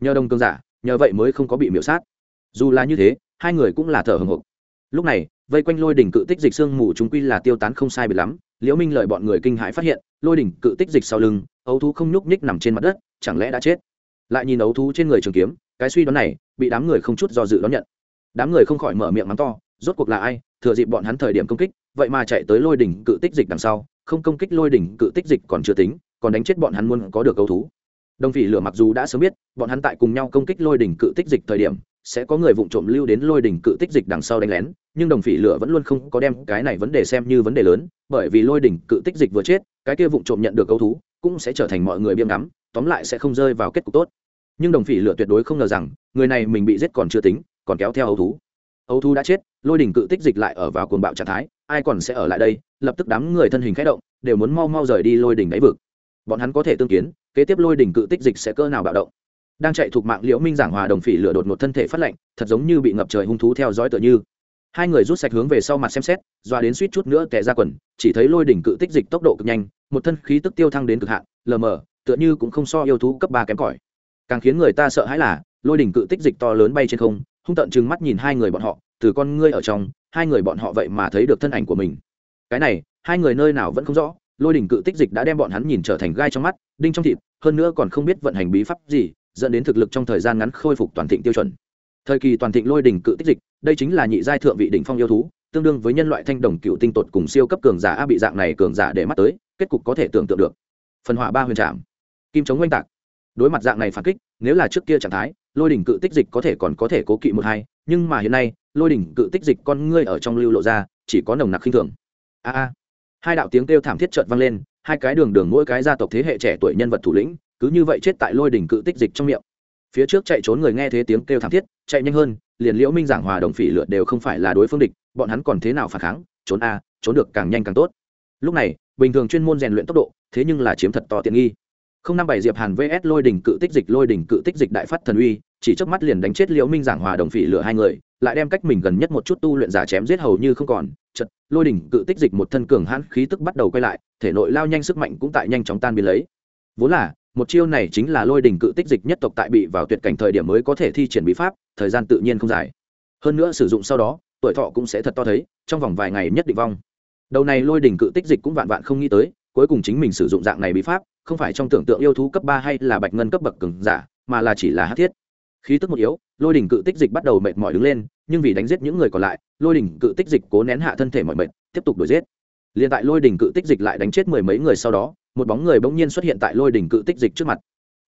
nhờ đồng cường giả, nhờ vậy mới không có bị miễu sát. Dù là như thế, hai người cũng là thở hồng hộc. Lúc này, vây quanh lôi đỉnh cự tích dịch sương mù chúng quy là tiêu tán không sai bị lắm. Liễu minh lợi bọn người kinh hãi phát hiện, lôi đỉnh cự tích dịch sau lưng, ấu thú không nhúc nhích nằm trên mặt đất, chẳng lẽ đã chết? Lại nhìn ấu thú trên người trường kiếm, cái suy đoán này bị đám người không chút do dự đón nhận. Đám người không khỏi mở miệng mắng to, rốt cuộc là ai? Thừa dịp bọn hắn thời điểm công kích, vậy mà chạy tới lôi đỉnh cự tích dịch đằng sau, không công kích lôi đỉnh cự tích dịch còn chưa tính, còn đánh chết bọn hắn muốn có được ấu thú đồng phỉ lửa mặc dù đã sớm biết, bọn hắn tại cùng nhau công kích lôi đỉnh cự tích dịch thời điểm, sẽ có người vụng trộm lưu đến lôi đỉnh cự tích dịch đằng sau đánh lén, nhưng đồng phỉ lửa vẫn luôn không có đem cái này vấn đề xem như vấn đề lớn, bởi vì lôi đỉnh cự tích dịch vừa chết, cái kia vụng trộm nhận được cấu thú, cũng sẽ trở thành mọi người biêm ngắm, tóm lại sẽ không rơi vào kết cục tốt. Nhưng đồng phỉ lửa tuyệt đối không ngờ rằng, người này mình bị giết còn chưa tính, còn kéo theo ấu thú. Ấu thú đã chết, lôi đỉnh cự tích dịch lại ở vào cuồng bạo trạng thái, ai còn sẽ ở lại đây? Lập tức đám người thân hình khẽ động, đều muốn mau mau rời đi lôi đỉnh đáy vực. Bọn hắn có thể tương kiến kế tiếp lôi đỉnh cự tích dịch sẽ cơ nào bạo động. Đang chạy thuộc mạng liễu minh giảng hòa đồng phỉ lửa đột một thân thể phát lạnh, thật giống như bị ngập trời hung thú theo dõi tựa như. Hai người rút sạch hướng về sau mặt xem xét, doa đến suýt chút nữa tè ra quần, chỉ thấy lôi đỉnh cự tích dịch tốc độ cực nhanh, một thân khí tức tiêu thăng đến cực hạn, lờ mờ, tựa như cũng không so yêu thú cấp ba kém cỏi. Càng khiến người ta sợ hãi là, lôi đỉnh cự tích dịch to lớn bay trên không, hung tận chừng mắt nhìn hai người bọn họ, từ con ngươi ở trong, hai người bọn họ vậy mà thấy được thân ảnh của mình. Cái này, hai người nơi nào vẫn không rõ lôi đỉnh cự tích dịch đã đem bọn hắn nhìn trở thành gai trong mắt, đinh trong thịt, hơn nữa còn không biết vận hành bí pháp gì, dẫn đến thực lực trong thời gian ngắn khôi phục toàn thịnh tiêu chuẩn. Thời kỳ toàn thịnh lôi đỉnh cự tích dịch, đây chính là nhị giai thượng vị đỉnh phong yêu thú, tương đương với nhân loại thanh đồng cựu tinh tột cùng siêu cấp cường giả a bị dạng này cường giả để mắt tới, kết cục có thể tưởng tượng được. Phần hỏa ba huyền trạm kim chống oanh tạc. Đối mặt dạng này phản kích, nếu là trước kia trạng thái, lôi đỉnh cự tích dịch có thể còn có thể cố kỵ một hai, nhưng mà hiện nay, lôi đỉnh cự tích dịch con ngươi ở trong lưu lộ ra, chỉ có nồng nặc khinh thường. A a hai đạo tiếng kêu thảm thiết chợt vang lên, hai cái đường đường mỗi cái gia tộc thế hệ trẻ tuổi nhân vật thủ lĩnh, cứ như vậy chết tại lôi đỉnh cự tích dịch trong miệng. Phía trước chạy trốn người nghe thấy tiếng kêu thảm thiết, chạy nhanh hơn, liền liễu minh giảng hòa đồng phỉ lượt đều không phải là đối phương địch, bọn hắn còn thế nào phản kháng, trốn a, trốn được càng nhanh càng tốt. Lúc này, bình thường chuyên môn rèn luyện tốc độ, thế nhưng là chiếm thật to tiện nghi không năm bảy diệp hàn vs lôi đỉnh cự tích dịch lôi đỉnh cự tích dịch đại phát thần uy, chỉ chớp mắt liền đánh chết liễu minh giảng hòa đồng phỉ lửa hai người, lại đem cách mình gần nhất một chút tu luyện giả chém giết hầu như không còn. Chật lôi đỉnh cự tích dịch một thân cường hãn khí tức bắt đầu quay lại, thể nội lao nhanh sức mạnh cũng tại nhanh chóng tan biến lấy. Vốn là, một chiêu này chính là lôi đỉnh cự tích dịch nhất tộc tại bị vào tuyệt cảnh thời điểm mới có thể thi triển bí pháp, thời gian tự nhiên không dài. Hơn nữa sử dụng sau đó, tuổi thọ cũng sẽ thật to thấy, trong vòng vài ngày nhất định vong. Đầu này lôi đỉnh cự tích dịch cũng vạn vạn không nghĩ tới, cuối cùng chính mình sử dụng dạng này bí pháp không phải trong tưởng tượng yêu thú cấp ba hay là bạch ngân cấp bậc cường giả, mà là chỉ là hát thiết. Khí tức một yếu, lôi đỉnh cự tích dịch bắt đầu mệt mỏi đứng lên, nhưng vì đánh giết những người còn lại, lôi đỉnh cự tích dịch cố nén hạ thân thể mọi mệt tiếp tục đuổi giết. Liền tại lôi đỉnh cự tích dịch lại đánh chết mười mấy người sau đó, một bóng người bỗng nhiên xuất hiện tại lôi đỉnh cự tích dịch trước mặt.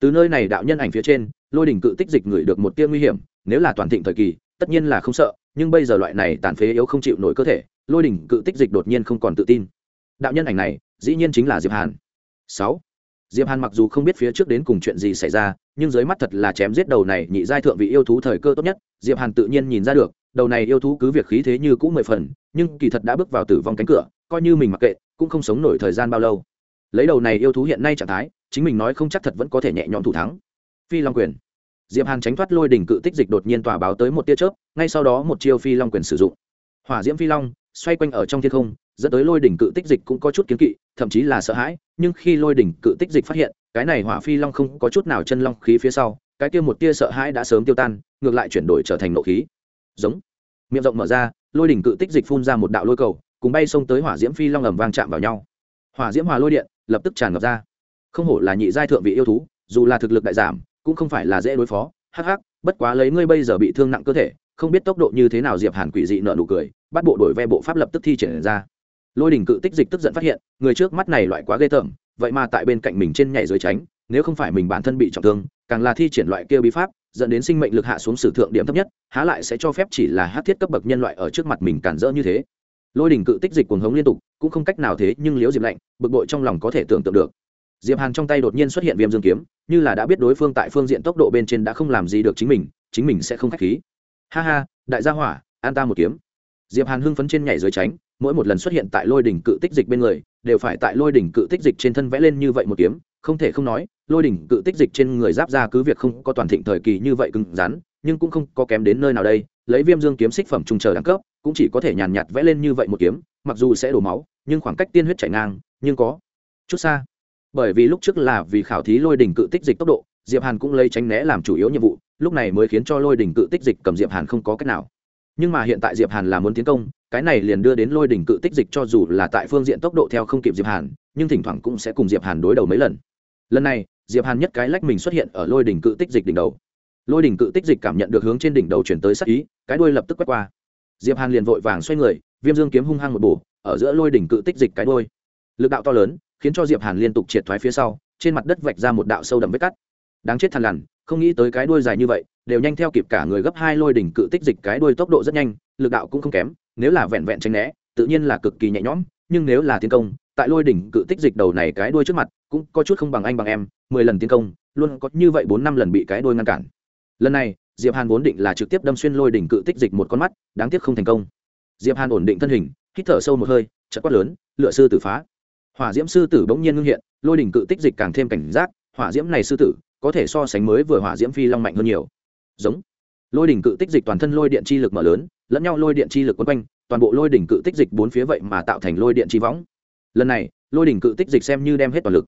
Từ nơi này đạo nhân ảnh phía trên, lôi đỉnh cự tích dịch ngửi được một tia nguy hiểm, nếu là toàn thịnh thời kỳ, tất nhiên là không sợ, nhưng bây giờ loại này tàn phế yếu không chịu nổi cơ thể, lôi đỉnh cự tích dịch đột nhiên không còn tự tin. Đạo nhân ảnh này, dĩ nhiên chính là diệp hàn. Sáu diệp hàn mặc dù không biết phía trước đến cùng chuyện gì xảy ra, nhưng dưới mắt thật là chém giết đầu này nhị giai thượng vị yêu thú thời cơ tốt nhất, diệp hàn tự nhiên nhìn ra được, đầu này yêu thú cứ việc khí thế như cũ mười phần, nhưng kỳ thật đã bước vào tử vong cánh cửa, coi như mình mặc kệ, cũng không sống nổi thời gian bao lâu. Lấy đầu này yêu thú hiện nay trạng thái, chính mình nói không chắc thật vẫn có thể nhẹ nhõm thủ thắng. Phi long quyền. Diệp hàn tránh thoát lôi đỉnh cự tích dịch đột nhiên tỏa báo tới một tia chớp, ngay sau đó một chiêu phi long quyền sử dụng. Hỏa diễm phi long xoay quanh ở trong thiên không, dẫn tới lôi đỉnh cự tích dịch cũng có chút kiến kỵ, thậm chí là sợ hãi, nhưng khi lôi đỉnh cự tích dịch phát hiện, cái này hỏa phi long không có chút nào chân long khí phía sau, cái kia một tia sợ hãi đã sớm tiêu tan, ngược lại chuyển đổi trở thành nộ khí. Giống. Miệng rộng mở ra, lôi đỉnh cự tích dịch phun ra một đạo lôi cầu, cùng bay xông tới hỏa diễm phi long ầm vang chạm vào nhau. Hỏa diễm hòa lôi điện lập tức tràn ngập ra. Không hổ là nhị giai thượng vị yêu thú, dù là thực lực đại giảm, cũng không phải là dễ đối phó. Hắc hắc, bất quá lấy ngươi bây giờ bị thương nặng cơ thể, không biết tốc độ như thế nào diệp hàn quỷ dị nợ nụ cười bắt bộ đổi ve bộ pháp lập tức thi triển ra. Lôi đỉnh cự tích dịch tức giận phát hiện, người trước mắt này loại quá ghê tởm, vậy mà tại bên cạnh mình trên nhảy dưới tránh, nếu không phải mình bản thân bị trọng thương, càng là thi triển loại kia bí pháp, dẫn đến sinh mệnh lực hạ xuống sử thượng điểm thấp nhất, há lại sẽ cho phép chỉ là hát thiết cấp bậc nhân loại ở trước mặt mình cản rỡ như thế. Lôi đỉnh cự tích dịch cuồng hống liên tục, cũng không cách nào thế, nhưng liễu diệp lạnh, bực bội trong lòng có thể tưởng tượng được. Diệp hàn trong tay đột nhiên xuất hiện viêm dương kiếm, như là đã biết đối phương tại phương diện tốc độ bên trên đã không làm gì được chính mình chính mình sẽ không khách khí. Ha ha, đại gia hỏa, an ta một kiếm diệp hàn hưng phấn trên nhảy dưới tránh, mỗi một lần xuất hiện tại lôi đỉnh cự tích dịch bên người, đều phải tại lôi đỉnh cự tích dịch trên thân vẽ lên như vậy một kiếm, không thể không nói, lôi đỉnh cự tích dịch trên người giáp ra cứ việc không có toàn thịnh thời kỳ như vậy cứng rắn, nhưng cũng không có kém đến nơi nào đây, lấy viêm dương kiếm xích phẩm trung chờ đẳng cấp, cũng chỉ có thể nhàn nhạt vẽ lên như vậy một kiếm, mặc dù sẽ đổ máu, nhưng khoảng cách tiên huyết chảy ngang, nhưng có chút xa. Bởi vì lúc trước là vì khảo thí lôi đỉnh cự tích dịch tốc độ, diệp hàn cũng lấy tránh né làm chủ yếu nhiệm vụ, lúc này mới khiến cho lôi đỉnh cự tích dịch cầm diệp hàn không có cách nào nhưng mà hiện tại diệp hàn là muốn tiến công, cái này liền đưa đến lôi đỉnh cự tích dịch cho dù là tại phương diện tốc độ theo không kịp diệp hàn, nhưng thỉnh thoảng cũng sẽ cùng diệp hàn đối đầu mấy lần. Lần này, diệp hàn nhất cái lách mình xuất hiện ở lôi đỉnh cự tích dịch đỉnh đầu. Lôi đỉnh cự tích dịch cảm nhận được hướng trên đỉnh đầu chuyển tới sắc ý, cái đuôi lập tức quét qua. Diệp hàn liền vội vàng xoay người, viêm dương kiếm hung hăng một bổ, ở giữa lôi đỉnh cự tích dịch cái đuôi. Lực đạo to lớn, khiến cho diệp hàn liên tục triệt thoái phía sau, trên mặt đất vạch ra một đạo sâu đậm vết cắt. Đáng chết thằn lằn, không nghĩ tới cái đuôi dài như vậy đều nhanh theo kịp cả người gấp hai lôi đỉnh cự tích dịch cái đuôi tốc độ rất nhanh, lực đạo cũng không kém, nếu là vẹn vẹn tránh né, tự nhiên là cực kỳ nhẹ nhõm, nhưng nếu là tiến công, tại lôi đỉnh cự tích dịch đầu này cái đuôi trước mặt, cũng có chút không bằng anh bằng em, mười lần tiến công, luôn có như vậy bốn năm lần bị cái đuôi ngăn cản. Lần này, diệp hàn vốn định là trực tiếp đâm xuyên lôi đỉnh cự tích dịch một con mắt, đáng tiếc không thành công. Diệp hàn ổn định thân hình, hít thở sâu một hơi, chợt quát lớn, lựa sư tử phá. Hỏa diễm sư tử bỗng nhiên ngưng hiện, lôi đỉnh cự tích dịch càng thêm cảnh giác, hỏa diễm này sư tử, có thể so sánh mới vừa hỏa diễm phi long mạnh hơn nhiều giống. Lôi đỉnh cự tích dịch toàn thân lôi điện chi lực mở lớn, lẫn nhau lôi điện chi lực quấn quanh, toàn bộ lôi đỉnh cự tích dịch bốn phía vậy mà tạo thành lôi điện chi võng. Lần này, lôi đỉnh cự tích dịch xem như đem hết toàn lực.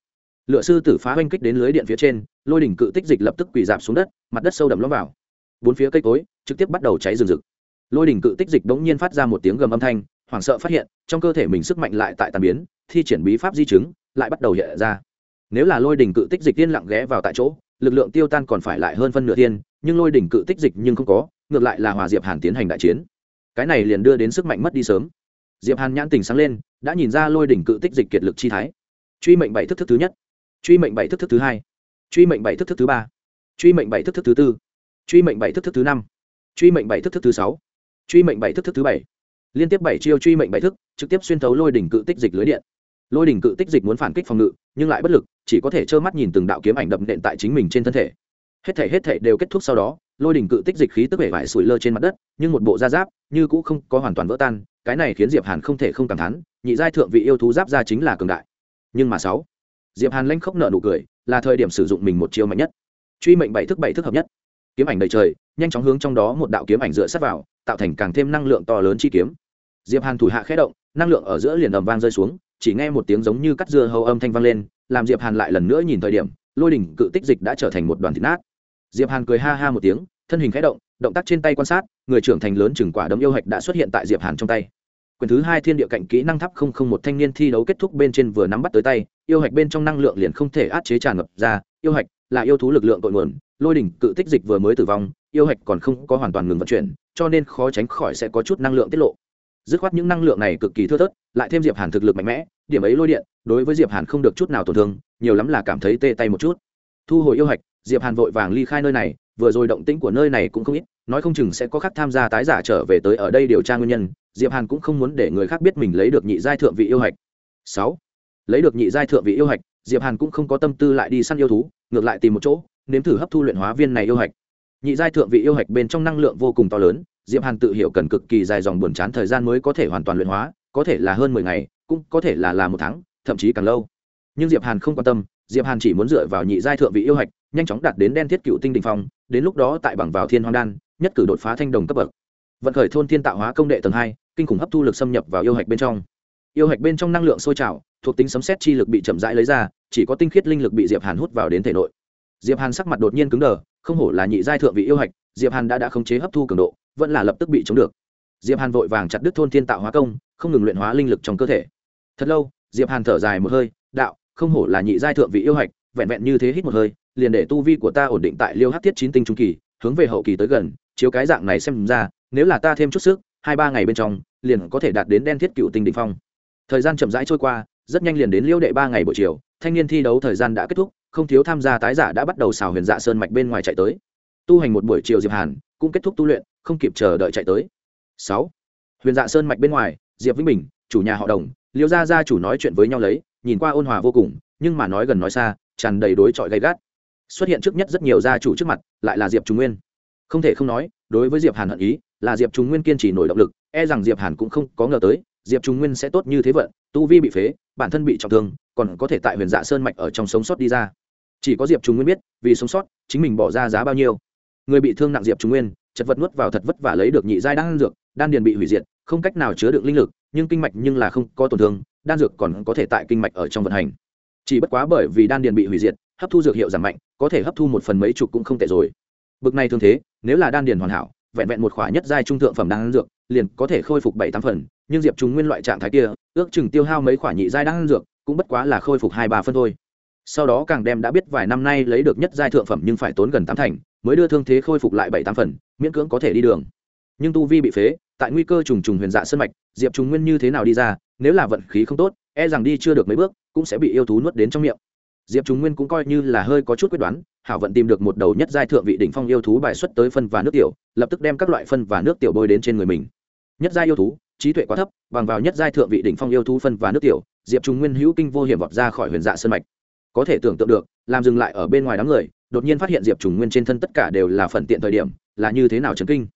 Lựa sư tử phá oanh kích đến lưới điện phía trên, lôi đỉnh cự tích dịch lập tức quỳ dạp xuống đất, mặt đất sâu đậm lõm vào. Bốn phía cây cối trực tiếp bắt đầu cháy rừng rực. Lôi đỉnh cự tích dịch bỗng nhiên phát ra một tiếng gầm âm thanh, hoảng sợ phát hiện, trong cơ thể mình sức mạnh lại tại tàn biến, thi triển bí pháp di chứng, lại bắt đầu hiện ra. Nếu là lôi đỉnh cự tích dịch tiên lặng ghé vào tại chỗ, lực lượng tiêu tan còn phải lại hơn phân nửa thiên nhưng lôi đỉnh cự tích dịch nhưng không có, ngược lại là hòa diệp hàn tiến hành đại chiến. Cái này liền đưa đến sức mạnh mất đi sớm. Diệp hàn nhãn tình sáng lên, đã nhìn ra lôi đỉnh cự tích dịch kiệt lực chi thái. Truy mệnh bảy thức thức thứ nhất. Truy mệnh bảy thức thức thứ hai. Truy mệnh bảy thức thức thứ ba. Truy mệnh bảy thức thức thứ tư. Truy mệnh bảy thức thức thứ năm. Truy mệnh bảy thức thức thứ sáu. Truy mệnh bảy thức thức thứ bảy. Liên tiếp bảy chiêu truy mệnh bảy thức, trực tiếp xuyên thấu lôi đỉnh cự tích dịch lưới điện. Lôi đỉnh cự tích dịch muốn phản kích phòng ngự, nhưng lại bất lực, chỉ có thể trơ mắt nhìn từng đạo kiếm ảnh đập nện tại chính mình trên thân thể hết thể hết thể đều kết thúc sau đó, lôi đỉnh cự tích dịch khí tức vẻ vải sủi lơ trên mặt đất, nhưng một bộ da giáp, như cũ không có hoàn toàn vỡ tan, cái này khiến diệp hàn không thể không cảm thán, nhị giai thượng vị yêu thú giáp ra chính là cường đại. Nhưng mà sáu, diệp hàn lanh khóc nợ nụ cười, là thời điểm sử dụng mình một chiêu mạnh nhất. Truy mệnh bảy thức bảy thức hợp nhất. Kiếm ảnh đầy trời, nhanh chóng hướng trong đó một đạo kiếm ảnh dựa sát vào, tạo thành càng thêm năng lượng to lớn chi kiếm. Diệp hàn thủ hạ khẽ động, năng lượng ở giữa liền ầm vang rơi xuống, chỉ nghe một tiếng giống như cắt dưa hầu âm thanh vang lên, làm diệp hàn lại lần nữa nhìn thời điểm, lôi đỉnh cự tích dịch đã trở thành một đoàn thịt nát diệp hàn cười ha ha một tiếng, thân hình khẽ động động tác trên tay quan sát, người trưởng thành lớn chừng quả đấm yêu hạch đã xuất hiện tại diệp hàn trong tay. Quyền thứ hai thiên địa cạnh kỹ năng thấp không không một thanh niên thi đấu kết thúc bên trên vừa nắm bắt tới tay, yêu hạch bên trong năng lượng liền không thể át chế tràn ngập ra, yêu hạch là yêu thú lực lượng cội nguồn, lôi đỉnh cự tích dịch vừa mới tử vong, yêu hạch còn không có hoàn toàn ngừng vận chuyển, cho nên khó tránh khỏi sẽ có chút năng lượng tiết lộ. Dứt khoát những năng lượng này cực kỳ thưa thớt, lại thêm diệp hàn thực lực mạnh mẽ, điểm ấy lôi điện, đối với diệp hàn không được chút nào tổn thương, nhiều lắm là cảm thấy tê tay một chút thu hồi yêu hạch, diệp hàn vội vàng ly khai nơi này, vừa rồi động tĩnh của nơi này cũng không ít, nói không chừng sẽ có khác tham gia tái giả trở về tới ở đây điều tra nguyên nhân, diệp hàn cũng không muốn để người khác biết mình lấy được nhị giai thượng vị yêu hạch. Sáu, lấy được nhị giai thượng vị yêu hạch, diệp hàn cũng không có tâm tư lại đi săn yêu thú, ngược lại tìm một chỗ, nếm thử hấp thu luyện hóa viên này yêu hạch. Nhị giai thượng vị yêu hạch bên trong năng lượng vô cùng to lớn, diệp hàn tự hiểu cần cực kỳ dài dòng buồn chán thời gian mới có thể hoàn toàn luyện hóa, có thể là hơn mười ngày, cũng có thể là là một tháng, thậm chí càng lâu. Nhưng diệp hàn không quan tâm diệp hàn chỉ muốn dựa vào nhị giai thượng vị yêu hạch, nhanh chóng đạt đến đen thiết cựu tinh đình phong, đến lúc đó tại bằng vào thiên hoang đan, nhất cử đột phá thanh đồng cấp bậc. Vận khởi thôn thiên tạo hóa công đệ tầng hai, kinh khủng hấp thu lực xâm nhập vào yêu hạch bên trong. Yêu hạch bên trong năng lượng sôi trào, thuộc tính sấm xét chi lực bị chậm rãi lấy ra, chỉ có tinh khiết linh lực bị diệp hàn hút vào đến thể nội. Diệp hàn sắc mặt đột nhiên cứng đờ, không hổ là nhị giai thượng vị yêu hạch, diệp hàn đã đã khống chế hấp thu cường độ, vẫn là lập tức bị chống được. Diệp hàn vội vàng chặt đứt thôn thiên tạo hóa công, không ngừng luyện hóa linh lực trong cơ thể. Thật lâu, diệp hàn thở dài một hơi, đạo không hổ là nhị giai thượng vị yêu hạch, vẹn vẹn như thế hít một hơi, liền để tu vi của ta ổn định tại liêu hắc thiết chín tinh trung kỳ, hướng về hậu kỳ tới gần, chiếu cái dạng này xem ra, nếu là ta thêm chút sức, hai ba ngày bên trong, liền có thể đạt đến đen thiết cựu tinh đỉnh phong. Thời gian chậm rãi trôi qua, rất nhanh liền đến liêu đệ ba ngày buổi chiều, thanh niên thi đấu thời gian đã kết thúc, không thiếu tham gia tái giả đã bắt đầu xào huyền dạ sơn mạch bên ngoài chạy tới. Tu hành một buổi chiều diệp hàn, cũng kết thúc tu luyện, không kịp chờ đợi chạy tới. Sáu, huyền dạ sơn mạch bên ngoài, diệp vĩnh bình, chủ nhà họ đồng, liêu gia gia chủ nói chuyện với nhau lấy nhìn qua ôn hòa vô cùng, nhưng mà nói gần nói xa, tràn đầy đối chọi gay gắt. Xuất hiện trước nhất rất nhiều gia chủ trước mặt, lại là diệp trung nguyên. Không thể không nói, đối với diệp hàn hận ý, là diệp trung nguyên kiên trì nổi động lực e rằng diệp hàn cũng không có ngờ tới, diệp trung nguyên sẽ tốt như thế vận, tu vi bị phế, bản thân bị trọng thương, còn có thể tại huyền dạ sơn mạch ở trong sống sót đi ra. Chỉ có diệp trung nguyên biết, vì sống sót, chính mình bỏ ra giá bao nhiêu. Người bị thương nặng diệp trung nguyên chật vật nuốt vào thật vất vả lấy được nhị giai đan dược, đan điền bị hủy diệt, không cách nào chứa được linh lực, nhưng kinh mạch nhưng là không có tổn thương, đan dược còn có thể tại kinh mạch ở trong vận hành. Chỉ bất quá bởi vì đan điền bị hủy diệt, hấp thu dược hiệu giảm mạnh, có thể hấp thu một phần mấy chục cũng không tệ rồi. Bực này thường thế, nếu là đan điền hoàn hảo, vẹn vẹn một khỏa nhất giai trung thượng phẩm đan dược, liền có thể khôi phục bảy tám phần, nhưng diệp chúng nguyên loại trạng thái kia, ước chừng tiêu hao mấy khỏa nhị giai đan dược, cũng bất quá là khôi phục hai ba phân thôi. Sau đó càng đem đã biết vài năm nay lấy được nhất giai thượng phẩm nhưng phải tốn gần tám thành mới đưa thương thế khôi phục lại bảy tám phần, miễn cưỡng có thể đi đường. Nhưng tu vi bị phế, tại nguy cơ trùng trùng huyền dạ sân mạch, diệp trùng nguyên như thế nào đi ra, nếu là vận khí không tốt e rằng đi chưa được mấy bước, cũng sẽ bị yêu thú nuốt đến trong miệng. Diệp trùng nguyên cũng coi như là hơi có chút quyết đoán, hảo vận tìm được một đầu nhất giai thượng vị đỉnh phong yêu thú bài xuất tới phân và nước tiểu, lập tức đem các loại phân và nước tiểu bôi đến trên người mình. Nhất giai yêu thú, trí tuệ quá thấp, bằng vào nhất giai thượng vị đỉnh phong yêu thú phân và nước tiểu, diệp trùng nguyên hữu kinh vô hiểm vọt ra khỏi huyền dạ sân mạch. Có thể tưởng tượng được, làm dừng lại ở bên ngoài đám người đột nhiên phát hiện diệp trùng nguyên trên thân tất cả đều là phần tiện thời điểm, là như thế nào chấn kinh?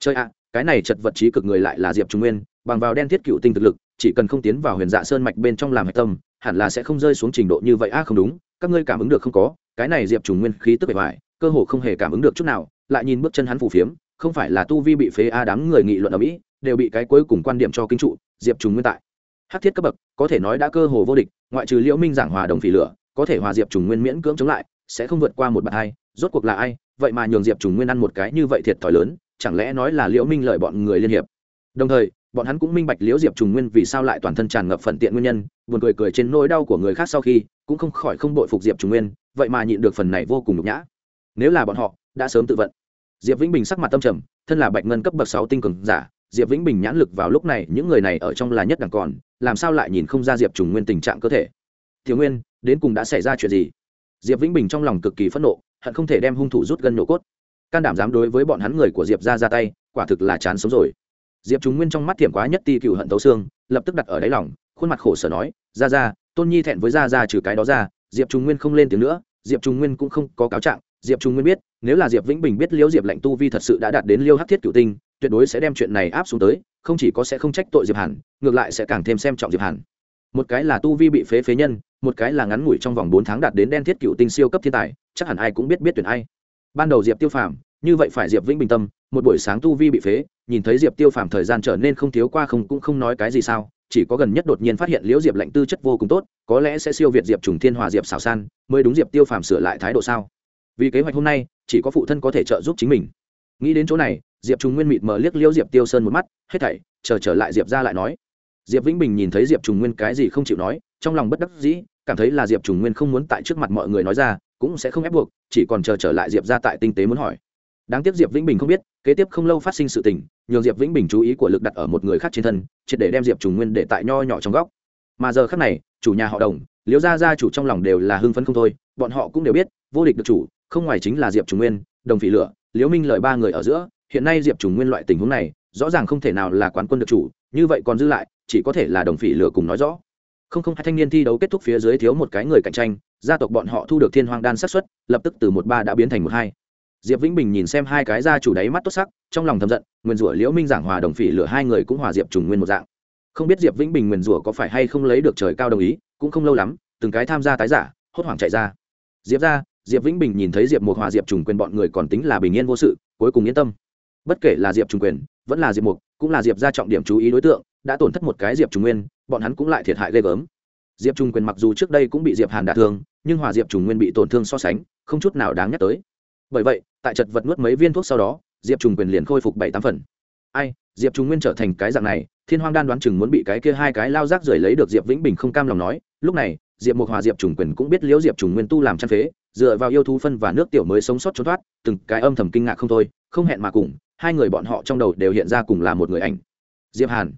Chơi ạ, cái này chật vật trí cực người lại là diệp trùng nguyên, bằng vào đen thiết cựu tinh thực lực, chỉ cần không tiến vào huyền dạ sơn mạch bên trong làm hạch tâm, hẳn là sẽ không rơi xuống trình độ như vậy. A không đúng, các ngươi cảm ứng được không có, cái này diệp trùng nguyên khí tức bề ngoài, cơ hồ không hề cảm ứng được chút nào, lại nhìn bước chân hắn phù phiếm, không phải là tu vi bị phế a đám người nghị luận ở mỹ, đều bị cái cuối cùng quan điểm cho kinh trụ, diệp trùng nguyên tại. Hắc thiết cấp bậc, có thể nói đã cơ hồ vô địch, ngoại trừ liễu minh giảng hòa đồng phỉ lửa, có thể hòa diệp trùng nguyên miễn cưỡng chống lại sẽ không vượt qua một bạn hai rốt cuộc là ai, vậy mà nhường diệp trùng nguyên ăn một cái như vậy thiệt thòi lớn, chẳng lẽ nói là liễu minh lợi bọn người liên hiệp? Đồng thời, bọn hắn cũng minh bạch liễu diệp trùng nguyên vì sao lại toàn thân tràn ngập phần tiện nguyên nhân, buồn cười cười trên nỗi đau của người khác sau khi, cũng không khỏi không bội phục diệp trùng nguyên, vậy mà nhịn được phần này vô cùng nhục nhã. Nếu là bọn họ, đã sớm tự vận. Diệp vĩnh bình sắc mặt tâm trầm, thân là bạch ngân cấp bậc sáu tinh cường giả, diệp vĩnh bình nhãn lực vào lúc này, những người này ở trong là nhất đẳng còn, làm sao lại nhìn không ra diệp trùng nguyên tình trạng cơ thể? Thiếu nguyên, đến cùng đã xảy ra chuyện gì? Diệp vĩnh bình trong lòng cực kỳ phẫn nộ, hận không thể đem hung thủ rút gân nổ cốt. Can đảm dám đối với bọn hắn người của diệp ra ra tay, quả thực là chán sống rồi. Diệp chúng nguyên trong mắt thiểm quá nhất ti cựu hận tấu xương, lập tức đặt ở đáy lòng, khuôn mặt khổ sở nói, ra ra, tôn nhi thẹn với ra ra trừ cái đó ra, diệp trung nguyên không lên tiếng nữa, diệp trung nguyên cũng không có cáo trạng, diệp trung nguyên biết, nếu là diệp vĩnh bình biết liêu diệp lệnh tu vi thật sự đã đạt đến liêu hắc thiết cựu tinh, tuyệt đối sẽ đem chuyện này áp xuống tới, không chỉ có sẽ không trách tội diệp hàn, ngược lại sẽ càng thêm xem trọng diệp hàn một cái là tu vi bị phế phế nhân, một cái là ngắn ngủi trong vòng bốn tháng đạt đến đen thiết cựu tinh siêu cấp thiên tài, chắc hẳn ai cũng biết biết tuyển ai. Ban đầu diệp tiêu phàm, như vậy phải diệp vĩnh bình tâm, một buổi sáng tu vi bị phế, nhìn thấy diệp tiêu phàm thời gian trở nên không thiếu qua không cũng không nói cái gì sao, chỉ có gần nhất đột nhiên phát hiện liễu diệp lạnh tư chất vô cùng tốt, có lẽ sẽ siêu việt diệp trùng thiên hòa diệp xảo san, mới đúng diệp tiêu phàm sửa lại thái độ sao? Vì kế hoạch hôm nay, chỉ có phụ thân có thể trợ giúp chính mình. Nghĩ đến chỗ này, diệp trùng nguyên mịt mờ liếc liễu diệp tiêu sơn một mắt, hết thảy, chờ trở lại diệp ra lại nói diệp vĩnh bình nhìn thấy diệp trùng nguyên cái gì không chịu nói, trong lòng bất đắc dĩ, cảm thấy là diệp trùng nguyên không muốn tại trước mặt mọi người nói ra, cũng sẽ không ép buộc, chỉ còn chờ trở lại diệp ra tại tinh tế muốn hỏi. Đáng tiếc diệp vĩnh bình không biết, kế tiếp không lâu phát sinh sự tình nhường diệp vĩnh bình chú ý của lực đặt ở một người khác trên thân, triệt để đem diệp trùng nguyên để tại nho nhỏ trong góc. Mà giờ khác này, chủ nhà họ đồng, liễu gia gia chủ trong lòng đều là hưng phấn không thôi, bọn họ cũng đều biết, vô địch được chủ, không ngoài chính là diệp trùng nguyên, đồng phỉ lửa, liễu minh lợi ba người ở giữa, hiện nay diệp trùng nguyên loại tình huống này, rõ ràng không thể nào là quán quân được chủ, như vậy còn giữ lại chỉ có thể là đồng phỉ lửa cùng nói rõ. Không không, hai thanh niên thi đấu kết thúc phía dưới thiếu một cái người cạnh tranh, gia tộc bọn họ thu được thiên hoàng đan sát xuất lập tức từ một ba đã biến thành một hai. Diệp vĩnh bình nhìn xem hai cái gia chủ đáy mắt tốt sắc, trong lòng thầm giận, nguyên rủa liễu minh giảng hòa đồng phỉ lửa hai người cũng hòa diệp trùng nguyên một dạng. Không biết diệp vĩnh bình nguyên rủa có phải hay không lấy được trời cao đồng ý, cũng không lâu lắm, từng cái tham gia tái giả, hốt hoảng chạy ra. Diệp ra, diệp vĩnh bình nhìn thấy diệp một hòa diệp trùng quyền bọn người còn tính là bình yên vô sự, cuối cùng yên tâm. Bất kể là diệp trùng quyền, vẫn là diệp mục, cũng là diệp ra trọng điểm chú ý đối tượng đã tổn thất một cái diệp trùng nguyên, bọn hắn cũng lại thiệt hại ghê gớm. Diệp trùng quyền mặc dù trước đây cũng bị diệp hàn đả thương, nhưng hòa diệp trùng nguyên bị tổn thương so sánh, không chút nào đáng nhắc tới. Bởi vậy, tại chật vật nuốt mấy viên thuốc sau đó, diệp trùng quyền liền khôi phục bảy tám phần. Ai, diệp trùng nguyên trở thành cái dạng này, thiên hoang đan đoán chừng muốn bị cái kia hai cái lao rác rời lấy được diệp vĩnh bình không cam lòng nói, lúc này, diệp mục hòa, diệp trùng quyền cũng biết liễu diệp trùng nguyên tu làm chăn phế, dựa vào yêu thú phân và nước tiểu mới sống sót trốn thoát, từng cái âm thầm kinh ngạc không thôi, không hẹn mà cùng, hai người bọn họ trong đầu đều hiện ra cùng là một người ảnh. Diệp hàn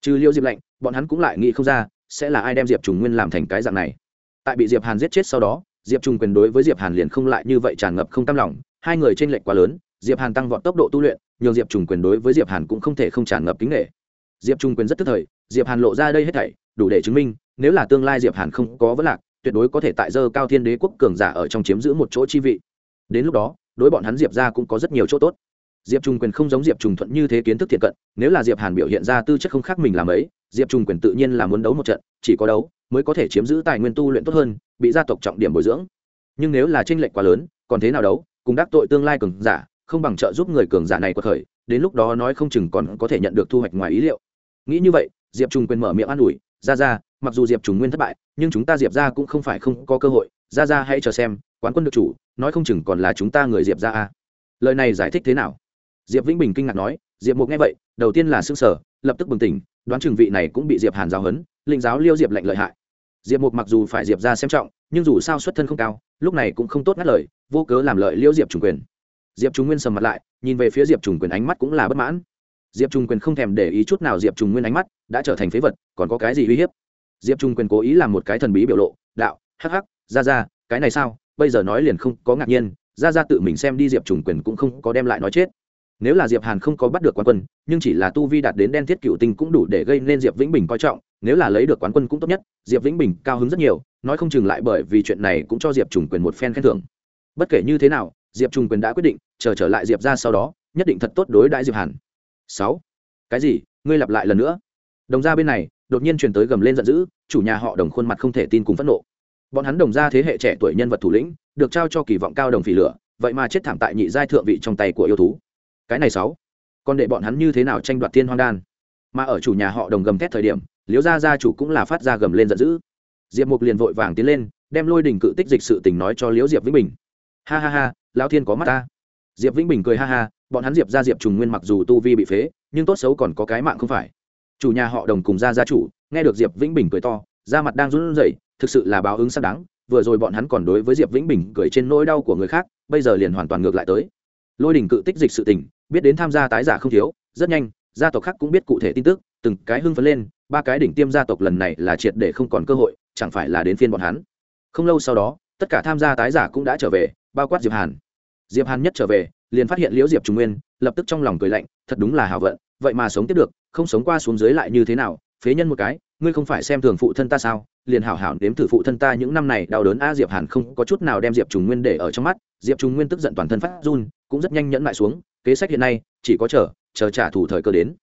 trừ liêu diệp lạnh, bọn hắn cũng lại nghĩ không ra, sẽ là ai đem diệp trùng nguyên làm thành cái dạng này. Tại bị diệp hàn giết chết sau đó, diệp trùng quyền đối với diệp hàn liền không lại như vậy tràn ngập không tam lòng, hai người trên lệnh quá lớn, diệp hàn tăng vọt tốc độ tu luyện, nhường diệp trùng quyền đối với diệp hàn cũng không thể không tràn ngập kính nghệ diệp trùng quyền rất tức thời, diệp hàn lộ ra đây hết thảy, đủ để chứng minh, nếu là tương lai diệp hàn không có vấn lạc, tuyệt đối có thể tại dơ cao thiên đế quốc cường giả ở trong chiếm giữ một chỗ chi vị. Đến lúc đó, đối bọn hắn diệp ra cũng có rất nhiều chỗ tốt diệp trùng quyền không giống diệp trùng thuận như thế kiến thức thiện cận, nếu là diệp hàn biểu hiện ra tư chất không khác mình làm ấy, diệp trùng quyền tự nhiên là muốn đấu một trận, chỉ có đấu mới có thể chiếm giữ tài nguyên tu luyện tốt hơn, bị gia tộc trọng điểm bồi dưỡng. Nhưng nếu là tranh lệch quá lớn, còn thế nào đấu, cùng đắc tội tương lai cường giả, không bằng trợ giúp người cường giả này có khởi, đến lúc đó nói không chừng còn có thể nhận được thu hoạch ngoài ý liệu. Nghĩ như vậy, diệp trùng quyền mở miệng an ủi ra ra mặc dù diệp trùng nguyên thất bại, nhưng chúng ta diệp ra cũng không phải không có cơ hội. Ra ra hãy chờ xem, quán quân được chủ, nói không chừng còn là chúng ta người diệp ra a. Lời này giải thích thế nào? Diệp vĩnh bình kinh ngạc nói, diệp mục nghe vậy, đầu tiên là s ư n g sở lập tức bừng tỉnh, đoán chừng vị này cũng bị diệp hàn giáo hấn linh giáo liêu diệp lệnh lợi hại. Diệp mục mặc dù phải diệp ra xem trọng, nhưng dù sao xuất thân không cao, lúc này cũng không tốt ngắt lời, vô cớ làm lợi liêu diệp trùng quyền. Diệp trùng nguyên sầm mặt lại, nhìn về phía diệp trùng quyền ánh mắt cũng là bất mãn. Diệp trùng quyền không thèm để ý chút nào diệp trùng nguyên ánh mắt, đã trở thành phế vật, còn có cái gì uy hiếp? Diệp trùng quyền cố ý làm một cái thần bí biểu lộ, đạo, hắc hắc, ra ra, cái này sao? Bây giờ nói liền không có ngạc nhiên, ra ra tự mình xem đi diệp trùng quyền cũng không có đem lại nói chết nếu là diệp hàn không có bắt được quán quân nhưng chỉ là tu vi đạt đến đen thiết cựu tinh cũng đủ để gây nên diệp vĩnh bình coi trọng. Nếu là lấy được quán quân cũng tốt nhất diệp vĩnh bình cao hứng rất nhiều nói không chừng lại bởi vì chuyện này cũng cho diệp trùng quyền một phen khen thưởng. Bất kể như thế nào diệp trùng quyền đã quyết định chờ trở, trở lại diệp ra sau đó nhất định thật tốt đối đãi diệp hàn. Sáu. Cái gì? Ngươi lặp lại lần nữa. Đồng ra bên này đột nhiên truyền tới gầm lên giận dữ chủ nhà họ đồng khuôn mặt không thể tin cùng phẫn nộ. Bọn hắn đồng ra thế hệ trẻ tuổi nhân vật thủ lĩnh được trao cho kỳ vọng cao đồng phỉ lửa vậy mà chết thảm tại nhị giai thượng vị trong tay của yêu thú cái này sáu. Còn để bọn hắn như thế nào tranh đoạt tiên hoang đan? Mà ở chủ nhà họ đồng gầm thét thời điểm liếu gia gia chủ cũng là phát ra gầm lên giận dữ. Diệp mục liền vội vàng tiến lên, đem lôi đình cự tích dịch sự tình nói cho liễu diệp vĩnh bình. Ha ha ha lao thiên có mắt ta. Diệp vĩnh bình cười ha ha, bọn hắn diệp ra diệp trùng nguyên mặc dù tu vi bị phế, nhưng tốt xấu còn có cái mạng không phải. Chủ nhà họ đồng cùng gia gia chủ, nghe được diệp vĩnh bình cười to, da mặt đang run rẩy, thực sự là báo ứng xác đáng, vừa rồi bọn hắn còn đối với diệp vĩnh bình cười trên nỗi đau của người khác, bây giờ liền hoàn toàn ngược lại tới. Lôi đình cự tích dịch sự tình biết đến tham gia tái giả không thiếu, rất nhanh, gia tộc khác cũng biết cụ thể tin tức, từng cái hưng phấn lên, ba cái đỉnh tiêm gia tộc lần này là triệt để không còn cơ hội, chẳng phải là đến phiên bọn hắn. Không lâu sau đó, tất cả tham gia tái giả cũng đã trở về, bao quát diệp hàn. Diệp hàn nhất trở về, liền phát hiện liễu diệp trung nguyên, lập tức trong lòng cười lạnh, thật đúng là hào vận, vậy mà sống tiếp được, không sống qua xuống dưới lại như thế nào, phế nhân một cái, ngươi không phải xem thường phụ thân ta sao? Liền hảo hảo nếm thử phụ thân ta những năm này đau đớn a, diệp hàn không có chút nào đem diệp trùng nguyên để ở trong mắt. Diệp trùng nguyên tức giận toàn thân phát run, cũng rất nhanh nhẫn lại xuống kế sách hiện nay, chỉ có chờ chờ trả thủ thời cơ đến.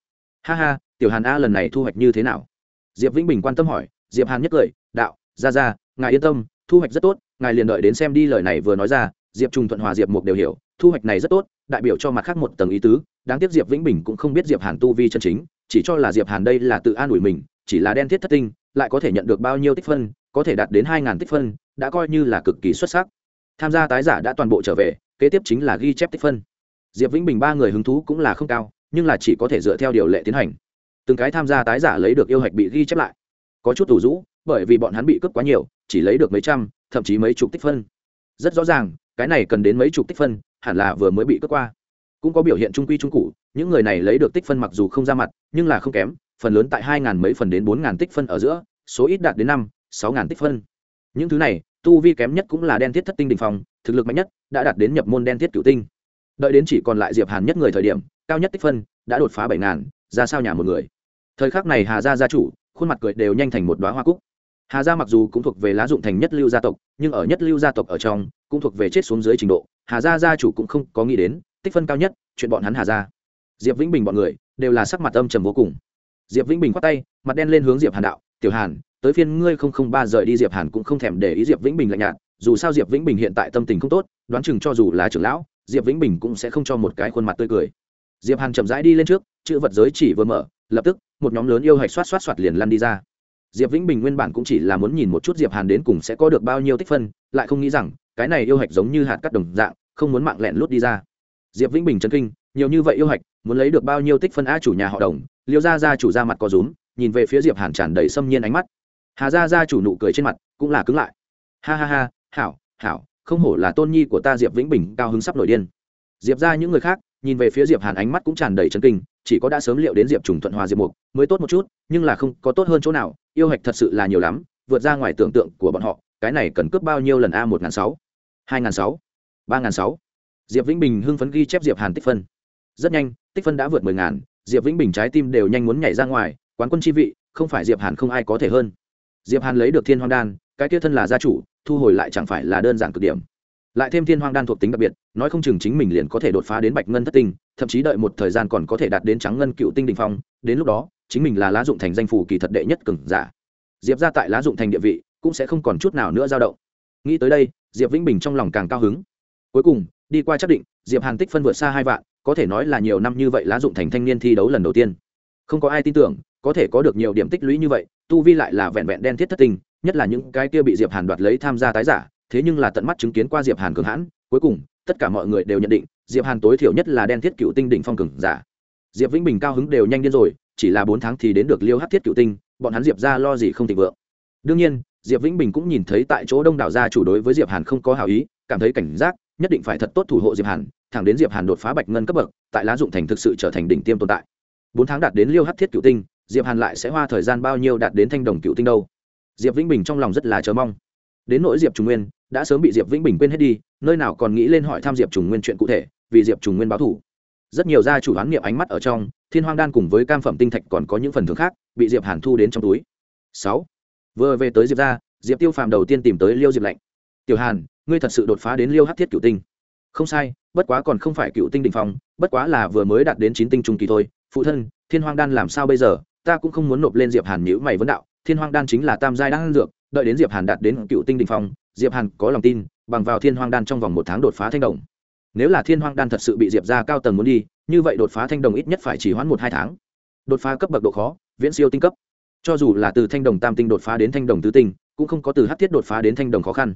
Ha ha, tiểu hàn a lần này thu hoạch như thế nào? Diệp vĩnh bình quan tâm hỏi, diệp hàn nhất cười, đạo, ra ra, ngài yên tâm, thu hoạch rất tốt, ngài liền đợi đến xem đi lời này vừa nói ra, diệp trung thuận hòa, diệp mục đều hiểu, thu hoạch này rất tốt, đại biểu cho mặt khác một tầng ý tứ, đáng tiếc diệp vĩnh bình cũng không biết diệp hàn tu vi chân chính, chỉ cho là diệp hàn đây là tự an ủi mình, chỉ là đen thiết thất tinh, lại có thể nhận được bao nhiêu tích phân, có thể đạt đến hai ngàn tích phân, đã coi như là cực kỳ xuất sắc. Tham gia tái giả đã toàn bộ trở về, kế tiếp chính là ghi chép tích phân diệp vĩnh bình ba người hứng thú cũng là không cao, nhưng là chỉ có thể dựa theo điều lệ tiến hành. Từng cái tham gia tái giả lấy được yêu hạch bị ghi chép lại. Có chút tủ rũ, bởi vì bọn hắn bị cướp quá nhiều, chỉ lấy được mấy trăm, thậm chí mấy chục tích phân. Rất rõ ràng, cái này cần đến mấy chục tích phân, hẳn là vừa mới bị cướp qua. Cũng có biểu hiện trung quy trung cụ, những người này lấy được tích phân mặc dù không ra mặt, nhưng là không kém, phần lớn tại hai ngàn mấy phần đến bốn ngàn tích phân ở giữa, số ít đạt đến năm, sáu ngàn tích phân. Những thứ này, tu vi kém nhất cũng là đen thiết thất tinh đình phòng thực lực mạnh nhất đã đạt đến nhập môn đen thiết cửu tinh đợi đến chỉ còn lại diệp hàn nhất người thời điểm, cao nhất tích phân đã đột phá bảy ngàn, ra sao nhà một người. Thời khắc này hà gia gia chủ, khuôn mặt cười đều nhanh thành một đóa hoa cúc. Hà gia mặc dù cũng thuộc về lá dụng thành nhất lưu gia tộc, nhưng ở nhất lưu gia tộc ở trong, cũng thuộc về chết xuống dưới trình độ. Hà gia gia chủ cũng không có nghĩ đến, tích phân cao nhất, chuyện bọn hắn hà gia. Diệp vĩnh bình bọn người, đều là sắc mặt âm trầm vô cùng. Diệp vĩnh bình khoát tay, mặt đen lên hướng diệp hàn đạo, tiểu hàn, tới phiên ngươi không không ba rời đi. Diệp hàn cũng không thèm để ý diệp vĩnh bình lạnh nhạt, dù sao diệp vĩnh bình hiện tại tâm tình không tốt, đoán chừng cho dù là trưởng lão diệp vĩnh bình cũng sẽ không cho một cái khuôn mặt tươi cười. Diệp hàn chậm rãi đi lên trước, chữ vật giới chỉ vừa mở, lập tức, một nhóm lớn yêu hạch xoát xoát xoát liền lăn đi ra. Diệp vĩnh bình nguyên bản cũng chỉ là muốn nhìn một chút diệp hàn đến cùng sẽ có được bao nhiêu tích phân, lại không nghĩ rằng, cái này yêu hạch giống như hạt cắt đồng dạng, không muốn mạng lẹn lút đi ra. Diệp vĩnh bình chấn kinh, nhiều như vậy yêu hạch, muốn lấy được bao nhiêu tích phân a chủ nhà họ đồng, liêu gia gia chủ ra mặt có rúm, nhìn về phía diệp hàn tràn đầy xâm nhiên ánh mắt. Hà gia gia chủ nụ cười trên mặt, cũng là cứng lại. Ha ha ha, hảo hảo không hổ là tôn nhi của ta diệp vĩnh bình, cao hứng sắp nổi điên. Diệp ra những người khác, nhìn về phía diệp hàn ánh mắt cũng tràn đầy chân kinh, chỉ có đã sớm liệu đến diệp trùng thuận hòa diệp mục mới tốt một chút, nhưng là không có tốt hơn chỗ nào, yêu hạch thật sự là nhiều lắm, vượt ra ngoài tưởng tượng của bọn họ, cái này cần cướp bao nhiêu lần a một n g h n sáu, hai n g h n sáu, ba n g h n sáu. Diệp vĩnh bình hưng phấn ghi chép diệp hàn tích phân. Rất nhanh, tích phân đã vượt mười ngàn, diệp vĩnh bình trái tim đều nhanh muốn nhảy ra ngoài, quán quân chi vị, không phải diệp hàn không ai có thể hơn. Diệp hàn lấy được thiên hoang đan, cái kia thân là gia chủ thu hồi lại chẳng phải là đơn giản cực điểm. Lại thêm thiên hoang đan thuộc tính đặc biệt, nói không chừng chính mình liền có thể đột phá đến bạch ngân thất tinh, thậm chí đợi một thời gian còn có thể đạt đến trắng ngân cựu tinh đình phong, đến lúc đó, chính mình là lá dụng thành danh phủ kỳ thật đệ nhất cừng giả. Diệp ra tại lá dụng thành địa vị cũng sẽ không còn chút nào nữa dao động. Nghĩ tới đây, diệp vĩnh bình trong lòng càng cao hứng. Cuối cùng, đi qua chắc định, diệp hàn tích phân vượt xa hai vạn, có thể nói là nhiều năm như vậy lá dụng thành thanh niên thi đấu lần đầu tiên. Không có ai tin tưởng, có thể có được nhiều điểm tích lũy như vậy, tu vi lại là vẹn vẹn đen thiết thất tinh nhất là những cái kia bị diệp hàn đoạt lấy tham gia tái giả, thế nhưng là tận mắt chứng kiến qua diệp hàn cường hãn, cuối cùng, tất cả mọi người đều nhận định, diệp hàn tối thiểu nhất là đen thiết cựu tinh đỉnh phong cường giả. Diệp vĩnh bình cao hứng đều nhanh điên rồi, chỉ là bốn tháng thì đến được liêu hát thiết cựu tinh, bọn hắn diệp ra lo gì không thịnh vượng. Đương nhiên, diệp vĩnh bình cũng nhìn thấy tại chỗ đông đảo gia chủ đối với diệp hàn không có hảo ý, cảm thấy cảnh giác, nhất định phải thật tốt thủ hộ diệp hàn, thẳng đến diệp hàn đột phá bạch ngân cấp bậc, tại lá dụng thành thực sự trở thành đỉnh tiêm tồn tại. Bốn tháng đạt đến liêu hát thiết cựu tinh, diệp hàn lại sẽ hoa thời gian bao nhiêu đạt đến thanh đồng cựu tinh đâu? Diệp vĩnh bình trong lòng rất là chờ mong. Đến nỗi diệp trùng nguyên, đã sớm bị diệp vĩnh bình quên hết đi, nơi nào còn nghĩ lên hỏi thăm diệp trùng nguyên chuyện cụ thể, vì diệp trùng nguyên báo thủ rất nhiều gia chủ đoán niệm ánh mắt ở trong, thiên hoang đan cùng với cam phẩm tinh thạch còn có những phần thưởng khác, bị diệp hàn thu đến trong túi. Sáu. Vừa về tới diệp ra diệp tiêu phàm đầu tiên tìm tới liêu diệp lạnh. Tiểu hàn, ngươi thật sự đột phá đến liêu hát thiết cựu tinh. Không sai, bất quá còn không phải cựu tinh đ ỉ n h phong, bất quá là vừa mới đạt đến chín tinh trung kỳ thôi. Phụ thân, thiên hoang đan làm sao bây giờ? Ta cũng không muốn nộp lên diệp hàn nhữ mày vấn đạo thiên hoang đan chính là tam giai đan dược, đợi đến diệp hàn đạt đến cựu tinh đình phong, diệp hàn có lòng tin, bằng vào thiên hoang đan trong vòng một tháng đột phá thanh đồng. Nếu là thiên hoang đan thật sự bị diệp ra cao tầng muốn đi, như vậy đột phá thanh đồng ít nhất phải chỉ hoãn một hai tháng. Đột phá cấp bậc độ khó, viễn siêu tinh cấp. Cho dù là từ thanh đồng tam tinh đột phá đến thanh đồng tứ tinh, cũng không có từ hát thiết đột phá đến thanh đồng khó khăn.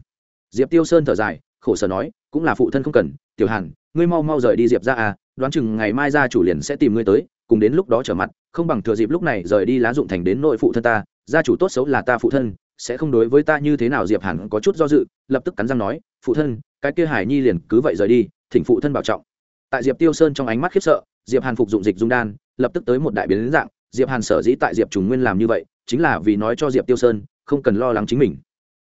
Diệp tiêu sơn thở dài, khổ sở nói, cũng là phụ thân không cần. Tiểu hàn, ngươi mau mau rời đi diệp ra à đoán chừng ngày mai gia chủ liền sẽ tìm ngươi tới, cùng đến lúc đó trở mặt, không bằng thừa dịp lúc này rời đi lá dụng thành đến nội phụ thân ta, gia chủ tốt xấu là ta phụ thân, sẽ không đối với ta như thế nào, diệp hàn có chút do dự, lập tức cắn răng nói, phụ thân, cái kia hải nhi liền cứ vậy rời đi, thỉnh phụ thân bảo trọng. Tại diệp tiêu sơn trong ánh mắt khiếp sợ, diệp hàn phục dụng dịch dung đan, lập tức tới một đại biến dạng, diệp hàn sở dĩ tại diệp trùng nguyên làm như vậy, chính là vì nói cho diệp tiêu sơn, không cần lo lắng chính mình.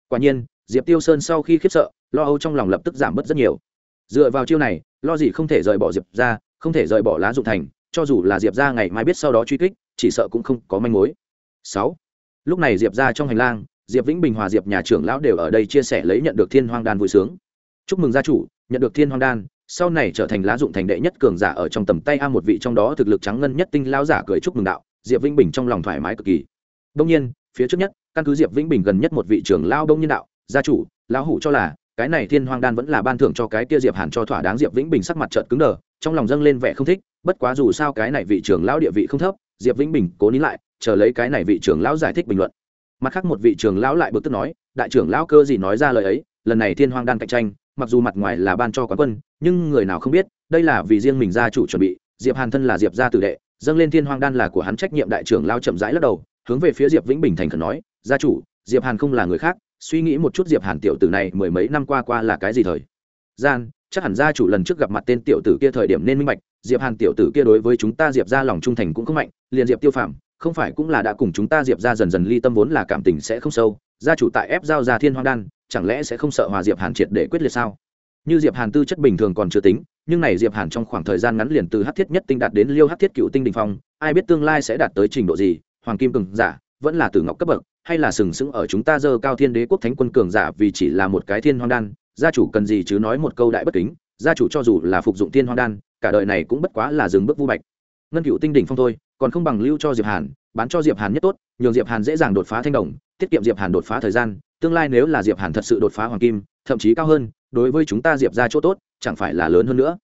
Quả nhiên, diệp tiêu sơn sau khi khiếp sợ, lo âu trong lòng lập tức giảm bớt rất nhiều dựa vào chiêu này, lo gì không thể rời bỏ diệp ra, không thể rời bỏ lá dụng thành, cho dù là diệp ra ngày mai biết sau đó truy kích, chỉ sợ cũng không có manh mối. Sáu. Lúc này diệp ra trong hành lang, diệp vĩnh bình, hòa diệp nhà trưởng lão đều ở đây chia sẻ lấy nhận được thiên hoang đan vui sướng. Chúc mừng gia chủ, nhận được thiên hoang đan, sau này trở thành lá dụng thành đệ nhất cường giả ở trong tầm tay a một vị trong đó thực lực trắng ngân nhất tinh lão giả cười chúc mừng đạo. Diệp vĩnh bình trong lòng thoải mái cực kỳ. Đông nhiên, phía trước nhất, căn cứ diệp vĩnh bình gần nhất một vị trưởng lao đông nhiên đạo, gia chủ, lão hủ cho là cái này thiên hoang đan vẫn là ban thưởng cho cái kia diệp hàn cho thỏa đáng diệp vĩnh bình sắc mặt trợt cứng đờ, trong lòng dâng lên vẻ không thích, bất quá dù sao cái này vị trưởng lão địa vị không thấp, diệp vĩnh bình cố nín lại, chờ lấy cái này vị trưởng lão giải thích bình luận. Mặt khác một vị trưởng lão lại bực tức nói, đại trưởng lão cơ gì nói ra lời ấy, lần này thiên hoang đan cạnh tranh, mặc dù mặt ngoài là ban cho quán quân, nhưng người nào không biết, đây là vì riêng mình gia chủ chuẩn bị, diệp hàn thân là diệp gia tử đệ, dâng lên thiên hoang đan là của hắn trách nhiệm đại trưởng lao chậm rãi lắc đầu, hướng về phía diệp vĩnh bình thành khẩn nói, gia chủ, diệp hàn không là người khác suy nghĩ một chút diệp hàn tiểu tử này mười mấy năm qua qua là cái gì thời gian, chắc hẳn gia chủ lần trước gặp mặt tên tiểu tử kia thời điểm nên minh bạch, diệp hàn tiểu tử kia đối với chúng ta diệp ra lòng trung thành cũng không mạnh, liền diệp tiêu phạm không phải cũng là đã cùng chúng ta diệp ra dần dần ly tâm vốn là cảm tình sẽ không sâu, gia chủ tại ép giao ra thiên hoang đan, chẳng lẽ sẽ không sợ hòa diệp hàn triệt để quyết liệt sao? Như diệp hàn tư chất bình thường còn chưa tính, nhưng này diệp hàn trong khoảng thời gian ngắn liền từ hắc thiết nhất tinh đạt đến liêu hắc thiết cựu tinh đình phong, ai biết tương lai sẽ đạt tới trình độ gì, hoàng kim cường giả vẫn là từ ngọc cấp bậc, hay là sừng sững ở chúng ta dơ cao thiên đế quốc thánh quân cường giả vì chỉ là một cái thiên hoang đan, gia chủ cần gì chứ nói một câu đại bất kính, gia chủ cho dù là phục dụng thiên hoang đan, cả đời này cũng bất quá là dừng bước vu bạch. Ngân cựu tinh đỉnh phong thôi, còn không bằng lưu cho diệp hàn, bán cho diệp hàn nhất tốt, nhường diệp hàn dễ dàng đột phá thanh đồng, tiết kiệm diệp hàn đột phá thời gian, tương lai nếu là diệp hàn thật sự đột phá hoàng kim, thậm chí cao hơn, đối với chúng ta diệp ra chỗ tốt, chẳng phải là lớn hơn nữa.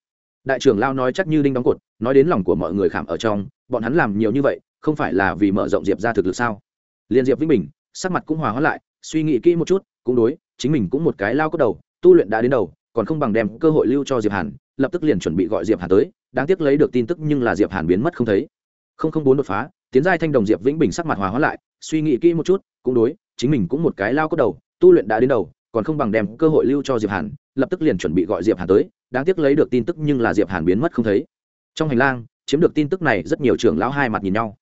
Đại trưởng lao nói chắc như đinh đóng cột, nói đến lòng của mọi người khảm ở trong, bọn hắn làm nhiều như vậy, không phải là vì mở rộng diệp ra thực lực sao? Liên diệp vĩnh bình, sắc mặt cũng hòa hóa lại, suy nghĩ kỹ một chút, cũng đối, chính mình cũng một cái lao cốt đầu, tu luyện đã đến đầu, còn không bằng đem cơ hội lưu cho diệp hàn, lập tức liền chuẩn bị gọi diệp hàn tới, đáng tiếc lấy được tin tức nhưng là diệp hàn biến mất không thấy. Không không bốn đột phá, tiến giai thanh đồng diệp vĩnh bình sắc mặt hòa hóa lại, suy nghĩ kỹ một chút, cũng đối, chính mình cũng một cái lao cốt đầu, tu luyện đã đến đầu, còn không bằng đem cơ hội lưu cho diệp hàn, lập tức liền chuẩn bị gọi diệp hàn tới, đáng tiếc lấy được tin tức nhưng là diệp hàn biến mất không thấy. Trong hành lang, chiếm được tin tức này rất nhiều trưởng lão hai mặt nhìn nhau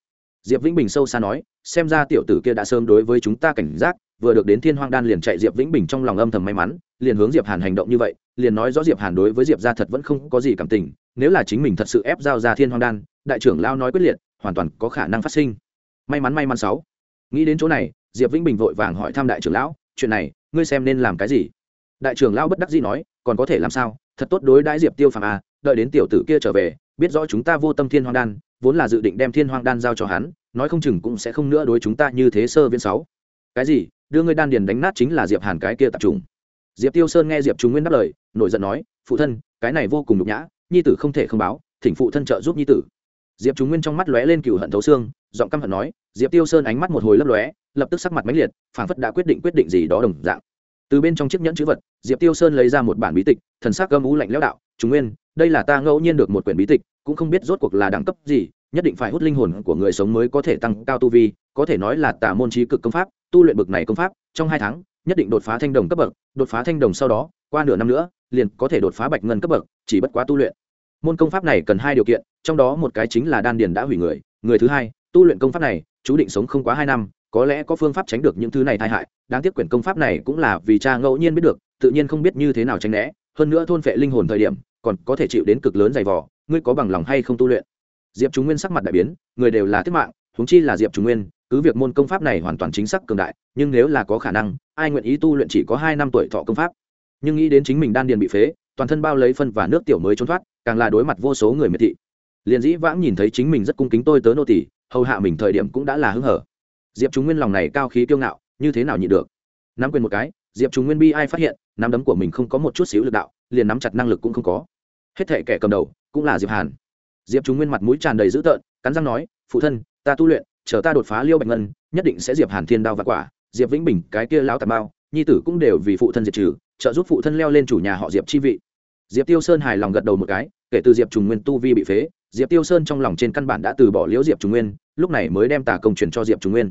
diệp vĩnh bình sâu xa nói, xem ra tiểu tử kia đã sớm đối với chúng ta cảnh giác, vừa được đến thiên hoang đan liền chạy diệp vĩnh bình trong lòng âm thầm may mắn, liền hướng diệp hàn hành động như vậy, liền nói rõ diệp hàn đối với diệp gia thật vẫn không có gì cảm tình, nếu là chính mình thật sự ép giao ra thiên hoang đan, đại trưởng lao nói quyết liệt, hoàn toàn có khả năng phát sinh. May mắn may mắn sáu. Nghĩ đến chỗ này, diệp vĩnh bình vội vàng hỏi thăm đại trưởng lão, chuyện này, ngươi xem nên làm cái gì? Đại trưởng lão bất đắc dĩ nói, còn có thể làm sao? Thật tốt đối đãi diệp tiêu phàm à đợi đến tiểu tử kia trở về, biết rõ chúng ta vô tâm thiên hoang đan vốn là dự định đem thiên hoang đan giao cho hắn, nói không chừng cũng sẽ không nữa đối chúng ta như thế sơ viên sáu. Cái gì? Đưa ngươi đan điền đánh nát chính là diệp hàn cái kia tập trung diệp tiêu sơn nghe diệp trung nguyên đáp lời, nổi giận nói, phụ thân, cái này vô cùng nhục nhã, nhi tử không thể không báo, thỉnh phụ thân trợ giúp nhi tử. Diệp trung nguyên trong mắt lóe lên cựu hận thấu xương, giọng căm hận nói, diệp tiêu sơn ánh mắt một hồi lấp lóe, lập tức sắc mặt mãnh liệt, phảng phất đã quyết định quyết định gì đó đồng dạng từ bên trong chiếc nhẫn chữ vật, diệp tiêu sơn lấy ra một bản bí tịch, thần sắc gâm ú lạnh lẽo đạo chúng nguyên, đây là ta ngẫu nhiên được một quyển bí tịch, cũng không biết rốt cuộc là đẳng cấp gì, nhất định phải hút linh hồn của người sống mới có thể tăng cao tu vi, có thể nói là tà môn trí cực công pháp, tu luyện bực này công pháp, trong hai tháng, nhất định đột phá thanh đồng cấp bậc, đột phá thanh đồng sau đó, qua nửa năm nữa, liền có thể đột phá bạch ngân cấp bậc, chỉ bất quá tu luyện. Môn công pháp này cần hai điều kiện, trong đó một cái chính là đan điền đã hủy người người thứ hai, tu luyện công pháp này, chú định sống không quá hai năm có lẽ có phương pháp tránh được những thứ này tai hại, đáng tiếc quyển công pháp này cũng là vì cha ngẫu nhiên biết được, tự nhiên không biết như thế nào tránh né, hơn nữa thôn phệ linh hồn thời điểm, còn có thể chịu đến cực lớn dày vò, ngươi có bằng lòng hay không tu luyện? Diệp chúng nguyên sắc mặt đại biến, người đều là thiết mạng, huống chi là diệp chúng nguyên, cứ việc môn công pháp này hoàn toàn chính xác cường đại, nhưng nếu là có khả năng, ai nguyện ý tu luyện chỉ có hai năm tuổi thọ công pháp. Nhưng nghĩ đến chính mình đan điền bị phế, toàn thân bao lấy phân và nước tiểu mới trốn thoát, càng là đối mặt vô số người miệt thị. Liền dĩ vãng nhìn thấy chính mình rất cung kính tôi tớ nô tỷ hầu hạ mình thời điểm cũng đã là hứng hở diệp chúng nguyên lòng này cao khí kiêu ngạo, như thế nào nhịn được? Nắm quyền một cái, diệp chúng nguyên bi ai phát hiện, nắm đấm của mình không có một chút xíu lực đạo, liền nắm chặt năng lực cũng không có. Hết thệ kẻ cầm đầu, cũng là diệp hàn. Diệp chúng nguyên mặt mũi tràn đầy dữ tợn, cắn răng nói, phụ thân, ta tu luyện, chờ ta đột phá liêu bạch ngân, nhất định sẽ diệp hàn thiên đao và quả, diệp vĩnh bình, cái kia lão tà bao, nhi tử cũng đều vì phụ thân diệt trừ, trợ giúp phụ thân leo lên chủ nhà họ diệp chi vị. Diệp tiêu sơn hài lòng gật đầu một cái, kể từ diệp trùng nguyên tu vi bị phế, diệp tiêu sơn trong lòng trên căn bản đã từ bỏ liễu diệp trùng nguyên, lúc này mới đem tà công truyền cho diệp trùng nguyên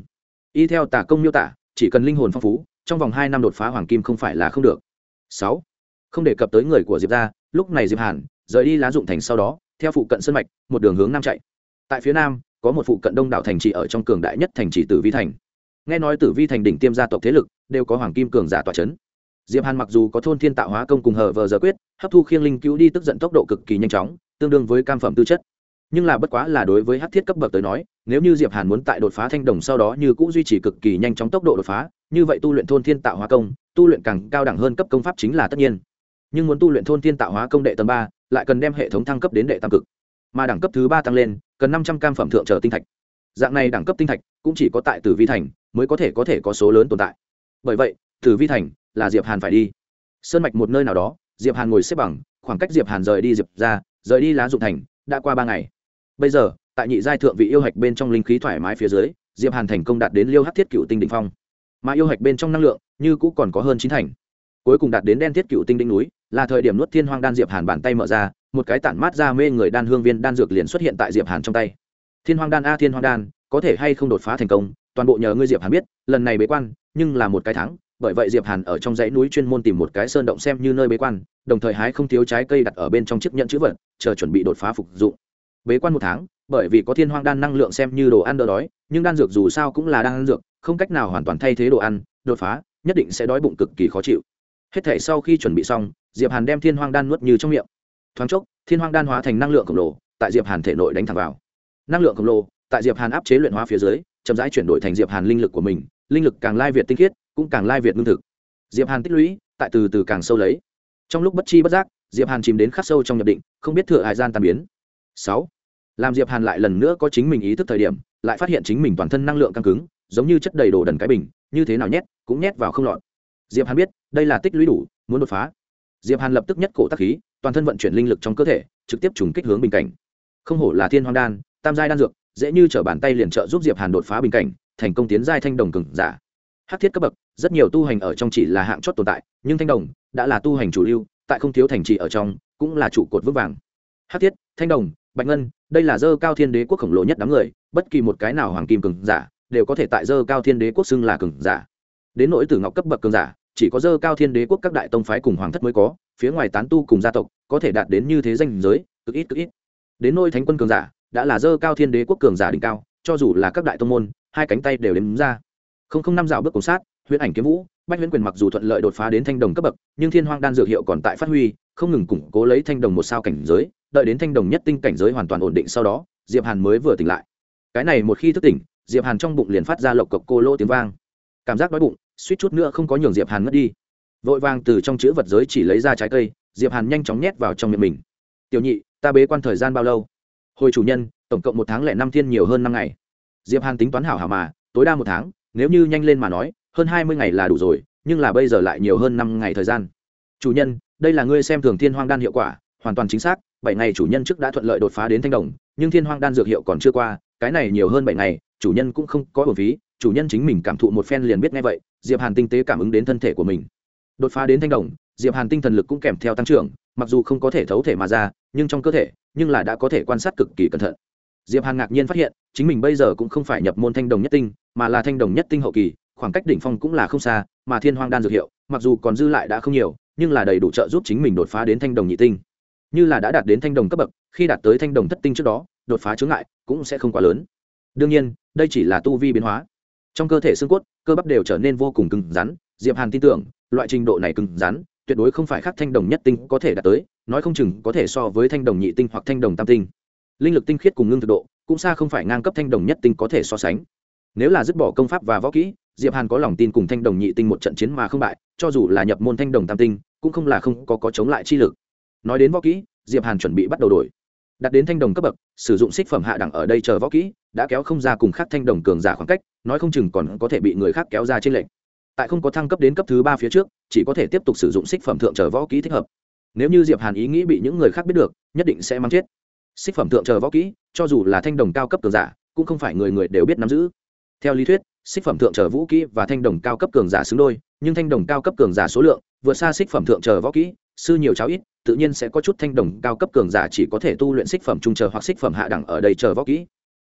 y theo tả công miêu tả, chỉ cần linh hồn phong phú, trong vòng hai năm đột phá hoàng kim không phải là không được. Sáu, không đề cập tới người của diệp ra lúc này diệp hàn, rời đi lá dụng thành sau đó, theo phụ cận sân mạch, một đường hướng nam chạy. Tại phía nam, có một phụ cận đông đảo thành trì ở trong cường đại nhất thành trì tử vi thành. Nghe nói tử vi thành đỉnh tiêm gia tộc thế lực, đều có hoàng kim cường giả tỏa chấn. Diệp hàn mặc dù có thôn thiên tạo hóa công cùng hờ vờ giờ quyết, hấp thu khiêng linh cứu đi tức giận tốc độ cực kỳ nhanh chóng, tương đương với cam phẩm tư chất nhưng là bất quá là đối với hát thiết cấp bậc tới nói, nếu như diệp hàn muốn tại đột phá thanh đồng sau đó như cũng duy trì cực kỳ nhanh chóng tốc độ đột phá, như vậy tu luyện thôn thiên tạo hóa công, tu luyện càng cao đẳng hơn cấp công pháp chính là tất nhiên. Nhưng muốn tu luyện thôn thiên tạo hóa công đệ tầng ba, lại cần đem hệ thống thăng cấp đến đệ tam cực. Mà đẳng cấp thứ ba tăng lên, cần năm trăm cam phẩm thượng trở tinh thạch. Dạng này đẳng cấp tinh thạch cũng chỉ có tại tử vi thành mới có thể có thể có số lớn tồn tại. Bởi vậy, tử vi thành là diệp hàn phải đi. Sơn mạch một nơi nào đó, diệp hàn ngồi xếp bằng, khoảng cách diệp hàn rời đi diệp ra, rời đi lá dụng thành, đã qua ba ngày bây giờ, tại nhị giai thượng vị yêu hạch bên trong linh khí thoải mái phía dưới, diệp hàn thành công đạt đến liêu hát thiết cựu tinh đ phong. Mà yêu hạch bên trong năng lượng, như cũ còn có hơn chín thành. Cuối cùng đạt đến đen thiết cựu tinh đỉnh núi, là thời điểm nuốt thiên hoang đan diệp hàn bàn tay mở ra, một cái tản mát ra mê người đan hương viên đan dược liền xuất hiện tại diệp hàn trong tay. Thiên hoang đan a, thiên hoang đan, có thể hay không đột phá thành công, toàn bộ nhờ ngươi diệp hàn biết, lần này bế quan, nhưng là một cái thắng, bởi vậy diệp hàn ở trong dãy núi chuyên môn tìm một cái sơn động xem như nơi bế quan, đồng thời hái không thiếu trái cây đặt ở bên trong chiếc nhẫn chữ vật, chờ chuẩn bị đột phá phục dụng bế quan một tháng, bởi vì có thiên hoang đan năng lượng xem như đồ ăn đỡ đói, nhưng đan dược dù sao cũng là đan dược, không cách nào hoàn toàn thay thế đồ ăn, đột phá, nhất định sẽ đói bụng cực kỳ khó chịu. Hết thể sau khi chuẩn bị xong, diệp hàn đem thiên hoang đan nuốt như trong miệng. Thoáng chốc, thiên hoang đan hóa thành năng lượng khổng lồ, tại diệp hàn thể nội đánh thẳng vào. Năng lượng khổng lồ, tại diệp hàn áp chế luyện hóa phía dưới, chậm rãi chuyển đổi thành diệp hàn linh lực của mình, linh lực càng lai việt tinh khiết, cũng càng lai việt lương thực. Diệp hàn tích lũy, tại từ từ càng sâu lấy. Trong lúc bất chi bất giác, diệp hàn chìm đến khắc sâu trong nhập định, không biết thừa hải gian tàn biến. Sáu làm diệp hàn lại lần nữa có chính mình ý thức thời điểm, lại phát hiện chính mình toàn thân năng lượng căng cứng, giống như chất đầy đồ đần cái bình, như thế nào nhét, cũng nhét vào không lọt. Diệp hàn biết, đây là tích lũy đủ, muốn đột phá. Diệp hàn lập tức nhất cổ tác khí, toàn thân vận chuyển linh lực trong cơ thể, trực tiếp trùng kích hướng bình cảnh. Không hổ là thiên hoang đan, tam giai đan dược, dễ như trở bàn tay liền trợ giúp diệp hàn đột phá bình cảnh, thành công tiến giai thanh đồng cường giả. Hắc thiết cấp bậc, rất nhiều tu hành ở trong chỉ là hạng chót tồn tại, nhưng thanh đồng, đã là tu hành chủ lưu, tại không thiếu thành trì ở trong, cũng là trụ cột vững vàng. Hắc thiết, thanh đồng bạch ngân, đây là dơ cao thiên đế quốc khổng lồ nhất đám người, bất kỳ một cái nào hoàng kim cường giả đều có thể tại dơ cao thiên đế quốc xưng là cường giả. Đến nỗi tử ngọc cấp bậc cường giả, chỉ có dơ cao thiên đế quốc các đại tông phái cùng hoàng thất mới có, phía ngoài tán tu cùng gia tộc có thể đạt đến như thế danh giới, cực ít cực ít. Đến nỗi thánh quân cường giả, đã là dơ cao thiên đế quốc cường giả đỉnh cao, cho dù là các đại tông môn, hai cánh tay đều đếm ra. Không không năm dạo bước cùng sát, huyễn ảnh kiếm vũ, bách huyễn quyền mặc dù thuận lợi đột phá đến thanh đồng cấp bậc, nhưng thiên hoang đan dược hiệu còn tại phát huy, không ngừng củng cố lấy thanh đồng một sao cảnh giới đợi đến thanh đồng nhất tinh cảnh giới hoàn toàn ổn định sau đó, diệp hàn mới vừa tỉnh lại. Cái này một khi thức tỉnh, diệp hàn trong bụng liền phát ra lộc cộc cô lô tiếng vang. Cảm giác đói bụng, suýt chút nữa không có nhường diệp hàn ngất đi. Vội vàng từ trong chữ vật giới chỉ lấy ra trái cây, diệp hàn nhanh chóng nhét vào trong miệng mình. Tiểu nhị, ta bế quan thời gian bao lâu? Hồi chủ nhân, tổng cộng một tháng lẻ năm thiên nhiều hơn năm ngày. Diệp hàn tính toán hảo hảo mà, tối đa một tháng, nếu như nhanh lên mà nói, hơn hai mươi ngày là đủ rồi, nhưng là bây giờ lại nhiều hơn năm ngày thời gian. Chủ nhân, đây là ngươi xem thường thiên hoang đan hiệu quả hoàn toàn chính xác, bảy ngày chủ nhân trước đã thuận lợi đột phá đến thanh đồng, nhưng thiên hoang đan dược hiệu còn chưa qua, cái này nhiều hơn bảy ngày, chủ nhân cũng không có bổn phí, chủ nhân chính mình cảm thụ một phen liền biết ngay vậy, diệp hàn tinh tế cảm ứng đến thân thể của mình. Đột phá đến thanh đồng, diệp hàn tinh thần lực cũng kèm theo tăng trưởng, mặc dù không có thể thấu thể mà ra, nhưng trong cơ thể, nhưng là đã có thể quan sát cực kỳ cẩn thận. Diệp hàn ngạc nhiên phát hiện, chính mình bây giờ cũng không phải nhập môn thanh đồng nhất tinh, mà là thanh đồng nhất tinh hậu kỳ, khoảng cách đỉnh phong cũng là không xa, mà thiên hoang đan dược hiệu, mặc dù còn dư lại đã không nhiều, nhưng là đầy đủ trợ giúp chính mình đột phá đến thanh đồng nhị tinh như là đã đạt đến thanh đồng cấp bậc, khi đạt tới thanh đồng thất tinh trước đó, đột phá chướng ngại cũng sẽ không quá lớn. Đương nhiên, đây chỉ là tu vi biến hóa. Trong cơ thể xương cốt, cơ bắp đều trở nên vô cùng cứng rắn, diệp hàn tin tưởng, loại trình độ này cứng rắn, tuyệt đối không phải khác thanh đồng nhất tinh có thể đạt tới, nói không chừng có thể so với thanh đồng nhị tinh hoặc thanh đồng tam tinh. Linh lực tinh khiết cùng ngưng thực độ, cũng xa không phải ngang cấp thanh đồng nhất tinh có thể so sánh. Nếu là dứt bỏ công pháp và võ kỹ, diệp hàn có lòng tin cùng thanh đồng nhị tinh một trận chiến mà không bại, cho dù là nhập môn thanh đồng tam tinh, cũng không là không có có chống lại chi lực nói đến võ kỹ, diệp hàn chuẩn bị bắt đầu đổi. Đặt đến thanh đồng cấp bậc, sử dụng xích phẩm hạ đẳng ở đây chờ võ kỹ, đã kéo không ra cùng khác thanh đồng cường giả khoảng cách, nói không chừng còn có thể bị người khác kéo ra trên lệnh. Tại không có thăng cấp đến cấp thứ ba phía trước, chỉ có thể tiếp tục sử dụng xích phẩm thượng chờ võ kỹ thích hợp. Nếu như diệp hàn ý nghĩ bị những người khác biết được, nhất định sẽ mang chết. Xích phẩm thượng chờ võ kỹ, cho dù là thanh đồng cao cấp cường giả, cũng không phải người người đều biết nắm giữ. Theo lý thuyết, xích phẩm thượng chờ vũ kỹ và thanh đồng cao cấp cường giả xứng đôi, nhưng thanh đồng cao cấp cường giả số lượng vượt xa xích phẩm thượng chờ võ kỹ sư nhiều cháo ít, tự nhiên sẽ có chút thanh đồng, cao cấp cường giả chỉ có thể tu luyện xích phẩm trung chờ hoặc xích phẩm hạ đẳng ở đây chờ võ kỹ.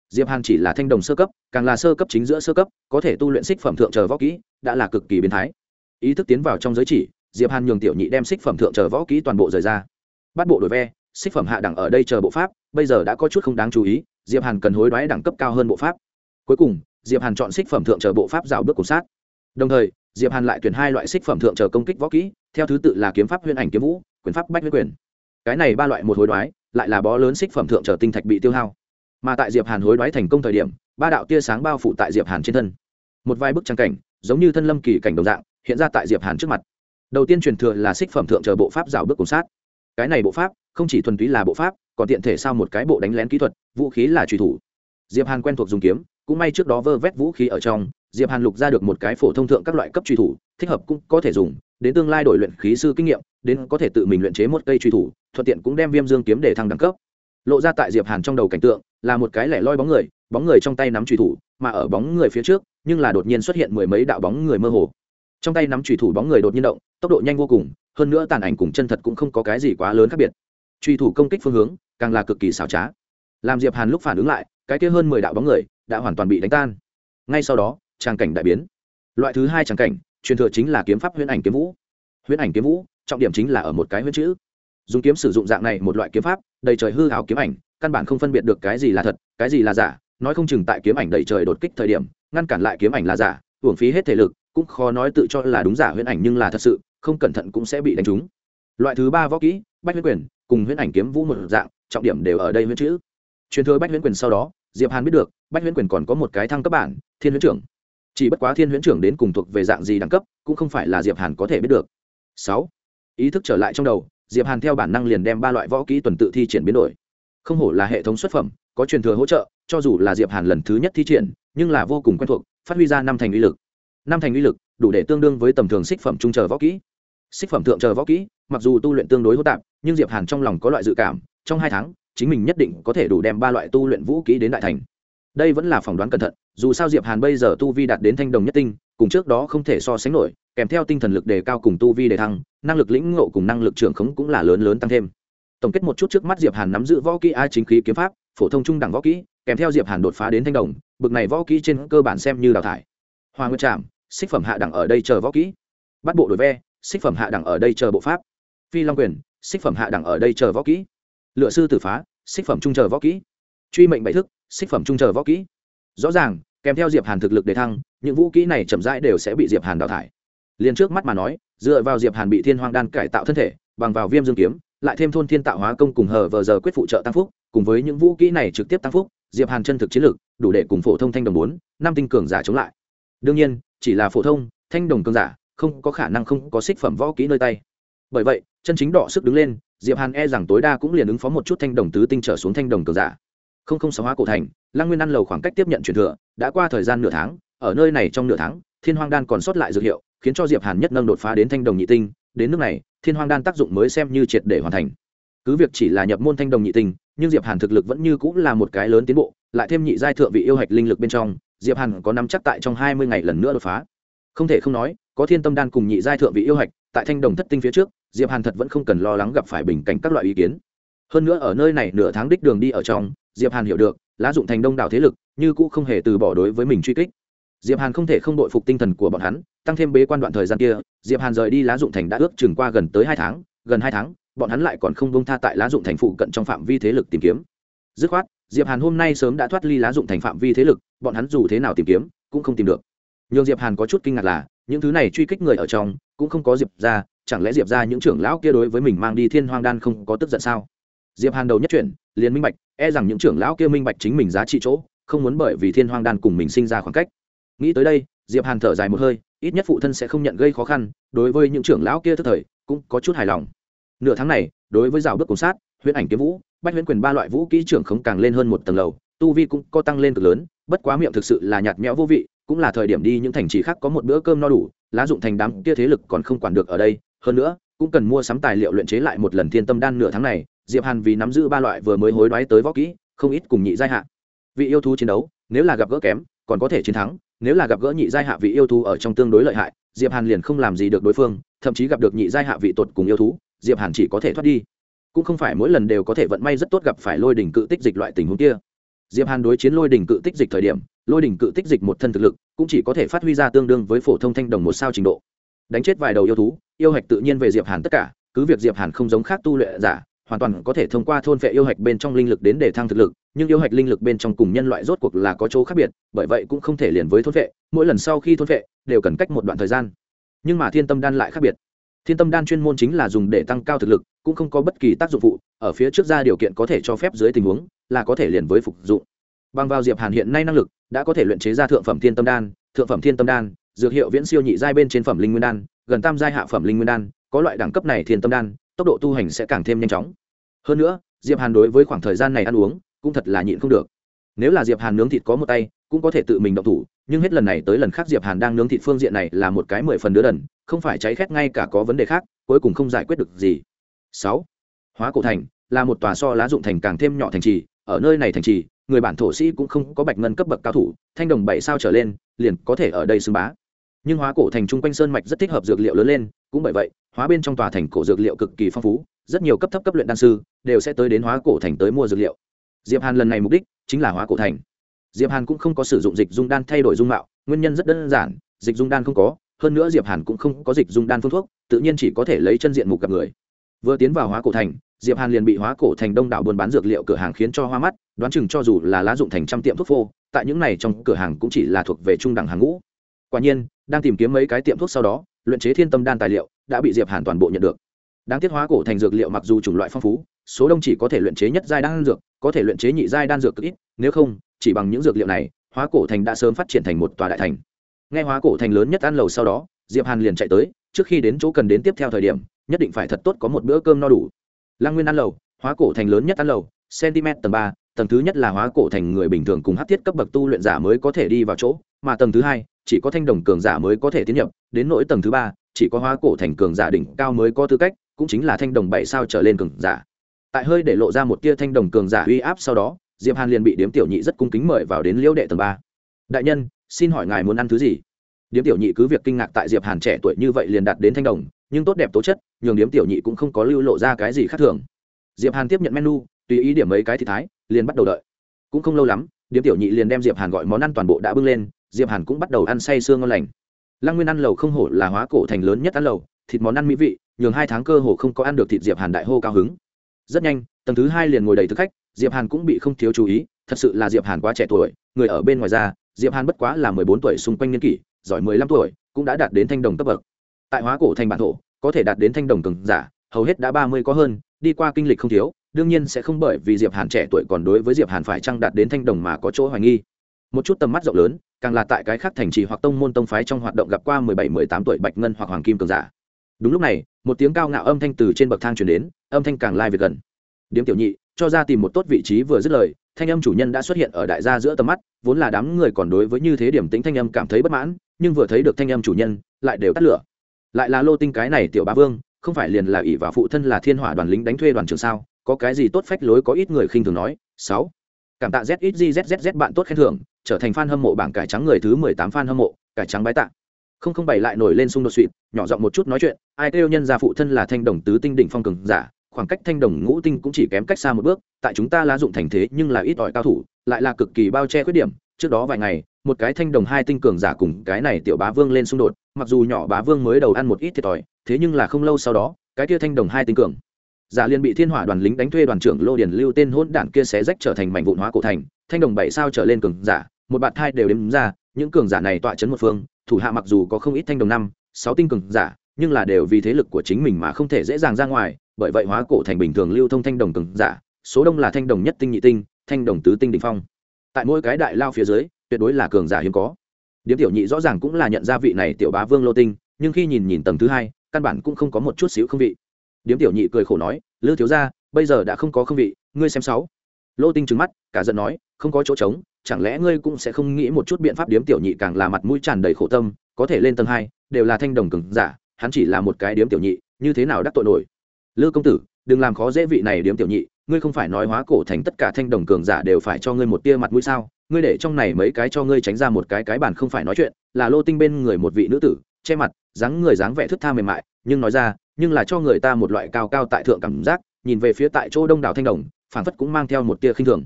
Diệp hàn chỉ là thanh đồng sơ cấp, càng là sơ cấp chính giữa sơ cấp, có thể tu luyện xích phẩm thượng chờ võ kỹ, đã là cực kỳ biến thái. Ý thức tiến vào trong giới chỉ, diệp hàn nhường tiểu nhị đem xích phẩm thượng chờ võ kỹ toàn bộ rời ra. Bắt bộ đổi ve, xích phẩm hạ đẳng ở đây chờ bộ pháp, bây giờ đã có chút không đáng chú ý, diệp hàn cần hối đoái đẳng cấp cao hơn bộ pháp. Cuối cùng, diệp hàn chọn xích phẩm thượng chờ bộ pháp rào bước cùng sát. Đồng thời diệp hàn lại tuyển hai loại xích phẩm thượng chờ công kích võ kỹ, theo thứ tự là kiếm pháp huyễn ảnh kiếm vũ, quyền pháp bách huyết quyền. Cái này ba loại một hối đoái, lại là bó lớn xích phẩm thượng chờ tinh thạch bị tiêu hao. Mà tại diệp hàn hối đoái thành công thời điểm, ba đạo tia sáng bao phủ tại diệp hàn trên thân. Một vài bức trang cảnh, giống như thân lâm kỳ cảnh đồng dạng, hiện ra tại diệp hàn trước mặt. Đầu tiên truyền thừa là xích phẩm thượng chờ bộ pháp rào bước cùng sát. Cái này bộ pháp, không chỉ thuần túy là bộ pháp, còn tiện thể sao một cái bộ đánh lén kỹ thuật, vũ khí là truy thủ. Diệp hàn quen thuộc dùng kiếm, cũng may trước đó vơ vét vũ khí ở trong diệp hàn lục ra được một cái phổ thông thượng các loại cấp truy thủ, thích hợp cũng có thể dùng, đến tương lai đổi luyện khí sư kinh nghiệm, đến có thể tự mình luyện chế một cây truy thủ, thuận tiện cũng đem viêm dương kiếm để thăng đẳng cấp. Lộ ra tại diệp hàn trong đầu cảnh tượng, là một cái lẻ loi bóng người bóng người trong tay nắm truy thủ, mà ở bóng người phía trước, nhưng là đột nhiên xuất hiện mười mấy đạo bóng người mơ hồ. Trong tay nắm truy thủ bóng người đột nhiên động, tốc độ nhanh vô cùng, hơn nữa tàn ảnh cùng chân thật cũng không có cái gì quá lớn khác biệt. Truy thủ công kích phương hướng, càng là cực kỳ xảo trá. Làm diệp hàn lúc phản ứng lại, cái kia hơn mười đạo bóng người, đã hoàn toàn bị đánh tan. Ngay sau đó trang cảnh đại biến. Loại thứ hai trang cảnh, truyền thừa chính là kiếm pháp huyễn ảnh kiếm vũ. Huyễn ảnh kiếm vũ, trọng điểm chính là ở một cái huyễn chữ. Dùng kiếm sử dụng dạng này một loại kiếm pháp, đầy trời hư hào kiếm ảnh, căn bản không phân biệt được cái gì là thật, cái gì là giả, nói không chừng tại kiếm ảnh đầy trời đột kích thời điểm, ngăn cản lại kiếm ảnh là giả, uổng phí hết thể lực, cũng khó nói tự cho là đúng giả huyễn ảnh nhưng là thật sự, không cẩn thận cũng sẽ bị đánh trúng. Loại thứ ba võ kỹ, bách huyễn quyền, cùng huyễn ảnh kiếm vũ một dạng, trọng điểm đều ở đây huyễn chữ. Truyền thừa bách huyễn quyền sau đó, diệp hàn biết được, bách huyễn quyền còn có một cái thăng cấp bản, thiên huyễn trưởng chỉ bất quá thiên huyễn trưởng đến cùng thuộc về dạng gì đẳng cấp, cũng không phải là diệp hàn có thể biết được. Sáu, ý thức trở lại trong đầu, diệp hàn theo bản năng liền đem ba loại võ kỹ tuần tự thi triển biến đổi. Không hổ là hệ thống xuất phẩm, có truyền thừa hỗ trợ, cho dù là diệp hàn lần thứ nhất thi triển, nhưng là vô cùng quen thuộc, phát huy ra năm thành uy lực. Năm thành uy lực, đủ để tương đương với tầm thường xích phẩm trung chờ võ kỹ. Xích phẩm thượng chờ võ kỹ, mặc dù tu luyện tương đối hỗn tạp, nhưng diệp hàn trong lòng có loại dự cảm, trong hai tháng, chính mình nhất định có thể đủ đem ba loại tu luyện vũ kỹ đến đại thành đây vẫn là phỏng đoán cẩn thận, dù sao diệp hàn bây giờ tu vi đạt đến thanh đồng nhất tinh, cùng trước đó không thể so sánh nổi, kèm theo tinh thần lực đề cao cùng tu vi đề thăng, năng lực lĩnh ngộ cùng năng lực trưởng khống cũng là lớn lớn tăng thêm. Tổng kết một chút trước mắt diệp hàn nắm giữ võ kỹ ai chính khí kiếm pháp, phổ thông trung đẳng võ kỹ, kèm theo diệp hàn đột phá đến thanh đồng, bực này võ kỹ trên cơ bản xem như đào thải. Hoa nguyên trạm xích phẩm hạ đẳng ở đây chờ võ kỹ. Bắt bộ đổi ve, xích phẩm hạ đẳng ở đây chờ bộ pháp. Phi long quyền, xích phẩm hạ đẳng ở đây chờ võ kỹ. Lựa sư tử phá, xích phẩm trung chờ võ kỹ truy mệnh bảy thức, xích phẩm trung chờ võ kỹ. Rõ ràng, kèm theo diệp hàn thực lực để thăng, những vũ kỹ này chậm rãi đều sẽ bị diệp hàn đào thải. Liền trước mắt mà nói, dựa vào diệp hàn bị thiên hoang đan cải tạo thân thể, bằng vào viêm dương kiếm, lại thêm thôn thiên tạo hóa công cùng hờ vờ giờ quyết phụ trợ tăng phúc, cùng với những vũ kỹ này trực tiếp tăng phúc, diệp hàn chân thực chiến lực đủ để cùng phổ thông thanh đồng bốn, năm tinh cường giả chống lại. Đương nhiên, chỉ là phổ thông, thanh đồng cường giả, không có khả năng không có xích phẩm võ kỹ nơi tay. Bởi vậy, chân chính đỏ sức đứng lên, diệp hàn e rằng tối đa cũng liền ứng phó một chút thanh đồng tứ tinh trở xuống thanh đồng cường giả không không sáu hóa cổ thành, lăng nguyên ăn lầu khoảng cách tiếp nhận truyền thừa, đã qua thời gian nửa tháng, ở nơi này trong nửa tháng, thiên hoang đan còn sót lại dược hiệu, khiến cho diệp hàn nhất nâng đột phá đến thanh đồng nhị tinh. Đến nước này, thiên hoang đan tác dụng mới xem như triệt để hoàn thành. Cứ việc chỉ là nhập môn thanh đồng nhị tinh, nhưng diệp hàn thực lực vẫn như cũng là một cái lớn tiến bộ, lại thêm nhị giai thượng vị yêu hạch linh lực bên trong, diệp hàn có nắm chắc tại trong hai mươi ngày lần nữa đột phá. Không thể không nói, có thiên tâm đan cùng nhị giai thượng vị yêu hạch, tại thanh đồng thất tinh phía trước, diệp hàn thật vẫn không cần lo lắng gặp phải bình cảnh các loại ý kiến hơn nữa ở nơi này nửa tháng đích đường đi ở trong, diệp hàn hiểu được, lá dụng thành đông đảo thế lực, như cũ không hề từ bỏ đối với mình truy kích. Diệp hàn không thể không đội phục tinh thần của bọn hắn, tăng thêm bế quan đoạn thời gian kia, diệp hàn rời đi lá dụng thành đã ước chừng qua gần tới hai tháng, gần hai tháng, bọn hắn lại còn không bông tha tại lá dụng thành phụ cận trong phạm vi thế lực tìm kiếm. Dứt khoát, diệp hàn hôm nay sớm đã thoát ly lá dụng thành phạm vi thế lực, bọn hắn dù thế nào tìm kiếm, cũng không tìm được. Nhưng diệp hàn có chút kinh ngạc là, những thứ này truy kích người ở trong, cũng không có diệp ra chẳng lẽ diệp ra những trưởng lão kia đối với mình mang đi thiên hoang đan không có tức giận sao? Diệp hàn đầu nhất chuyển, liền minh bạch e rằng những trưởng lão kia minh bạch chính mình giá trị chỗ, không muốn bởi vì thiên hoang đan cùng mình sinh ra khoảng cách. Nghĩ tới đây, diệp hàn thở dài một hơi, ít nhất phụ thân sẽ không nhận gây khó khăn, đối với những trưởng lão kia thức thời, cũng có chút hài lòng. Nửa tháng này, đối với rào bước cùng sát, huyễn ảnh kiếm vũ, bách huyễn quyền ba loại vũ kỹ trưởng khống càng lên hơn một tầng lầu, tu vi cũng có tăng lên cực lớn, bất quá miệng thực sự là nhạt nhẽo vô vị, cũng là thời điểm đi những thành trì khác có một bữa cơm no đủ, lá dụng thành đám kia thế lực còn không quản được ở đây. Hơn nữa, cũng cần mua sắm tài liệu luyện chế lại một lần thiên tâm đan nửa tháng này diệp hàn vì nắm giữ ba loại vừa mới hối đoái tới võ kỹ, không ít cùng nhị giai hạ. Vị yêu thú chiến đấu, nếu là gặp gỡ kém, còn có thể chiến thắng, nếu là gặp gỡ nhị giai hạ vị yêu thú ở trong tương đối lợi hại, diệp hàn liền không làm gì được đối phương, thậm chí gặp được nhị giai hạ vị tột cùng yêu thú, diệp hàn chỉ có thể thoát đi. Cũng không phải mỗi lần đều có thể vận may rất tốt gặp phải lôi đỉnh cự tích dịch loại tình huống kia. Diệp hàn đối chiến lôi đỉnh cự tích dịch thời điểm, lôi đỉnh cự tích dịch một thân thực lực, cũng chỉ có thể phát huy ra tương đương với phổ thông thanh đồng một sao trình độ. Đánh chết vài đầu yêu thú, yêu hạch tự nhiên về diệp hàn tất cả, cứ việc diệp hàn không giống khác tu luyện giả hoàn toàn có thể thông qua thôn phệ yêu hạch bên trong linh lực đến để thăng thực lực, nhưng yêu hạch linh lực bên trong cùng nhân loại rốt cuộc là có chỗ khác biệt, bởi vậy cũng không thể liền với thôn phệ, mỗi lần sau khi thôn phệ, đều cần cách một đoạn thời gian. Nhưng mà thiên tâm đan lại khác biệt. Thiên tâm đan chuyên môn chính là dùng để tăng cao thực lực, cũng không có bất kỳ tác dụng phụ, ở phía trước ra điều kiện có thể cho phép dưới tình huống, là có thể liền với phục dụng. Bằng vào diệp hàn hiện nay năng lực, đã có thể luyện chế ra thượng phẩm thiên tâm đan, thượng phẩm thiên tâm đan, dược hiệu viễn siêu nhị giai bên trên phẩm linh nguyên đan, gần tam giai hạ phẩm linh nguyên đan, có loại đẳng cấp này thiên tâm đan tốc độ tu hành sẽ càng thêm nhanh chóng. Hơn nữa, diệp hàn đối với khoảng thời gian này ăn uống cũng thật là nhịn không được. Nếu là diệp hàn nướng thịt có một tay, cũng có thể tự mình động thủ, nhưng hết lần này tới lần khác diệp hàn đang nướng thịt phương diện này là một cái mười phần đứa đần, không phải cháy khét ngay cả có vấn đề khác, cuối cùng không giải quyết được gì. Sáu, hóa cổ thành là một tòa so lá dụng thành càng thêm nhỏ thành trì, ở nơi này thành trì, người bản thổ sĩ cũng không có bạch ngân cấp bậc cao thủ, thanh đồng bảy sao trở lên, liền có thể ở đây xưng bá. Nhưng hóa cổ thành trung quanh sơn mạch rất thích hợp dược liệu lớn lên, cũng bởi vậy hóa bên trong tòa thành cổ dược liệu cực kỳ phong phú, rất nhiều cấp thấp cấp luyện đan sư đều sẽ tới đến hóa cổ thành tới mua dược liệu. Diệp hàn lần này mục đích chính là hóa cổ thành. Diệp hàn cũng không có sử dụng dịch dung đan thay đổi dung mạo, nguyên nhân rất đơn giản, dịch dung đan không có, hơn nữa diệp hàn cũng không có dịch dung đan phương thuốc, tự nhiên chỉ có thể lấy chân diện mục gặp người. Vừa tiến vào hóa cổ thành, diệp hàn liền bị hóa cổ thành đông đảo buôn bán dược liệu cửa hàng khiến cho hoa mắt, đoán chừng cho dù là lá dụng thành trăm tiệm thuốc phô, tại những này trong cửa hàng cũng chỉ là thuộc về trung đẳng hàng ngũ. Quả nhiên, đang tìm kiếm mấy cái tiệm thuốc sau đó, luyện chế thiên tâm đan tài liệu đã bị diệp hàn toàn bộ nhận được. Đáng tiếc hóa cổ thành dược liệu mặc dù chủng loại phong phú, số đông chỉ có thể luyện chế nhất giai đan dược, có thể luyện chế nhị giai đan dược cực ít, nếu không, chỉ bằng những dược liệu này, hóa cổ thành đã sớm phát triển thành một tòa đại thành. Nghe hóa cổ thành lớn nhất ăn lầu sau đó, diệp hàn liền chạy tới, trước khi đến chỗ cần đến tiếp theo thời điểm, nhất định phải thật tốt có một bữa cơm no đủ. Lăng nguyên ăn lầu, hóa cổ thành lớn nhất ăn lầu cm tầng ba, tầng thứ nhất là hóa cổ thành người bình thường cùng hát thiết cấp bậc tu luyện giả mới có thể đi vào chỗ, mà tầng thứ hai chỉ có thanh đồng cường giả mới có thể tiến nhập, đến nỗi tầng thứ ba, chỉ có hóa cổ thành cường giả đỉnh cao mới có tư cách, cũng chính là thanh đồng bảy sao trở lên cường giả. Tại hơi để lộ ra một tia thanh đồng cường giả uy áp sau đó, diệp hàn liền bị điếm tiểu nhị rất cung kính mời vào đến liễu đệ tầng ba. Đại nhân, xin hỏi ngài muốn ăn thứ gì? Điếm tiểu nhị cứ việc kinh ngạc tại diệp hàn trẻ tuổi như vậy liền đạt đến thanh đồng, nhưng tốt đẹp tố chất, nhường điếm tiểu nhị cũng không có lưu lộ ra cái gì khác thường. Diệp hàn tiếp nhận menu, tùy ý điểm mấy cái thì thái, liền bắt đầu đợi. Cũng không lâu lắm, điếm tiểu nhị liền đem diệp hàn gọi món ăn toàn bộ đã bưng lên diệp hàn cũng bắt đầu ăn say sương ngon lành. Lăng nguyên ăn lầu không hổ là hóa cổ thành lớn nhất ăn lầu thịt món ăn mỹ vị, nhường hai tháng cơ hồ không có ăn được thịt diệp hàn đại hô cao hứng. Rất nhanh, tầng thứ hai liền ngồi đầy thực khách, diệp hàn cũng bị không thiếu chú ý, thật sự là diệp hàn quá trẻ tuổi, người ở bên ngoài ra, diệp hàn bất quá là mười bốn tuổi xung quanh niên kỷ, giỏi mười lăm tuổi, cũng đã đạt đến thanh đồng cấp bậc. Tại hóa cổ thành bản thổ, có thể đạt đến thanh đồng cường giả, hầu hết đã ba mươi có hơn, đi qua kinh lịch không thiếu, đương nhiên sẽ không bởi vì diệp hàn trẻ tuổi còn đối với diệp hàn phải chăng đạt đến thanh đồng mà có chỗ hoài nghi một chút tầm mắt rộng lớn, càng là tại cái khác thành trì hoặc tông môn tông phái trong hoạt động gặp qua mười bảy, mười tám tuổi bạch ngân hoặc hoàng kim cường giả. Đúng lúc này, một tiếng cao ngạo âm thanh từ trên bậc thang truyền đến, âm thanh càng lai việc gần. Điếm tiểu nhị, cho ra tìm một tốt vị trí vừa dứt lời, thanh âm chủ nhân đã xuất hiện ở đại gia giữa tầm mắt, vốn là đám người còn đối với như thế điểm tính thanh âm cảm thấy bất mãn, nhưng vừa thấy được thanh âm chủ nhân, lại đều tắt lửa. Lại là lô tinh cái này tiểu bá vương, không phải liền là ỷ và phụ thân là thiên hỏa đoàn lính đánh thuê đoàn trường sao, có cái gì tốt phách lối có ít người khinh thường nói, sáu cảm tạ z bạn tốt khen thưởng, trở thành fan hâm mộ bảng cải trắng người thứ mười tám fan hâm mộ, cải trắng bái tạ. Không không bảy lại nổi lên xung đột suỵt, nhỏ giọng một chút nói chuyện, ai kêu nhân gia phụ thân là thanh đồng tứ tinh đỉnh phong cường giả, khoảng cách thanh đồng ngũ tinh cũng chỉ kém cách xa một bước, tại chúng ta lá dụng thành thế nhưng là ít ỏi cao thủ, lại là cực kỳ bao che khuyết điểm, trước đó vài ngày, một cái thanh đồng hai tinh cường giả cùng cái này tiểu bá vương lên xung đột, mặc dù nhỏ bá vương mới đầu ăn một ít thiệt thòi, thế nhưng là không lâu sau đó, cái kia thanh đồng hai tinh cường giả liên bị thiên hỏa đoàn lính đánh thuê đoàn trưởng lô điền lưu tên hỗn đản kia xé rách trở thành mảnh vụn hóa cổ thành, thanh đồng bảy sao trở lên cường giả, một bạn thai đều đếm ra, những cường giả này tọa chấn một phương, thủ hạ mặc dù có không ít thanh đồng năm, sáu tinh cường giả, nhưng là đều vì thế lực của chính mình mà không thể dễ dàng ra ngoài, bởi vậy hóa cổ thành bình thường lưu thông thanh đồng cường giả, số đông là thanh đồng nhất tinh nhị tinh, thanh đồng tứ tinh đỉnh phong. Tại mỗi cái đại lao phía dưới, tuyệt đối là cường giả hiếm có. Điếm tiểu nhị rõ ràng cũng là nhận ra vị này tiểu bá vương lô tinh, nhưng khi nhìn nhìn tầng thứ hai, căn bản cũng không có một chút xíu không vị điếm tiểu nhị cười khổ nói, lư thiếu ra bây giờ đã không có không vị, ngươi xem sáu. Lô tinh trừng mắt, cả giận nói, không có chỗ trống, chẳng lẽ ngươi cũng sẽ không nghĩ một chút biện pháp điếm tiểu nhị càng là mặt mũi tràn đầy khổ tâm, có thể lên tầng hai, đều là thanh đồng cường giả, hắn chỉ là một cái điếm tiểu nhị, như thế nào đắc tội nổi? Lư công tử, đừng làm khó dễ vị này điếm tiểu nhị, ngươi không phải nói hóa cổ thành tất cả thanh đồng cường giả đều phải cho ngươi một tia mặt mũi sao? Ngươi để trong này mấy cái cho ngươi tránh ra một cái cái bàn không phải nói chuyện, là lô tinh bên người một vị nữ tử, che mặt, dáng người dáng vẻ thức tha mềm mại, nhưng nói ra nhưng là cho người ta một loại cao cao tại thượng cảm giác, nhìn về phía tại chỗ đông đảo thanh đồng, phảng phất cũng mang theo một tia khinh thường.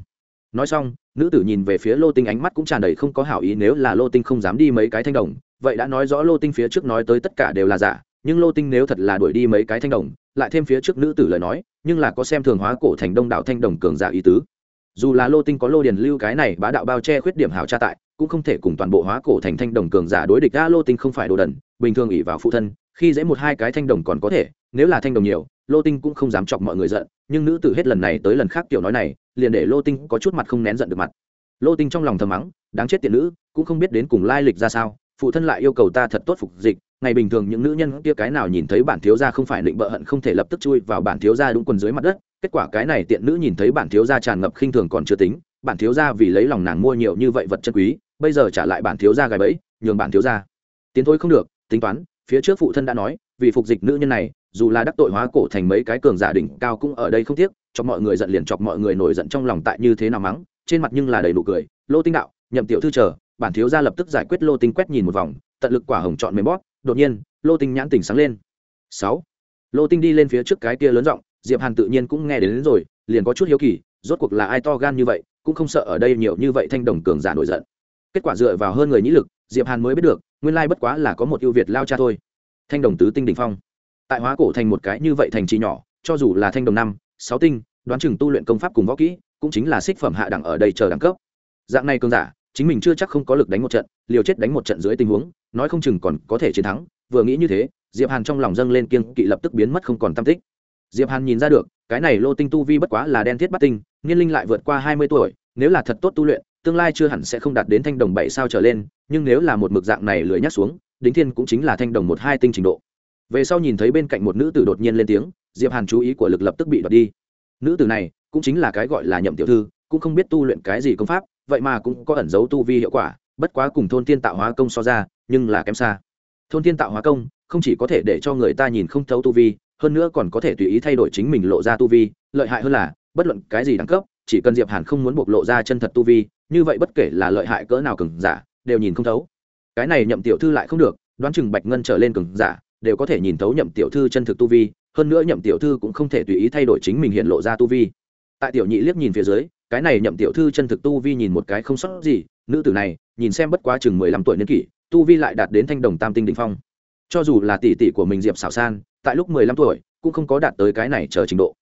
Nói xong, nữ tử nhìn về phía lô tinh ánh mắt cũng tràn đầy không có hảo ý, nếu là lô tinh không dám đi mấy cái thanh đồng, vậy đã nói rõ lô tinh phía trước nói tới tất cả đều là giả, nhưng lô tinh nếu thật là đuổi đi mấy cái thanh đồng, lại thêm phía trước nữ tử lời nói, nhưng là có xem thường hóa cổ thành đông đảo thanh đồng cường giả ý tứ. Dù là lô tinh có lô điền lưu cái này bá đạo bao che khuyết điểm hảo tra tại, cũng không thể cùng toàn bộ hóa cổ thành thanh đồng cường giả đối địch a lô tinh không phải đồ đần, bình thường ỉ vào phụ thân khi dễ một hai cái thanh đồng còn có thể, nếu là thanh đồng nhiều, lô tinh cũng không dám chọc mọi người giận, nhưng nữ tử hết lần này tới lần khác tiểu nói này, liền để lô tinh có chút mặt không nén giận được mặt. Lô tinh trong lòng thầm mắng, đáng chết tiện nữ, cũng không biết đến cùng lai lịch ra sao, phụ thân lại yêu cầu ta thật tốt phục dịch, ngày bình thường những nữ nhân kia cái nào nhìn thấy bản thiếu gia không phải định bợ hận không thể lập tức chui vào bản thiếu gia đúng quần dưới mặt đất, kết quả cái này tiện nữ nhìn thấy bản thiếu gia tràn ngập khinh thường còn chưa tính, bản thiếu gia vì lấy lòng nàng mua nhiều như vậy vật chân quý, bây giờ trả lại bản thiếu gia gài bẫy, nhường bản thiếu gia. Tiến thôi không được, tính toán phía trước phụ thân đã nói vì phục dịch nữ nhân này dù là đắc tội hóa cổ thành mấy cái cường giả đỉnh cao cũng ở đây không tiếc cho mọi người giận liền chọc mọi người nổi giận trong lòng tại như thế nào mắng trên mặt nhưng là đầy đủ cười. Lô tinh đạo nhậm tiểu thư chờ bản thiếu gia lập tức giải quyết lô tinh quét nhìn một vòng tận lực quả hồng chọn mềm bóp đột nhiên lô tinh nhãn tỉnh sáng lên. Sáu. Lô tinh đi lên phía trước cái kia lớn giọng diệp hàn tự nhiên cũng nghe đến, đến rồi liền có chút hiếu kỳ rốt cuộc là ai to gan như vậy cũng không sợ ở đây nhiều như vậy thanh đồng cường giả nổi giận. Kết quả dựa vào hơn người nhĩ lực diệp hàn mới biết được nguyên lai bất quá là có một ưu việt lao cha thôi. Thanh đồng tứ tinh đỉnh phong. Tại hóa cổ thành một cái như vậy thành trì nhỏ, cho dù là thanh đồng năm, sáu tinh, đoán chừng tu luyện công pháp cùng võ kỹ, cũng chính là xích phẩm hạ đẳng ở đây chờ đẳng cấp. Dạng này cường giả, chính mình chưa chắc không có lực đánh một trận, liều chết đánh một trận dưới tình huống, nói không chừng còn có thể chiến thắng, vừa nghĩ như thế, diệp hàn trong lòng dâng lên kiên kỵ lập tức biến mất không còn tâm tích. Diệp hàn nhìn ra được, cái này lô tinh tu vi bất quá là đen thiết bắt tinh, niên linh lại vượt qua hai mươi tuổi, nếu là thật tốt tu luyện tương lai chưa hẳn sẽ không đạt đến thanh đồng bảy sao trở lên, nhưng nếu là một mực dạng này lười nhắc xuống, đính thiên cũng chính là thanh đồng một hai tinh trình độ. Về sau nhìn thấy bên cạnh một nữ tử đột nhiên lên tiếng, diệp hàn chú ý của lực lập tức bị đoạt đi. Nữ tử này, cũng chính là cái gọi là nhậm tiểu thư, cũng không biết tu luyện cái gì công pháp, vậy mà cũng có ẩn dấu tu vi hiệu quả, bất quá cùng thôn thiên tạo hóa công so ra, nhưng là kém xa. Thôn thiên tạo hóa công, không chỉ có thể để cho người ta nhìn không thấu tu vi, hơn nữa còn có thể tùy ý thay đổi chính mình lộ ra tu vi, lợi hại hơn là, bất luận cái gì đẳng cấp, chỉ cần diệp hàn không muốn bộc lộ ra chân thật tu vi như vậy bất kể là lợi hại cỡ nào cường giả, đều nhìn không thấu. Cái này nhậm tiểu thư lại không được, đoán chừng bạch ngân trở lên cường giả, đều có thể nhìn thấu nhậm tiểu thư chân thực tu vi, hơn nữa nhậm tiểu thư cũng không thể tùy ý thay đổi chính mình hiện lộ ra tu vi. Tại tiểu nhị liếc nhìn phía dưới, cái này nhậm tiểu thư chân thực tu vi nhìn một cái không sót gì, nữ tử này, nhìn xem bất quá chừng mười lăm tuổi niên kỷ, tu vi lại đạt đến thanh đồng tam tinh đình phong. Cho dù là tỷ tỷ của mình diệp xảo san, tại lúc mười lăm tuổi, cũng không có đạt tới cái này chờ trình độ.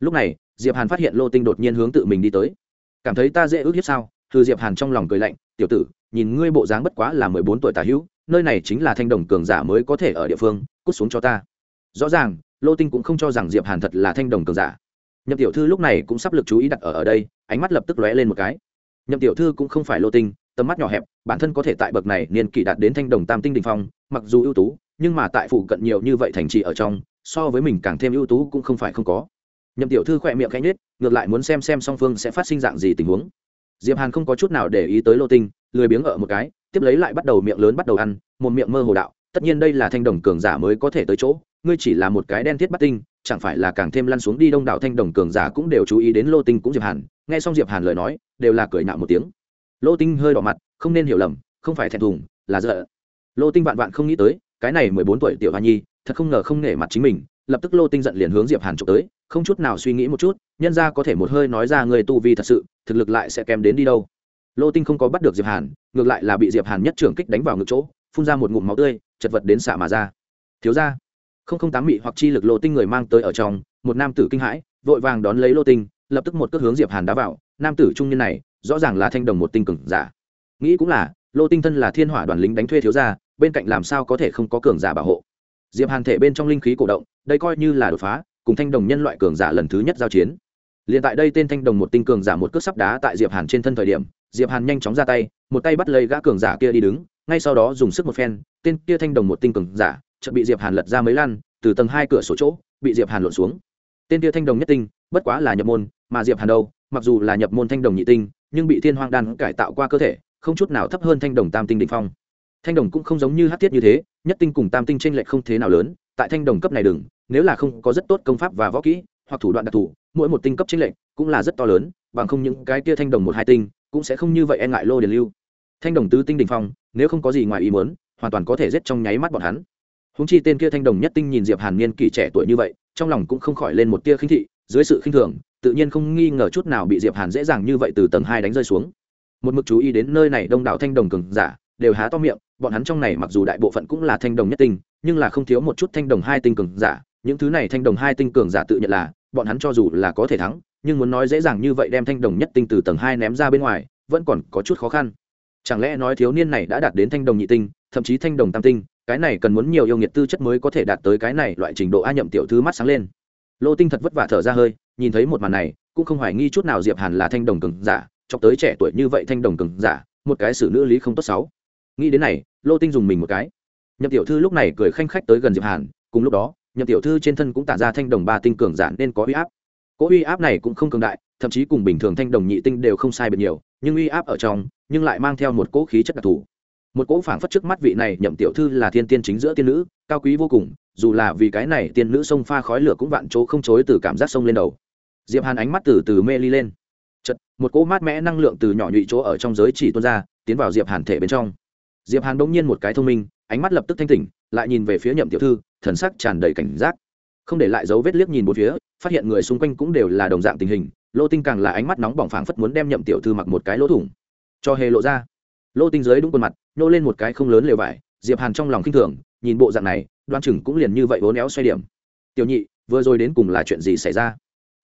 Lúc này, diệp hàn phát hiện lô tinh đột nhiên hướng tự mình đi tới. Cảm thấy ta dễ ước hiếp sao? Thư diệp hàn trong lòng cười lạnh tiểu tử nhìn ngươi bộ dáng bất quá là mười bốn tuổi tà hữu nơi này chính là thanh đồng cường giả mới có thể ở địa phương cút xuống cho ta. Rõ ràng lô tinh cũng không cho rằng diệp hàn thật là thanh đồng cường giả. Nhậm tiểu thư lúc này cũng sắp lực chú ý đặt ở ở đây ánh mắt lập tức lóe lên một cái. Nhậm tiểu thư cũng không phải lô tinh tầm mắt nhỏ hẹp bản thân có thể tại bậc này niên kỷ đạt đến thanh đồng tam tinh đình phong mặc dù ưu tú nhưng mà tại phụ cận nhiều như vậy thành trì ở trong so với mình càng thêm ưu tú cũng không phải không có. Nhậm tiểu thư khỏe miệng khẽ nhếch, ngược lại muốn xem xem song phương sẽ phát sinh dạng gì tình huống diệp hàn không có chút nào để ý tới lô tinh, lười biếng ở một cái, tiếp lấy lại bắt đầu miệng lớn bắt đầu ăn, một miệng mơ hồ đạo, tất nhiên đây là thanh đồng cường giả mới có thể tới chỗ, ngươi chỉ là một cái đen thiết bắt tinh, chẳng phải là càng thêm lăn xuống đi đông đảo thanh đồng cường giả cũng đều chú ý đến lô tinh cũng diệp hàn nghe xong diệp hàn lời nói, đều là cười nạo một tiếng lô tinh hơi đỏ mặt, không nên hiểu lầm, không phải thẹn thùng, là dở. lô tinh vạn vạn không nghĩ tới, cái này mười bốn tuổi tiểu hoa nhi, thật không ngờ không nể mặt chính mình lập tức lô tinh giận liền hướng diệp hàn trộm tới, không chút nào suy nghĩ một chút, nhân ra có thể một hơi nói ra người tu vi thật sự, thực lực lại sẽ kém đến đi đâu. Lô tinh không có bắt được diệp hàn, ngược lại là bị diệp hàn nhất trưởng kích đánh vào ngực chỗ, phun ra một ngụm máu tươi, chật vật đến xạ mà ra. Thiếu ra không không tám mị hoặc chi lực lô tinh người mang tới ở trong, một nam tử kinh hãi, vội vàng đón lấy lô tinh, lập tức một cước hướng diệp hàn đá vào. Nam tử trung niên này, rõ ràng là thanh đồng một tinh cường giả. Nghĩ cũng là, lô tinh thân là thiên hỏa đoàn lính đánh thuê thiếu gia, bên cạnh làm sao có thể không có cường giả bảo hộ? Diệp hàn thể bên trong linh khí cổ động, đây coi như là đột phá, cùng thanh đồng nhân loại cường giả lần thứ nhất giao chiến. Liền tại đây tên thanh đồng một tinh cường giả một cước sắp đá tại diệp hàn trên thân thời điểm, diệp hàn nhanh chóng ra tay, một tay bắt lấy gã cường giả kia đi đứng, ngay sau đó dùng sức một phen, tên kia thanh đồng một tinh cường giả chợt bị diệp hàn lật ra mấy lăn, từ tầng hai cửa sổ chỗ, bị diệp hàn lộn xuống. Tên kia thanh đồng nhất tinh, bất quá là nhập môn, mà diệp hàn đâu, mặc dù là nhập môn thanh đồng nhị tinh, nhưng bị thiên hoang đan cải tạo qua cơ thể, không chút nào thấp hơn thanh đồng tam tinh đỉnh phong thanh đồng cũng không giống như hát thiết như thế, nhất tinh cùng tam tinh tranh lệch không thế nào lớn, tại thanh đồng cấp này đừng, nếu là không có rất tốt công pháp và võ kỹ, hoặc thủ đoạn đặc thù, mỗi một tinh cấp tranh lệch cũng là rất to lớn, bằng không những cái kia thanh đồng một hai tinh cũng sẽ không như vậy e ngại lô điền lưu. Thanh đồng tứ tinh đỉnh phong, nếu không có gì ngoài ý muốn, hoàn toàn có thể giết trong nháy mắt bọn hắn. Húng chi tên kia thanh đồng nhất tinh nhìn diệp hàn niên kỷ trẻ tuổi như vậy, trong lòng cũng không khỏi lên một tia khinh thị, dưới sự khinh thường, tự nhiên không nghi ngờ chút nào bị diệp hàn dễ dàng như vậy từ tầng hai đánh rơi xuống. Một mực chú ý đến nơi này đông đảo thanh đồng cường giả, đều há to miệng bọn hắn trong này mặc dù đại bộ phận cũng là thanh đồng nhất tinh, nhưng là không thiếu một chút thanh đồng hai tinh cường giả. Những thứ này thanh đồng hai tinh cường giả tự nhận là, bọn hắn cho dù là có thể thắng, nhưng muốn nói dễ dàng như vậy đem thanh đồng nhất tinh từ tầng hai ném ra bên ngoài, vẫn còn có chút khó khăn. Chẳng lẽ nói thiếu niên này đã đạt đến thanh đồng nhị tinh, thậm chí thanh đồng tam tinh, cái này cần muốn nhiều yêu nghiệt tư chất mới có thể đạt tới cái này loại trình độ a nhậm tiểu thư mắt sáng lên. Lô tinh thật vất vả thở ra hơi, nhìn thấy một màn này, cũng không hoài nghi chút nào diệp hàn là thanh đồng cường giả, cho tới trẻ tuổi như vậy thanh đồng cường giả, một cái xử nữ lý không tốt xấu. Nghĩ đến này lô tinh dùng mình một cái. Nhậm tiểu thư lúc này cười khanh khách tới gần diệp hàn, cùng lúc đó, nhậm tiểu thư trên thân cũng tản ra thanh đồng ba tinh cường giản nên có uy áp. Cỗ uy áp này cũng không cường đại, thậm chí cùng bình thường thanh đồng nhị tinh đều không sai biệt nhiều, nhưng uy áp ở trong, nhưng lại mang theo một cỗ khí chất đặc thù. Một cỗ phảng phất trước mắt vị này nhậm tiểu thư là thiên tiên chính giữa tiên nữ, cao quý vô cùng, dù là vì cái này tiên nữ sông pha khói lửa cũng vạn chỗ không chối từ cảm giác sông lên đầu. Diệp hàn ánh mắt từ từ mê ly lên. Chật một cỗ mát mẽ năng lượng từ nhỏ nhụy chỗ ở trong giới chỉ tuôn ra, tiến vào diệp hàn thể bên trong diệp hàn bỗng nhiên một cái thông minh, ánh mắt lập tức thanh tỉnh, lại nhìn về phía nhậm tiểu thư, thần sắc tràn đầy cảnh giác. Không để lại dấu vết liếc nhìn một phía, phát hiện người xung quanh cũng đều là đồng dạng tình hình, lô tinh càng là ánh mắt nóng bỏng phảng phất muốn đem nhậm tiểu thư mặc một cái lỗ thủng. Cho hề lộ ra. Lô tinh dưới đúng khuôn mặt, nhô lên một cái không lớn lều vải, diệp hàn trong lòng khinh thường, nhìn bộ dạng này, đoan chừng cũng liền như vậy vốn éo xoay điểm. Tiểu nhị, vừa rồi đến cùng là chuyện gì xảy ra?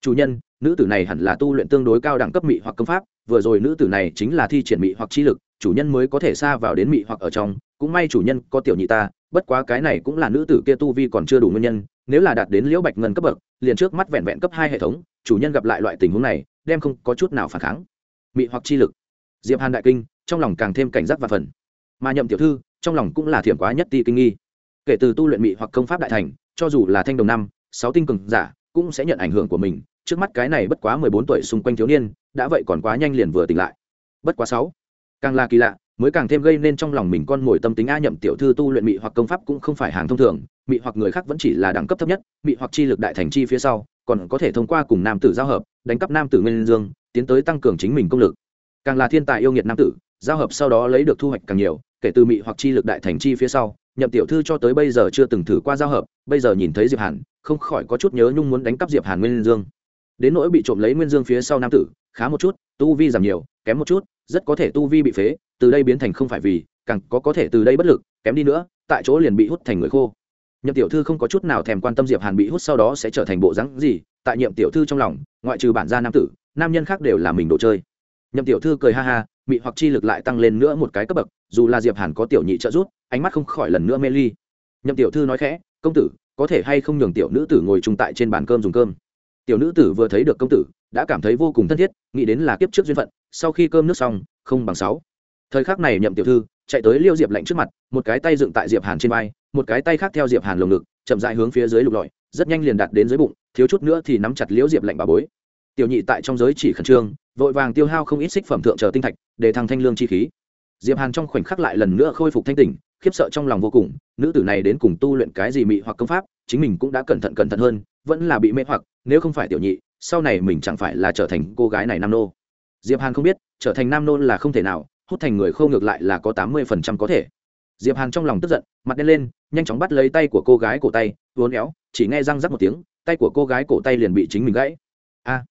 Chủ nhân, nữ tử này hẳn là tu luyện tương đối cao đẳng cấp mị hoặc công pháp, vừa rồi nữ tử này chính là thi triển mị hoặc chi lực, chủ nhân mới có thể xa vào đến mị hoặc ở trong. Cũng may chủ nhân có tiểu nhị ta, bất quá cái này cũng là nữ tử kia tu vi còn chưa đủ nguyên nhân, nếu là đạt đến liễu bạch ngân cấp bậc, liền trước mắt vẹn vẹn cấp hai hệ thống, chủ nhân gặp lại loại tình huống này, đem không có chút nào phản kháng. Mị hoặc chi lực. Diệp hàn đại kinh, trong lòng càng thêm cảnh giác và phần. Mà nhậm tiểu thư, trong lòng cũng là thiểm quá nhất ti kinh nghi. Kể từ tu luyện mị hoặc công pháp đại thành, cho dù là thanh đồng năm, sáu tinh cường giả, cũng sẽ nhận ảnh hưởng của mình trước mắt cái này bất quá mười bốn tuổi xung quanh thiếu niên, đã vậy còn quá nhanh liền vừa tỉnh lại. Bất quá sáu, càng là kỳ lạ, mới càng thêm gây nên trong lòng mình con mồi tâm tính a nhậm tiểu thư tu luyện mị hoặc công pháp cũng không phải hàng thông thường, mị hoặc người khác vẫn chỉ là đẳng cấp thấp nhất, mị hoặc chi lực đại thành chi phía sau, còn có thể thông qua cùng nam tử giao hợp, đánh cắp nam tử nguyên dương, tiến tới tăng cường chính mình công lực. Càng là thiên tài yêu nghiệt nam tử, giao hợp sau đó lấy được thu hoạch càng nhiều, kể từ mị hoặc chi lực đại thành chi phía sau, nhậm tiểu thư cho tới bây giờ chưa từng thử qua giao hợp, bây giờ nhìn thấy diệp hàn, không khỏi có chút nhớ nhung muốn đánh cắp diệp hàn nguyên dương đến nỗi bị trộm lấy nguyên dương phía sau nam tử, khá một chút, tu vi giảm nhiều, kém một chút, rất có thể tu vi bị phế, từ đây biến thành không phải vì, càng có có thể từ đây bất lực, kém đi nữa, tại chỗ liền bị hút thành người khô. Nhậm tiểu thư không có chút nào thèm quan tâm diệp hàn bị hút sau đó sẽ trở thành bộ rắn gì, tại nhậm tiểu thư trong lòng, ngoại trừ bản gia nam tử, nam nhân khác đều là mình đồ chơi. Nhậm tiểu thư cười ha ha, mị hoặc chi lực lại tăng lên nữa một cái cấp bậc, dù là diệp hàn có tiểu nhị trợ giúp, ánh mắt không khỏi lần nữa mê ly. Nhậm tiểu thư nói khẽ, công tử, có thể hay không nhường tiểu nữ tử ngồi chung tại trên bàn cơm dùng cơm? Tiểu nữ tử vừa thấy được công tử, đã cảm thấy vô cùng thân thiết, nghĩ đến là kiếp trước duyên phận, sau khi cơm nước xong, không bằng sáu. Thời khắc này nhậm tiểu thư, chạy tới liêu diệp lạnh trước mặt, một cái tay dựng tại diệp hàn trên vai, một cái tay khác theo diệp hàn lồng ngực, chậm rãi hướng phía dưới lục lọi, rất nhanh liền đặt đến dưới bụng, thiếu chút nữa thì nắm chặt liễu diệp lạnh bà bối. Tiểu nhị tại trong giới chỉ khẩn trương, vội vàng tiêu hao không ít xích phẩm thượng chờ tinh thạch, để thăng thanh lương chi khí. Diệp hàn trong khoảnh khắc lại lần nữa khôi phục thanh tỉnh khiếp sợ trong lòng vô cùng, nữ tử này đến cùng tu luyện cái gì mị hoặc công pháp, chính mình cũng đã cẩn thận cẩn thận hơn, vẫn là bị mê hoặc, nếu không phải tiểu nhị, sau này mình chẳng phải là trở thành cô gái này nam nô. Diệp hàn không biết, trở thành nam nô là không thể nào, hút thành người khâu ngược lại là có tám mươi phần trăm có thể. Diệp hàn trong lòng tức giận, mặt đen lên, nhanh chóng bắt lấy tay của cô gái cổ tay, uốn éo, chỉ nghe răng rắc một tiếng, tay của cô gái cổ tay liền bị chính mình gãy. A!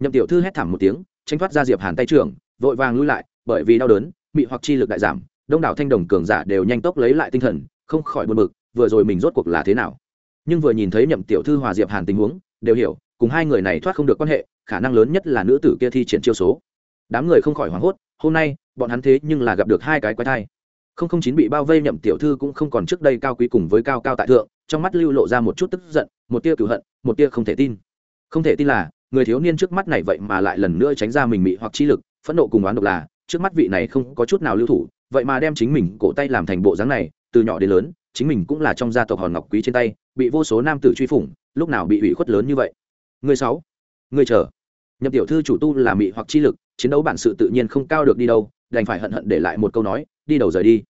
Nhậm tiểu thư hét thảm một tiếng, tránh thoát ra diệp hàn tay trưởng, vội vàng lui lại, bởi vì đau đớn bị hoặc chi lực đại giảm đông đảo thanh đồng cường giả đều nhanh tốc lấy lại tinh thần, không khỏi buồn bực, vừa rồi mình rốt cuộc là thế nào. Nhưng vừa nhìn thấy nhậm tiểu thư hòa diệp hàn tình huống, đều hiểu, cùng hai người này thoát không được quan hệ, khả năng lớn nhất là nữ tử kia thi triển chiêu số. Đám người không khỏi hoảng hốt, hôm nay, bọn hắn thế nhưng là gặp được hai cái quái thai. Không không chín bị bao vây nhậm tiểu thư cũng không còn trước đây cao quý cùng với cao cao tại thượng, trong mắt lưu lộ ra một chút tức giận, một tia cửu hận, một tia không thể tin. Không thể tin là, người thiếu niên trước mắt này vậy mà lại lần nữa tránh ra mình mị hoặc chi lực, phẫn nộ cùng oán độc là trước mắt vị này không có chút nào lưu thủ, vậy mà đem chính mình cổ tay làm thành bộ dáng này, từ nhỏ đến lớn, chính mình cũng là trong gia tộc hòn ngọc quý trên tay, bị vô số nam tử truy phủng, lúc nào bị ủy khuất lớn như vậy. Người sáu, người chờ. Nhập tiểu thư chủ tu là mị hoặc chi lực, chiến đấu bản sự tự nhiên không cao được đi đâu, đành phải hận hận để lại một câu nói, đi đầu rời đi.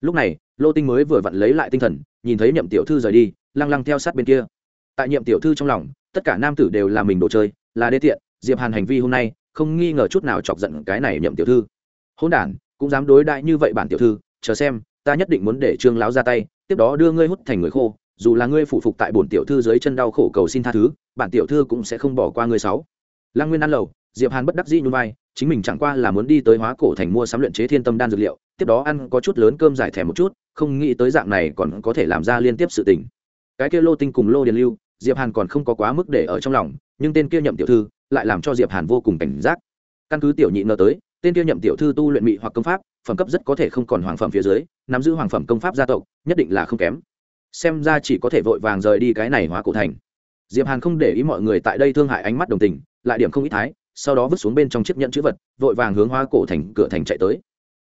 Lúc này, lô tinh mới vừa vặn lấy lại tinh thần, nhìn thấy nhậm tiểu thư rời đi, lăng lăng theo sát bên kia. Tại nhậm tiểu thư trong lòng, tất cả nam tử đều là mình đồ chơi, là đê tiện, diệp hàn hành vi hôm nay, không nghi ngờ chút nào chọc giận cái này nhậm tiểu thư hôn đản, cũng dám đối đại như vậy bản tiểu thư, chờ xem, ta nhất định muốn để trương lão ra tay, tiếp đó đưa ngươi hút thành người khô, dù là ngươi phụ phục tại bổn tiểu thư dưới chân đau khổ cầu xin tha thứ, bản tiểu thư cũng sẽ không bỏ qua ngươi sáu. Lăng nguyên ăn lầu diệp hàn bất đắc dĩ nhún vai, chính mình chẳng qua là muốn đi tới hóa cổ thành mua sắm luyện chế thiên tâm đan dược liệu, tiếp đó ăn có chút lớn cơm giải thèm một chút, không nghĩ tới dạng này còn có thể làm ra liên tiếp sự tình. Cái kia lô tinh cùng lô điền lưu, diệp hàn còn không có quá mức để ở trong lòng, nhưng tên kia nhậm tiểu thư, lại làm cho diệp hàn vô cùng cảnh giác. Căn cứ tiểu nhị ngờ tới tên kia nhậm tiểu thư tu luyện mị hoặc công pháp, phẩm cấp rất có thể không còn hoàng phẩm phía dưới, nắm giữ hoàng phẩm công pháp gia tộc, nhất định là không kém. Xem ra chỉ có thể vội vàng rời đi cái này hóa cổ thành. Diệp hàn không để ý mọi người tại đây thương hại ánh mắt đồng tình, lại điểm không ít thái, sau đó vứt xuống bên trong chiếc nhẫn chữ vật, vội vàng hướng hóa cổ thành cửa thành chạy tới.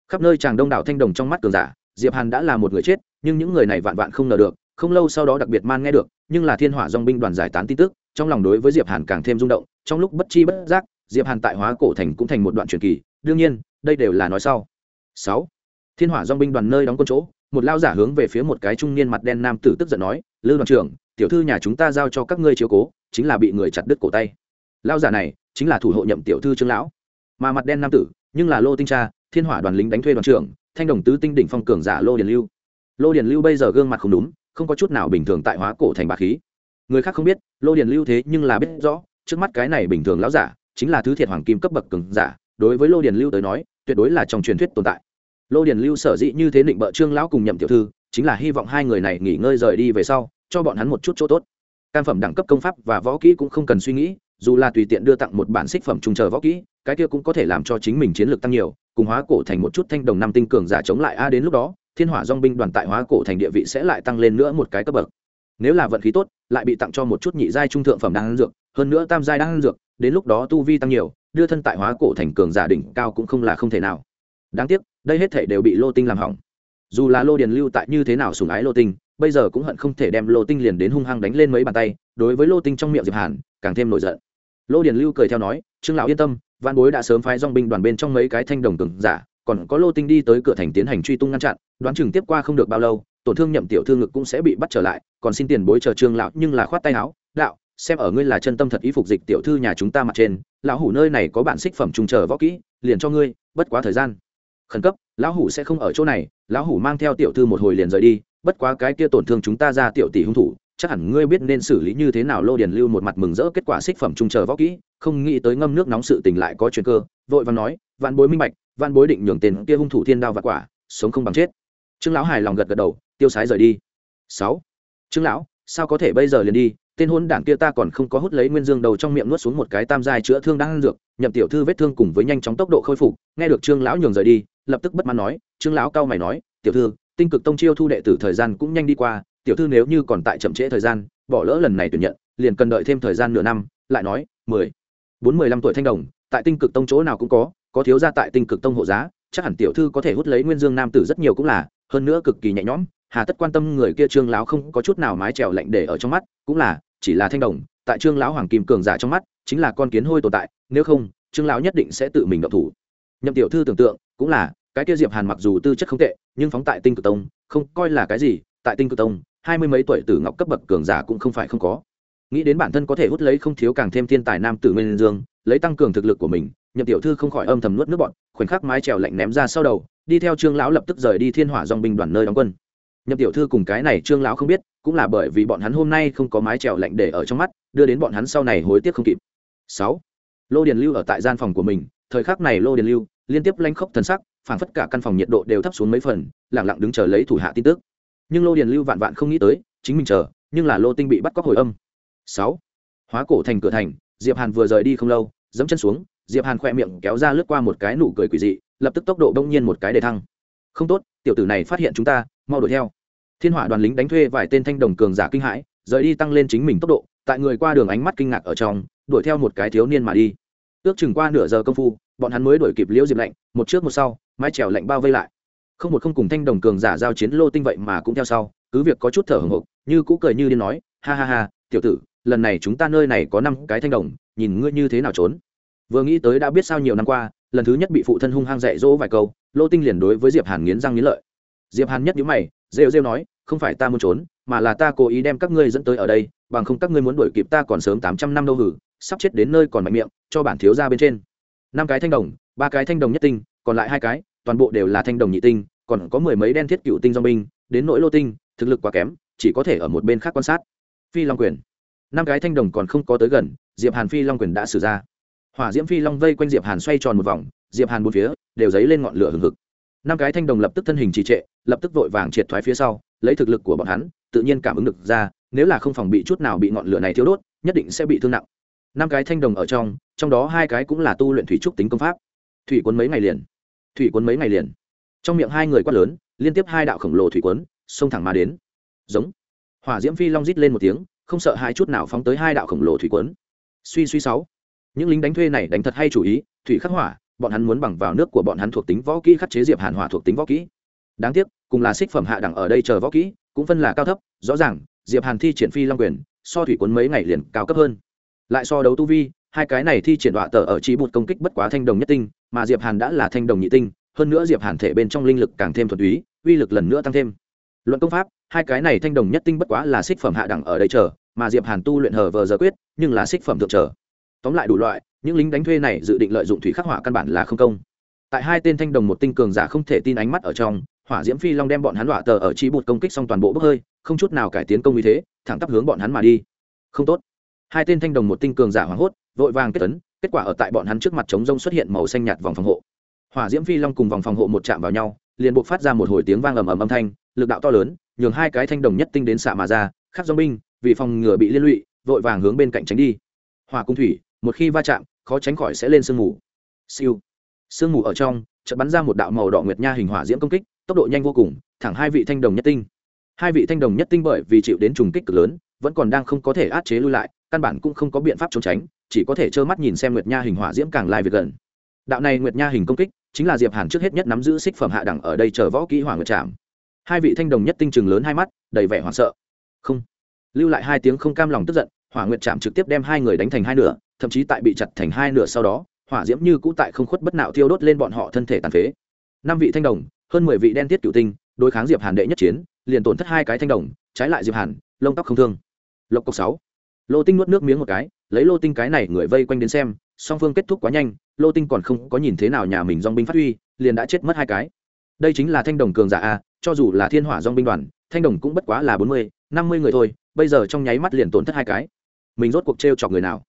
Khắp nơi chàng đông đảo thanh đồng trong mắt cường giả, diệp hàn đã là một người chết, nhưng những người này vạn vạn không ngờ được, không lâu sau đó đặc biệt man nghe được, nhưng là thiên hỏa dòng binh đoàn giải tán tin tức, trong lòng đối với diệp hàn càng thêm rung động, trong lúc bất chi bất giác, diệp hàn tại hóa cổ thành cũng thành một đoạn truyền kỳ đương nhiên, đây đều là nói sau. Sáu, thiên hỏa dong binh đoàn nơi đóng quân chỗ, một lao giả hướng về phía một cái trung niên mặt đen nam tử tức giận nói, lư đoàn trưởng, tiểu thư nhà chúng ta giao cho các ngươi chiếu cố, chính là bị người chặt đứt cổ tay. Lao giả này, chính là thủ hộ nhậm tiểu thư trương lão. Mà mặt đen nam tử, nhưng là lô tinh cha, thiên hỏa đoàn lính đánh thuê đoàn trưởng, thanh đồng tứ tinh đỉnh phong cường giả lô điền lưu. Lô điền lưu bây giờ gương mặt không đúng, không có chút nào bình thường tại hóa cổ thành bạc khí. Người khác không biết, lô điền lưu thế nhưng là biết rõ, trước mắt cái này bình thường lão giả, chính là thứ thiệt hoàng kim cấp bậc cường giả đối với lô điền lưu tới nói, tuyệt đối là trong truyền thuyết tồn tại. Lô điền lưu sở dĩ như thế định bợ trương lão cùng nhậm tiểu thư, chính là hy vọng hai người này nghỉ ngơi rời đi về sau, cho bọn hắn một chút chỗ tốt. Cam phẩm đẳng cấp công pháp và võ kỹ cũng không cần suy nghĩ, dù là tùy tiện đưa tặng một bản xích phẩm trung chờ võ kỹ, cái kia cũng có thể làm cho chính mình chiến lược tăng nhiều, cùng hóa cổ thành một chút thanh đồng năm tinh cường giả chống lại a đến lúc đó, thiên hỏa dong binh đoàn tại hóa cổ thành địa vị sẽ lại tăng lên nữa một cái cấp bậc. Nếu là vận khí tốt, lại bị tặng cho một chút nhị giai trung thượng phẩm đan dược, hơn nữa tam giai đan dược, đến lúc đó tu vi tăng nhiều đưa thân tại hóa cổ thành cường giả đỉnh cao cũng không là không thể nào. Đáng tiếc, đây hết thể đều bị lô tinh làm hỏng. Dù là lô điền lưu tại như thế nào sùng ái lô tinh, bây giờ cũng hận không thể đem lô tinh liền đến hung hăng đánh lên mấy bàn tay, đối với lô tinh trong miệng diệp hàn, càng thêm nổi giận. Lô điền lưu cười theo nói, trương lão yên tâm văn bối đã sớm phái dòng binh đoàn bên trong mấy cái thanh đồng cường giả, còn có lô tinh đi tới cửa thành tiến hành truy tung ngăn chặn, đoán chừng tiếp qua không được bao lâu, tổn thương nhậm tiểu thương ngực cũng sẽ bị bắt trở lại, còn xin tiền bối chờ trương lão nhưng là khoát tay áo, đạo xem ở ngươi là chân tâm thật ý phục dịch tiểu thư nhà chúng ta mặt trên, lão hủ nơi này có bản xích phẩm trùng chờ võ kỹ, liền cho ngươi, bất quá thời gian. Khẩn cấp, lão hủ sẽ không ở chỗ này, lão hủ mang theo tiểu thư một hồi liền rời đi, bất quá cái kia tổn thương chúng ta ra tiểu tỷ hung thủ, chắc hẳn ngươi biết nên xử lý như thế nào lô điền lưu một mặt mừng rỡ kết quả xích phẩm trung chờ võ kỹ, không nghĩ tới ngâm nước nóng sự tình lại có chuyện cơ, vội và nói, vạn bối minh bạch, vạn bối định nhường tiền kia hung thủ thiên đao và quả, sống không bằng chết. Trương lão hài lòng gật gật đầu, tiêu sái rời đi. Sáu. Trương lão, sao có thể bây giờ liền đi tên hôn đảng kia ta còn không có hút lấy nguyên dương đầu trong miệng nuốt xuống một cái tam giai chữa thương đang ăn dược, nhậm tiểu thư vết thương cùng với nhanh chóng tốc độ khôi phục, nghe được trương lão nhường rời đi, lập tức bất mãn nói, trương lão cao mày nói, tiểu thư, tinh cực tông chiêu thu đệ tử thời gian cũng nhanh đi qua, tiểu thư nếu như còn tại chậm trễ thời gian, bỏ lỡ lần này tuyển nhận, liền cần đợi thêm thời gian nửa năm. Lại nói, mười, bốn mười lăm tuổi thanh đồng, tại tinh cực tông chỗ nào cũng có có thiếu gia tại tinh cực tông hộ giá, chắc hẳn tiểu thư có thể hút lấy nguyên dương nam tử rất nhiều cũng là, hơn nữa cực kỳ nhẹ nhõm, hà tất quan tâm người kia trương lão không có chút nào mái trèo lạnh để ở trong mắt, cũng là chỉ là thanh đồng, tại trương lão hoàng kim cường giả trong mắt, chính là con kiến hôi tồn tại, nếu không, trương lão nhất định sẽ tự mình động thủ. Nhậm tiểu thư tưởng tượng, cũng là, cái kia diệp hàn mặc dù tư chất không tệ, nhưng phóng tại tinh cực tông, không coi là cái gì, tại tinh cực tông, hai mươi mấy tuổi tử ngọc cấp bậc cường giả cũng không phải không có. Nghĩ đến bản thân có thể hút lấy không thiếu càng thêm thiên tài nam tử nguyên dương, lấy tăng cường thực lực của mình, nhậm tiểu thư không khỏi âm thầm nuốt nước bọn khoảnh khắc mái trèo lạnh ném ra sau đầu, đi theo trương lão lập tức rời đi thiên hỏa dòng binh đoàn nơi đóng quân nhậm tiểu thư cùng cái này trương lão không biết, cũng là bởi vì bọn hắn hôm nay không có mái trèo lạnh để ở trong mắt, đưa đến bọn hắn sau này hối tiếc không kịp. Sáu, lô điền lưu ở tại gian phòng của mình, thời khắc này lô điền lưu liên tiếp lanh khốc thần sắc, phảng phất cả căn phòng nhiệt độ đều thấp xuống mấy phần lẳng lặng đứng chờ lấy thủ hạ tin tức. Nhưng lô điền lưu vạn vạn không nghĩ tới, chính mình chờ, nhưng là lô tinh bị bắt cóc hồi âm. Sáu, hóa cổ thành cửa thành, diệp hàn vừa rời đi không lâu, dẫm chân xuống, diệp hàn khoe miệng kéo ra lướt qua một cái nụ cười quỷ dị, lập tức tốc độ đông nhiên một cái để thăng. Không tốt, tiểu tử này phát hiện chúng ta, mau đuổi theo thiên hỏa đoàn lính đánh thuê vài tên thanh đồng cường giả kinh hãi, rời đi tăng lên chính mình tốc độ, tại người qua đường ánh mắt kinh ngạc ở trong, đuổi theo một cái thiếu niên mà đi. Ước chừng qua nửa giờ công phu, bọn hắn mới đuổi kịp liễu diệp lạnh, một trước một sau, mái trèo lạnh bao vây lại. Không một không cùng thanh đồng cường giả giao chiến lô tinh vậy mà cũng theo sau, cứ việc có chút thở hồng hộc, như cũ cười như điên nói, ha ha ha, tiểu tử, lần này chúng ta nơi này có năm cái thanh đồng, nhìn ngươi như thế nào trốn. Vừa nghĩ tới đã biết sao nhiều năm qua, lần thứ nhất bị phụ thân hung hăng dạy dỗ vài câu, lô tinh liền đối với diệp hàn nghiến răng nghiến lợi. Diệp hàn nhất nhíu mày rêu rêu nói, không phải ta muốn trốn, mà là ta cố ý đem các ngươi dẫn tới ở đây, bằng không các ngươi muốn đuổi kịp ta còn sớm tám trăm năm đâu hử sắp chết đến nơi còn mạnh miệng, cho bản thiếu ra bên trên. Năm cái thanh đồng, ba cái thanh đồng nhất tinh, còn lại hai cái, toàn bộ đều là thanh đồng nhị tinh, còn có mười mấy đen thiết cựu tinh do binh, đến nỗi lô tinh, thực lực quá kém, chỉ có thể ở một bên khác quan sát. Phi long quyền. Năm cái thanh đồng còn không có tới gần, diệp hàn phi long quyền đã xử ra. Hỏa diễm phi long vây quanh diệp hàn xoay tròn một vòng, diệp hàn bốn phía, đều dấy lên ngọn lửa hừng hực năm cái thanh đồng lập tức thân hình trì trệ, lập tức vội vàng triệt thoái phía sau, lấy thực lực của bọn hắn, tự nhiên cảm ứng được ra, nếu là không phòng bị chút nào bị ngọn lửa này thiếu đốt, nhất định sẽ bị thương nặng. Năm cái thanh đồng ở trong trong đó hai cái cũng là tu luyện thủy trúc tính công pháp. Thủy cuốn mấy ngày liền? Thủy cuốn mấy ngày liền? Trong miệng hai người quát lớn, liên tiếp hai đạo khổng lồ thủy cuốn, xông thẳng mà đến. Giống. Hỏa diễm phi long rít lên một tiếng, không sợ hai chút nào phóng tới hai đạo khổng lồ thủy cuốn. Suy suy sáu. Những lính đánh thuê này đánh thật hay chủ ý, thủy khắc hỏa bọn hắn muốn bằng vào nước của bọn hắn thuộc tính võ kỹ khắc chế diệp hàn hỏa thuộc tính võ kỹ. Đáng tiếc, cùng là xích phẩm hạ đẳng ở đây chờ võ kỹ, cũng phân là cao thấp, rõ ràng, diệp hàn thi triển phi long quyền, so thủy cuốn mấy ngày liền cao cấp hơn. Lại so đấu tu vi, hai cái này thi triển đọa tờ ở trí bụt công kích bất quá thanh đồng nhất tinh, mà diệp hàn đã là thanh đồng nhị tinh, hơn nữa diệp hàn thể bên trong linh lực càng thêm thuần túy, uy lực lần nữa tăng thêm. Luận công pháp, hai cái này thanh đồng nhất tinh bất quá là xích phẩm hạ đẳng ở đây chờ, mà diệp hàn tu luyện hờ vờ giờ quyết, nhưng là xích phẩm thượng chờ tóm lại đủ loại, những lính đánh thuê này dự định lợi dụng thủy khắc hỏa căn bản là không công. Tại hai tên thanh đồng một tinh cường giả không thể tin ánh mắt ở trong, hỏa diễm phi long đem bọn hắn đọa tờ ở chi bột công kích xong toàn bộ bốc hơi, không chút nào cải tiến công như thế, thẳng tắp hướng bọn hắn mà đi. Không tốt. Hai tên thanh đồng một tinh cường giả hoảng hốt, vội vàng kết tấn, kết quả ở tại bọn hắn trước mặt trống rông xuất hiện màu xanh nhạt vòng phòng hộ. Hỏa diễm phi long cùng vòng phòng hộ một chạm vào nhau, liền buộc phát ra một hồi tiếng vang ầm ầm âm thanh, lực đạo to lớn, nhường hai cái thanh đồng nhất tinh đến xạ mà ra, khắc do binh, vì phòng ngừa bị liên lụy, vội vàng hướng bên cạnh tránh đi. Hỏa cung thủy một khi va chạm, khó tránh khỏi sẽ lên sương mù. Siêu. Sương mù ở trong, chợt bắn ra một đạo màu đỏ nguyệt nha hình hỏa diễm công kích, tốc độ nhanh vô cùng, thẳng hai vị thanh đồng nhất tinh. Hai vị thanh đồng nhất tinh bởi vì chịu đến trùng kích cực lớn, vẫn còn đang không có thể át chế lui lại, căn bản cũng không có biện pháp trốn tránh, chỉ có thể trơ mắt nhìn xem nguyệt nha hình hỏa diễm càng lai việc gần. Đạo này nguyệt nha hình công kích, chính là diệp hàn trước hết nhất nắm giữ xích phẩm hạ đẳng ở đây chờ võ kỹ hỏa nguyệt trạm hai vị thanh đồng nhất tinh chừng lớn hai mắt, đầy vẻ hoảng sợ. Không. Lưu lại hai tiếng không cam lòng tức giận, hỏa nguyệt trạm trực tiếp đem hai người đánh thành hai nửa thậm chí tại bị chặt thành hai nửa sau đó, hỏa diễm như cũ tại không khuất bất nạo thiêu đốt lên bọn họ thân thể tàn phế. Năm vị thanh đồng, hơn mười vị đen tiết cựu tinh, đối kháng diệp hàn đệ nhất chiến, liền tổn thất hai cái thanh đồng, trái lại diệp hàn, lông tóc không thương. Lộc cộc sáu. Lô tinh nuốt nước miếng một cái, lấy lô tinh cái này người vây quanh đến xem, song phương kết thúc quá nhanh, lô tinh còn không có nhìn thế nào nhà mình dong binh phát huy, liền đã chết mất hai cái. Đây chính là thanh đồng cường giả a, cho dù là thiên hỏa dong binh đoàn, thanh đồng cũng bất quá là bốn mươi, năm mươi người thôi, bây giờ trong nháy mắt liền tổn thất hai cái. Mình rốt cuộc t chọc người nào?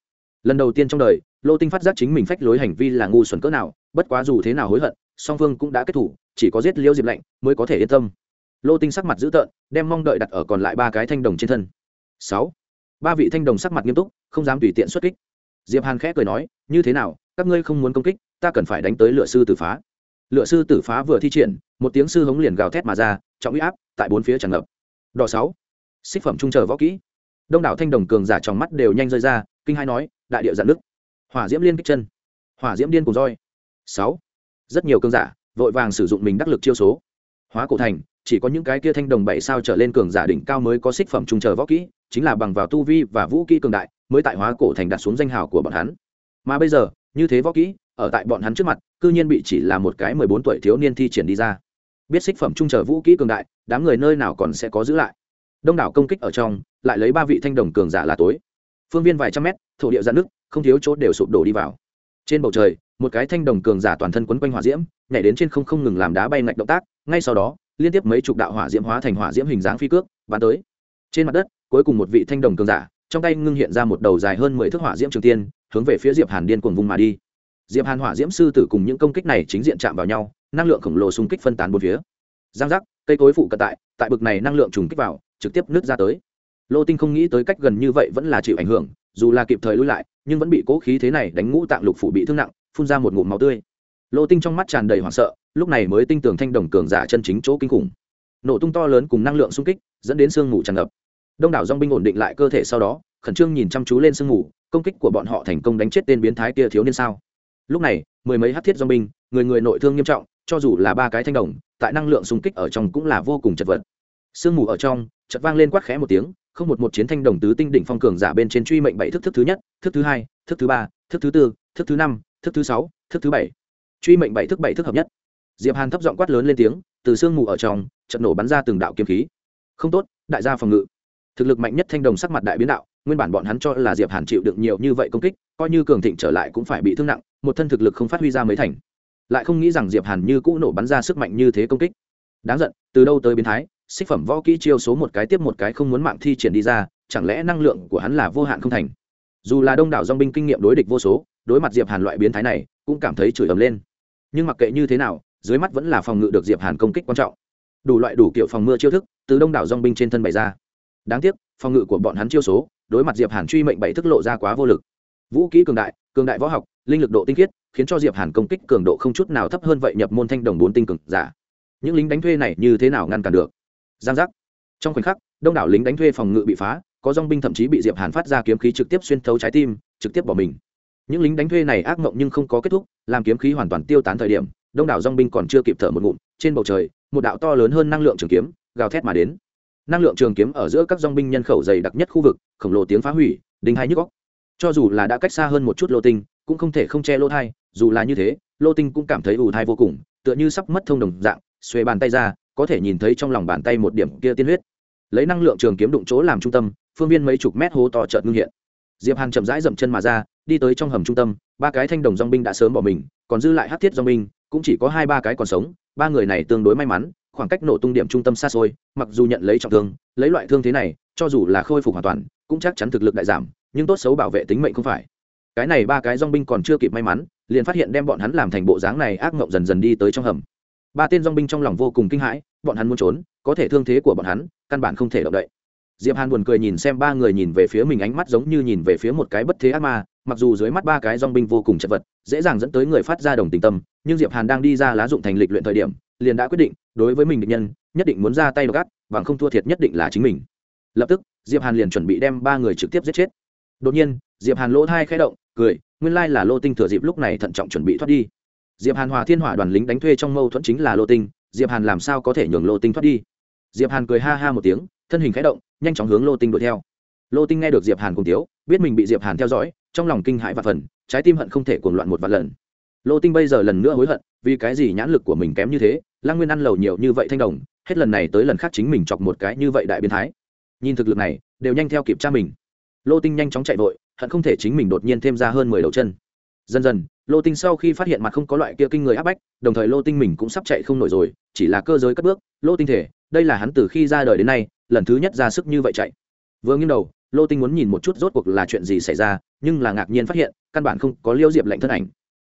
Lần đầu tiên trong đời, lô tinh phát giác chính mình phách lối hành vi là ngu xuẩn cỡ nào, bất quá dù thế nào hối hận, song phương cũng đã kết thủ, chỉ có giết liêu diệp lạnh mới có thể yên tâm. Lô tinh sắc mặt dữ tợn, đem mong đợi đặt ở còn lại ba cái thanh đồng trên thân. Sáu. Ba vị thanh đồng sắc mặt nghiêm túc, không dám tùy tiện xuất kích. Diệp hàn khẽ cười nói, như thế nào, các ngươi không muốn công kích, ta cần phải đánh tới lựa sư tử phá. Lựa sư tử phá vừa thi triển, một tiếng sư hống liền gào thét mà ra, trọng uy áp, tại bốn phía tràn ngập. Đỏ sáu. Xích phẩm trung chờ võ kỹ đông đảo thanh đồng cường giả trong mắt đều nhanh rơi ra, kinh hai nói, đại địa dạn nước, hỏa diễm liên kích chân, hỏa diễm điên cùng roi. Sáu, rất nhiều cường giả vội vàng sử dụng mình đắc lực chiêu số. Hóa cổ thành, chỉ có những cái kia thanh đồng bảy sao trở lên cường giả đỉnh cao mới có xích phẩm trung chờ võ kỹ, chính là bằng vào tu vi và vũ kỹ cường đại mới tại hóa cổ thành đặt xuống danh hào của bọn hắn. Mà bây giờ, như thế võ kỹ, ở tại bọn hắn trước mặt, cư nhiên bị chỉ là một cái mười bốn tuổi thiếu niên thi triển đi ra. Biết xích phẩm trung chờ vũ kỹ cường đại, đám người nơi nào còn sẽ có giữ lại. Đông đảo công kích ở trong lại lấy ba vị thanh đồng cường giả là tối. Phương viên vài trăm mét, thổ địa dạn nước, không thiếu chỗ đều sụp đổ đi vào. Trên bầu trời, một cái thanh đồng cường giả toàn thân quấn quanh hỏa diễm, nhảy đến trên không không ngừng làm đá bay ngạch động tác, ngay sau đó, liên tiếp mấy chục đạo hỏa diễm hóa thành hỏa diễm hình dáng phi cước, bắn tới. Trên mặt đất, cuối cùng một vị thanh đồng cường giả, trong tay ngưng hiện ra một đầu dài hơn mười thước hỏa diễm trường tiên, hướng về phía diệp hàn điên cuồng vùng mà đi. Diệp hàn hỏa diễm sư tử cùng những công kích này chính diện chạm vào nhau, năng lượng khổng lồ xung kích phân tán bốn phía. Giang giác, cây cối phụ cận tại tại bực này năng lượng trùng kích vào, trực tiếp nứt ra tới lô tinh không nghĩ tới cách gần như vậy vẫn là chịu ảnh hưởng, dù là kịp thời lui lại, nhưng vẫn bị cố khí thế này đánh ngũ tạng lục phủ bị thương nặng, phun ra một ngụm máu tươi. Lô tinh trong mắt tràn đầy hoảng sợ, lúc này mới tinh tường thanh đồng cường giả chân chính chỗ kinh khủng. Nổ tung to lớn cùng năng lượng xung kích, dẫn đến sương mù tràn ngập. Đông đảo dong binh ổn định lại cơ thể sau đó, khẩn trương nhìn chăm chú lên sương mù, công kích của bọn họ thành công đánh chết tên biến thái kia thiếu niên sao. Lúc này, mười mấy hát thiết dong binh, người người nội thương nghiêm trọng, cho dù là ba cái thanh đồng, tại năng lượng xung kích ở trong cũng là vô cùng chật vật. Sương mù ở trong chật vang lên quát khẽ một tiếng không một một chiến thanh đồng tứ tinh đỉnh phong cường giả bên trên truy mệnh bảy thức thức thứ nhất, thức thứ hai, thức thứ ba, thức thứ tư, thức thứ năm, thức thứ sáu, thức thứ bảy. Truy mệnh bảy thức bảy thức hợp nhất. Diệp hàn thấp giọng quát lớn lên tiếng, từ sương mù ở trong trận nổ bắn ra từng đạo kiếm khí. Không tốt, đại gia phòng ngự. Thực lực mạnh nhất thanh đồng sắc mặt đại biến đạo, nguyên bản bọn hắn cho là diệp hàn chịu đựng nhiều như vậy công kích, coi như cường thịnh trở lại cũng phải bị thương nặng, một thân thực lực không phát huy ra mấy thành. Lại không nghĩ rằng diệp hàn như cũ nổ bắn ra sức mạnh như thế công kích. Đáng giận, từ đâu tới biến thái? Xích phẩm võ kỹ chiêu số một cái tiếp một cái không muốn mạng thi triển đi ra, chẳng lẽ năng lượng của hắn là vô hạn không thành? Dù là đông đảo dong binh kinh nghiệm đối địch vô số, đối mặt diệp hàn loại biến thái này, cũng cảm thấy chửi ầm lên. Nhưng mặc kệ như thế nào, dưới mắt vẫn là phòng ngự được diệp hàn công kích quan trọng. Đủ loại đủ kiểu phòng mưa chiêu thức từ đông đảo dong binh trên thân bày ra. Đáng tiếc, phòng ngự của bọn hắn chiêu số, đối mặt diệp hàn truy mệnh bảy thức lộ ra quá vô lực. Vũ kỹ cường đại cường đại võ học, linh lực độ tinh khiết, khiến cho diệp hàn công kích cường độ không chút nào thấp hơn vậy nhập môn thanh đồng bốn tinh cường giả. Những lính đánh thuê này như thế nào ngăn cản được? Giang giác. Trong khoảnh khắc, đông đảo lính đánh thuê phòng ngự bị phá, có dong binh thậm chí bị diệp hàn phát ra kiếm khí trực tiếp xuyên thấu trái tim, trực tiếp bỏ mình. Những lính đánh thuê này ác mộng nhưng không có kết thúc, làm kiếm khí hoàn toàn tiêu tán thời điểm, đông đảo dong binh còn chưa kịp thở một ngụm, trên bầu trời, một đạo to lớn hơn năng lượng trường kiếm, gào thét mà đến. Năng lượng trường kiếm ở giữa các dong binh nhân khẩu dày đặc nhất khu vực, khổng lồ tiếng phá hủy, đinh hai nhức góc cho dù là đã cách xa hơn một chút lô tinh, cũng không thể không che lô thai, dù là như thế, lô tinh cũng cảm thấy ủ thai vô cùng, tựa như sắp mất thông đồng dạng, xuề bàn tay ra có thể nhìn thấy trong lòng bàn tay một điểm kia tiên huyết. Lấy năng lượng trường kiếm đụng chỗ làm trung tâm, phương viên mấy chục mét hố to trợn ngưng hiện. Diệp hàn chậm rãi dậm chân mà ra, đi tới trong hầm trung tâm, ba cái thanh đồng dong binh đã sớm bỏ mình, còn dư lại hát thiết dong binh, cũng chỉ có hai ba cái còn sống, ba người này tương đối may mắn, khoảng cách nổ tung điểm trung tâm xa xôi, mặc dù nhận lấy trọng thương, lấy loại thương thế này, cho dù là khôi phục hoàn toàn, cũng chắc chắn thực lực đại giảm, nhưng tốt xấu bảo vệ tính mệnh không phải. Cái này ba cái dong binh còn chưa kịp may mắn, liền phát hiện đem bọn hắn làm thành bộ dáng này, ác mộng dần dần đi tới trong hầm ba tên dong binh trong lòng vô cùng kinh hãi, bọn hắn muốn trốn, có thể thương thế của bọn hắn, căn bản không thể động đậy. Diệp hàn buồn cười nhìn xem ba người nhìn về phía mình ánh mắt giống như nhìn về phía một cái bất thế ác ma, mặc dù dưới mắt ba cái dong binh vô cùng chật vật, dễ dàng dẫn tới người phát ra đồng tình tâm, nhưng diệp hàn đang đi ra lá dụng thành lịch luyện thời điểm, liền đã quyết định, đối với mình định nhân, nhất định muốn ra tay gắt và không thua thiệt nhất định là chính mình. Lập tức, diệp hàn liền chuẩn bị đem ba người trực tiếp giết chết. Đột nhiên, diệp hàn lỗ thai khẽ động, cười, nguyên lai là lô tinh thừa dịp lúc này thận trọng chuẩn bị thoát đi diệp hàn hòa thiên hỏa đoàn lính đánh thuê trong mâu thuẫn chính là lô tinh, diệp hàn làm sao có thể nhường lô tinh thoát đi? Diệp hàn cười ha ha một tiếng, thân hình khẽ động, nhanh chóng hướng lô tinh đuổi theo. Lô tinh nghe được diệp hàn cùng tiếu biết mình bị diệp hàn theo dõi, trong lòng kinh hãi và phần trái tim hận không thể cuồng loạn một vạn lần. Lô tinh bây giờ lần nữa hối hận, vì cái gì nhãn lực của mình kém như thế lang nguyên ăn lầu nhiều như vậy thanh đồng, hết lần này tới lần khác chính mình chọc một cái như vậy đại biến thái. Nhìn thực lực này, đều nhanh theo kịp cha mình. Lô tinh nhanh chóng chạy vội, hận không thể chính mình đột nhiên thêm ra hơn mười đầu chân. Dần dần lô tinh sau khi phát hiện mặt không có loại kia kinh người áp bách, đồng thời lô tinh mình cũng sắp chạy không nổi rồi, chỉ là cơ giới cất bước. Lô tinh thể, đây là hắn từ khi ra đời đến nay, lần thứ nhất ra sức như vậy chạy. Vừa nghiêng đầu, lô tinh muốn nhìn một chút rốt cuộc là chuyện gì xảy ra, nhưng là ngạc nhiên phát hiện, căn bản không có liêu diệp lệnh thân ảnh.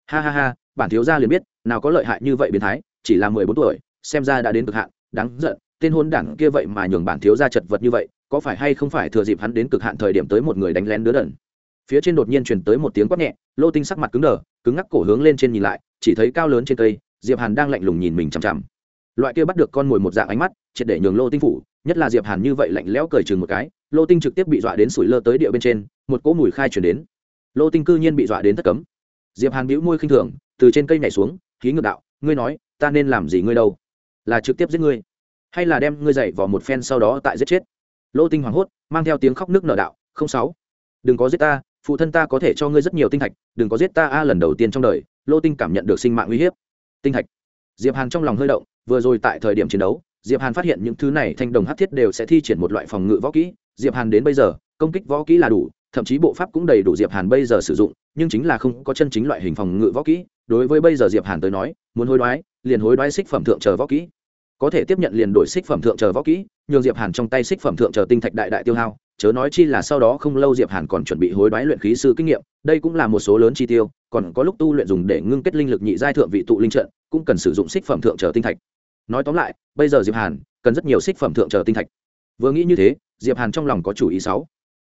Ha ha ha, bản thiếu gia liền biết, nào có lợi hại như vậy biến thái, chỉ là mười bốn tuổi, xem ra đã đến cực hạn, đáng giận. Tên hôn đảng kia vậy mà nhường bản thiếu gia chật vật như vậy, có phải hay không phải thừa dịp hắn đến cực hạn thời điểm tới một người đánh lén đứa đần? Phía trên đột nhiên truyền tới một tiếng quát nhẹ, lô tinh sắc mặt cứng đờ cứng ngắc cổ hướng lên trên nhìn lại, chỉ thấy cao lớn trên cây, diệp hàn đang lạnh lùng nhìn mình chằm chằm. Loại kia bắt được con mồi một dạng ánh mắt, triệt để nhường lô tinh phủ, nhất là diệp hàn như vậy lạnh lẽo cười chừng một cái, lô tinh trực tiếp bị dọa đến sủi lơ tới địa bên trên, một cỗ mùi khai chuyển đến. Lô tinh cư nhiên bị dọa đến thất cấm. Diệp hàn bĩu môi khinh thường, từ trên cây nhảy xuống, khí ngược đạo, ngươi nói, ta nên làm gì ngươi đâu? Là trực tiếp giết ngươi? Hay là đem ngươi dậy vào một phen sau đó tại giết chết? Lô tinh hoảng hốt, mang theo tiếng khóc nước nở đạo, không sáu, đừng có giết ta phụ thân ta có thể cho ngươi rất nhiều tinh thạch, đừng có giết ta a, lần đầu tiên trong đời, lô tinh cảm nhận được sinh mạng uy hiếp. Tinh thạch. Diệp hàn trong lòng hơi động, vừa rồi tại thời điểm chiến đấu, diệp hàn phát hiện những thứ này thanh đồng hắc thiết đều sẽ thi triển một loại phòng ngự võ kỹ. Diệp hàn đến bây giờ, công kích võ kỹ là đủ, thậm chí bộ pháp cũng đầy đủ diệp hàn bây giờ sử dụng, nhưng chính là không có chân chính loại hình phòng ngự võ kỹ. Đối với bây giờ diệp hàn tới nói, muốn hối đoái, liền hối đoái xích phẩm thượng chờ võ kỹ. Có thể tiếp nhận liền đổi xích phẩm thượng chờ võ kỹ, nhường diệp hàn trong tay xích phẩm thượng chờ tinh thạch đại đại tiêu hao chớ nói chi là sau đó không lâu diệp hàn còn chuẩn bị hối đoái luyện khí sư kinh nghiệm, đây cũng là một số lớn chi tiêu, còn có lúc tu luyện dùng để ngưng kết linh lực nhị giai thượng vị tụ linh trận, cũng cần sử dụng xích phẩm thượng chờ tinh thạch. Nói tóm lại, bây giờ diệp hàn cần rất nhiều xích phẩm thượng chờ tinh thạch. Vừa nghĩ như thế, diệp hàn trong lòng có chủ ý sáu.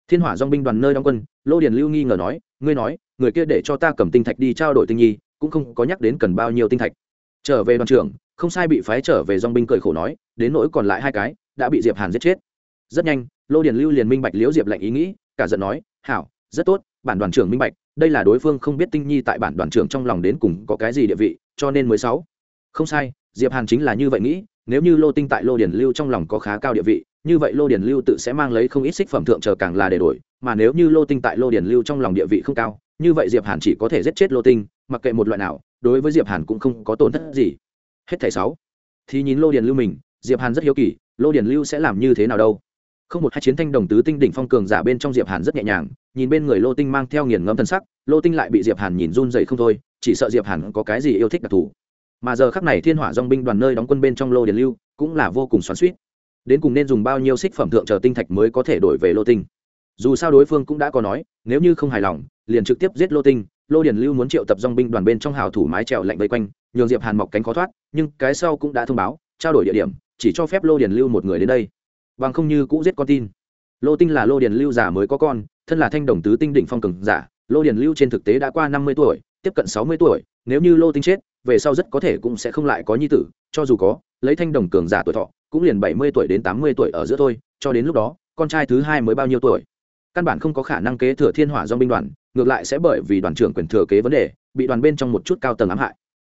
Thiên hỏa dong binh đoàn nơi đóng quân, lô điền lưu nghi ngờ nói, ngươi nói, người kia để cho ta cầm tinh thạch đi trao đổi tinh nhi, cũng không có nhắc đến cần bao nhiêu tinh thạch. Trở về đoàn trưởng, không sai bị phái trở về dong binh cười khổ nói, đến nỗi còn lại hai cái, đã bị diệp hàn giết chết rất nhanh, lô điền lưu liền minh bạch liễu diệp lệnh ý nghĩ, cả giận nói, hảo, rất tốt, bản đoàn trưởng minh bạch, đây là đối phương không biết tinh nhi tại bản đoàn trưởng trong lòng đến cùng có cái gì địa vị, cho nên mới sáu. Không sai, diệp hàn chính là như vậy nghĩ, nếu như lô tinh tại lô điền lưu trong lòng có khá cao địa vị, như vậy lô điền lưu tự sẽ mang lấy không ít xích phẩm thượng chờ càng là để đổi, mà nếu như lô tinh tại lô điền lưu trong lòng địa vị không cao, như vậy diệp hàn chỉ có thể giết chết lô tinh, mặc kệ một loại nào, đối với diệp hàn cũng không có tổn thất gì. Hết thảy sáu. Thì nhìn lô điền lưu mình, diệp hàn rất hiếu kỳ, lô điền lưu sẽ làm như thế nào đâu? Không một hai chiến thanh đồng tứ tinh đỉnh phong cường giả bên trong diệp hàn rất nhẹ nhàng, nhìn bên người lô tinh mang theo nghiền ngẫm thân sắc, lô tinh lại bị diệp hàn nhìn run dậy không thôi, chỉ sợ diệp hàn có cái gì yêu thích đặc thù. Mà giờ khắc này thiên hỏa dòng binh đoàn nơi đóng quân bên trong lô điền lưu cũng là vô cùng xoắn xuýt. Đến cùng nên dùng bao nhiêu xích phẩm thượng chờ tinh thạch mới có thể đổi về lô tinh? Dù sao đối phương cũng đã có nói, nếu như không hài lòng, liền trực tiếp giết lô tinh. Lô điền lưu muốn triệu tập dòng binh đoàn bên trong hào thủ mái trèo lạnh vây quanh, nhường diệp hàn mọc cánh khó thoát, nhưng cái sau cũng đã thông báo, trao đổi địa điểm, chỉ cho phép lô điền lưu một người đến đây bằng không như cũ giết con tin. Lô tinh là lô điền lưu giả mới có con, thân là thanh đồng tứ tinh đỉnh phong cường giả, lô điền lưu trên thực tế đã qua năm mươi tuổi, tiếp cận sáu mươi tuổi, nếu như lô tinh chết, về sau rất có thể cũng sẽ không lại có nhi tử, cho dù có, lấy thanh đồng cường giả tuổi thọ, cũng liền bảy mươi tuổi đến tám mươi tuổi ở giữa thôi, cho đến lúc đó, con trai thứ hai mới bao nhiêu tuổi? Căn bản không có khả năng kế thừa thiên hỏa do binh đoàn, ngược lại sẽ bởi vì đoàn trưởng quyền thừa kế vấn đề, bị đoàn bên trong một chút cao tầng ám hại.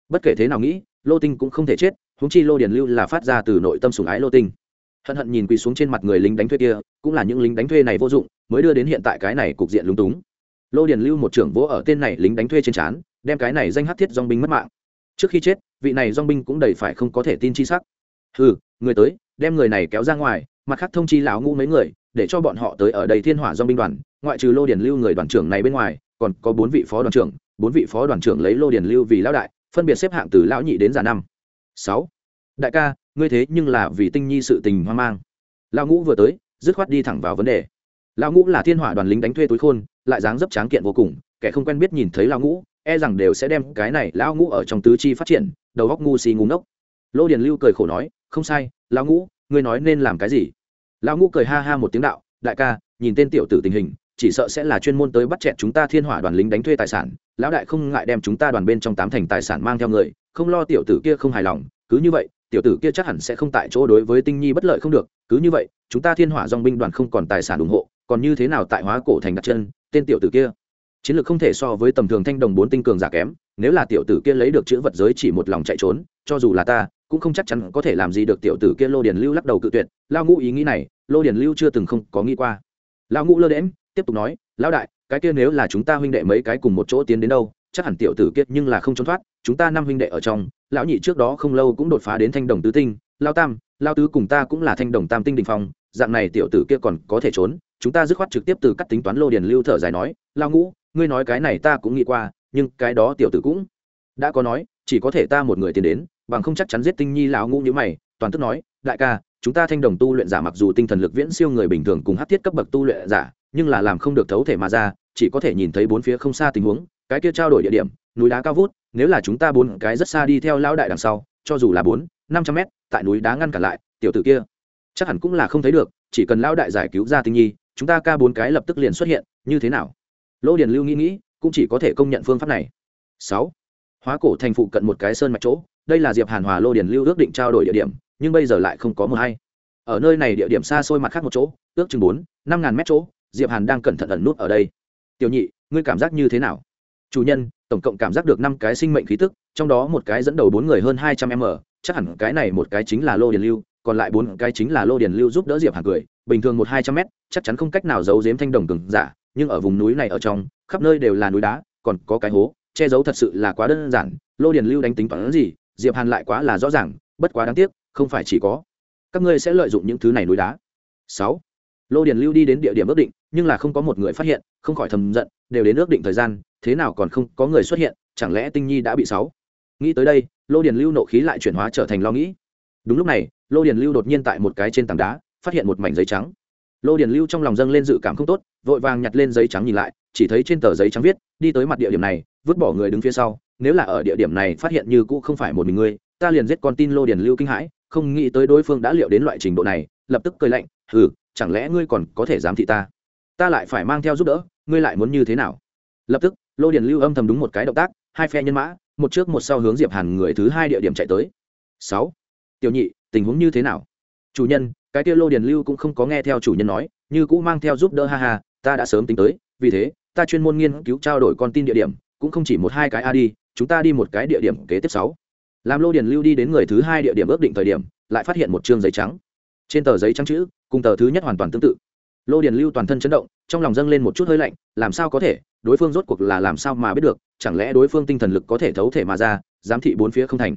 Bất kể thế nào nghĩ, lô tinh cũng không thể chết húng chi lô điền lưu là phát ra từ nội tâm sùng ái lô tinh hận hận nhìn quỳ xuống trên mặt người lính đánh thuê kia, cũng là những lính đánh thuê này vô dụng, mới đưa đến hiện tại cái này cục diện lúng túng. Lô điền lưu một trưởng vỗ ở tên này lính đánh thuê trên trán, đem cái này danh hát thiết dong binh mất mạng. Trước khi chết, vị này dong binh cũng đầy phải không có thể tin chi sắc. Ừ người tới, đem người này kéo ra ngoài, mặt khác thông chi lão ngu mấy người, để cho bọn họ tới ở đây thiên hỏa dong binh đoàn, ngoại trừ lô điền lưu người đoàn trưởng này bên ngoài, còn có bốn vị phó đoàn trưởng, bốn vị phó đoàn trưởng lấy lô điền lưu vì lão đại, phân biệt xếp hạng từ lão nhị đến già năm. Sáu. Đại ca ngươi thế nhưng là vì tinh nhi sự tình hoang mang. Lão ngũ vừa tới, dứt khoát đi thẳng vào vấn đề. Lão ngũ là thiên hỏa đoàn lính đánh thuê túi khôn, lại dáng dấp tráng kiện vô cùng, kẻ không quen biết nhìn thấy lão ngũ e rằng đều sẽ đem cái này lão ngũ ở trong tứ chi phát triển, đầu góc ngu xì ngu ngốc. Lô điền lưu cười khổ nói, không sai, lão ngũ, ngươi nói nên làm cái gì? Lão ngũ cười ha ha một tiếng đạo, đại ca, nhìn tên tiểu tử tình hình, chỉ sợ sẽ là chuyên môn tới bắt chẹt chúng ta thiên hỏa đoàn lính đánh thuê tài sản, lão đại không ngại đem chúng ta đoàn bên trong tám thành tài sản mang theo người, không lo tiểu tử kia không hài lòng, cứ như vậy tiểu tử kia chắc hẳn sẽ không tại chỗ đối với tinh nhi bất lợi không được, cứ như vậy, chúng ta thiên hỏa dong binh đoàn không còn tài sản ủng hộ, còn như thế nào tại hóa cổ thành đặt chân, tên tiểu tử kia? Chiến lược không thể so với tầm thường thanh đồng bốn tinh cường giả kém, nếu là tiểu tử kia lấy được chữ vật giới chỉ một lòng chạy trốn, cho dù là ta, cũng không chắc chắn có thể làm gì được tiểu tử kia lô điền lưu lắc đầu cự tuyệt. Lao ngũ ý nghĩ này, lô điền lưu chưa từng không có nghĩ qua. Lao ngũ lơ đễm tiếp tục nói, lão đại, cái kia nếu là chúng ta huynh đệ mấy cái cùng một chỗ tiến đến đâu chắc hẳn tiểu tử kia nhưng là không trốn thoát, chúng ta năm huynh đệ ở trong, lão nhị trước đó không lâu cũng đột phá đến thanh đồng tứ tinh lao tam lao tứ cùng ta cũng là thanh đồng tam tinh đình phong, dạng này tiểu tử kia còn có thể trốn, chúng ta dứt khoát trực tiếp từ cắt tính toán lô điền lưu thở dài nói lao ngũ, ngươi nói cái này ta cũng nghĩ qua, nhưng cái đó tiểu tử cũng đã có nói, chỉ có thể ta một người tiến đến, bằng không chắc chắn giết tinh nhi lão ngũ như mày, toàn tức nói, đại ca, chúng ta thanh đồng tu luyện giả mặc dù tinh thần lực viễn siêu người bình thường cùng hát thiết cấp bậc tu luyện giả, nhưng là làm không được thấu thể mà ra, chỉ có thể nhìn thấy bốn phía không xa tình huống cái kia trao đổi địa điểm, núi đá cao vút, nếu là chúng ta bốn cái rất xa đi theo lão đại đằng sau, cho dù là bốn, năm trăm mét, tại núi đá ngăn cản lại, tiểu tử kia chắc hẳn cũng là không thấy được, chỉ cần lão đại giải cứu ra tinh nhi, chúng ta ca bốn cái lập tức liền xuất hiện, như thế nào? Lỗ điền lưu nghĩ nghĩ, cũng chỉ có thể công nhận phương pháp này. Sáu, hóa cổ thành phụ cận một cái sơn mạch chỗ, đây là diệp hàn hòa lô điền lưu ước định trao đổi địa điểm, nhưng bây giờ lại không có mờ hay. Ở nơi này địa điểm xa xôi mặt khác một chỗ, ước chừng bốn, năm ngàn mét chỗ, diệp hàn đang cẩn thận ẩn nút ở đây. Tiểu nhị, ngươi cảm giác như thế nào? Chủ nhân, tổng cộng cảm giác được năm cái sinh mệnh khí tức, trong đó một cái dẫn đầu bốn người hơn hai trăm m chắc hẳn cái này một cái chính là lô điền lưu, còn lại bốn cái chính là lô điền lưu giúp đỡ diệp hàn cười, bình thường một hai trăm m chắc chắn không cách nào giấu giếm thanh đồng cường giả, nhưng ở vùng núi này ở trong, khắp nơi đều là núi đá, còn có cái hố, che giấu thật sự là quá đơn giản, lô điền lưu đánh tính toán gì, diệp hàn lại quá là rõ ràng, bất quá đáng tiếc, không phải chỉ có. Các ngươi sẽ lợi dụng những thứ này núi đá. Sáu. Lô điền lưu đi đến địa điểm ước định, nhưng là không có một người phát hiện, không khỏi thầm giận, đều đến ước định thời gian thế nào còn không có người xuất hiện, chẳng lẽ tinh nhi đã bị sáu? Nghĩ tới đây, lô điền lưu nộ khí lại chuyển hóa trở thành lo nghĩ. Đúng lúc này, lô điền lưu đột nhiên tại một cái trên tảng đá, phát hiện một mảnh giấy trắng. Lô điền lưu trong lòng dâng lên dự cảm không tốt, vội vàng nhặt lên giấy trắng nhìn lại, chỉ thấy trên tờ giấy trắng viết, đi tới mặt địa điểm này, vứt bỏ người đứng phía sau, nếu là ở địa điểm này phát hiện như cũ không phải một mình ngươi, ta liền giết con tin lô điền lưu kinh hãi, không nghĩ tới đối phương đã liệu đến loại trình độ này, lập tức cười lạnh, hừ, chẳng lẽ ngươi còn có thể giám thị ta? Ta lại phải mang theo giúp đỡ, ngươi lại muốn như thế nào? Lập tức lô điền lưu âm thầm đúng một cái động tác, hai phe nhân mã, một trước một sau hướng diệp hàn người thứ hai địa điểm chạy tới. Sáu. Tiểu nhị, tình huống như thế nào? Chủ nhân, cái kia lô điền lưu cũng không có nghe theo chủ nhân nói, như cũ mang theo giúp đỡ ha ha, ta đã sớm tính tới, vì thế, ta chuyên môn nghiên cứu trao đổi con tin địa điểm, cũng không chỉ một hai cái a đi, chúng ta đi một cái địa điểm kế tiếp sáu. Làm lô điền lưu đi đến người thứ hai địa điểm ước định thời điểm, lại phát hiện một chương giấy trắng. Trên tờ giấy trắng chữ, cùng tờ thứ nhất hoàn toàn tương tự. Lô điền lưu toàn thân chấn động trong lòng dâng lên một chút hơi lạnh, làm sao có thể, đối phương rốt cuộc là làm sao mà biết được, chẳng lẽ đối phương tinh thần lực có thể thấu thể mà ra, giám thị bốn phía không thành.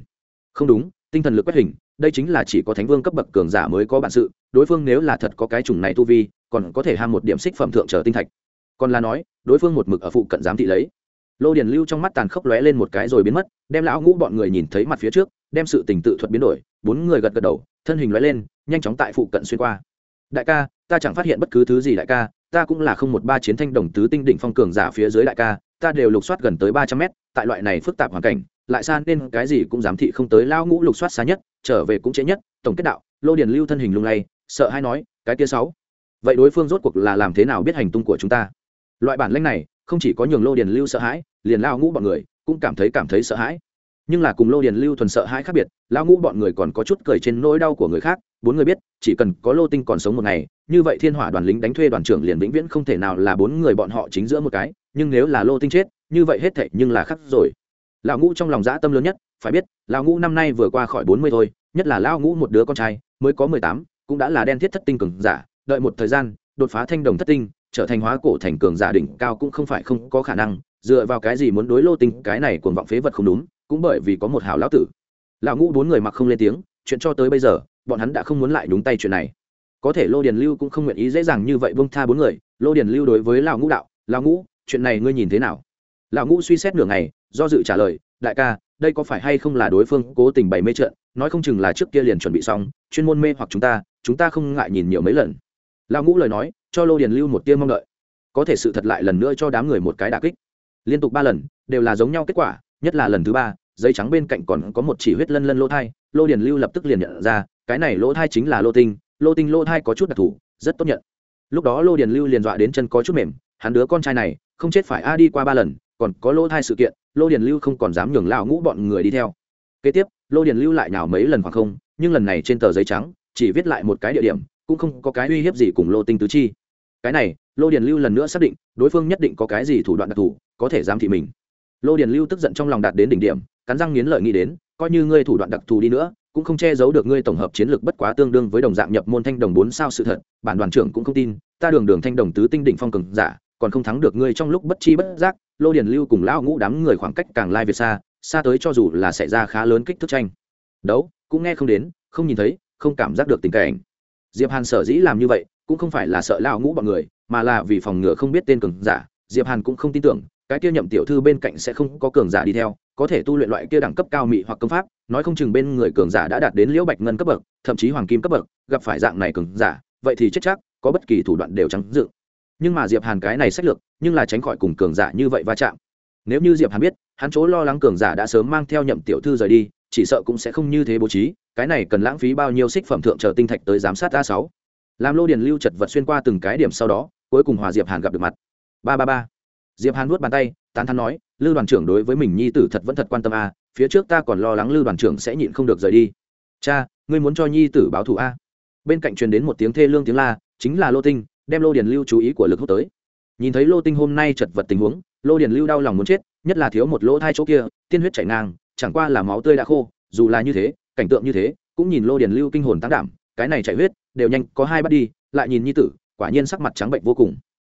Không đúng, tinh thần lực quét hình, đây chính là chỉ có thánh vương cấp bậc cường giả mới có bản sự, đối phương nếu là thật có cái chủng này tu vi, còn có thể ham một điểm xích phẩm thượng trở tinh thạch. Còn là nói, đối phương một mực ở phụ cận giám thị lấy. Lô điền lưu trong mắt tàn khốc lóe lên một cái rồi biến mất, đem lão ngũ bọn người nhìn thấy mặt phía trước, đem sự tình tự thuật biến đổi, bốn người gật gật đầu, thân hình lóe lên, nhanh chóng tại phụ cận xuyên qua. Đại ca, ta chẳng phát hiện bất cứ thứ gì đại ca ta cũng là không một ba chiến thanh đồng tứ tinh đỉnh phong cường giả phía dưới đại ca, ta đều lục soát gần tới ba trăm mét, tại loại này phức tạp hoàn cảnh, lại xa nên cái gì cũng giám thị không tới lao ngũ lục soát xa nhất, trở về cũng trễ nhất, tổng kết đạo, lô điền lưu thân hình lung lay, sợ hay nói, cái tia sáu. Vậy đối phương rốt cuộc là làm thế nào biết hành tung của chúng ta? Loại bản lĩnh này, không chỉ có nhường lô điền lưu sợ hãi, liền lao ngũ bọn người cũng cảm thấy cảm thấy sợ hãi. Nhưng là cùng lô điền lưu thuần sợ hãi khác biệt, lao ngũ bọn người còn có chút cười trên nỗi đau của người khác bốn người biết, chỉ cần có lô tinh còn sống một ngày, như vậy thiên hỏa đoàn lính đánh thuê đoàn trưởng liền vĩnh viễn không thể nào là bốn người bọn họ chính giữa một cái, nhưng nếu là lô tinh chết, như vậy hết thệ nhưng là khắc rồi. Lão ngũ trong lòng dã tâm lớn nhất, phải biết, lão ngũ năm nay vừa qua khỏi bốn mươi thôi, nhất là lão ngũ một đứa con trai, mới có mười tám, cũng đã là đen thiết thất tinh cường giả, đợi một thời gian, đột phá thanh đồng thất tinh, trở thành hóa cổ thành cường giả đỉnh cao cũng không phải không có khả năng, dựa vào cái gì muốn đối lô tinh, cái này cuồng vọng phế vật không đúng, cũng bởi vì có một hảo lão tử. Lão ngũ bốn người mặc không lên tiếng, chuyện cho tới bây giờ bọn hắn đã không muốn lại đúng tay chuyện này. Có thể lô điền lưu cũng không nguyện ý dễ dàng như vậy bông tha bốn người, lô điền lưu đối với lão ngũ đạo, lão ngũ, chuyện này ngươi nhìn thế nào? Lão ngũ suy xét nửa ngày, do dự trả lời, đại ca, đây có phải hay không là đối phương cố tình bày mê trận, nói không chừng là trước kia liền chuẩn bị xong, chuyên môn mê hoặc chúng ta chúng ta không ngại nhìn nhiều mấy lần. Lão ngũ lời nói, cho lô điền lưu một tia mong đợi. Có thể sự thật lại lần nữa cho đám người một cái đà kích. Liên tục ba lần, đều là giống nhau kết quả, nhất là lần thứ ba giấy trắng bên cạnh còn có một chỉ huyết lân lân lỗ thai, lô điền lưu lập tức liền nhận ra, cái này lỗ thai chính là lô tinh lô tinh lỗ thai có chút đặc thù, rất tốt nhận. Lúc đó lô điền lưu liền dọa đến chân có chút mềm, hắn đứa con trai này, không chết phải a đi qua ba lần, còn có lỗ thai sự kiện, lô điền lưu không còn dám nhường lao ngũ bọn người đi theo. Kế tiếp, lô điền lưu lại nhào mấy lần khoảng không, nhưng lần này trên tờ giấy trắng, chỉ viết lại một cái địa điểm, cũng không có cái uy hiếp gì cùng lô tinh tứ chi. Cái này, lô điền lưu lần nữa xác định, đối phương nhất định có cái gì thủ đoạn đặc thù, có thể giám thị mình. Lô điền lưu tức giận trong lòng đạt đến đỉnh điểm cắn răng nghiến lợi nghĩ đến, coi như ngươi thủ đoạn đặc thù đi nữa, cũng không che giấu được ngươi tổng hợp chiến lược bất quá tương đương với đồng dạng nhập môn thanh đồng bốn sao sự thật, bản đoàn trưởng cũng không tin, ta đường đường thanh đồng tứ tinh đỉnh phong cường giả, còn không thắng được ngươi trong lúc bất chi bất giác, lô điền lưu cùng lão ngũ đám người khoảng cách càng lai việt xa xa tới cho dù là xảy ra khá lớn kích thước tranh. Đấu, cũng nghe không đến, không nhìn thấy, không cảm giác được tình cảnh. Diệp hàn sở dĩ làm như vậy, cũng không phải là sợ lão ngũ bọn người, mà là vì phòng ngừa không biết tên cường giả, diệp hàn cũng không tin tưởng cái kia nhậm tiểu thư bên cạnh sẽ không có cường giả đi theo, có thể tu luyện loại kia đẳng cấp cao mị hoặc công pháp, nói không chừng bên người cường giả đã đạt đến liễu bạch ngân cấp bậc, thậm chí hoàng kim cấp bậc, gặp phải dạng này cường giả, vậy thì chết chắc, có bất kỳ thủ đoạn đều trắng dự. Nhưng mà diệp hàn cái này sách lược, nhưng là tránh khỏi cùng cường giả như vậy va chạm. Nếu như diệp hàn biết, hắn chỗ lo lắng cường giả đã sớm mang theo nhậm tiểu thư rời đi, chỉ sợ cũng sẽ không như thế bố trí, cái này cần lãng phí bao nhiêu xích phẩm thượng chờ tinh thạch tới giám sát a sáu. Làm lô điền lưu chật vật xuyên qua từng cái điểm sau đó, cuối cùng hòa diệp hàn gặp được mặt. Ba ba ba diệp hàn nuốt bàn tay, tán thán nói, lư đoàn trưởng đối với mình nhi tử thật vẫn thật quan tâm a, phía trước ta còn lo lắng lư đoàn trưởng sẽ nhịn không được rời đi. Cha, ngươi muốn cho nhi tử báo thù a? Bên cạnh truyền đến một tiếng thê lương tiếng la, chính là lô tinh, đem lô điền lưu chú ý của lực hút tới. Nhìn thấy lô tinh hôm nay chật vật tình huống, lô điền lưu đau lòng muốn chết, nhất là thiếu một lỗ thai chỗ kia, tiên huyết chảy ngang, chẳng qua là máu tươi đã khô, dù là như thế, cảnh tượng như thế, cũng nhìn lô điền lưu kinh hồn tăng đảm, cái này chảy huyết, đều nhanh có hai bắt đi, lại nhìn nhi tử, quả nhiên sắc mặt trắng bệnh vô cùng.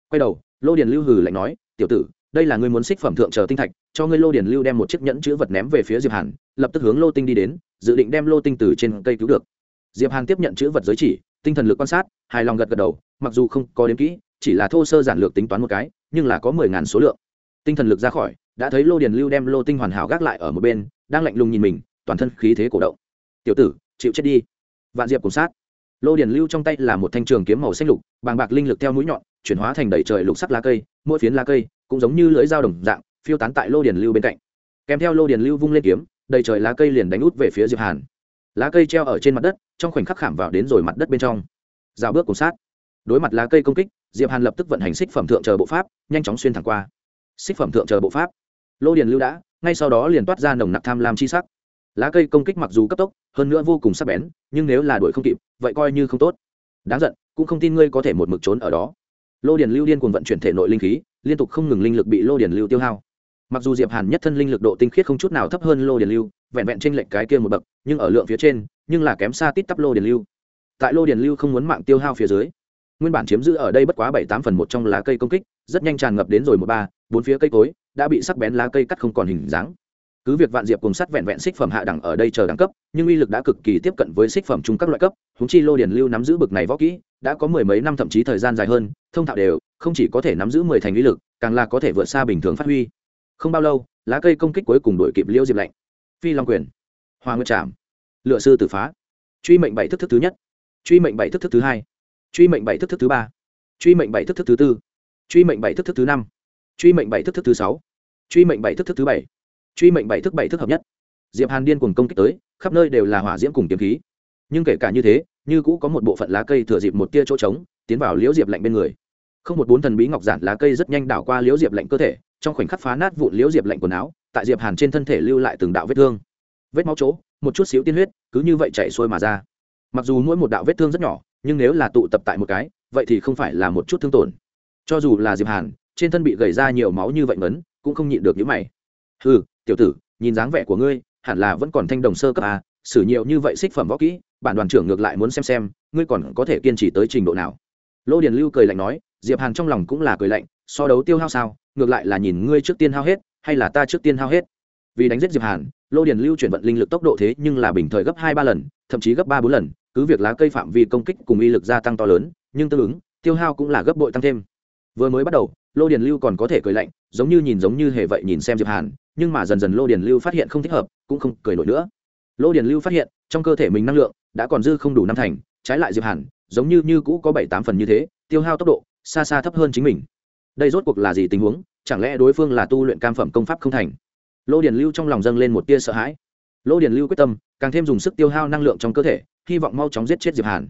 Quay đầu, lô điền lưu hừ lạnh nói tiểu tử, đây là ngươi muốn xích phẩm thượng chờ tinh thạch, cho ngươi lô điền lưu đem một chiếc nhẫn chữ vật ném về phía diệp hàn, lập tức hướng lô tinh đi đến, dự định đem lô tinh từ trên cây cứu được. Diệp hàn tiếp nhận chữ vật giới chỉ, tinh thần lực quan sát, hài lòng gật gật đầu, mặc dù không có đến kỹ, chỉ là thô sơ giản lược tính toán một cái, nhưng là có mười ngàn số lượng. Tinh thần lực ra khỏi, đã thấy lô điền lưu đem lô tinh hoàn hảo gác lại ở một bên, đang lạnh lùng nhìn mình, toàn thân khí thế cổ động. Tiểu tử, chịu chết đi. Vạn diệp cùng sát. Lô điền lưu trong tay là một thanh trường kiếm màu xanh lục, bàng bạc linh lực theo mũi nhọn chuyển hóa thành đầy trời lục sắc lá cây, mỗi phiến lá cây cũng giống như lưỡi dao đồng dạng, phiêu tán tại lô điền lưu bên cạnh. Kèm theo lô điền lưu vung lên kiếm, đầy trời lá cây liền đánh út về phía diệp hàn. Lá cây treo ở trên mặt đất, trong khoảnh khắc khảm vào đến rồi mặt đất bên trong. Rào bước cùng sát. Đối mặt lá cây công kích, diệp hàn lập tức vận hành xích phẩm thượng chờ bộ pháp, nhanh chóng xuyên thẳng qua. Xích phẩm thượng chờ bộ pháp. Lô điền lưu đã, ngay sau đó liền toát ra nồng nặc tham lam chi sắc. Lá cây công kích mặc dù cấp tốc, hơn nữa vô cùng sắc bén, nhưng nếu là đuổi không kịp, vậy coi như không tốt. Đáng giận, cũng không tin ngươi có thể một mực trốn ở đó lô điền lưu điên cuồng vận chuyển thể nội linh khí, liên tục không ngừng linh lực bị lô điền lưu tiêu hao. Mặc dù diệp hàn nhất thân linh lực độ tinh khiết không chút nào thấp hơn lô điền lưu, vẹn vẹn trên lệnh cái kia một bậc, nhưng ở lượng phía trên, nhưng là kém xa tít tắp lô điền lưu. Tại lô điền lưu không muốn mạng tiêu hao phía dưới, nguyên bản chiếm giữ ở đây bất quá bảy tám phần một trong lá cây công kích, rất nhanh tràn ngập đến rồi một ba, bốn phía cây cối, đã bị sắc bén lá cây cắt không còn hình dáng cứ việc vạn diệp cùng sắt vẹn vẹn xích phẩm hạ đẳng ở đây chờ đẳng cấp, nhưng uy lực đã cực kỳ tiếp cận với xích phẩm chung các loại cấp húng chi lô điển lưu nắm giữ bực này võ kỹ, đã có mười mấy năm thậm chí thời gian dài hơn, thông thạo đều, không chỉ có thể nắm giữ mười thành uy lực, càng là có thể vượt xa bình thường phát huy. Không bao lâu, lá cây công kích cuối cùng đội kịp liêu diệp lạnh. Phi long quyền. Hoa nguyệt trảm. Lựa sư tử phá. Truy mệnh bảy thức thức thứ nhất. Truy mệnh bảy thức thức thứ hai. Truy mệnh bảy thức thức thứ ba. Truy mệnh bảy thức thức thứ tư. Truy mệnh bảy thức thức thứ năm. Truy mệnh bảy thức thức thứ sáu. Truy mệnh bảy thức thức thứ bảy truy mệnh bảy thức bảy thức hợp nhất. Diệp hàn điên cùng công kích tới, khắp nơi đều là hỏa diễm cùng kiếm khí. Nhưng kể cả như thế, như cũ có một bộ phận lá cây thừa dịp một tia chỗ trống, tiến vào liễu diệp lạnh bên người. Không một bốn thần bí ngọc giản lá cây rất nhanh đảo qua liễu diệp lạnh cơ thể, trong khoảnh khắc phá nát vụn liễu diệp lạnh quần áo, tại diệp hàn trên thân thể lưu lại từng đạo vết thương. Vết máu chỗ, một chút xíu tiên huyết, cứ như vậy chảy xuôi mà ra. Mặc dù mỗi một đạo vết thương rất nhỏ, nhưng nếu là tụ tập tại một cái, vậy thì không phải là một chút thương tổn. Cho dù là diệp hàn, trên thân bị gầy ra nhiều máu như vậy ngấn, cũng không nhịn được những mày. Ừ tiểu tử nhìn dáng vẻ của ngươi hẳn là vẫn còn thanh đồng sơ cấp à, xử nhiều như vậy xích phẩm võ kỹ bản đoàn trưởng ngược lại muốn xem xem ngươi còn có thể kiên trì tới trình độ nào. Lô điền lưu cười lạnh nói diệp hàn trong lòng cũng là cười lạnh so đấu tiêu hao sao ngược lại là nhìn ngươi trước tiên hao hết hay là ta trước tiên hao hết. Vì đánh giết diệp hàn lô điền lưu chuyển vận linh lực tốc độ thế nhưng là bình thời gấp hai ba lần thậm chí gấp ba bốn lần cứ việc lá cây phạm vi công kích cùng uy lực gia tăng to lớn nhưng tương ứng tiêu hao cũng là gấp bội tăng thêm vừa mới bắt đầu, lô điền lưu còn có thể cười lạnh, giống như nhìn giống như hề vậy nhìn xem diệp hàn, nhưng mà dần dần lô điền lưu phát hiện không thích hợp, cũng không cười nổi nữa. Lô điền lưu phát hiện, trong cơ thể mình năng lượng đã còn dư không đủ năm thành, trái lại diệp hàn, giống như như cũ có bảy tám phần như thế, tiêu hao tốc độ xa xa thấp hơn chính mình. Đây rốt cuộc là gì tình huống, chẳng lẽ đối phương là tu luyện cam phẩm công pháp không thành? Lô điền lưu trong lòng dâng lên một tia sợ hãi. Lô điền lưu quyết tâm, càng thêm dùng sức tiêu hao năng lượng trong cơ thể, hy vọng mau chóng giết chết diệp hàn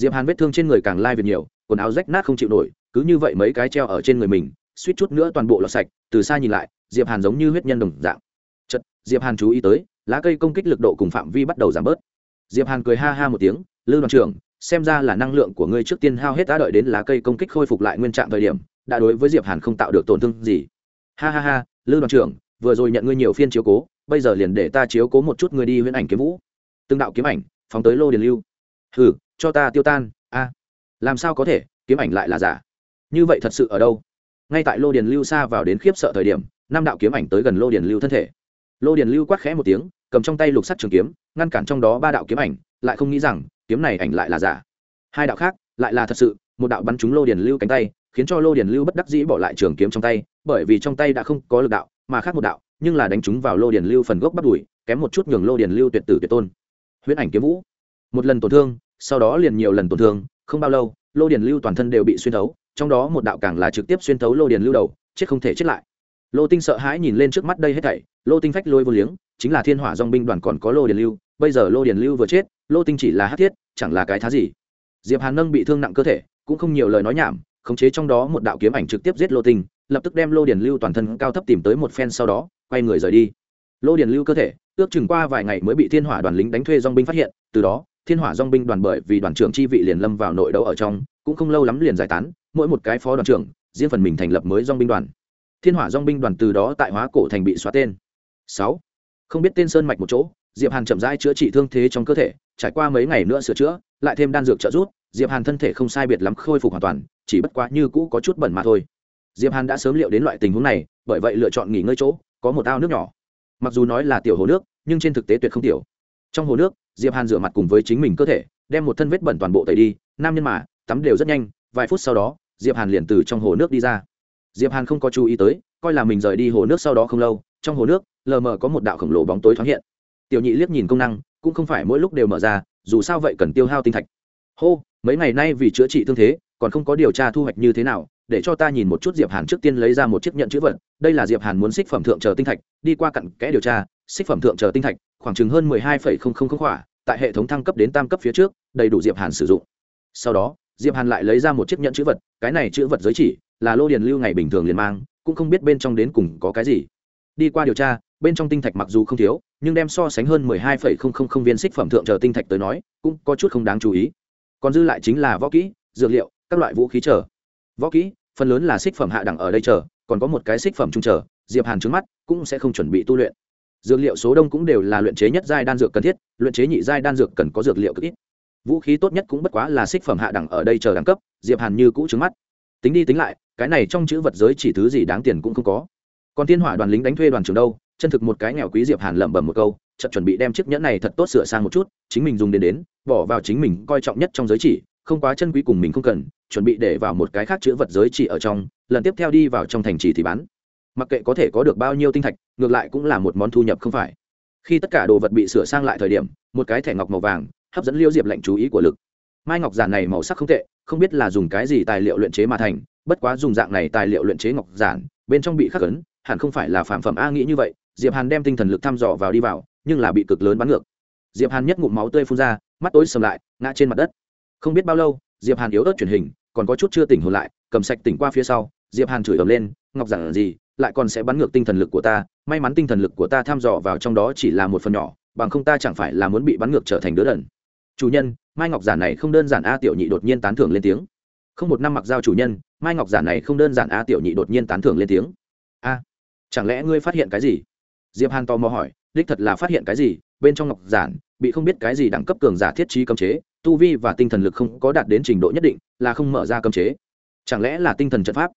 diệp hàn vết thương trên người càng lai việc nhiều, quần áo rách nát không chịu nổi, cứ như vậy mấy cái treo ở trên người mình, suýt chút nữa toàn bộ lọt sạch, từ xa nhìn lại, diệp hàn giống như huyết nhân đồng dạng. Chật diệp hàn chú ý tới, lá cây công kích lực độ cùng phạm vi bắt đầu giảm bớt. Diệp hàn cười ha ha một tiếng, lư đoàn trưởng, xem ra là năng lượng của ngươi trước tiên hao hết đã đợi đến lá cây công kích khôi phục lại nguyên trạng thời điểm, đã đối với diệp hàn không tạo được tổn thương gì. Ha ha ha, lư đoàn trưởng, vừa rồi nhận ngươi nhiều phiên chiếu cố, bây giờ liền để ta chiếu cố một chút ngươi đi huyễn ảnh kiếm vũ. Từng đạo kiếm ảnh phóng tới lô điền lưu. Hừ cho ta tiêu tan, a. Làm sao có thể, kiếm ảnh lại là giả? Như vậy thật sự ở đâu? Ngay tại lô điền lưu xa vào đến khiếp sợ thời điểm, năm đạo kiếm ảnh tới gần lô điền lưu thân thể. Lô điền lưu quát khẽ một tiếng, cầm trong tay lục sắt trường kiếm, ngăn cản trong đó ba đạo kiếm ảnh, lại không nghĩ rằng, kiếm này ảnh lại là giả. Hai đạo khác, lại là thật sự, một đạo bắn trúng lô điền lưu cánh tay, khiến cho lô điền lưu bất đắc dĩ bỏ lại trường kiếm trong tay, bởi vì trong tay đã không có lực đạo, mà khác một đạo, nhưng là đánh trúng vào lô điền lưu phần gốc bắt đùi, kém một chút nhường lô điền lưu tuyệt tử tuyệt tôn. Huyễn ảnh kiếm vũ. Một lần tổn thương sau đó liền nhiều lần tổn thương, không bao lâu, lô điền lưu toàn thân đều bị xuyên thấu, trong đó một đạo càng là trực tiếp xuyên thấu lô điền lưu đầu, chết không thể chết lại. Lô tinh sợ hãi nhìn lên trước mắt đây hết thảy, lô tinh phách lôi vô liếng, chính là thiên hỏa dong binh đoàn còn có lô điền lưu, bây giờ lô điền lưu vừa chết, lô tinh chỉ là hát thiết, chẳng là cái thá gì. Diệp hàn nâng bị thương nặng cơ thể, cũng không nhiều lời nói nhảm, khống chế trong đó một đạo kiếm ảnh trực tiếp giết lô tinh, lập tức đem lô điền lưu toàn thân cao thấp tìm tới một phen sau đó, quay người rời đi. Lô điền lưu cơ thể, ước chừng qua vài ngày mới bị thiên hỏa đoàn lính đánh thuê dong binh phát hiện, từ đó thiên hỏa dong binh đoàn bởi vì đoàn trưởng chi vị liền lâm vào nội đấu ở trong, cũng không lâu lắm liền giải tán, mỗi một cái phó đoàn trưởng, riêng phần mình thành lập mới dong binh đoàn. Thiên hỏa dong binh đoàn từ đó tại hóa cổ thành bị xóa tên. Sáu, không biết tên sơn mạch một chỗ, diệp hàn chậm rãi chữa trị thương thế trong cơ thể, trải qua mấy ngày nữa sửa chữa, lại thêm đan dược trợ giúp, diệp hàn thân thể không sai biệt lắm khôi phục hoàn toàn, chỉ bất quá như cũ có chút bẩn mà thôi. Diệp hàn đã sớm liệu đến loại tình huống này, bởi vậy lựa chọn nghỉ ngơi chỗ, có một ao nước nhỏ. Mặc dù nói là tiểu hồ nước, nhưng trên thực tế tuyệt không tiểu. Trong hồ nước diệp hàn rửa mặt cùng với chính mình cơ thể, đem một thân vết bẩn toàn bộ tẩy đi, nam nhân mà, tắm đều rất nhanh, vài phút sau đó, diệp hàn liền từ trong hồ nước đi ra. Diệp hàn không có chú ý tới, coi là mình rời đi hồ nước sau đó không lâu, trong hồ nước, lờ mờ có một đạo khổng lồ bóng tối thoáng hiện. Tiểu nhị liếc nhìn công năng, cũng không phải mỗi lúc đều mở ra, dù sao vậy cần tiêu hao tinh thạch. Hô, mấy ngày nay vì chữa trị thương thế, còn không có điều tra thu hoạch như thế nào, để cho ta nhìn một chút diệp hàn trước tiên lấy ra một chiếc nhận chữ vật, đây là diệp hàn muốn xích phẩm thượng chờ tinh thạch, đi qua cặn kẽ điều tra, xích phẩm thượng chờ tinh thạch khoảng chừng hơn mười hai phẩy không không không khỏa, tại hệ thống thăng cấp đến tam cấp phía trước, đầy đủ diệp hàn sử dụng. Sau đó, diệp hàn lại lấy ra một chiếc nhẫn chữ vật, cái này chữ vật giới chỉ, là lô điền lưu ngày bình thường liền mang, cũng không biết bên trong đến cùng có cái gì. Đi qua điều tra, bên trong tinh thạch mặc dù không thiếu, nhưng đem so sánh hơn mười hai phẩy không không không viên xích phẩm thượng chờ tinh thạch tới nói, cũng có chút không đáng chú ý. Còn dư lại chính là võ kỹ, dược liệu, các loại vũ khí chờ. Võ kỹ, phần lớn là xích phẩm hạ đẳng ở đây chờ, còn có một cái xích phẩm trung chờ, diệp hàn trước mắt cũng sẽ không chuẩn bị tu luyện dược liệu số đông cũng đều là luyện chế nhất giai đan dược cần thiết, luyện chế nhị giai đan dược cần có dược liệu cực ít. Vũ khí tốt nhất cũng bất quá là xích phẩm hạ đẳng ở đây chờ đẳng cấp, diệp hàn như cũ trứng mắt. Tính đi tính lại, cái này trong chữ vật giới chỉ thứ gì đáng tiền cũng không có. Còn thiên hỏa đoàn lính đánh thuê đoàn trưởng đâu? Chân thực một cái nghèo quý diệp hàn lẩm bẩm một câu chậm chuẩn bị đem chiếc nhẫn này thật tốt sửa sang một chút, chính mình dùng đến đến, bỏ vào chính mình coi trọng nhất trong giới chỉ, không quá chân quý cùng mình không cần, chuẩn bị để vào một cái khác chữ vật giới chỉ ở trong, lần tiếp theo đi vào trong thành trì thì bán mặc kệ có thể có được bao nhiêu tinh thạch, ngược lại cũng là một món thu nhập không phải. Khi tất cả đồ vật bị sửa sang lại thời điểm, một cái thẻ ngọc màu vàng hấp dẫn liêu diệp lệnh chú ý của lực. Mai ngọc giản này màu sắc không tệ, không biết là dùng cái gì tài liệu luyện chế mà thành, bất quá dùng dạng này tài liệu luyện chế ngọc giản, bên trong bị khắc ấn, hẳn không phải là phản phẩm a nghĩ như vậy, diệp hàn đem tinh thần lực thăm dò vào đi vào, nhưng là bị cực lớn bắn ngược. Diệp hàn nhất ngụm máu tươi phun ra, mắt tối sầm lại, ngã trên mặt đất. Không biết bao lâu, diệp hàn yếu ớt truyền hình, còn có chút chưa tỉnh hồn lại, cầm sạch tỉnh qua phía sau, diệp hàn chửi ầm lên, ngọc giản là gì? Lại còn sẽ bắn ngược tinh thần lực của ta, may mắn tinh thần lực của ta tham dò vào trong đó chỉ là một phần nhỏ, bằng không ta chẳng phải là muốn bị bắn ngược trở thành đứa đần. Chủ nhân, mai ngọc giản này không đơn giản a tiểu nhị đột nhiên tán thưởng lên tiếng. Không một năm mặc giao chủ nhân, mai ngọc giản này không đơn giản a tiểu nhị đột nhiên tán thưởng lên tiếng. A, chẳng lẽ ngươi phát hiện cái gì? Diệp hàn tò mò hỏi, đích thật là phát hiện cái gì? Bên trong ngọc giản, bị không biết cái gì đẳng cấp cường giả thiết trí cấm chế, tu vi và tinh thần lực không có đạt đến trình độ nhất định, là không mở ra cấm chế. Chẳng lẽ là tinh thần trận pháp?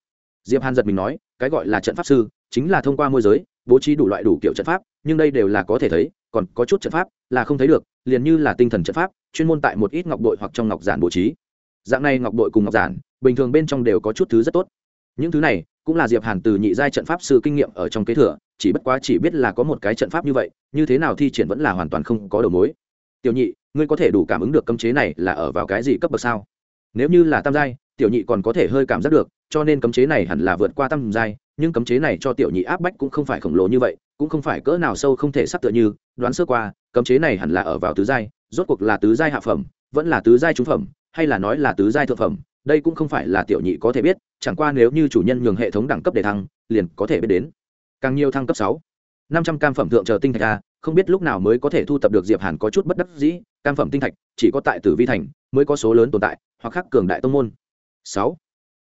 Diệp hàn giật mình nói, cái gọi là trận pháp sư, chính là thông qua môi giới, bố trí đủ loại đủ kiểu trận pháp, nhưng đây đều là có thể thấy, còn có chút trận pháp là không thấy được, liền như là tinh thần trận pháp, chuyên môn tại một ít ngọc bội hoặc trong ngọc giản bố trí. Dạng này ngọc bội cùng ngọc giản, bình thường bên trong đều có chút thứ rất tốt. Những thứ này cũng là diệp hàn từ nhị giai trận pháp sư kinh nghiệm ở trong kế thừa, chỉ bất quá chỉ biết là có một cái trận pháp như vậy, như thế nào thi triển vẫn là hoàn toàn không có đầu mối. Tiểu nhị, ngươi có thể đủ cảm ứng được cấm chế này là ở vào cái gì cấp bậc sao? Nếu như là tam giai, tiểu nhị còn có thể hơi cảm giác được cho nên cấm chế này hẳn là vượt qua tam giai, nhưng cấm chế này cho tiểu nhị áp bách cũng không phải khổng lồ như vậy, cũng không phải cỡ nào sâu không thể sắp tựa như, đoán sơ qua, cấm chế này hẳn là ở vào tứ giai, rốt cuộc là tứ giai hạ phẩm, vẫn là tứ giai trung phẩm, hay là nói là tứ giai thượng phẩm, đây cũng không phải là tiểu nhị có thể biết, chẳng qua nếu như chủ nhân nhường hệ thống đẳng cấp để thăng, liền có thể biết đến. Càng nhiều thăng cấp sáu, năm trăm cam phẩm thượng chờ tinh thạch a, không biết lúc nào mới có thể thu tập được diệp hàn có chút bất đắc dĩ, cam phẩm tinh thạch chỉ có tại tử vi thành mới có số lớn tồn tại, hoặc khác cường đại tông môn. Sáu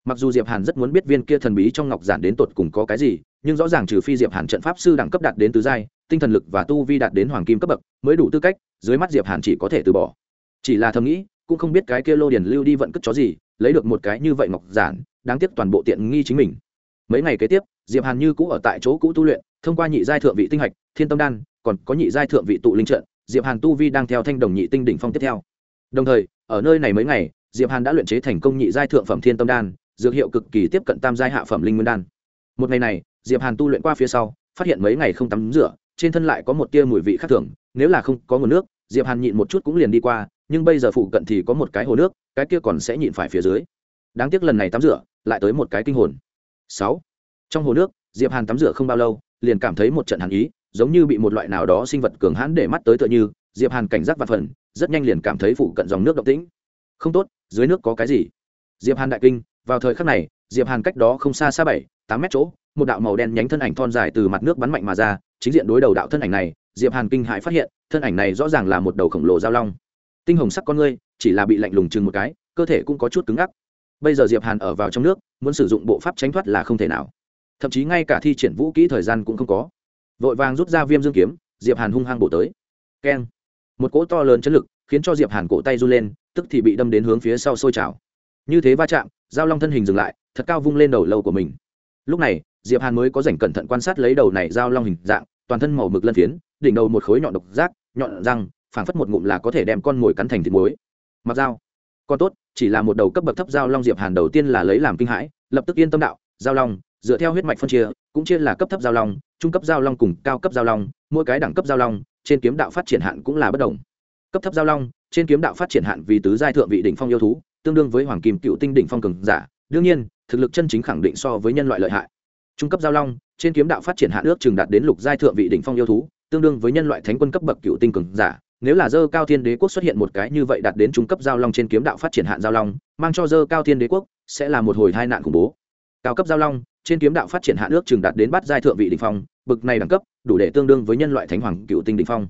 mặc dù diệp hàn rất muốn biết viên kia thần bí trong ngọc giản đến tột cùng có cái gì, nhưng rõ ràng trừ phi diệp hàn trận pháp sư đẳng cấp đạt đến tứ giai, tinh thần lực và tu vi đạt đến hoàng kim cấp bậc mới đủ tư cách, dưới mắt diệp hàn chỉ có thể từ bỏ. Chỉ là thầm nghĩ, cũng không biết cái kia lô Điền lưu đi vận cất chó gì, lấy được một cái như vậy ngọc giản, đáng tiếc toàn bộ tiện nghi chính mình. Mấy ngày kế tiếp, diệp hàn như cũ ở tại chỗ cũ tu luyện, thông qua nhị giai thượng vị tinh hạch, thiên tâm đan, còn có nhị giai thượng vị tụ linh trận, diệp hàn tu vi đang theo thanh đồng nhị tinh đỉnh phong tiếp theo. Đồng thời, ở nơi này mấy ngày, diệp hàn đã luyện chế thành công nhị giai thượng phẩm thiên tâm đan dược hiệu cực kỳ tiếp cận tam giai hạ phẩm linh nguyên đan. Một ngày này, diệp hàn tu luyện qua phía sau, phát hiện mấy ngày không tắm rửa, trên thân lại có một tia mùi vị khác thường, nếu là không có nguồn nước, diệp hàn nhịn một chút cũng liền đi qua, nhưng bây giờ phụ cận thì có một cái hồ nước, cái kia còn sẽ nhịn phải phía dưới. Đáng tiếc lần này tắm rửa, lại tới một cái kinh hồn. Sáu. Trong hồ nước, diệp hàn tắm rửa không bao lâu, liền cảm thấy một trận hàn ý, giống như bị một loại nào đó sinh vật cường hãn để mắt tới tựa như, diệp hàn cảnh giác và phần, rất nhanh liền cảm thấy phụ cận dòng nước động tĩnh. Không tốt, dưới nước có cái gì? Diệp hàn đại kinh vào thời khắc này, diệp hàn cách đó không xa xa bảy, tám mét chỗ, một đạo màu đen nhánh thân ảnh thon dài từ mặt nước bắn mạnh mà ra, chính diện đối đầu đạo thân ảnh này, diệp hàn kinh hãi phát hiện, thân ảnh này rõ ràng là một đầu khổng lồ giao long. Tinh hồng sắc con ngươi, chỉ là bị lạnh lùng chừng một cái, cơ thể cũng có chút cứng ngắc. Bây giờ diệp hàn ở vào trong nước, muốn sử dụng bộ pháp tránh thoát là không thể nào. Thậm chí ngay cả thi triển vũ kỹ thời gian cũng không có. Vội vàng rút ra viêm dương kiếm, diệp hàn hung hăng bổ tới. Keng. Một cỗ to lớn chấn lực, khiến cho diệp hàn cổ tay run lên, tức thì bị đâm đến hướng phía sau sôi trào. Như thế va chạm giao long thân hình dừng lại, thật cao vung lên đầu lâu của mình. Lúc này, diệp hàn mới có rảnh cẩn thận quan sát lấy đầu này giao long hình dạng, toàn thân màu mực lân phiến, đỉnh đầu một khối nhọn độc giác, nhọn răng, phảng phất một ngụm là có thể đem con mồi cắn thành thịt muối. Mặc dao. Con tốt, chỉ là một đầu cấp bậc thấp giao long diệp hàn đầu tiên là lấy làm kinh hãi, lập tức yên tâm đạo, giao long, dựa theo huyết mạch phân chia, cũng chia là cấp thấp giao long, trung cấp giao long cùng cao cấp giao long, mỗi cái đẳng cấp giao long, trên kiếm đạo phát triển hạn cũng là bất đồng. Cấp thấp giao long, trên kiếm đạo phát triển hạn vì tứ giai thượng vị đỉnh phong yêu thú tương đương với hoàng kim cựu tinh đỉnh phong cường giả. Đương nhiên, thực lực chân chính khẳng định so với nhân loại lợi hại. Trung cấp giao long, trên kiếm đạo phát triển hạn ước chừng đạt đến lục giai thượng vị đỉnh phong yêu thú, tương đương với nhân loại thánh quân cấp bậc cựu tinh cường giả. Nếu là dơ cao thiên đế quốc xuất hiện một cái như vậy đạt đến trung cấp giao long trên kiếm đạo phát triển hạn giao long, mang cho dơ cao thiên đế quốc, sẽ là một hồi hai nạn khủng bố. Cao cấp giao long, trên kiếm đạo phát triển hạn ước chừng đạt đến bát giai thượng vị đỉnh phong bậc này đẳng cấp, đủ để tương đương với nhân loại thánh hoàng cựu tinh đỉnh phong.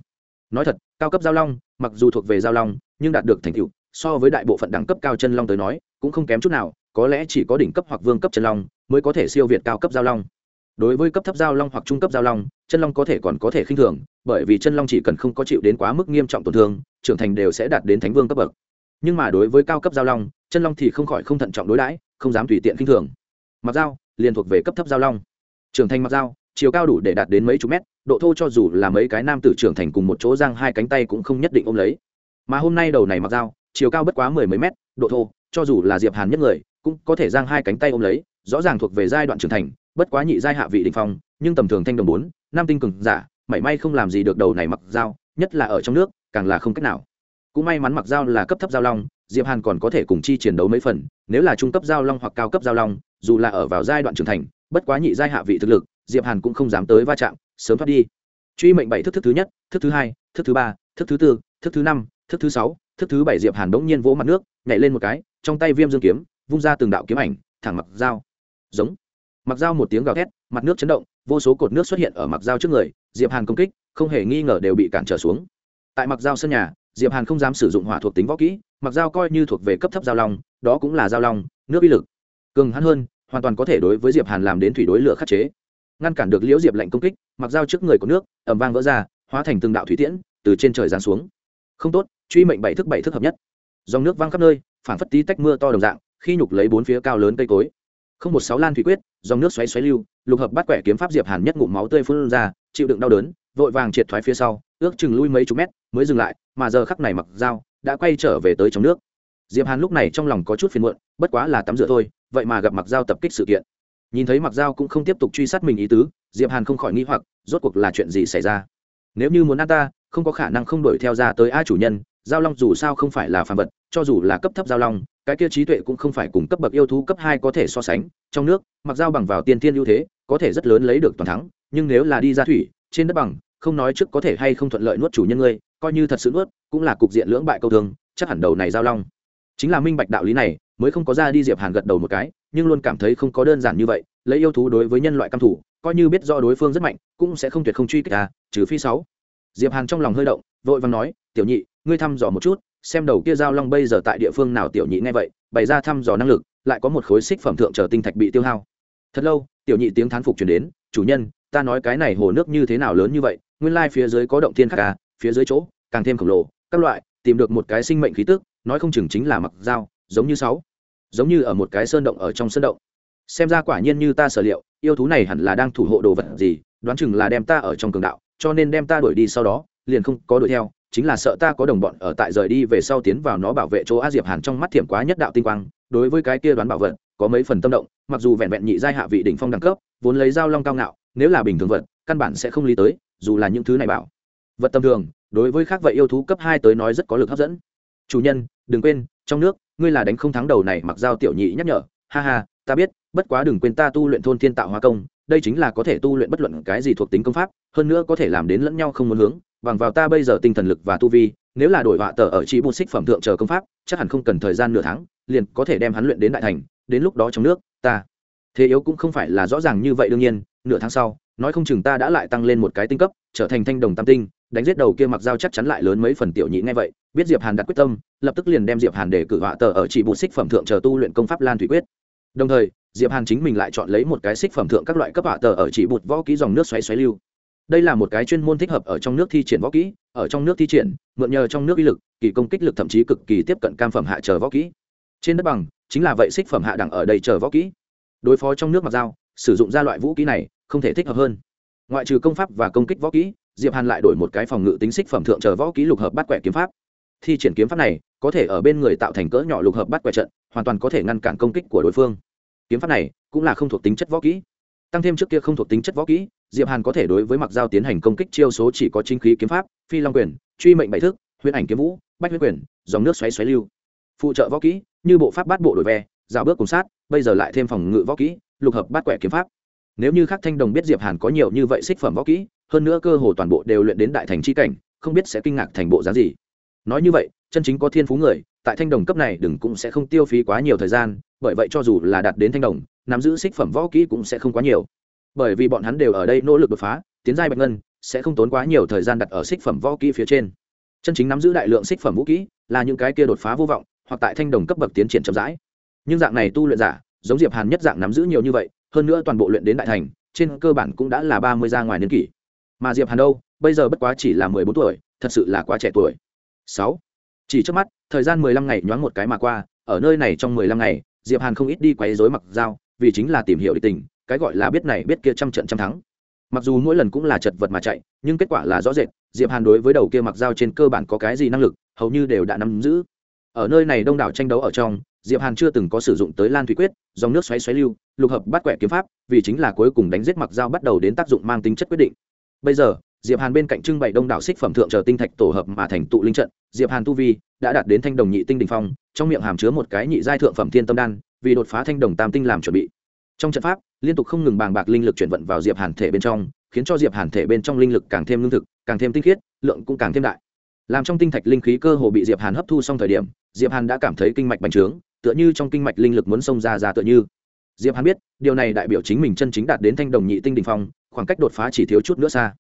Nói thật, cao cấp giao long, mặc dù thuộc về giao long, nhưng đạt được thành tựu so với đại bộ phận đẳng cấp cao chân long tới nói, cũng không kém chút nào, có lẽ chỉ có đỉnh cấp hoặc vương cấp chân long mới có thể siêu việt cao cấp giao long. Đối với cấp thấp giao long hoặc trung cấp giao long, chân long có thể còn có thể khinh thường, bởi vì chân long chỉ cần không có chịu đến quá mức nghiêm trọng tổn thương, trưởng thành đều sẽ đạt đến thánh vương cấp bậc. Nhưng mà đối với cao cấp giao long, chân long thì không khỏi không thận trọng đối đãi, không dám tùy tiện khinh thường. Mặc dao, liền thuộc về cấp thấp giao long. Trưởng thành mặc dao, chiều cao đủ để đạt đến mấy chục mét, độ thô cho dù là mấy cái nam tử trưởng thành cùng một chỗ giang hai cánh tay cũng không nhất định ôm lấy. Mà hôm nay đầu này mặc dao chiều cao bất quá mười mấy mét, độ thô, cho dù là diệp hàn nhất người, cũng có thể giang hai cánh tay ôm lấy, rõ ràng thuộc về giai đoạn trưởng thành, bất quá nhị giai hạ vị đỉnh phong, nhưng tầm thường thanh đồng bốn nam tinh cường giả, mảy may không làm gì được đầu này mặc dao, nhất là ở trong nước, càng là không cách nào. Cũng may mắn mặc dao là cấp thấp giao long, diệp hàn còn có thể cùng chi chiến đấu mấy phần, nếu là trung cấp giao long hoặc cao cấp giao long, dù là ở vào giai đoạn trưởng thành, bất quá nhị giai hạ vị thực lực, diệp hàn cũng không dám tới va chạm, sớm thoát đi. Truy mệnh bảy thức thức thứ nhất, thức thứ hai, thức thứ ba, thức thứ tư, thức thứ năm, thức thứ sáu thức thứ bảy diệp hàn bỗng nhiên vỗ mặt nước, nhảy lên một cái, trong tay viêm dương kiếm, vung ra từng đạo kiếm ảnh, thẳng mặc dao. Giống. Mặc dao một tiếng gào thét, mặt nước chấn động, vô số cột nước xuất hiện ở mặc dao trước người, diệp hàn công kích, không hề nghi ngờ đều bị cản trở xuống. Tại mặc dao sân nhà, diệp hàn không dám sử dụng hỏa thuộc tính võ kỹ, mặc dao coi như thuộc về cấp thấp giao long, đó cũng là giao long, nước uy lực. Cường hắn hơn, hoàn toàn có thể đối với diệp hàn làm đến thủy đối lửa khắc chế. Ngăn cản được liễu diệp lệnh công kích, mặc dao trước người của nước ẩm vang vỡ ra, hóa thành từng đạo thủy tiễn, từ trên trời giáng xuống. Không tốt truy mệnh bảy thức bảy thức hợp nhất. Dòng nước văng khắp nơi, phảng phất tí tách mưa to đồng dạng, khi nhục lấy bốn phía cao lớn cây cối. Không một sáu lan thủy quyết, dòng nước xoáy xoáy lưu, lục hợp bắt quẻ kiếm pháp diệp hàn nhất ngụm máu tươi phun ra, chịu đựng đau đớn, vội vàng triệt thoái phía sau, ước chừng lui mấy chục mét, mới dừng lại, mà giờ khắc này mặc dao, đã quay trở về tới trong nước. Diệp hàn lúc này trong lòng có chút phiền muộn, bất quá là tắm rửa thôi, vậy mà gặp mặc dao tập kích sự kiện. Nhìn thấy mặc dao cũng không tiếp tục truy sát mình ý tứ, diệp hàn không khỏi nghi hoặc, rốt cuộc là chuyện gì xảy ra? Nếu như muốn ăn ta, không có khả năng không đuổi theo ra tới a chủ nhân giao long dù sao không phải là phàm vật, cho dù là cấp thấp giao long, cái kia trí tuệ cũng không phải cùng cấp bậc yêu thú cấp hai có thể so sánh. Trong nước, mặc Giao bằng vào tiên tiên ưu thế, có thể rất lớn lấy được toàn thắng, nhưng nếu là đi ra thủy, trên đất bằng, không nói trước có thể hay không thuận lợi nuốt chủ nhân ngươi, coi như thật sự nuốt, cũng là cục diện lưỡng bại câu thường, chắc hẳn đầu này giao long. Chính là minh bạch đạo lý này, mới không có ra đi diệp hàn gật đầu một cái, nhưng luôn cảm thấy không có đơn giản như vậy, lấy yêu thú đối với nhân loại căm thủ, coi như biết do đối phương rất mạnh, cũng sẽ không tuyệt không truy kích ta, trừ phi sáu. Diệp hàn trong lòng hơi động, vội vàng nói, tiểu nhị ngươi thăm dò một chút, xem đầu kia giao long bây giờ tại địa phương nào tiểu nhị nghe vậy, bày ra thăm dò năng lực, lại có một khối xích phẩm thượng trở tinh thạch bị tiêu hao. Thật lâu, tiểu nhị tiếng thán phục truyền đến, chủ nhân, ta nói cái này hồ nước như thế nào lớn như vậy, nguyên lai phía dưới có động thiên khác à phía dưới chỗ, càng thêm khổng lồ, các loại, tìm được một cái sinh mệnh khí tức, nói không chừng chính là mặc dao, giống như sáu, giống như ở một cái sơn động ở trong sơn động. Xem ra quả nhiên như ta sở liệu, yêu thú này hẳn là đang thủ hộ đồ vật gì, đoán chừng là đem ta ở trong cường đạo, cho nên đem ta đuổi đi sau đó liền không có đuổi theo, chính là sợ ta có đồng bọn ở tại rời đi về sau tiến vào nó bảo vệ chỗ a diệp hàn trong mắt thiểm quá nhất đạo tinh quang, đối với cái kia đoán bảo vật, có mấy phần tâm động, mặc dù vẹn vẹn nhị giai hạ vị đỉnh phong đẳng cấp, vốn lấy dao long cao ngạo, nếu là bình thường vật, căn bản sẽ không lý tới, dù là những thứ này bảo. Vật tầm thường, đối với khác vậy yêu thú cấp hai tới nói rất có lực hấp dẫn. Chủ nhân, đừng quên, trong nước, ngươi là đánh không thắng đầu này mặc dao tiểu nhị nhắc nhở. Ha ha, ta biết, bất quá đừng quên ta tu luyện thôn thiên tạo hóa công, đây chính là có thể tu luyện bất luận cái gì thuộc tính công pháp, hơn nữa có thể làm đến lẫn nhau không muốn hướng bằng vào ta bây giờ tinh thần lực và tu vi, nếu là đổi họa tờ ở chỉ bút xích phẩm thượng chờ công pháp, chắc hẳn không cần thời gian nửa tháng, liền có thể đem hắn luyện đến đại thành, đến lúc đó trong nước, ta. Thế yếu cũng không phải là rõ ràng như vậy đương nhiên, nửa tháng sau, nói không chừng ta đã lại tăng lên một cái tinh cấp, trở thành thanh đồng tam tinh, đánh giết đầu kia mặc dao chắc chắn lại lớn mấy phần tiểu nhị ngay vậy, biết diệp hàn đặt quyết tâm, lập tức liền đem diệp hàn để cử họa tờ ở chỉ bút xích phẩm thượng chờ tu luyện công pháp lan thủy quyết. Đồng thời, diệp hàn chính mình lại chọn lấy một cái xích phẩm thượng các loại cấp họa tờ ở chỉ bút võ ký dòng nước xoáy xoáy lưu đây là một cái chuyên môn thích hợp ở trong nước thi triển võ kỹ, ở trong nước thi triển, mượn nhờ trong nước uy lực, kỳ công kích lực thậm chí cực kỳ tiếp cận cam phẩm hạ chờ võ kỹ. Trên đất bằng, chính là vậy xích phẩm hạ đẳng ở đây chờ võ kỹ. Đối phó trong nước mặc dao, sử dụng ra loại vũ kỹ này, không thể thích hợp hơn. Ngoại trừ công pháp và công kích võ kỹ, diệp hàn lại đổi một cái phòng ngự tính xích phẩm thượng chờ võ kỹ lục hợp bắt quẻ kiếm pháp. Thi triển kiếm pháp này, có thể ở bên người tạo thành cỡ nhỏ lục hợp bắt quẻ trận, hoàn toàn có thể ngăn cản công kích của đối phương. Kiếm pháp này cũng là không thuộc tính chất võ kỹ. Tăng thêm trước kia không thuộc tính chất võ kỹ diệp hàn có thể đối với mặc dao tiến hành công kích chiêu số chỉ có chính khí kiếm pháp, phi long quyền, truy mệnh bảy thức huyễn ảnh kiếm vũ, bách huyết quyền, dòng nước xoáy xoáy lưu. Phụ trợ võ kỹ, như bộ pháp bát bộ đổi ve, dạo bước cùng sát, bây giờ lại thêm phòng ngự võ kỹ, lục hợp bát quẻ kiếm pháp. Nếu như khắc thanh đồng biết diệp hàn có nhiều như vậy xích phẩm võ kỹ, hơn nữa cơ hồ toàn bộ đều luyện đến đại thành chi cảnh, không biết sẽ kinh ngạc thành bộ dáng gì. Nói như vậy, chân chính có thiên phú người, tại thanh đồng cấp này đừng cũng sẽ không tiêu phí quá nhiều thời gian, bởi vậy cho dù là đạt đến thanh đồng, nắm giữ xích phẩm võ kỹ cũng sẽ không quá nhiều bởi vì bọn hắn đều ở đây nỗ lực đột phá, tiến giai bạch ngân, sẽ không tốn quá nhiều thời gian đặt ở xích phẩm võ kỹ phía trên. Chân chính nắm giữ đại lượng xích phẩm vũ kỹ là những cái kia đột phá vô vọng, hoặc tại thanh đồng cấp bậc tiến triển chậm rãi. Nhưng dạng này tu luyện giả, giống diệp hàn nhất dạng nắm giữ nhiều như vậy, hơn nữa toàn bộ luyện đến đại thành, trên cơ bản cũng đã là ba mươi ra ngoài niên kỷ. Mà diệp hàn đâu, bây giờ bất quá chỉ là mười bốn tuổi, thật sự là quá trẻ tuổi. Sáu. Chỉ trước mắt, thời gian mười lăm ngày nhoáng một cái mà qua, ở nơi này trong mười lăm ngày, diệp hàn không ít đi quấy rối mặc dao, vì chính là tìm hiểu địch tình cái gọi là biết này biết kia trăm trận trăm thắng. Mặc dù mỗi lần cũng là chật vật mà chạy, nhưng kết quả là rõ rệt, diệp hàn đối với đầu kia mặc dao trên cơ bản có cái gì năng lực, hầu như đều đã nắm giữ. Ở nơi này đông đảo tranh đấu ở trong, diệp hàn chưa từng có sử dụng tới lan thủy quyết, dòng nước xoáy xoáy lưu, lục hợp bắt quẻ kiếm pháp, vì chính là cuối cùng đánh giết mặc dao bắt đầu đến tác dụng mang tính chất quyết định. Bây giờ, diệp hàn bên cạnh trưng bày đông đảo xích phẩm thượng chờ tinh thạch tổ hợp mà thành tụ linh trận, diệp hàn tu vi đã đạt đến thanh đồng nhị tinh đình phong, trong miệng hàm chứa một cái nhị giai thượng phẩm thiên tâm đan, vì đột phá thanh đồng tam tinh làm chuẩn bị. Trong trận pháp liên tục không ngừng bàng bạc linh lực chuyển vận vào diệp hàn thể bên trong, khiến cho diệp hàn thể bên trong linh lực càng thêm lương thực, càng thêm tinh khiết, lượng cũng càng thêm đại. Làm trong tinh thạch linh khí cơ hồ bị diệp hàn hấp thu xong thời điểm, diệp hàn đã cảm thấy kinh mạch bành trướng, tựa như trong kinh mạch linh lực muốn xông ra ra tựa như. Diệp hàn biết, điều này đại biểu chính mình chân chính đạt đến thanh đồng nhị tinh đỉnh phong, khoảng cách đột phá chỉ thiếu chút nữa xa.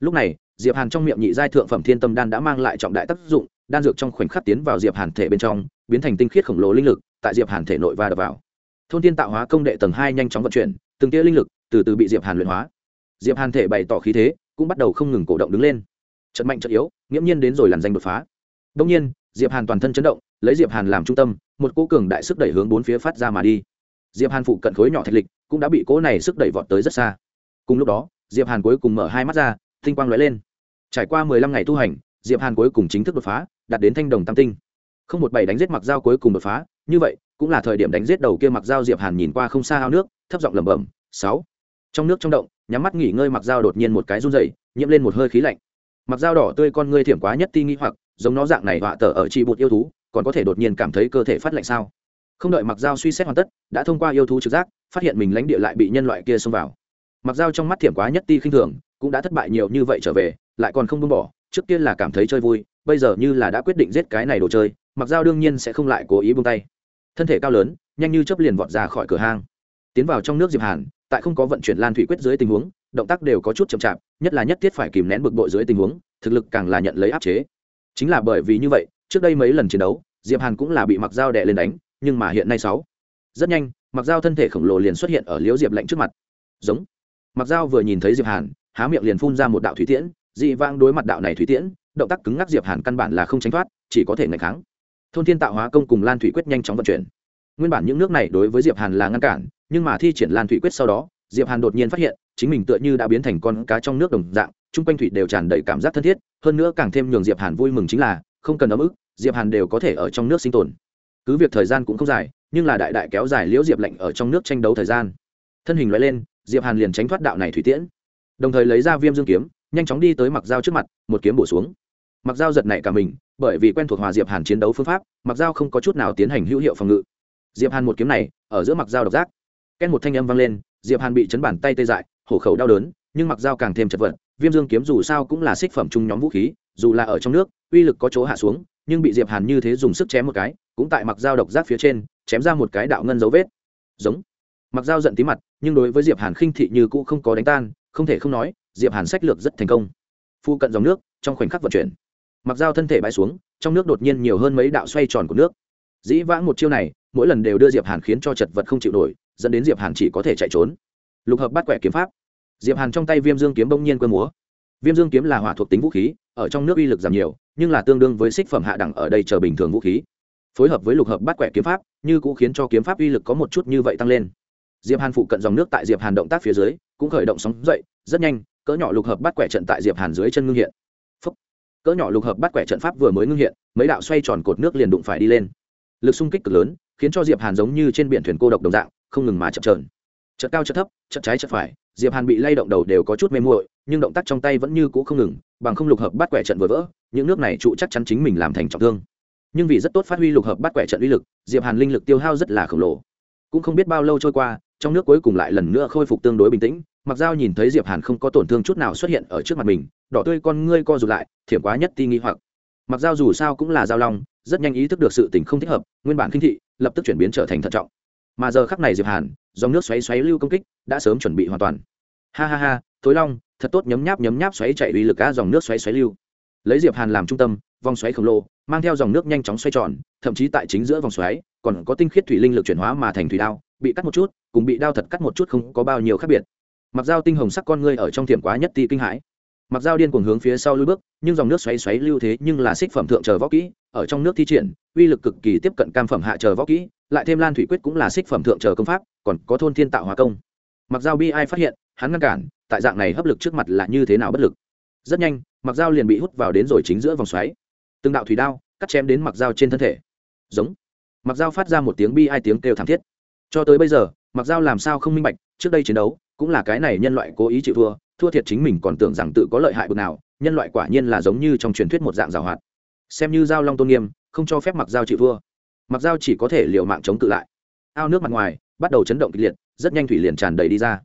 Lúc này, diệp hàn trong miệng nhị giai thượng phẩm thiên tâm đan đã mang lại trọng đại tác dụng, đan dược trong khoảnh khắc tiến vào diệp hàn thể bên trong, biến thành tinh khiết khổng lồ linh lực, tại diệp hàn thể nội va đập vào. Thôn tiên tạo hóa công đệ tầng hai nhanh chóng vận chuyển từng tia linh lực từ từ bị diệp hàn luyện hóa. Diệp hàn thể bày tỏ khí thế, cũng bắt đầu không ngừng cổ động đứng lên. Trận mạnh trận yếu, nghiễm nhiên đến rồi làn danh đột phá. Đông nhiên, diệp hàn toàn thân chấn động, lấy diệp hàn làm trung tâm, một cô cường đại sức đẩy hướng bốn phía phát ra mà đi. Diệp hàn phụ cận khối nhỏ thạch lịch cũng đã bị cỗ này sức đẩy vọt tới rất xa. Cùng lúc đó, diệp hàn cuối cùng mở hai mắt ra, tinh quang lóe lên. Trải qua mười lăm ngày tu hành, diệp hàn cuối cùng chính thức đột phá, đạt đến thanh đồng tam tinh. Không một bảy đánh giết mặc dao cuối cùng đột phá, như vậy cũng là thời điểm đánh giết đầu kia mặc dao diệp hàn nhìn qua không xa ao nước, thấp giọng lẩm bẩm, sáu. Trong nước trong động, nhắm mắt nghỉ ngơi mặc dao đột nhiên một cái run rẩy, nhiễm lên một hơi khí lạnh. Mặc dao đỏ tươi con ngươi thiểm quá nhất ti nghĩ hoặc, giống nó dạng này họa tở ở chi bụt yêu thú, còn có thể đột nhiên cảm thấy cơ thể phát lạnh sao? Không đợi mặc dao suy xét hoàn tất, đã thông qua yêu thú trực giác, phát hiện mình lãnh địa lại bị nhân loại kia xông vào. Mặc dao trong mắt thiểm quá nhất ti khinh thường, cũng đã thất bại nhiều như vậy trở về, lại còn không buông bỏ, trước tiên là cảm thấy chơi vui, bây giờ như là đã quyết định giết cái này đồ chơi, mặc dao đương nhiên sẽ không lại cố ý buông tay thân thể cao lớn, nhanh như chấp liền vọt ra khỏi cửa hang. Tiến vào trong nước diệp hàn, tại không có vận chuyển lan thủy quyết dưới tình huống, động tác đều có chút chậm chạp, nhất là nhất thiết phải kìm nén bực bội dưới tình huống, thực lực càng là nhận lấy áp chế. Chính là bởi vì như vậy, trước đây mấy lần chiến đấu, diệp hàn cũng là bị mặc dao đè lên đánh, nhưng mà hiện nay sáu. Rất nhanh, mặc dao thân thể khổng lồ liền xuất hiện ở liễu diệp lạnh trước mặt. Giống. Mặc dao vừa nhìn thấy diệp hàn, há miệng liền phun ra một đạo thủy tiễn, dị vang đối mặt đạo này thủy tiễn, động tác cứng ngắc diệp hàn căn bản là không tránh thoát, chỉ có thể ngày kháng thôn thiên tạo hóa công cùng lan thủy quyết nhanh chóng vận chuyển. Nguyên bản những nước này đối với diệp hàn là ngăn cản, nhưng mà thi triển lan thủy quyết sau đó, diệp hàn đột nhiên phát hiện, chính mình tựa như đã biến thành con cá trong nước đồng dạng, chung quanh thủy đều tràn đầy cảm giác thân thiết, hơn nữa càng thêm nhường diệp hàn vui mừng chính là, không cần ấm ức, diệp hàn đều có thể ở trong nước sinh tồn. Cứ việc thời gian cũng không dài, nhưng là đại đại kéo dài liễu diệp lạnh ở trong nước tranh đấu thời gian. Thân hình loại lên, diệp hàn liền tránh thoát đạo này thủy tiễn. Đồng thời lấy ra viêm dương kiếm, nhanh chóng đi tới mặc dao trước mặt, một kiếm bổ xuống. Mặc dao giật nảy cả mình bởi vì quen thuộc hòa diệp hàn chiến đấu phương pháp, mặc dao không có chút nào tiến hành hữu hiệu phòng ngự. Diệp hàn một kiếm này, ở giữa mặc dao độc giác. Ken một thanh âm vang lên, diệp hàn bị chấn bản tay tê dại, hổ khẩu đau đớn, nhưng mặc dao càng thêm chật vật, viêm dương kiếm dù sao cũng là xích phẩm chung nhóm vũ khí, dù là ở trong nước, uy lực có chỗ hạ xuống, nhưng bị diệp hàn như thế dùng sức chém một cái, cũng tại mặc dao độc giác phía trên, chém ra một cái đạo ngân dấu vết. Giống. Mặc dao giận tí mặt, nhưng đối với diệp hàn khinh thị như cũ không có đánh tan, không thể không nói, diệp hàn sách lược rất thành công. Phu cận dòng nước, trong khoảnh khắc vận chuyển mặc dao thân thể bãi xuống, trong nước đột nhiên nhiều hơn mấy đạo xoay tròn của nước. Dĩ vãng một chiêu này, mỗi lần đều đưa diệp hàn khiến cho chật vật không chịu nổi, dẫn đến diệp hàn chỉ có thể chạy trốn. Lục hợp bắt quẻ kiếm pháp. Diệp hàn trong tay viêm dương kiếm bỗng nhiên quơ múa. Viêm dương kiếm là hỏa thuộc tính vũ khí, ở trong nước uy lực giảm nhiều, nhưng là tương đương với xích phẩm hạ đẳng ở đây chờ bình thường vũ khí. Phối hợp với lục hợp bắt quẻ kiếm pháp, như cũng khiến cho kiếm pháp uy lực có một chút như vậy tăng lên. Diệp hàn phụ cận dòng nước tại diệp hàn động tác phía dưới, cũng khởi động sóng dậy, rất nhanh, cỡ nhỏ lục hợp bắt quẻ trận tại diệp hàn dưới chân ngưng hiện cỡ nhỏ lục hợp bắt quẻ trận pháp vừa mới ngưng hiện, mấy đạo xoay tròn cột nước liền đụng phải đi lên. Lực xung kích cực lớn, khiến cho diệp hàn giống như trên biển thuyền cô độc đồng dạng, không ngừng mà chậm trờn chợt cao chợt thấp, chợt trái chợt phải, diệp hàn bị lay động đầu đều có chút mê muội, nhưng động tác trong tay vẫn như cũ không ngừng, bằng không lục hợp bắt quẻ trận vừa vỡ, những nước này trụ chắc chắn chính mình làm thành trọng thương. Nhưng vì rất tốt phát huy lục hợp bắt quẻ trận uy lực, diệp hàn linh lực tiêu hao rất là khổng lồ. Cũng không biết bao lâu trôi qua trong nước cuối cùng lại lần nữa khôi phục tương đối bình tĩnh mặc dao nhìn thấy diệp hàn không có tổn thương chút nào xuất hiện ở trước mặt mình, đỏ tươi con ngươi co rụt lại, thiểm quá nhất ti nghi hoặc. Mặc dao dù sao cũng là dao long, rất nhanh ý thức được sự tình không thích hợp, nguyên bản kinh thị, lập tức chuyển biến trở thành thận trọng. Mà giờ khắc này diệp hàn, dòng nước xoáy xoáy lưu công kích, đã sớm chuẩn bị hoàn toàn. Ha ha ha, thối long, thật tốt nhấm nháp nhấm nháp xoáy chạy uy lực cá dòng nước xoáy xoáy lưu lấy diệp hàn làm trung tâm vòng xoáy khổng lồ mang theo dòng nước nhanh chóng xoay tròn thậm chí tại chính giữa vòng xoáy còn có tinh khiết thủy linh lực chuyển hóa mà thành thủy đao bị cắt một chút cùng bị đao thật cắt một chút không có bao nhiêu khác biệt mặc dao tinh hồng sắc con ngươi ở trong tiệm quá nhất ti kinh hãi mặc dao điên cuồng hướng phía sau lui bước nhưng dòng nước xoáy xoáy lưu thế nhưng là xích phẩm thượng chờ võ kỹ ở trong nước thi triển uy lực cực kỳ tiếp cận cam phẩm hạ chờ võ kỹ lại thêm lan thủy quyết cũng là xích phẩm thượng chờ công pháp còn có thôn thiên tạo hóa công mặc dao bi ai phát hiện hắn ngăn cản tại dạng này hấp lực trước mặt là như thế nào bất lực rất nhanh mặc dao liền bị hút vào đến rồi chính giữa vòng xoáy. Từng đạo thủy đao cắt chém đến mặc dao trên thân thể. Giống. Mặc dao phát ra một tiếng bi ai tiếng kêu thảm thiết. Cho tới bây giờ, mặc dao làm sao không minh bạch, trước đây chiến đấu, cũng là cái này nhân loại cố ý chịu thua thua thiệt chính mình còn tưởng rằng tự có lợi hại bực nào, nhân loại quả nhiên là giống như trong truyền thuyết một dạng giảo hoạt xem như giao long tôn nghiêm, không cho phép mặc dao chịu thua. Mặc dao chỉ có thể liều mạng chống cự lại. Ao nước mặt ngoài bắt đầu chấn động kịch liệt, rất nhanh thủy liền tràn đầy đi ra.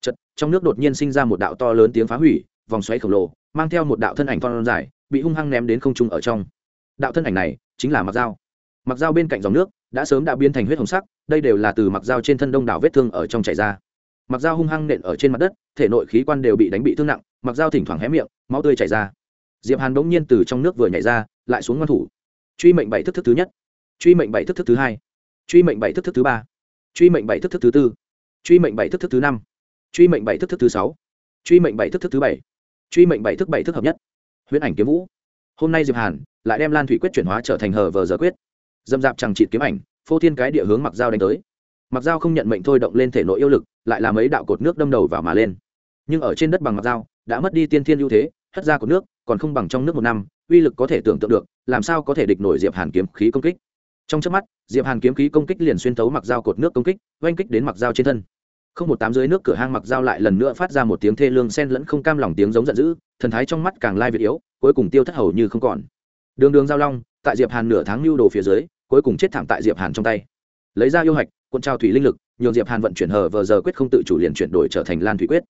Chật trong nước đột nhiên sinh ra một đạo to lớn tiếng phá hủy, vòng xoáy khổng lồ mang theo một đạo thân ảnh thon dài, bị hung hăng ném đến không trung ở trong. Đạo thân ảnh này chính là mặc dao. Mặc dao bên cạnh dòng nước đã sớm đã biến thành huyết hồng sắc, đây đều là từ mặc dao trên thân đông đảo vết thương ở trong chảy ra. Mặc dao hung hăng nện ở trên mặt đất, thể nội khí quan đều bị đánh bị thương nặng, mặc dao thỉnh thoảng hé miệng, máu tươi chảy ra. Diệp hàn bỗng nhiên từ trong nước vừa nhảy ra, lại xuống ngoan thủ. Truy mệnh bảy thức thức thứ nhất. Truy mệnh bảy thức thức thứ hai. Truy mệnh bảy thức thức thứ ba. Truy mệnh bảy thức thức thứ tư. Truy mệnh bảy thức thức thứ năm. Truy mệnh bảy thức thức thứ sáu. Truy mệnh bảy thức thức thứ bảy truy mệnh bảy thức bảy thức hợp nhất. Huyễn ảnh kiếm vũ. Hôm nay diệp hàn lại đem lan thủy quyết chuyển hóa trở thành hờ vờ giờ quyết. Dâm dạp chẳng chịt kiếm ảnh, phô thiên cái địa hướng mặc dao đánh tới. Mặc dao không nhận mệnh thôi động lên thể nội yêu lực, lại làm ấy đạo cột nước đâm đầu vào mà lên. Nhưng ở trên đất bằng mặc dao đã mất đi tiên thiên ưu thế, hất ra cột nước, còn không bằng trong nước một năm, uy lực có thể tưởng tượng được, làm sao có thể địch nổi diệp hàn kiếm khí công kích. Trong trước mắt, diệp hàn kiếm khí công kích liền xuyên thấu mặc dao cột nước công kích, oanh kích đến mặc dao trên thân không một tám dưới nước cửa hang mặc dao lại lần nữa phát ra một tiếng thê lương sen lẫn không cam lòng tiếng giống giận dữ, thần thái trong mắt càng lai việt yếu, cuối cùng tiêu thất hầu như không còn. Đường đường giao long, tại diệp hàn nửa tháng lưu đồ phía dưới, cuối cùng chết thảm tại diệp hàn trong tay. Lấy ra yêu hạch, cuộn trao thủy linh lực, nhường diệp hàn vận chuyển hờ vờ giờ quyết không tự chủ liền chuyển đổi trở thành lan thủy quyết.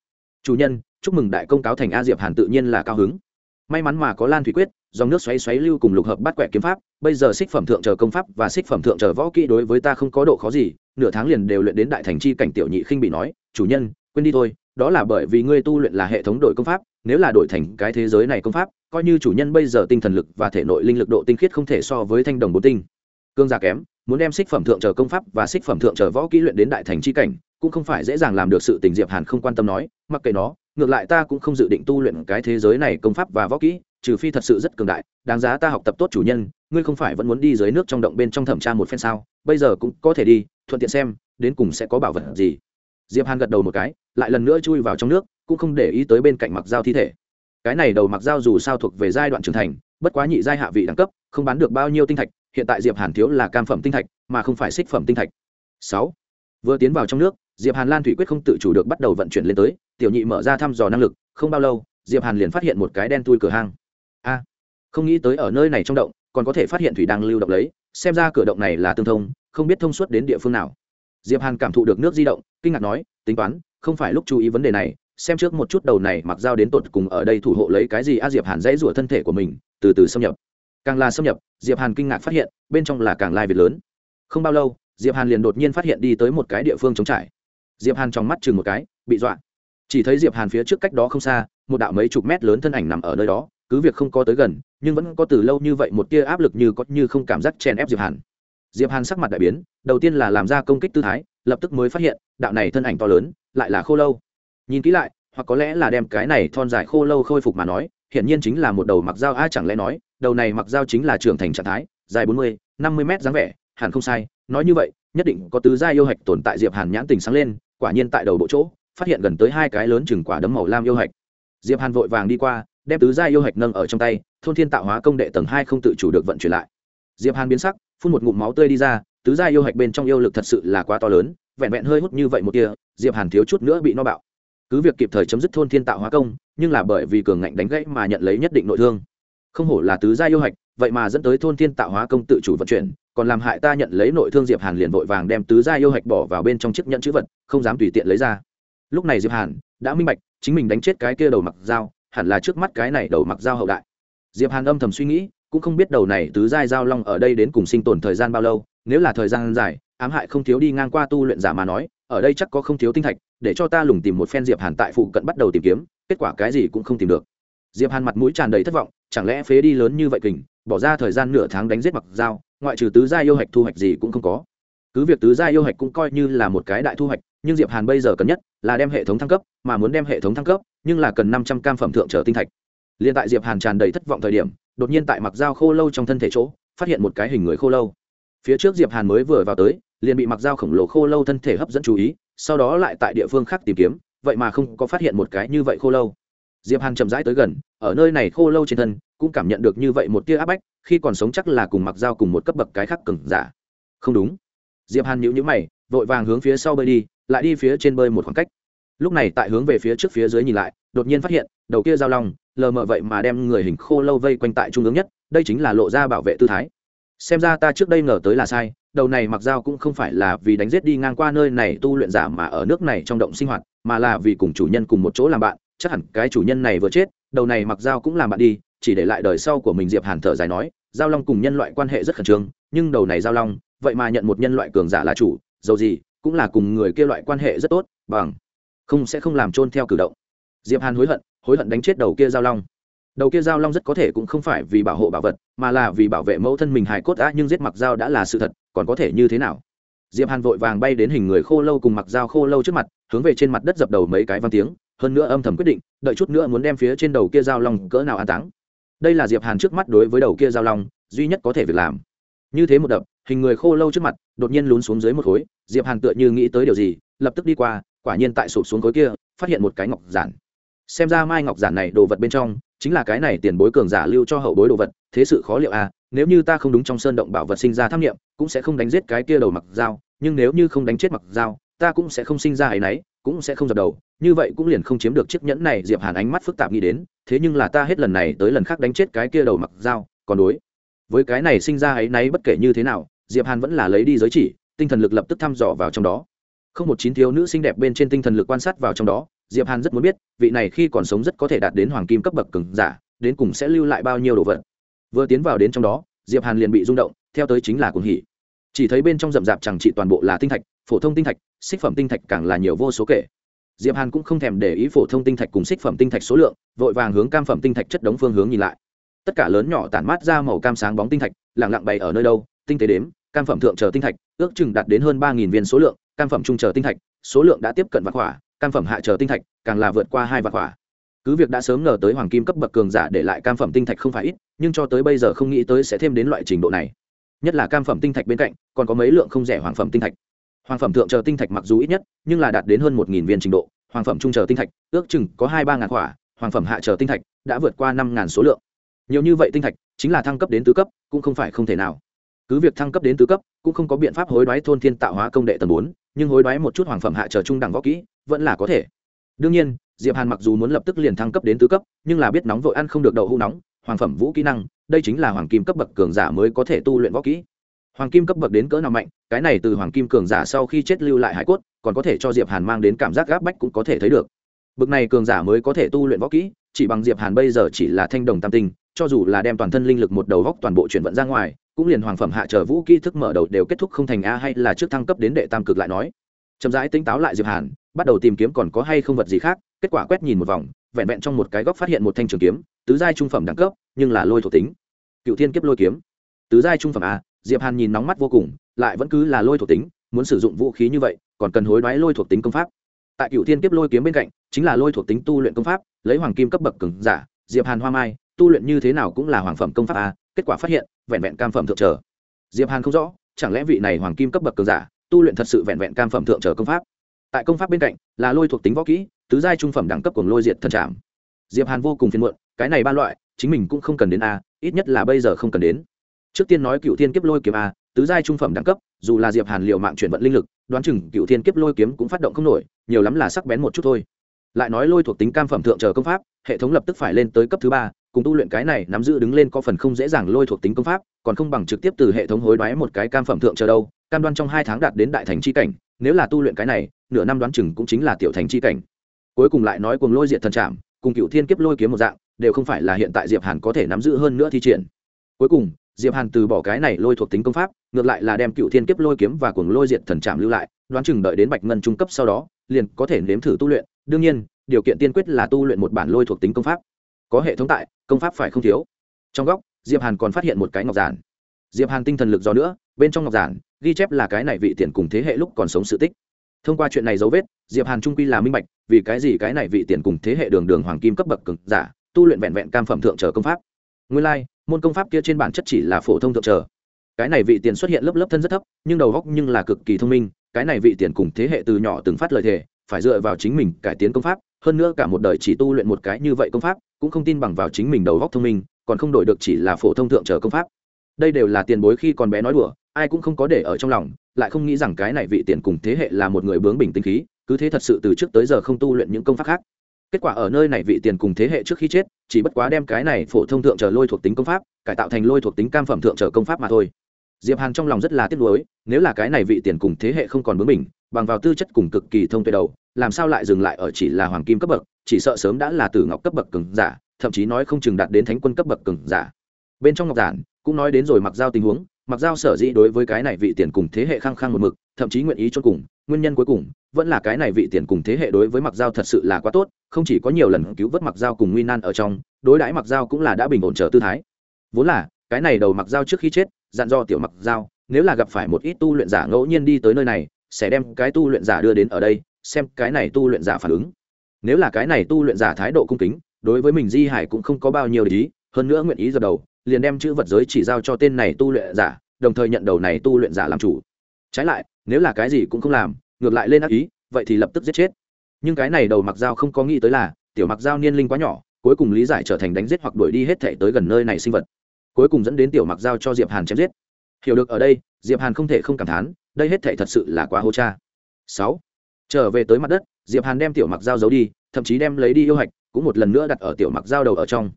Chủ nhân, chúc mừng đại công cáo thành a diệp hàn tự nhiên là cao hứng. May mắn mà có lan thủy quyết, dòng nước xoáy xoáy lưu cùng lục hợp bắt quẻ kiếm pháp, bây giờ xích phẩm thượng chờ công pháp và xích phẩm thượng chờ võ kỹ đối với ta không có độ khó gì nửa tháng liền đều luyện đến đại thành chi cảnh tiểu nhị khinh bị nói, chủ nhân, quên đi thôi, đó là bởi vì ngươi tu luyện là hệ thống đổi công pháp, nếu là đổi thành cái thế giới này công pháp, coi như chủ nhân bây giờ tinh thần lực và thể nội linh lực độ tinh khiết không thể so với thanh đồng bốn tinh. Cương giả kém, muốn đem xích phẩm thượng trở công pháp và xích phẩm thượng trở võ kỹ luyện đến đại thành chi cảnh, cũng không phải dễ dàng làm được sự tình diệp hàn không quan tâm nói, mặc kệ nó, ngược lại ta cũng không dự định tu luyện cái thế giới này công pháp và võ kỹ, trừ phi thật sự rất cường đại, đáng giá ta học tập tốt chủ nhân, ngươi không phải vẫn muốn đi dưới nước trong động bên trong thẩm tra một phen sao, bây giờ cũng có thể đi thuận tiện xem, đến cùng sẽ có bảo vật gì. Diệp hàn gật đầu một cái, lại lần nữa chui vào trong nước, cũng không để ý tới bên cạnh mặc dao thi thể. Cái này đầu mặc dao dù sao thuộc về giai đoạn trưởng thành, bất quá nhị giai hạ vị đẳng cấp, không bán được bao nhiêu tinh thạch, hiện tại diệp hàn thiếu là cam phẩm tinh thạch, mà không phải xích phẩm tinh thạch. Sáu. Vừa tiến vào trong nước, diệp hàn lan thủy quyết không tự chủ được bắt đầu vận chuyển lên tới, tiểu nhị mở ra thăm dò năng lực, không bao lâu, diệp hàn liền phát hiện một cái đen tui cửa hang. A. Không nghĩ tới ở nơi này trong động, còn có thể phát hiện thủy đang lưu động lấy, xem ra cửa động này là tương thông không biết thông suốt đến địa phương nào. Diệp hàn cảm thụ được nước di động, kinh ngạc nói, tính toán, không phải lúc chú ý vấn đề này, xem trước một chút đầu này mặc dao đến tột cùng ở đây thủ hộ lấy cái gì a diệp hàn dãy rủa thân thể của mình, từ từ xâm nhập. Càng là xâm nhập, diệp hàn kinh ngạc phát hiện, bên trong là càng lai việt lớn. Không bao lâu, diệp hàn liền đột nhiên phát hiện đi tới một cái địa phương trống trải. Diệp hàn trong mắt chừng một cái, bị dọa. Chỉ thấy diệp hàn phía trước cách đó không xa, một đạo mấy chục mét lớn thân ảnh nằm ở nơi đó, cứ việc không có tới gần, nhưng vẫn có từ lâu như vậy một tia áp lực như có như không cảm giác chèn ép diệp hàn diệp hàn sắc mặt đại biến, đầu tiên là làm ra công kích tư thái, lập tức mới phát hiện, đạo này thân ảnh to lớn, lại là khô lâu. Nhìn kỹ lại, hoặc có lẽ là đem cái này thon dài khô lâu khôi phục mà nói, hiển nhiên chính là một đầu mặc dao a, chẳng lẽ nói, đầu này mặc dao chính là trưởng thành trạng thái, dài bốn mươi, năm mươi mét dáng vẻ, hẳn không sai. Nói như vậy, nhất định có tứ gia yêu hạch tồn tại diệp hàn nhãn tình sáng lên, quả nhiên tại đầu bộ chỗ, phát hiện gần tới hai cái lớn chừng quả đấm màu lam yêu hạch. Diệp hàn vội vàng đi qua, đem tứ gia yêu hạch nâng ở trong tay, thôn thiên tạo hóa công đệ tầng hai không tự chủ được vận chuyển lại. Diệp hàn biến sắc phun một ngụm máu tươi đi ra, tứ gia yêu hạch bên trong yêu lực thật sự là quá to lớn, vẹn vẹn hơi hút như vậy một tia, diệp hàn thiếu chút nữa bị no bạo. Cứ việc kịp thời chấm dứt thôn thiên tạo hóa công, nhưng là bởi vì cường ngạnh đánh gãy mà nhận lấy nhất định nội thương. Không hổ là tứ gia yêu hạch, vậy mà dẫn tới thôn thiên tạo hóa công tự chủ vận chuyển, còn làm hại ta nhận lấy nội thương diệp hàn liền vội vàng đem tứ gia yêu hạch bỏ vào bên trong chiếc nhẫn chữ vật, không dám tùy tiện lấy ra. Lúc này diệp hàn đã minh bạch, chính mình đánh chết cái kia đầu mặc dao, hẳn là trước mắt cái này đầu mặc dao hậu đại. Diệp hàn âm thầm suy nghĩ cũng không biết đầu này tứ giai giao long ở đây đến cùng sinh tồn thời gian bao lâu, nếu là thời gian dài, ám hại không thiếu đi ngang qua tu luyện giả mà nói, ở đây chắc có không thiếu tinh thạch, để cho ta lùng tìm một phen diệp hàn tại phụ cận bắt đầu tìm kiếm, kết quả cái gì cũng không tìm được. Diệp hàn mặt mũi tràn đầy thất vọng, chẳng lẽ phế đi lớn như vậy kình, bỏ ra thời gian nửa tháng đánh giết mặc dao, ngoại trừ tứ gia yêu hạch thu hoạch gì cũng không có. Cứ việc tứ gia yêu hạch cũng coi như là một cái đại thu hoạch, nhưng diệp hàn bây giờ cần nhất là đem hệ thống thăng cấp, mà muốn đem hệ thống thăng cấp, nhưng là cần năm trăm cam phẩm thượng trở tinh thạch liên tại diệp hàn tràn đầy thất vọng thời điểm, đột nhiên tại mặc dao khô lâu trong thân thể chỗ, phát hiện một cái hình người khô lâu. Phía trước diệp hàn mới vừa vào tới, liền bị mặc dao khổng lồ khô lâu thân thể hấp dẫn chú ý, sau đó lại tại địa phương khác tìm kiếm, vậy mà không có phát hiện một cái như vậy khô lâu. Diệp hàn chậm rãi tới gần, ở nơi này khô lâu trên thân, cũng cảm nhận được như vậy một tia áp bách, khi còn sống chắc là cùng mặc dao cùng một cấp bậc cái khác cứng giả. Không đúng. Diệp hàn nhíu nhíu mày, vội vàng hướng phía sau bơi đi, lại đi phía trên bơi một khoảng cách. Lúc này tại hướng về phía trước phía dưới nhìn lại, đột nhiên phát hiện, đầu kia giao long lờ mờ vậy mà đem người hình khô lâu vây quanh tại trung ương nhất, đây chính là lộ ra bảo vệ tư thái. Xem ra ta trước đây ngờ tới là sai, đầu này mặc dao cũng không phải là vì đánh giết đi ngang qua nơi này tu luyện giả mà ở nước này trong động sinh hoạt, mà là vì cùng chủ nhân cùng một chỗ làm bạn, chắc hẳn cái chủ nhân này vừa chết, đầu này mặc dao cũng làm bạn đi, chỉ để lại đời sau của mình diệp hàn thở dài nói, giao long cùng nhân loại quan hệ rất khẩn trương, nhưng đầu này giao long, vậy mà nhận một nhân loại cường giả là chủ, dầu gì, cũng là cùng người kia loại quan hệ rất tốt, bằng, không sẽ không làm trôn theo cử động. Diệp hàn hối hận hối hận đánh chết đầu kia giao long. Đầu kia giao long rất có thể cũng không phải vì bảo hộ bảo vật, mà là vì bảo vệ mẫu thân mình hài cốt đã nhưng giết mặc dao đã là sự thật, còn có thể như thế nào? Diệp hàn vội vàng bay đến hình người khô lâu cùng mặc dao khô lâu trước mặt, hướng về trên mặt đất dập đầu mấy cái văn tiếng, hơn nữa âm thầm quyết định, đợi chút nữa muốn đem phía trên đầu kia giao long cỡ nào an táng. Đây là diệp hàn trước mắt đối với đầu kia giao long, duy nhất có thể việc làm. Như thế một đập, hình người khô lâu trước mặt, đột nhiên lún xuống dưới một khối, diệp hàn tựa như nghĩ tới điều gì, lập tức đi qua, quả nhiên tại sụp xuống khối kia, phát hiện một cái ngọc giản xem ra mai ngọc giản này đồ vật bên trong, chính là cái này tiền bối cường giả lưu cho hậu bối đồ vật, thế sự khó liệu à nếu như ta không đúng trong sơn động bảo vật sinh ra tham nghiệm cũng sẽ không đánh giết cái kia đầu mặc dao, nhưng nếu như không đánh chết mặc dao, ta cũng sẽ không sinh ra ấy nấy, cũng sẽ không dập đầu, như vậy cũng liền không chiếm được chiếc nhẫn này, diệp hàn ánh mắt phức tạp nghĩ đến, thế nhưng là ta hết lần này tới lần khác đánh chết cái kia đầu mặc dao, còn đối với cái này sinh ra ấy nấy bất kể như thế nào, diệp hàn vẫn là lấy đi giới chỉ, tinh thần lực lập tức thăm dò vào trong đó. Không một chín thiếu nữ xinh đẹp bên trên tinh thần lực quan sát vào trong đó diệp hàn rất muốn biết, vị này khi còn sống rất có thể đạt đến hoàng kim cấp bậc cường giả, đến cùng sẽ lưu lại bao nhiêu đồ vật. Vừa tiến vào đến trong đó, diệp hàn liền bị rung động, theo tới chính là cuồng hỉ. Chỉ thấy bên trong rậm rạp chẳng chỉ toàn bộ là tinh thạch, phổ thông tinh thạch, xích phẩm tinh thạch càng là nhiều vô số kể. Diệp hàn cũng không thèm để ý phổ thông tinh thạch cùng xích phẩm tinh thạch số lượng, vội vàng hướng cam phẩm tinh thạch chất đống phương hướng nhìn lại. Tất cả lớn nhỏ tản mát ra màu cam sáng bóng tinh thạch, lặng lặng bày ở nơi đâu, tinh tế đếm, cam phẩm thượng chờ tinh thạch, ước chừng đạt đến hơn ba viên số lượng, cam phẩm trung chờ tinh thạch, số lượng đã tiếp cận vạn khỏa cam phẩm hạ chờ tinh thạch càng là vượt qua hai vạn quả. cứ việc đã sớm ngờ tới hoàng kim cấp bậc cường giả để lại cam phẩm tinh thạch không phải ít, nhưng cho tới bây giờ không nghĩ tới sẽ thêm đến loại trình độ này nhất là cam phẩm tinh thạch bên cạnh, còn có mấy lượng không rẻ hoàng phẩm tinh thạch hoàng phẩm thượng chờ tinh thạch mặc dù ít nhất, nhưng là đạt đến hơn một viên trình độ, hoàng phẩm trung chờ tinh thạch, ước chừng có hai ba ngàn quả. hoàng phẩm hạ chờ tinh thạch đã vượt qua năm ngàn số lượng nhiều như vậy tinh thạch, chính là thăng cấp đến tứ cấp, cũng không phải không thể nào cứ việc thăng cấp đến tứ cấp, cũng không có biện pháp hối đoái thôn thiên tạo hóa công đệ tầng bốn, nhưng hối đoái một chút hoàng phẩm hạ chờ trung đẳng võ kỹ vẫn là có thể. Đương nhiên, diệp hàn mặc dù muốn lập tức liền thăng cấp đến tứ cấp, nhưng là biết nóng vội ăn không được đậu hũ nóng, hoàng phẩm vũ kỹ năng, đây chính là hoàng kim cấp bậc cường giả mới có thể tu luyện võ kỹ. Hoàng kim cấp bậc đến cỡ nào mạnh, cái này từ hoàng kim cường giả sau khi chết lưu lại hải cốt, còn có thể cho diệp hàn mang đến cảm giác gáp bách cũng có thể thấy được. Bậc này cường giả mới có thể tu luyện võ kỹ, chỉ bằng diệp hàn bây giờ chỉ là thanh đồng tam tinh, cho dù là đem toàn thân linh lực một đầu góc toàn bộ chuyển vận ra ngoài, cũng liền hoàng phẩm hạ trở vũ kỹ thức mở đầu đều kết thúc không thành a hay là trước thăng cấp đến đệ tam cực lại nói. Chậm rãi tính táo lại diệp hàn bắt đầu tìm kiếm còn có hay không vật gì khác, kết quả quét nhìn một vòng, vẹn vẹn trong một cái góc phát hiện một thanh trường kiếm, tứ giai trung phẩm đẳng cấp, nhưng là lôi thuộc tính. Cựu thiên kiếp lôi kiếm. Tứ giai trung phẩm a, diệp hàn nhìn nóng mắt vô cùng, lại vẫn cứ là lôi thuộc tính, muốn sử dụng vũ khí như vậy, còn cần hối đoái lôi thuộc tính công pháp. Tại cựu thiên kiếp lôi kiếm bên cạnh, chính là lôi thuộc tính tu luyện công pháp, lấy hoàng kim cấp bậc cứng giả, diệp hàn hoa mai, tu luyện như thế nào cũng là hoàng phẩm công pháp a, kết quả phát hiện, vẹn vẹn cam phẩm thượng trở. Diệp hàn không rõ, chẳng lẽ vị này hoàng kim cấp bậc cường giả, tu luyện thật sự vẹn vẹn cam phẩm thượng trở công pháp? Tại công pháp bên cạnh, là lôi thuộc tính võ kỹ, tứ giai trung phẩm đẳng cấp cùng lôi diệt thần trảm. Diệp hàn vô cùng phiền muộn, cái này ba loại, chính mình cũng không cần đến a, ít nhất là bây giờ không cần đến. Trước tiên nói cựu thiên kiếp lôi kiếm a, tứ giai trung phẩm đẳng cấp, dù là diệp hàn liệu mạng chuyển vận linh lực, đoán chừng cựu thiên kiếp lôi kiếm cũng phát động không nổi, nhiều lắm là sắc bén một chút thôi. Lại nói lôi thuộc tính cam phẩm thượng chờ công pháp, hệ thống lập tức phải lên tới cấp thứ ba, cùng tu luyện cái này nắm giữ đứng lên có phần không dễ dàng lôi thuộc tính công pháp, còn không bằng trực tiếp từ hệ thống hối đoái một cái cam phẩm thượng chờ đâu, cam đoan trong hai tháng đạt đến đại thành chi cảnh nếu là tu luyện cái này, nửa năm đoán chừng cũng chính là tiểu thành chi cảnh. Cuối cùng lại nói cùng lôi diệt thần trạm cùng cựu thiên kiếp lôi kiếm một dạng, đều không phải là hiện tại diệp hàn có thể nắm giữ hơn nữa thi triển. Cuối cùng, diệp hàn từ bỏ cái này lôi thuộc tính công pháp, ngược lại là đem cựu thiên kiếp lôi kiếm và cuồng lôi diệt thần trạm lưu lại, đoán chừng đợi đến bạch ngân trung cấp sau đó, liền có thể nếm thử tu luyện. Đương nhiên, điều kiện tiên quyết là tu luyện một bản lôi thuộc tính công pháp. Có hệ thống tại, công pháp phải không thiếu. Trong góc, diệp hàn còn phát hiện một cái ngọc giản. Diệp hàn tinh thần lực do nữa bên trong ngọc giản ghi chép là cái này vị tiền cùng thế hệ lúc còn sống sự tích. Thông qua chuyện này dấu vết diệp hàn trung quy là minh bạch vì cái gì cái này vị tiền cùng thế hệ đường đường hoàng kim cấp bậc cực giả tu luyện vẹn vẹn cam phẩm thượng trở công pháp. Nguyên lai like, môn công pháp kia trên bản chất chỉ là phổ thông thượng trở. Cái này vị tiền xuất hiện lớp lớp thân rất thấp nhưng đầu góc nhưng là cực kỳ thông minh cái này vị tiền cùng thế hệ từ nhỏ từng phát lời thề phải dựa vào chính mình cải tiến công pháp hơn nữa cả một đời chỉ tu luyện một cái như vậy công pháp cũng không tin bằng vào chính mình đầu góc thông minh còn không đổi được chỉ là phổ thông thượng trở công pháp. Đây đều là tiền bối khi còn bé nói đùa ai cũng không có để ở trong lòng, lại không nghĩ rằng cái này vị tiền cùng thế hệ là một người bướng bình tinh khí, cứ thế thật sự từ trước tới giờ không tu luyện những công pháp khác. Kết quả ở nơi này vị tiền cùng thế hệ trước khi chết, chỉ bất quá đem cái này phổ thông thượng trở lôi thuộc tính công pháp, cải tạo thành lôi thuộc tính cam phẩm thượng trở công pháp mà thôi. Diệp hàn trong lòng rất là tiếc nuối, nếu là cái này vị tiền cùng thế hệ không còn bướng mình bằng vào tư chất cùng cực kỳ thông tuệ đầu, làm sao lại dừng lại ở chỉ là hoàng kim cấp bậc, chỉ sợ sớm đã là tử ngọc cấp bậc cường giả, thậm chí nói không chừng đạt đến thánh quân cấp bậc cường giả. Bên trong ngọc giản, cũng nói đến rồi mặc giao tình huống mặc giao sở dĩ đối với cái này vị tiền cùng thế hệ khăng khăng một mực, thậm chí nguyện ý cho cùng, nguyên nhân cuối cùng, vẫn là cái này vị tiền cùng thế hệ đối với mặc giao thật sự là quá tốt, không chỉ có nhiều lần cứu vớt mặc giao cùng nguy nan ở trong, đối đãi mặc giao cũng là đã bình ổn trở tư thái. Vốn là, cái này đầu mặc giao trước khi chết, dặn do tiểu mặc giao nếu là gặp phải một ít tu luyện giả ngẫu nhiên đi tới nơi này, sẽ đem cái tu luyện giả đưa đến ở đây, xem cái này tu luyện giả phản ứng. Nếu là cái này tu luyện giả thái độ cung kính, đối với mình di hải cũng không có bao nhiêu ý, hơn nữa nguyện ý dập đầu liền đem chữ vật giới chỉ giao cho tên này tu luyện giả, đồng thời nhận đầu này tu luyện giả làm chủ. Trái lại, nếu là cái gì cũng không làm, ngược lại lên ác ý, vậy thì lập tức giết chết. Nhưng cái này đầu mặc dao không có nghĩ tới là, tiểu mặc dao niên linh quá nhỏ, cuối cùng lý giải trở thành đánh giết hoặc đuổi đi hết thể tới gần nơi này sinh vật. Cuối cùng dẫn đến tiểu mặc dao cho diệp hàn chém giết. Hiểu được ở đây, diệp hàn không thể không cảm thán, đây hết thể thật sự là quá hô cha. Sáu, trở về tới mặt đất, diệp hàn đem tiểu mặc dao giấu đi, thậm chí đem lấy đi yêu hạch, cũng một lần nữa đặt ở tiểu mặc dao đầu ở trong.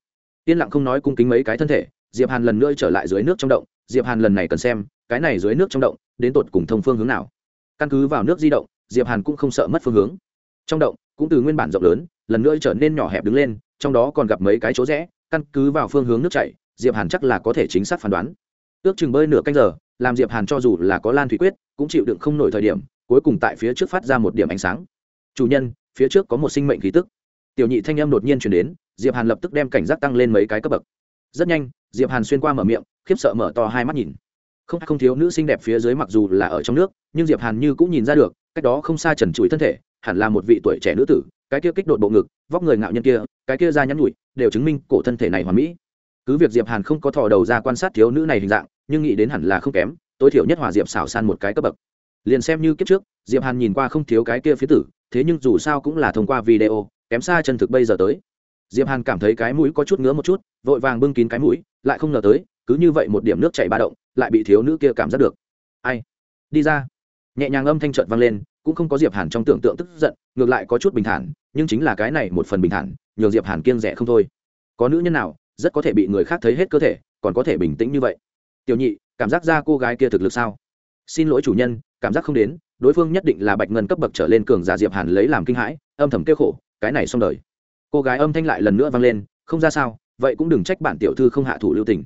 Yên lặng không nói cung kính mấy cái thân thể diệp hàn lần nữa trở lại dưới nước trong động, diệp hàn lần này cần xem, cái này dưới nước trong động, đến tột cùng thông phương hướng nào. Căn cứ vào nước di động, diệp hàn cũng không sợ mất phương hướng. Trong động, cũng từ nguyên bản rộng lớn, lần nữa trở nên nhỏ hẹp đứng lên, trong đó còn gặp mấy cái chỗ rẽ, căn cứ vào phương hướng nước chảy, diệp hàn chắc là có thể chính xác phán đoán. Ước chừng bơi nửa canh giờ, làm diệp hàn cho dù là có lan thủy quyết, cũng chịu đựng không nổi thời điểm, cuối cùng tại phía trước phát ra một điểm ánh sáng. Chủ nhân, phía trước có một sinh mệnh khí tức. Tiểu nhị thanh âm đột nhiên chuyển đến, diệp hàn lập tức đem cảnh giác tăng lên mấy cái cấp bậc. Rất nhanh diệp hàn xuyên qua mở miệng, khiếp sợ mở to hai mắt nhìn. Không không thiếu nữ xinh đẹp phía dưới mặc dù là ở trong nước, nhưng diệp hàn như cũng nhìn ra được, cách đó không xa trần trụi thân thể, hẳn là một vị tuổi trẻ nữ tử, cái kia kích đột bộ ngực, vóc người ngạo nhân kia, cái kia da nhắn nhụi đều chứng minh cổ thân thể này hoàn mỹ. Cứ việc diệp hàn không có thò đầu ra quan sát thiếu nữ này hình dạng, nhưng nghĩ đến hẳn là không kém, tối thiểu nhất hòa diệp xảo san một cái cấp bậc. Liền xem như kiếp trước, diệp hàn nhìn qua không thiếu cái kia phía tử, thế nhưng dù sao cũng là thông qua video, kém xa chân thực bây giờ tới. Diệp hàn cảm thấy cái mũi có chút ngứa một chút vội vàng bưng kín cái mũi, lại không ngờ tới, cứ như vậy một điểm nước chảy ba động, lại bị thiếu nữ kia cảm giác được. Ai? Đi ra. Nhẹ nhàng âm thanh trợn vang lên, cũng không có diệp hàn trong tưởng tượng tức giận, ngược lại có chút bình thản, nhưng chính là cái này một phần bình thản, nhường diệp hàn kiêng rẻ không thôi. Có nữ nhân nào, rất có thể bị người khác thấy hết cơ thể, còn có thể bình tĩnh như vậy? Tiểu nhị, cảm giác ra cô gái kia thực lực sao? Xin lỗi chủ nhân, cảm giác không đến, đối phương nhất định là bạch ngân cấp bậc trở lên cường giả diệp hàn lấy làm kinh hãi, âm thầm kêu khổ, cái này xong đời. Cô gái âm thanh lại lần nữa vang lên, không ra sao vậy cũng đừng trách bản tiểu thư không hạ thủ lưu tình.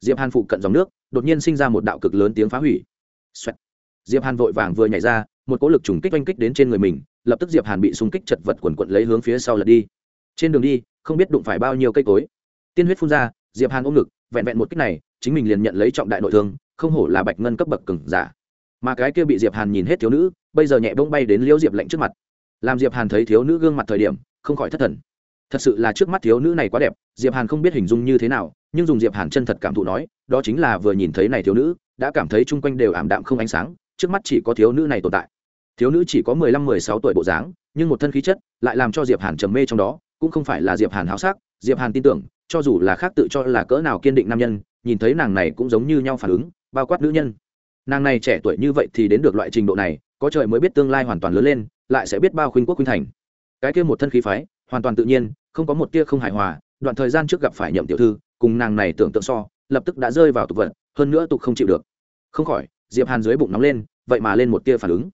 Diệp hàn phụ cận dòng nước, đột nhiên sinh ra một đạo cực lớn tiếng phá hủy、Xoẹt. diệp hàn vội vàng vừa nhảy ra, một cỗ lực trùng kích oanh kích đến trên người mình, lập tức diệp hàn bị xung kích chật vật quần quận lấy hướng phía sau lật đi. Trên đường đi, không biết đụng phải bao nhiêu cây cối. Tiên huyết phun ra, diệp hàn ôm ngực, vẹn vẹn một kích này, chính mình liền nhận lấy trọng đại nội thương, không hổ là bạch ngân cấp bậc cứng giả. Mà cái kia bị diệp hàn nhìn hết thiếu nữ, bây giờ nhẹ bông bay đến liễu diệp lạnh trước mặt. Làm diệp hàn thấy thiếu nữ gương mặt thời điểm, không khỏi thất thần thật sự là trước mắt thiếu nữ này quá đẹp, diệp hàn không biết hình dung như thế nào, nhưng dùng diệp hàn chân thật cảm thụ nói, đó chính là vừa nhìn thấy này thiếu nữ, đã cảm thấy chung quanh đều ảm đạm không ánh sáng, trước mắt chỉ có thiếu nữ này tồn tại. Thiếu nữ chỉ có mười lăm, mười sáu tuổi bộ dáng, nhưng một thân khí chất lại làm cho diệp hàn trầm mê trong đó, cũng không phải là diệp hàn háo sắc, diệp hàn tin tưởng, cho dù là khác tự cho là cỡ nào kiên định nam nhân, nhìn thấy nàng này cũng giống như nhau phản ứng, bao quát nữ nhân. Nàng này trẻ tuổi như vậy thì đến được loại trình độ này, có trời mới biết tương lai hoàn toàn lớn lên, lại sẽ biết bao khuynh quốc khuynh thành. Cái kia một thân khí phái, hoàn toàn tự nhiên không có một tia không hài hòa, đoạn thời gian trước gặp phải nhậm tiểu thư, cùng nàng này tưởng tượng so, lập tức đã rơi vào tục vật hơn nữa tục không chịu được. Không khỏi, diệp hàn dưới bụng nóng lên, vậy mà lên một tia phản ứng.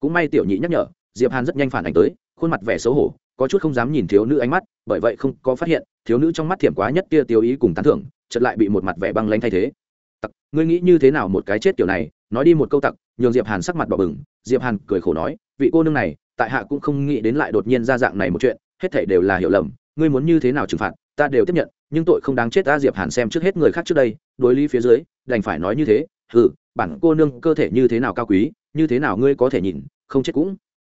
Cũng may tiểu nhị nhắc nhở, diệp hàn rất nhanh phản ảnh tới, khuôn mặt vẻ xấu hổ, có chút không dám nhìn thiếu nữ ánh mắt, bởi vậy không có phát hiện, thiếu nữ trong mắt thiểm quá nhất tia tiêu ý cùng tán thưởng, chợt lại bị một mặt vẻ băng lanh thay thế. Tặc, ngươi nghĩ như thế nào một cái chết kiểu này? Nói đi một câu tặc, nhường diệp hàn sắc mặt đỏ bừng. Diệp hàn cười khổ nói, vị cô nương này, tại hạ cũng không nghĩ đến lại đột nhiên ra dạng này một chuyện hết thảy đều là hiểu lầm, ngươi muốn như thế nào trừng phạt, ta đều tiếp nhận, nhưng tội không đáng chết ta diệp hàn xem trước hết người khác trước đây, đối lý phía dưới, đành phải nói như thế, hừ, bản cô nương cơ thể như thế nào cao quý, như thế nào ngươi có thể nhìn, không chết cũng.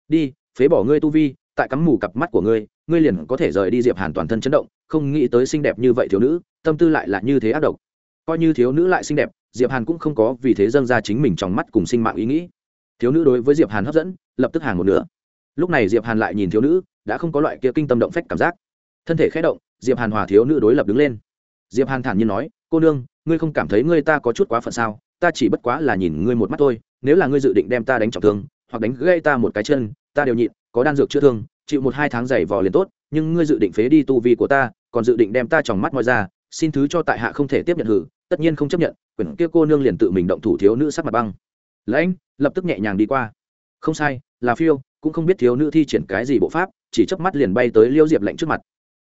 Đi, phế bỏ ngươi tu vi, tại cắm mù cặp mắt của ngươi ngươi liền có thể rời đi diệp hàn toàn thân chấn động, không nghĩ tới xinh đẹp như vậy thiếu nữ, tâm tư lại là như thế ác độc. Coi như thiếu nữ lại xinh đẹp, diệp hàn cũng không có vì thế dâng ra chính mình trong mắt cùng sinh mạng ý nghĩ. Thiếu nữ đối với diệp hàn hấp dẫn, lập tức hàng một nửa. Lúc này diệp hàn lại nhìn thiếu nữ đã không có loại kia kinh tâm động phách cảm giác. Thân thể khẽ động, diệp hàn hòa thiếu nữ đối lập đứng lên. Diệp hàn thản nhiên nói, cô nương, ngươi không cảm thấy ngươi ta có chút quá phận sao? Ta chỉ bất quá là nhìn ngươi một mắt thôi. Nếu là ngươi dự định đem ta đánh trọng thương, hoặc đánh gây ta một cái chân, ta đều nhịn, có đan dược chữa thương, chịu một hai tháng giày vò liền tốt, nhưng ngươi dự định phế đi tu vi của ta, còn dự định đem ta tròng mắt moi ra, xin thứ cho tại hạ không thể tiếp nhận hử, tất nhiên không chấp nhận. Quyển kia cô nương liền tự mình động thủ thiếu nữ sắc mặt băng. Lãnh, lập tức nhẹ nhàng đi qua. Không sai, là phiêu, cũng không biết thiếu nữ thi triển cái gì bộ pháp chỉ chớp mắt liền bay tới Liễu diệp lạnh trước mặt.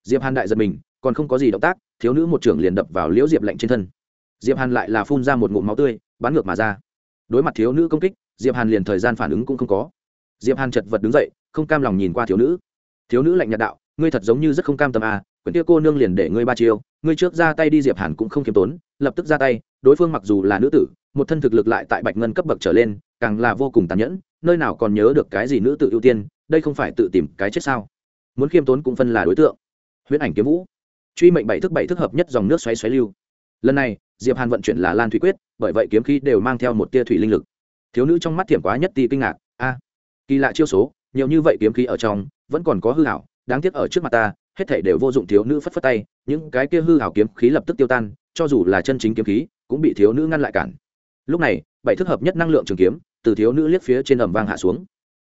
Diệp hàn đại giật mình, còn không có gì động tác, thiếu nữ một trưởng liền đập vào liễu diệp lạnh trên thân. Diệp hàn lại là phun ra một ngụm máu tươi, bắn ngược mà ra. Đối mặt thiếu nữ công kích, diệp hàn liền thời gian phản ứng cũng không có. Diệp hàn chật vật đứng dậy, không cam lòng nhìn qua thiếu nữ. Thiếu nữ lạnh nhạt đạo, ngươi thật giống như rất không cam tâm à quyển kia cô nương liền để ngươi ba chiêu, ngươi trước ra tay đi. Diệp hàn cũng không kiềm tốn, lập tức ra tay, đối phương mặc dù là nữ tử, một thân thực lực lại tại bạch ngân cấp bậc trở lên, càng là vô cùng tàn nhẫn, nơi nào còn nhớ được cái gì nữ tử ưu tiên đây không phải tự tìm cái chết sao? Muốn khiêm tốn cũng phân là đối tượng. Huyễn ảnh kiếm vũ. Truy mệnh bảy thức bảy thức hợp nhất dòng nước xoáy xoáy lưu. Lần này, diệp hàn vận chuyển là lan thủy quyết, bởi vậy kiếm khí đều mang theo một tia thủy linh lực. Thiếu nữ trong mắt thiểm quá nhất ti kinh ngạc. A, kỳ lạ chiêu số, nhiều như vậy kiếm khí ở trong, vẫn còn có hư hảo, đáng tiếc ở trước mặt ta, hết thảy đều vô dụng thiếu nữ phất phất tay, những cái kia hư hảo kiếm khí lập tức tiêu tan, cho dù là chân chính kiếm khí, cũng bị thiếu nữ ngăn lại cản. Lúc này, bảy thức hợp nhất năng lượng trường kiếm, từ thiếu nữ liếc phía trên ẩm vang hạ xuống.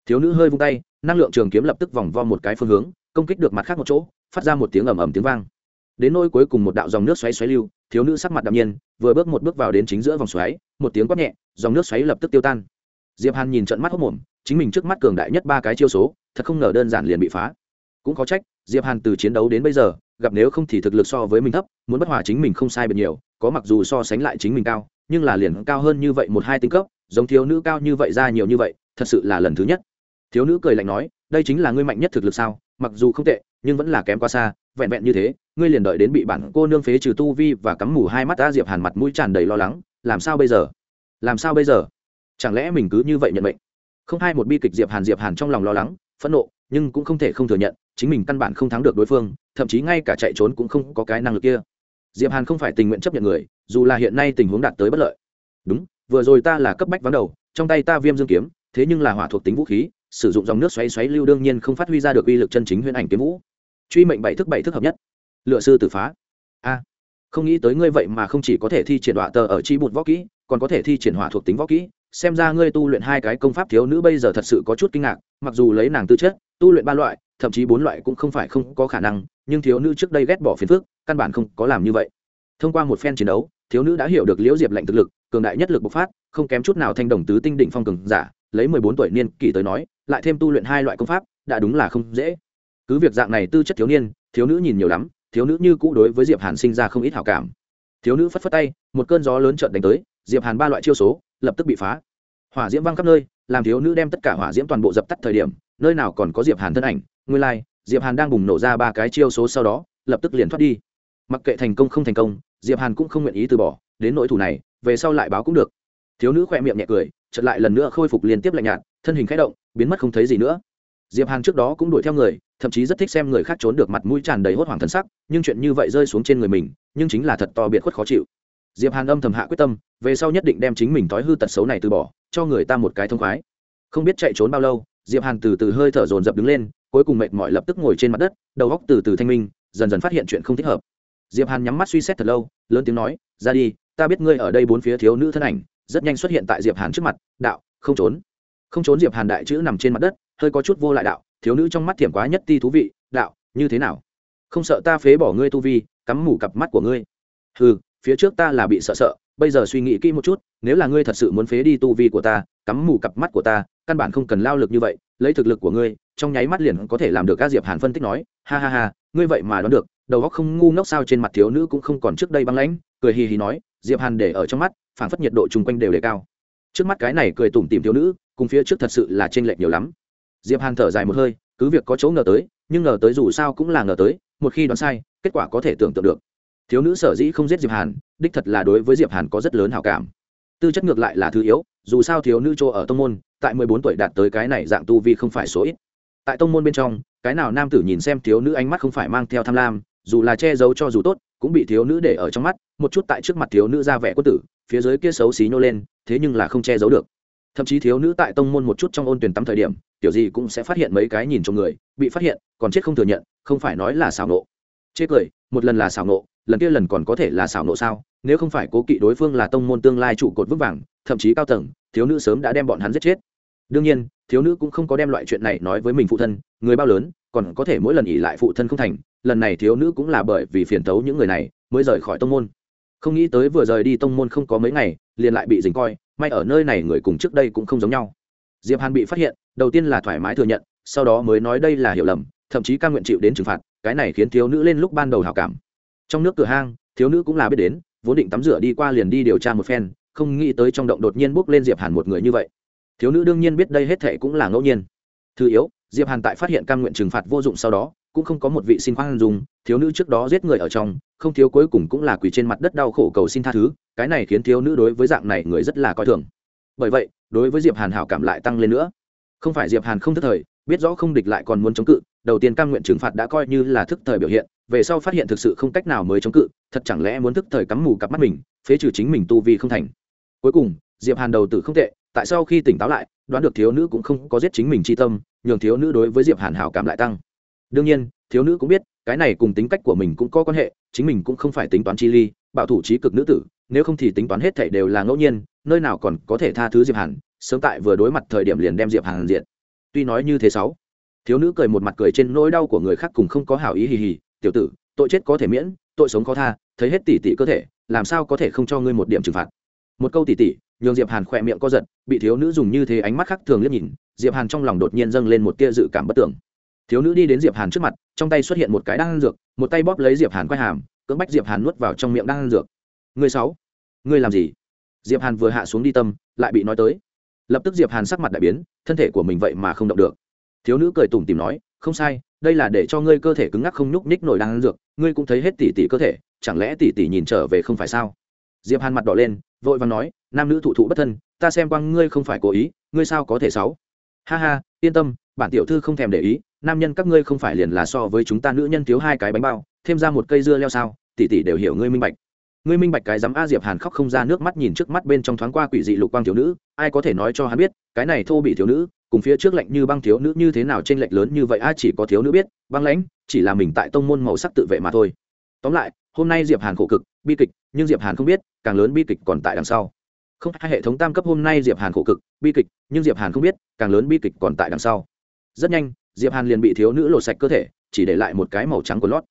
Thiếu nữ hơi vung tay năng lượng trường kiếm lập tức vòng vo một cái phương hướng, công kích được mặt khác một chỗ, phát ra một tiếng ầm ầm tiếng vang. Đến nỗi cuối cùng một đạo dòng nước xoáy xoáy lưu, thiếu nữ sắc mặt đạm nhiên, vừa bước một bước vào đến chính giữa vòng xoáy, một tiếng quát nhẹ, dòng nước xoáy lập tức tiêu tan. Diệp hàn nhìn trận mắt hốc mồm, chính mình trước mắt cường đại nhất ba cái chiêu số, thật không ngờ đơn giản liền bị phá. Cũng có trách, diệp hàn từ chiến đấu đến bây giờ, gặp nếu không thì thực lực so với mình thấp, muốn bất hòa chính mình không sai biệt nhiều, có mặc dù so sánh lại chính mình cao, nhưng là liền cao hơn như vậy một hai tinh cấp, giống thiếu nữ cao như vậy ra nhiều như vậy, thật sự là lần thứ nhất thiếu nữ cười lạnh nói, đây chính là ngươi mạnh nhất thực lực sao? Mặc dù không tệ, nhưng vẫn là kém quá xa. Vẹn vẹn như thế, ngươi liền đợi đến bị bản cô nương phế trừ tu vi và cắm mù hai mắt ta diệp hàn mặt mũi tràn đầy lo lắng. Làm sao bây giờ? Làm sao bây giờ? Chẳng lẽ mình cứ như vậy nhận mệnh? Không hai một bi kịch diệp hàn diệp hàn trong lòng lo lắng, phẫn nộ, nhưng cũng không thể không thừa nhận, chính mình căn bản không thắng được đối phương, thậm chí ngay cả chạy trốn cũng không có cái năng lực kia. Diệp hàn không phải tình nguyện chấp nhận người, dù là hiện nay tình huống đạt tới bất lợi. Đúng, vừa rồi ta là cấp bách vắng đầu, trong tay ta viêm dương kiếm, thế nhưng là hỏa thuộc tính vũ khí sử dụng dòng nước xoáy xoáy lưu đương nhiên không phát huy ra được uy lực chân chính huyễn ảnh kiếm vũ. Truy mệnh bảy thức bảy thức hợp nhất. Lựa sư tử phá. A, không nghĩ tới ngươi vậy mà không chỉ có thể thi triển đoạ tờ ở chi bụt võ kỹ, còn có thể thi triển hỏa thuộc tính võ kỹ. Xem ra ngươi tu luyện hai cái công pháp thiếu nữ bây giờ thật sự có chút kinh ngạc, mặc dù lấy nàng tư chất, tu luyện ba loại, thậm chí bốn loại cũng không phải không có khả năng, nhưng thiếu nữ trước đây ghét bỏ phiền phức, căn bản không có làm như vậy. Thông qua một phen chiến đấu, thiếu nữ đã hiểu được liễu diệp lệnh thực lực, cường đại nhất lực bộc phát, không kém chút nào thanh đồng tứ tinh đỉnh phong cường giả lấy mười bốn tuổi niên kỷ tới nói lại thêm tu luyện hai loại công pháp đã đúng là không dễ. Cứ việc dạng này tư chất thiếu niên thiếu nữ nhìn nhiều lắm thiếu nữ như cũ đối với diệp hàn sinh ra không ít hảo cảm. Thiếu nữ phất phất tay một cơn gió lớn trợn đánh tới diệp hàn ba loại chiêu số lập tức bị phá. Hỏa diễm văng khắp nơi làm thiếu nữ đem tất cả hỏa diễm toàn bộ dập tắt thời điểm nơi nào còn có diệp hàn thân ảnh nguyên lai like, diệp hàn đang bùng nổ ra ba cái chiêu số sau đó lập tức liền thoát đi. Mặc kệ thành công không thành công diệp hàn cũng không nguyện ý từ bỏ đến nỗi thủ này về sau lại báo cũng được. Thiếu nữ khỏe miệng nhẹ cười chợt lại lần nữa khôi phục liên tiếp lạnh nhạt, thân hình khẽ động, biến mất không thấy gì nữa. Diệp hàn trước đó cũng đuổi theo người, thậm chí rất thích xem người khác trốn được mặt mũi tràn đầy hốt hoảng thần sắc, nhưng chuyện như vậy rơi xuống trên người mình, nhưng chính là thật to biệt khuất khó chịu. Diệp hàn âm thầm hạ quyết tâm, về sau nhất định đem chính mình thói hư tật xấu này từ bỏ, cho người ta một cái thông khoái. Không biết chạy trốn bao lâu, diệp hàn từ từ hơi thở dồn dập đứng lên, cuối cùng mệt mỏi lập tức ngồi trên mặt đất, đầu góc từ từ thanh minh, dần dần phát hiện chuyện không thích hợp. Diệp hàn nhắm mắt suy xét thật lâu, lớn tiếng nói, ra đi, ta biết ngươi ở đây bốn phía thiếu nữ thân ảnh rất nhanh xuất hiện tại diệp hàn trước mặt đạo không trốn. Không trốn diệp hàn đại chữ nằm trên mặt đất hơi có chút vô lại đạo thiếu nữ trong mắt thiểm quá nhất ti thú vị đạo như thế nào? Không sợ ta phế bỏ ngươi tu vi cắm mù cặp mắt của ngươi. Hừ, phía trước ta là bị sợ sợ bây giờ suy nghĩ kỹ một chút nếu là ngươi thật sự muốn phế đi tu vi của ta cắm mù cặp mắt của ta căn bản không cần lao lực như vậy lấy thực lực của ngươi trong nháy mắt liền có thể làm được. Các diệp hàn phân tích nói ha ha ha ngươi vậy mà đoán được đầu óc không ngu ngốc sao trên mặt thiếu nữ cũng không còn trước đây băng lãnh cười hì hì nói diệp hàn để ở trong mắt, phảng phất nhiệt độ chung quanh đều đề cao. Trước mắt cái này cười tủm tìm thiếu nữ, cùng phía trước thật sự là chênh lệch nhiều lắm. Diệp hàn thở dài một hơi, cứ việc có chỗ ngờ tới, nhưng ngờ tới dù sao cũng là ngờ tới, một khi đoán sai, kết quả có thể tưởng tượng được. Thiếu nữ sở dĩ không giết diệp hàn, đích thật là đối với diệp hàn có rất lớn hảo cảm. Tư chất ngược lại là thứ yếu, dù sao thiếu nữ chỗ ở tông môn, tại mười bốn tuổi đạt tới cái này dạng tu vi không phải số ít. Tại tông môn bên trong, cái nào nam tử nhìn xem thiếu nữ ánh mắt không phải mang theo tham lam, dù là che giấu cho dù tốt, cũng bị thiếu nữ để ở trong mắt một chút tại trước mặt thiếu nữ ra vẻ quân tử, phía dưới kia xấu xí nhô lên, thế nhưng là không che giấu được. Thậm chí thiếu nữ tại tông môn một chút trong ôn tuyển tắm thời điểm, kiểu gì cũng sẽ phát hiện mấy cái nhìn trong người, bị phát hiện, còn chết không thừa nhận, không phải nói là xảo nộ. Chê cười, một lần là xảo nộ, lần kia lần còn có thể là xảo nộ sao? Nếu không phải cố kỵ đối phương là tông môn tương lai trụ cột vững vàng, thậm chí cao tầng, thiếu nữ sớm đã đem bọn hắn giết chết. Đương nhiên, thiếu nữ cũng không có đem loại chuyện này nói với mình phụ thân, người bao lớn, còn có thể mỗi lần ỉ lại phụ thân không thành, lần này thiếu nữ cũng là bởi vì phiền thấu những người này, mới rời khỏi tông môn không nghĩ tới vừa rời đi tông môn không có mấy ngày, liền lại bị dình coi, may ở nơi này người cùng trước đây cũng không giống nhau. Diệp hàn bị phát hiện, đầu tiên là thoải mái thừa nhận, sau đó mới nói đây là hiểu lầm, thậm chí ca nguyện chịu đến trừng phạt, cái này khiến thiếu nữ lên lúc ban đầu hảo cảm. Trong nước cửa hang, thiếu nữ cũng là biết đến, vốn định tắm rửa đi qua liền đi điều tra một phen, không nghĩ tới trong động đột nhiên bước lên diệp hàn một người như vậy. Thiếu nữ đương nhiên biết đây hết thệ cũng là ngẫu nhiên. Thứ yếu, diệp hàn tại phát hiện cam nguyện trừng phạt vô dụng sau đó cũng không có một vị xin khoan dung, thiếu nữ trước đó giết người ở trong không thiếu cuối cùng cũng là quỳ trên mặt đất đau khổ cầu xin tha thứ cái này khiến thiếu nữ đối với dạng này người rất là coi thường. Bởi vậy đối với diệp hàn hảo cảm lại tăng lên nữa. Không phải diệp hàn không thức thời biết rõ không địch lại còn muốn chống cự đầu tiên cam nguyện trừng phạt đã coi như là thức thời biểu hiện về sau phát hiện thực sự không cách nào mới chống cự thật chẳng lẽ muốn thức thời cắm mù cặp mắt mình phế trừ chính mình tu vi không thành. Cuối cùng diệp hàn đầu tử không tệ tại sao khi tỉnh táo lại đoán được thiếu nữ cũng không có giết chính mình chi tâm nhường thiếu nữ đối với diệp hàn hảo cảm lại tăng đương nhiên, thiếu nữ cũng biết, cái này cùng tính cách của mình cũng có quan hệ, chính mình cũng không phải tính toán chi ly, bảo thủ trí cực nữ tử, nếu không thì tính toán hết thảy đều là ngẫu nhiên, nơi nào còn có thể tha thứ diệp hàn, sớm tại vừa đối mặt thời điểm liền đem diệp hàn diện tuy nói như thế sáu, thiếu nữ cười một mặt cười trên nỗi đau của người khác cùng không có hảo ý hì hì, tiểu tử, tội chết có thể miễn, tội sống khó tha, thấy hết tỷ tỷ cơ thể, làm sao có thể không cho ngươi một điểm trừng phạt? Một câu tỷ tỷ nhường diệp hàn khỏe miệng co giật, bị thiếu nữ dùng như thế ánh mắt khác thường liếc nhìn, diệp hàn trong lòng đột nhiên dâng lên một tia dự cảm bất tưởng thiếu nữ đi đến diệp hàn trước mặt, trong tay xuất hiện một cái đan dược, một tay bóp lấy diệp hàn quay hàm, cưỡng bách diệp hàn nuốt vào trong miệng đan dược. Người sáu, ngươi làm gì? Diệp hàn vừa hạ xuống đi tâm, lại bị nói tới. Lập tức diệp hàn sắc mặt đại biến, thân thể của mình vậy mà không động được. Thiếu nữ cười tủm tìm nói, không sai, đây là để cho ngươi cơ thể cứng ngắc không nhúc nhích nổi đan dược, ngươi cũng thấy hết tỷ tỷ cơ thể, chẳng lẽ tỷ tỷ nhìn trở về không phải sao? Diệp hàn mặt đỏ lên, vội vàng nói, nam nữ thụ thụ bất thân, ta xem quang ngươi không phải cố ý, ngươi sao có thể sáu? Ha ha, yên tâm, bản tiểu thư không thèm để ý nam nhân các ngươi không phải liền là so với chúng ta nữ nhân thiếu hai cái bánh bao, thêm ra một cây dưa leo sao? Tỷ tỷ đều hiểu ngươi minh bạch. Ngươi minh bạch cái dám a diệp hàn khóc không ra nước mắt nhìn trước mắt bên trong thoáng qua quỷ dị lục quang thiếu nữ, ai có thể nói cho hắn biết, cái này thô bị thiếu nữ, cùng phía trước lạnh như băng thiếu nữ như thế nào trên lệch lớn như vậy a, chỉ có thiếu nữ biết, băng lãnh, chỉ là mình tại tông môn màu sắc tự vệ mà thôi. Tóm lại, hôm nay diệp hàn khổ cực, bi kịch, nhưng diệp hàn không biết, càng lớn bi kịch còn tại đằng sau. Không, hai hệ thống tam cấp hôm nay diệp hàn khổ cực, bi kịch, nhưng diệp hàn không biết, càng lớn bi kịch còn tại đằng sau. Rất nhanh diệp hàn liền bị thiếu nữ lột sạch cơ thể, chỉ để lại một cái màu trắng của lót.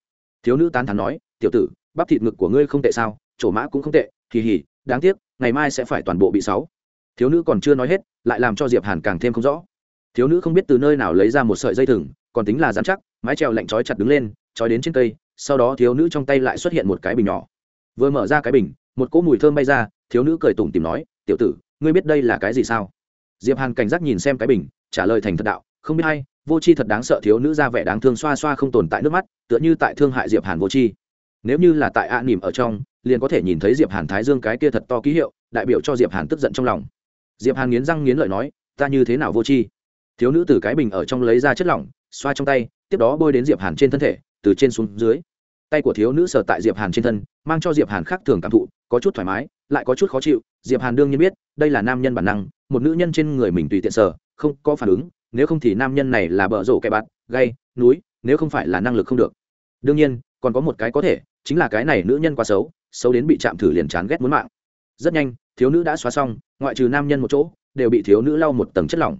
Thiếu nữ tán thán nói, tiểu tử, bắp thịt ngực của ngươi không tệ sao? Chỗ mã cũng không tệ, kỳ hỉ, đáng tiếc, ngày mai sẽ phải toàn bộ bị sáu. Thiếu nữ còn chưa nói hết, lại làm cho diệp hàn càng thêm không rõ. Thiếu nữ không biết từ nơi nào lấy ra một sợi dây thừng, còn tính là dán chắc, mái treo lạnh trói chặt đứng lên, trói đến trên cây, sau đó thiếu nữ trong tay lại xuất hiện một cái bình nhỏ. Vừa mở ra cái bình, một cỗ mùi thơm bay ra, thiếu nữ cười tủm tìm nói, tiểu tử, ngươi biết đây là cái gì sao? Diệp hàn cảnh giác nhìn xem cái bình, trả lời thành thật đạo, không biết hay vô c h i thật đáng sợ thiếu nữ ra vẻ đáng thương xoa xoa không tồn tại nước mắt, tựa như tại thương hại diệp hàn vô c h i. Nếu như là tại ạ nỉm ở trong, liền có thể nhìn thấy diệp hàn thái dương cái kia thật to ký hiệu, đại biểu cho diệp hàn tức giận trong lòng. Diệp hàn nghiến răng nghiến lợi nói, ta như thế nào vô c h i? Thiếu nữ từ cái bình ở trong lấy ra chất lỏng, xoa trong tay, tiếp đó bôi đến diệp hàn trên thân thể, từ trên xuống dưới. Tay của thiếu nữ sờ tại diệp hàn trên thân, mang cho diệp hàn khác thường cảm thụ, có chút thoải mái, lại có chút khó chịu. Diệp hàn đương nhiên biết, đây là nam nhân bản năng, một nữ nhân trên người mình tùy tiện sờ, không có phản ứng nếu không thì nam nhân này là bợ rổ kẻ bạt, gay, núi, nếu không phải là năng lực không được. Đương nhiên, còn có một cái có thể, chính là cái này nữ nhân quá xấu xấu đến bị chạm thử liền chán ghét muốn mạng. Rất nhanh, thiếu nữ đã xóa xong, ngoại trừ nam nhân một chỗ, đều bị thiếu nữ lau một tầng chất lỏng.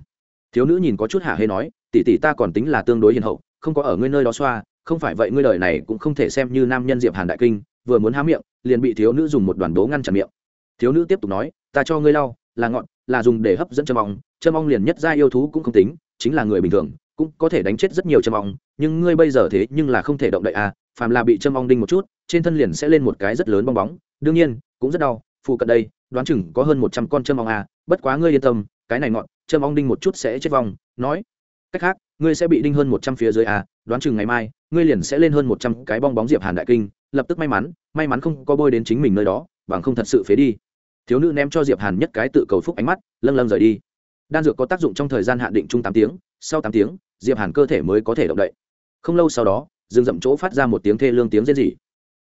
Thiếu nữ nhìn có chút hả hê nói, tỷ tỷ ta còn tính là tương đối hiền hậu, không có ở ngươi nơi đó xoa, không phải vậy ngươi đời này cũng không thể xem như nam nhân diệp hàn đại kinh, vừa muốn há miệng, liền bị thiếu nữ dùng một đoàn đố ngăn chặn miệng. Thiếu nữ tiếp tục nói, ta cho ngươi lau, là ngọn là dùng để hấp dẫn châm ong châm ong liền nhất ra yêu thú cũng không tính, chính là người bình thường, cũng có thể đánh chết rất nhiều châm ong, nhưng ngươi bây giờ thế nhưng là không thể động đậy à phàm là bị châm ong đinh một chút, trên thân liền sẽ lên một cái rất lớn bong bóng. Đương nhiên, cũng rất đau, phụ cận đây, đoán chừng có hơn một trăm con châm ong à bất quá ngươi yên tâm, cái này ngọn, châm ong đinh một chút sẽ chết vong. Nói, cách khác, ngươi sẽ bị đinh hơn một trăm phía dưới à đoán chừng ngày mai, ngươi liền sẽ lên hơn một trăm cái bong bóng diệp hàn đại kinh. Lập tức may mắn may mắn không có bôi đến chính mình nơi đó, bằng không thật sự phế đi thiếu nữ ném cho diệp hàn nhất cái tự cầu phúc ánh mắt, lâng lâng rời đi. Đan dược có tác dụng trong thời gian hạn định chung tám tiếng, sau tám tiếng, diệp hàn cơ thể mới có thể động đậy. Không lâu sau đó, rừng rậm chỗ phát ra một tiếng thê lương tiếng rên rỉ.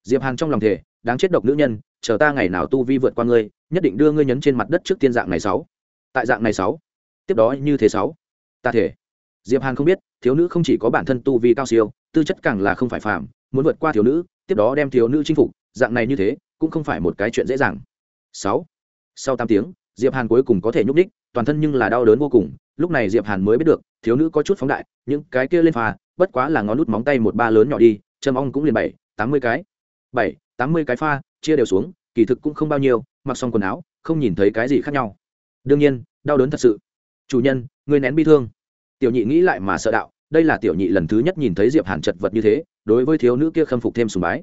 Diệp hàn trong lòng thể đáng chết độc nữ nhân, chờ ta ngày nào tu vi vượt qua ngươi, nhất định đưa ngươi nhấn trên mặt đất trước tiên dạng này sáu. Tại dạng này sáu, tiếp đó như thế sáu. Ta thể diệp hàn không biết, thiếu nữ không chỉ có bản thân tu vi cao siêu, tư chất càng là không phải phàm, muốn vượt qua thiếu nữ, tiếp đó đem thiếu nữ chinh phục, dạng này như thế, cũng không phải một cái chuyện dễ dàng sáu. Sau tám tiếng diệp hàn cuối cùng có thể nhúc nhích, toàn thân nhưng là đau đớn vô cùng lúc này diệp hàn mới biết được thiếu nữ có chút phóng đại những cái kia lên phà bất quá là ngón nút móng tay một ba lớn nhỏ đi châm ong cũng liền bảy tám mươi cái. Bảy tám mươi cái pha chia đều xuống kỳ thực cũng không bao nhiêu mặc xong quần áo không nhìn thấy cái gì khác nhau. Đương nhiên đau đớn thật sự. Chủ nhân người nén bi thương. Tiểu nhị nghĩ lại mà sợ đạo đây là tiểu nhị lần thứ nhất nhìn thấy diệp hàn chật vật như thế đối với thiếu nữ kia khâm phục thêm sùng bái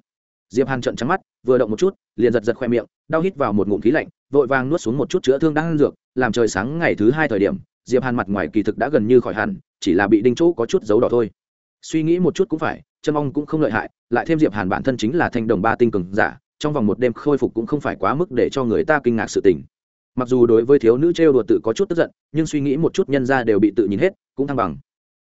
diệp hàn trợn trắng mắt, vừa động một chút, liền giật giật khoe miệng, đau hít vào một ngụm khí lạnh, vội vàng nuốt xuống một chút chữa thương đang ăn dược, làm trời sáng ngày thứ hai thời điểm, diệp hàn mặt ngoài kỳ thực đã gần như khỏi hẳn, chỉ là bị đinh chỗ có chút dấu đỏ thôi. Suy nghĩ một chút cũng phải chân ong cũng không lợi hại, lại thêm diệp hàn bản thân chính là thanh đồng ba tinh cường giả, trong vòng một đêm khôi phục cũng không phải quá mức để cho người ta kinh ngạc sự tình. Mặc dù đối với thiếu nữ trêu đùa tự có chút tức giận, nhưng suy nghĩ một chút nhân ra đều bị tự nhìn hết, cũng thăng bằng.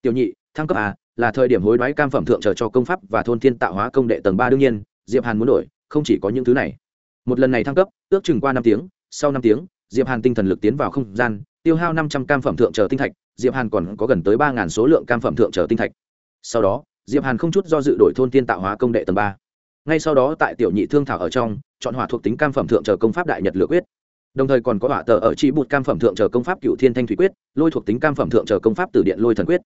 Tiểu nhị, thăng cấp à là thời điểm hối đoái cam phẩm thượng trở cho công pháp và thôn thiên tạo hóa công đệ tầng ba đương nhiên diệp hàn muốn đổi, không chỉ có những thứ này. Một lần này thăng cấp, ước chừng qua năm tiếng, sau năm tiếng, diệp hàn tinh thần lực tiến vào không gian, tiêu hao năm trăm cam phẩm thượng trở tinh thạch, diệp hàn còn có gần tới ba ngàn số lượng cam phẩm thượng trở tinh thạch. Sau đó, diệp hàn không chút do dự đổi thôn tiên tạo hóa công đệ tầng ba. Ngay sau đó tại tiểu nhị thương thảo ở trong, chọn hỏa thuộc tính cam phẩm thượng trở công pháp đại nhật lựa quyết. Đồng thời còn có hỏa tờ ở chi bụt cam phẩm thượng trở công pháp cựu thiên thanh thủy quyết, lôi thuộc tính cam phẩm thượng trở công pháp từ điện lôi thần quyết.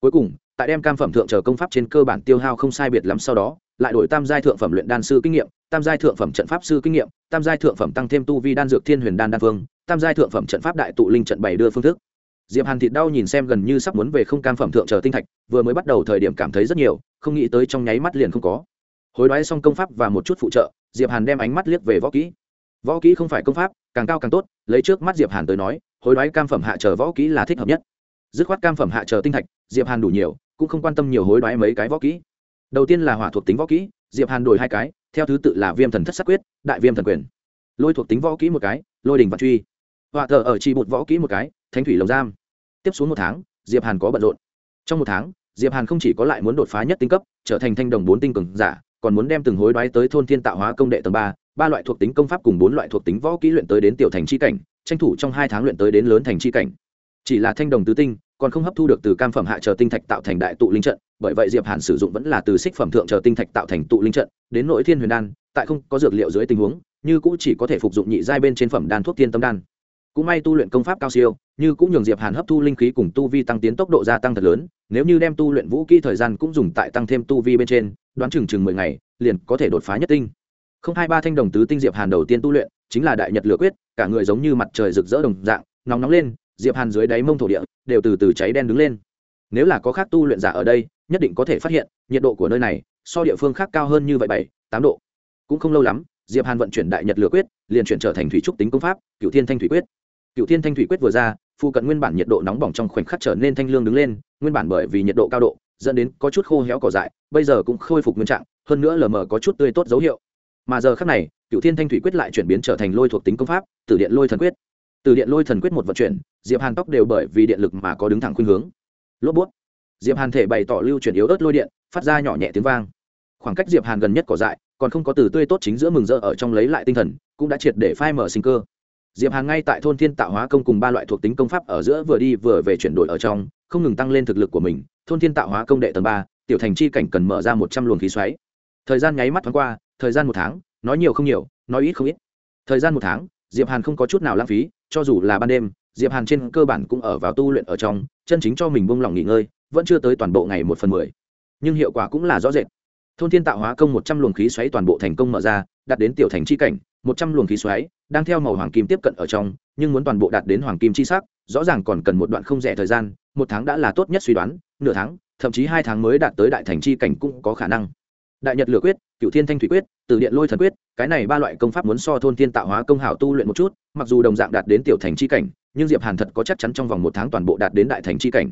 Cuối cùng, tại đem cam phẩm thượng trở công pháp trên cơ bản tiêu hao không sai biệt lắm sau đó lại đổi tam giai thượng phẩm luyện đan sư kinh nghiệm, tam giai thượng phẩm trận pháp sư kinh nghiệm, tam giai thượng phẩm tăng thêm tu vi đan dược thiên huyền đan đan phương tam giai thượng phẩm trận pháp đại tụ linh trận bảy đưa phương thức. Diệp hàn thịt đau nhìn xem gần như sắp muốn về không cam phẩm thượng trở tinh thạch, vừa mới bắt đầu thời điểm cảm thấy rất nhiều, không nghĩ tới trong nháy mắt liền không có. Hối đoái xong công pháp và một chút phụ trợ, diệp hàn đem ánh mắt liếc về võ kỹ. Võ kỹ không phải công pháp, càng cao càng tốt, lấy trước mắt diệp hàn tới nói, hối đoái cam phẩm hạ trở võ kỹ là thích hợp nhất. Dứt khoát cam phẩm hạ trở tinh thạch, diệp hàn đủ nhiều, cũng không quan tâm nhiều hối đoái mấy cái võ kỹ đầu tiên là hỏa thuộc tính võ kỹ, diệp hàn đổi hai cái, theo thứ tự là viêm thần thất sắc quyết, đại viêm thần quyền. Lôi thuộc tính võ kỹ một cái, lôi đình và truy. Hỏa thờ ở chi bột võ kỹ một cái, thánh thủy lồng giam. Tiếp xuống một tháng, diệp hàn có bận rộn. Trong một tháng, diệp hàn không chỉ có lại muốn đột phá nhất tinh cấp, trở thành thanh đồng bốn tinh cường giả, còn muốn đem từng hối đoái tới thôn thiên tạo hóa công đệ tầng ba ba loại thuộc tính công pháp cùng bốn loại thuộc tính võ kỹ luyện tới đến tiểu thành chi cảnh, tranh thủ trong hai tháng luyện tới đến lớn thành chi cảnh. Chỉ là thanh đồng tứ tinh còn không hấp thu được từ cam phẩm hạ chờ tinh thạch tạo thành đại tụ linh trận, bởi vậy diệp hàn sử dụng vẫn là từ xích phẩm thượng chờ tinh thạch tạo thành tụ linh trận, đến nội thiên huyền đan, tại không có dược liệu dưới tình huống, như cũng chỉ có thể phục dụng nhị giai bên trên phẩm đan thuốc tiên tâm đan. Cũng may tu luyện công pháp cao siêu, như cũng nhường diệp hàn hấp thu linh khí cùng tu vi tăng tiến tốc độ gia tăng thật lớn, nếu như đem tu luyện vũ kỹ thời gian cũng dùng tại tăng thêm tu vi bên trên, đoán chừng chừng mười ngày, liền có thể đột phá nhất tinh. Không hai ba thanh đồng tứ tinh diệp hàn đầu tiên tu luyện, chính là đại nhật lửa quyết, cả người giống như mặt trời rực rỡ đồng dạng, nóng nóng lên diệp hàn dưới đáy mông thổ địa đều từ từ cháy đen đứng lên. Nếu là có khác tu luyện giả ở đây, nhất định có thể phát hiện, nhiệt độ của nơi này so địa phương khác cao hơn như vậy bảy, tám độ. Cũng không lâu lắm, diệp hàn vận chuyển đại nhật lửa quyết, liền chuyển trở thành thủy trúc tính công pháp cựu thiên thanh thủy quyết. Cựu thiên thanh thủy quyết vừa ra phụ cận nguyên bản nhiệt độ nóng bỏng trong khoảnh khắc trở nên thanh lương đứng lên, nguyên bản bởi vì nhiệt độ cao độ, dẫn đến có chút khô héo cỏ dại, bây giờ cũng khôi phục nguyên trạng, hơn nữa lờ mờ có chút tươi tốt dấu hiệu. Mà giờ khác này cựu thiên thanh thủy quyết lại chuyển biến trở thành lôi thuộc tính công pháp, tử điện lôi thần quyết từ điện lôi thần quyết một vận chuyển, diệp hàn tóc đều bởi vì điện lực mà có đứng thẳng khuynh hướng. Lốp bút. Diệp hàn thể bày tỏ lưu chuyển yếu ớt lôi điện, phát ra nhỏ nhẹ tiếng vang. Khoảng cách diệp hàn gần nhất cỏ dại, còn không có từ tươi tốt chính giữa mừng rỡ ở trong lấy lại tinh thần, cũng đã triệt để phai mở sinh cơ. Diệp hàn ngay tại thôn thiên tạo hóa công cùng ba loại thuộc tính công pháp ở giữa vừa đi vừa về chuyển đổi ở trong, không ngừng tăng lên thực lực của mình. Thôn thiên tạo hóa công đệ tầng ba, tiểu thành chi cảnh cần mở ra một trăm luồng khí xoáy. Thời gian nháy mắt thoáng qua, thời gian một tháng, nói nhiều không nhiều, nói ít không ít. Thời gian một tháng, diệp hàn không có chút nào lãng phí cho dù là ban đêm, diệp hàn trên cơ bản cũng ở vào tu luyện ở trong, chân chính cho mình buông lỏng nghỉ ngơi, vẫn chưa tới toàn bộ ngày một phần mười. Nhưng hiệu quả cũng là rõ rệt. Thôn thiên tạo hóa công một trăm luồng khí xoáy toàn bộ thành công mở ra, đạt đến tiểu thành chi cảnh, một trăm luồng khí xoáy đang theo màu hoàng kim tiếp cận ở trong, nhưng muốn toàn bộ đạt đến hoàng kim chi sắc, rõ ràng còn cần một đoạn không rẻ thời gian, một tháng đã là tốt nhất suy đoán, nửa tháng, thậm chí hai tháng mới đạt tới đại thành chi cảnh cũng có khả năng đại nhật lửa quyết cựu thiên thanh thủy quyết, từ điện lôi thần quyết, cái này ba loại công pháp muốn so thôn thiên tạo hóa công hảo tu luyện một chút, mặc dù đồng dạng đạt đến tiểu thành chi cảnh, nhưng diệp hàn thật có chắc chắn trong vòng một tháng toàn bộ đạt đến đại thành chi cảnh.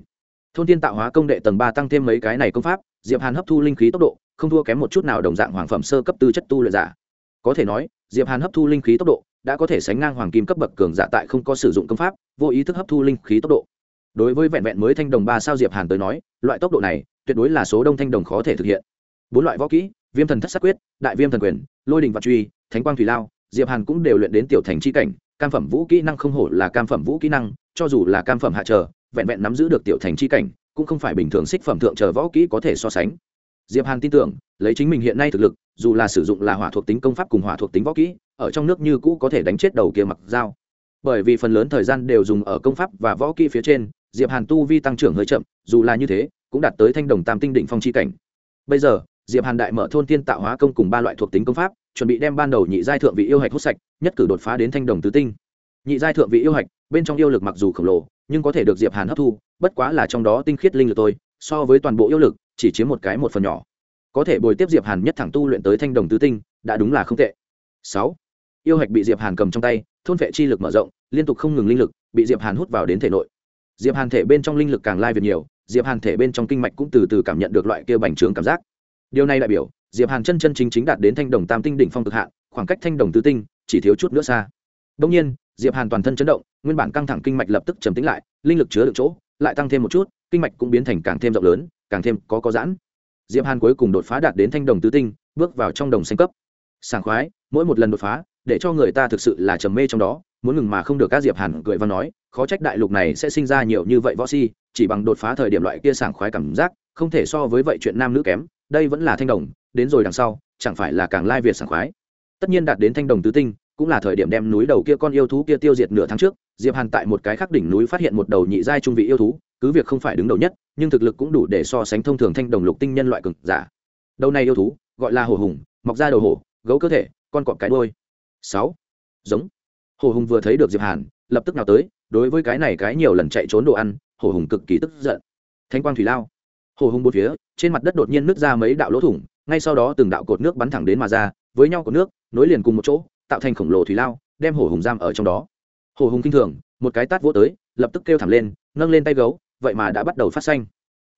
Thôn thiên tạo hóa công đệ tầng ba tăng thêm mấy cái này công pháp, diệp hàn hấp thu linh khí tốc độ, không thua kém một chút nào đồng dạng hoàng phẩm sơ cấp tư chất tu luyện giả. Có thể nói, diệp hàn hấp thu linh khí tốc độ đã có thể sánh ngang hoàng kim cấp bậc cường giả tại không có sử dụng công pháp, vô ý thức hấp thu linh khí tốc độ. Đối với vẹn vẹn mới thanh đồng ba sao diệp hàn tới nói, loại tốc độ này tuyệt đối là số đông thanh đồng khó thể thực hiện bốn loại võ kỹ, viêm thần thất sắc quyết, đại viêm thần quyền, lôi đình vạn truy, thánh quang thủy lao, diệp hàn cũng đều luyện đến tiểu thành chi cảnh, cam phẩm vũ kỹ năng không hổ là cam phẩm vũ kỹ năng, cho dù là cam phẩm hạ trở, vẹn vẹn nắm giữ được tiểu thành chi cảnh, cũng không phải bình thường xích phẩm thượng trở võ kỹ có thể so sánh. Diệp hàn tin tưởng, lấy chính mình hiện nay thực lực, dù là sử dụng là hỏa thuộc tính công pháp cùng hỏa thuộc tính võ kỹ, ở trong nước như cũ có thể đánh chết đầu kia mặc dao. Bởi vì phần lớn thời gian đều dùng ở công pháp và võ kỹ phía trên, diệp hàn tu vi tăng trưởng hơi chậm, dù là như thế, cũng đạt tới thanh đồng tam tinh định phong chi cảnh. Bây giờ diệp hàn đại mở thôn tiên tạo hóa công cùng ba loại thuộc tính công pháp, chuẩn bị đem ban đầu nhị giai thượng vị yêu hạch hút sạch, nhất cử đột phá đến thanh đồng tứ tinh. Nhị giai thượng vị yêu hạch, bên trong yêu lực mặc dù khổng lồ, nhưng có thể được diệp hàn hấp thu, bất quá là trong đó tinh khiết linh lực tôi so với toàn bộ yêu lực, chỉ chiếm một cái một phần nhỏ. Có thể bồi tiếp diệp hàn nhất thẳng tu luyện tới thanh đồng tứ tinh, đã đúng là không tệ. Sáu, yêu hạch bị diệp hàn cầm trong tay, thôn vệ chi lực mở rộng, liên tục không ngừng linh lực, bị diệp hàn hút vào đến thể nội. Diệp hàn thể bên trong linh lực càng lai việt nhiều, diệp hàn thể bên trong kinh mạch cũng từ từ cảm nhận được loại kia bành trướng cảm giác điều này đại biểu, diệp hàn chân chân chính chính đạt đến thanh đồng tam tinh đỉnh phong cực hạn, khoảng cách thanh đồng tứ tinh chỉ thiếu chút nữa xa. Đông nhiên, diệp hàn toàn thân chấn động, nguyên bản căng thẳng kinh mạch lập tức trầm tĩnh lại, linh lực chứa được chỗ, lại tăng thêm một chút, kinh mạch cũng biến thành càng thêm rộng lớn, càng thêm có có giãn. Diệp hàn cuối cùng đột phá đạt đến thanh đồng tứ tinh, bước vào trong đồng xanh cấp. Sảng khoái, mỗi một lần đột phá, để cho người ta thực sự là trầm mê trong đó, muốn ngừng mà không được các diệp hàn cười và nói, khó trách đại lục này sẽ sinh ra nhiều như vậy võ si, chỉ bằng đột phá thời điểm loại kia sảng khoái cảm giác, không thể so với vậy chuyện nam nữ kém đây vẫn là thanh đồng, đến rồi đằng sau, chẳng phải là càng lai việt sảng khoái. Tất nhiên đạt đến thanh đồng tứ tinh, cũng là thời điểm đem núi đầu kia con yêu thú kia tiêu diệt nửa tháng trước. Diệp hàn tại một cái khắc đỉnh núi phát hiện một đầu nhị giai trung vị yêu thú, cứ việc không phải đứng đầu nhất, nhưng thực lực cũng đủ để so sánh thông thường thanh đồng lục tinh nhân loại cực giả. Đầu này yêu thú, gọi là hổ hùng, mọc ra đầu hổ, gấu cơ thể, con cọp cái đôi sáu. Giống. Hổ hùng vừa thấy được diệp hàn, lập tức nào tới, đối với cái này cái nhiều lần chạy trốn đồ ăn hổ hùng cực kỳ tức giận. Thanh quang thủy lao. Hổ hùng bốn phía trên mặt đất đột nhiên nứt ra mấy đạo lỗ thủng, ngay sau đó từng đạo cột nước bắn thẳng đến mà ra, với nhau cột nước, nối liền cùng một chỗ, tạo thành khổng lồ thủy lao, đem hổ hùng giam ở trong đó. Hổ hùng kinh thường, một cái tát vỗ tới, lập tức kêu thẳng lên, nâng lên tay gấu, vậy mà đã bắt đầu phát xanh.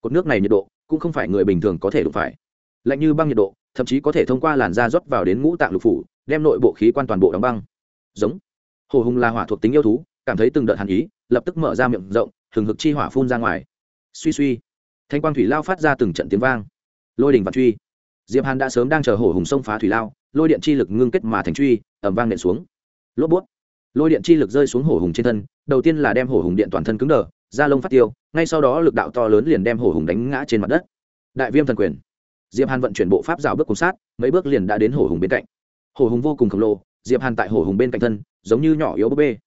Cột nước này nhiệt độ cũng không phải người bình thường có thể đụng phải. Lạnh như băng nhiệt độ, thậm chí có thể thông qua làn da rót vào đến ngũ tạng lục phủ, đem nội bộ khí quan toàn bộ đóng băng. Giống. Hồ hùng là hỏa thuộc tính yêu thú, cảm thấy từng đợt hàn ý, lập tức mở ra miệng rộng, hừng hực chi hỏa phun ra ngoài. Suy suy thanh quang thủy lao phát ra từng trận tiếng vang. Lôi đình và truy. Diệp hàn đã sớm đang chờ hổ hùng sông phá thủy lao, lôi điện chi lực ngưng kết mà thành truy ẩm vang nện xuống. Lốp bút. Lôi điện chi lực rơi xuống hổ hùng trên thân, đầu tiên là đem hổ hùng điện toàn thân cứng đờ, da lông phát tiêu, ngay sau đó lực đạo to lớn liền đem hổ hùng đánh ngã trên mặt đất. Đại viêm thần quyền. Diệp hàn vận chuyển bộ pháp rào bước cùng sát, mấy bước liền đã đến hổ hùng bên cạnh. Hổ hùng vô cùng khổng lồ, diệp hàn tại hổ hùng bên cạnh thân, giống như nhỏ yếu búp bê.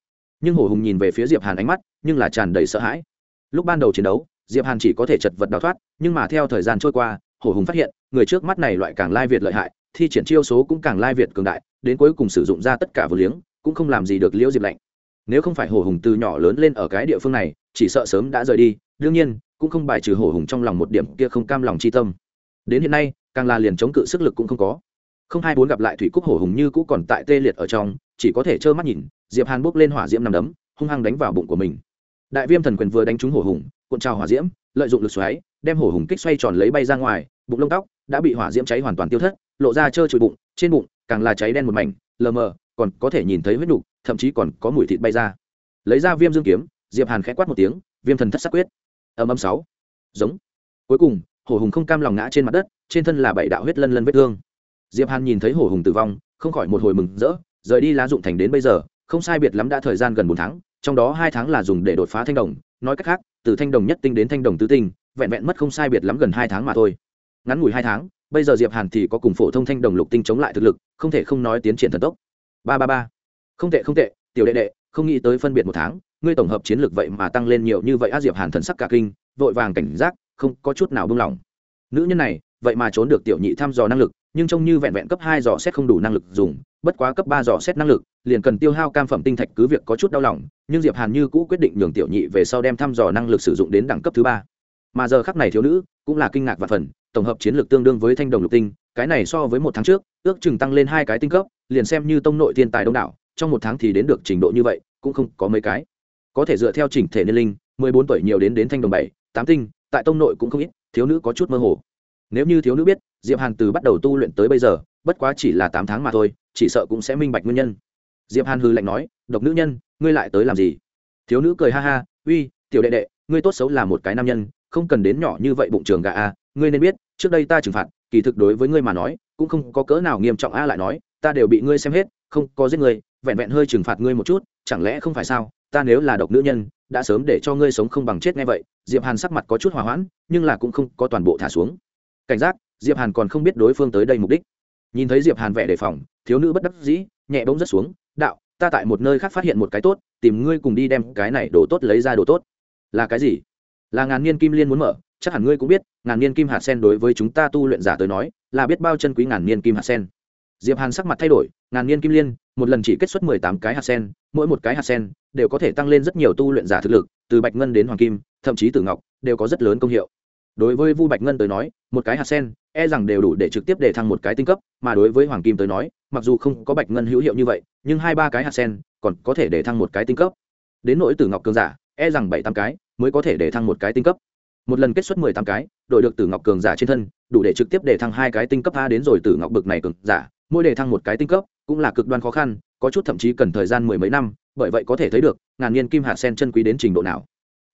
Nhưng hổ hùng nhìn về phía diệp hàn ánh mắt, nhưng là tràn đầy sợ hãi. Lúc ban đầu chiến đấu diệp hàn chỉ có thể chật vật đào thoát, nhưng mà theo thời gian trôi qua, hổ hùng phát hiện, người trước mắt này loại càng lai việt lợi hại, thi triển chiêu số cũng càng lai việt cường đại, đến cuối cùng sử dụng ra tất cả vừa liếng, cũng không làm gì được liễu diệp lạnh nếu không phải hổ hùng từ nhỏ lớn lên ở cái địa phương này, chỉ sợ sớm đã rời đi, đương nhiên, cũng không bài trừ hổ hùng trong lòng một điểm kia không cam lòng chi tâm. Đến hiện nay, càng là liền chống cự sức lực cũng không có. Không hai bốn gặp lại thủy cúc hổ hùng như cũ còn tại tê liệt ở trong, chỉ có thể trơ mắt nhìn, diệp hàn bốc lên hỏa diễm nằm đấm, hung hăng đánh vào bụng của mình đại viêm thần quyền vừa đánh trúng hổ hùng, cuộn trào hỏa diễm, lợi dụng lực xoáy, đem hổ hùng kích xoay tròn lấy bay ra ngoài, bụng lông tóc đã bị hỏa diễm cháy hoàn toàn tiêu thất, lộ ra trơ trụi bụng, trên bụng càng là cháy đen một mảnh, lờ mờ, còn có thể nhìn thấy huyết đục thậm chí còn có mùi thịt bay ra. Lấy ra viêm dương kiếm, diệp hàn khẽ quát một tiếng, viêm thần thất sắc quyết. Âm âm sáu. Giống. Cuối cùng, hổ hùng không cam lòng ngã trên mặt đất, trên thân là bảy đạo huyết lân lân vết thương. Diệp hàn nhìn thấy hổ hùng tử vong, không khỏi một hồi mừng rỡ, rời đi lá dụng thành đến bây giờ, không sai biệt lắm đã thời gian gần bốn tháng trong đó hai tháng là dùng để đột phá thanh đồng, nói cách khác, từ thanh đồng nhất tinh đến thanh đồng tứ tinh, vẹn vẹn mất không sai biệt lắm gần hai tháng mà thôi. Ngắn ngủi hai tháng, bây giờ diệp hàn thì có cùng phổ thông thanh đồng lục tinh chống lại thực lực, không thể không nói tiến triển thần tốc. Ba ba ba. Không tệ không tệ, tiểu đệ đệ, không nghĩ tới phân biệt một tháng, ngươi tổng hợp chiến lược vậy mà tăng lên nhiều như vậy á, diệp hàn thần sắc cả kinh, vội vàng cảnh giác, không có chút nào buông lỏng. Nữ nhân này vậy mà trốn được tiểu nhị thăm dò năng lực, nhưng trông như vẹn vẹn cấp hai dò xét không đủ năng lực dùng, bất quá cấp ba dò xét năng lực, liền cần tiêu hao cam phẩm tinh thạch cứ việc có chút đau lòng, nhưng diệp hàn như cũ quyết định nhường tiểu nhị về sau đem thăm dò năng lực sử dụng đến đẳng cấp thứ ba. Mà giờ khắc này thiếu nữ cũng là kinh ngạc và phần, tổng hợp chiến lược tương đương với thanh đồng lục tinh, cái này so với một tháng trước, ước chừng tăng lên hai cái tinh cấp, liền xem như tông nội thiên tài đông đảo, trong một tháng thì đến được trình độ như vậy, cũng không có mấy cái. Có thể dựa theo chỉnh thể niên linh, mười bốn tuổi nhiều đến đến thanh đồng bảy, tám tinh, tại tông nội cũng không ít, thiếu nữ có chút mơ hồ nếu như thiếu nữ biết, diệp hàn từ bắt đầu tu luyện tới bây giờ, bất quá chỉ là tám tháng mà thôi, chỉ sợ cũng sẽ minh bạch nguyên nhân. Diệp hàn hư lạnh nói, độc nữ nhân, ngươi lại tới làm gì? Thiếu nữ cười ha ha, uy, tiểu đệ đệ, ngươi tốt xấu là một cái nam nhân, không cần đến nhỏ như vậy bụng trường gà a, ngươi nên biết, trước đây ta trừng phạt, kỳ thực đối với ngươi mà nói, cũng không có cỡ nào nghiêm trọng a lại nói, ta đều bị ngươi xem hết, không có giết ngươi, vẹn vẹn hơi trừng phạt ngươi một chút, chẳng lẽ không phải sao? Ta nếu là độc nữ nhân, đã sớm để cho ngươi sống không bằng chết nghe vậy. Diệp hàn sắc mặt có chút hòa hoãn, nhưng là cũng không có toàn bộ thả xuống cảnh giác, diệp hàn còn không biết đối phương tới đây mục đích. Nhìn thấy diệp hàn vẻ đề phòng, thiếu nữ bất đắc dĩ, nhẹ bỗng rất xuống, đạo, ta tại một nơi khác phát hiện một cái tốt, tìm ngươi cùng đi đem cái này đồ tốt lấy ra đồ tốt. Là cái gì? Là ngàn niên kim liên muốn mở, chắc hẳn ngươi cũng biết, ngàn niên kim hạt sen đối với chúng ta tu luyện giả tới nói, là biết bao chân quý ngàn niên kim hạt sen. Diệp hàn sắc mặt thay đổi, ngàn niên kim liên, một lần chỉ kết xuất mười tám cái hạt sen, mỗi một cái hạt sen đều có thể tăng lên rất nhiều tu luyện giả thực lực, từ bạch ngân đến hoàng kim, thậm chí từ ngọc, đều có rất lớn công hiệu đối với vu bạch ngân tới nói, một cái hạt sen e rằng đều đủ để trực tiếp để thăng một cái tinh cấp, mà đối với hoàng kim tới nói, mặc dù không có bạch ngân hữu hiệu như vậy, nhưng hai ba cái hạt sen còn có thể để thăng một cái tinh cấp. Đến nỗi tử ngọc cường giả e rằng bảy tám cái mới có thể để thăng một cái tinh cấp. Một lần kết xuất mười tám cái, đội được tử ngọc cường giả trên thân, đủ để trực tiếp để thăng hai cái tinh cấp a đến rồi tử ngọc bực này cường giả, mỗi để thăng một cái tinh cấp cũng là cực đoan khó khăn, có chút thậm chí cần thời gian mười mấy năm, bởi vậy có thể thấy được, ngàn niên kim hạt sen chân quý đến trình độ nào.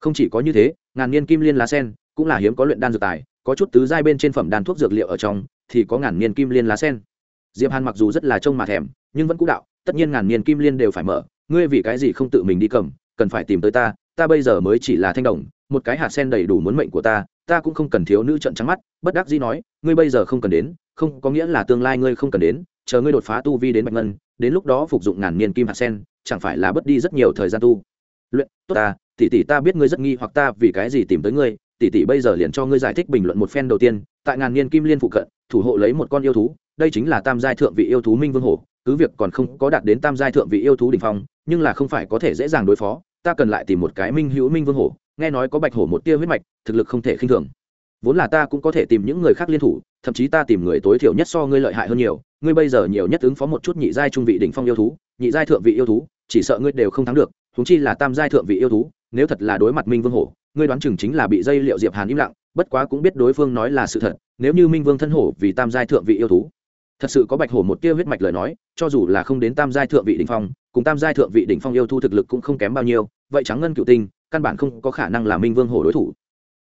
Không chỉ có như thế, ngàn niên kim liên lá sen cũng là hiếm có luyện đan dược tài, có chút tứ giai bên trên phẩm đan thuốc dược liệu ở trong, thì có ngàn niên kim liên lá sen. Diệp hàn mặc dù rất là trông mà thèm, nhưng vẫn cũ đạo, tất nhiên ngàn niên kim liên đều phải mở, ngươi vì cái gì không tự mình đi cầm, cần phải tìm tới ta ta bây giờ mới chỉ là thanh đồng, một cái hạt sen đầy đủ muốn mệnh của ta ta cũng không cần thiếu nữ trận trắng mắt, bất đắc dĩ nói, ngươi bây giờ không cần đến, không có nghĩa là tương lai ngươi không cần đến, chờ ngươi đột phá tu vi đến bạch ngân, đến lúc đó phục dụng ngàn niên kim hạt sen, chẳng phải là bất đi rất nhiều thời gian tu. Luyện, tốt ta, tỷ tỷ ta biết ngươi rất nghi hoặc ta vì cái gì tìm tới ngươi tỷ tỷ bây giờ liền cho ngươi giải thích bình luận một phen đầu tiên, tại ngàn niên kim liên phụ cận, thủ hộ lấy một con yêu thú, đây chính là tam giai thượng vị yêu thú minh vương hổ, cứ việc còn không có đạt đến tam giai thượng vị yêu thú đỉnh phong, nhưng là không phải có thể dễ dàng đối phó, ta cần lại tìm một cái minh hữu minh vương hổ, nghe nói có bạch hổ một tia huyết mạch, thực lực không thể khinh thường. Vốn là ta cũng có thể tìm những người khác liên thủ, thậm chí ta tìm người tối thiểu nhất so ngươi lợi hại hơn nhiều, ngươi bây giờ nhiều nhất ứng phó một chút nhị giai trung vị đỉnh phong yêu thú, nhị giai thượng vị yêu thú, chỉ sợ ngươi đều không thắng được húng chi là tam giai thượng vị yêu thú, nếu thật là đối mặt minh vương hổ ngươi đoán chừng chính là bị dây liệu diệp hàn im lặng, bất quá cũng biết đối phương nói là sự thật, nếu như minh vương thân hổ vì tam giai thượng vị yêu thú. Thật sự có bạch hổ một tia huyết mạch lời nói, cho dù là không đến tam giai thượng vị đỉnh phong, cùng tam giai thượng vị đỉnh phong yêu thú thực lực cũng không kém bao nhiêu, vậy trắng ngân cựu tinh, căn bản không có khả năng là minh vương hổ đối thủ.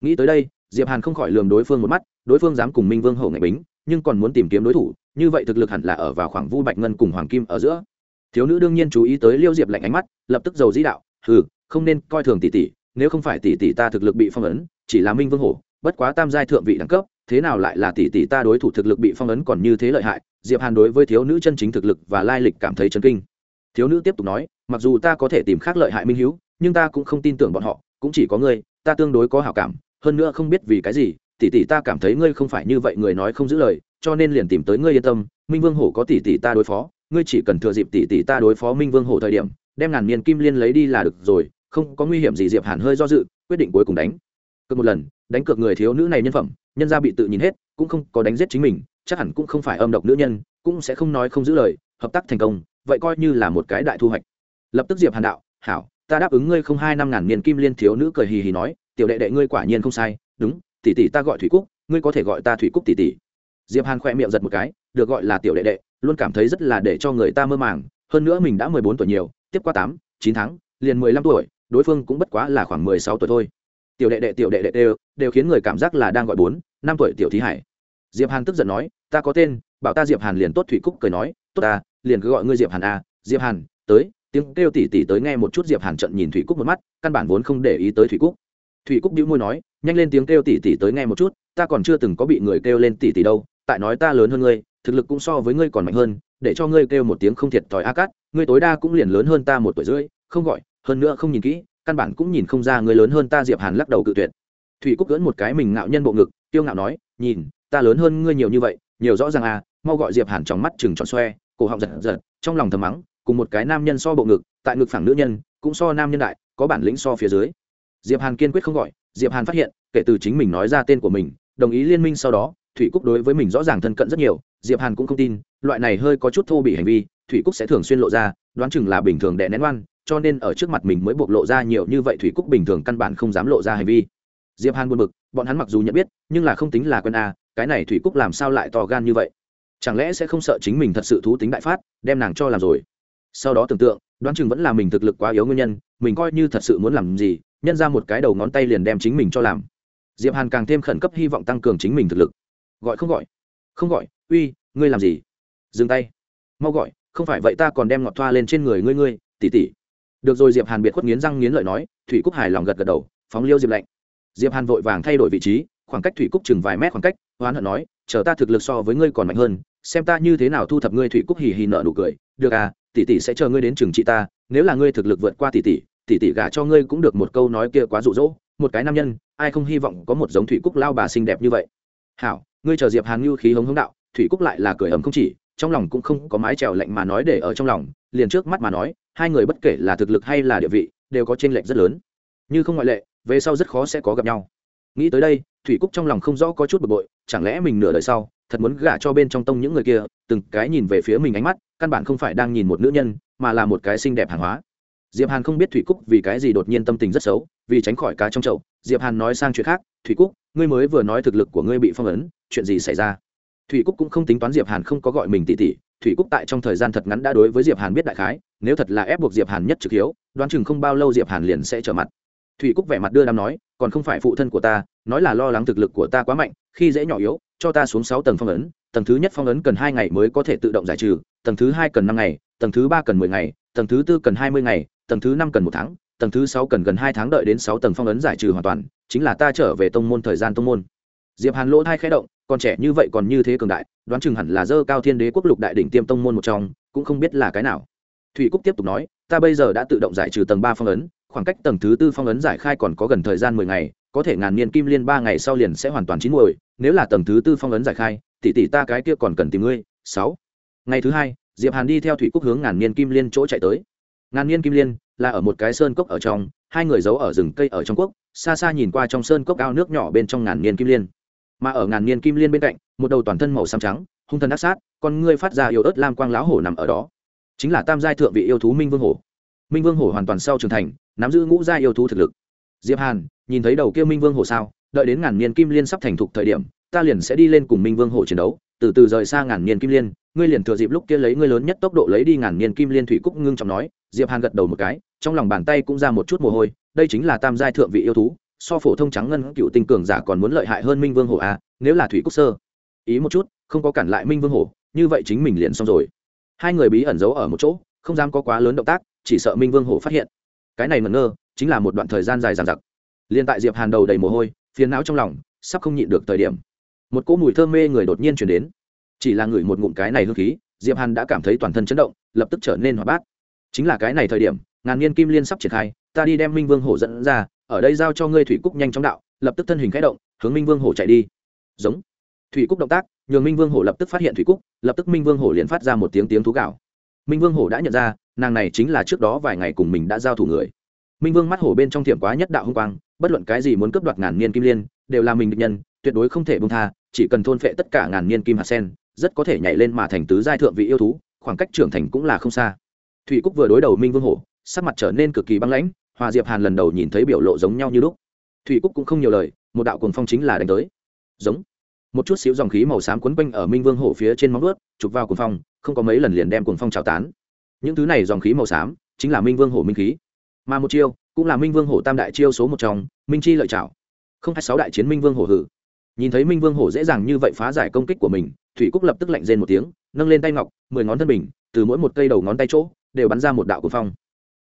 Nghĩ tới đây, diệp hàn không khỏi lườm đối phương một mắt, đối phương dám cùng minh vương hổ ngạch bính, nhưng còn muốn tìm kiếm đối thủ, như vậy thực lực hẳn là ở vào khoảng vu bạch ngân cùng hoàng kim ở giữa. Thiếu nữ đương nhiên chú ý tới liêu diệp lạnh ánh mắt, lập tức dầu dĩ đạo ừ không nên coi thường tỷ tỷ nếu không phải tỷ tỷ ta thực lực bị phong ấn, chỉ là minh vương hổ, bất quá tam giai thượng vị đẳng cấp, thế nào lại là tỷ tỷ ta đối thủ thực lực bị phong ấn còn như thế lợi hại? Diệp hàn đối với thiếu nữ chân chính thực lực và lai lịch cảm thấy chấn kinh. Thiếu nữ tiếp tục nói, mặc dù ta có thể tìm khác lợi hại minh hiếu, nhưng ta cũng không tin tưởng bọn họ, cũng chỉ có ngươi, ta tương đối có hảo cảm, hơn nữa không biết vì cái gì, tỷ tỷ ta cảm thấy ngươi không phải như vậy người nói không giữ lời, cho nên liền tìm tới ngươi yên tâm, minh vương hổ có tỷ tỷ ta đối phó, ngươi chỉ cần thừa dịp tỷ tỷ ta đối phó minh vương hổ thời điểm, đem ngàn niên kim liên lấy đi là được rồi không có nguy hiểm gì diệp hàn hơi do dự quyết định cuối cùng đánh cược một lần đánh cược người thiếu nữ này nhân phẩm nhân gia bị tự nhìn hết cũng không có đánh giết chính mình chắc hẳn cũng không phải âm độc nữ nhân cũng sẽ không nói không giữ lời hợp tác thành công vậy coi như là một cái đại thu hoạch lập tức diệp hàn đạo hảo ta đáp ứng ngươi không hai năm ngàn niên kim liên thiếu nữ cười hì hì nói tiểu đệ đệ ngươi quả nhiên không sai đúng tỷ tỷ ta gọi thủy cúc ngươi có thể gọi ta thủy cúc tỷ tỷ diệp hàn khoe miệng giật một cái được gọi là tiểu đệ đệ luôn cảm thấy rất là để cho người ta mơ màng hơn nữa mình đã mười bốn tuổi nhiều tiếp qua tám chín tháng liền mười lăm tuổi đối phương cũng bất quá là khoảng mười sáu tuổi thôi. Tiểu đệ đệ, tiểu đệ đệ đều đều khiến người cảm giác là đang gọi bốn, năm tuổi tiểu thí hải. Diệp hàn tức giận nói, ta có tên, bảo ta diệp hàn liền tốt. Thủy cúc cười nói, tốt ta, liền cứ gọi ngươi diệp hàn a diệp hàn, tới. Tiếng kêu tỉ tỉ tới nghe một chút diệp hàn trận nhìn thủy cúc một mắt, căn bản vốn không để ý tới thủy cúc. Thủy cúc bĩu môi nói, nhanh lên tiếng kêu tỉ tỉ tới nghe một chút, ta còn chưa từng có bị người kêu lên tỉ tỉ đâu, tại nói ta lớn hơn ngươi, thực lực cũng so với ngươi còn mạnh hơn, để cho ngươi kêu một tiếng không thiệt thòi a cát, ngươi tối đa cũng liền lớn hơn ta một tuổi rưỡi, không gọi hơn nữa không nhìn kỹ, căn bản cũng nhìn không ra người lớn hơn ta diệp hàn lắc đầu cự tuyệt thủy cúc cưỡn một cái mình ngạo nhân bộ ngực tiêu ngạo nói, nhìn, ta lớn hơn ngươi nhiều như vậy, nhiều rõ ràng à mau gọi diệp hàn trong mắt chừng tròn xoe cổ họng giật giật, trong lòng thầm mắng, cùng một cái nam nhân so bộ ngực, tại ngực phẳng nữ nhân, cũng so nam nhân đại, có bản lĩnh so phía dưới diệp hàn kiên quyết không gọi, diệp hàn phát hiện, kể từ chính mình nói ra tên của mình, đồng ý liên minh sau đó, thủy cúc đối với mình rõ ràng thân cận rất nhiều, diệp hàn cũng không tin, loại này hơi có chút thô bị hành vi, thủy cúc sẽ thường xuyên lộ ra, đoán chừng là bình thường đè nén oan cho nên ở trước mặt mình mới bộc lộ ra nhiều như vậy thủy cúc bình thường căn bản không dám lộ ra hành vi. Diệp hàn buồn bực, bọn hắn mặc dù nhận biết, nhưng là không tính là quân a, cái này thủy cúc làm sao lại to gan như vậy? Chẳng lẽ sẽ không sợ chính mình thật sự thú tính đại phát, đem nàng cho làm rồi? Sau đó tưởng tượng, đoán chừng vẫn là mình thực lực quá yếu nguyên nhân, mình coi như thật sự muốn làm gì, nhân ra một cái đầu ngón tay liền đem chính mình cho làm. Diệp hàn càng thêm khẩn cấp hy vọng tăng cường chính mình thực lực. Gọi không gọi? Không gọi, uy, ngươi làm gì? Dừng tay. Mau gọi, không phải vậy ta còn đem ngọt thoa lên trên người ngươi ngươi tỉ tỉ được rồi, diệp hàn biệt khuất nghiến răng nghiến lợi nói, thủy cúc hài lòng gật gật đầu, phóng liêu diệp lạnh diệp hàn vội vàng thay đổi vị trí, khoảng cách thủy cúc chừng vài mét khoảng cách hoán hận nói, chờ ta thực lực so với ngươi còn mạnh hơn, xem ta như thế nào thu thập ngươi. Thủy cúc hì hì nở nụ cười, được à tỷ tỷ sẽ chờ ngươi đến trường trị ta, nếu là ngươi thực lực vượt qua tỷ tỷ tỷ tỷ gả cho ngươi cũng được một câu nói kia quá rụ rỗ một cái nam nhân, ai không hy vọng có một giống thủy cúc lao bà xinh đẹp như vậy. Hảo, ngươi chờ diệp hàn lưu khí hống hống đạo, thủy cúc lại là cười ấm không chỉ, trong lòng cũng không có mái trèo lạnh mà nói để ở trong lòng, liền trước mắt mà nói hai người bất kể là thực lực hay là địa vị, đều có tranh lệch rất lớn. Như không ngoại lệ, về sau rất khó sẽ có gặp nhau. Nghĩ tới đây, thủy cúc trong lòng không rõ có chút bực bội, chẳng lẽ mình nửa đời sau, thật muốn gả cho bên trong tông những người kia, từng cái nhìn về phía mình ánh mắt, căn bản không phải đang nhìn một nữ nhân, mà là một cái xinh đẹp hàng hóa. Diệp hàn không biết thủy cúc vì cái gì đột nhiên tâm tình rất xấu, vì tránh khỏi cá trong chậu, diệp hàn nói sang chuyện khác, thủy cúc, ngươi mới vừa nói thực lực của ngươi bị phong ấn, chuyện gì xảy ra? Thủy cúc cũng không tính toán diệp hàn không có gọi mình tỉ tỉ thủy cúc tại trong thời gian thật ngắn đã đối với diệp hàn biết đại khái, nếu thật là ép buộc diệp hàn nhất trực hiếu, đoán chừng không bao lâu diệp hàn liền sẽ trở mặt. thủy cúc vẻ mặt đưa đám nói, còn không phải phụ thân của ta, nói là lo lắng thực lực của ta quá mạnh, khi dễ nhỏ yếu, cho ta xuống sáu tầng phong ấn, tầng thứ nhất phong ấn cần hai ngày mới có thể tự động giải trừ, tầng thứ hai cần năm ngày, tầng thứ ba cần mười ngày, tầng thứ tư cần hai mươi ngày, tầng thứ năm cần một tháng, tầng thứ sáu cần gần hai tháng đợi đến sáu tầng phong ấn giải trừ hoàn toàn, chính là ta trở về tông môn thời gian tông môn. diệp hàn lỗ thai khẽ động còn trẻ như vậy còn như thế cường đại, đoán chừng hẳn là dơ cao thiên đế quốc lục đại đỉnh tiêm tông môn một trong, cũng không biết là cái nào. Thủy cúc tiếp tục nói, ta bây giờ đã tự động giải trừ tầng ba phong ấn, khoảng cách tầng thứ tư phong ấn giải khai còn có gần thời gian mười ngày, có thể ngàn niên kim liên ba ngày sau liền sẽ hoàn toàn chín muồi, nếu là tầng thứ tư phong ấn giải khai, tỷ tỷ ta cái kia còn cần tìm ngươi. Sáu. Ngày thứ hai, diệp hàn đi theo thủy cúc hướng ngàn niên kim liên chỗ chạy tới. Ngàn niên kim liên là ở một cái sơn cốc ở trong, hai người giấu ở rừng cây ở trong quốc, xa xa nhìn qua trong sơn cốc ao nước nhỏ bên trong ngàn niên kim liên mà ở ngàn niên kim liên bên cạnh, một đầu toàn thân màu xám trắng, hung thần ác sát, con ngươi phát ra yêu ớt lam quang lão hổ nằm ở đó. Chính là tam giai thượng vị yêu thú minh vương hổ. Minh vương hổ hoàn toàn sau trưởng thành, nắm giữ ngũ giai yêu thú thực lực. Diệp hàn, nhìn thấy đầu kia minh vương hổ sao, đợi đến ngàn niên kim liên sắp thành thục thời điểm, ta liền sẽ đi lên cùng minh vương hổ chiến đấu, từ từ rời xa ngàn niên kim liên, ngươi liền thừa dịp lúc kia lấy ngươi lớn nhất tốc độ lấy đi ngàn niên kim liên thủy cúc ngưng trọng nói, diệp hàn gật đầu một cái, trong lòng bàn tay cũng ra một chút mồ hôi, đây chính là tam giai thượng vị yêu thú so phổ thông trắng ngân cựu tinh cường giả còn muốn lợi hại hơn minh vương hổ a nếu là thủy cúc sơ. Ý một chút, không có cản lại minh vương hổ, như vậy chính mình liền xong rồi. Hai người bí ẩn giấu ở một chỗ, không dám có quá lớn động tác, chỉ sợ minh vương hổ phát hiện. Cái này ngẩn ngơ, chính là một đoạn thời gian dài dàn dặc. Liền tại diệp hàn đầu đầy mồ hôi, phiền não trong lòng, sắp không nhịn được thời điểm. Một cỗ mùi thơm mê người đột nhiên chuyển đến. Chỉ là ngửi một ngụm cái này hương khí, diệp hàn đã cảm thấy toàn thân chấn động, lập tức trở nên hoạt bát. Chính là cái này thời điểm, ngàn niên kim liên sắp triển khai, ta đi đem minh vương hổ dẫn ra ở đây giao cho ngươi thủy cúc nhanh chóng đạo, lập tức thân hình khẽ động, hướng minh vương hổ chạy đi. Giống. Thủy cúc động tác, nhường minh vương hổ lập tức phát hiện thủy cúc, lập tức minh vương hổ liền phát ra một tiếng tiếng thú gạo minh vương hổ đã nhận ra, nàng này chính là trước đó vài ngày cùng mình đã giao thủ người. Minh vương mắt hổ bên trong thiểm quá nhất đạo hung quang, bất luận cái gì muốn cướp đoạt ngàn niên kim liên, đều là mình định nhân, tuyệt đối không thể bông tha, chỉ cần thôn phệ tất cả ngàn niên kim hạt sen, rất có thể nhảy lên mà thành tứ giai thượng vị yêu thú, khoảng cách trưởng thành cũng là không xa. Thủy cúc vừa đối đầu minh vương hổ, sắc mặt trở nên cực kỳ băng lãnh hòa diệp hàn lần đầu nhìn thấy biểu lộ giống nhau như lúc. Thủy cúc cũng không nhiều lời, một đạo cuồng phong chính là đánh tới. Giống. Một chút xíu dòng khí màu xám quấn quanh ở minh vương hổ phía trên móng ướt chụp vào cuồng phong, không có mấy lần liền đem cuồng phong trào tán. Những thứ này dòng khí màu xám, chính là minh vương hổ minh khí. Mà một chiêu, cũng là minh vương hổ tam đại chiêu số một trong, minh chi lợi trảo. Không hai sáu đại chiến minh vương hổ hử. Nhìn thấy minh vương hổ dễ dàng như vậy phá giải công kích của mình, thủy cúc lập tức lạnh rên một tiếng, nâng lên tay ngọc, mười ngón thân bình, từ mỗi một cây đầu ngón tay chỗ, đều bắn ra một đạo cuồng phong.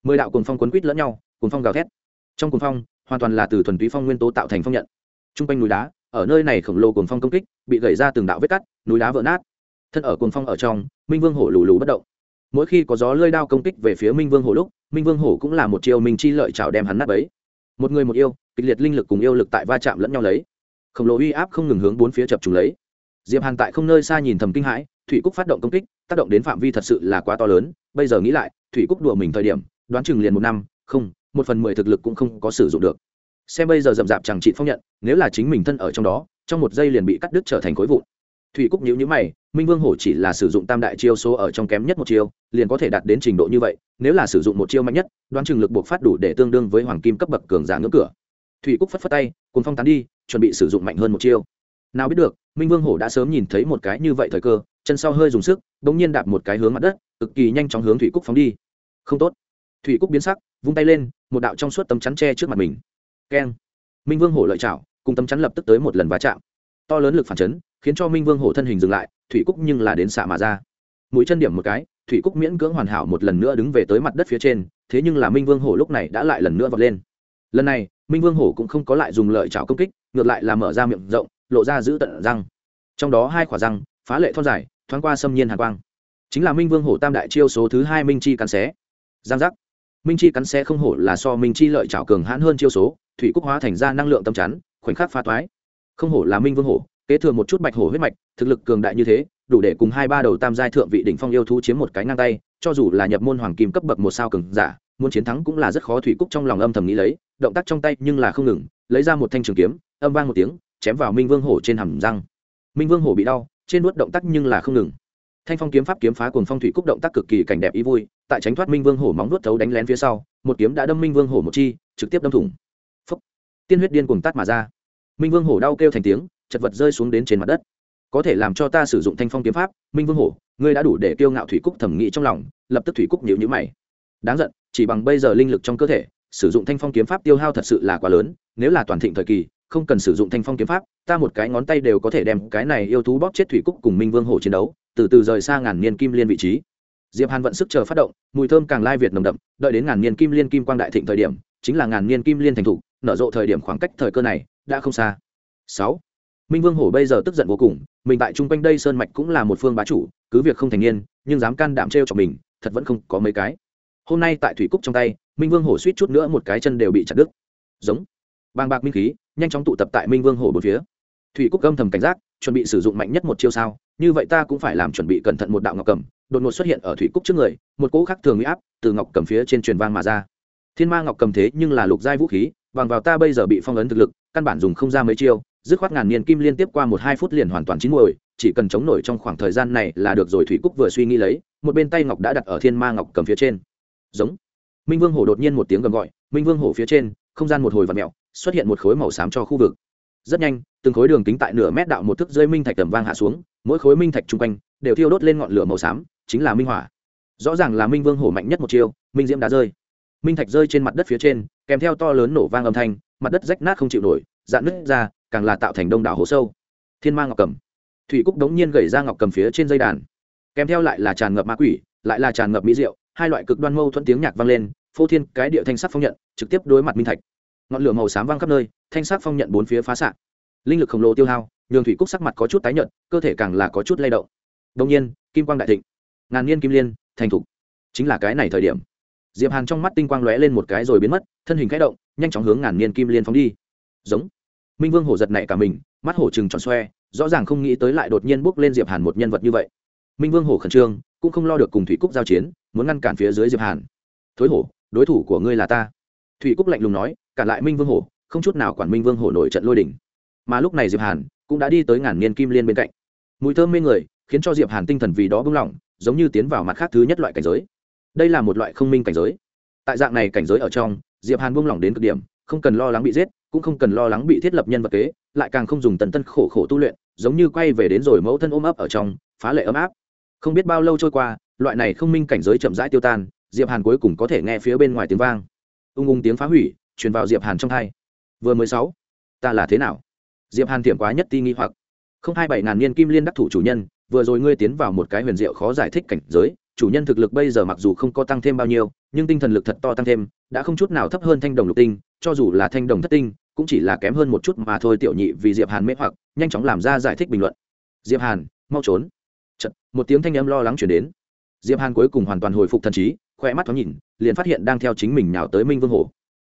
Mười đạo cuồng phong quấn quít lẫn nhau cùng phong gào thét. Trong cùng phong, hoàn toàn là từ thuần túy phong nguyên tố tạo thành phong nhận. T r u n g quanh núi đá, ở nơi này khổng lồ cùng phong công kích, bị gãy ra từng đạo vết cắt, núi đá vỡ nát. Thân ở cùng phong ở trong, minh vương hổ lù lù bất động. Mỗi khi có gió lơi đao công kích về phía minh vương hổ lúc, minh vương hổ cũng là một chiều mình chi lợi chào đem hắn nát ấy một người một yêu, kịch liệt linh lực cùng yêu lực tại va chạm lẫn nhau lấy. Khổng lồ uy áp không ngừng hướng bốn phía chập trùng lấy. Diệp hàn tại không nơi xa nhìn thầm kinh hãi, thủy cúc phát động công kích, tác động đến phạm vi thật sự là quá to lớn. Bây giờ nghĩ lại, thủy cúc đùa mình thời điểm, đoán chừng liền một năm, không một phần mười thực lực cũng không có sử dụng được. Xem bây giờ rậm rạp chẳng chị phong nhận, nếu là chính mình thân ở trong đó, trong một giây liền bị cắt đứt trở thành khối vụn. Thủy cúc nhíu nhíu mày, minh vương hổ chỉ là sử dụng tam đại chiêu số ở trong kém nhất một chiêu, liền có thể đạt đến trình độ như vậy, nếu là sử dụng một chiêu mạnh nhất, đoán chừng lực buộc phát đủ để tương đương với hoàng kim cấp bậc cường giả ngưỡng cửa. Thủy cúc phất phất tay cùng phong tán đi, chuẩn bị sử dụng mạnh hơn một chiêu. Nào biết được, minh vương hổ đã sớm nhìn thấy một cái như vậy thời cơ, chân sau hơi dùng sức, bỗng nhiên đạp một cái hướng mặt đất, cực kỳ nhanh chóng hướng thủy cúc phóng đi. Không tốt. Thủy cúc biến sắc vung tay lên, một đạo trong suốt tấm chắn tre trước mặt mình. Keng. Minh vương hổ lợi chảo, cùng tấm chắn lập tức tới một lần va chạm. To lớn lực phản chấn, khiến cho minh vương hổ thân hình dừng lại, thủy cúc nhưng là đến xạ mà ra. Mũi chân điểm một cái, thủy cúc miễn cưỡng hoàn hảo một lần nữa đứng về tới mặt đất phía trên, thế nhưng là minh vương hổ lúc này đã lại lần nữa vọt lên. Lần này, minh vương hổ cũng không có lại dùng lợi chảo công kích, ngược lại là mở ra miệng rộng, lộ ra giữ tận răng. Trong đó hai khỏa răng, phá lệ thon dài, thoáng qua xâm nhiên hàn quang. Chính là minh vương hổ tam đại chiêu số thứ hai minh chi cắn xé. Giang giác minh chi cắn xe không hổ là so minh chi lợi trảo cường hãn hơn chiêu số, thủy cúc hóa thành ra năng lượng tâm chắn, khoảnh khắc pha toái. Không hổ là minh vương hổ, kế thừa một chút bạch hổ huyết mạch, thực lực cường đại như thế, đủ để cùng hai ba đầu tam giai thượng vị đỉnh phong yêu thú chiếm một cái ngang tay, cho dù là nhập môn hoàng kim cấp bậc một sao cường giả, muốn chiến thắng cũng là rất khó, thủy cúc trong lòng âm thầm nghĩ lấy, động tác trong tay nhưng là không ngừng, lấy ra một thanh trường kiếm, âm vang một tiếng, chém vào minh vương hổ trên hầm răng. Minh vương hổ bị đau, trên nuốt động tác nhưng là không ngừng. Thanh phong kiếm pháp kiếm phá cùng phong thủy cúc động tác cực kỳ cảnh đẹp ý vui tại tránh thoát minh vương hổ móng nuốt thấu đánh lén phía sau, một kiếm đã đâm minh vương hổ một chi, trực tiếp đâm thủng. Phúc. tiên huyết điên cùng tắt mà ra. Minh vương hổ đau kêu thành tiếng, chật vật rơi xuống đến trên mặt đất. Có thể làm cho ta sử dụng thanh phong kiếm pháp, minh vương hổ, ngươi đã đủ để kiêu ngạo thủy cúc thẩm nghĩ trong lòng, lập tức thủy cúc nhịu nhữ mày. Đáng giận, chỉ bằng bây giờ linh lực trong cơ thể, sử dụng thanh phong kiếm pháp tiêu hao thật sự là quá lớn, nếu là toàn thịnh thời kỳ, không cần sử dụng thanh phong kiếm pháp, ta một cái ngón tay đều có thể đem cái này yêu thú bóp chết thủy cúc cùng minh vương hổ chiến đấu, từ từ rời xa ngàn niên kim liên vị trí diệp hàn vận sức chờ phát động mùi thơm càng lai việt nồng đậm đợi đến ngàn niên kim liên kim quang đại thịnh thời điểm chính là ngàn niên kim liên thành thủ, nở rộ thời điểm khoảng cách thời cơ này đã không xa. Sáu minh vương hổ bây giờ tức giận vô cùng mình tại trung quanh đây sơn mạch cũng là một phương bá chủ cứ việc không thành niên nhưng dám can đảm trêu cho mình thật vẫn không có mấy cái. Hôm nay tại thủy cúc trong tay minh vương hổ suýt chút nữa một cái chân đều bị chặt đứt. Giống. Bàng bạc minh khí nhanh chóng tụ tập tại minh vương hổ bốn phía. Thủy cúc âm thầm cảnh giác chuẩn bị sử dụng mạnh nhất một chiêu sao như vậy ta cũng phải làm chuẩn bị cẩn thận một đạo ngọc cầm đột ngột xuất hiện ở thủy cúc trước người, một cỗ khác thường huy áp từ ngọc cầm phía trên truyền vang mà ra. Thiên ma ngọc cầm thế nhưng là lục giai vũ khí, bằng vào ta bây giờ bị phong ấn thực lực, căn bản dùng không ra mấy chiêu, dứt khoát ngàn niên kim liên tiếp qua một hai phút liền hoàn toàn chín muồi, chỉ cần chống nổi trong khoảng thời gian này là được rồi, thủy cúc vừa suy nghĩ lấy, một bên tay ngọc đã đặt ở thiên ma ngọc cầm phía trên. Giống. Minh vương hổ đột nhiên một tiếng gầm gọi, minh vương hổ phía trên, không gian một hồi và mẹo xuất hiện một khối màu xám cho khu vực. Rất nhanh, từng khối đường kính tại nửa mét đạo một thức rơi minh thạch tầm vang hạ xuống, mỗi khối minh thạch chung quanh đều thiêu đốt lên ngọn lửa màu xám chính là minh hỏa. Rõ ràng là minh vương hổ mạnh nhất một chiêu, minh diễm đã rơi. Minh thạch rơi trên mặt đất phía trên, kèm theo to lớn nổ vang âm thanh, mặt đất rách nát không chịu nổi, dạn nứt ra, càng là tạo thành đông đảo hố sâu. Thiên ma ngọc cầm. Thủy cúc đống nhiên gầy ra ngọc cầm phía trên dây đàn. Kèm theo lại là tràn ngập ma quỷ, lại là tràn ngập mỹ rượu hai loại cực đoan mâu thuẫn tiếng nhạc vang lên, phô thiên cái địa thanh sắc phong nhận, trực tiếp đối mặt minh thạch. Ngọn lửa màu xám vang khắp nơi, thanh sắc phong nhận bốn phía phá sạn linh lực khổng lồ tiêu hao, nhường thủy cúc sắc mặt có chút tái nhợt, cơ thể càng là có chút lay động. Đông nhiên, kim quang đại thịnh ngàn niên kim liên, thành thục. Chính là cái này thời điểm. Diệp hàn trong mắt tinh quang lóe lên một cái rồi biến mất, thân hình khẽ động, nhanh chóng hướng ngàn niên kim liên phóng đi. Giống. Minh vương hổ giật nảy cả mình, mắt hổ trừng tròn xoe, rõ ràng không nghĩ tới lại đột nhiên bước lên diệp hàn một nhân vật như vậy. Minh vương hổ khẩn trương, cũng không lo được cùng thủy cúc giao chiến, muốn ngăn cản phía dưới diệp hàn. Thối hổ, đối thủ của ngươi là ta. Thủy cúc lạnh lùng nói, cản lại minh vương hổ, không chút nào quản minh vương hổ nổi trận lôi đỉnh mà lúc này diệp hàn cũng đã đi tới ngàn niên kim liên bên cạnh. Mùi thơm mê người, khiến cho diệp hàn tinh thần vì đó bung lỏng giống như tiến vào mặt khác thứ nhất loại cảnh giới. Đây là một loại không minh cảnh giới. Tại dạng này cảnh giới ở trong, diệp hàn buông lỏng đến cực điểm, không cần lo lắng bị giết, cũng không cần lo lắng bị thiết lập nhân vật kế, lại càng không dùng tần tân khổ khổ tu luyện, giống như quay về đến rồi mẫu thân ôm ấp ở trong, phá lệ ấm áp. Không biết bao lâu trôi qua, loại này không minh cảnh giới chậm rãi tiêu tan, diệp hàn cuối cùng có thể nghe phía bên ngoài tiếng vang. Ung ung tiếng phá hủy, truyền vào diệp hàn trong hai vừa mới sáu, ta là thế nào? Diệp hàn tiệm quá nhất ti nghi hoặc. Không hai bảy ngàn niên kim liên đắc thủ chủ nhân vừa rồi ngươi tiến vào một cái huyền diệu khó giải thích cảnh giới chủ nhân thực lực bây giờ mặc dù không có tăng thêm bao nhiêu nhưng tinh thần lực thật to tăng thêm đã không chút nào thấp hơn thanh đồng lục tinh cho dù là thanh đồng thất tinh cũng chỉ là kém hơn một chút mà thôi tiểu nhị vì diệp hàn mê hoặc nhanh chóng làm ra giải thích bình luận. Diệp hàn mau trốn. Chật, một tiếng thanh âm lo lắng chuyển đến. Diệp hàn cuối cùng hoàn toàn hồi phục thần trí khoe mắt thoáng nhìn liền phát hiện đang theo chính mình nhào tới minh vương hổ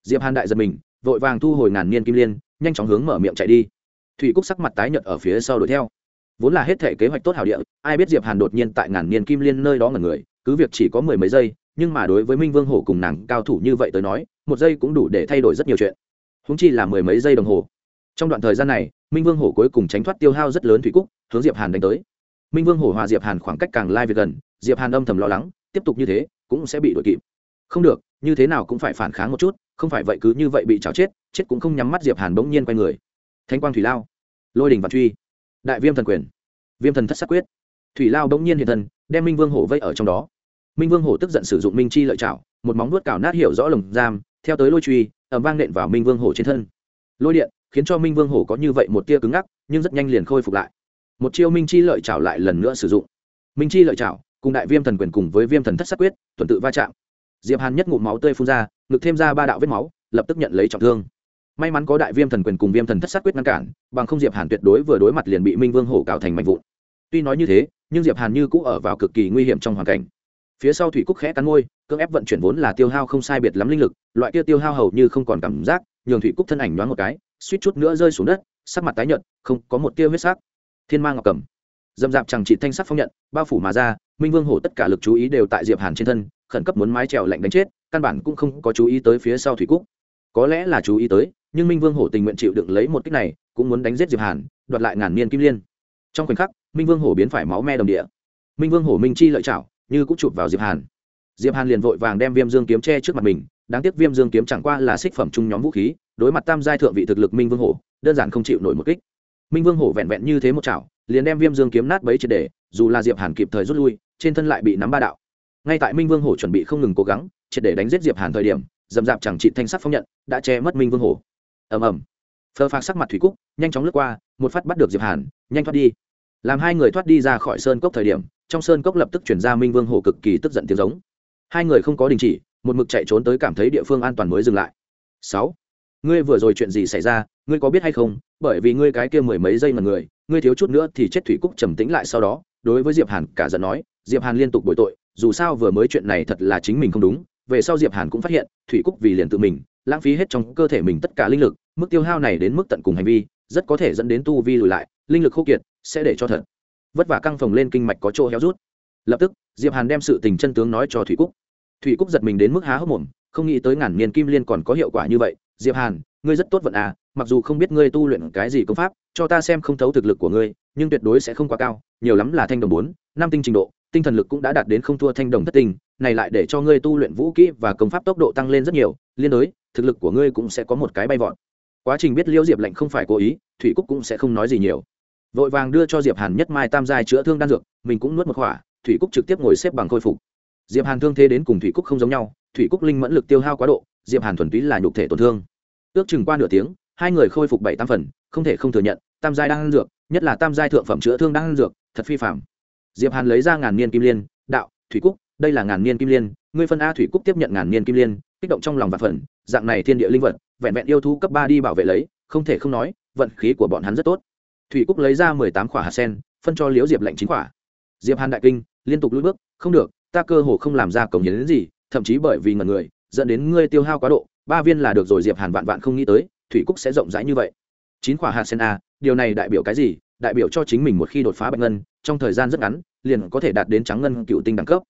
diệp hàn đại giật mình vội vàng thu hồi ngàn niên kim liên nhanh chóng hướng mở miệng chạy đi. Thủy cúc sắc mặt tái nhợt ở phía sau đuổi theo vốn là hết thể kế hoạch tốt hảo địa, ai biết diệp hàn đột nhiên tại ngàn niên kim liên nơi đó ngẩn người, cứ việc chỉ có mười mấy giây, nhưng mà đối với minh vương hổ cùng nàng cao thủ như vậy tới nói, một giây cũng đủ để thay đổi rất nhiều chuyện. Húng chi là mười mấy giây đồng hồ. Trong đoạn thời gian này, minh vương hổ cuối cùng tránh thoát tiêu hao rất lớn thủy cúc, hướng diệp hàn đánh tới. Minh vương hổ hòa diệp hàn khoảng cách càng lai việc gần, diệp hàn âm thầm lo lắng, tiếp tục như thế, cũng sẽ bị đuổi kịp. Không được, như thế nào cũng phải phản kháng một chút, không phải vậy cứ như vậy bị chảo chết chết cũng không nhắm mắt diệp hàn bỗng nhiên quay người. Thanh quang thủy lao. Lôi đình và truy đại viêm thần quyền, viêm thần thất sắc quyết. Thủy lao bỗng nhiên hiện thân, đem minh vương hổ vây ở trong đó. Minh vương hổ tức giận sử dụng minh chi lợi chảo một móng nuốt cào nát hiểu rõ lồng giam, theo tới lôi truy ẩm vang nện vào minh vương hổ trên thân. Lôi điện khiến cho minh vương hổ có như vậy một tia cứng ngắc, nhưng rất nhanh liền khôi phục lại. Một chiêu minh chi lợi chảo lại lần nữa sử dụng. Minh chi lợi chảo cùng đại viêm thần quyền cùng với viêm thần thất sắc quyết, tuần tự va chạm. Diệp hàn nhất ngụm máu tươi phun ra, ngực thêm ra ba đạo vết máu, lập tức nhận lấy trọng thương may mắn có đại viêm thần quyền cùng viêm thần thất sát quyết ngăn cản, bằng không diệp hàn tuyệt đối vừa đối mặt liền bị minh vương hổ cạo thành mạnh vụn. Tuy nói như thế, nhưng diệp hàn như cũ ở vào cực kỳ nguy hiểm trong hoàn cảnh. Phía sau thủy cúc khẽ cắn môi, cưỡng ép vận chuyển vốn là tiêu hao không sai biệt lắm linh lực, loại kia tiêu hao hầu như không còn cảm giác, nhường thủy cúc thân ảnh nhoáng một cái, suýt chút nữa rơi xuống đất, sắc mặt tái nhợt, không có một tia huyết sắc. Thiên mang ngọc cầm dâm dạp chẳng trị thanh sắc phong nhận, bao phủ mà ra, minh vương hổ tất cả lực chú ý đều tại diệp hàn trên thân, khẩn cấp muốn mái trèo lạnh đánh chết, căn bản cũng không có chú ý tới phía sau thủy cúc có lẽ là chú ý tới, nhưng minh vương hổ tình nguyện chịu đựng lấy một cách này, cũng muốn đánh giết diệp hàn, đoạt lại ngàn niên kim liên. Trong khoảnh khắc, minh vương hổ biến phải máu me đồng địa. Minh vương hổ minh chi lợi chảo như cũng chụp vào diệp hàn. Diệp hàn liền vội vàng đem viêm dương kiếm che trước mặt mình, đáng tiếc viêm dương kiếm chẳng qua là xích phẩm chung nhóm vũ khí, đối mặt tam giai thượng vị thực lực minh vương hổ, đơn giản không chịu nổi một kích. Minh vương hổ vẹn vẹn như thế một chảo liền đem viêm dương kiếm nát bấy triệt để, dù là diệp hàn kịp thời rút lui, trên thân lại bị nắm ba đạo. Ngay tại minh vương hổ chuẩn bị không ngừng cố gắng, triệt để đánh giết diệp hàn thời điểm dầm dạp chẳng trị thanh sắc phong nhận, đã che mất minh vương hổ ầm ầm. Phờ phạc sắc mặt thủy cúc, nhanh chóng lướt qua, một phát bắt được diệp hàn, nhanh thoát đi. Làm hai người thoát đi ra khỏi sơn cốc thời điểm, trong sơn cốc lập tức chuyển ra minh vương hổ cực kỳ tức giận tiếng giống. Hai người không có đình chỉ, một mực chạy trốn tới cảm thấy địa phương an toàn mới dừng lại. Sáu. Ngươi vừa rồi chuyện gì xảy ra, ngươi có biết hay không? Bởi vì ngươi cái kia mười mấy giây mà người, ngươi thiếu chút nữa thì chết thủy cúc trầm tĩnh lại sau đó. Đối với diệp hàn, cả giận nói, diệp hàn liên tục bồi tội, dù sao vừa mới chuyện này thật là chính mình không đúng về sau diệp hàn cũng phát hiện, thủy cúc vì liền tự mình, lãng phí hết trong cơ thể mình tất cả linh lực, mức tiêu hao này đến mức tận cùng hành vi, rất có thể dẫn đến tu vi lùi lại, linh lực khô kiệt, sẽ để cho thật. Vất vả căng phồng lên kinh mạch có chỗ héo rút. Lập tức, diệp hàn đem sự tình chân tướng nói cho thủy cúc. Thủy cúc giật mình đến mức há hốc mồm, không nghĩ tới ngàn niên kim liên còn có hiệu quả như vậy. Diệp hàn, ngươi rất tốt vận à mặc dù không biết ngươi tu luyện cái gì công pháp, cho ta xem không thấu thực lực của ngươi, nhưng tuyệt đối sẽ không quá cao, nhiều lắm là thanh đồng bốn, năm tinh trình độ tinh thần lực cũng đã đạt đến không thua thanh đồng thất tinh này lại để cho ngươi tu luyện vũ kỹ và công pháp tốc độ tăng lên rất nhiều, liên đối, thực lực của ngươi cũng sẽ có một cái bay vọt. Quá trình biết liễu diệp lệnh không phải cố ý, thủy cúc cũng sẽ không nói gì nhiều. Vội vàng đưa cho diệp hàn nhất mai tam giai chữa thương đan dược, mình cũng nuốt một khỏa, thủy cúc trực tiếp ngồi xếp bằng khôi phục. Diệp hàn thương thế đến cùng thủy cúc không giống nhau, thủy cúc linh mẫn lực tiêu hao quá độ, diệp hàn thuần túy là nhục thể tổn thương. Ước chừng qua nửa tiếng, hai người khôi phục bảy tam phần, không thể không thừa nhận, tam giai đang dược, nhất là tam giai thượng phẩm chữa thương đang dược, thật phi phạm diệp hàn lấy ra ngàn niên kim liên, đạo, thủy cúc, đây là ngàn niên kim liên, ngươi phân a thủy cúc tiếp nhận ngàn niên kim liên, kích động trong lòng và phần dạng này thiên địa linh vật, vẹn vẹn yêu thú cấp ba đi bảo vệ lấy, không thể không nói, vận khí của bọn hắn rất tốt. Thủy cúc lấy ra mười tám quả hạt sen, phân cho liễu diệp lệnh chín quả. diệp hàn đại kinh, liên tục lùi bước, không được, ta cơ hồ không làm ra cống hiến gì, thậm chí bởi vì ngần người, dẫn đến ngươi tiêu hao quá độ, ba viên là được rồi. Diệp hàn vạn vạn không nghĩ tới, thủy cúc sẽ rộng rãi như vậy. Chín quả hạt sen a, điều này đại biểu cái gì? Đại biểu cho chính mình một khi đột phá bạch ngân, trong thời gian rất ngắn, liền có thể đạt đến trắng ngân cựu tinh đẳng cấp.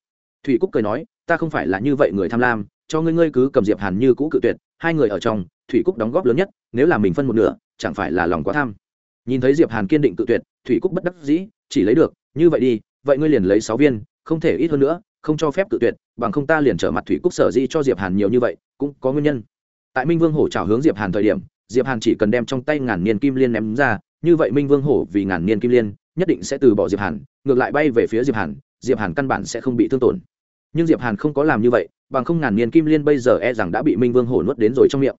Thủy cúc cười nói, ta không phải là như vậy người tham lam, cho ngươi ngươi cứ cầm diệp hàn như cũ cự tuyệt, hai người ở trong, thủy cúc đóng góp lớn nhất, nếu là mình phân một nửa, chẳng phải là lòng quá tham. Nhìn thấy diệp hàn kiên định cự tuyệt, thủy cúc bất đắc dĩ, chỉ lấy được, như vậy đi, vậy ngươi liền lấy sáu viên, không thể ít hơn nữa, không cho phép cự tuyệt, bằng không ta liền trở mặt thủy cúc sở di cho diệp hàn nhiều như vậy, cũng có nguyên nhân. Tại minh vương hổ chào hướng diệp hàn thời điểm, diệp hàn chỉ cần đem trong tay ngàn niên kim liên ném ra như vậy minh vương hổ vì ngàn niên kim liên, nhất định sẽ từ bỏ diệp hàn, ngược lại bay về phía diệp hàn diệp hàn căn bản sẽ không bị thương tổn. Nhưng diệp hàn không có làm như vậy, bằng không ngàn niên kim liên bây giờ e rằng đã bị minh vương hổ nuốt đến rồi trong miệng.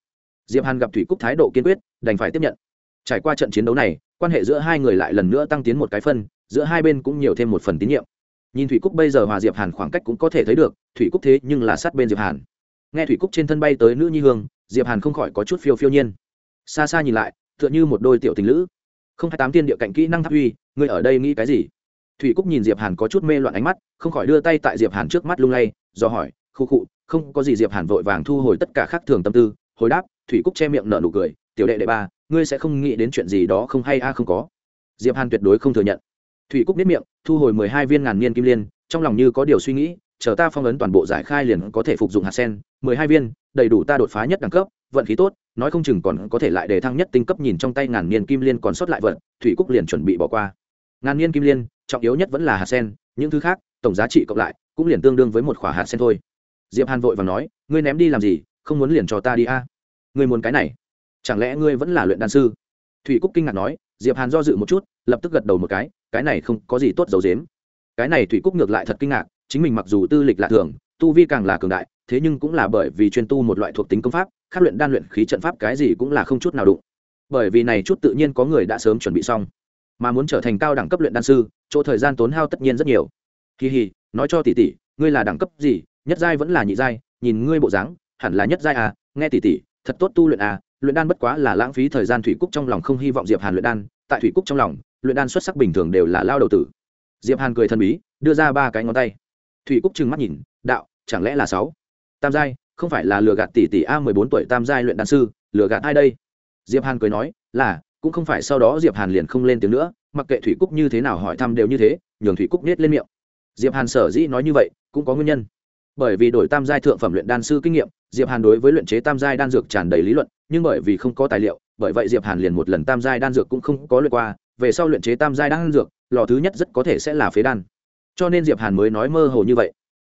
Diệp hàn gặp thủy cúc thái độ kiên quyết, đành phải tiếp nhận. Trải qua trận chiến đấu này, quan hệ giữa hai người lại lần nữa tăng tiến một cái phân, giữa hai bên cũng nhiều thêm một phần tín nhiệm. Nhìn thủy cúc bây giờ hòa diệp hàn khoảng cách cũng có thể thấy được, thủy cúc thế nhưng là sát bên diệp hàn. Nghe thủy cúc trên thân bay tới nữ nhi hương, diệp hàn không khỏi có chút phiêu phiêu nhiên. Xa xa nhìn lại, tựa như một đôi tiểu tình lữ không hai tám tiên địa cạnh kỹ năng tháp uy, ngươi ở đây nghĩ cái gì? Thủy cúc nhìn diệp hàn có chút mê loạn ánh mắt, không khỏi đưa tay tại diệp hàn trước mắt lung lay, do hỏi, khu khụ không có gì diệp hàn vội vàng thu hồi tất cả khác thường tâm tư. Hồi đáp, thủy cúc che miệng nở nụ cười, tiểu đệ đệ ba, ngươi sẽ không nghĩ đến chuyện gì đó không hay a, không có. Diệp hàn tuyệt đối không thừa nhận. Thủy cúc biết miệng, thu hồi mười hai viên ngàn niên kim liên, trong lòng như có điều suy nghĩ, chờ ta phong ấn toàn bộ giải khai liền có thể phục dụng hạt sen. Mười hai viên, đầy đủ ta đột phá nhất đẳng cấp vận khí tốt, nói không chừng còn có thể lại đề thăng nhất tinh cấp nhìn trong tay ngàn niên kim liên còn sót lại vận thủy cúc liền chuẩn bị bỏ qua. Ngàn niên kim liên, trọng yếu nhất vẫn là hạt sen, những thứ khác, tổng giá trị cộng lại, cũng liền tương đương với một khỏa hạt sen thôi. Diệp hàn vội và nói, ngươi ném đi làm gì, không muốn liền cho ta đi a? Ngươi muốn cái này, chẳng lẽ ngươi vẫn là luyện đan sư? Thủy cúc kinh ngạc nói, diệp hàn do dự một chút, lập tức gật đầu một cái cái này không có gì tốt dấu dếm cái này thủy cúc ngược lại thật kinh ngạc, chính mình mặc dù tư lịch lạ thường, tu vi càng là cường đại, thế nhưng cũng là bởi vì chuyên tu một loại thuộc tính công pháp khác luyện đan luyện khí trận pháp cái gì cũng là không chút nào đụng. Bởi vì này chút tự nhiên có người đã sớm chuẩn bị xong, mà muốn trở thành cao đẳng cấp luyện đan sư, chỗ thời gian tốn hao tất nhiên rất nhiều. Kỳ hì, nói cho tỷ tỷ, ngươi là đẳng cấp gì? Nhất giai vẫn là nhị giai, nhìn ngươi bộ dáng, hẳn là nhất giai à? Nghe tỷ tỷ, thật tốt tu luyện à? Luyện đan bất quá là lãng phí thời gian thủy cúc trong lòng không hy vọng diệp hàn luyện đan, tại thủy cúc trong lòng, luyện đan xuất sắc bình thường đều là lao đầu tử. Diệp hàn cười thần bí, đưa ra ba cái ngón tay. Thủy cúc trừng mắt nhìn, đạo, chẳng lẽ là sáu? Tam giai không phải là lừa gạt tỷ tỷ a mười bốn tuổi tam giai luyện đan sư, lừa gạt ai đây? Diệp hàn cười nói, là, cũng không phải sau đó diệp hàn liền không lên tiếng nữa, mặc kệ thủy cúc như thế nào hỏi thăm đều như thế, nhường thủy cúc nết lên miệng. Diệp hàn sở dĩ nói như vậy, cũng có nguyên nhân. Bởi vì đổi tam giai thượng phẩm luyện đan sư kinh nghiệm, diệp hàn đối với luyện chế tam giai đan dược tràn đầy lý luận, nhưng bởi vì không có tài liệu, bởi vậy diệp hàn liền một lần tam giai đan dược cũng không có luyện qua, về sau luyện chế tam giai đan dược, lò thứ nhất rất có thể sẽ là phế đan. Cho nên diệp hàn mới nói mơ hồ như vậy.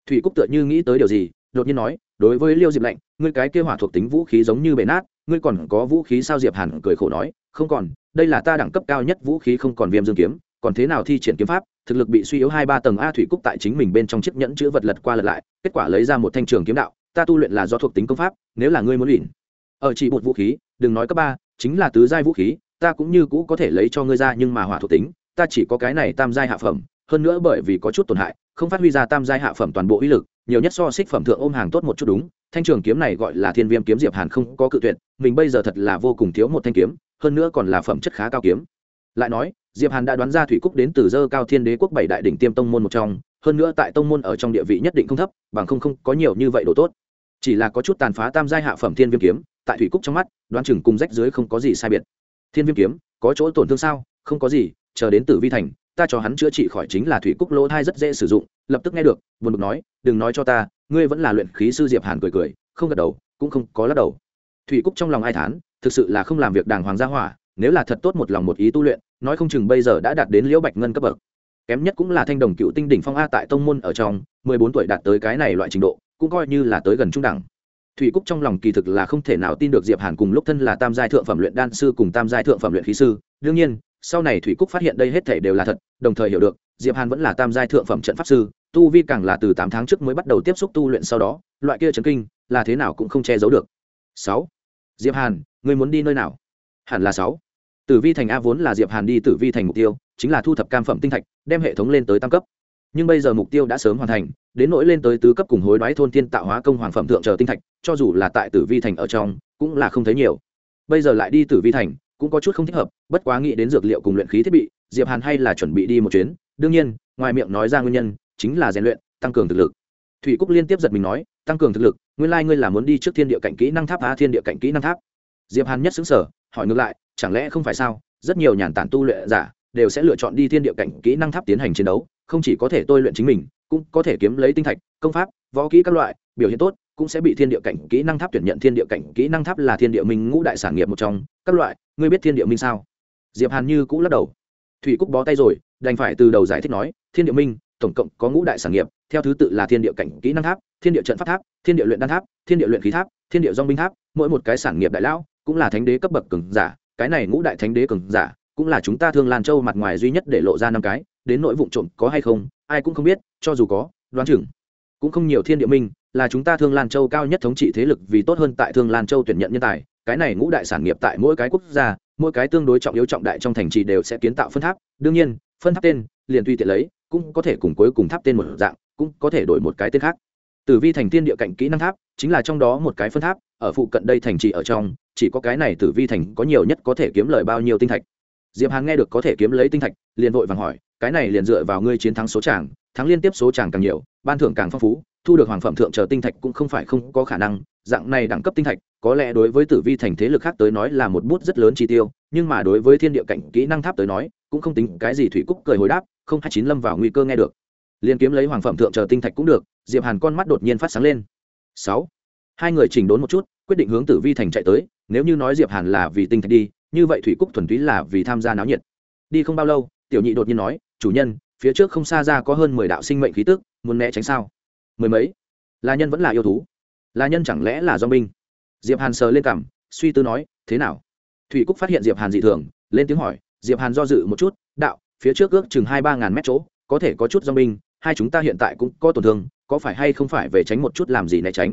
Thủy cúc tựa như nghĩ tới điều gì, đột nhiên nói đối với liêu diệp lạnh, ngươi cái kêu hỏa thuộc tính vũ khí giống như bể nát, ngươi còn có vũ khí sao? Diệp hàn cười khổ nói, không còn, đây là ta đẳng cấp cao nhất vũ khí không còn viêm dương kiếm, còn thế nào thi triển kiếm pháp? Thực lực bị suy yếu hai ba tầng a thủy cúc tại chính mình bên trong chiếc nhẫn chữ vật lật qua lật lại, kết quả lấy ra một thanh trường kiếm đạo, ta tu luyện là do thuộc tính công pháp, nếu là ngươi muốn luyện. Ở chỉ một vũ khí, đừng nói cấp ba, chính là tứ giai vũ khí, ta cũng như cũ có thể lấy cho ngươi ra nhưng mà hỏa thuộc tính, ta chỉ có cái này tam giai hạ phẩm, hơn nữa bởi vì có chút tổn hại, không phát huy ra tam giai hạ phẩm toàn bộ uy lực nhiều nhất so xích phẩm thượng ôm hàng tốt một chút đúng, thanh trường kiếm này gọi là thiên viêm kiếm diệp hàn không có cự tuyệt, mình bây giờ thật là vô cùng thiếu một thanh kiếm, hơn nữa còn là phẩm chất khá cao kiếm. Lại nói, diệp hàn đã đoán ra thủy cúc đến từ dơ cao thiên đế quốc bảy đại đỉnh tiêm tông môn một trong, hơn nữa tại tông môn ở trong địa vị nhất định không thấp, bằng không không có nhiều như vậy độ tốt. Chỉ là có chút tàn phá tam giai hạ phẩm thiên viêm kiếm, tại thủy cúc trong mắt, đoán chừng cùng rách dưới không có gì sai biệt. Thiên viêm kiếm, có chỗ tổn thương sao? Không có gì, chờ đến tử vi thành, ta cho hắn chữa trị khỏi chính là thủy cúc lỗ thai rất dễ sử dụng lập tức nghe được, buồn bực nói, đừng nói cho ta, ngươi vẫn là luyện khí sư diệp hàn cười cười, không gật đầu, cũng không có lắc đầu. Thủy cúc trong lòng ai thán, thực sự là không làm việc đàng hoàng gia hỏa, nếu là thật tốt một lòng một ý tu luyện, nói không chừng bây giờ đã đạt đến liễu bạch ngân cấp bậc. Kém nhất cũng là thanh đồng cựu tinh đỉnh phong a tại tông môn ở trong, mười bốn tuổi đạt tới cái này loại trình độ, cũng coi như là tới gần trung đẳng. Thủy cúc trong lòng kỳ thực là không thể nào tin được diệp hàn cùng lúc thân là tam giai thượng phẩm luyện đan sư cùng tam giai thượng phẩm luyện khí sư. Đương nhiên, sau này thủy cúc phát hiện đây hết thể đều là thật, đồng thời hiểu được diệp hàn vẫn là tam giai thượng phẩm trận pháp sư, tu vi càng là từ tám tháng trước mới bắt đầu tiếp xúc tu luyện sau đó, loại kia chấn kinh, là thế nào cũng không che giấu được. Sáu. Diệp hàn, ngươi muốn đi nơi nào? Hẳn là sáu. Tử vi thành a vốn là diệp hàn đi tử vi thành mục tiêu, chính là thu thập cam phẩm tinh thạch, đem hệ thống lên tới tam cấp. Nhưng bây giờ mục tiêu đã sớm hoàn thành, đến nỗi lên tới tứ cấp cùng hối đoái thôn tiên tạo hóa công hoàng phẩm thượng chờ tinh thạch, cho dù là tại tử vi thành ở trong, cũng là không thấy nhiều. Bây giờ lại đi tử vi thành, cũng có chút không thích hợp, bất quá nghĩ đến dược liệu cùng luyện khí thiết bị, diệp hàn hay là chuẩn bị đi một chuyến đương nhiên, ngoài miệng nói ra nguyên nhân, chính là rèn luyện, tăng cường thực lực. Thủy cúc liên tiếp giật mình nói, tăng cường thực lực, nguyên lai ngươi là muốn đi trước thiên địa cảnh kỹ năng tháp á thiên địa cảnh kỹ năng tháp. Diệp hàn nhất xứng sở hỏi ngược lại, chẳng lẽ không phải sao, rất nhiều nhàn tản tu luyện giả đều sẽ lựa chọn đi thiên địa cảnh kỹ năng tháp tiến hành chiến đấu, không chỉ có thể tôi luyện chính mình, cũng có thể kiếm lấy tinh thạch, công pháp, võ kỹ các loại, biểu hiện tốt, cũng sẽ bị thiên địa cảnh kỹ năng tháp tuyển nhận thiên địa cảnh kỹ năng tháp là thiên địa minh ngũ đại sản nghiệp một trong, các loại, ngươi biết thiên địa minh sao? Diệp hàn như cũ lắc đầu thủy cúc bó tay rồi, đành phải từ đầu giải thích nói, thiên địa minh, tổng cộng có ngũ đại sản nghiệp, theo thứ tự là thiên địa cảnh kỹ năng tháp, thiên địa trận pháp tháp, thiên địa luyện đan tháp, thiên địa luyện khí tháp, thiên địa dong binh tháp, mỗi một cái sản nghiệp đại lão cũng là thánh đế cấp bậc cường giả, cái này ngũ đại thánh đế cường giả cũng là chúng ta thương lan châu mặt ngoài duy nhất để lộ ra năm cái, đến nỗi vụ trộm có hay không, ai cũng không biết, cho dù có, đoán chừng cũng không nhiều thiên địa minh, là chúng ta thương lan châu cao nhất thống trị thế lực vì tốt hơn tại thương lan châu tuyển nhận nhân tài, cái này ngũ đại sản nghiệp tại mỗi cái quốc gia mỗi cái tương đối trọng yếu trọng đại trong thành trì đều sẽ kiến tạo phân tháp. Đương nhiên, phân tháp tên liền tùy tiện lấy, cũng có thể cùng cuối cùng tháp tên một dạng, cũng có thể đổi một cái tên khác. Tử vi thành tiên địa cạnh kỹ năng tháp, chính là trong đó một cái phân tháp, ở phụ cận đây thành trì ở trong, chỉ có cái này tử vi thành có nhiều nhất có thể kiếm lời bao nhiêu tinh thạch. Diệp hàng nghe được có thể kiếm lấy tinh thạch, liền vội vàng hỏi, cái này liền dựa vào ngươi chiến thắng số tràng thắng liên tiếp số tràng càng nhiều, ban thưởng càng phong phú, thu được hoàng phẩm thượng chờ tinh thạch cũng không phải không có khả năng dạng này đẳng cấp tinh thạch, có lẽ đối với tử vi thành thế lực khác tới nói là một bút rất lớn chi tiêu, nhưng mà đối với thiên địa cảnh kỹ năng tháp tới nói, cũng không tính cái gì thủy cúc cười hồi đáp, không hai chín lâm vào nguy cơ nghe được. Liên kiếm lấy hoàng phẩm thượng chờ tinh thạch cũng được, diệp hàn con mắt đột nhiên phát sáng lên. Sáu. Hai người chỉnh đốn một chút, quyết định hướng tử vi thành chạy tới, nếu như nói diệp hàn là vì tinh thạch đi, như vậy thủy cúc thuần túy là vì tham gia náo nhiệt. Đi không bao lâu, tiểu nhị đột nhiên nói, chủ nhân, phía trước không xa ra có hơn mười đạo sinh mệnh khí tức, muốn né tránh sao? Mười mấy. Là nhân vẫn là yêu thú? Là nhân chẳng lẽ là do binh? Diệp hàn sờ lên cằm, suy tư nói, thế nào? Thủy cúc phát hiện diệp hàn dị thường, lên tiếng hỏi, diệp hàn do dự một chút, đạo, phía trước ước chừng hai ba ngàn mét chỗ, có thể có chút do binh, hai chúng ta hiện tại cũng có tổn thương, có phải hay không phải về tránh một chút làm gì né tránh?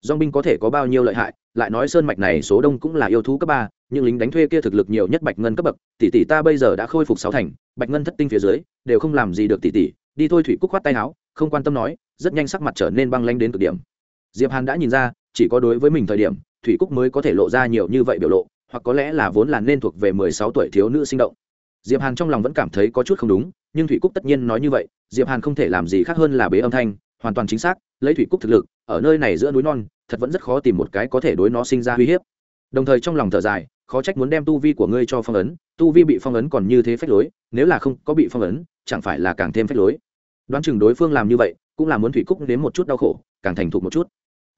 Dong binh có thể có bao nhiêu lợi hại, lại nói sơn mạch này số đông cũng là yêu thú cấp ba, nhưng lính đánh thuê kia thực lực nhiều nhất bạch ngân cấp bậc, tỷ tỷ ta bây giờ đã khôi phục sáu thành, bạch ngân thất tinh phía dưới, đều không làm gì được tỷ tỷ, đi thôi thủy cúc khoát tay áo, không quan tâm nói, rất nhanh sắc mặt trở nên băng lanh đến cực điểm diệp hàn đã nhìn ra, chỉ có đối với mình thời điểm, thủy cúc mới có thể lộ ra nhiều như vậy biểu lộ, hoặc có lẽ là vốn là nên thuộc về mười sáu tuổi thiếu nữ sinh động. Diệp hàn trong lòng vẫn cảm thấy có chút không đúng, nhưng thủy cúc tất nhiên nói như vậy, diệp hàn không thể làm gì khác hơn là bế âm thanh, hoàn toàn chính xác, lấy thủy cúc thực lực, ở nơi này giữa núi non, thật vẫn rất khó tìm một cái có thể đối nó sinh ra uy hiếp. Đồng thời trong lòng thở dài, khó trách muốn đem tu vi của ngươi cho phong ấn, tu vi bị phong ấn còn như thế phách lối, nếu là không có bị phong ấn, chẳng phải là càng thêm phách lối. Đoán chừng đối phương làm như vậy, cũng là muốn thủy cúc đến một chút đau khổ, càng thành thục một chút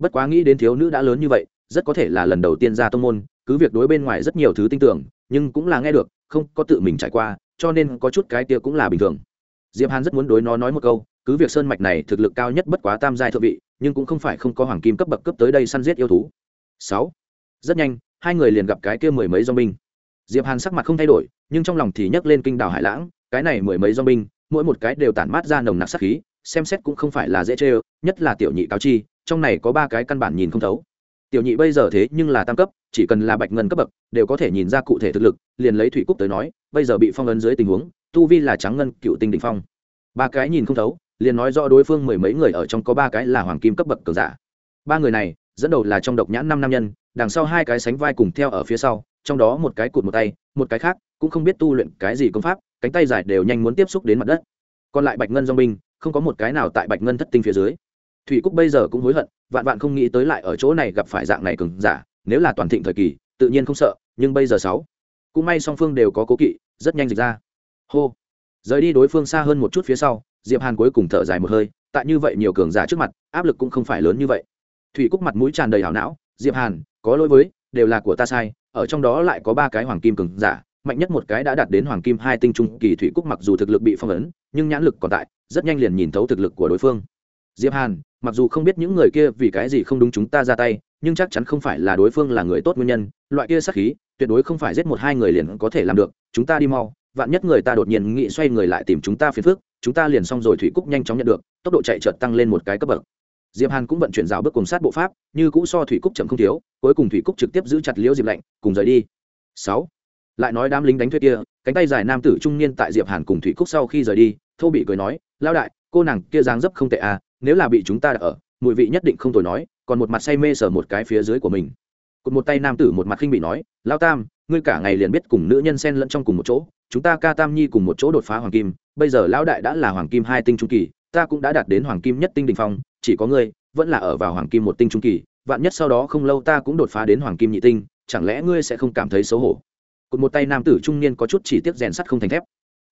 bất quá nghĩ đến thiếu nữ đã lớn như vậy, rất có thể là lần đầu tiên ra tông môn, cứ việc đối bên ngoài rất nhiều thứ tin tưởng, nhưng cũng là nghe được, không có tự mình trải qua, cho nên có chút cái kia cũng là bình thường. Diệp hàn rất muốn đối nó nói một câu, cứ việc sơn mạch này thực lực cao nhất bất quá tam giai thượng vị, nhưng cũng không phải không có hoàng kim cấp bậc cấp tới đây săn giết yêu thú. Sáu. Rất nhanh, hai người liền gặp cái kia mười mấy do binh diệp hàn sắc mặt không thay đổi, nhưng trong lòng thì nhấc lên kinh đảo hải lãng, cái này mười mấy do binh mỗi một cái đều tản mát ra nồng nặc sát khí, xem xét cũng không phải là dễ chơi nhất là tiểu nhị cáo chi trong này có ba cái căn bản nhìn không thấu. Tiểu nhị bây giờ thế nhưng là tam cấp, chỉ cần là bạch ngân cấp bậc, đều có thể nhìn ra cụ thể thực lực, liền lấy thủy cúc tới nói, bây giờ bị phong ấn dưới tình huống, tu vi là trắng ngân cựu tinh đỉnh phong. Ba cái nhìn không thấu, liền nói rõ đối phương mười mấy người ở trong có ba cái là hoàng kim cấp bậc cường giả. Ba người này, dẫn đầu là trong độc nhãn năm nam nhân, đằng sau hai cái sánh vai cùng theo ở phía sau, trong đó một cái cụt một tay, một cái khác cũng không biết tu luyện cái gì công pháp, cánh tay dài đều nhanh muốn tiếp xúc đến mặt đất. Còn lại bạch ngân dong binh, không có một cái nào tại bạch ngân thất tinh phía dưới thủy cúc bây giờ cũng hối hận, vạn vạn không nghĩ tới lại ở chỗ này gặp phải dạng này cường giả, nếu là toàn thịnh thời kỳ, tự nhiên không sợ, nhưng bây giờ sáu, cũng may song phương đều có cố kỵ, rất nhanh dịch ra. Hô. Rời đi đối phương xa hơn một chút phía sau, diệp hàn cuối cùng thở dài một hơi, tại như vậy nhiều cường giả trước mặt, áp lực cũng không phải lớn như vậy. Thủy cúc mặt mũi tràn đầy hảo não, diệp hàn, có lỗi với, đều là của ta sai, ở trong đó lại có ba cái hoàng kim cường giả, mạnh nhất một cái đã đạt đến hoàng kim hai tinh trung kỳ. Thủy cúc mặc dù thực lực bị phong ấn, nhưng nhãn lực còn tại, rất nhanh liền nhìn thấu thực lực của đối phương diệp hàn, mặc dù không biết những người kia vì cái gì không đúng chúng ta ra tay, nhưng chắc chắn không phải là đối phương là người tốt nguyên nhân. Loại kia sát khí, tuyệt đối không phải giết một hai người liền có thể làm được. Chúng ta đi mau, vạn nhất người ta đột nhiên nghĩ xoay người lại tìm chúng ta phiền phức, chúng ta liền xong rồi, thủy cúc nhanh chóng nhận được, tốc độ chạy chợt tăng lên một cái cấp bậc. Diệp hàn cũng vận chuyển rào bước cùng sát bộ pháp, như cũ so thủy cúc chậm không thiếu, cuối cùng thủy cúc trực tiếp giữ chặt liễu diệp lạnh, cùng rời đi. Sáu, lại nói đám lính đánh thuê kia, cánh tay dài nam tử trung niên tại diệp hàn cùng thủy cúc sau khi rời đi, thô bị cười nói lao đại cô nàng kia dáng dấp không tệ à nếu là bị chúng ta đã ở mùi vị nhất định không tồi nói, còn một mặt say mê sờ một cái phía dưới của mình. Cụt một tay nam tử một mặt khinh bị nói lao tam, ngươi cả ngày liền biết cùng nữ nhân xen lẫn trong cùng một chỗ, chúng ta ca tam nhi cùng một chỗ đột phá hoàng kim, bây giờ lão đại đã là hoàng kim hai tinh trung kỳ, ta cũng đã đạt đến hoàng kim nhất tinh đình phong, chỉ có ngươi vẫn là ở vào hoàng kim một tinh trung kỳ, vạn nhất sau đó không lâu ta cũng đột phá đến hoàng kim nhị tinh, chẳng lẽ ngươi sẽ không cảm thấy xấu hổ? Cụt một tay nam tử trung niên có chút chỉ tiếc rèn sắt không thành thép.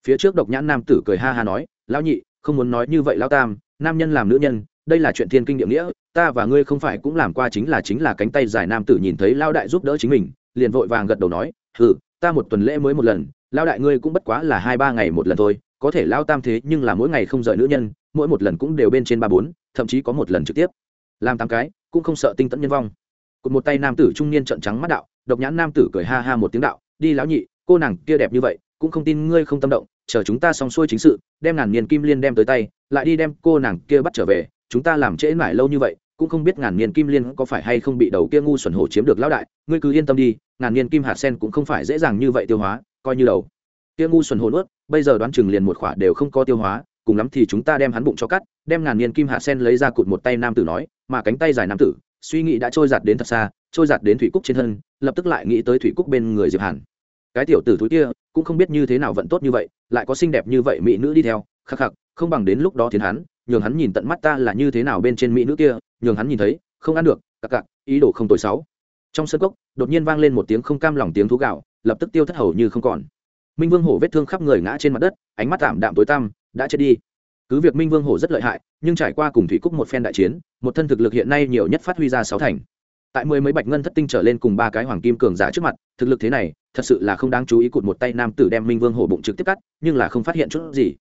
Phía trước độc nhãn nam tử cười ha ha nói, lão nhị không muốn nói như vậy lão tam, nam nhân làm nữ nhân, đây là chuyện thiên kinh địa nghĩa, ta và ngươi không phải cũng làm qua chính là chính là cánh tay dài nam tử nhìn thấy lao đại giúp đỡ chính mình, liền vội vàng gật đầu nói ừ ta một tuần lễ mới một lần lao đại ngươi cũng bất quá là hai ba ngày một lần thôi, có thể lao tam thế nhưng là mỗi ngày không rời nữ nhân, mỗi một lần cũng đều bên trên ba bốn, thậm chí có một lần trực tiếp. Làm tám cái, cũng không sợ tinh tẫn nhân vong. Cụt một tay nam tử trung niên trợn trắng mắt đạo, độc nhãn nam tử cười ha ha một tiếng đạo, đi lão nhị, cô nàng kia đẹp như vậy, cũng không tin ngươi không tâm động chờ chúng ta xong xuôi chính sự, đem ngàn niên kim liên đem tới tay, lại đi đem cô nàng kia bắt trở về, chúng ta làm trễ mãi lâu như vậy, cũng không biết ngàn niên kim liên có phải hay không bị đầu kia ngu xuẩn hổ chiếm được lão đại, ngươi cứ yên tâm đi, ngàn niên kim hạt sen cũng không phải dễ dàng như vậy tiêu hóa, coi như đầu kia ngu xuẩn hổ nuốt, bây giờ đoán chừng liền một khỏa đều không có tiêu hóa, cùng lắm thì chúng ta đem hắn bụng cho cắt, đem ngàn niên kim hạt sen lấy ra cụt một tay nam tử nói, mà cánh tay dài nam tử, suy nghĩ đã trôi giạt đến thật xa, trôi giạt đến thủy cúc trên thân, lập tức lại nghĩ tới thủy cúc bên người diệp hàn cái tiểu tử thúi kia cũng không biết như thế nào vận tốt như vậy, lại có xinh đẹp như vậy mỹ nữ đi theo, khắc khắc, không bằng đến lúc đó thiến hắn, nhường hắn nhìn tận mắt ta là như thế nào bên trên mỹ nữ kia, nhường hắn nhìn thấy, không ăn được, cặc cặc, ý đồ không tồi sáu trong sân cốc, đột nhiên vang lên một tiếng không cam lòng tiếng thú gạo, lập tức tiêu thất hầu như không còn. Minh vương hổ vết thương khắp người ngã trên mặt đất, ánh mắt tạm đạm tối tăm, đã chết đi. Cứ việc minh vương hổ rất lợi hại, nhưng trải qua cùng thủy cúc một phen đại chiến, một thân thực lực hiện nay nhiều nhất phát huy ra sáu thành tại mười mấy bạch ngân thất tinh trở lên cùng ba cái hoàng kim cường giả trước mặt, thực lực thế này, thật sự là không đáng chú ý cụt một tay nam tử đem minh vương hổ bụng trực tiếp cắt, nhưng là không phát hiện chút gì.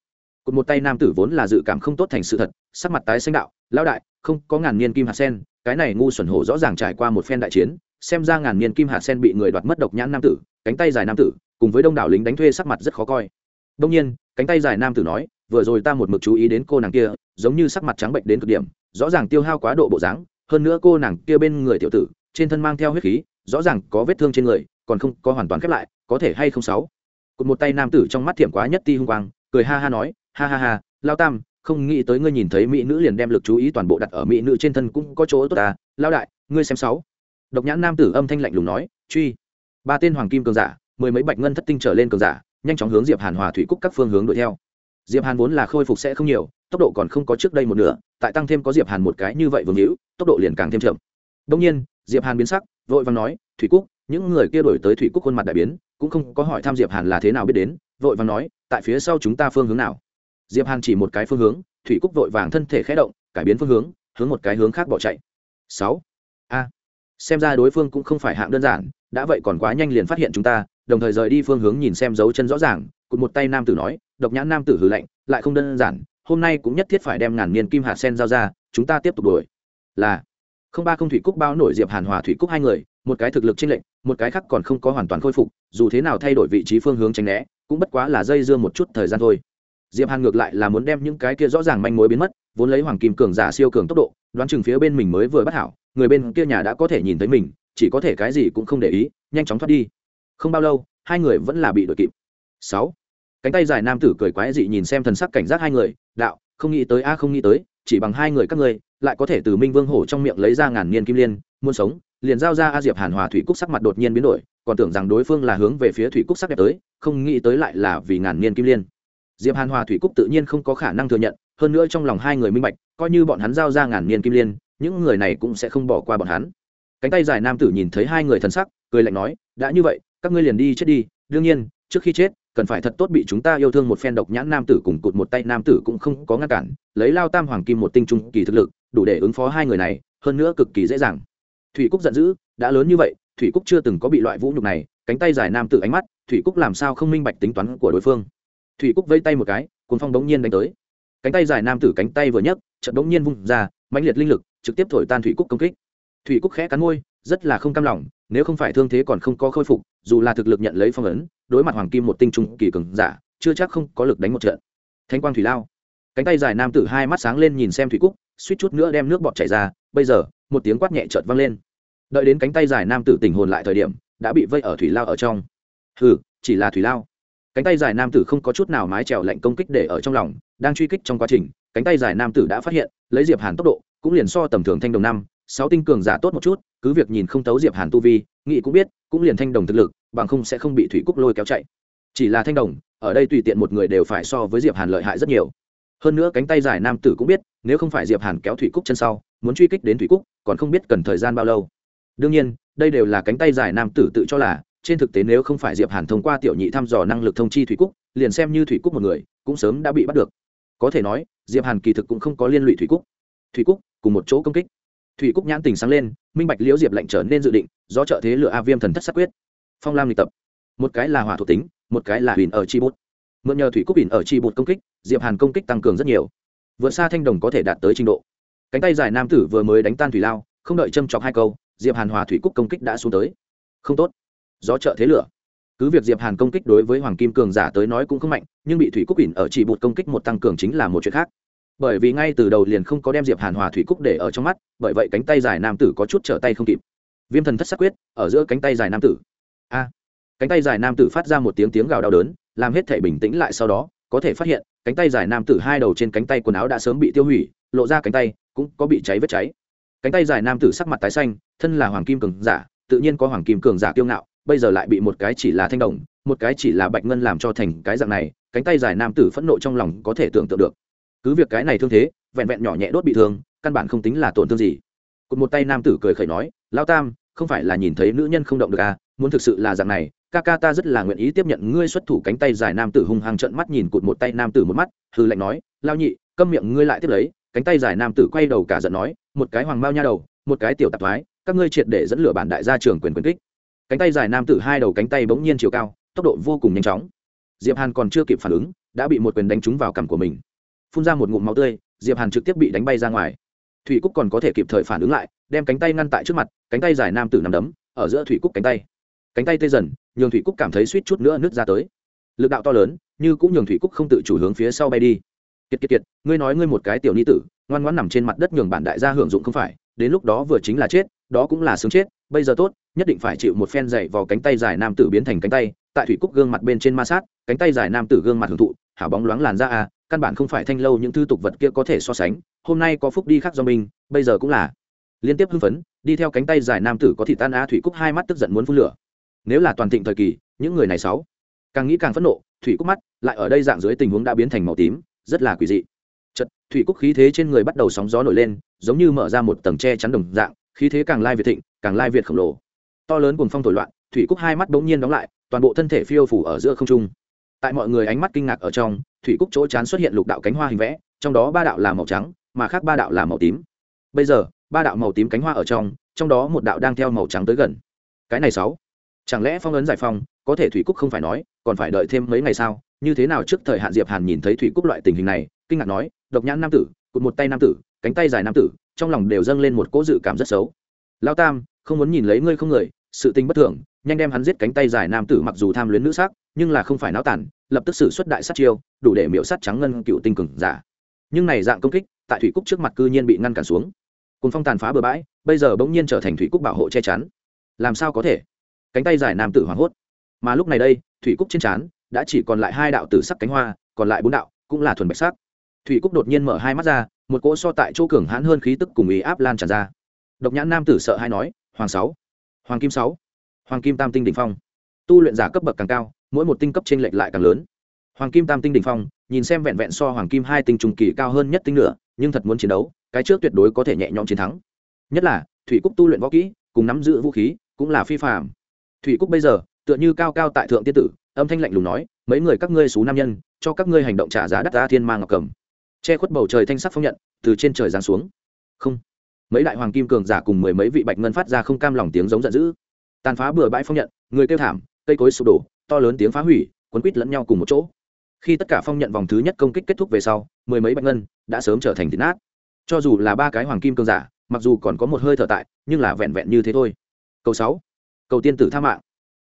Cụt một tay nam tử vốn là dự cảm không tốt thành sự thật, sắc mặt tái xanh đạo, lão đại, không có ngàn niên kim hạt sen, cái này ngu xuẩn hổ rõ ràng trải qua một phen đại chiến, xem ra ngàn niên kim hạt sen bị người đoạt mất độc nhãn nam tử, cánh tay dài nam tử, cùng với đông đảo lính đánh thuê sắc mặt rất khó coi. Đông nhiên, cánh tay dài nam tử nói, vừa rồi ta một mực chú ý đến cô nàng kia, giống như sắc mặt trắng bệnh đến cực điểm, rõ ràng tiêu hao quá độ bộ dáng hơn nữa cô nàng kia bên người tiểu tử, trên thân mang theo huyết khí, rõ ràng có vết thương trên người, còn không có hoàn toàn khép lại, có thể hay không sáu? Cụt một tay nam tử trong mắt thiểm quá nhất ti hung quang, cười ha ha nói, ha ha ha, lao tam, không nghĩ tới ngươi nhìn thấy mỹ nữ liền đem lực chú ý toàn bộ đặt ở mỹ nữ trên thân cũng có chỗ tốt ta. Lao đại, ngươi xem sáu. Độc nhãn nam tử âm thanh lạnh lùng nói, truy. Ba tên hoàng kim cường giả, mười mấy bạch ngân thất tinh trở lên cường giả, nhanh chóng hướng diệp hàn hòa thủy cúc các phương hướng đuổi theo diệp hàn vốn là khôi phục sẽ không nhiều, tốc độ còn không có trước đây một nửa, tại tăng thêm có diệp hàn một cái như vậy vương hữu, tốc độ liền càng thêm chậm. Đông nhiên, diệp hàn biến sắc, vội vàng nói, thủy cúc, những người kia đổi tới thủy cúc khuôn mặt đại biến, cũng không có hỏi thăm diệp hàn là thế nào biết đến, vội vàng nói, tại phía sau chúng ta phương hướng nào? Diệp hàn chỉ một cái phương hướng, thủy cúc vội vàng thân thể khẽ động, cải biến phương hướng hướng một cái hướng khác bỏ chạy. Sáu. A. Xem ra đối phương cũng không phải hạng đơn giản đã vậy còn quá nhanh liền phát hiện chúng ta, đồng thời rời đi phương hướng nhìn xem dấu chân rõ ràng, cụt một tay nam tử nói, độc nhãn nam tử hừ lạnh, lại không đơn giản, hôm nay cũng nhất thiết phải đem ngàn niên kim hạt sen giao ra, chúng ta tiếp tục đuổi. Là, không ba không thủy cúc bao nổi diệp hàn hòa thủy cúc hai người, một cái thực lực chênh lệnh một cái khác còn không có hoàn toàn khôi phục, dù thế nào thay đổi vị trí phương hướng tránh né, cũng bất quá là dây dưa một chút thời gian thôi. Diệp hàn ngược lại là muốn đem những cái kia rõ ràng manh mối biến mất, vốn lấy hoàng kim cường giả siêu cường tốc độ, đoán chừng phía bên mình mới vừa bắt hảo, người bên kia nhà đã có thể nhìn thấy mình chỉ có thể cái gì cũng không để ý, nhanh chóng thoát đi. Không bao lâu, hai người vẫn là bị đuổi kịp. Sáu. Cánh tay dài nam tử cười quái dị nhìn xem thần sắc cảnh giác hai người, đạo, không nghĩ tới, a, không nghĩ tới, chỉ bằng hai người các ngươi, lại có thể từ minh vương hổ trong miệng lấy ra ngàn niên kim liên, muốn sống, liền giao ra a diệp hàn hòa thủy cúc sắc mặt đột nhiên biến đổi, còn tưởng rằng đối phương là hướng về phía thủy cúc sắc đẹp tới, không nghĩ tới lại là vì ngàn niên kim liên. Diệp hàn hòa thủy cúc tự nhiên không có khả năng thừa nhận, hơn nữa trong lòng hai người minh bạch, coi như bọn hắn giao ra ngàn niên kim liên, những người này cũng sẽ không bỏ qua bọn hắn cánh tay dài nam tử nhìn thấy hai người thần sắc, cười lạnh nói, đã như vậy, các ngươi liền đi chết đi. Đương nhiên, trước khi chết, cần phải thật tốt bị chúng ta yêu thương một phen độc nhãn nam tử cùng cụt một tay nam tử cũng không có ngăn cản, lấy lao tam hoàng kim một tinh trung kỳ thực lực, đủ để ứng phó hai người này, hơn nữa cực kỳ dễ dàng. Thủy cúc giận dữ, đã lớn như vậy, thủy cúc chưa từng có bị loại vũ nhục này. Cánh tay dài nam tử ánh mắt, thủy cúc làm sao không minh bạch tính toán của đối phương? Thủy cúc vây tay một cái cuốn phong đống nhiên đánh tới. Cánh tay dài nam tử cánh tay vừa nhấc, chợt đống nhiên vung ra, mãnh liệt linh lực, trực tiếp thổi tan thủy cúc công kích thủy cúc khẽ cắn môi, rất là không cam lòng, nếu không phải thương thế còn không có khôi phục, dù là thực lực nhận lấy phong ấn, đối mặt hoàng kim một tinh trung kỳ cường giả, chưa chắc không có lực đánh một trận. Thanh quang thủy lao. Cánh tay dài nam tử hai mắt sáng lên nhìn xem thủy cúc, suýt chút nữa đem nước bọt chảy ra, bây giờ, một tiếng quát nhẹ chợt vang lên. Đợi đến cánh tay dài nam tử tỉnh hồn lại thời điểm, đã bị vây ở thủy lao ở trong. Hừ, chỉ là thủy lao. Cánh tay dài nam tử không có chút nào mái trèo lạnh công kích để ở trong lòng, đang truy kích trong quá trình, cánh tay dài nam tử đã phát hiện, lấy diệp hàn tốc độ, cũng liền so tầm thường thanh đồng năm sáu tinh cường giả tốt một chút, cứ việc nhìn không tấu diệp hàn tu vi nghị cũng biết, cũng liền thanh đồng thực lực, bằng không sẽ không bị thủy cúc lôi kéo chạy. Chỉ là thanh đồng, ở đây tùy tiện một người đều phải so với diệp hàn lợi hại rất nhiều. Hơn nữa cánh tay dài nam tử cũng biết, nếu không phải diệp hàn kéo thủy cúc chân sau, muốn truy kích đến thủy cúc, còn không biết cần thời gian bao lâu. Đương nhiên, đây đều là cánh tay dài nam tử tự cho là, trên thực tế nếu không phải diệp hàn thông qua tiểu nhị thăm dò năng lực thông chi thủy cúc, liền xem như thủy cúc một người, cũng sớm đã bị bắt được. Có thể nói, diệp hàn kỳ thực cũng không có liên lụy thủy cúc. Thủy cúc, cùng một chỗ công kích thủy cúc nhãn tình sáng lên, minh bạch liễu diệp lệnh trở nên dự định do trợ thế lựa a viêm thần thất sắc quyết. Phong lam lịch tập. Một cái là hỏa thuộc tính, một cái là huỳnh ở chi bút. Mượn nhờ thủy cúc huỳnh ở chi bút công kích, diệp hàn công kích tăng cường rất nhiều. Vượt xa thanh đồng có thể đạt tới trình độ. Cánh tay dài nam tử vừa mới đánh tan thủy lao, không đợi châm chọc hai câu, diệp hàn hòa thủy cúc công kích đã xuống tới. Không tốt. Do trợ thế lửa. Cứ việc diệp hàn công kích đối với hoàng kim cường giả tới nói cũng không mạnh, nhưng bị thủy cúc ỉn ở chỉ bụt công kích một tăng cường chính là một chuyện khác bởi vì ngay từ đầu liền không có đem diệp hàn hòa thủy cúc để ở trong mắt, bởi vậy cánh tay dài nam tử có chút trở tay không kịp. Viêm thần thất sắc quyết, ở giữa cánh tay dài nam tử. A! Cánh tay dài nam tử phát ra một tiếng tiếng gào đau đớn, làm hết thể bình tĩnh lại sau đó, có thể phát hiện, cánh tay dài nam tử hai đầu trên cánh tay quần áo đã sớm bị tiêu hủy, lộ ra cánh tay, cũng có bị cháy vết cháy. Cánh tay dài nam tử sắc mặt tái xanh, thân là hoàng kim cường giả, tự nhiên có hoàng kim cường giả kiêu ngạo, bây giờ lại bị một cái chỉ là thanh đồng, một cái chỉ là bạch ngân làm cho thành cái dạng này, cánh tay dài nam tử phẫn nộ trong lòng có thể tưởng tượng được cứ việc cái này thương thế, vẹn vẹn nhỏ nhẹ đốt bị thương, căn bản không tính là tổn thương gì. Cụt một tay nam tử cười khẩy nói lao tam, không phải là nhìn thấy nữ nhân không động được à muốn thực sự là dạng này, ca ca ta rất là nguyện ý tiếp nhận ngươi xuất thủ cánh tay dài nam tử hung hăng trận mắt nhìn cụt một tay nam tử một mắt hư lệnh nói lao nhị, câm miệng ngươi lại tiếp lấy. Cánh tay dài nam tử quay đầu cả giận nói, một cái hoàng bao nha đầu, một cái tiểu tạp thoái, các ngươi triệt để dẫn lửa bản đại gia trường quyền quyền kích. Cánh tay dài nam tử hai đầu cánh tay bỗng nhiên chiều cao, tốc độ vô cùng nhanh chóng. Diệp hàn còn chưa kịp phản ứng, đã bị một quyền đánh trúng vào cằm của mình phun ra một ngụm máu tươi, diệp hàn trực tiếp bị đánh bay ra ngoài. Thủy cúc còn có thể kịp thời phản ứng lại, đem cánh tay ngăn tại trước mặt, cánh tay dài nam tử nằm đấm, ở giữa thủy cúc cánh tay. Cánh tay tê dần, nhường thủy cúc cảm thấy suýt chút nữa nứt ra tới. Lực đạo to lớn, như cũng nhường thủy cúc không tự chủ hướng phía sau bay đi. Kiệt kiệt kiệt, ngươi nói ngươi một cái tiểu ni tử, ngoan ngoãn nằm trên mặt đất nhường bản đại gia hưởng dụng không phải, đến lúc đó vừa chính là chết, đó cũng là sướng chết, bây giờ tốt, nhất định phải chịu một phen dậy vào cánh tay dài nam tử biến thành cánh tay, tại thủy cúc gương mặt bên trên ma sát, cánh tay dài nam tử gương mặt hưởng thụ, hảo bóng loáng làn ra à căn bản không phải thanh lâu những thư tục vật kia có thể so sánh, hôm nay có phúc đi khắc do mình, bây giờ cũng là. Liên tiếp hưng phấn, đi theo cánh tay dài nam tử có thị tan á thủy cúc hai mắt tức giận muốn phun lửa. Nếu là toàn thịnh thời kỳ, những người này sáu. Càng nghĩ càng phẫn nộ, thủy cúc mắt lại ở đây dạng dưới tình huống đã biến thành màu tím, rất là quỷ dị. Chật thủy cúc khí thế trên người bắt đầu sóng gió nổi lên, giống như mở ra một tầng tre chắn đồng dạng, khí thế càng lai việt thịnh, càng lai việt khổng lồ. To lớn cùng phong thổi loạn, thủy cúc hai mắt bỗng nhiên đóng lại, toàn bộ thân thể phiêu phủ ở giữa không trung. Tại mọi người ánh mắt kinh ngạc ở trong thủy cúc chỗ chán xuất hiện lục đạo cánh hoa hình vẽ, trong đó ba đạo là màu trắng, mà khác ba đạo là màu tím. Bây giờ, ba đạo màu tím cánh hoa ở trong trong đó một đạo đang theo màu trắng tới gần. Cái này sáu. Chẳng lẽ phong ấn giải phong có thể thủy cúc không phải nói, còn phải đợi thêm mấy ngày sao? Như thế nào trước thời hạn diệp hàn nhìn thấy thủy cúc loại tình hình này, kinh ngạc nói, độc nhãn nam tử, cụt một tay nam tử, cánh tay dài nam tử, trong lòng đều dâng lên một cỗ dự cảm rất xấu. Lao tam, không muốn nhìn lấy ngươi không người, sự tình bất thường nhanh đem hắn giết cánh tay dài nam tử mặc dù tham luyến nữ sắc, nhưng là không phải náo tản, lập tức xử xuất đại sát chiêu, đủ để miễu sát trắng ngân cựu tinh cường giả. Nhưng này dạng công kích, tại thủy cúc trước mặt cư nhiên bị ngăn cản xuống. Cùng phong tàn phá bừa bãi, bây giờ bỗng nhiên trở thành thủy cúc bảo hộ che chắn. Làm sao có thể? Cánh tay dài nam tử hoảng hốt. Mà lúc này đây, thủy cúc trên trán, đã chỉ còn lại hai đạo tử sắc cánh hoa, còn lại bốn đạo cũng là thuần bạch sắc. Thủy cúc đột nhiên mở hai mắt ra, một cỗ so tại chỗ cường hãn hơn khí tức cùng ý áp lan tràn ra. Độc nhãn nam tử sợ hay nói, hoàng sáu, hoàng kim sáu hoàng kim tam tinh đỉnh phong. Tu luyện giả cấp bậc càng cao mỗi một tinh cấp t r ê n lệch lại càng lớn. Hoàng kim tam tinh đỉnh phong nhìn xem vẹn vẹn so hoàng kim hai tinh trùng kỳ cao hơn nhất tinh nửa, nhưng thật muốn chiến đấu cái trước tuyệt đối có thể nhẹ nhõm chiến thắng. Nhất là thủy cúc tu luyện võ kỹ cùng nắm giữ vũ khí cũng là phi phạm thủy cúc bây giờ tựa như cao cao tại thượng tiên tử âm thanh lạnh lùng nói mấy người các ngươi xú nam nhân cho các ngươi hành động trả giá đắt ta thiên mang ngọc cầm. Che khuất bầu trời thanh sắc phong nhận từ trên trời giáng xuống. Không. Mấy đại hoàng kim cường giả cùng mười mấy vị bạch ngân phát ra không cam lòng tiếng giống giận dữ tàn phá bừa bãi phong nhận, người kêu thảm, cây cối sụp đổ, to lớn tiếng phá hủy, quấn quít lẫn nhau cùng một chỗ. Khi tất cả phong nhận vòng thứ nhất công kích kết thúc về sau, mười mấy bạch ngân đã sớm trở thành thịt nát. Cho dù là ba cái hoàng kim cương giả, mặc dù còn có một hơi thở tại, nhưng là vẹn vẹn như thế thôi. Câu sáu, cầu tiên tử tha mạng.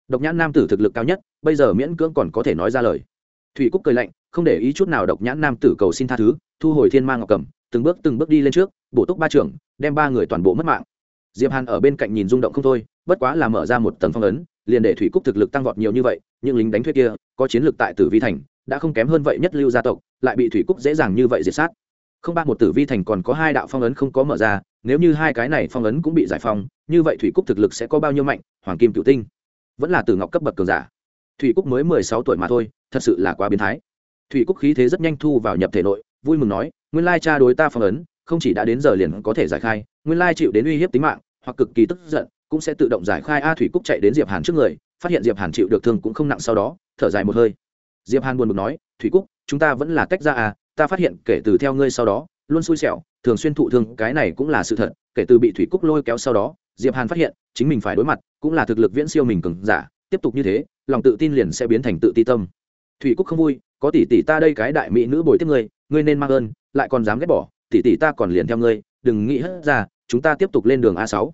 Độc nhãn nam tử thực lực cao nhất, bây giờ miễn cưỡng còn có thể nói ra lời. Thủy cúc cười lạnh, không để ý chút nào độc nhãn nam tử cầu xin tha thứ, thu hồi thiên mang ngọc cầm, từng bước từng bước đi lên trước, bổ túc ba trưởng, đem ba người toàn bộ mất mạng. Diệp hàn ở bên cạnh nhìn rung động không thôi bất quá là mở ra một tầng phong ấn, liền để thủy cúc thực lực tăng vọt nhiều như vậy nhưng lính đánh thuê kia, có chiến lược tại tử vi thành, đã không kém hơn vậy nhất lưu gia tộc, lại bị thủy cúc dễ dàng như vậy diệt sát. Không ba một tử vi thành còn có hai đạo phong ấn không có mở ra, nếu như hai cái này phong ấn cũng bị giải phong như vậy thủy cúc thực lực sẽ có bao nhiêu mạnh, hoàng kim cựu tinh. Vẫn là từ ngọc cấp bậc cường giả. Thủy cúc mới mười sáu tuổi mà thôi, thật sự là quá biến thái. Thủy cúc khí thế rất nhanh thu vào nhập thể nội, vui mừng nói, nguyên lai cha đối ta phong ấn, không chỉ đã đến giờ liền có thể giải khai, nguyên lai chịu đến uy hiếp tính mạng, hoặc cực kỳ tức giận cũng sẽ tự động giải khai a thủy cúc chạy đến diệp hàn trước người, phát hiện diệp hàn chịu được thương cũng không nặng sau đó, thở dài một hơi. Diệp hàn buồn bực nói, thủy cúc, chúng ta vẫn là tách ra à ta phát hiện kể từ theo ngươi sau đó, luôn xui xẻo, thường xuyên thụ thương, cái này cũng là sự thật, kể từ bị thủy cúc lôi kéo sau đó, diệp hàn phát hiện, chính mình phải đối mặt, cũng là thực lực viễn siêu mình cường giả, tiếp tục như thế, lòng tự tin liền sẽ biến thành tự ti tâm. Thủy cúc không vui, có tỷ tỷ ta đây cái đại mỹ nữ bồi tiếp ngươi ngươi nên mang ơn, lại còn dám ghét bỏ, tỷ tỷ ta còn liền theo ngươi, đừng nghĩ hết ra, chúng ta tiếp tục lên đường a sáu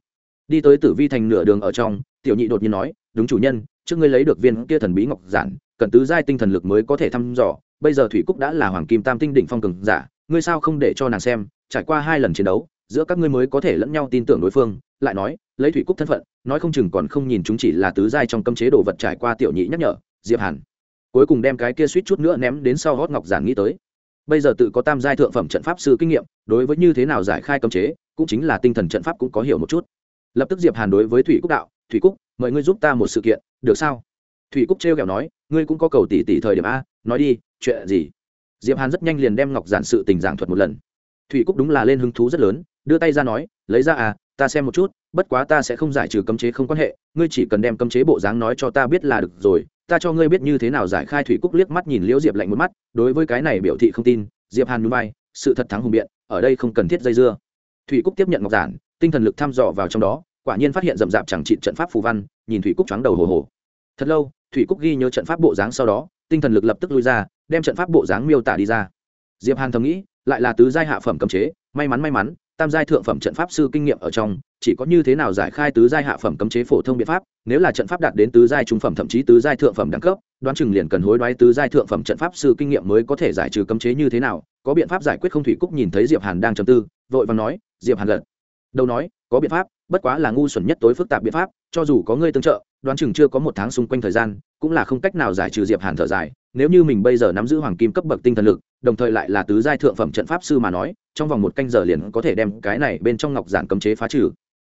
đi tới tử vi thành nửa đường ở trong, tiểu nhị đột nhiên nói, đúng chủ nhân, trước ngươi lấy được viên kia thần bí ngọc giản, cần tứ giai tinh thần lực mới có thể thăm dò, bây giờ thủy cúc đã là hoàng kim tam tinh đỉnh phong cường giả, ngươi sao không để cho nàng xem, trải qua hai lần chiến đấu, giữa các ngươi mới có thể lẫn nhau tin tưởng đối phương. Lại nói, lấy thủy cúc thân phận, nói không chừng còn không nhìn chúng chỉ là tứ giai trong cấm chế đồ vật trải qua tiểu nhị nhắc nhở, diệp hàn. Cuối cùng đem cái kia suýt chút nữa ném đến sau hót ngọc giản nghĩ tới. Bây giờ tự có tam giai thượng phẩm trận pháp sư kinh nghiệm, đối với như thế nào giải khai cấm chế, cũng chính là tinh thần trận pháp cũng có hiểu một chút lập tức diệp hàn đối với thủy cúc đạo, thủy cúc, mời ngươi giúp ta một sự kiện, được sao? Thủy cúc trêu kẹo nói, ngươi cũng có cầu tỷ tỷ thời điểm a, nói đi, chuyện gì? Diệp hàn rất nhanh liền đem ngọc giản sự tình giảng thuật một lần. Thủy cúc đúng là lên hứng thú rất lớn, đưa tay ra nói, lấy ra à ta xem một chút, bất quá ta sẽ không giải trừ cấm chế không quan hệ, ngươi chỉ cần đem cấm chế bộ dáng nói cho ta biết là được rồi, ta cho ngươi biết như thế nào giải khai. Thủy cúc liếc mắt nhìn liễu diệp lạnh một mắt, đối với cái này biểu thị không tin, diệp hàn núi bay sự thật thắng hùng biện, ở đây không cần thiết dây dưa. Thủy cúc tiếp nhận ngọc giản tinh thần lực thăm dò vào trong đó, quả nhiên phát hiện rậm rạp chẳng trị trận pháp phù văn, nhìn thủy cúc choáng đầu hồ hồ. Thật lâu, thủy cúc ghi nhớ trận pháp bộ dáng sau đó, tinh thần lực lập tức lui ra, đem trận pháp bộ dáng miêu tả đi ra. Diệp hàn thầm nghĩ, lại là tứ giai hạ phẩm cấm chế, may mắn may mắn, tam giai thượng phẩm trận pháp sư kinh nghiệm ở trong, chỉ có như thế nào giải khai tứ giai hạ phẩm cấm chế phổ thông biện pháp, nếu là trận pháp đạt đến tứ giai trung phẩm thậm chí tứ giai thượng phẩm đẳng cấp, đoán chừng liền cần hối đoái tứ giai thượng phẩm trận pháp sư kinh nghiệm mới có thể giải trừ cấm chế như thế nào, có biện pháp giải quyết không thủy cúc nhìn thấy diệp hàn đang trầm tư, vội vàng nói, diệp hàn lật đầu nói, có biện pháp, bất quá là ngu xuẩn nhất tối phức tạp biện pháp, cho dù có ngươi tương trợ, đoán chừng chưa có một tháng xung quanh thời gian, cũng là không cách nào giải trừ diệp hàn thở dài, nếu như mình bây giờ nắm giữ hoàng kim cấp bậc tinh thần lực, đồng thời lại là tứ giai thượng phẩm trận pháp sư mà nói, trong vòng một canh giờ liền có thể đem cái này bên trong ngọc giản cấm chế phá trừ.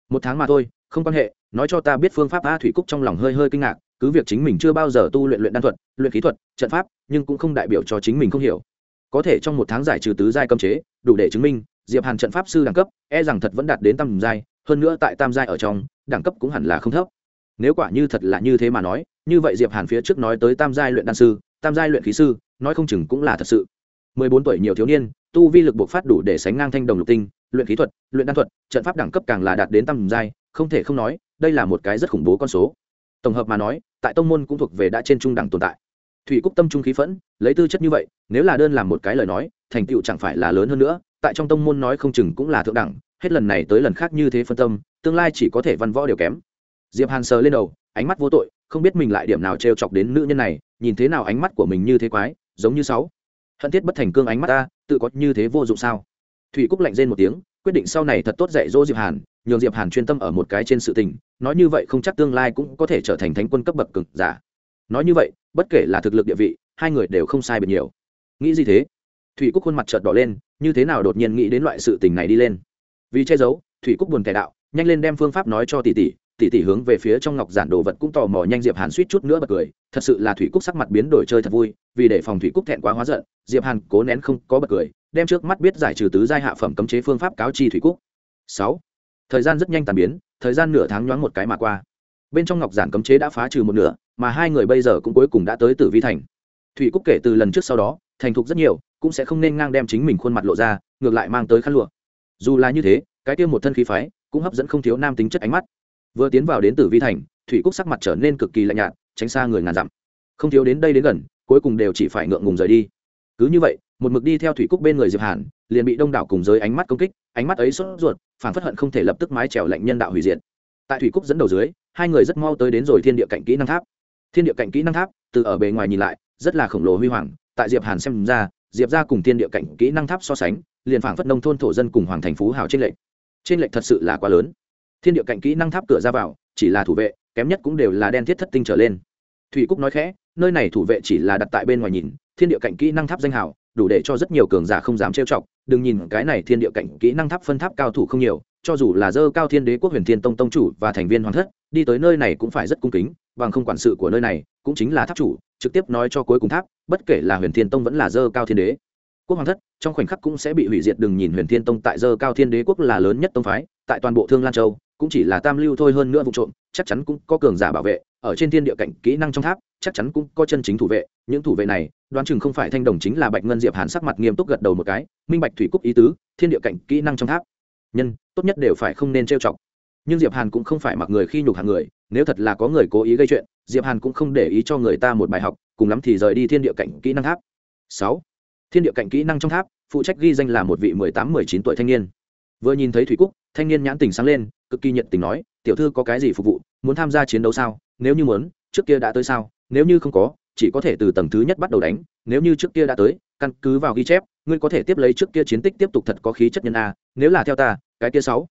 Một tháng mà thôi, không quan hệ, nói cho ta biết phương pháp a thủy cúc trong lòng hơi hơi kinh ngạc, cứ việc chính mình chưa bao giờ tu luyện luyện đan thuật, luyện khí thuật, trận pháp, nhưng cũng không đại biểu cho chính mình không hiểu. Có thể trong một tháng giải trừ tứ giai cấm chế, đủ để chứng minh diệp hàn trận pháp sư đẳng cấp e rằng thật vẫn đạt đến tam giai, hơn nữa tại tam giai ở trong, đẳng cấp cũng hẳn là không thấp. Nếu quả như thật là như thế mà nói, như vậy diệp hàn phía trước nói tới tam giai luyện đan sư, tam giai luyện khí sư, nói không chừng cũng là thật sự. Mười bốn tuổi nhiều thiếu niên, tu vi lực buộc phát đủ để sánh ngang thanh đồng lục tinh, luyện khí thuật, luyện đan thuật, trận pháp đẳng cấp càng là đạt đến tam giai, không thể không nói, đây là một cái rất khủng bố con số. Tổng hợp mà nói, tại tông môn cũng thuộc về đã trên trung đẳng tồn tại. Thủy cúc tâm trung khí phẫn, lấy tư chất như vậy, nếu là đơn làm một cái lời nói, thành tựu chẳng phải là lớn hơn nữa tại trong tông môn nói không chừng cũng là thượng đẳng, hết lần này tới lần khác như thế phân tâm, tương lai chỉ có thể văn võ đều kém. Diệp hàn sờ lên đầu, ánh mắt vô tội, không biết mình lại điểm nào trêu chọc đến nữ nhân này, nhìn thế nào ánh mắt của mình như thế quái, giống như sáu. Hận thiết bất thành cương ánh mắt ta, tự có như thế vô dụng sao? Thủy cúc lạnh rên một tiếng, quyết định sau này thật tốt dạy dỗ diệp hàn, nhường diệp hàn chuyên tâm ở một cái trên sự tình, nói như vậy không chắc tương lai cũng có thể trở thành thánh quân cấp bậc cực giả. Nói như vậy, bất kể là thực lực địa vị, hai người đều không sai biệt nhiều. Nghĩ gì thế? Thủy cúc khuôn mặt chợt đỏ lên, như thế nào đột nhiên nghĩ đến loại sự tình này đi lên. Vì che giấu, thủy cúc buồn kẻ đạo, nhanh lên đem phương pháp nói cho tỷ tỷ tỷ tỷ hướng về phía trong ngọc giản đồ vật cũng tò mò nhanh diệp hàn suýt chút nữa bật cười, thật sự là thủy cúc sắc mặt biến đổi chơi thật vui, vì để phòng thủy cúc thẹn quá hóa giận, diệp hàn cố nén không có bật cười, đem trước mắt biết giải trừ tứ giai hạ phẩm cấm chế phương pháp cáo chi thủy cúc. Sáu. Thời gian rất nhanh tàn biến, thời gian nửa tháng nhoáng một cái mà qua. Bên trong ngọc giản cấm chế đã phá trừ một nửa, mà hai người bây giờ cũng cuối cùng đã tới tử vi thành. Thủy cúc kể từ lần trước sau đó thành thục rất nhiều, cũng sẽ không nên ngang đem chính mình khuôn mặt lộ ra, ngược lại mang tới khăn lụa. Dù là như thế, cái tiêu một thân khí phái cũng hấp dẫn không thiếu nam tính chất ánh mắt. Vừa tiến vào đến tử vi thành, thủy cúc sắc mặt trở nên cực kỳ lạnh nhạt, tránh xa người ngàn dặm. Không thiếu đến đây đến gần, cuối cùng đều chỉ phải ngượng ngùng rời đi. Cứ như vậy, một mực đi theo thủy cúc bên người diệp hàn, liền bị đông đảo cùng giới ánh mắt công kích, ánh mắt ấy sốt ruột phản phất hận không thể lập tức mái trèo lạnh nhân đạo hủy diệt. Tại thủy cúc dẫn đầu dưới, hai người rất mau tới đến rồi thiên địa cạnh kỹ năng tháp. Thiên địa cạnh kỹ năng tháp, từ ở bề ngoài nhìn lại, rất là khổng lồ huy hoàng tại diệp hàn xem ra, diệp ra cùng thiên địa cảnh kỹ năng tháp so sánh, liền phảng phất nông thôn thổ dân cùng hoàng thành phú hào trên lệnh trên lệnh thật sự là quá lớn. Thiên địa cảnh kỹ năng tháp cửa ra vào, chỉ là thủ vệ, kém nhất cũng đều là đen thiết thất tinh trở lên. Thủy cúc nói khẽ, nơi này thủ vệ chỉ là đặt tại bên ngoài nhìn, thiên địa cảnh kỹ năng tháp danh hào, đủ để cho rất nhiều cường giả không dám trêu chọc. Đừng nhìn cái này thiên địa cảnh kỹ năng tháp phân tháp cao thủ không nhiều, cho dù là dơ cao thiên đế quốc huyền thiên tông tông chủ và thành viên hoàng thất, đi tới nơi này cũng phải rất cung kính, bằng không quản sự của nơi này cũng chính là tháp chủ, trực tiếp nói cho cuối cùng tháp, bất kể là huyền thiên tông vẫn là dơ cao thiên đế. Quốc hoàng thất, trong khoảnh khắc cũng sẽ bị hủy diệt, đừng nhìn huyền thiên tông tại dơ cao thiên đế quốc là lớn nhất tông phái, tại toàn bộ thương lan châu, cũng chỉ là tam lưu thôi hơn nữa vụ trộm, chắc chắn cũng có cường giả bảo vệ, ở trên thiên địa cảnh, kỹ năng trong tháp, chắc chắn cũng có chân chính thủ vệ, những thủ vệ này, đoán chừng không phải thanh đồng chính là bạch ngân diệp hàn sắc mặt nghiêm túc gật đầu một cái, minh bạch thủy cúc ý tứ, thiên địa cảnh, kỹ năng trong tháp. Nhân, tốt nhất đều phải không nên trêu chọc. Nhưng diệp hàn cũng không phải mặc người khi nhục hàng người nếu thật là có người cố ý gây chuyện, diệp hàn cũng không để ý cho người ta một bài học, cùng lắm thì rời đi thiên địa cảnh kỹ năng tháp. Sáu, thiên địa cảnh kỹ năng trong tháp, phụ trách ghi danh là một vị mười tám, mười chín tuổi thanh niên. Vừa nhìn thấy thủy cúc, thanh niên nhãn tình sáng lên, cực kỳ nhiệt tình nói, tiểu thư có cái gì phục vụ, muốn tham gia chiến đấu sao? Nếu như muốn, trước kia đã tới sao? Nếu như không có, chỉ có thể từ tầng thứ nhất bắt đầu đánh. Nếu như trước kia đã tới, căn cứ vào ghi chép, ngươi có thể tiếp lấy trước kia chiến tích tiếp tục thật có khí chất nhân a, nếu là theo ta, cái kia sáu.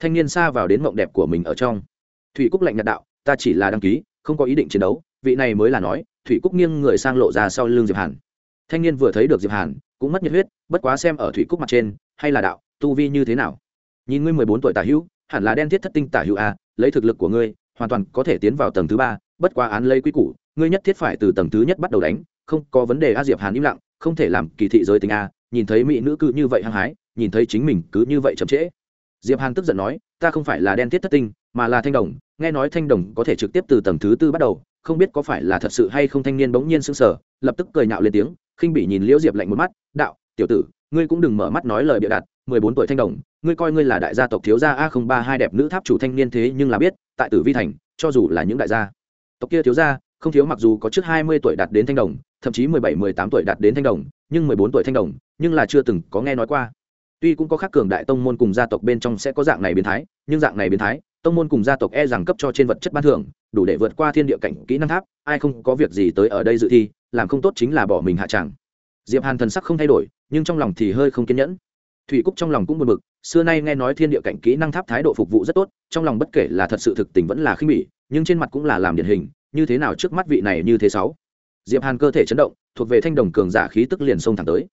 Thanh niên xa vào đến mộng đẹp của mình ở trong thủy cúc lạnh nhạt đạo, ta chỉ là đăng ký, không có ý định chiến đấu, vị này mới là nói. Thủy cúc nghiêng người sang lộ ra sau lưng diệp hàn. Thanh niên vừa thấy được diệp hàn, cũng mất nhiệt huyết, bất quá xem ở thủy cúc mặt trên, hay là đạo, tu vi như thế nào? Nhìn ngươi mười bốn tuổi tả hữu, hẳn là đen thiết thất tinh tả hữu a, lấy thực lực của ngươi, hoàn toàn có thể tiến vào tầng thứ ba, bất quá án lấy quy củ, ngươi nhất thiết phải từ tầng thứ nhất bắt đầu đánh, không có vấn đề a. Diệp hàn im lặng, không thể làm kỳ thị giới tính a, nhìn thấy mỹ nữ cứ như vậy hăng hái, nhìn thấy chính mình cứ như vậy chậm trễ. Diệp hàn tức giận nói, ta không phải là đen thiết thất tinh mà là thanh đồng, nghe nói thanh đồng có thể trực tiếp từ tầng thứ tư bắt đầu, không biết có phải là thật sự hay không thanh niên bỗng nhiên sững sờ, lập tức cười nhạo lên tiếng, khinh bị nhìn liễu diệp lạnh một mắt, đạo, tiểu tử, ngươi cũng đừng mở mắt nói lời bịa đặt, mười bốn tuổi thanh đồng, ngươi coi ngươi là đại gia tộc thiếu gia a không ba hai đẹp nữ tháp chủ thanh niên thế nhưng là biết, tại tử vi thành, cho dù là những đại gia tộc kia thiếu gia, không thiếu mặc dù có trước hai mươi tuổi đạt đến thanh đồng, thậm chí mười bảy, mười tám tuổi đạt đến thanh đồng, nhưng mười bốn tuổi thanh đồng, nhưng là chưa từng có nghe nói qua. Tuy cũng có khác cường đại tông môn cùng gia tộc bên trong sẽ có dạng này biến thái, nhưng dạng này biến thái tông môn cùng gia tộc e rằng cấp cho trên vật chất ban thưởng, đủ để vượt qua thiên địa cảnh kỹ năng tháp, ai không có việc gì tới ở đây dự thi, làm không tốt chính là bỏ mình hạ tràng diệp hàn thần sắc không thay đổi, nhưng trong lòng thì hơi không kiên nhẫn. Thủy cúc trong lòng cũng buồn bực, xưa nay nghe nói thiên địa cảnh kỹ năng tháp thái độ phục vụ rất tốt, trong lòng bất kể là thật sự thực tình vẫn là khinh bỉ, nhưng trên mặt cũng là làm điển hình, như thế nào trước mắt vị này như thế sáu. Diệp hàn cơ thể chấn động, thuộc về thanh đồng cường giả khí tức liền xông thẳng tới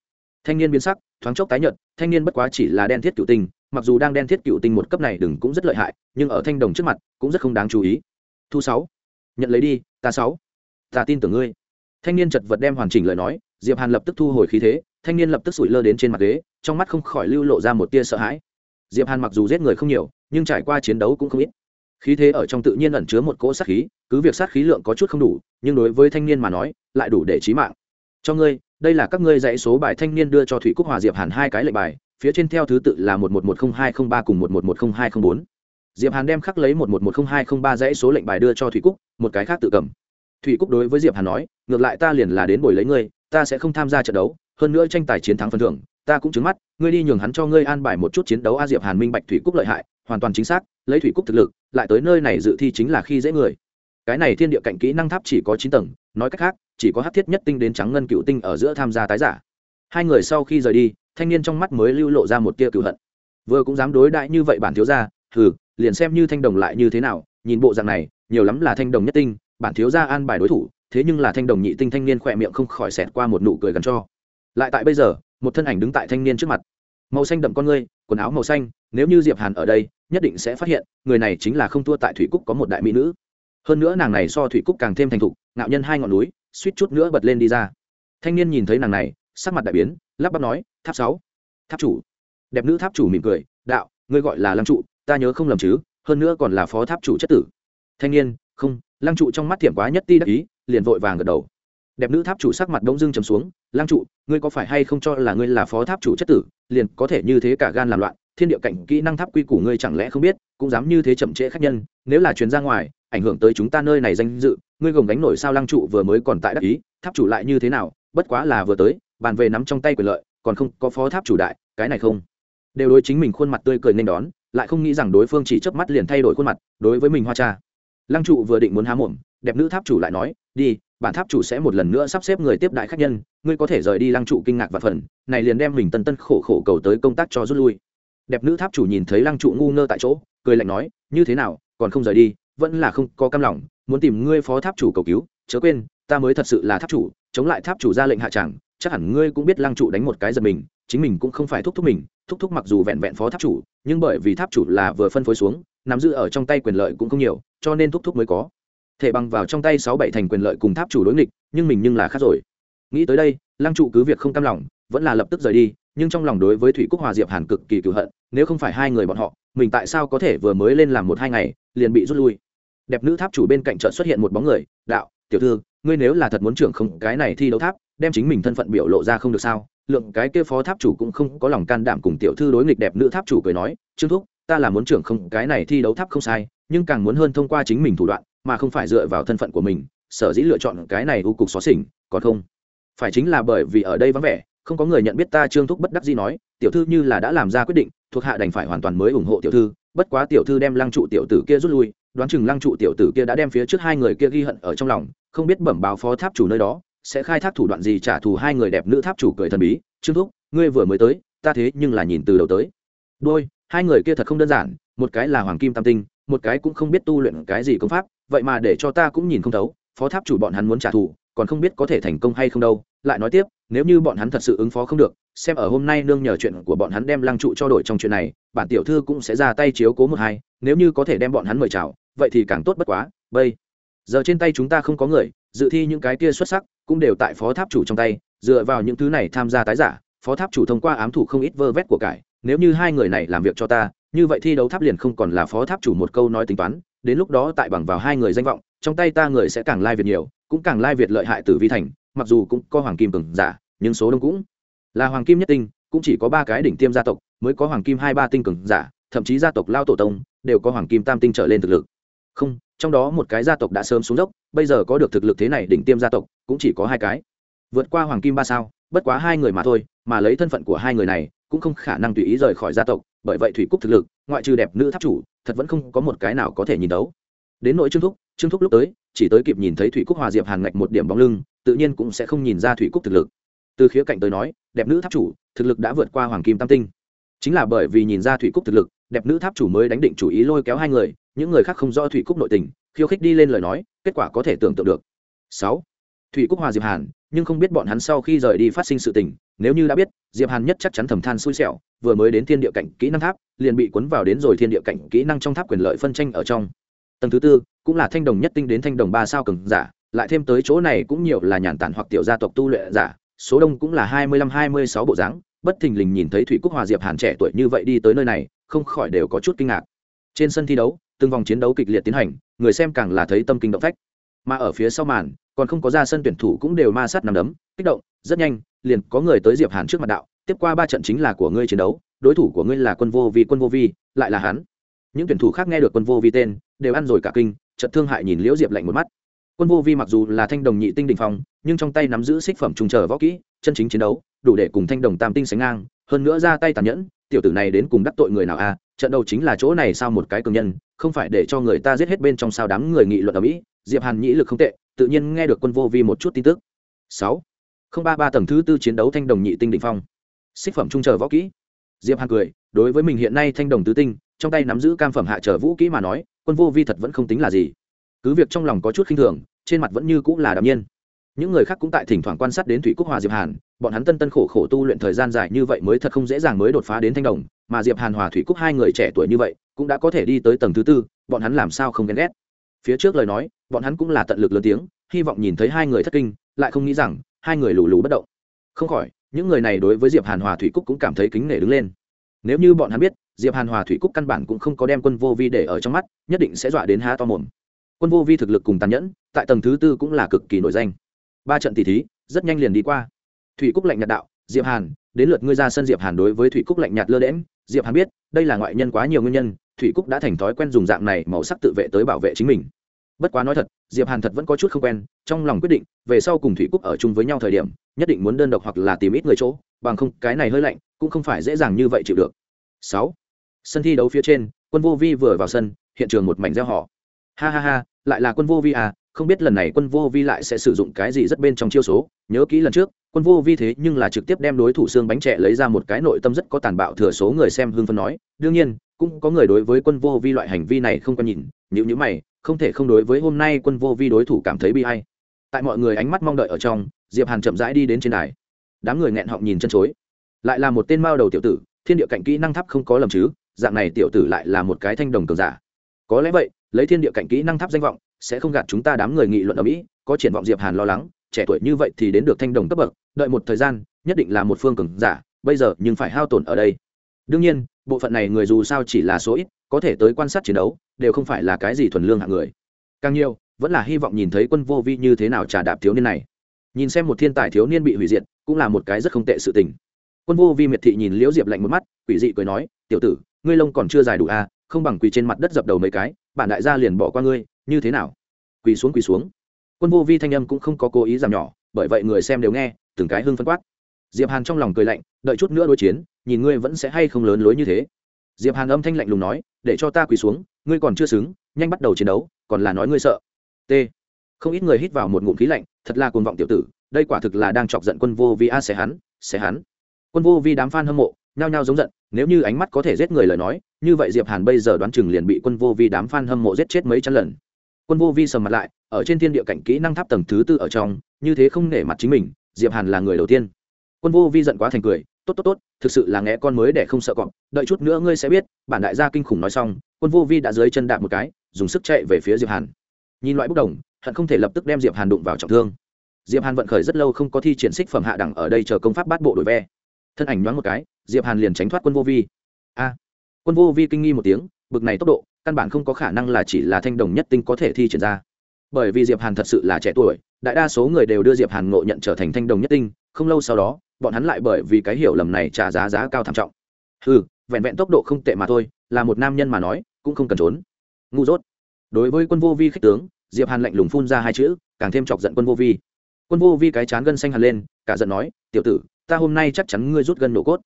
thanh niên biến sắc, thoáng chốc tái nhợt, thanh niên bất quá chỉ là đen thiết cựu tinh, mặc dù đang đen thiết cựu tinh một cấp này đừng cũng rất lợi hại, nhưng ở thanh đồng trước mặt cũng rất không đáng chú ý. Thu sáu. Nhận lấy đi, ta sáu. Ta tin tưởng ngươi. Thanh niên chật vật đem hoàn chỉnh lời nói, diệp hàn lập tức thu hồi khí thế, thanh niên lập tức sủi lơ đến trên mặt ghế, trong mắt không khỏi lưu lộ ra một tia sợ hãi. Diệp hàn mặc dù giết người không nhiều, nhưng trải qua chiến đấu cũng không ít. Khí thế ở trong tự nhiên ẩn chứa một cỗ sát khí, cứ việc sát khí lượng có chút không đủ, nhưng đối với thanh niên mà nói, lại đủ để chí mạng. Cho ngươi đây là các ngươi dãy số bài thanh niên đưa cho thủy cúc hòa diệp hàn hai cái lệnh bài, phía trên theo thứ tự là một một một không hai không ba cùng một một một không hai không bốn. Diệp hàn đem khắc lấy một một một không hai không ba dãy số lệnh bài đưa cho thủy cúc, một cái khác tự cầm. Thủy cúc đối với diệp hàn nói, ngược lại ta liền là đến buổi lấy ngươi, ta sẽ không tham gia trận đấu, hơn nữa tranh tài chiến thắng phần thưởng, ta cũng chứng mắt, ngươi đi nhường hắn cho ngươi an bài một chút chiến đấu a. Diệp hàn minh bạch thủy cúc lợi hại, hoàn toàn chính xác, lấy thủy cúc thực lực, lại tới nơi này dự thi chính là khi dễ người cái này thiên địa cạnh kỹ năng tháp chỉ có chín tầng, nói cách khác, chỉ có hát thiết nhất tinh đến trắng ngân cựu tinh ở giữa tham gia tái giả. Hai người sau khi rời đi, thanh niên trong mắt mới lưu lộ ra một tia cựu hận. Vừa cũng dám đối đãi như vậy bản thiếu gia, hừ, liền xem như thanh đồng lại như thế nào, nhìn bộ dạng này, nhiều lắm là thanh đồng nhất tinh, bản thiếu gia an bài đối thủ, thế nhưng là thanh đồng nhị tinh thanh niên khỏe miệng không khỏi xẹt qua một nụ cười gần cho. Lại tại bây giờ, một thân ảnh đứng tại thanh niên trước mặt. Màu xanh đậm con ngươi, quần áo màu xanh, nếu như diệp hàn ở đây, nhất định sẽ phát hiện, người này chính là không thua tại thủy cúc có một đại mỹ nữ hơn nữa nàng này so thủy cúc càng thêm thành thục, ngạo nhân hai ngọn núi, suýt chút nữa bật lên đi ra. Thanh niên nhìn thấy nàng này, sắc mặt đại biến, lắp bắp nói, tháp sáu, tháp chủ. Đẹp nữ tháp chủ mỉm cười, đạo, ngươi gọi là lăng trụ, ta nhớ không lầm chứ, hơn nữa còn là phó tháp chủ chất tử. Thanh niên, không, lăng trụ trong mắt thiểm quá nhất ti đắc ý, liền vội vàng gật đầu. Đẹp nữ tháp chủ sắc mặt đông dưng trầm xuống, lăng trụ, ngươi có phải hay không cho là ngươi là phó tháp chủ chất tử, liền có thể như thế cả gan làm loạn thiên địa cảnh kỹ năng tháp quy củ ngươi chẳng lẽ không biết, cũng dám như thế chậm trễ khách nhân, nếu là chuyến ra ngoài, ảnh hưởng tới chúng ta nơi này danh dự, ngươi gồng gánh nổi sao lăng trụ vừa mới còn tại đắc ý, tháp chủ lại như thế nào, bất quá là vừa tới, bàn về nắm trong tay quyền lợi, còn không có phó tháp chủ đại, cái này không. Đều đối chính mình khuôn mặt tươi cười nên đón, lại không nghĩ rằng đối phương chỉ chớp mắt liền thay đổi khuôn mặt, đối với mình hoa cha. Lăng trụ vừa định muốn há mồm, đẹp nữ tháp chủ lại nói, đi, bản tháp chủ sẽ một lần nữa sắp xếp người tiếp đại khách nhân, ngươi có thể rời đi lăng trụ kinh ngạc và phần này liền đem mình tân tân khổ khổ cầu tới công tác cho rút lui đẹp nữ tháp chủ nhìn thấy lăng trụ ngu ngơ tại chỗ, cười lạnh nói, như thế nào, còn không rời đi, vẫn là không có cam lòng, muốn tìm ngươi phó tháp chủ cầu cứu, chớ quên, ta mới thật sự là tháp chủ, chống lại tháp chủ ra lệnh hạ tràng chắc hẳn ngươi cũng biết lăng trụ đánh một cái giật mình, chính mình cũng không phải thúc thúc mình, thúc thúc mặc dù vẹn vẹn phó tháp chủ, nhưng bởi vì tháp chủ là vừa phân phối xuống, nắm giữ ở trong tay quyền lợi cũng không nhiều, cho nên thúc thúc mới có. Thể bằng vào trong tay sáu bảy thành quyền lợi cùng tháp chủ đối nghịch, nhưng mình nhưng là khác rồi. Nghĩ tới đây, lăng trụ cứ việc không cam lòng, vẫn là lập tức rời đi nhưng trong lòng đối với thủy quốc hòa diệp hàn cực kỳ cựu hận, nếu không phải hai người bọn họ, mình tại sao có thể vừa mới lên làm một hai ngày, liền bị rút lui. Đẹp nữ tháp chủ bên cạnh chợ xuất hiện một bóng người, đạo, tiểu thư, ngươi nếu là thật muốn trưởng không cái này thi đấu tháp, đem chính mình thân phận biểu lộ ra không được sao? Lượng cái kia phó tháp chủ cũng không có lòng can đảm cùng tiểu thư đối nghịch đẹp nữ tháp chủ cười nói, trương thúc, ta là muốn trưởng không cái này thi đấu tháp không sai, nhưng càng muốn hơn thông qua chính mình thủ đoạn, mà không phải dựa vào thân phận của mình, sở dĩ lựa chọn cái này u cục xóa xỉnh, còn không? Phải chính là bởi vì ở đây vắng vẻ không có người nhận biết ta trương thúc bất đắc gì nói, tiểu thư như là đã làm ra quyết định, thuộc hạ đành phải hoàn toàn mới ủng hộ tiểu thư, bất quá tiểu thư đem lăng trụ tiểu tử kia rút lui, đoán chừng lăng trụ tiểu tử kia đã đem phía trước hai người kia ghi hận ở trong lòng, không biết bẩm báo phó tháp chủ nơi đó, sẽ khai thác thủ đoạn gì trả thù hai người đẹp nữ tháp chủ cười thần bí, trương thúc, ngươi vừa mới tới, ta thế nhưng là nhìn từ đầu tới. Đôi, hai người kia thật không đơn giản, một cái là hoàng kim tam tinh, một cái cũng không biết tu luyện cái gì công pháp, vậy mà để cho ta cũng nhìn không thấu, phó tháp chủ bọn hắn muốn trả thù, còn không biết có thể thành công hay không đâu, lại nói tiếp nếu như bọn hắn thật sự ứng phó không được, xem ở hôm nay nương nhờ chuyện của bọn hắn đem lăng trụ cho đổi trong chuyện này, bản tiểu thư cũng sẽ ra tay chiếu cố một hai, nếu như có thể đem bọn hắn mời chào, vậy thì càng tốt bất quá, bây giờ trên tay chúng ta không có người, dự thi những cái kia xuất sắc, cũng đều tại phó tháp chủ trong tay, dựa vào những thứ này tham gia tái giả, phó tháp chủ thông qua ám thủ không ít vơ vét của cải, nếu như hai người này làm việc cho ta, như vậy thi đấu tháp liền không còn là phó tháp chủ một câu nói tính toán, đến lúc đó tại bằng vào hai người danh vọng, trong tay ta người sẽ càng lai việt nhiều, cũng càng lai việt lợi hại tử vi thành mặc dù cũng có hoàng kim cường giả, nhưng số đông cũng là hoàng kim nhất tinh, cũng chỉ có ba cái đỉnh tiêm gia tộc mới có hoàng kim hai ba tinh cường giả, thậm chí gia tộc lao tổ tông đều có hoàng kim tam tinh trở lên thực lực. Không, trong đó một cái gia tộc đã sớm xuống dốc, bây giờ có được thực lực thế này đỉnh tiêm gia tộc cũng chỉ có hai cái. Vượt qua hoàng kim ba sao, bất quá hai người mà thôi, mà lấy thân phận của hai người này cũng không khả năng tùy ý rời khỏi gia tộc, bởi vậy thủy cúc thực lực, ngoại trừ đẹp nữ tháp chủ, thật vẫn không có một cái nào có thể nhìn đấu đến nội trương thúc trương thúc lúc tới, chỉ tới kịp nhìn thấy thủy cúc hòa diệp hàn ngạch một điểm bóng lưng tự nhiên cũng sẽ không nhìn ra thủy cúc thực lực. Từ khía cạnh tới nói, đẹp nữ tháp chủ, thực lực đã vượt qua hoàng kim tam tinh. Chính là bởi vì nhìn ra thủy cúc thực lực, đẹp nữ tháp chủ mới đánh định chủ ý lôi kéo hai người, những người khác không rõ thủy cúc nội tình, khiêu khích đi lên lời nói, kết quả có thể tưởng tượng được. Sáu, thủy cúc hòa diệp hàn, nhưng không biết bọn hắn sau khi rời đi phát sinh sự tình, nếu như đã biết, diệp hàn nhất chắc chắn thầm than xui xẻo, vừa mới đến thiên địa cảnh kỹ năng tháp, liền bị cuốn vào đến rồi thiên địa cảnh kỹ năng trong tháp quyền lợi phân tranh ở trong. Tầng thứ tư, cũng là thanh đồng nhất tinh đến thanh đồng ba sao cường giả lại thêm tới chỗ này cũng nhiều là nhàn tản hoặc tiểu gia tộc tu luyện giả, số đông cũng là hai mươi lăm, hai mươi sáu bộ dáng, bất thình lình nhìn thấy thủy quốc hòa diệp hàn trẻ tuổi như vậy đi tới nơi này, không khỏi đều có chút kinh ngạc. Trên sân thi đấu, từng vòng chiến đấu kịch liệt tiến hành, người xem càng là thấy tâm kinh động phách. Mà ở phía sau màn, còn không có ra sân tuyển thủ cũng đều ma sát nằm đấm, kích động, rất nhanh, liền có người tới diệp hàn trước mặt đạo, tiếp qua ba trận chính là của ngươi chiến đấu, đối thủ của ngươi là quân vô vi, quân vô vi, lại là hắn. Những tuyển thủ khác nghe được quân vô vi tên, đều ăn rồi cả kinh, trận thương hại nhìn liễu diệp lạnh một mắt quân vô vi mặc dù là thanh đồng nhị tinh đình phong, nhưng trong tay nắm giữ xích phẩm trùng trở võ kỹ, chân chính chiến đấu, đủ để cùng thanh đồng tam tinh sánh ngang. Hơn nữa ra tay tàn nhẫn, tiểu tử này đến cùng đắc tội người nào a à? trận đầu chính là chỗ này sao một cái cường nhân, không phải để cho người ta giết hết bên trong sao đám người nghị luận ở mỹ. Diệp hàn nhĩ lực không tệ, tự nhiên nghe được quân vô vi một chút tin tức. Sáu. Không ba ba tầng thứ tư chiến đấu thanh đồng nhị tinh đỉnh phong. Xích phẩm trung chờ võ kỹ. Diệp hàn cười, đối với mình hiện nay thanh đồng tứ tinh, trong tay nắm giữ cam phẩm hạ trở vũ kỹ mà nói, quân vô vi thật vẫn không tính là gì cứ việc trong lòng có chút khinh thường, trên mặt vẫn như cũng là đạm nhiên. Những người khác cũng tại thỉnh thoảng quan sát đến thủy quốc hòa diệp hàn, bọn hắn tân tân khổ khổ tu luyện thời gian dài như vậy mới thật không dễ dàng mới đột phá đến thanh đồng, mà diệp hàn hòa thủy quốc hai người trẻ tuổi như vậy, cũng đã có thể đi tới tầng thứ tư, bọn hắn làm sao không ghen ghét? Phía trước lời nói, bọn hắn cũng là tận lực lớn tiếng, hy vọng nhìn thấy hai người thất kinh, lại không nghĩ rằng hai người lù lù bất động. Không khỏi, những người này đối với diệp hàn hòa thủy cúc cũng cảm thấy kính nể đứng lên. Nếu như bọn hắn biết, diệp hàn hòa thủy cúc căn bản cũng không có đem quân vô vi để ở trong mắt, nhất định sẽ dọa đến há to mồm quân vô vi thực lực cùng tàn nhẫn tại tầng thứ tư cũng là cực kỳ nổi danh. Ba trận tỷ thí rất nhanh liền đi qua. Thủy cúc lạnh nhạt đạo diệp hàn đến lượt ngươi ra sân diệp hàn đối với thủy cúc lạnh nhạt lơ đễm diệp hàn biết đây là ngoại nhân quá nhiều nguyên nhân thủy cúc đã thành thói quen dùng dạng này màu sắc tự vệ tới bảo vệ chính mình. Bất quá nói thật diệp hàn thật vẫn có chút không quen trong lòng quyết định về sau cùng thủy cúc ở chung với nhau thời điểm nhất định muốn đơn độc hoặc là tìm ít người chỗ bằng không cái này hơi lạnh cũng không phải dễ dàng như vậy chịu được. Sáu, sân thi đấu phía trên quân vô vi vừa vào sân hiện trường một mảnh gieo họ ha ha ha, lại là quân vô vi à không biết lần này quân vô vi lại sẽ sử dụng cái gì rất bên trong chiêu số. Nhớ kỹ lần trước, quân vô vi thế nhưng là trực tiếp đem đối thủ xương bánh trẻ lấy ra một cái nội tâm rất có tàn bạo thừa số người xem hưng phân nói. Đương nhiên, cũng có người đối với quân vô vi loại hành vi này không có nhìn. Nhữ nhữ mày, không thể không đối với hôm nay quân vô vi đối thủ cảm thấy bi hay tại mọi người ánh mắt mong đợi ở trong, diệp hàn chậm rãi đi đến trên đài. Đám người nghẹn họng nhìn chân chối. Lại là một tên mao đầu tiểu tử, thiên địa cạnh kỹ năng thấp không có lầm chứ, dạng này tiểu tử lại là một cái thanh đồng cường giả. Có lẽ vậy lấy thiên địa cảnh kỹ năng tháp danh vọng, sẽ không gạt chúng ta đám người nghị luận ở mỹ, có triển vọng diệp hàn lo lắng, trẻ tuổi như vậy thì đến được thanh đồng cấp bậc, đợi một thời gian, nhất định là một phương cường giả, bây giờ nhưng phải hao tổn ở đây. Đương nhiên, bộ phận này người dù sao chỉ là số ít, có thể tới quan sát chiến đấu, đều không phải là cái gì thuần lương hạng người. Càng nhiều, vẫn là hy vọng nhìn thấy quân vô vi như thế nào trả đạp thiếu niên này. Nhìn xem một thiên tài thiếu niên bị hủy diệt, cũng là một cái rất không tệ sự tình. Quân vô vi miệt thị nhìn liễu diệp lạnh một mắt, quỷ dị cười nói, tiểu tử, ngươi lông còn chưa dài đủ à không bằng quỳ trên mặt đất dập đầu mấy cái bản đại gia liền bỏ qua ngươi, như thế nào? Quỳ xuống quỳ xuống. Quân vô vi thanh âm cũng không có cố ý giảm nhỏ, bởi vậy người xem đều nghe, từng cái hưng phân quát. Diệp hàn trong lòng cười lạnh, đợi chút nữa đối chiến, nhìn ngươi vẫn sẽ hay không lớn lối như thế. Diệp hàn âm thanh lạnh lùng nói, để cho ta quỳ xuống, ngươi còn chưa xứng, nhanh bắt đầu chiến đấu, còn là nói ngươi sợ. T. Không ít người hít vào một ngụm khí lạnh, thật là cuồng vọng tiểu tử, đây quả thực là đang chọc giận quân vô vi a, sẽ hắn sẽ hắn. Quân vô vi đám fan hâm mộ, nhao nhao giống giận nếu như ánh mắt có thể giết người lời nói, như vậy diệp hàn bây giờ đoán chừng liền bị quân vô vi đám fan hâm mộ giết chết mấy trăm lần. Quân vô vi sầm mặt lại, ở trên thiên địa cảnh kỹ năng tháp tầng thứ tư ở trong, như thế không nể mặt chính mình, diệp hàn là người đầu tiên. Quân vô vi giận quá thành cười, tốt tốt tốt, thực sự là nghe con mới để không sợ cọp, đợi chút nữa ngươi sẽ biết, bản đại gia kinh khủng nói xong, quân vô vi đã dưới chân đạp một cái, dùng sức chạy về phía diệp hàn. Nhìn loại bốc đồng, hận không thể lập tức đem diệp hàn đụng vào trọng thương. Diệp hàn vận khởi rất lâu không có thi triển xích phẩm hạ đẳng ở đây chờ công pháp bát bộ đổi ve thân ảnh nhoáng một cái, diệp hàn liền tránh thoát quân vô vi. A! Quân vô vi kinh nghi một tiếng, bực này tốc độ, căn bản không có khả năng là chỉ là thanh đồng nhất tinh có thể thi triển ra. Bởi vì diệp hàn thật sự là trẻ tuổi, đại đa số người đều đưa diệp hàn ngộ nhận trở thành thanh đồng nhất tinh, không lâu sau đó, bọn hắn lại bởi vì cái hiểu lầm này trả giá giá cao thảm trọng. Ừ vẹn vẹn tốc độ không tệ mà thôi, là một nam nhân mà nói, cũng không cần trốn. Ngu dốt. Đối với quân vô vi khích tướng, diệp hàn lạnh lùng phun ra hai chữ, càng thêm chọc giận quân vô vi. Quân vô vi cái chán gân xanh hẳn lên, cả giận nói, tiểu tử ta hôm nay chắc chắn ngươi rút gân nổ cốt.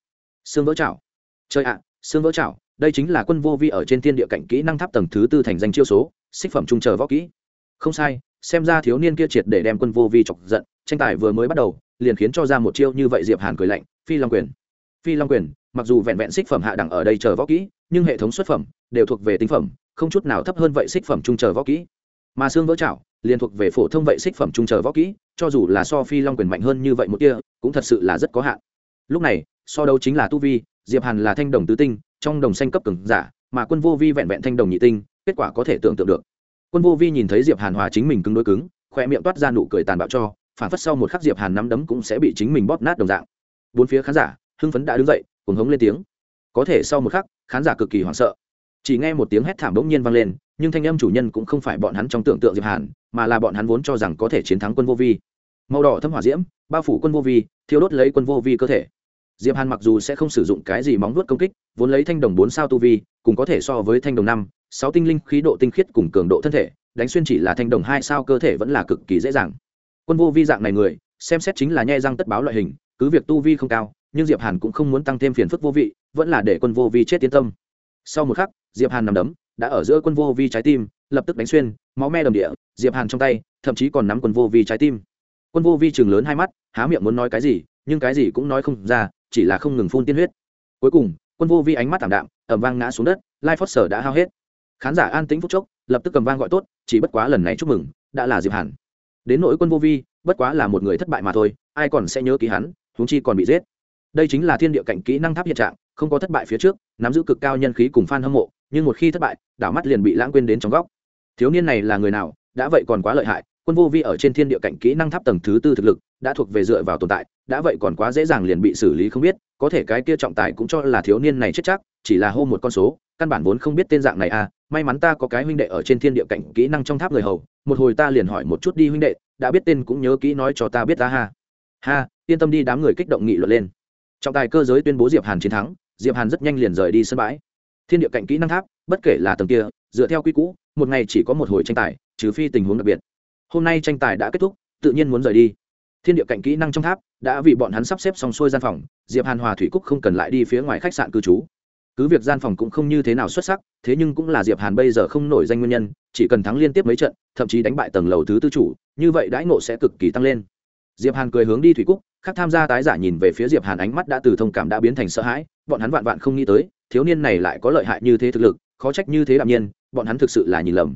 Xương vỡ chảo. Chơi ạ xương vỡ chảo, đây chính là quân vô vi ở trên thiên địa cảnh kỹ năng tháp tầng thứ tư thành danh chiêu số, xích phẩm trung chờ võ kỹ. Không sai, xem ra thiếu niên kia triệt để đem quân vô vi chọc giận, tranh tài vừa mới bắt đầu, liền khiến cho ra một chiêu như vậy diệp hàn cười lạnh, phi long quyền, phi long quyền, mặc dù vẹn vẹn xích phẩm hạ đẳng ở đây chờ võ kỹ, nhưng hệ thống xuất phẩm đều thuộc về tinh phẩm, không chút nào thấp hơn vậy xích phẩm trung chờ võ kỹ. Mà xương vỡ chảo liền thuộc về phổ thông vậy xích phẩm trung chờ võ kỹ, cho dù là so phi long quyền mạnh hơn như vậy một kia cũng thật sự là rất có hạn. Lúc này, so đấu chính là tu vi, diệp hàn là thanh đồng tứ tinh, trong đồng xanh cấp cường giả, mà quân vô vi vẹn vẹn thanh đồng nhị tinh, kết quả có thể tưởng tượng được. Quân vô vi nhìn thấy diệp hàn hòa chính mình cứng đối cứng khoe miệng toát ra nụ cười tàn bạo cho, phản phất sau một khắc diệp hàn nắm đấm cũng sẽ bị chính mình bóp nát đồng dạng. Bốn phía khán giả, hưng phấn đã đứng dậy, cuồng hống lên tiếng. Có thể sau một khắc, khán giả cực kỳ hoảng sợ. Chỉ nghe một tiếng hét thảm bỗng nhiên vang lên nhưng thanh âm chủ nhân cũng không phải bọn hắn trong tưởng tượng diệp hàn, mà là bọn hắn vốn cho rằng có thể chiến thắng quân vô vi. Màu đỏ thâm hỏa diễm, bao phủ quân vô vi, thiêu đốt lấy quân vô vi cơ thể. Diệp hàn mặc dù sẽ không sử dụng cái gì móng vuốt công kích, vốn lấy thanh đồng bốn sao tu vi cũng có thể so với thanh đồng năm, sáu tinh linh khí độ tinh khiết cùng cường độ thân thể, đánh xuyên chỉ là thanh đồng hai sao cơ thể vẫn là cực kỳ dễ dàng. Quân vô vi dạng này người, xem xét chính là nhe răng tất báo loại hình, cứ việc tu vi không cao, nhưng diệp hàn cũng không muốn tăng thêm phiền phức vô vị, vẫn là để quân vô vi chết tiến tâm. Sau một khắc, diệp hàn nằm đấm đã ở giữa quân vô vi trái tim, lập tức đánh xuyên, máu me đầm địa, diệp hàn trong tay, thậm chí còn nắm quân vô vi trái tim. Quân vô vi chừng lớn hai mắt, há miệng muốn nói cái gì, nhưng cái gì cũng nói không ra, chỉ là không ngừng phun tiên huyết. Cuối cùng, quân vô vi ánh mắt thảm đạm ẩm vang ngã xuống đất, lai phót sở đã hao hết. Khán giả an tĩnh phút chốc, lập tức cầm vang gọi tốt, chỉ bất quá lần này chúc mừng, đã là diệp hàn. Đến nỗi quân vô vi, bất quá là một người thất bại mà thôi, ai còn sẽ nhớ ký hắn, huống chi còn bị giết. Đây chính là thiên địa cảnh kỹ năng tháp hiện trạng, không có thất bại phía trước, nắm giữ cực cao nhân khí cùng fan hâm mộ nhưng một khi thất bại, đảo mắt liền bị lãng quên đến trong góc. Thiếu niên này là người nào, đã vậy còn quá lợi hại, quân vô vi ở trên thiên địa cảnh kỹ năng tháp tầng thứ tư thực lực, đã thuộc về dựa vào tồn tại, đã vậy còn quá dễ dàng liền bị xử lý không biết, có thể cái kia trọng tài cũng cho là thiếu niên này chết chắc, chỉ là hô một con số, căn bản vốn không biết tên dạng này à may mắn ta có cái huynh đệ ở trên thiên địa cảnh kỹ năng trong tháp người hầu, một hồi ta liền hỏi một chút đi huynh đệ, đã biết tên cũng nhớ kỹ nói cho ta biết ta ha. Ha, yên tâm đi, đám người kích động nghị luận lên. Trọng tài cơ giới tuyên bố diệp hàn chiến thắng, diệp hàn rất nhanh liền rời đi sân bãi thiên địa cảnh kỹ năng tháp, bất kể là tầng kia, dựa theo quy cũ một ngày chỉ có một hồi tranh tài, trừ phi tình huống đặc biệt. Hôm nay tranh tài đã kết thúc, tự nhiên muốn rời đi. Thiên địa cảnh kỹ năng trong tháp, đã vì bọn hắn sắp xếp xong xuôi gian phòng, diệp hàn hòa thủy cúc không cần lại đi phía ngoài khách sạn cư trú. Cứ việc gian phòng cũng không như thế nào xuất sắc, thế nhưng cũng là diệp hàn bây giờ không nổi danh nguyên nhân, chỉ cần thắng liên tiếp mấy trận, thậm chí đánh bại tầng lầu thứ tư chủ, như vậy đãi ngộ sẽ cực kỳ tăng lên. Diệp hàn cười hướng đi thủy cúc, khác tham gia tái giả nhìn về phía diệp hàn ánh mắt đã từ thông cảm đã biến thành sợ hãi, bọn hắn vạn vạn không nghĩ tới thiếu niên này lại có lợi hại như thế thực lực, khó trách như thế đạm nhiên, bọn hắn thực sự là nhìn lầm.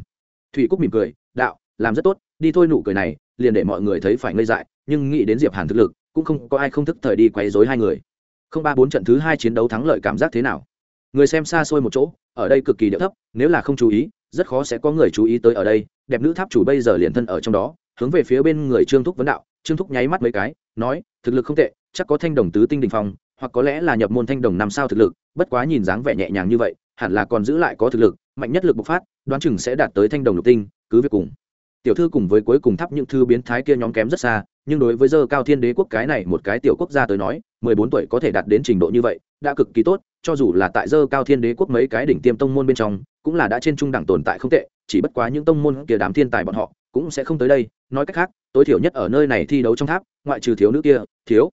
Thủy cúc mỉm cười, đạo, làm rất tốt, đi thôi nụ cười này, liền để mọi người thấy phải ngây dại, nhưng nghĩ đến diệp hàn thực lực, cũng không có ai không thức thời đi quấy rối hai người. Không ba bốn trận thứ hai chiến đấu thắng lợi cảm giác thế nào? Người xem xa xôi một chỗ, ở đây cực kỳ địa thấp, nếu là không chú ý, rất khó sẽ có người chú ý tới ở đây. Đẹp nữ tháp chủ bây giờ liền thân ở trong đó, hướng về phía bên người trương thúc vấn đạo. Trương thúc nháy mắt mấy cái, nói, thực lực không tệ, chắc có thanh đồng tứ tinh đình phong hoặc có lẽ là nhập môn thanh đồng năm sao thực lực, bất quá nhìn dáng vẻ nhẹ nhàng như vậy, hẳn là còn giữ lại có thực lực, mạnh nhất lực bộc phát, đoán chừng sẽ đạt tới thanh đồng lục tinh, cứ việc cùng. Tiểu thư cùng với cuối cùng thắp những thư biến thái kia nhóm kém rất xa, nhưng đối với dơ cao thiên đế quốc cái này một cái tiểu quốc gia tới nói, mười bốn tuổi có thể đạt đến trình độ như vậy, đã cực kỳ tốt, cho dù là tại dơ cao thiên đế quốc mấy cái đỉnh tiêm tông môn bên trong, cũng là đã trên trung đẳng tồn tại không tệ, chỉ bất quá những tông môn kia đám thiên tài bọn họ, cũng sẽ không tới đây, nói cách khác, tối thiểu nhất ở nơi này thi đấu trong tháp, ngoại trừ thiếu nữ kia, thiếu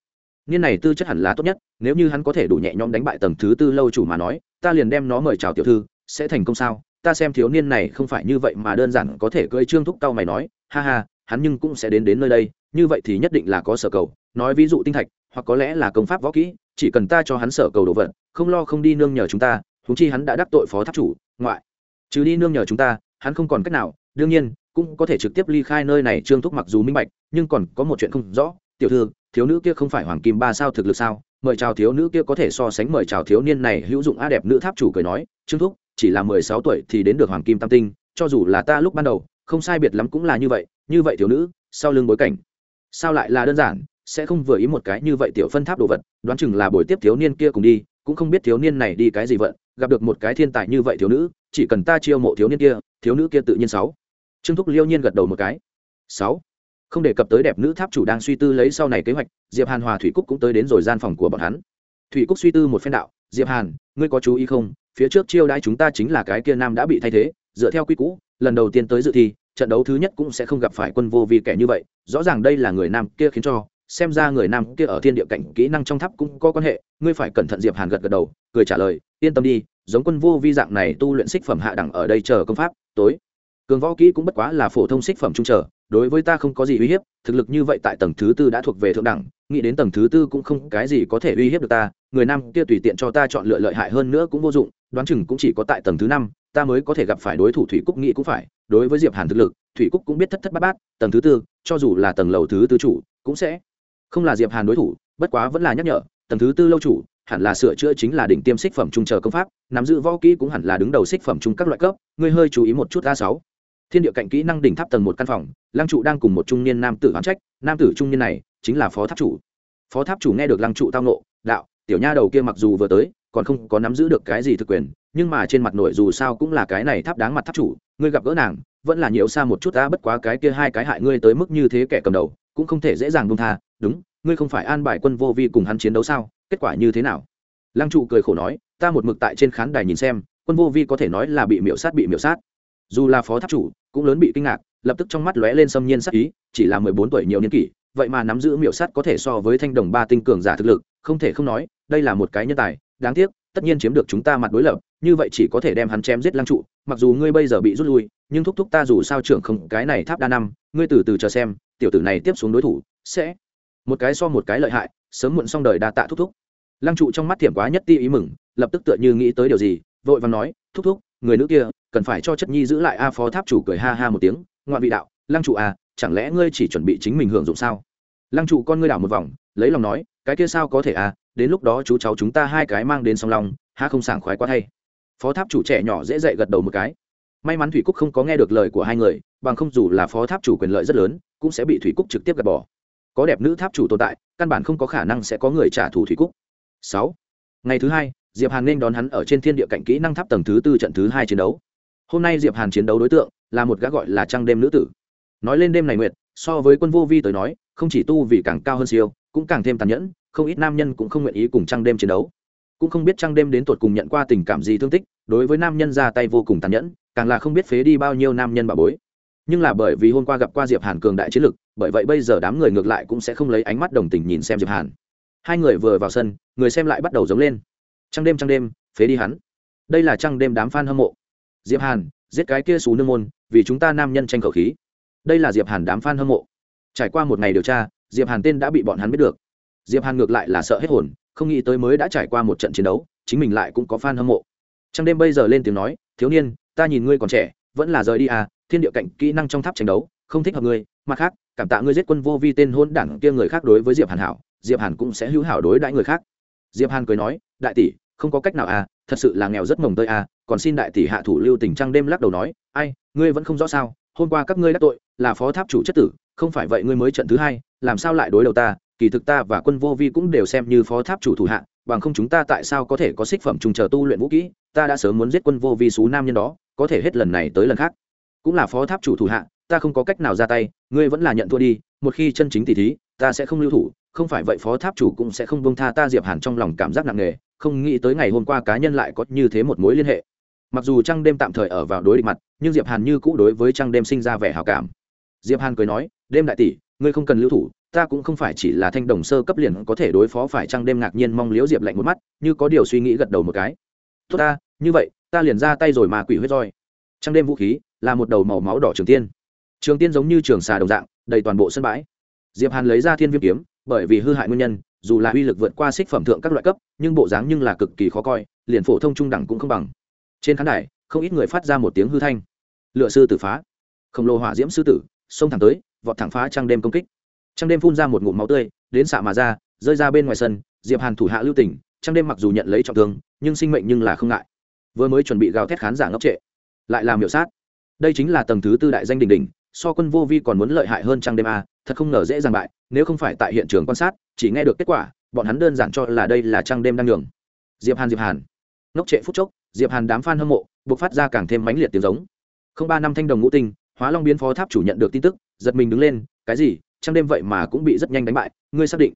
niên này tư chất hẳn là tốt nhất, nếu như hắn có thể đủ nhẹ nhõm đánh bại tầng thứ tư lâu chủ mà nói, ta liền đem nó mời chào tiểu thư, sẽ thành công sao? Ta xem thiếu niên này không phải như vậy mà đơn giản có thể cưỡi trương thúc cao mày nói, ha ha, hắn nhưng cũng sẽ đến đến nơi đây, như vậy thì nhất định là có sở cầu, nói ví dụ tinh thạch, hoặc có lẽ là công pháp võ kỹ, chỉ cần ta cho hắn sở cầu đồ vật, không lo không đi nương nhờ chúng ta thúng chi hắn đã đắc tội phó tháp chủ, ngoại. Trừ đi nương nhờ chúng ta, hắn không còn cách nào, đương nhiên, cũng có thể trực tiếp ly khai nơi này, trương thúc mặc dù minh bạch, nhưng còn có một chuyện không rõ, tiểu thư thiếu nữ kia không phải hoàng kim ba sao thực lực sao? Mời chào thiếu nữ kia có thể so sánh mời chào thiếu niên này hữu dụng a đẹp nữ tháp chủ cười nói, trương thúc, chỉ là mười sáu tuổi thì đến được hoàng kim tam tinh, cho dù là ta lúc ban đầu, không sai biệt lắm cũng là như vậy như vậy thiếu nữ, sau lưng bối cảnh, sao lại là đơn giản, sẽ không vừa ý một cái như vậy tiểu phân tháp đồ vật, đoán chừng là buổi tiếp thiếu niên kia cùng đi, cũng không biết thiếu niên này đi cái gì vận, gặp được một cái thiên tài như vậy thiếu nữ, chỉ cần ta chiêu mộ thiếu niên kia, thiếu nữ kia tự nhiên sáu. Trương thúc liêu nhiên gật đầu một cái. Sáu không đề cập tới đẹp nữ tháp chủ đang suy tư lấy sau này kế hoạch, diệp hàn hòa thủy cúc cũng tới đến rồi gian phòng của bọn hắn. Thủy cúc suy tư một phen đạo, diệp hàn, ngươi có chú ý không? Phía trước chiêu đãi chúng ta chính là cái kia nam đã bị thay thế, dựa theo quy cũ lần đầu tiên tới dự thi, trận đấu thứ nhất cũng sẽ không gặp phải quân vô vi kẻ như vậy, rõ ràng đây là người nam kia khiến cho, xem ra người nam kia ở thiên địa cảnh kỹ năng trong tháp cũng có quan hệ, ngươi phải cẩn thận. Diệp hàn gật gật đầu, cười trả lời, yên tâm đi, giống quân vô vi dạng này tu luyện xích phẩm hạ đẳng ở đây chờ công pháp, tối cường võ kỹ cũng bất quá là phổ thông xích phẩm trung trở, đối với ta không có gì uy hiếp, thực lực như vậy tại tầng thứ tư đã thuộc về thượng đẳng, nghĩ đến tầng thứ tư cũng không cái gì có thể uy hiếp được ta, người nam kia tùy tiện cho ta chọn lựa lợi hại hơn nữa cũng vô dụng, đoán chừng cũng chỉ có tại tầng thứ năm, ta mới có thể gặp phải đối thủ thủy cúc nghĩ cũng phải, đối với diệp hàn thực lực, thủy cúc cũng biết thất thất bát bát, tầng thứ tư, cho dù là tầng lầu thứ tư chủ, cũng sẽ không là diệp hàn đối thủ, bất quá vẫn là nhắc nhở, tầng thứ tư lâu chủ, hẳn là sửa chữa chính là đỉnh tiêm xích phẩm trung chờ công pháp, nắm giữ võ kỹ cũng hẳn là đứng đầu xích phẩm trung các loại cấp, ngươi hơi chú ý một chút a sáu thiên địa cạnh kỹ năng đỉnh tháp tầng một căn phòng, lăng trụ đang cùng một trung niên nam tử hoán trách, nam tử trung niên này chính là phó tháp chủ. Phó tháp chủ nghe được lăng trụ tao nộ đạo, tiểu nha đầu kia mặc dù vừa tới, còn không có nắm giữ được cái gì thực quyền, nhưng mà trên mặt nội dù sao cũng là cái này tháp đáng mặt tháp chủ, ngươi gặp gỡ nàng, vẫn là nhiều xa một chút ta bất quá cái kia hai cái hại ngươi tới mức như thế kẻ cầm đầu, cũng không thể dễ dàng buông tha, đúng, ngươi không phải an bài quân vô vi cùng hắn chiến đấu sao, kết quả như thế nào? Lăng trụ cười khổ nói, ta một mực tại trên khán đài nhìn xem, quân vô vi có thể nói là bị miễu sát, bị miễu sát. Dù là phó tháp chủ cũng lớn bị kinh ngạc, lập tức trong mắt lóe lên xâm nhiên sắc ý, chỉ là mười bốn tuổi nhiều niên kỷ, vậy mà nắm giữ miểu sát có thể so với thanh đồng ba tinh cường giả thực lực, không thể không nói, đây là một cái nhân tài, đáng tiếc, tất nhiên chiếm được chúng ta mặt đối lập, như vậy chỉ có thể đem hắn chém giết lăng trụ, mặc dù ngươi bây giờ bị rút lui, nhưng thúc thúc ta dù sao trưởng không, cái này tháp đa năm, ngươi từ từ chờ xem, tiểu tử này tiếp xuống đối thủ sẽ một cái so một cái lợi hại, sớm muộn xong đời đa tạ thúc thúc. Lăng trụ trong mắt thiểm quá nhất ti ý mừng, lập tức tựa như nghĩ tới điều gì, vội và nói, thúc thúc, người nữ kia cần phải cho chất nhi giữ lại a phó tháp chủ cười ha ha một tiếng, ngoạn vị đạo, lăng trụ à chẳng lẽ ngươi chỉ chuẩn bị chính mình hưởng dụng sao? Lăng trụ con ngươi đảo một vòng, lấy lòng nói, cái kia sao có thể à đến lúc đó chú cháu chúng ta hai cái mang đến song lòng ha không sảng khoái quá thay. Phó tháp chủ trẻ nhỏ dễ dậy gật đầu một cái. May mắn thủy cúc không có nghe được lời của hai người, bằng không dù là phó tháp chủ quyền lợi rất lớn, cũng sẽ bị thủy cúc trực tiếp gạt bỏ. Có đẹp nữ tháp chủ tồn tại, căn bản không có khả năng sẽ có người trả thù thủy cúc. Sáu. Ngày thứ hai, diệp hàn nên đón hắn ở trên thiên địa cạnh kỹ năng tháp tầng thứ tư trận thứ hai chiến đấu hôm nay diệp hàn chiến đấu đối tượng là một gã gọi là trăng đêm nữ tử. Nói lên đêm này nguyệt, so với quân vô vi tới nói, không chỉ tu vì càng cao hơn siêu, cũng càng thêm tàn nhẫn, không ít nam nhân cũng không nguyện ý cùng trăng đêm chiến đấu. Cũng không biết trăng đêm đến tột cùng nhận qua tình cảm gì thương tích, đối với nam nhân ra tay vô cùng tàn nhẫn, càng là không biết phế đi bao nhiêu nam nhân bà bối. Nhưng là bởi vì hôm qua gặp qua diệp hàn cường đại chiến lực, bởi vậy bây giờ đám người ngược lại cũng sẽ không lấy ánh mắt đồng tình nhìn xem diệp hàn. Hai người vừa vào sân, người xem lại bắt đầu giống lên. Trăng đêm trăng đêm, phế đi hắn. Đây là trăng đêm đám fan hâm mộ diệp hàn, giết cái kia xú nương môn, vì chúng ta nam nhân tranh khẩu khí. Đây là diệp hàn đám f a n hâm mộ. Trải qua một ngày điều tra, diệp hàn tên đã bị bọn hắn biết được. Diệp hàn ngược lại là sợ hết hồn, không nghĩ tới mới đã trải qua một trận chiến đấu, chính mình lại cũng có f a n hâm mộ. Trăng đêm bây giờ lên tiếng nói, thiếu niên, ta nhìn ngươi còn trẻ, vẫn là rời đi à thiên địa cạnh, kỹ năng trong tháp tranh đấu, không thích hợp ngươi, mặt khác, cảm tạ ngươi giết quân vô vi tên hôn đảng kia người khác đối với diệp hàn hảo, diệp hàn cũng sẽ hữu hảo đối đãi người khác. Diệp hàn cười nói, đại tỷ, không có cách nào à thật sự là nghèo rất mồng tơi à còn xin đại tỷ hạ thủ lưu tình trăng đêm lắc đầu nói, ai, ngươi vẫn không rõ sao? Hôm qua các ngươi đắc tội, là phó tháp chủ chất tử, không phải vậy ngươi mới trận thứ hai, làm sao lại đối đầu ta? Kỳ thực ta và quân vô vi cũng đều xem như phó tháp chủ thủ hạ, bằng không chúng ta tại sao có thể có xích phẩm trùng chờ tu luyện vũ kỹ? Ta đã sớm muốn giết quân vô vi xú nam nhân đó, có thể hết lần này tới lần khác. Cũng là phó tháp chủ thủ hạ, ta không có cách nào ra tay, ngươi vẫn là nhận thua đi, một khi chân chính tỷ thí, ta sẽ không lưu thủ, không phải vậy phó tháp chủ cũng sẽ không bông tha ta diệp hàn trong lòng cảm giác nặng nề, không nghĩ tới ngày hôm qua cá nhân lại có như thế một mối liên hệ mặc dù trăng đêm tạm thời ở vào đối địch mặt, nhưng diệp hàn như cũ đối với trăng đêm sinh ra vẻ hào cảm. Diệp hàn cười nói, đêm đại tỷ, ngươi không cần lưu thủ, ta cũng không phải chỉ là thanh đồng sơ cấp liền có thể đối phó phải trăng đêm ngạc nhiên mong liễu diệp lạnh một mắt, như có điều suy nghĩ gật đầu một cái. Tốt ta, như vậy, ta liền ra tay rồi mà quỷ huyết roi. Trăng đêm vũ khí là một đầu màu máu đỏ trường tiên. Trường tiên giống như trường xà đồng dạng, đầy toàn bộ sân bãi. Diệp hàn lấy ra thiên viêm kiếm, bởi vì hư hại nguyên nhân, dù là uy lực vượt qua xích phẩm thượng các loại cấp, nhưng bộ dáng nhưng là cực kỳ khó coi, liền phổ thông trung đẳng cũng không bằng trên khán đài, không ít người phát ra một tiếng hư thanh. Lựa sư tử phá. Khổng lồ hỏa diễm sư tử, xông thẳng tới, vọt thẳng phá trăng đêm công kích. Trăng đêm phun ra một ngụm máu tươi, đến xạ mà ra, rơi ra bên ngoài sân, diệp hàn thủ hạ lưu tỉnh trăng đêm mặc dù nhận lấy trọng thương, nhưng sinh mệnh nhưng là không ngại. Vừa mới chuẩn bị gào thét khán giả ngốc trệ, lại làm hiệu sát. Đây chính là tầng thứ tư đại danh đình đình so quân vô vi còn muốn lợi hại hơn trăng đêm a, thật không ngờ dễ dàng bại, nếu không phải tại hiện trường quan sát, chỉ nghe được kết quả, bọn hắn đơn giản cho là đây là trăng đêm đang nhường. Diệp hàn diệp hàn ngốc trệ phút chốc, diệp hàn đám fan hâm mộ buộc phát ra càng thêm mãnh liệt tiếng giống. Không ba năm thanh đồng ngũ tinh, hóa long biến phó tháp chủ nhận được tin tức, giật mình đứng lên, cái gì? Trăng đêm vậy mà cũng bị rất nhanh đánh bại, ngươi xác định?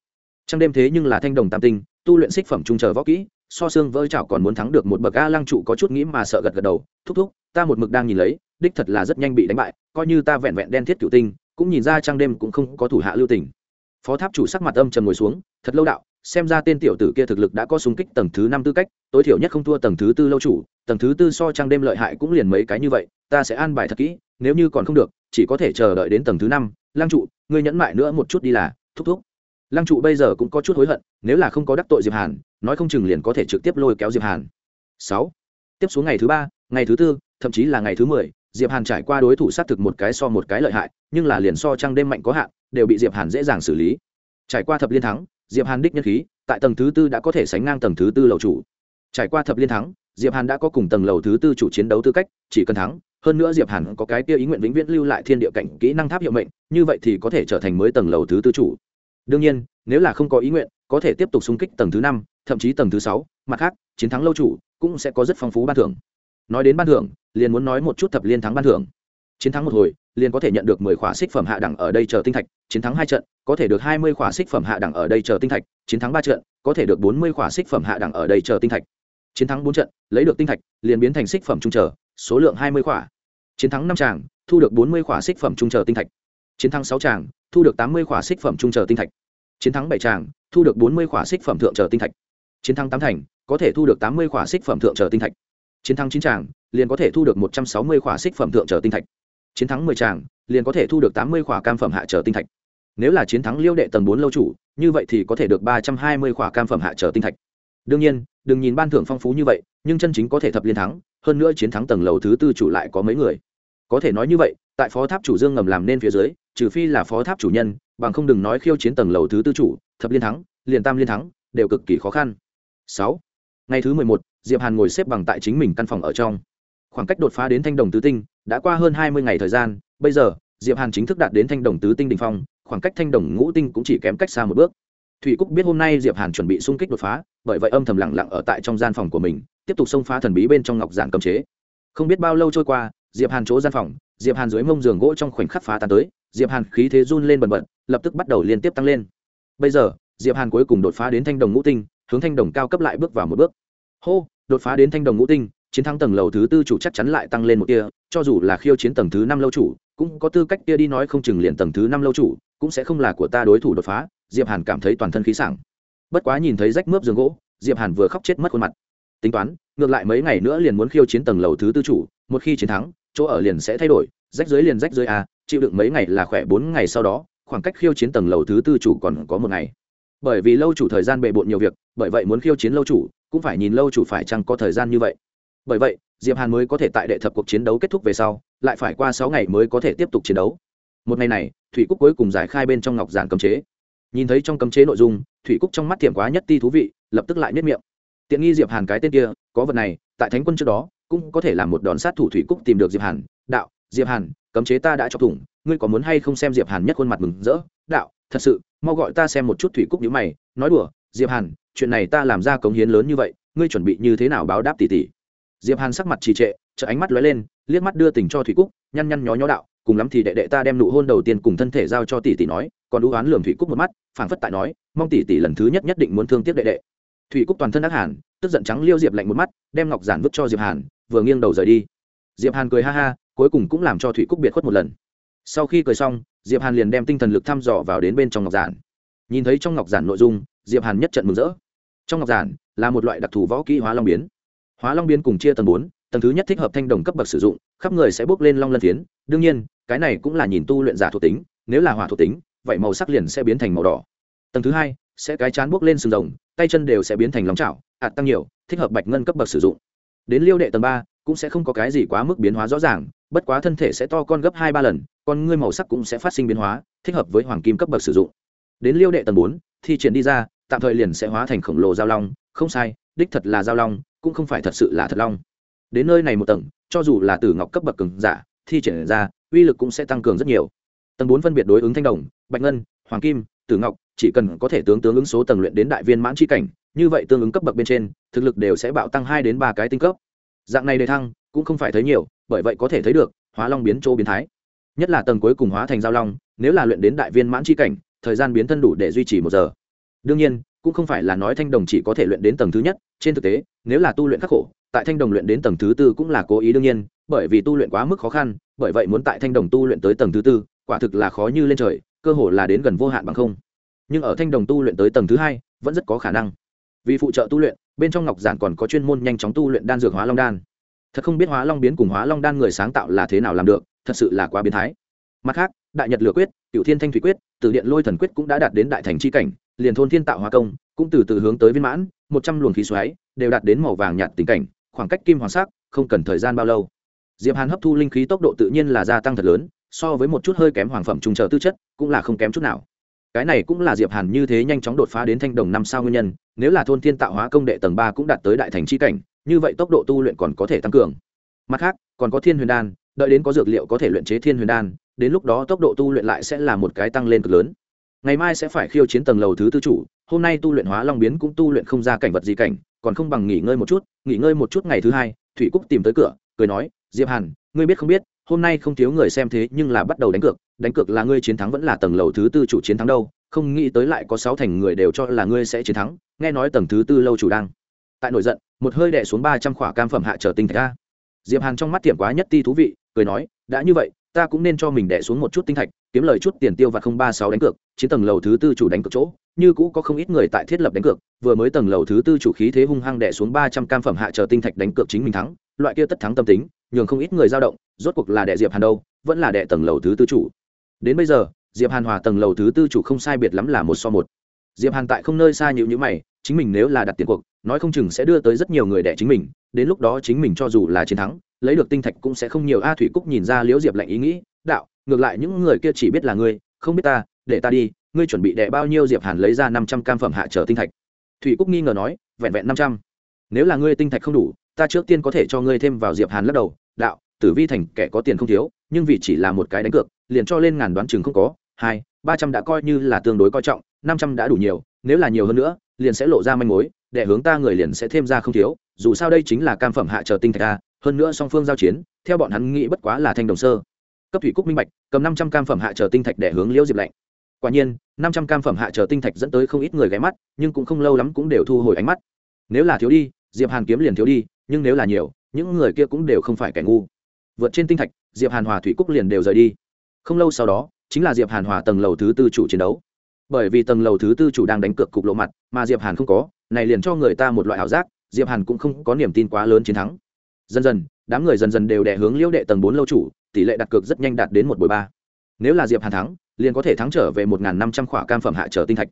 Trăng đêm thế nhưng là thanh đồng tam tinh, tu luyện xích phẩm trung chờ võ kỹ, so xương vỡ chảo còn muốn thắng được một bậc a lăng trụ có chút nghĩ mà sợ gật gật đầu, thúc thúc, ta một mực đang nhìn lấy, đích thật là rất nhanh bị đánh bại, coi như ta vẹn vẹn đen thiết cựu tinh, cũng nhìn ra trăng đêm cũng không có thủ hạ lưu tình. Phó tháp chủ sắc mặt âm trầm ngồi xuống, thật lâu đạo xem ra tên tiểu tử kia thực lực đã có súng kích tầng thứ năm tư cách, tối thiểu nhất không thua tầng thứ tư lâu chủ, tầng thứ tư so trang đêm lợi hại cũng liền mấy cái như vậy, ta sẽ an bài thật kỹ, nếu như còn không được, chỉ có thể chờ đợi đến tầng thứ năm. Lăng trụ, ngươi nhẫn mại nữa một chút đi là, thúc thúc. Lăng trụ bây giờ cũng có chút hối hận, nếu là không có đắc tội diệp hàn, nói không chừng liền có thể trực tiếp lôi kéo diệp hàn. Sáu. Tiếp xuống ngày thứ ba, ngày thứ tư, thậm chí là ngày thứ mười, diệp hàn trải qua đối thủ sát thực một cái so một cái lợi hại, nhưng là liền so trang đêm mạnh có hạn, đều bị diệp hàn dễ dàng xử lý. Trải qua thập liên thắng diệp hàn đích nhân khí, tại tầng thứ tư đã có thể sánh ngang tầng thứ tư lầu chủ. Trải qua thập liên thắng, diệp hàn đã có cùng tầng lầu thứ tư chủ chiến đấu tư cách, chỉ cần thắng, hơn nữa diệp hàn có cái kia ý nguyện vĩnh viễn lưu lại thiên địa cảnh kỹ năng tháp hiệu mệnh, như vậy thì có thể trở thành mới tầng lầu thứ tư chủ. Đương nhiên, nếu là không có ý nguyện, có thể tiếp tục xung kích tầng thứ năm, thậm chí tầng thứ sáu, mặt khác, chiến thắng lâu chủ cũng sẽ có rất phong phú ban thưởng. Nói đến ban thưởng, liền muốn nói một chút thập liên thắng ban thưởng chiến thắng một hồi, liền có thể nhận được mười khỏa xích phẩm hạ đẳng ở đây chờ tinh thạch, chiến thắng hai trận, có thể được hai mươi khỏa xích phẩm hạ đẳng ở đây chờ tinh thạch, chiến thắng ba trận, có thể được bốn mươi khỏa xích phẩm hạ đẳng ở đây chờ tinh thạch. Chiến thắng bốn trận, lấy được tinh thạch, liền biến thành xích phẩm trung chờ, số lượng hai mươi khỏa. Chiến thắng năm tràng, thu được bốn mươi khỏa xích phẩm trung chờ tinh thạch. Chiến thắng sáu tràng, thu được tám mươi khỏa xích phẩm trung chờ tinh thạch. Chiến thắng bảy tràng, thu được bốn mươi khỏa xích phẩm thượng chờ tinh thạch. Chiến thắng tám thành, có thể thu được tám mươi khỏa xích phẩm thượng chờ tinh thạch. Chiến thắng chín tràng, liền có thể thu được một trăm sáu mươi khỏa xích phẩm thượng chờ tinh thạch chiến thắng mười tràng, liền có thể thu được tám mươi khỏa cam phẩm hạ trở tinh thạch. Nếu là chiến thắng liêu đệ tầng bốn lâu chủ, như vậy thì có thể được ba trăm hai mươi khỏa cam phẩm hạ trở tinh thạch. Đương nhiên, đừng nhìn ban thưởng phong phú như vậy, nhưng chân chính có thể thập liên thắng, hơn nữa chiến thắng tầng lầu thứ tư chủ lại có mấy người. Có thể nói như vậy, tại phó tháp chủ dương ngầm làm nên phía dưới, trừ phi là phó tháp chủ nhân, bằng không đừng nói khiêu chiến tầng lầu thứ tư chủ, thập liên thắng, liền tam liên thắng, đều cực kỳ khó khăn. Sáu. Ngày thứ mười một, diệp hàn ngồi xếp bằng tại chính mình căn phòng ở trong khoảng cách đột phá đến thanh đồng tứ tinh, đã qua hơn hai mươi ngày thời gian, bây giờ, diệp hàn chính thức đạt đến thanh đồng tứ tinh đỉnh phong, khoảng cách thanh đồng ngũ tinh cũng chỉ kém cách xa một bước. Thủy cúc biết hôm nay diệp hàn chuẩn bị xung kích đột phá, bởi vậy âm thầm lặng lặng ở tại trong gian phòng của mình, tiếp tục xông phá thần bí bên trong ngọc giản cấm chế. Không biết bao lâu trôi qua, diệp hàn chỗ gian phòng, diệp hàn dưới mông giường gỗ trong khoảnh khắc phá tan tới, diệp hàn khí thế run lên bần bật, lập tức bắt đầu liên tiếp tăng lên. Bây giờ, diệp hàn cuối cùng đột phá đến thanh đồng ngũ tinh, hướng thanh đồng cao cấp lại bước vào một bước. Hô, đột phá đến thanh đồng ngũ tinh chiến thắng tầng lầu thứ tư chủ chắc chắn lại tăng lên một tia, cho dù là khiêu chiến tầng thứ năm lâu chủ, cũng có tư cách kia đi nói không chừng liền tầng thứ năm lâu chủ, cũng sẽ không là của ta đối thủ đột phá, diệp hàn cảm thấy toàn thân khí sảng. Bất quá nhìn thấy rách mướp giường gỗ, diệp hàn vừa khóc chết mất khuôn mặt. Tính toán, ngược lại mấy ngày nữa liền muốn khiêu chiến tầng lầu thứ tư chủ, một khi chiến thắng, chỗ ở liền sẽ thay đổi, rách dưới liền rách dưới a, chịu đựng mấy ngày là khỏe bốn ngày sau đó, khoảng cách khiêu chiến tầng lầu thứ tư chủ còn có một ngày. Bởi vì lâu chủ thời gian bề bộn nhiều việc, bởi vậy muốn khiêu chiến lâu chủ, cũng phải nhìn lâu chủ phải chăng có thời gian như vậy bởi vậy, diệp hàn mới có thể tại đệ thập cuộc chiến đấu kết thúc về sau, lại phải qua sáu ngày mới có thể tiếp tục chiến đấu. Một ngày này, thủy cúc cuối cùng giải khai bên trong ngọc giản cấm chế. Nhìn thấy trong cấm chế nội dung, thủy cúc trong mắt thiểm quá nhất ti thú vị, lập tức lại nhất miệng. Tiện nghi diệp hàn cái tên kia, có vật này, tại thánh quân trước đó, cũng có thể làm một đòn sát thủ thủy cúc tìm được diệp hàn. Đạo, diệp hàn, cấm chế ta đã cho thủng, ngươi có muốn hay không xem diệp hàn nhất khuôn mặt mừng rỡ? Đạo, thật sự, mau gọi ta xem một chút thủy cúc nhíu mày, nói đùa, diệp hàn, chuyện này ta làm ra cống hiến lớn như vậy, ngươi chuẩn bị như thế nào báo đáp tỷ tỷ diệp hàn sắc mặt trì trệ chợ ánh mắt lóe lên, liếc mắt đưa tình cho thủy cúc, nhăn nhăn nhó nhó đạo, cùng lắm thì đệ đệ ta đem nụ hôn đầu tiên cùng thân thể giao cho tỷ tỷ nói, còn đũ oán lườm thủy cúc một mắt, phảng phất tại nói, mong tỷ tỷ lần thứ nhất nhất định muốn thương tiếc đệ đệ. Thủy cúc toàn thân ác hàn, tức giận trắng liêu diệp lạnh một mắt, đem ngọc giản vứt cho diệp hàn, vừa nghiêng đầu rời đi. Diệp hàn cười ha ha, cuối cùng cũng làm cho thủy cúc biệt khuất một lần. Sau khi cười xong, diệp hàn liền đem tinh thần lực thăm dò vào đến bên trong ngọc giản. Nhìn thấy trong ngọc giản nội dung, diệp hàn nhất trận mừng rỡ. Trong ngọc giản là một loại đặc thù võ kỹ hóa long biến hóa long biến cùng chia tầng bốn, tầng thứ nhất thích hợp thanh đồng cấp bậc sử dụng, khắp người sẽ bốc lên long lân phiến. Đương nhiên, cái này cũng là nhìn tu luyện giả thuộc tính, nếu là hỏa thuộc tính, vậy màu sắc liền sẽ biến thành màu đỏ. Tầng thứ hai, sẽ cái chán bốc lên sừng rồng, tay chân đều sẽ biến thành lòng chảo hạt tăng nhiều, thích hợp bạch ngân cấp bậc sử dụng. Đến liêu đệ tầng ba, cũng sẽ không có cái gì quá mức biến hóa rõ ràng, bất quá thân thể sẽ to con gấp hai ba lần, con ngươi màu sắc cũng sẽ phát sinh biến hóa, thích hợp với hoàng kim cấp bậc sử dụng. Đến liêu đệ tầng bốn, thi triển đi ra, tạm thời liền sẽ hóa thành khổng lồ giao long, không sai, đích thật là giao long cũng không phải thật sự là thật long. Đến nơi này một tầng, cho dù là từ ngọc cấp bậc cường giả, thi triển ra, uy lực cũng sẽ tăng cường rất nhiều. Tầng bốn phân biệt đối ứng thanh đồng, bạch ngân, hoàng kim, tử ngọc, chỉ cần có thể tướng tướng ứng số tầng luyện đến đại viên mãn chi cảnh, như vậy tương ứng cấp bậc bên trên, thực lực đều sẽ bạo tăng hai đến ba cái tinh cấp. Dạng này đề thăng, cũng không phải thấy nhiều, bởi vậy có thể thấy được, hóa long biến chỗ biến thái. Nhất là tầng cuối cùng hóa thành giao long, nếu là luyện đến đại viên mãn chi cảnh, thời gian biến thân đủ để duy trì một giờ. Đương nhiên cũng không phải là nói thanh đồng chỉ có thể luyện đến tầng thứ nhất, trên thực tế, nếu là tu luyện khắc khổ, tại thanh đồng luyện đến tầng thứ tư cũng là cố ý đương nhiên, bởi vì tu luyện quá mức khó khăn, bởi vậy muốn tại thanh đồng tu luyện tới tầng thứ tư, quả thực là khó như lên trời, cơ hồ là đến gần vô hạn bằng không. Nhưng ở thanh đồng tu luyện tới tầng thứ hai, vẫn rất có khả năng. Vì phụ trợ tu luyện, bên trong ngọc giản còn có chuyên môn nhanh chóng tu luyện đan dược hóa long đan. Thật không biết hóa long biến cùng hóa long đan người sáng tạo là thế nào làm được, thật sự là quá biến thái mặt khác, đại nhật lửa quyết cựu thiên thanh thủy quyết, từ điện lôi thần quyết cũng đã đạt đến đại thành c h i cảnh, liền thôn thiên tạo hóa công cũng từ từ hướng tới viên mãn, một trăm luồng khí xoáy đều đạt đến màu vàng nhạt tình cảnh, khoảng cách kim hoàng sắc không cần thời gian bao lâu. Diệp hàn hấp thu linh khí tốc độ tự nhiên là gia tăng thật lớn, so với một chút hơi kém hoàng phẩm trùng chờ tư chất cũng là không kém chút nào. Cái này cũng là diệp hàn như thế nhanh chóng đột phá đến thanh đồng năm sao nguyên nhân, nếu là thôn thiên tạo hóa công đệ tầng ba cũng đạt tới đại thành c h i cảnh, như vậy tốc độ tu luyện còn có thể tăng cường. Mặt khác, còn có thiên huyền đan, đợi đến có dược liệu có thể luyện chế thiên huyền đan đến lúc đó tốc độ tu luyện lại sẽ là một cái tăng lên cực lớn. Ngày mai sẽ phải khiêu chiến tầng lầu thứ tư chủ, hôm nay tu luyện hóa long biến cũng tu luyện không ra cảnh vật gì cảnh, còn không bằng nghỉ ngơi một chút, nghỉ ngơi một chút ngày thứ hai, thủy cúc tìm tới cửa, cười nói, diệp hàn, ngươi biết không biết, hôm nay không thiếu người xem thế nhưng là bắt đầu đánh cược đánh cược là ngươi chiến thắng vẫn là tầng lầu thứ tư chủ chiến thắng đâu, không nghĩ tới lại có sáu thành người đều cho là ngươi sẽ chiến thắng, nghe nói tầng thứ tư lâu chủ đang tại nổi giận, một hơi đè xuống ba trăm khỏa cam phẩm hạ trở tinh thạch ra. Diệp hàn trong mắt tiệm quá nhất ti thú vị, cười nói, đã như vậy ta cũng nên cho mình đẻ xuống một chút tinh thạch, kiếm lời chút tiền tiêu và không ba sáu đánh cược, chiến tầng lầu thứ tư chủ đánh cược chỗ, như cũ có không ít người tại thiết lập đánh cược, vừa mới tầng lầu thứ tư chủ khí thế hung hăng đẻ xuống ba trăm cam phẩm hạ chờ tinh thạch đánh cược chính mình thắng, loại kia tất thắng tâm tính, nhường không ít người dao động, rốt cuộc là đệ diệp hàn đâu, vẫn là đệ tầng lầu thứ tư chủ. Đến bây giờ, diệp hàn hòa tầng lầu thứ tư chủ không sai biệt lắm là một so một diệp hàn tại không nơi xa nhịu nhữ mày, chính mình nếu là đặt tiền cuộc, nói không chừng sẽ đưa tới rất nhiều người đẻ chính mình, đến lúc đó chính mình cho dù là chiến thắng, lấy được tinh thạch cũng sẽ không nhiều. A thủy cúc nhìn ra liễu diệp lạnh ý nghĩ, đạo, ngược lại những người kia chỉ biết là ngươi, không biết ta, để ta đi, ngươi chuẩn bị đẻ bao nhiêu? Diệp hàn lấy ra năm trăm cam phẩm hạ trở tinh thạch. Thủy cúc nghi ngờ nói, vẹn vẹn năm trăm. Nếu là ngươi tinh thạch không đủ, ta trước tiên có thể cho ngươi thêm vào. Diệp hàn lắc đầu, đạo, tử vi thành kẻ có tiền không thiếu, nhưng vì chỉ là một cái đánh cược, liền cho lên ngàn đoán chừng không có hai, ba trăm đã coi như là tương đối coi trọng, năm trăm đã đủ nhiều, nếu là nhiều hơn nữa, liền sẽ lộ ra manh mối, để hướng ta người liền sẽ thêm ra không thiếu, dù sao đây chính là cam phẩm hạ chờ tinh thạch a, hơn nữa song phương giao chiến, theo bọn hắn nghĩ bất quá là thanh đồng sơ. Cấp thủy cúc minh bạch, cầm năm trăm cam phẩm hạ chờ tinh thạch để hướng liễu diệp lạnh. Quả nhiên, năm trăm cam phẩm hạ chờ tinh thạch dẫn tới không ít người ghé mắt, nhưng cũng không lâu lắm cũng đều thu hồi ánh mắt. Nếu là thiếu đi, diệp hàn kiếm liền thiếu đi, nhưng nếu là nhiều, những người kia cũng đều không phải kẻ ngu. Vượt trên tinh thạch, diệp hàn hòa thủy cúc liền đều rời đi. Không lâu sau đó chính là diệp hàn hòa tầng lầu thứ tư chủ chiến đấu. Bởi vì tầng lầu thứ tư chủ đang đánh cược cục lộ mặt, mà diệp hàn không có, này liền cho người ta một loại ảo giác, diệp hàn cũng không có niềm tin quá lớn chiến thắng. Dần dần, đám người dần dần đều đẻ hướng liễu đệ tầng bốn lâu chủ, tỷ lệ đặt cược rất nhanh đạt đến một buổi ba. Nếu là diệp hàn thắng, liền có thể thắng trở về một năm trăm khỏa cam phẩm hạ trở tinh thạch.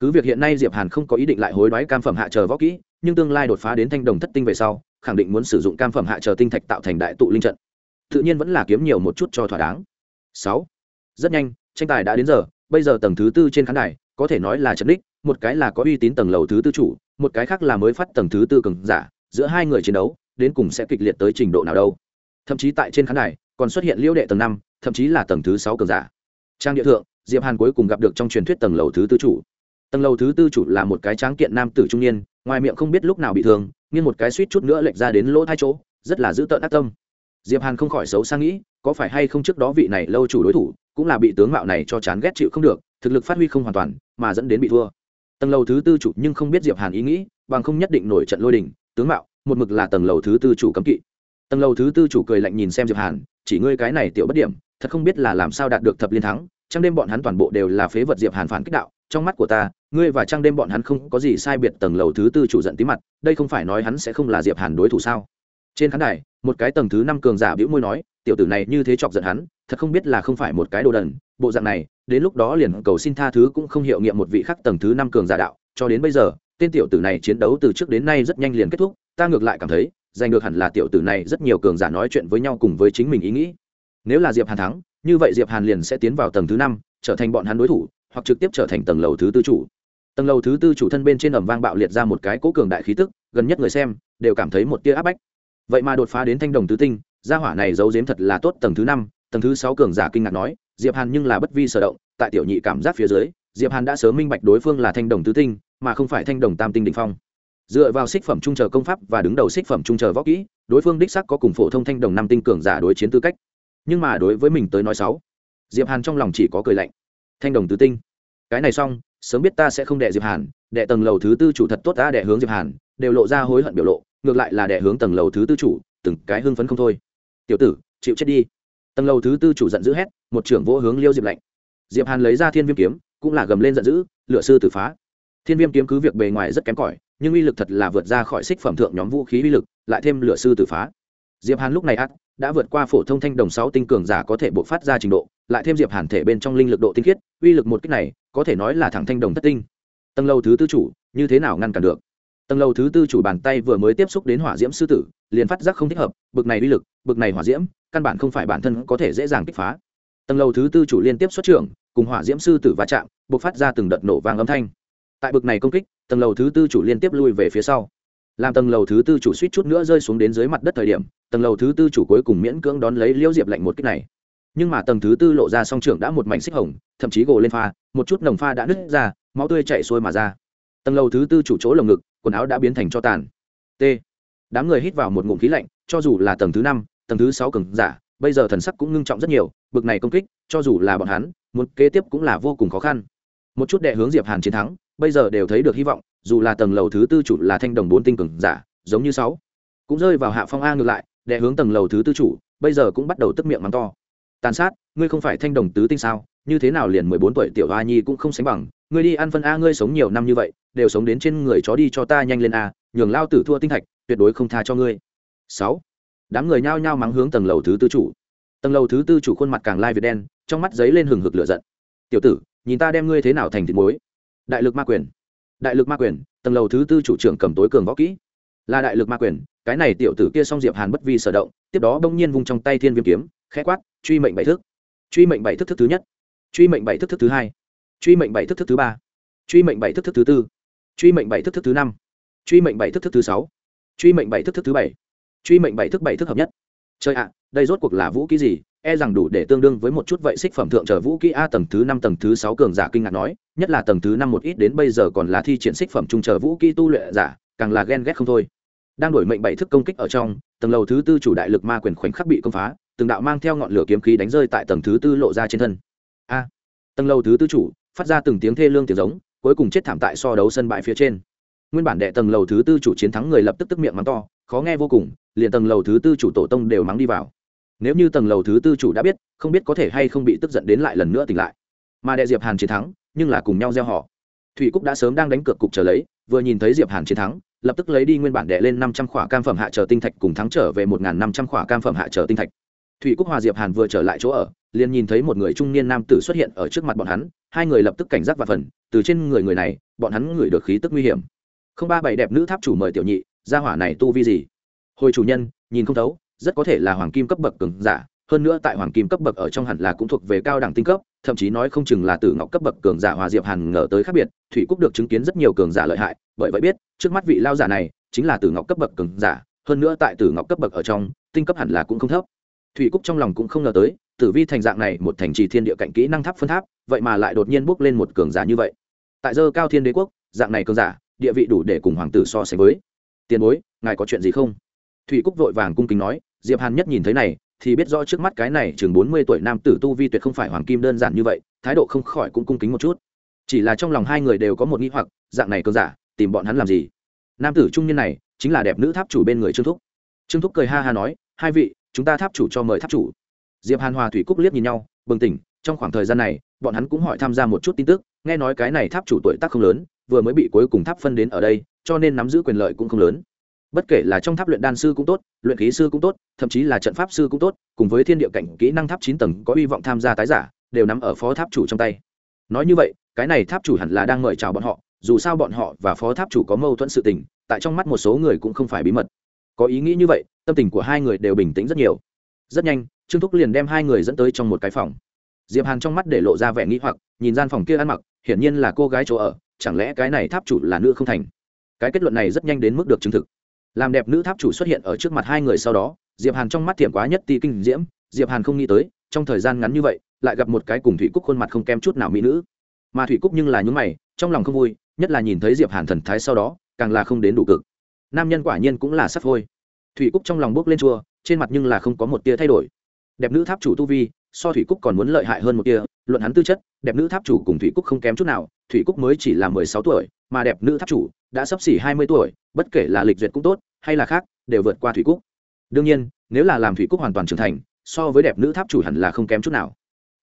Cứ việc hiện nay diệp hàn không có ý định lại hối đoái cam phẩm hạ trở võ kỹ, nhưng tương lai đột phá đến thanh đồng thất tinh về sau, khẳng định muốn sử dụng cam phẩm hạ trở tinh thạch tạo thành đại tụ linh trận. Tự nhiên vẫn là kiếm nhiều một chút cho thỏa đáng. Sáu rất nhanh, tranh tài đã đến giờ, bây giờ tầng thứ tư trên khán đài, có thể nói là trận đích, một cái là có uy tín tầng lầu thứ tư chủ, một cái khác là mới phát tầng thứ tư cường giả, giữa hai người chiến đấu, đến cùng sẽ kịch liệt tới trình độ nào đâu. Thậm chí tại trên khán đài, còn xuất hiện liễu đệ tầng năm, thậm chí là tầng thứ sáu cường giả. Trang địa thượng, diệp hàn cuối cùng gặp được trong truyền thuyết tầng lầu thứ tư chủ. Tầng lầu thứ tư chủ là một cái tráng kiện nam tử trung niên, ngoài miệng không biết lúc nào bị thương nhưng một cái suýt chút nữa lệch ra đến lỗ hai chỗ, rất là dữ tợn ác tâm. Diệp hàn không khỏi xấu sang nghĩ có phải hay không trước đó vị này lâu chủ đối thủ cũng là bị tướng mạo này cho chán ghét chịu không được, thực lực phát huy không hoàn toàn, mà dẫn đến bị thua. Tầng lầu thứ tư chủ nhưng không biết diệp hàn ý nghĩ, bằng không nhất định nổi trận lôi đình, tướng mạo, một mực là tầng lầu thứ tư chủ cấm kỵ. Tầng lầu thứ tư chủ cười lạnh nhìn xem diệp hàn, chỉ ngươi cái này tiểu bất điểm, thật không biết là làm sao đạt được thập liên thắng trong đêm bọn hắn toàn bộ đều là phế vật diệp hàn phản kích đạo, trong mắt của ta, ngươi và trang đêm bọn hắn không có gì sai biệt tầng lầu thứ tư chủ giận tí mặt, đây không phải nói hắn sẽ không là diệp hàn đối thủ sao? Trên khán đài, một cái tầng thứ năm cường giả bĩu môi nói, tiểu tử này như thế chọc giận hắn, thật không biết là không phải một cái đồ đần. Bộ dạng này, đến lúc đó liền cầu xin tha thứ cũng không hiệu nghiệm một vị khắc tầng thứ năm cường giả đạo. Cho đến bây giờ, tên tiểu tử này chiến đấu từ trước đến nay rất nhanh liền kết thúc, ta ngược lại cảm thấy, giành được hẳn là tiểu tử này rất nhiều cường giả nói chuyện với nhau cùng với chính mình ý nghĩ. Nếu là diệp hàn thắng, như vậy diệp hàn liền sẽ tiến vào tầng thứ năm, trở thành bọn hắn đối thủ, hoặc trực tiếp trở thành tầng lầu thứ tư chủ. Tầng lầu thứ tư chủ thân bên trên ẩm vang bạo liệt ra một cái cố cường đại khí tức, gần nhất người xem, đều cảm thấy một tia áp bách vậy mà đột phá đến thanh đồng tứ tinh, gia hỏa này giấu giếm thật là tốt tầng thứ năm, tầng thứ sáu cường giả kinh ngạc nói, diệp hàn nhưng là bất vi sở động, tại tiểu nhị cảm giác phía dưới, diệp hàn đã sớm minh bạch đối phương là thanh đồng tứ tinh, mà không phải thanh đồng tam tinh đỉnh phong. Dựa vào xích phẩm trung chờ công pháp và đứng đầu xích phẩm trung chờ võ kỹ, đối phương đích sắc có cùng phổ thông thanh đồng năm tinh cường giả đối chiến tư cách. Nhưng mà đối với mình tới nói sáu, diệp hàn trong lòng chỉ có cười lạnh. Thanh đồng tứ tinh. Cái này xong, sớm biết ta sẽ không đệ diệp hàn đệ tầng lầu thứ tư chủ thật tốt ta đệ hướng diệp hàn, đều lộ ra hối hận biểu lộ ngược lại là đẻ hướng tầng lầu thứ tư chủ, từng cái hưng phấn không thôi. Tiểu tử, chịu chết đi. Tầng lầu thứ tư chủ giận dữ hét, một trưởng vỗ hướng liêu diệp lạnh diệp hàn lấy ra thiên viêm kiếm, cũng là gầm lên giận dữ lựa sư tử phá. Thiên viêm kiếm cứ việc bề ngoài rất kém cỏi, nhưng uy lực thật là vượt ra khỏi xích phẩm thượng nhóm vũ khí uy lực, lại thêm lựa sư tử phá. Diệp hàn lúc này ắt đã vượt qua phổ thông thanh đồng sáu tinh cường giả có thể bộc phát ra trình độ, lại thêm diệp hàn thể bên trong linh lực độ tinh khiết, uy lực một cách này, có thể nói là thẳng thanh đồng thất tinh. Tầng lầu thứ tư chủ, như thế nào ngăn cản được? Tầng lầu thứ tư chủ bàn tay vừa mới tiếp xúc đến hỏa diễm sư tử, liền phát giác không thích hợp, bực này uy lực, bực này hỏa diễm, căn bản không phải bản thân có thể dễ dàng kích phá. Tầng lầu thứ tư chủ liên tiếp xuất trưởng, cùng hỏa diễm sư tử va chạm, bộc phát ra từng đợt nổ vang âm thanh. Tại bực này công kích, tầng lầu thứ tư chủ liên tiếp lui về phía sau. Làm tầng lầu thứ tư chủ suýt chút nữa rơi xuống đến dưới mặt đất thời điểm, tầng lầu thứ tư chủ cuối cùng miễn cưỡng đón lấy liễu diệp lạnh một kích này. Nhưng mà tầng thứ tư lộ ra song trưởng đã một mảnh xích hồng, thậm chí gồ lên pha, một chút nồng pha đã nứt ra, máu tươi chạy xuôi mà ra. Tầng lầu thứ tư chủ chỗ lồng ngực quần áo đã biến thành cho tàn. T. Đám người hít vào một ngụm khí lạnh, cho dù là tầng thứ năm, tầng thứ sáu cường giả, bây giờ thần sắc cũng ngưng trọng rất nhiều, bực này công kích, cho dù là bọn hắn, muốn kế tiếp cũng là vô cùng khó khăn. Một chút đệ hướng diệp hàn chiến thắng, bây giờ đều thấy được hy vọng, dù là tầng lầu thứ tư chủ là thanh đồng bốn tinh cường giả, giống như sáu, cũng rơi vào hạ phong a ngược lại, đệ hướng tầng lầu thứ tư chủ, bây giờ cũng bắt đầu tức miệng mắng to. Tàn sát, ngươi không phải thanh đồng tứ tinh sao, như thế nào liền mười bốn tuổi tiểu a nhi cũng không sánh bằng ngươi đi ăn phân a, ngươi sống nhiều năm như vậy, đều sống đến trên người chó đi cho ta nhanh lên a, nhường lao tử thua tinh thạch, tuyệt đối không tha cho ngươi. Sáu, đám người nhao nhao mắng hướng tầng lầu thứ tư chủ. Tầng lầu thứ tư chủ khuôn mặt càng lai việt đen, trong mắt giấy lên hừng hực lửa giận. Tiểu tử, nhìn ta đem ngươi thế nào thành thịt muối? Đại lực ma quyền. Đại lực ma quyền, tầng lầu thứ tư chủ trưởng cầm tối cường võ kỹ. Là đại lực ma quyền, cái này tiểu tử kia song diệp hàn bất vi sở động, tiếp đó bỗng nhiên vung trong tay thiên viêm kiếm, khẽ quát, truy mệnh bảy thức. Truy mệnh bảy thức thức thứ nhất. Truy mệnh bảy thức thức thứ hai truy mệnh bảy thức thức thứ ba. Truy mệnh bảy thức thức thứ tư. Truy mệnh bảy thức thức thứ năm. Truy mệnh bảy thức thức thứ sáu. Truy mệnh bảy thức thức thứ bảy. Truy mệnh bảy thức bảy thức hợp nhất. Chơi ạ, đây rốt cuộc là vũ kỹ gì? E rằng đủ để tương đương với một chút vậy xích phẩm thượng trở vũ kỹ a tầng thứ năm tầng thứ sáu cường giả kinh ngạc nói, nhất là tầng thứ năm một ít đến bây giờ còn là thi triển xích phẩm trung trở vũ kỹ tu luyện giả, càng là ghen ghét không thôi. Đang đổi mệnh bảy thức công kích ở trong, tầng lầu thứ tư chủ đại lực ma quyền khoảnh khắc bị công phá, từng đạo mang theo ngọn lửa kiếm khí đánh rơi tại tầng thứ tư lộ ra trên thân. A, tầng lầu thứ tư chủ phát ra từng tiếng thê lương tiếng giống, cuối cùng chết thảm tại so đấu sân bãi phía trên. Nguyên bản đệ tầng lầu thứ tư chủ chiến thắng người lập tức tức miệng mắng to, khó nghe vô cùng, liền tầng lầu thứ tư chủ tổ tông đều mắng đi vào. Nếu như tầng lầu thứ tư chủ đã biết, không biết có thể hay không bị tức giận đến lại lần nữa tỉnh lại. Mà đệ diệp hàn chiến thắng, nhưng là cùng nhau gieo họ. Thủy cúc đã sớm đang đánh cược cục trở lấy, vừa nhìn thấy diệp hàn chiến thắng, lập tức lấy đi nguyên bản đệ lên năm trăm khỏa cam phẩm hạ chờ tinh thạch cùng thắng trở về một năm trăm khỏa cam phẩm hạ chờ tinh thạch. Thủy cúc hòa diệp hàn vừa trở lại chỗ ở liền nhìn thấy một người trung niên nam tử xuất hiện ở trước mặt bọn hắn, hai người lập tức cảnh giác và phần, từ trên người người này, bọn hắn ngửi được khí tức nguy hiểm. Không ba bảy đẹp nữ tháp chủ mời tiểu nhị, gia hỏa này tu vi gì? Hồi chủ nhân, nhìn không thấu, rất có thể là hoàng kim cấp bậc cường giả, hơn nữa tại hoàng kim cấp bậc ở trong hẳn là cũng thuộc về cao đẳng tinh cấp, thậm chí nói không chừng là tử ngọc cấp bậc cường giả hòa diệp hàn ngờ tới khác biệt, thủy cúc được chứng kiến rất nhiều cường giả lợi hại, bởi vậy biết, trước mắt vị lao giả này chính là tử ngọc cấp bậc cường giả, hơn nữa tại tử ngọc cấp bậc ở trong, tinh cấp hẳn là cũng không thấp. Thủy cúc trong lòng cũng không ngờ tới tử vi thành dạng này một thành trì thiên địa cạnh kỹ năng tháp phân tháp, vậy mà lại đột nhiên bước lên một cường giả như vậy. Tại dơ cao thiên đế quốc, dạng này cường giả, địa vị đủ để cùng hoàng tử so sánh với. Tiền bối, ngài có chuyện gì không? Thủy cúc vội vàng cung kính nói, diệp hàn nhất nhìn thấy này, thì biết rõ trước mắt cái này chừng bốn mươi tuổi nam tử tu vi tuyệt không phải hoàng kim đơn giản như vậy, thái độ không khỏi cũng cung kính một chút. Chỉ là trong lòng hai người đều có một nghi hoặc, dạng này cường giả, tìm bọn hắn làm gì? Nam tử trung niên này, chính là đẹp nữ tháp chủ bên người trương thúc. Trương thúc cười ha ha nói, hai vị, chúng ta tháp chủ cho mời tháp chủ diệp hàn hòa thủy cúc liếc nhìn nhau, bừng tỉnh, trong khoảng thời gian này, bọn hắn cũng hỏi tham gia một chút tin tức, nghe nói cái này tháp chủ tuổi tác không lớn, vừa mới bị cuối cùng tháp phân đến ở đây, cho nên nắm giữ quyền lợi cũng không lớn. Bất kể là trong tháp luyện đan sư cũng tốt, luyện khí sư cũng tốt, thậm chí là trận pháp sư cũng tốt, cùng với thiên địa cảnh kỹ năng tháp chín tầng có hy vọng tham gia tái giả, đều nắm ở phó tháp chủ trong tay. Nói như vậy, cái này tháp chủ hẳn là đang mời chào bọn họ, dù sao bọn họ và phó tháp chủ có mâu thuẫn sự tình, tại trong mắt một số người cũng không phải bí mật. Có ý nghĩ như vậy, tâm tình của hai người đều bình tĩnh rất nhiều. Rất nhanh trương thúc liền đem hai người dẫn tới trong một cái phòng. Diệp hàn trong mắt để lộ ra vẻ nghĩ hoặc, nhìn gian phòng kia ăn mặc, hiển nhiên là cô gái chỗ ở, chẳng lẽ cái này tháp chủ là nữ không thành? Cái kết luận này rất nhanh đến mức được chứng thực. Làm đẹp nữ tháp chủ xuất hiện ở trước mặt hai người sau đó, diệp hàn trong mắt thiểm quá nhất ti kinh diễm, diệp hàn không nghĩ tới, trong thời gian ngắn như vậy, lại gặp một cái cùng thủy cúc khuôn mặt không kém chút nào mỹ nữ. Mà thủy cúc nhưng là những mày, trong lòng không vui, nhất là nhìn thấy diệp hàn thần thái sau đó, càng là không đến đủ cực. Nam nhân quả nhiên cũng là sắp thôi thủy cúc trong lòng bước lên chua, trên mặt nhưng là không có một tia thay đổi đẹp nữ tháp chủ tu vi, so thủy cúc còn muốn lợi hại hơn một tia, luận hắn tư chất, đẹp nữ tháp chủ cùng thủy cúc không kém chút nào, thủy cúc mới chỉ là mười sáu tuổi, mà đẹp nữ tháp chủ đã sắp xỉ hai mươi tuổi, bất kể là lịch duyệt cũng tốt, hay là khác, đều vượt qua thủy cúc đương nhiên, nếu là làm thủy cúc hoàn toàn trưởng thành, so với đẹp nữ tháp chủ hẳn là không kém chút nào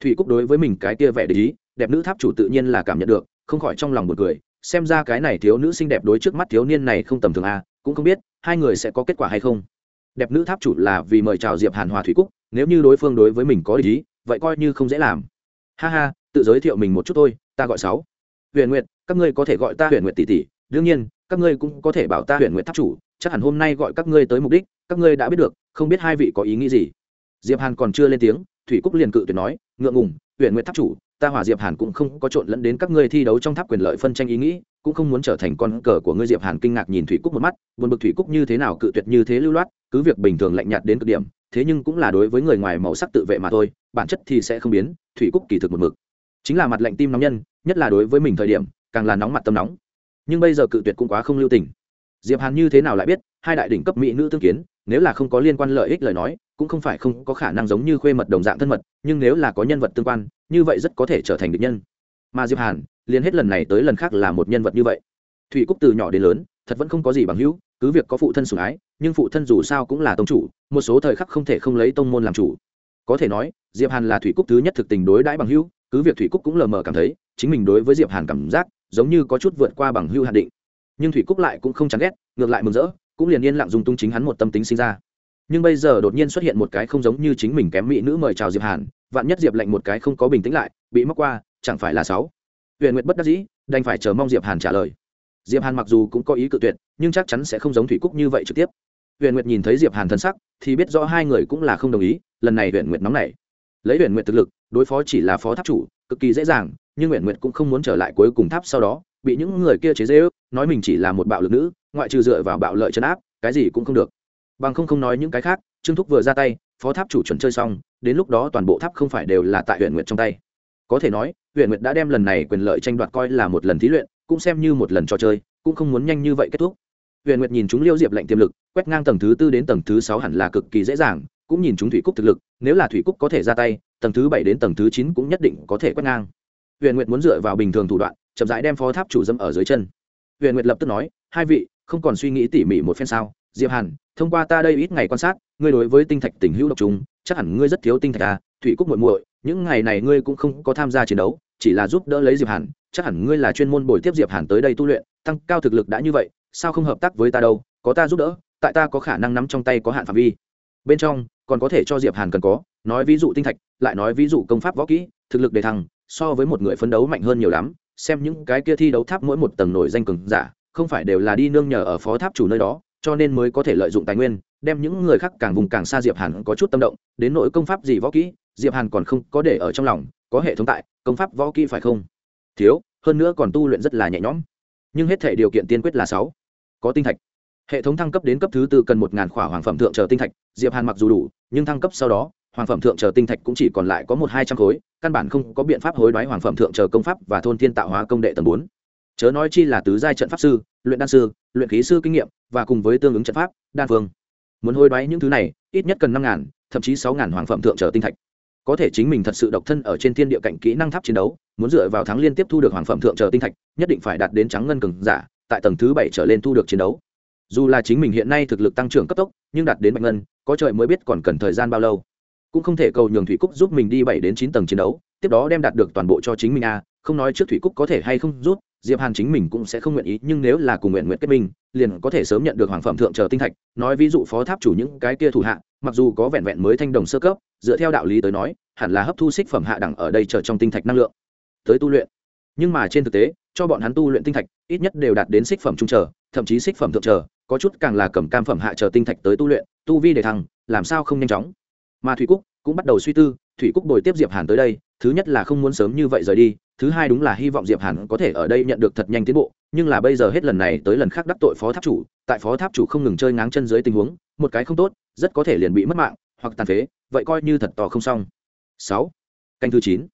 thủy cúc đối với mình cái tia vẻ để ý, đẹp nữ tháp chủ tự nhiên là cảm nhận được, không khỏi trong lòng một cười, xem ra cái này thiếu nữ xinh đẹp đối trước mắt thiếu niên này không tầm thường à? cũng không biết hai người sẽ có kết quả hay không đẹp nữ tháp chủ là vì mời chào diệp hàn hòa thủy cúc, nếu như đối phương đối với mình có ý, vậy coi như không dễ làm. Ha ha, tự giới thiệu mình một chút thôi, ta gọi sáu. Huyền nguyệt, các ngươi có thể gọi ta huyền nguyệt tỷ tỷ. Đương nhiên, các ngươi cũng có thể bảo ta huyền nguyệt tháp chủ, chắc hẳn hôm nay gọi các ngươi tới mục đích, các ngươi đã biết được, không biết hai vị có ý nghĩ gì. Diệp hàn còn chưa lên tiếng, thủy cúc liền cự tuyệt nói, ngượng ngùng, huyền nguyệt tháp chủ, ta hòa diệp hàn cũng không có trộn lẫn đến các ngươi thi đấu trong tháp quyền lợi phân tranh ý nghĩ cũng không muốn trở thành con cờ của ngươi, diệp hàn kinh ngạc nhìn thủy cúc một mắt, buồn bực thủy cúc như thế nào cự tuyệt như thế lưu loát, cứ việc bình thường lạnh nhạt đến cực điểm, thế nhưng cũng là đối với người ngoài màu sắc tự vệ mà thôi, bản chất thì sẽ không biến, thủy cúc kỳ thực một mực. Chính là mặt lạnh tim nóng nhân, nhất là đối với mình thời điểm, càng là nóng mặt tâm nóng. Nhưng bây giờ cự tuyệt cũng quá không lưu tình. Diệp hàn như thế nào lại biết, hai đại đỉnh cấp mỹ nữ tương kiến, nếu là không có liên quan lợi ích lời nói, cũng không phải không có khả năng giống như khuê mật đồng dạng thân mật, nhưng nếu là có nhân vật tương quan, như vậy rất có thể trở thành địch nhân. Mà diệp hàn liền hết lần này tới lần khác là một nhân vật như vậy. Thủy cúc từ nhỏ đến lớn, thật vẫn không có gì bằng hữu, cứ việc có phụ thân sủng ái, nhưng phụ thân dù sao cũng là tông chủ, một số thời khắc không thể không lấy tông môn làm chủ. Có thể nói, diệp hàn là thủy cúc thứ nhất thực tình đối đãi bằng hữu, cứ việc thủy cúc cũng lờ mờ cảm thấy, chính mình đối với diệp hàn cảm giác, giống như có chút vượt qua bằng hữu hạn định. Nhưng thủy cúc lại cũng không chán ghét, ngược lại mừng rỡ, cũng liền yên lặng dùng tung chính hắn một tâm tính sinh ra. Nhưng bây giờ đột nhiên xuất hiện một cái không giống như chính mình kém mỹ nữ mời chào diệp hàn, vạn nhất diệp lệnh một cái không có bình tĩnh lại, bị móc qua, chẳng phải là sáu huyền nguyệt bất đắc dĩ, đành phải chờ mong diệp hàn trả lời. Diệp hàn mặc dù cũng có ý cự tuyệt, nhưng chắc chắn sẽ không giống thủy cúc như vậy trực tiếp. Huyền nguyệt nhìn thấy diệp hàn thân sắc, thì biết rõ hai người cũng là không đồng ý, lần này huyền nguyệt nóng nảy. Lấy huyền nguyệt thực lực, đối phó chỉ là phó tháp chủ, cực kỳ dễ dàng, nhưng huyền nguyệt cũng không muốn trở lại cuối cùng tháp sau đó, bị những người kia chế dễ ước nói mình chỉ là một bạo lực nữ, ngoại trừ dựa vào bạo lợi chấn áp, cái gì cũng không được. Bằng không không nói những cái khác, trương thúc vừa ra tay, phó tháp chủ chuẩn chơi xong, đến lúc đó toàn bộ tháp không phải đều là tại huyện nguyệt trong tay có thể nói huyện nguyệt đã đem lần này quyền lợi tranh đoạt coi là một lần thí luyện, cũng xem như một lần trò chơi, cũng không muốn nhanh như vậy kết thúc. Huyện nguyệt nhìn chúng liêu diệp lệnh tiềm lực, quét ngang tầng thứ tư đến tầng thứ sáu hẳn là cực kỳ dễ dàng, cũng nhìn chúng thủy cúc thực lực, nếu là thủy cúc có thể ra tay, tầng thứ bảy đến tầng thứ chín cũng nhất định có thể quét ngang. Huyện nguyệt muốn dựa vào bình thường thủ đoạn, chậm rãi đem phó tháp chủ dâm ở dưới chân. Huyện nguyệt lập tức nói, hai vị, không còn suy nghĩ tỉ mỉ một phen sao? Diệp hàn, thông qua ta đây ít ngày quan sát, ngươi đối với tinh thạch tình hữu độc chúng chắc hẳn ngươi rất thiếu tinh thạch à thủy cúc muội muội những ngày này ngươi cũng không có tham gia chiến đấu, chỉ là giúp đỡ lấy diệp hàn, chắc hẳn ngươi là chuyên môn bồi tiếp diệp hàn tới đây tu luyện, tăng cao thực lực đã như vậy, sao không hợp tác với ta đâu, có ta giúp đỡ, tại ta có khả năng nắm trong tay có hạn phạm vi. Bên trong, còn có thể cho diệp hàn cần có, nói ví dụ tinh thạch, lại nói ví dụ công pháp võ kỹ, thực lực để thăng, so với một người phấn đấu mạnh hơn nhiều lắm, xem những cái kia thi đấu tháp mỗi một tầng nổi danh cường giả, không phải đều là đi nương nhờ ở phó tháp chủ nơi đó, cho nên mới có thể lợi dụng tài nguyên, đem những người khác càng vùng càng xa diệp hàn có chút tâm động, đến nội công pháp gì võ kỹ diệp hàn còn không có để ở trong lòng, có hệ thống tại, công pháp võ kỹ phải không? Thiếu, hơn nữa còn tu luyện rất là nhẹ nhõm. Nhưng hết thể điều kiện tiên quyết là sáu. Có tinh thạch. Hệ thống thăng cấp đến cấp thứ tư cần một ngàn khỏa hoàng phẩm thượng chờ tinh thạch, diệp hàn mặc dù đủ, nhưng thăng cấp sau đó, hoàng phẩm thượng chờ tinh thạch cũng chỉ còn lại có một hai trăm khối, căn bản không có biện pháp hối đoái hoàng phẩm thượng chờ công pháp và thôn thiên tạo hóa công đệ tầng bốn. Chớ nói chi là tứ giai trận pháp sư, luyện đan sư, luyện khí sư kinh nghiệm, và cùng với tương ứng trận pháp, đan phương. Muốn hối đoái những thứ này, ít nhất cần năm ngàn, thậm chí sáu ngàn hoàng phẩm thượng trở tinh thạch có thể chính mình thật sự độc thân ở trên thiên địa cảnh kỹ năng tháp chiến đấu, muốn dựa vào thắng liên tiếp thu được hoàng phẩm thượng trở tinh thạch, nhất định phải đạt đến trắng ngân cường giả, tại tầng thứ bảy trở lên thu được chiến đấu. Dù là chính mình hiện nay thực lực tăng trưởng cấp tốc, nhưng đạt đến bạch ngân, có trời mới biết còn cần thời gian bao lâu. Cũng không thể cầu nhường thủy cúc giúp mình đi bảy đến chín tầng chiến đấu, tiếp đó đem đạt được toàn bộ cho chính mình a, không nói trước thủy cúc có thể hay không rút diệp hàn chính mình cũng sẽ không nguyện ý, nhưng nếu là cùng nguyện nguyện kết minh, liền có thể sớm nhận được hoàng phẩm thượng chờ tinh thạch. Nói ví dụ phó tháp chủ những cái kia thủ hạ, mặc dù có vẹn vẹn mới thanh đồng sơ cấp, dựa theo đạo lý tới nói, hẳn là hấp thu xích phẩm hạ đẳng ở đây chờ trong tinh thạch năng lượng, tới tu luyện. Nhưng mà trên thực tế, cho bọn hắn tu luyện tinh thạch, ít nhất đều đạt đến xích phẩm trung chờ thậm chí xích phẩm thượng chờ có chút càng là cầm cam phẩm hạ chờ tinh thạch tới tu luyện, tu vi để thăng, làm sao không nhanh chóng? Mà thủy cúc cũng bắt đầu suy tư, thủy cúc bồi tiếp diệp hàn tới đây thứ nhất là không muốn sớm như vậy rời đi, thứ hai đúng là hy vọng diệp hàn có thể ở đây nhận được thật nhanh tiến bộ, nhưng là bây giờ hết lần này tới lần khác đắc tội phó tháp chủ, tại phó tháp chủ không ngừng chơi ngáng chân dưới tình huống, một cái không tốt, rất có thể liền bị mất mạng, hoặc tàn phế, vậy coi như thật to không xong. Sáu, canh thứ chín.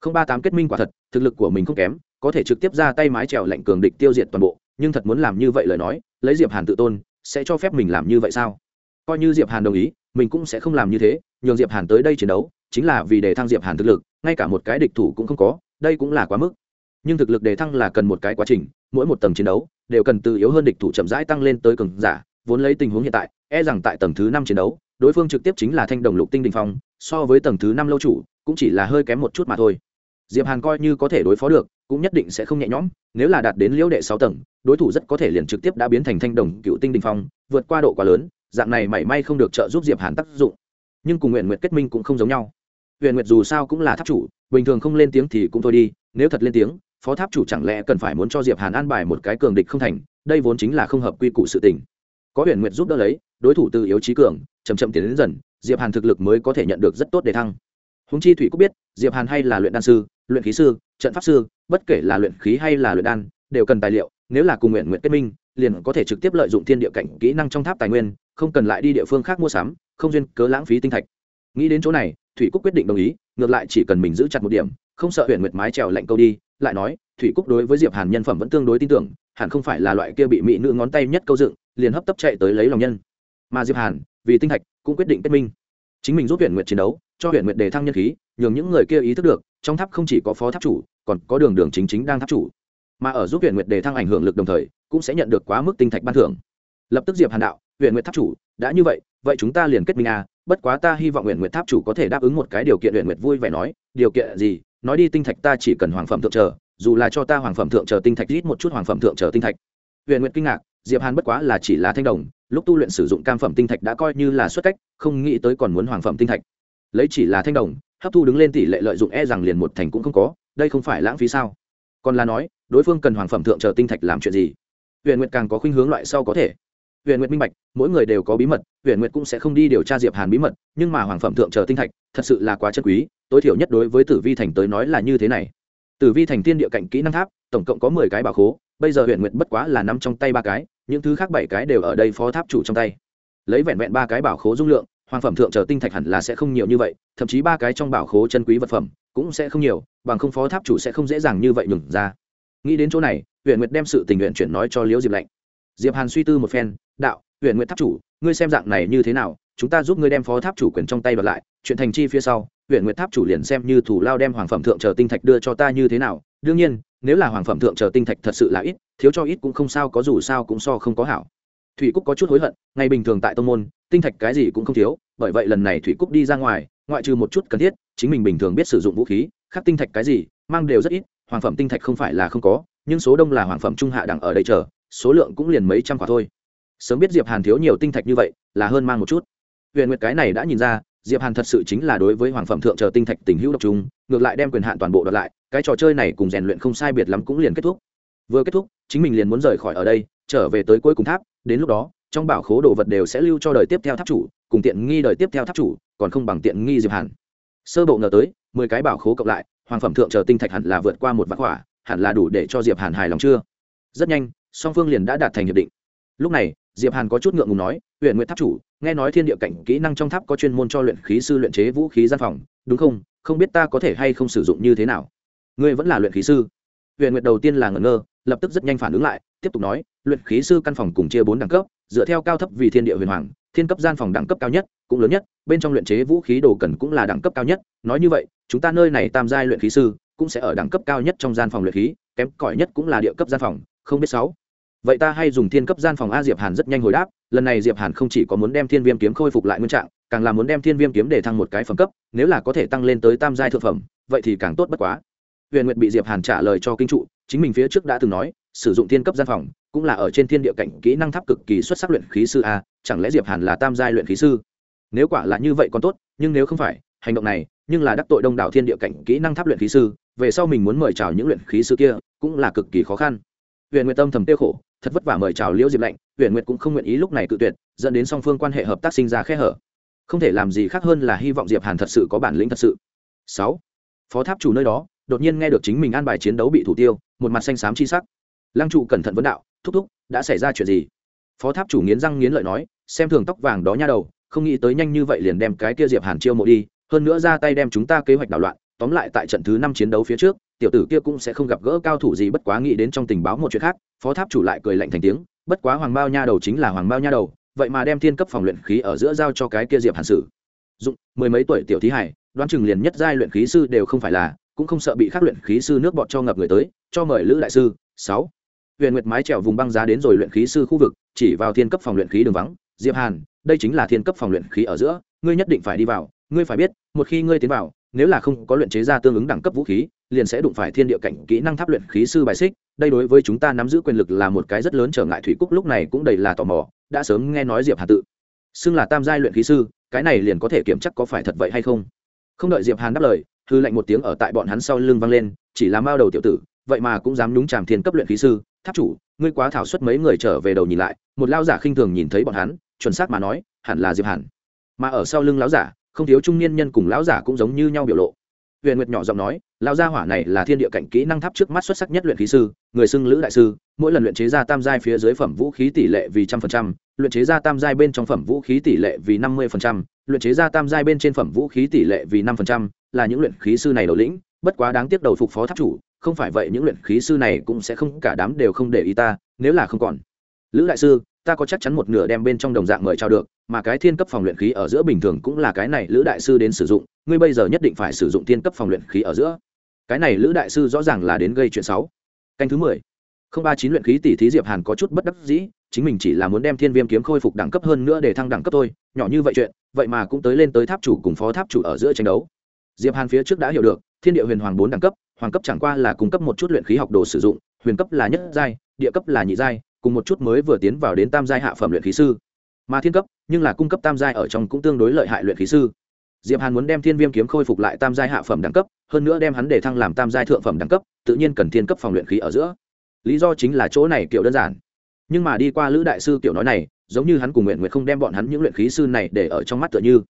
Không ba tám kết minh quả thật, thực lực của mình không kém, có thể trực tiếp ra tay mái trèo lệnh cường địch tiêu diệt toàn bộ, nhưng thật muốn làm như vậy lời nói, lấy diệp hàn tự tôn, sẽ cho phép mình làm như vậy sao? Coi như diệp hàn đồng ý, mình cũng sẽ không làm như thế, nhường diệp hàn tới đây chiến đấu, chính là vì để thăng diệp hàn thực lực ngay cả một cái địch thủ cũng không có, đây cũng là quá mức. Nhưng thực lực đề thăng là cần một cái quá trình, mỗi một tầng chiến đấu đều cần từ yếu hơn địch thủ chậm rãi tăng lên tới cường giả, vốn lấy tình huống hiện tại e rằng tại tầng thứ năm chiến đấu, đối phương trực tiếp chính là thanh đồng lục tinh đình phong, so với tầng thứ năm lâu chủ, cũng chỉ là hơi kém một chút mà thôi. Diệp hàn coi như có thể đối phó được, cũng nhất định sẽ không nhẹ nhõm, nếu là đạt đến liễu đệ sáu tầng, đối thủ rất có thể liền trực tiếp đã biến thành thanh đồng cựu tinh đình phong, vượt qua độ quá lớn, dạng này mảy may không được trợ giúp diệp hàn tác dụng. Nhưng cùng nguyện nguyện kết minh cũng không giống nhau huyền nguyệt dù sao cũng là tháp chủ, bình thường không lên tiếng thì cũng thôi đi, nếu thật lên tiếng, phó tháp chủ chẳng lẽ cần phải muốn cho diệp hàn an bài một cái cường địch không thành, đây vốn chính là không hợp quy củ sự tình. Có huyền nguyệt giúp đỡ lấy, đối thủ từ yếu trí cường, chậm chậm tiến đến dần, diệp hàn thực lực mới có thể nhận được rất tốt để thăng. Húng chi thủy cũng biết, diệp hàn hay là luyện đan sư, luyện khí sư, trận pháp sư, bất kể là luyện khí hay là luyện đan, đều cần tài liệu, nếu là cùng nguyện nguyện kết minh, liền có thể trực tiếp lợi dụng thiên địa cảnh kỹ năng trong tháp tài nguyên, không cần lại đi địa phương khác mua sắm, không duyên cớ lãng phí tinh thạch. Nghĩ đến chỗ này thủy cúc quyết định đồng ý, ngược lại chỉ cần mình giữ chặt một điểm, không sợ huyện nguyệt mái trèo lạnh câu đi, lại nói, thủy cúc đối với diệp hàn nhân phẩm vẫn tương đối tin tưởng, hẳn không phải là loại kia bị mỹ nữ ngón tay nhất câu dựng, liền hấp tấp chạy tới lấy lòng nhân. Mà diệp hàn, vì tinh thạch, cũng quyết định kết minh. Chính mình giúp huyện nguyệt chiến đấu, cho huyện nguyệt đề thăng nhân khí, nhường những người kia ý thức được, trong tháp không chỉ có phó tháp chủ, còn có đường đường chính chính đang tháp chủ. Mà ở giúp huyện nguyệt đề thăng ảnh hưởng lực đồng thời, cũng sẽ nhận được quá mức tinh thạch ban thưởng. Lập tức diệp hàn đạo huyện nguyệt tháp chủ, đã như vậy vậy chúng ta liền kết minh à bất quá ta hy vọng huyện nguyệt tháp chủ có thể đáp ứng một cái điều kiện huyện nguyệt vui vẻ nói, điều kiện gì? Nói đi, tinh thạch ta chỉ cần hoàng phẩm thượng chờ dù là cho ta hoàng phẩm thượng chờ tinh thạch, ít một chút hoàng phẩm thượng chờ tinh thạch. Huyện nguyệt kinh ngạc, diệp hàn bất quá là chỉ là thanh đồng, lúc tu luyện sử dụng cam phẩm tinh thạch đã coi như là xuất cách, không nghĩ tới còn muốn hoàng phẩm tinh thạch. Lấy chỉ là thanh đồng, hấp thu đứng lên tỷ lệ lợi dụng e rằng liền một thành cũng không có, đây không phải lãng phí sao? Còn là nói, đối phương cần hoàng phẩm thượng chờ tinh thạch làm chuyện gì? Huyện nguyệt càng có khuynh hướng loại sau có thể. Huyền nguyệt minh bạch, mỗi người đều có bí mật, Huyền nguyệt cũng sẽ không đi điều tra diệp hàn bí mật, nhưng mà hoàng phẩm thượng chờ tinh thạch, thật sự là quá chân quý, tối thiểu nhất đối với tử vi thành tới nói là như thế này. Tử vi thành tiên địa cạnh kỹ năng tháp, tổng cộng có mười cái bảo khố, bây giờ Huyền nguyệt bất quá là nắm trong tay ba cái, những thứ khác bảy cái đều ở đây phó tháp chủ trong tay. Lấy vẹn vẹn ba cái bảo khố dung lượng, hoàng phẩm thượng chờ tinh thạch hẳn là sẽ không nhiều như vậy, thậm chí ba cái trong bảo khố chân quý vật phẩm cũng sẽ không nhiều, bằng không phó tháp chủ sẽ không dễ dàng như vậy nhường ra. Nghĩ đến chỗ này huyện nguyệt đem sự tình nguyện chuyển nói cho liễu diệp lạnh diệp hàn suy tư một phen, đạo huyện nguyện tháp chủ, ngươi xem dạng này như thế nào? Chúng ta giúp ngươi đem phó tháp chủ quyền trong tay đoạt lại, chuyện thành chi phía sau huyện nguyện tháp chủ liền xem như thủ lao đem hoàng phẩm thượng chờ tinh thạch đưa cho ta như thế nào. Đương nhiên, nếu là hoàng phẩm thượng chờ tinh thạch thật sự là ít, thiếu cho ít cũng không sao, có dù sao cũng so không có hảo. Thủy cúc có chút hối hận, ngày bình thường tại tông môn, tinh thạch cái gì cũng không thiếu, bởi vậy lần này thủy cúc đi ra ngoài, ngoại trừ một chút cần thiết, chính mình bình thường biết sử dụng vũ khí, khác tinh thạch cái gì, mang đều rất ít, hoàng phẩm tinh thạch không phải là không có, nhưng số đông là hoàng phẩm trung hạ đẳng ở đây chờ số lượng cũng liền mấy trăm quả thôi. Sớm biết diệp hàn thiếu nhiều tinh thạch như vậy là hơn mang một chút. Huyền nguyệt cái này đã nhìn ra diệp hàn thật sự chính là đối với hoàng phẩm thượng chờ tinh thạch tình hữu độc trung ngược lại đem quyền hạn toàn bộ đoạt lại cái trò chơi này cùng rèn luyện không sai biệt lắm cũng liền kết thúc. Vừa kết thúc chính mình liền muốn rời khỏi ở đây trở về tới cuối cùng tháp đến lúc đó trong bảo khố đồ vật đều sẽ lưu cho đời tiếp theo tháp chủ cùng tiện nghi đời tiếp theo tháp chủ còn không bằng tiện nghi diệp hàn. Sơ bộ ngờ tới mười cái bảo khố cộng lại hoàng phẩm thượng chờ tinh thạch hẳn là vượt qua một vạn quả, hẳn là đủ để cho diệp hàn hài lòng chưa? Rất nhanh song phương liền đã đạt thành hiệp định. Lúc này, diệp hàn có chút ngượng ngùng nói huyện nguyện tháp chủ, nghe nói thiên địa cảnh kỹ năng trong tháp có chuyên môn cho luyện khí sư luyện chế vũ khí gian phòng, đúng không? Không biết ta có thể hay không sử dụng như thế nào? Ngươi vẫn là luyện khí sư? Huyện nguyện đầu tiên là ngẩn ngơ, lập tức rất nhanh phản ứng lại, tiếp tục nói, luyện khí sư căn phòng cùng chia bốn đẳng cấp, dựa theo cao thấp vì thiên địa huyền hoàng, thiên cấp gian phòng đẳng cấp cao nhất cũng lớn nhất, bên trong luyện chế vũ khí đồ cần cũng là đẳng cấp cao nhất, nói như vậy, chúng ta nơi này tam giai luyện khí sư cũng sẽ ở đẳng cấp cao nhất trong gian phòng luyện khí, kém cỏi nhất cũng là địa cấp gian phòng, không biết sáu vậy ta hay dùng thiên cấp gian phòng a diệp hàn rất nhanh hồi đáp, lần này diệp hàn không chỉ có muốn đem thiên viêm kiếm khôi phục lại nguyên trạng, càng là muốn đem thiên viêm kiếm để thăng một cái phẩm cấp, nếu là có thể tăng lên tới tam giai thượng phẩm, vậy thì càng tốt bất quá. Huyền nguyệt bị diệp hàn trả lời cho kinh trụ, chính mình phía trước đã từng nói, sử dụng thiên cấp gian phòng, cũng là ở trên thiên địa cảnh, kỹ năng tháp cực kỳ xuất sắc luyện khí sư a, chẳng lẽ diệp hàn là tam giai luyện khí sư? Nếu quả là như vậy còn tốt, nhưng nếu không phải, hành động này, nhưng là đắc tội đông đảo thiên địa cảnh, kỹ năng tháp luyện khí sư, về sau mình muốn mời chào những luyện khí sư kia, cũng là cực kỳ khó khăn huyện nguyệt tâm thầm tiêu khổ, thật vất vả mời chào liễu diệp lạnh huyện nguyệt cũng không nguyện ý lúc này cự tuyệt, dẫn đến song phương quan hệ hợp tác sinh ra khe hở. Không thể làm gì khác hơn là hy vọng diệp hàn thật sự có bản lĩnh thật sự. Sáu, phó tháp chủ nơi đó, đột nhiên nghe được chính mình an bài chiến đấu bị thủ tiêu, một mặt xanh xám chi sắc. Lăng trụ cẩn thận vấn đạo, thúc thúc, đã xảy ra chuyện gì? Phó tháp chủ nghiến răng nghiến lợi nói, xem thường tóc vàng đó nha đầu, không nghĩ tới nhanh như vậy liền đem cái kia diệp hàn chiêu mộ đi, hơn nữa ra tay đem chúng ta kế hoạch đảo loạn, tóm lại tại trận thứ năm chiến đấu phía trước tiểu tử kia cũng sẽ không gặp gỡ cao thủ gì, bất quá nghĩ đến trong tình báo một chuyện khác, phó tháp chủ lại cười lạnh thành tiếng, bất quá hoàng bao nha đầu chính là hoàng bao nha đầu, vậy mà đem thiên cấp phòng luyện khí ở giữa giao cho cái kia diệp hàn sử. Dụng, mười mấy tuổi tiểu thí hải, đoán chừng liền nhất giai luyện khí sư đều không phải là, cũng không sợ bị khắc luyện khí sư nước bọt cho ngập người tới, cho mời lữ đại sư. Sáu, huyền nguyệt mái trèo vùng băng giá đến rồi luyện khí sư khu vực, chỉ vào thiên cấp phòng luyện khí đường vắng, diệp hàn, đây chính là thiên cấp phòng luyện khí ở giữa, ngươi nhất định phải đi vào, ngươi phải biết, một khi ngươi tiến vào, nếu là không có luyện chế ra tương ứng đẳng cấp vũ khí liền sẽ đụng phải thiên địa cảnh kỹ năng tháp luyện khí sư bài xích. Đây đối với chúng ta nắm giữ quyền lực là một cái rất lớn trở ngại. Thủy cúc lúc này cũng đầy là tò mò, đã sớm nghe nói diệp hà tự xưng là tam giai luyện khí sư, cái này liền có thể kiểm chắc có phải thật vậy hay không? Không đợi diệp hàn đáp lời, hư lệnh một tiếng ở tại bọn hắn sau lưng vang lên, chỉ là mao đầu tiểu tử, vậy mà cũng dám nhúng chàm thiên cấp luyện khí sư. Tháp chủ, ngươi quá thảo suất mấy người trở về đầu nhìn lại, một lao giả khinh thường nhìn thấy bọn hắn, chuẩn xác mà nói, hẳn là diệp hàn. Mà ở sau lưng lão giả, không thiếu trung niên nhân cùng lão giả cũng giống như nhau biểu lộ huyền nguyệt nhỏ giọng nói, lão gia hỏa này là thiên địa cảnh kỹ năng tháp trước mắt xuất sắc nhất luyện khí sư, người xưng lữ đại sư, mỗi lần luyện chế ra tam giai phía dưới phẩm vũ khí tỷ lệ vì trăm phần trăm, luyện chế ra tam giai bên trong phẩm vũ khí tỷ lệ vì năm mươi phần trăm, luyện chế ra tam giai bên trên phẩm vũ khí tỷ lệ vì năm phần trăm, là những luyện khí sư này đầu lĩnh, bất quá đáng tiếc đầu phục phó tháp chủ, không phải vậy những luyện khí sư này cũng sẽ không cả đám đều không để ý ta, nếu là không còn. Lữ đại sư ta có chắc chắn một nửa đem bên trong đồng dạng mời trao được, mà cái thiên cấp phòng luyện khí ở giữa bình thường cũng là cái này lữ đại sư đến sử dụng, ngươi bây giờ nhất định phải sử dụng thiên cấp phòng luyện khí ở giữa. Cái này lữ đại sư rõ ràng là đến gây chuyện xấu. Canh thứ mười. Không ba chín luyện khí tỷ thí diệp hàn có chút bất đắc dĩ, chính mình chỉ là muốn đem thiên viêm kiếm khôi phục đẳng cấp hơn nữa để thăng đẳng cấp thôi, nhỏ như vậy chuyện, vậy mà cũng tới lên tới tháp chủ cùng phó tháp chủ ở giữa tranh đấu. Diệp hàn phía trước đã hiểu được, thiên địa huyền hoàng bốn đẳng cấp, hoàng cấp chẳng qua là cung cấp một chút luyện khí học đồ sử dụng, huyền cấp là nhất giai, địa cấp là nhị giai cùng một chút mới vừa tiến vào đến tam giai hạ phẩm luyện khí sư. Mà thiên cấp, nhưng là cung cấp tam giai ở trong cũng tương đối lợi hại luyện khí sư. Diệp hàn muốn đem thiên viêm kiếm khôi phục lại tam giai hạ phẩm đẳng cấp, hơn nữa đem hắn để thăng làm tam giai thượng phẩm đẳng cấp, tự nhiên cần thiên cấp phòng luyện khí ở giữa. Lý do chính là chỗ này kiểu đơn giản. Nhưng mà đi qua lữ đại sư kiểu nói này, giống như hắn cùng nguyện nguyện không đem bọn hắn những luyện khí sư này để ở trong mắt tựa như.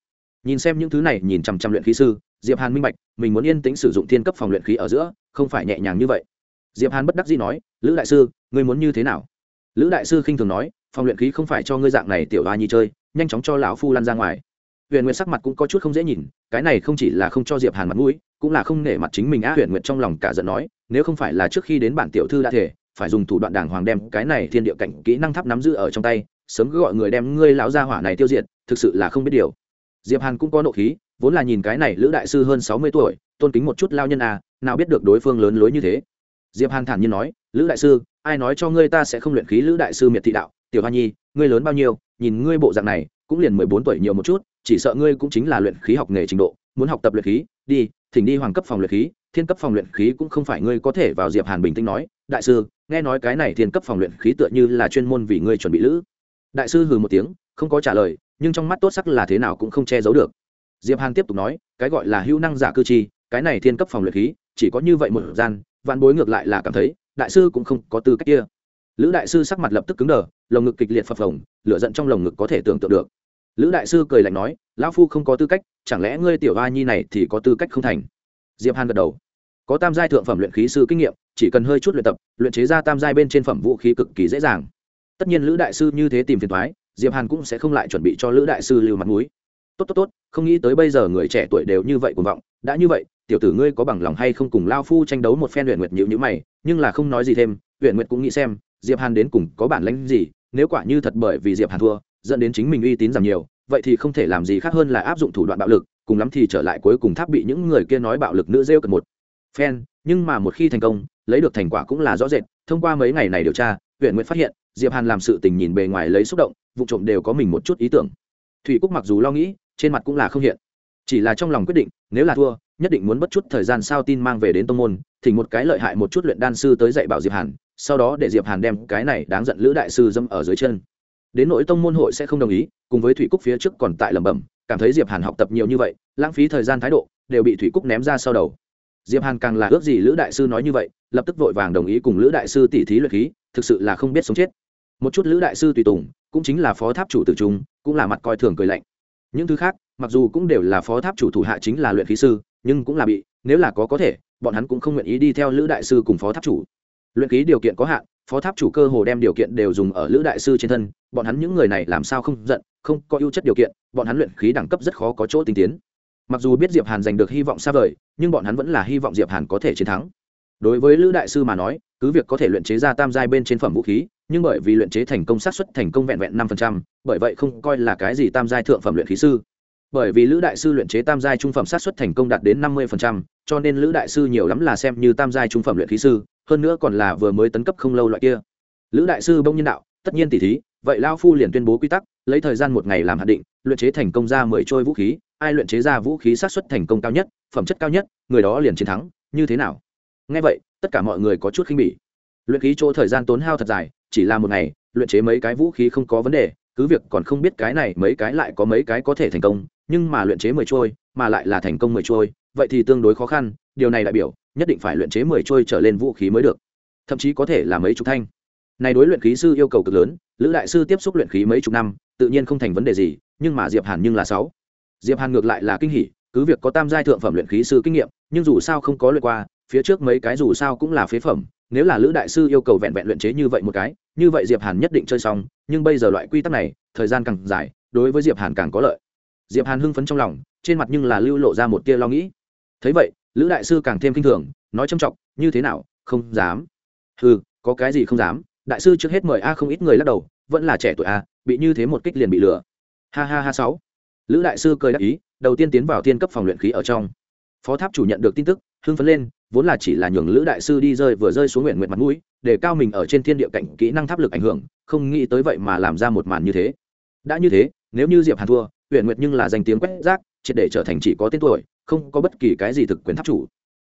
Nhìn xem những thứ này, nhìn chằm chằm luyện khí sư, diệp hàn minh bạch, mình muốn yên tĩnh sử dụng thiên cấp phòng luyện khí ở giữa, không phải nhẹ nhàng như vậy. Diệp hàn bất đắc dĩ nói, lữ đại sư, ngươi muốn như thế nào? Lữ đại sư khinh thường nói, phòng luyện khí không phải cho ngươi dạng này tiểu hoa nhi chơi, nhanh chóng cho lão phu lăn ra ngoài. Huyền nguyệt sắc mặt cũng có chút không dễ nhìn, cái này không chỉ là không cho diệp hàn mặt mũi, cũng là không nể mặt chính mình á, huyền nguyệt trong lòng cả giận nói, nếu không phải là trước khi đến bản tiểu thư đã thể, phải dùng thủ đoạn đàng hoàng đem cái này thiên địa cảnh kỹ năng tháp nắm giữ ở trong tay, sớm cứ gọi người đem ngươi lão gia hỏa này tiêu diệt, thực sự là không biết điều. Diệp hàn cũng có nộ khí, vốn là nhìn cái này lữ đại sư hơn sáu mươi tuổi, tôn kính một chút lao nhân à nào biết được đối phương lớn lối như thế. Diệp hàn thản nhiên nói, lữ đại sư ai nói cho ngươi ta sẽ không luyện khí lữ đại sư miệt thị đạo, tiểu hoa nhi, ngươi lớn bao nhiêu, nhìn ngươi bộ dạng này, cũng liền mười bốn tuổi nhiều một chút, chỉ sợ ngươi cũng chính là luyện khí học nghề trình độ, muốn học tập luyện khí, đi, thỉnh đi hoàng cấp phòng luyện khí, thiên cấp phòng luyện khí cũng không phải ngươi có thể vào diệp hàn bình tĩnh nói, đại sư, nghe nói cái này thiên cấp phòng luyện khí tựa như là chuyên môn vì ngươi chuẩn bị lữ. Đại sư hừ một tiếng, không có trả lời, nhưng trong mắt tốt sắc là thế nào cũng không che giấu được. Diệp hàn tiếp tục nói, cái gọi là hữu năng giả cư chi cái này thiên cấp phòng luyện khí, chỉ có như vậy một gian, vạn bối ngược lại là cảm thấy đại sư cũng không có tư cách kia. Lữ đại sư sắc mặt lập tức cứng đờ, lồng ngực kịch liệt phập phồng, lửa giận trong lồng ngực có thể tưởng tượng được. Lữ đại sư cười lạnh nói, lão phu không có tư cách, chẳng lẽ ngươi tiểu hoa nhi này thì có tư cách không thành? Diệp hàn gật đầu. Có tam giai thượng phẩm luyện khí sư kinh nghiệm, chỉ cần hơi chút luyện tập, luyện chế ra tam giai bên trên phẩm vũ khí cực kỳ dễ dàng. Tất nhiên lữ đại sư như thế tìm phiền thoái diệp hàn cũng sẽ không lại chuẩn bị cho lữ đại sư lưu mặt mũi. Tốt tốt tốt, không nghĩ tới bây giờ người trẻ tuổi đều như vậy cuồng vọng, đã như vậy, tiểu tử ngươi có bằng lòng hay không cùng lao phu tranh đấu một phen luyện nguyệt nhữ nhữ mày nhưng là không nói gì thêm huyện nguyệt cũng nghĩ xem, diệp hàn đến cùng có bản lãnh gì, nếu quả như thật bởi vì diệp hàn thua, dẫn đến chính mình uy tín giảm nhiều, vậy thì không thể làm gì khác hơn là áp dụng thủ đoạn bạo lực, cùng lắm thì trở lại cuối cùng tháp bị những người kia nói bạo lực nữ rêu cật một. Phen, nhưng mà một khi thành công, lấy được thành quả cũng là rõ rệt, thông qua mấy ngày này điều tra huyện nguyện phát hiện, diệp hàn làm sự tình nhìn bề ngoài lấy xúc động, vụ trộm đều có mình một chút ý tưởng. Thủy cúc mặc dù lo nghĩ, trên mặt cũng là không hiện chỉ là trong lòng quyết định, nếu là thua, nhất định muốn bất chút thời gian sao tin mang về đến tông môn thì một cái lợi hại một chút luyện đan sư tới dạy bảo diệp hàn, sau đó để diệp hàn đem cái này đáng giận lữ đại sư dâm ở dưới chân. Đến nỗi tông môn hội sẽ không đồng ý, cùng với thủy cúc phía trước còn tại lẩm bẩm, cảm thấy diệp hàn học tập nhiều như vậy, lãng phí thời gian thái độ, đều bị thủy cúc ném ra sau đầu. Diệp hàn càng là ước gì lữ đại sư nói như vậy, lập tức vội vàng đồng ý cùng lữ đại sư tỉ thí luyện khí, thực sự là không biết sống chết. Một chút lữ đại sư tùy tùng, cũng chính là phó tháp chủ tử trung, cũng là mặt coi thường cười lạnh. Những thứ khác mặc dù cũng đều là phó tháp chủ thủ hạ chính là luyện khí sư, nhưng cũng là bị, nếu là có có thể, bọn hắn cũng không nguyện ý đi theo lữ đại sư cùng phó tháp chủ. Luyện khí điều kiện có hạn, phó tháp chủ cơ hồ đem điều kiện đều dùng ở lữ đại sư trên thân, bọn hắn những người này làm sao không giận, không có ưu chất điều kiện, bọn hắn luyện khí đẳng cấp rất khó có chỗ tinh tiến. Mặc dù biết diệp hàn giành được hy vọng xa vời, nhưng bọn hắn vẫn là hy vọng diệp hàn có thể chiến thắng. Đối với lữ đại sư mà nói, cứ việc có thể luyện chế ra tam giai bên trên phẩm vũ khí, nhưng bởi vì luyện chế thành công sát xuất thành công vẹn vẹn năm phần trăm, bởi vậy không coi là cái gì tam giai thượng phẩm luyện khí sư bởi vì lữ đại sư luyện chế tam giai trung phẩm sát xuất thành công đạt đến năm mươi phần trăm, cho nên lữ đại sư nhiều lắm là xem như tam giai trung phẩm luyện khí sư, hơn nữa còn là vừa mới tấn cấp không lâu loại kia. Lữ đại sư bông nhân đạo, tất nhiên tỷ thí, vậy lao phu liền tuyên bố quy tắc, lấy thời gian một ngày làm hạt định, luyện chế thành công ra mười trôi vũ khí, ai luyện chế ra vũ khí sát xuất thành công cao nhất, phẩm chất cao nhất, người đó liền chiến thắng, như thế nào? Ngay vậy, tất cả mọi người có chút khinh bỉ. Luyện khí chỗ thời gian tốn hao thật dài, chỉ là một ngày, luyện chế mấy cái vũ khí không có vấn đề, cứ việc còn không biết cái này mấy cái lại có mấy cái có thể thành công nhưng mà luyện chế mười trôi, mà lại là thành công mười trôi, vậy thì tương đối khó khăn, điều này đại biểu, nhất định phải luyện chế mười trôi trở lên vũ khí mới được. Thậm chí có thể là mấy chục thanh. Này đối luyện khí sư yêu cầu cực lớn, lữ đại sư tiếp xúc luyện khí mấy chục năm, tự nhiên không thành vấn đề gì, nhưng mà diệp hàn nhưng là sáu. Diệp hàn ngược lại là kinh hỉ, cứ việc có tam giai thượng phẩm luyện khí sư kinh nghiệm, nhưng dù sao không có luyện qua, phía trước mấy cái dù sao cũng là phế phẩm, nếu là lữ đại sư yêu cầu vẹn vẹn luyện chế như vậy một cái, như vậy diệp hàn nhất định chơi xong, nhưng bây giờ loại quy tắc này, thời gian càng dài, đối với diệp hàn càng có lợi diệp hàn hưng phấn trong lòng, trên mặt nhưng là lưu lộ ra một tia lo nghĩ. Thấy vậy, lữ đại sư càng thêm kinh thường, nói trầm trọng, như thế nào, không dám. Ừ có cái gì không dám? Đại sư trước hết mời a không ít người lắc đầu, vẫn là trẻ tuổi a, bị như thế một kích liền bị lừa. Ha ha ha sáu. Lữ đại sư cười đáp ý, đầu tiên tiến vào tiên cấp phòng luyện khí ở trong. Phó tháp chủ nhận được tin tức, hưng phấn lên, vốn là chỉ là nhường lữ đại sư đi rơi vừa rơi xuống nguyện nguyện mặt mũi, để cao mình ở trên thiên địa cảnh kỹ năng tháp lực ảnh hưởng, không nghĩ tới vậy mà làm ra một màn như thế. Đã như thế, nếu như diệp hàn thua huyện nguyệt nhưng là danh tiếng quét rác, triệt để trở thành chỉ có tên tuổi, không có bất kỳ cái gì thực quyền tháp chủ.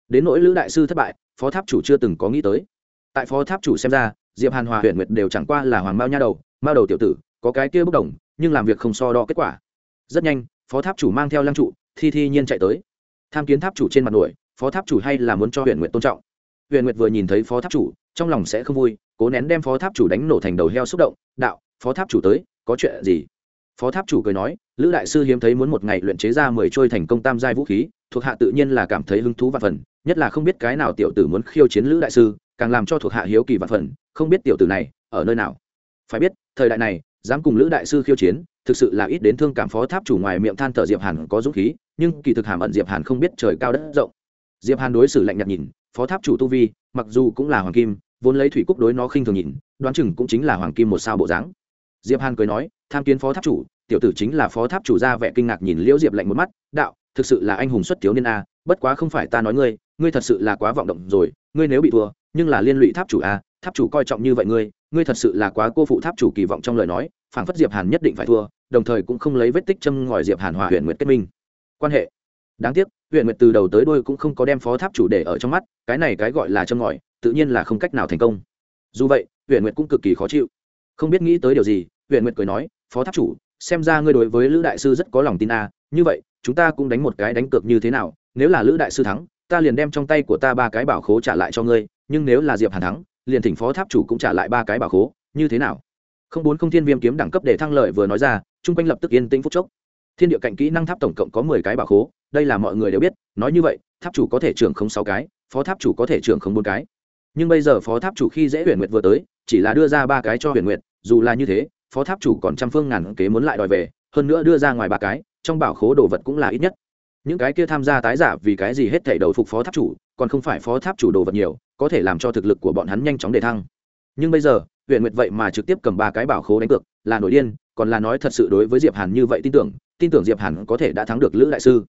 Đến nỗi lữ đại sư thất bại, phó tháp chủ chưa từng có nghĩ tới. Tại phó tháp chủ xem ra, diệp hàn hòa huyện nguyệt đều chẳng qua là hoàng mao nha đầu, mao đầu tiểu tử, có cái kia bốc đồng, nhưng làm việc không so đo kết quả. Rất nhanh, phó tháp chủ mang theo lăng trụ, thi thi nhiên chạy tới. Tham kiến tháp chủ trên mặt nổi phó tháp chủ hay là muốn cho huyện nguyệt tôn trọng. Huyện nguyệt vừa nhìn thấy phó tháp chủ, trong lòng sẽ không vui, cố nén đem phó tháp chủ đánh nổ thành đầu heo xúc động, đạo, phó tháp chủ tới, có chuyện gì? Phó tháp chủ cười nói lữ đại sư hiếm thấy muốn một ngày luyện chế ra mười trôi thành công tam giai vũ khí, thuộc hạ tự nhiên là cảm thấy hứng thú và phần, nhất là không biết cái nào tiểu tử muốn khiêu chiến lữ đại sư, càng làm cho thuộc hạ hiếu kỳ và phần, không biết tiểu tử này ở nơi nào. Phải biết, thời đại này, dám cùng lữ đại sư khiêu chiến, thực sự là ít đến thương cảm phó tháp chủ ngoài miệng than thở diệp hàn có dũng khí, nhưng kỳ thực hàm ẩn diệp hàn không biết trời cao đất rộng. Diệp hàn đối xử lạnh nhạt nhìn, phó tháp chủ tu vi, mặc dù cũng là hoàng kim, vốn lấy thủy cúc đối nó khinh thường nhìn, đoán chừng cũng chính là hoàng kim một sao bộ dáng. Diệp hàn cười nói, tham kiến phó tháp chủ tiểu tử chính là phó tháp chủ ra vẻ kinh ngạc nhìn liễu diệp lạnh một mắt, đạo, thực sự là anh hùng xuất thiếu niên a, bất quá không phải ta nói ngươi ngươi thật sự là quá vọng động rồi, ngươi nếu bị thua, nhưng là liên lụy tháp chủ a, tháp chủ coi trọng như vậy ngươi ngươi thật sự là quá cô phụ tháp chủ kỳ vọng trong lời nói, phảng phất diệp hàn nhất định phải thua, đồng thời cũng không lấy vết tích châm ngòi diệp hàn hòa huyện nguyệt kết minh. Quan hệ. Đáng tiếc huyện nguyệt từ đầu tới đuôi cũng không có đem phó tháp chủ để ở trong mắt, cái này cái gọi là châm ngòi, tự nhiên là không cách nào thành công. Dù vậy huyện nguyệt cũng cực kỳ khó chịu. Không biết nghĩ tới điều gì huyện nguyệt cười nói, phó tháp chủ xem ra ngươi đối với lữ đại sư rất có lòng tin a như vậy, chúng ta cũng đánh một cái đánh cược như thế nào, nếu là lữ đại sư thắng, ta liền đem trong tay của ta ba cái bảo khố trả lại cho ngươi, nhưng nếu là diệp hàn thắng, liền thỉnh phó tháp chủ cũng trả lại ba cái bảo khố, như thế nào? Không bốn không thiên viêm kiếm đẳng cấp để thăng lợi vừa nói ra, chung quanh lập tức yên tĩnh phút chốc. Thiên địa cạnh kỹ năng tháp tổng cộng có mười cái bảo khố, đây là mọi người đều biết, nói như vậy, tháp chủ có thể trưởng không sáu cái, phó tháp chủ có thể trưởng không bốn cái. Nhưng bây giờ phó tháp chủ khi dễ huyền nguyệt vừa tới, chỉ là đưa ra ba cái cho huyền nguyệt, dù là như thế phó tháp chủ còn trăm phương ngàn kế muốn lại đòi về, hơn nữa đưa ra ngoài ba cái, trong bảo khố đồ vật cũng là ít nhất. Những cái kia tham gia tái giả vì cái gì hết thảy đầu phục phó tháp chủ, còn không phải phó tháp chủ đồ vật nhiều, có thể làm cho thực lực của bọn hắn nhanh chóng đề thăng. Nhưng bây giờ huyện nguyệt vậy mà trực tiếp cầm ba cái bảo khố đánh cược, là nổi điên, còn là nói thật sự đối với diệp hàn như vậy tin tưởng tin tưởng diệp hàn có thể đã thắng được lữ đại sư.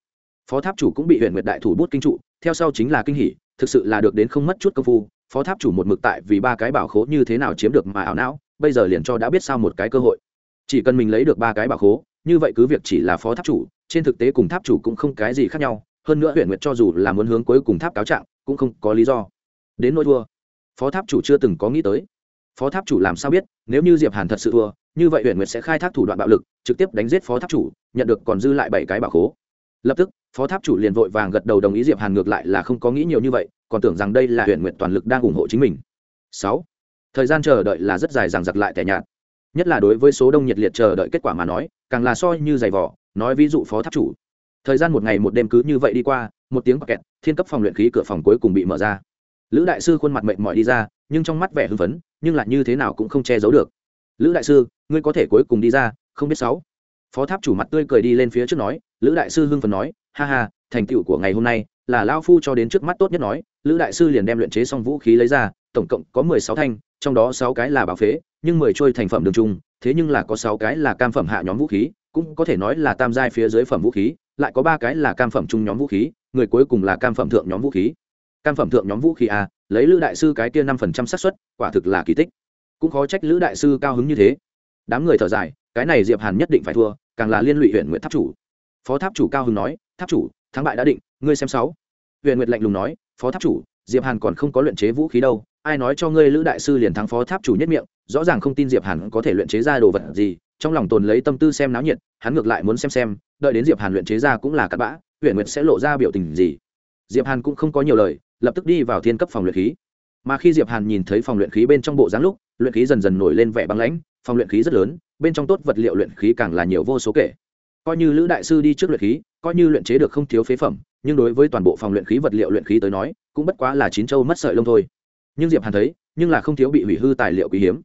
Phó tháp chủ cũng bị huyện nguyệt đại thủ bút kinh trụ, theo sau chính là kinh hỉ, thực sự là được đến không mất chút công phu, phó tháp chủ một mực tại vì ba cái bảo khố như thế nào chiếm được mà ảo não bây giờ liền cho đã biết sao một cái cơ hội. Chỉ cần mình lấy được ba cái bảo khố, như vậy cứ việc chỉ là phó tháp chủ, trên thực tế cùng tháp chủ cũng không cái gì khác nhau, hơn nữa huyện nguyệt cho dù là muốn hướng cuối cùng tháp cáo trạng, cũng không có lý do. Đến nỗi thua, phó tháp chủ chưa từng có nghĩ tới. Phó tháp chủ làm sao biết, nếu như diệp hàn thật sự thua, như vậy huyện nguyệt sẽ khai thác thủ đoạn bạo lực, trực tiếp đánh giết phó tháp chủ, nhận được còn dư lại bảy cái bảo khố. Lập tức, phó tháp chủ liền vội vàng gật đầu đồng ý diệp hàn ngược lại là không có nghĩ nhiều như vậy, còn tưởng rằng đây là huyện nguyệt toàn lực đang ủng hộ chính mình. Sáu thời gian chờ đợi là rất dài rằng giặc lại tẻ nhạt. Nhất là đối với số đông nhiệt liệt chờ đợi kết quả mà nói, càng là soi như giày vỏ nói ví dụ phó tháp chủ. Thời gian một ngày một đêm cứ như vậy đi qua, một tiếng kẹt, thiên cấp phòng luyện khí cửa phòng cuối cùng bị mở ra. Lữ đại sư khuôn mặt mệnh mỏi đi ra, nhưng trong mắt vẻ hưng phấn, nhưng lại như thế nào cũng không che giấu được. Lữ đại sư, ngươi có thể cuối cùng đi ra, không biết sáu. Phó tháp chủ mặt tươi cười đi lên phía trước nói, lữ đại sư hưng phấn nói, ha ha, thành tựu của ngày hôm nay là lao phu cho đến trước mắt tốt nhất nói, lữ đại sư liền đem luyện chế xong vũ khí lấy ra tổng cộng có mười sáu thanh, trong đó sáu cái là bảo phế, nhưng mười trôi thành phẩm đường trung, thế nhưng là có sáu cái là cam phẩm hạ nhóm vũ khí, cũng có thể nói là tam giai phía dưới phẩm vũ khí, lại có ba cái là cam phẩm trung nhóm vũ khí, người cuối cùng là cam phẩm thượng nhóm vũ khí. Cam phẩm thượng nhóm vũ khí a lấy lữ đại sư cái kia năm phần trăm xác suất, quả thực là kỳ tích. Cũng khó trách lữ đại sư cao hứng như thế. Đám người thở dài, cái này diệp hàn nhất định phải thua, càng là liên lụy huyện nguyện tháp chủ. Phó tháp chủ cao hứng nói, tháp chủ, thắng bại đã định, ngươi xem sáu. Huyện nguyệt lạnh lùng nói, phó tháp chủ, diệp hàn còn không có luyện chế vũ khí đâu ai nói cho ngươi lữ đại sư liền thắng phó tháp chủ nhất miệng, rõ ràng không tin diệp hàn có thể luyện chế ra đồ vật gì, trong lòng tồn lấy tâm tư xem náo nhiệt, hắn ngược lại muốn xem xem, đợi đến diệp hàn luyện chế ra cũng là cặn bã huyện nguyệt sẽ lộ ra biểu tình gì. Diệp hàn cũng không có nhiều lời, lập tức đi vào thiên cấp phòng luyện khí. Mà khi diệp hàn nhìn thấy phòng luyện khí bên trong bộ dáng lúc, luyện khí dần dần nổi lên vẻ băng lãnh, phòng luyện khí rất lớn, bên trong tốt vật liệu luyện khí càng là nhiều vô số kể. Coi như lữ đại sư đi trước luyện khí, coi như luyện chế được không thiếu phế phẩm, nhưng đối với toàn bộ phòng luyện khí vật liệu luyện khí tới nói, cũng bất quá là chín châu mất sợi lông thôi nhưng diệp hàn thấy, nhưng là không thiếu bị hủy hư tài liệu quý hiếm.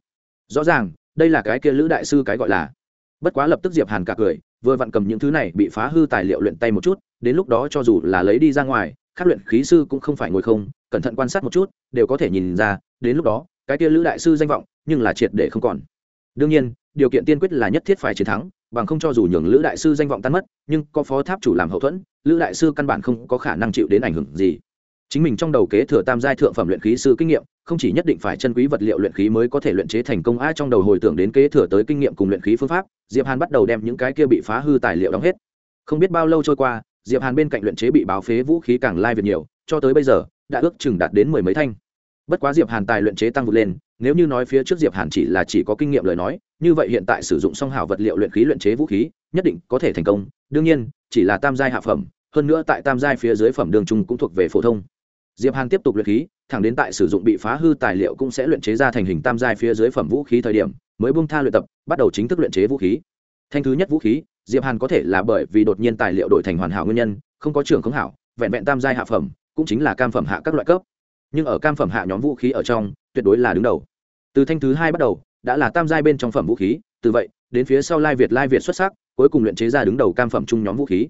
Rõ ràng, đây là cái kia lữ đại sư cái gọi là. Bất quá lập tức diệp hàn cả cười, vừa vặn cầm những thứ này bị phá hư tài liệu luyện tay một chút, đến lúc đó cho dù là lấy đi ra ngoài các luyện khí sư cũng không phải ngồi không, cẩn thận quan sát một chút, đều có thể nhìn ra, đến lúc đó, cái kia lữ đại sư danh vọng, nhưng là triệt để không còn. Đương nhiên, điều kiện tiên quyết là nhất thiết phải chiến thắng, bằng không cho dù nhường lữ đại sư danh vọng tan mất, nhưng có phó tháp chủ làm hậu thuẫn, lữ đại sư căn bản không có khả năng chịu đến ảnh hưởng gì chính mình trong đầu kế thừa tam giai thượng phẩm luyện khí sư kinh nghiệm, không chỉ nhất định phải chân quý vật liệu luyện khí mới có thể luyện chế thành công, ai trong đầu hồi tưởng đến kế thừa tới kinh nghiệm cùng luyện khí phương pháp, diệp hàn bắt đầu đem những cái kia bị phá hư tài liệu đóng hết. Không biết bao lâu trôi qua, diệp hàn bên cạnh luyện chế bị báo phế vũ khí càng lai việt nhiều, cho tới bây giờ, đã ước chừng đạt đến mười mấy thanh. Bất quá diệp hàn tài luyện chế tăng vượt lên, nếu như nói phía trước diệp hàn chỉ là chỉ có kinh nghiệm lời nói, như vậy hiện tại sử dụng song hảo vật liệu luyện khí luyện chế vũ khí, nhất định có thể thành công. Đương nhiên, chỉ là tam giai hạ phẩm, hơn nữa tại tam giai phía dưới phẩm đường trung cũng thuộc về phổ thông diệp hàn tiếp tục luyện khí, thẳng đến tại sử dụng bị phá hư tài liệu cũng sẽ luyện chế ra thành hình tam giai phía dưới phẩm vũ khí thời điểm, mới buông tha luyện tập, bắt đầu chính thức luyện chế vũ khí. Thanh thứ nhất vũ khí, diệp hàn có thể là bởi vì đột nhiên tài liệu đổi thành hoàn hảo nguyên nhân, không có trường không hảo, vẹn vẹn tam giai hạ phẩm, cũng chính là cam phẩm hạ các loại cấp. Nhưng ở cam phẩm hạ nhóm vũ khí ở trong, tuyệt đối là đứng đầu. Từ thanh thứ hai bắt đầu, đã là tam giai bên trong phẩm vũ khí, từ vậy, đến phía sau lai việt lai việt xuất sắc, cuối cùng luyện chế ra đứng đầu cam phẩm chung nhóm vũ khí.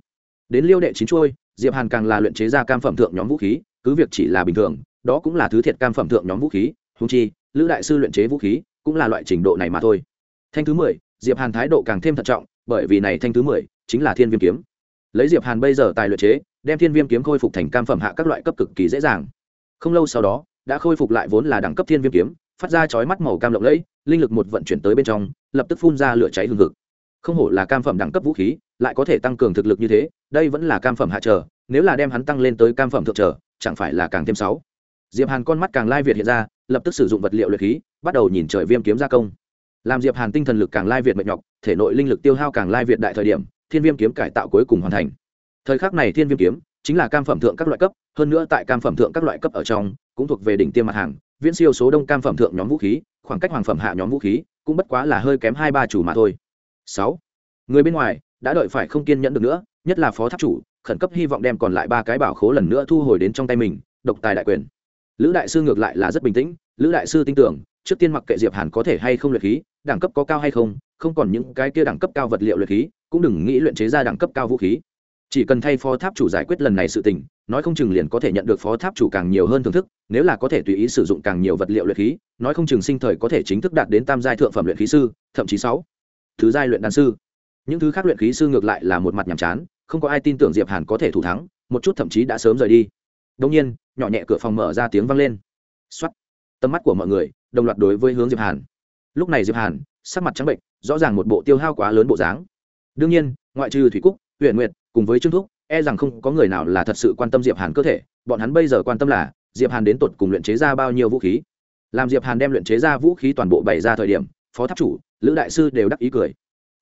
Đến liêu đệ chín chuôi, diệp hàn càng là luyện chế ra cam phẩm thượng nhóm vũ khí cứ việc chỉ là bình thường, đó cũng là thứ thiệt cam phẩm thượng nhóm vũ khí húng chi, lữ đại sư luyện chế vũ khí cũng là loại trình độ này mà thôi. Thanh thứ mười, diệp hàn thái độ càng thêm thận trọng, bởi vì này thanh thứ mười chính là thiên viêm kiếm. Lấy diệp hàn bây giờ tài luyện chế, đem thiên viêm kiếm khôi phục thành cam phẩm hạ các loại cấp cực kỳ dễ dàng. Không lâu sau đó, đã khôi phục lại vốn là đẳng cấp thiên viêm kiếm, phát ra chói mắt màu cam lộng lẫy, linh lực một vận chuyển tới bên trong, lập tức phun ra lửa cháy hừng hực. Không hổ là cam phẩm đẳng cấp vũ khí, lại có thể tăng cường thực lực như thế, đây vẫn là cam phẩm hạ trở nếu là đem hắn tăng lên tới cam phẩm thượng trở chẳng phải là càng thêm sáu. Diệp hàn con mắt càng lai việt hiện ra, lập tức sử dụng vật liệu luyện khí, bắt đầu nhìn trời viêm kiếm gia công. Làm diệp hàn tinh thần lực càng lai việt mệt nhọc, thể nội linh lực tiêu hao càng lai việt đại thời điểm, thiên viêm kiếm cải tạo cuối cùng hoàn thành. Thời khắc này thiên viêm kiếm chính là cam phẩm thượng các loại cấp, hơn nữa tại cam phẩm thượng các loại cấp ở trong, cũng thuộc về đỉnh tiêm mặt hàng, viễn siêu số đông cam phẩm thượng nhóm vũ khí, khoảng cách hoàng phẩm hạ nhóm vũ khí cũng bất quá là hơi kém hai ba chủ mà thôi. Sáu. Người bên ngoài đã đợi phải không kiên nhẫn được nữa, nhất là phó tháp chủ khẩn cấp hy vọng đem còn lại ba cái bảo khố lần nữa thu hồi đến trong tay mình, độc tài đại quyền. Lữ đại sư ngược lại là rất bình tĩnh, lữ đại sư tin tưởng, trước tiên mặc kệ diệp hàn có thể hay không luyện khí, đẳng cấp có cao hay không không còn những cái kia đẳng cấp cao vật liệu luyện khí, cũng đừng nghĩ luyện chế ra đẳng cấp cao vũ khí. Chỉ cần thay phó tháp chủ giải quyết lần này sự tình, nói không chừng liền có thể nhận được phó tháp chủ càng nhiều hơn thưởng thức, nếu là có thể tùy ý sử dụng càng nhiều vật liệu luyện khí, nói không chừng sinh thời có thể chính thức đạt đến tam giai thượng phẩm luyện khí sư, thậm chí sáu. Thứ giai luyện đan sư. Những thứ khác luyện khí sư ngược lại là một mặt nhàm chán không có ai tin tưởng diệp hàn có thể thủ thắng, một chút thậm chí đã sớm rời đi. Đông nhiên, nhỏ nhẹ cửa phòng mở ra tiếng vang lên. Xuất tầm mắt của mọi người đồng loạt đối với hướng diệp hàn. Lúc này diệp hàn, sắc mặt trắng bệnh, rõ ràng một bộ tiêu hao quá lớn bộ dáng. Đương nhiên, ngoại trừ thủy cúc huyện nguyệt cùng với trương thúc e rằng không có người nào là thật sự quan tâm diệp hàn cơ thể. Bọn hắn bây giờ quan tâm là, diệp hàn đến tột cùng luyện chế ra bao nhiêu vũ khí. Làm diệp hàn đem luyện chế ra vũ khí toàn bộ bày ra thời điểm, phó tháp chủ, lữ đại sư đều đắc ý cười.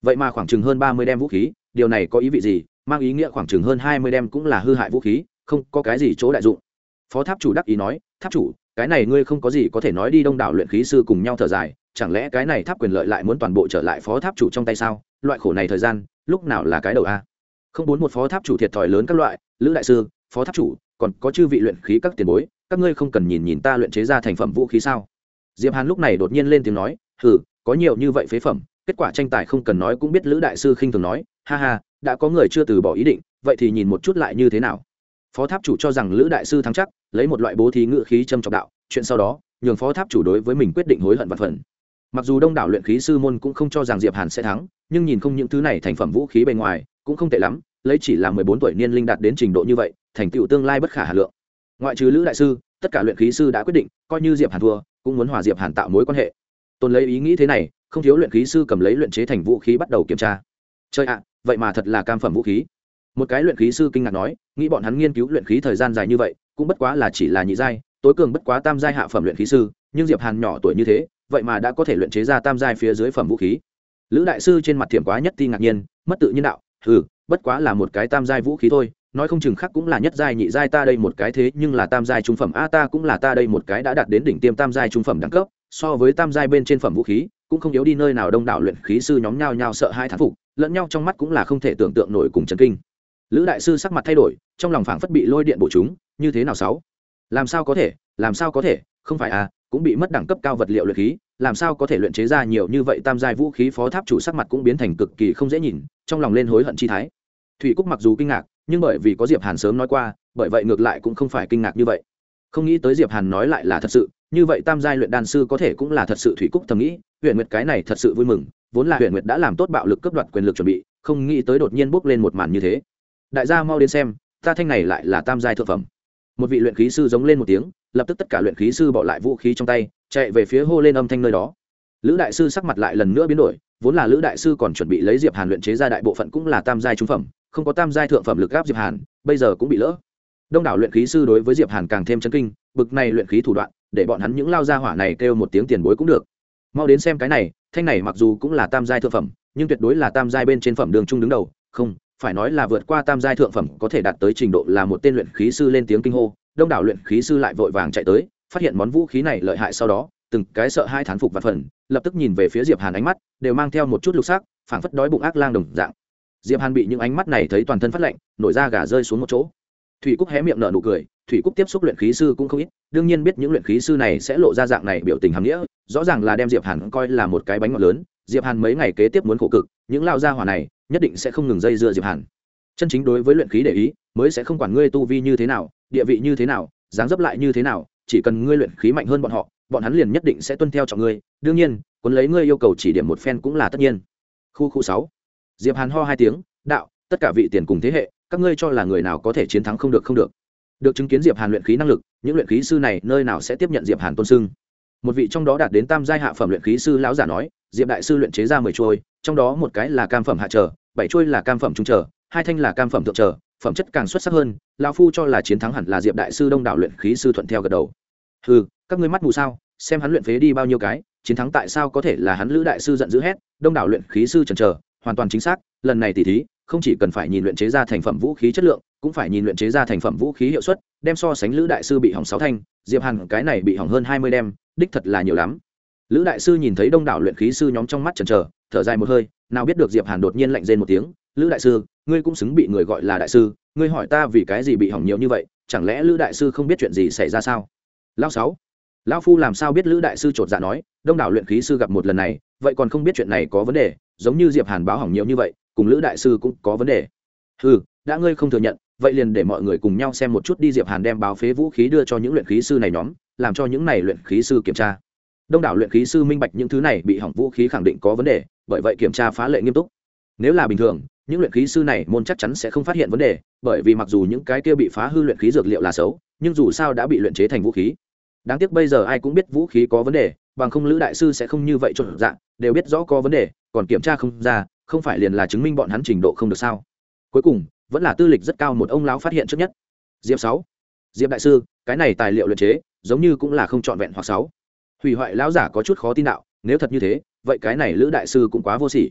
Vậy mà khoảng chừng hơn ba mươi đem vũ khí, điều này có ý vị gì? Mang ý nghĩa khoảng chừng hơn hai mươi đem cũng là hư hại vũ khí, không có cái gì chỗ đại dụng. Phó tháp chủ đắc ý nói, tháp chủ, cái này ngươi không có gì có thể nói đi đông đảo luyện khí sư cùng nhau thở dài, chẳng lẽ cái này tháp quyền lợi lại muốn toàn bộ trở lại phó tháp chủ trong tay sao? Loại khổ này thời gian, lúc nào là cái đầu a? Không muốn một phó tháp chủ thiệt thòi lớn các loại, lữ đại sư, phó tháp chủ, còn có chư vị luyện khí các tiền bối, các ngươi không cần nhìn nhìn ta luyện chế ra thành phẩm vũ khí sao? Diệp hàn lúc này đột nhiên lên tiếng nói, hừ, có nhiều như vậy phế phẩm, kết quả tranh tài không cần nói cũng biết lữ đại sư khinh thường nói, ha ha đã có người chưa từ bỏ ý định, vậy thì nhìn một chút lại như thế nào? Phó tháp chủ cho rằng lữ đại sư thắng chắc, lấy một loại bố thí ngự khí châm trọng đạo, chuyện sau đó, nhường phó tháp chủ đối với mình quyết định hối hận vật phần. Mặc dù đông đảo luyện khí sư môn cũng không cho rằng diệp hàn sẽ thắng, nhưng nhìn không những thứ này thành phẩm vũ khí bên ngoài, cũng không tệ lắm, lấy chỉ là mười bốn tuổi niên linh đạt đến trình độ như vậy, thành tựu tương lai bất khả hà lượng. Ngoại trừ lữ đại sư, tất cả luyện khí sư đã quyết định, coi như diệp hàn thua, cũng muốn hòa diệp hàn tạo mối quan hệ. Tôn lấy ý nghĩ thế này, không thiếu luyện khí sư cầm lấy luyện chế thành vũ khí bắt đầu kiểm tra chơi ạ, vậy mà thật là cam phẩm vũ khí. Một cái luyện khí sư kinh ngạc nói, nghĩ bọn hắn nghiên cứu luyện khí thời gian dài như vậy, cũng bất quá là chỉ là nhị giai, tối cường bất quá tam giai hạ phẩm luyện khí sư, nhưng diệp hàn nhỏ tuổi như thế, vậy mà đã có thể luyện chế ra tam giai phía dưới phẩm vũ khí. Lữ đại sư trên mặt thiểm quá nhất ti ngạc nhiên, mất tự nhiên đạo ừ bất quá là một cái tam giai vũ khí thôi, nói không chừng khác cũng là nhất giai nhị giai ta đây một cái thế, nhưng là tam giai trung phẩm, a ta cũng là ta đây một cái đã đạt đến đỉnh tiêm tam giai trung phẩm đẳng cấp, so với tam giai bên trên phẩm vũ khí cũng không yếu đi nơi nào đông đảo luyện khí sư nhóm nhau nhau sợ hai thán phục, lẫn nhau trong mắt cũng là không thể tưởng tượng nổi cùng chấn kinh. Lữ đại sư sắc mặt thay đổi, trong lòng phảng phất bị lôi điện bổ chúng, như thế nào sáu? Làm sao có thể? Làm sao có thể? Không phải à cũng bị mất đẳng cấp cao vật liệu luyện khí, làm sao có thể luyện chế ra nhiều như vậy tam giai vũ khí phó tháp chủ? Sắc mặt cũng biến thành cực kỳ không dễ nhìn, trong lòng lên hối hận chi thái. Thủy cúc mặc dù kinh ngạc, nhưng bởi vì có diệp hàn sớm nói qua, bởi vậy ngược lại cũng không phải kinh ngạc như vậy. Không nghĩ tới diệp hàn nói lại là thật sự như vậy tam giai luyện đan sư có thể cũng là thật sự thủy cúc thầm nghĩ huyện nguyệt cái này thật sự vui mừng, vốn là huyện nguyệt đã làm tốt bạo lực cướp đoạt quyền lực chuẩn bị, không nghĩ tới đột nhiên bốc lên một màn như thế. Đại gia mau đến xem, ta thanh này lại là tam giai thượng phẩm. Một vị luyện khí sư giống lên một tiếng, lập tức tất cả luyện khí sư bỏ lại vũ khí trong tay, chạy về phía hô lên âm thanh nơi đó. Lữ đại sư sắc mặt lại lần nữa biến đổi, vốn là lữ đại sư còn chuẩn bị lấy diệp hàn luyện chế ra đại bộ phận cũng là tam giai trung phẩm, không có tam giai thượng phẩm lực gáp diệp hàn, bây giờ cũng bị lỡ. Đông đảo luyện khí sư đối với diệp hàn càng thêm chấn kinh, bực này luyện khí thủ đoạn để bọn hắn những lao ra hỏa này kêu một tiếng tiền bối cũng được. Mau đến xem cái này, thanh này mặc dù cũng là tam giai thượng phẩm, nhưng tuyệt đối là tam giai bên trên phẩm đường trung đứng đầu. Không, phải nói là vượt qua tam giai thượng phẩm có thể đạt tới trình độ là một tên luyện khí sư lên tiếng kinh hô. Đông đảo luyện khí sư lại vội vàng chạy tới, phát hiện món vũ khí này lợi hại sau đó, từng cái sợ hai thán phục và phần, lập tức nhìn về phía diệp hàn ánh mắt, đều mang theo một chút lục sắc, phảng phất đói bụng ác lang đồng dạng. Diệp hàn bị những ánh mắt này thấy toàn thân phát lạnh, nổi da gà rơi xuống một chỗ. Thủy cúc hé miệng nở nụ cười thủy cúc tiếp xúc luyện khí sư cũng không ít, đương nhiên biết những luyện khí sư này sẽ lộ ra dạng này biểu tình hàm nghĩa, rõ ràng là đem diệp hàn coi là một cái bánh ngọt lớn, diệp hàn mấy ngày kế tiếp muốn khổ cực, những lao gia hỏa này nhất định sẽ không ngừng dây dưa diệp hàn. Chân chính đối với luyện khí để ý, mới sẽ không quản ngươi tu vi như thế nào, địa vị như thế nào, dáng dấp lại như thế nào, chỉ cần ngươi luyện khí mạnh hơn bọn họ, bọn hắn liền nhất định sẽ tuân theo trọng ngươi. Đương nhiên, cuốn lấy ngươi yêu cầu chỉ điểm một phen cũng là tất nhiên. Khu khu sáu. Diệp hàn ho hai tiếng, đạo, tất cả vị tiền cùng thế hệ, các ngươi cho là người nào có thể chiến thắng không được không được? Được chứng kiến diệp hàn luyện khí năng lực những luyện khí sư này nơi nào sẽ tiếp nhận diệp hàn tôn sưng? Một vị trong đó đạt đến tam giai hạ phẩm luyện khí sư lão giả nói diệp đại sư luyện chế ra mười chuôi, trong đó một cái là cam phẩm hạ trở bảy chuôi là cam phẩm trung trở hai thanh là cam phẩm thượng trở phẩm chất càng xuất sắc hơn lão phu cho là chiến thắng hẳn là diệp đại sư đông đảo luyện khí sư thuận theo gật đầu. Ừ các ngươi mắt mù sao xem hắn luyện phế đi bao nhiêu cái chiến thắng tại sao có thể là hắn lữ đại sư giận dữ hét đông đảo luyện khí sư chần chờ hoàn toàn chính xác lần này tỉ thí không chỉ cần phải nhìn luyện chế ra thành phẩm vũ khí chất lượng cũng phải nhìn luyện chế ra thành phẩm vũ khí hiệu suất, đem so sánh lữ đại sư bị hỏng sáu thanh, diệp hàn cái này bị hỏng hơn hai mươi đem, đích thật là nhiều lắm. Lữ đại sư nhìn thấy đông đảo luyện khí sư nhóm trong mắt chần chờ, thở dài một hơi, nào biết được diệp hàn đột nhiên lạnh rên một tiếng, lữ đại sư, ngươi cũng xứng bị người gọi là đại sư, ngươi hỏi ta vì cái gì bị hỏng nhiều như vậy, chẳng lẽ lữ đại sư không biết chuyện gì xảy ra sao? Lao sáu, lão phu làm sao biết lữ đại sư chột dạ nói, đông đảo luyện khí sư gặp một lần này, vậy còn không biết chuyện này có vấn đề, giống như diệp hàn báo hỏng nhiều như vậy, cùng lữ đại sư cũng có vấn đề. Ừ đã ngươi không thừa nhận vậy liền để mọi người cùng nhau xem một chút đi diệp hàn đem báo phế vũ khí đưa cho những luyện khí sư này nhóm, làm cho những này luyện khí sư kiểm tra. Đông đảo luyện khí sư minh bạch những thứ này bị hỏng vũ khí khẳng định có vấn đề, bởi vậy kiểm tra phá lệ nghiêm túc. Nếu là bình thường, những luyện khí sư này môn chắc chắn sẽ không phát hiện vấn đề, bởi vì mặc dù những cái kia bị phá hư luyện khí dược liệu là xấu, nhưng dù sao đã bị luyện chế thành vũ khí. Đáng tiếc bây giờ ai cũng biết vũ khí có vấn đề, bằng không lữ đại sư sẽ không như vậy cho dạng, đều biết rõ có vấn đề, còn kiểm tra không ra, không phải liền là chứng minh bọn hắn trình độ không được sao? Cuối cùng vẫn là tư lịch rất cao một ông lão phát hiện trước nhất. Diệp sáu. Diệp đại sư, cái này tài liệu luyện chế, giống như cũng là không trọn vẹn hoặc sáu. Hủy hoại lão giả có chút khó tin đạo, nếu thật như thế, vậy cái này lữ đại sư cũng quá vô sỉ.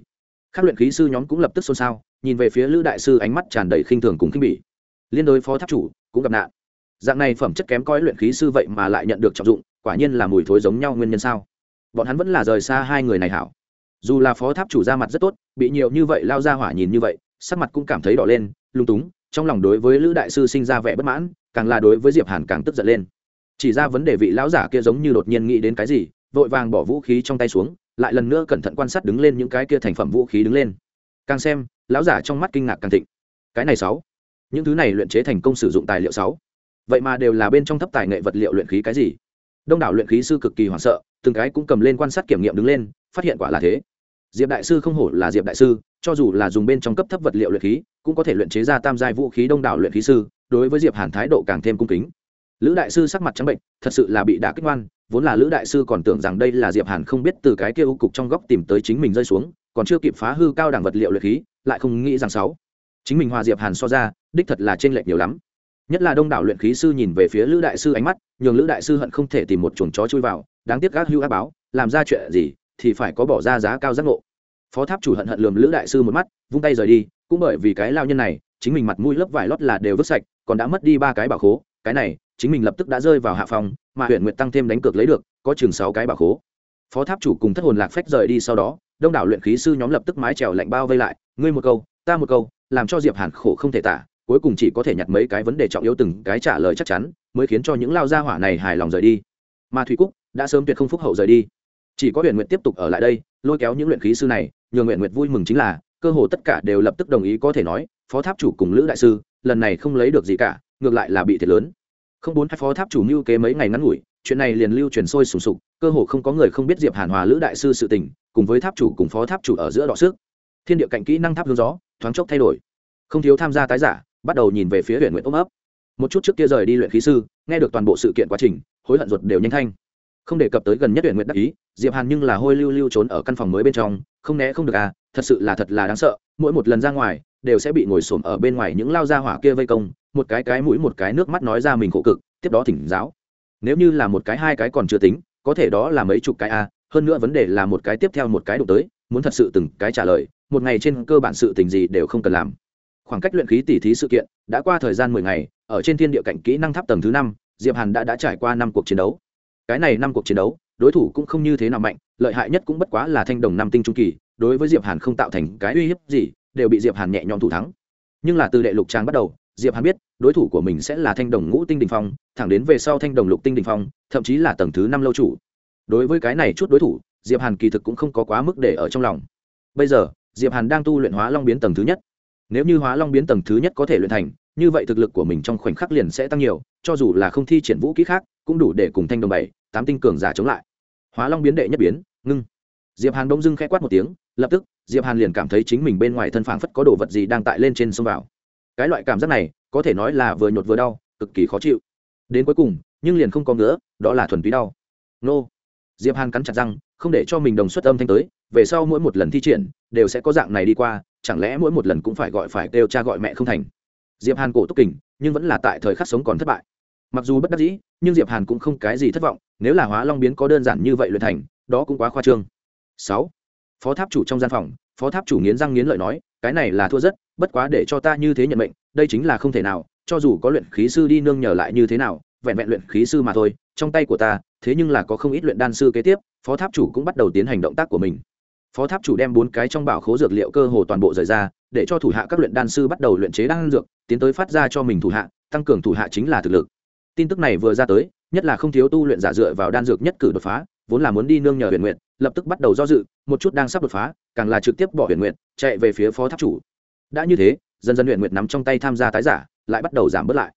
Các luyện khí sư nhóm cũng lập tức xôn xao, nhìn về phía lữ đại sư ánh mắt tràn đầy khinh thường cùng khinh bỉ. Liên đối phó tháp chủ, cũng gặp nạn. Dạng này phẩm chất kém coi luyện khí sư vậy mà lại nhận được trọng dụng, quả nhiên là mùi thối giống nhau nguyên nhân sao? Bọn hắn vẫn là rời xa hai người này hảo. Dù là phó tháp chủ ra mặt rất tốt, bị nhiều như vậy lao ra hỏa nhìn như vậy, sắc mặt cũng cảm thấy đỏ lên lung túng, trong lòng đối với lữ đại sư sinh ra vẻ bất mãn, càng là đối với diệp hàn càng tức giận lên. Chỉ ra vấn đề vị lão giả kia giống như đột nhiên nghĩ đến cái gì, vội vàng bỏ vũ khí trong tay xuống, lại lần nữa cẩn thận quan sát đứng lên những cái kia thành phẩm vũ khí đứng lên. Càng xem, lão giả trong mắt kinh ngạc càng thịnh. Cái này sáu. Những thứ này luyện chế thành công sử dụng tài liệu sáu. Vậy mà đều là bên trong thấp tài nghệ vật liệu luyện khí cái gì? Đông đảo luyện khí sư cực kỳ hoảng sợ, từng cái cũng cầm lên quan sát kiểm nghiệm đứng lên, phát hiện quả là thế. Diệp đại sư không hổ là diệp đại sư cho dù là dùng bên trong cấp thấp vật liệu luyện khí, cũng có thể luyện chế ra tam giai vũ khí đông đảo luyện khí sư, đối với diệp hàn thái độ càng thêm cung kính. Lữ đại sư sắc mặt trắng bệnh, thật sự là bị đả kích ngoan vốn là lữ đại sư còn tưởng rằng đây là diệp hàn không biết từ cái kia u cục trong góc tìm tới chính mình rơi xuống, còn chưa kịp phá hư cao đẳng vật liệu luyện khí, lại không nghĩ rằng sáu. Chính mình hòa diệp hàn so ra, đích thật là trên lệch nhiều lắm. Nhất là đông đảo luyện khí sư nhìn về phía lữ đại sư ánh mắt, nhường lữ đại sư hận không thể tìm một chuồng chó chui vào, đáng tiếc gác hưu ác báo, làm ra chuyện gì thì phải có bỏ ra giá cao giác ngộ phó tháp chủ hận hận lườm lữ đại sư một mắt, vung tay rời đi, cũng bởi vì cái lao nhân này, chính mình mặt mũi lớp vải lót là đều vứt sạch, còn đã mất đi ba cái bảo khố, cái này, chính mình lập tức đã rơi vào hạ phòng, mà huyện nguyện tăng thêm đánh cược lấy được, có chừng sáu cái bảo khố. Phó tháp chủ cùng thất hồn lạc phách rời đi sau đó, đông đảo luyện khí sư nhóm lập tức mái trèo lạnh bao vây lại, ngươi một câu, ta một câu, làm cho diệp hàn khổ không thể tả, cuối cùng chỉ có thể nhặt mấy cái vấn đề trọng yếu từng cái trả lời chắc chắn, mới khiến cho những lao gia hỏa này hài lòng rời đi. Mà thủy cúc đã sớm tuyệt không phúc hậu rời đi. Chỉ có huyện Nguyện tiếp tục ở lại đây, lôi kéo những luyện khí sư này nhường nguyện nguyệt vui mừng chính là, cơ hồ tất cả đều lập tức đồng ý có thể nói, phó tháp chủ cùng lữ đại sư, lần này không lấy được gì cả, ngược lại là bị thiệt lớn. Không bốn hai phó tháp chủ mưu kế mấy ngày ngắn ngủi, chuyện này liền lưu truyền sôi sùng sục, cơ hồ không có người không biết diệp hàn hòa lữ đại sư sự tình, cùng với tháp chủ cùng phó tháp chủ ở giữa đọ sức. Thiên địa cạnh kỹ năng tháp hướng gió, thoáng chốc thay đổi. Không thiếu tham gia tái giả, bắt đầu nhìn về phía huyện nguyện ôm ấp. Một chút trước kia rời đi luyện khí sư, nghe được toàn bộ sự kiện quá trình, hối hận ruột đều nhanh thanh không đề cập tới gần nhất tuyển nguyện đắc ý, diệp hàn nhưng là hôi lưu lưu trốn ở căn phòng mới bên trong, không né không được à thật sự là thật là đáng sợ, mỗi một lần ra ngoài, đều sẽ bị ngồi xổm ở bên ngoài những lao ra hỏa kia vây công, một cái cái mũi một cái nước mắt nói ra mình khổ cực, tiếp đó thỉnh giáo. Nếu như là một cái hai cái còn chưa tính, có thể đó là mấy chục cái a hơn nữa vấn đề là một cái tiếp theo một cái đụng tới, muốn thật sự từng cái trả lời, một ngày trên cơ bản sự tình gì đều không cần làm. Khoảng cách luyện khí tỉ thí sự kiện đã qua thời gian mười ngày, ở trên thiên địa cảnh kỹ năng tháp tầng thứ năm, diệp hàn đã đã trải qua năm cuộc chiến đấu cái này năm cuộc chiến đấu, đối thủ cũng không như thế nào mạnh, lợi hại nhất cũng bất quá là thanh đồng năm tinh trung kỳ, đối với diệp hàn không tạo thành cái uy hiếp gì, đều bị diệp hàn nhẹ nhõm thủ thắng. Nhưng là từ đệ lục trang bắt đầu, diệp hàn biết, đối thủ của mình sẽ là thanh đồng ngũ tinh đình phong, thẳng đến về sau thanh đồng lục tinh đình phong, thậm chí là tầng thứ năm lâu chủ. Đối với cái này chút đối thủ, diệp hàn kỳ thực cũng không có quá mức để ở trong lòng. Bây giờ, diệp hàn đang tu luyện hóa long biến tầng thứ nhất. Nếu như hóa long biến tầng thứ nhất có thể luyện thành, như vậy thực lực của mình trong khoảnh khắc liền sẽ tăng nhiều, cho dù là không thi triển vũ kỹ khác, cũng đủ để cùng thanh đồng bảy tám tinh cường giả chống lại. Hóa long biến đệ nhất biến, ngưng. Diệp hàn bỗng dưng khẽ quát một tiếng, lập tức, diệp hàn liền cảm thấy chính mình bên ngoài thân phảng phất có đồ vật gì đang tại lên trên sông vào. Cái loại cảm giác này, có thể nói là vừa nhột vừa đau, cực kỳ khó chịu. Đến cuối cùng, nhưng liền không có nữa đó là thuần túy đau. Nô. Diệp hàn cắn chặt răng, không để cho mình đồng xuất âm thanh tới, về sau mỗi một lần thi triển, đều sẽ có dạng này đi qua, chẳng lẽ mỗi một lần cũng phải gọi phải kêu cha gọi mẹ không thành. Diệp hàn cổ túc kình, nhưng vẫn là tại thời khắc sống còn thất bại mặc dù bất đắc dĩ, nhưng diệp hàn cũng không cái gì thất vọng, nếu là hóa long biến có đơn giản như vậy luyện thành, đó cũng quá khoa trương. Sáu, phó tháp chủ trong gian phòng, phó tháp chủ nghiến răng nghiến lợi nói, cái này là thua rất, bất quá để cho ta như thế nhận mệnh, đây chính là không thể nào, cho dù có luyện khí sư đi nương nhờ lại như thế nào, vẹn vẹn luyện khí sư mà thôi, trong tay của ta, thế nhưng là có không ít luyện đan sư kế tiếp, phó tháp chủ cũng bắt đầu tiến hành động tác của mình. Phó tháp chủ đem bốn cái trong bảo khố dược liệu cơ hồ toàn bộ rời ra, để cho thủ hạ các luyện đan sư bắt đầu luyện chế đan dược, tiến tới phát ra cho mình thủ hạ, tăng cường thủ hạ chính là thực lực tin tức này vừa ra tới, nhất là không thiếu tu luyện giả dựa vào đan dược nhất cử đột phá, vốn là muốn đi nương nhờ huyền nguyện lập tức bắt đầu do dự, một chút đang sắp đột phá, càng là trực tiếp bỏ huyền nguyện chạy về phía phó tháp chủ. Đã như thế, dần dần huyền nguyện nắm trong tay tham gia tái giả, lại bắt đầu giảm bớt lại.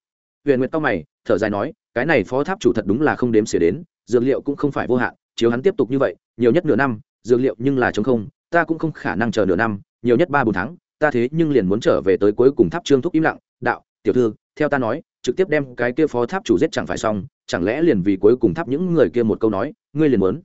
Huyền nguyện to mày, thở dài nói, cái này phó tháp chủ thật đúng là không đếm xỉa đến, dược liệu cũng không phải vô hạn, chiếu hắn tiếp tục như vậy, nhiều nhất nửa năm, dược liệu nhưng là chống không, ta cũng không khả năng chờ nửa năm, nhiều nhất ba bốn tháng, ta thế nhưng liền muốn trở về tới cuối cùng tháp trương thúc im lặng, đạo tiểu thư, theo ta nói, trực tiếp đem cái kia phó tháp chủ giết chẳng phải xong, chẳng lẽ liền vì cuối cùng tháp những người kia một câu nói, ngươi liền muốn?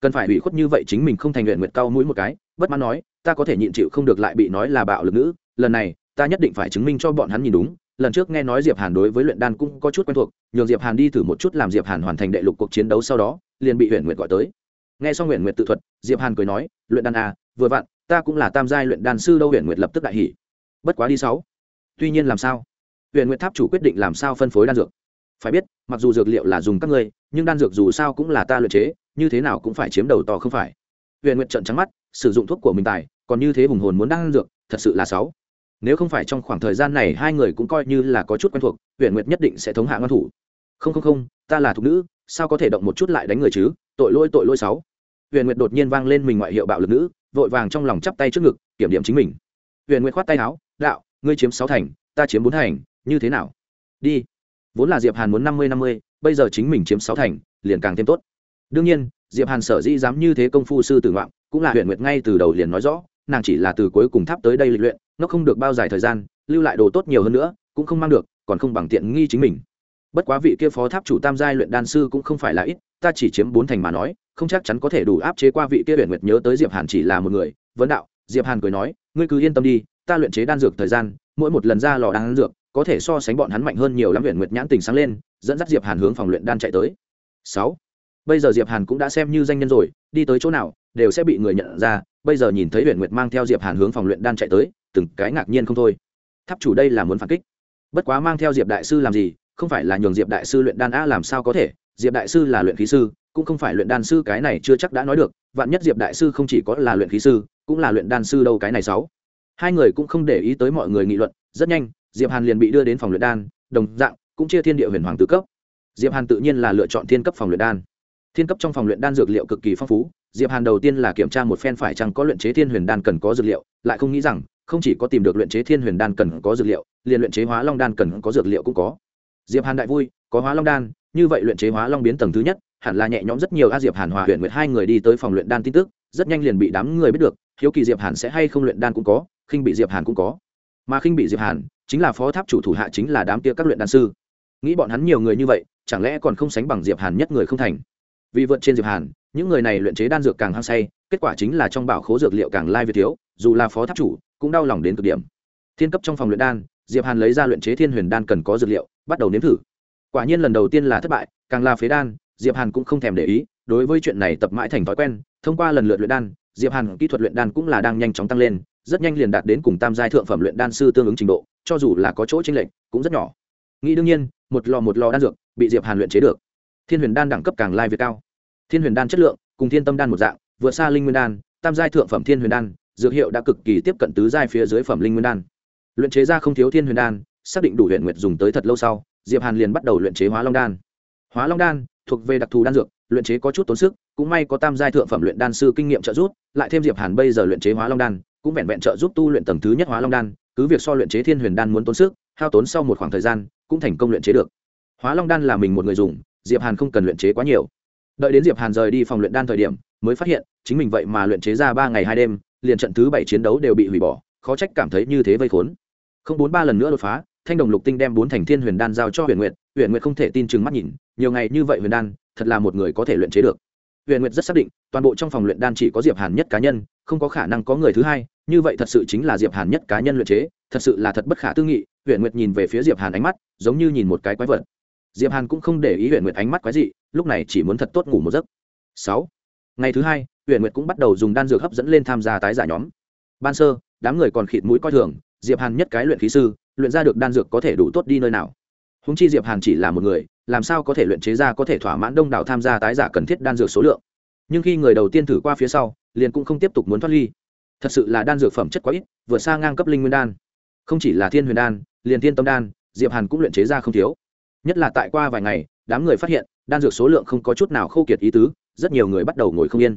Cần phải ủy khuất như vậy chính mình không thành nguyện nguyện cao mũi một cái, bất mãn nói, ta có thể nhịn chịu không được lại bị nói là bạo lực nữ, lần này, ta nhất định phải chứng minh cho bọn hắn nhìn đúng, lần trước nghe nói diệp hàn đối với luyện đan cũng có chút quen thuộc, nhường diệp hàn đi thử một chút làm diệp hàn hoàn thành đệ lục cuộc chiến đấu sau đó, liền bị huyện Nguyệt gọi tới. Nghe xong huyện Nguyệt tự thuật, diệp hàn cười nói, luyện đan à vừa vặn, ta cũng là tam giai luyện đan sư đâu huyện Nguyệt lập tức đại hỉ. Bất quá đi sáu. Tuy nhiên làm sao? Huyện nguyện tháp chủ quyết định làm sao phân phối đan dược. Phải biết, mặc dù dược liệu là dùng các ngươi, nhưng đan dược dù sao cũng là ta luyện chế, như thế nào cũng phải chiếm đầu to không phải. Huyện nguyện trận trắng mắt, sử dụng thuốc của mình tài, còn như thế hùng hồn muốn đan dược, thật sự là sáu nếu không phải trong khoảng thời gian này hai người cũng coi như là có chút quen thuộc huyện nguyệt nhất định sẽ thống hạ ngăn thủ. Không không không, ta là thục nữ, sao có thể động một chút lại đánh người chứ? Tội lỗi tội lỗi sáu huyện nguyệt đột nhiên vang lên mình ngoại hiệu bạo lực nữ, vội vàng trong lòng chắp tay trước ngực, kiểm điểm chính mình. Huyện nguyệt khoát tay áo, đạo, ngươi chiếm sáu thành, ta chiếm bốn thành như thế nào? Đi. Vốn là diệp hàn muốn năm mươi năm mươi, bây giờ chính mình chiếm sáu thành, liền càng thêm tốt. Đương nhiên, diệp hàn sở dĩ dám như thế công phu sư tử ngoạn, cũng là huyện nguyệt ngay từ đầu liền nói rõ, nàng chỉ là từ cuối cùng tháp tới đây lịch luyện, nó không được bao dài thời gian, lưu lại đồ tốt nhiều hơn nữa, cũng không mang được, còn không bằng tiện nghi chính mình. Bất quá vị kia phó tháp chủ tam giai luyện đan sư cũng không phải là ít, ta chỉ chiếm bốn thành mà nói, không chắc chắn có thể đủ áp chế qua vị kia huyện nguyệt nhớ tới diệp hàn chỉ là một người. Vấn đạo, diệp hàn cười nói, ngươi cứ yên tâm đi, ta luyện chế đan dược thời gian, mỗi một lần ra lò đan dược có thể so sánh bọn hắn mạnh hơn nhiều lắm huyện nguyệt nhãn tình sáng lên, dẫn dắt diệp hàn hướng phòng luyện đan chạy tới. Sáu. Bây giờ diệp hàn cũng đã xem như danh nhân rồi, đi tới chỗ nào, đều sẽ bị người nhận ra, bây giờ nhìn thấy huyện nguyệt mang theo diệp hàn hướng phòng luyện đan chạy tới, từng cái ngạc nhiên không thôi. Tháp chủ đây là muốn phản kích. Bất quá mang theo diệp đại sư làm gì, không phải là nhường diệp đại sư luyện đan a làm sao có thể, diệp đại sư là luyện khí sư, cũng không phải luyện đan sư cái này chưa chắc đã nói được, vạn nhất diệp đại sư không chỉ có là luyện khí sư, cũng là luyện đan sư đâu cái này sáu. Hai người cũng không để ý tới mọi người nghị luận, rất nhanh diệp hàn liền bị đưa đến phòng luyện đan, đồng dạng cũng chia thiên địa huyền hoàng tứ cấp. Diệp hàn tự nhiên là lựa chọn thiên cấp phòng luyện đan. Thiên cấp trong phòng luyện đan dược liệu cực kỳ phong phú, diệp hàn đầu tiên là kiểm tra một phen phải chăng có luyện chế thiên huyền đan cần có dược liệu, lại không nghĩ rằng, không chỉ có tìm được luyện chế thiên huyền đan cần có dược liệu, liền luyện chế hóa long đan cần có dược liệu cũng có. Diệp hàn đại vui, có hóa long đan, như vậy luyện chế hóa long biến tầng thứ nhất, hẳn là nhẹ nhõm rất nhiều a diệp hàn hòa huyện nguyệt hai người đi tới phòng luyện đan tin tức, rất nhanh liền bị đám người biết được, hiếu kỳ diệp hàn sẽ hay không luyện đan cũng có, khinh bị diệp hàn cũng có. Mà khinh bị diệp hàn chính là phó tháp chủ thủ hạ chính là đám kia các luyện đan sư. Nghĩ bọn hắn nhiều người như vậy, chẳng lẽ còn không sánh bằng diệp hàn nhất người không thành? Vì vượt trên diệp hàn, những người này luyện chế đan dược càng hăng say, kết quả chính là trong bảo khố dược liệu càng lai việt thiếu, dù là phó tháp chủ, cũng đau lòng đến cực điểm. Thiên cấp trong phòng luyện đan, diệp hàn lấy ra luyện chế thiên huyền đan cần có dược liệu, bắt đầu nếm thử. Quả nhiên lần đầu tiên là thất bại, càng là phế đan, diệp hàn cũng không thèm để ý, đối với chuyện này tập mãi thành thói quen, thông qua lần lượt luyện đan, diệp hàn kỹ thuật luyện đan cũng là đang nhanh chóng tăng lên, rất nhanh liền đạt đến cùng tam giai thượng phẩm luyện đan sư tương ứng trình độ cho dù là có chỗ chênh lệch, cũng rất nhỏ. Nghĩ đương nhiên, một lò một lò đan dược bị diệp hàn luyện chế được. Thiên huyền đan đẳng cấp càng lai việt cao. Thiên huyền đan chất lượng cùng thiên tâm đan một dạng, vượt xa linh nguyên đan, tam giai thượng phẩm thiên huyền đan, dược hiệu đã cực kỳ tiếp cận tứ giai phía dưới phẩm linh nguyên đan. Luyện chế ra không thiếu thiên huyền đan, xác định đủ huyện nguyệt dùng tới thật lâu sau, diệp hàn liền bắt đầu luyện chế hóa long đan. Hóa long đan thuộc về đặc thù đan dược, luyện chế có chút tốn sức, cũng may có tam giai thượng phẩm luyện đan sư kinh nghiệm trợ giúp, lại thêm diệp hàn bây giờ luyện chế hóa long đan, cũng vẹn vẹn trợ giúp tu luyện tầng thứ nhất hóa long đan cứ việc so luyện chế thiên huyền đan muốn tốn sức, hao tốn sau một khoảng thời gian, cũng thành công luyện chế được. Hóa long đan là mình một người dùng, diệp hàn không cần luyện chế quá nhiều. Đợi đến diệp hàn rời đi phòng luyện đan thời điểm, mới phát hiện, chính mình vậy mà luyện chế ra ba ngày hai đêm, liền trận thứ bảy chiến đấu đều bị hủy bỏ, khó trách cảm thấy như thế vây khốn. Không bốn ba lần nữa đột phá, thanh đồng lục tinh đem bốn thành thiên huyền đan giao cho huyền nguyệt huyền nguyệt không thể tin chừng mắt nhìn, nhiều ngày như vậy huyền đan, thật là một người có thể luyện chế được. Huyền nguyệt rất xác định, toàn bộ trong phòng luyện đan chỉ có diệp hàn nhất cá nhân không có khả năng có người thứ hai, như vậy thật sự chính là diệp hàn nhất cá nhân luyện chế, thật sự là thật bất khả tư nghị, huyền nguyệt nhìn về phía diệp hàn ánh mắt, giống như nhìn một cái quái vật. Diệp hàn cũng không để ý huyền nguyệt ánh mắt quái dị, lúc này chỉ muốn thật tốt ngủ một giấc. Sáu, ngày thứ hai, huyền nguyệt cũng bắt đầu dùng đan dược hấp dẫn lên tham gia tái giả nhóm. Ban sơ, đám người còn khịt mũi coi thường, diệp hàn nhất cái luyện khí sư, luyện ra được đan dược có thể đủ tốt đi nơi nào? Húng chi diệp hàn chỉ là một người, làm sao có thể luyện chế ra có thể thỏa mãn đông đảo tham gia tái giả cần thiết đan dược số lượng? Nhưng khi người đầu tiên thử qua phía sau liền cũng không tiếp tục muốn thoát ly. Thật sự là đan dược phẩm chất quá ít vượt xa ngang cấp linh nguyên đan. Không chỉ là thiên huyền đan, liền thiên tâm đan, diệp hàn cũng luyện chế ra không thiếu. Nhất là tại qua vài ngày, đám người phát hiện, đan dược số lượng không có chút nào khô kiệt ý tứ, rất nhiều người bắt đầu ngồi không yên.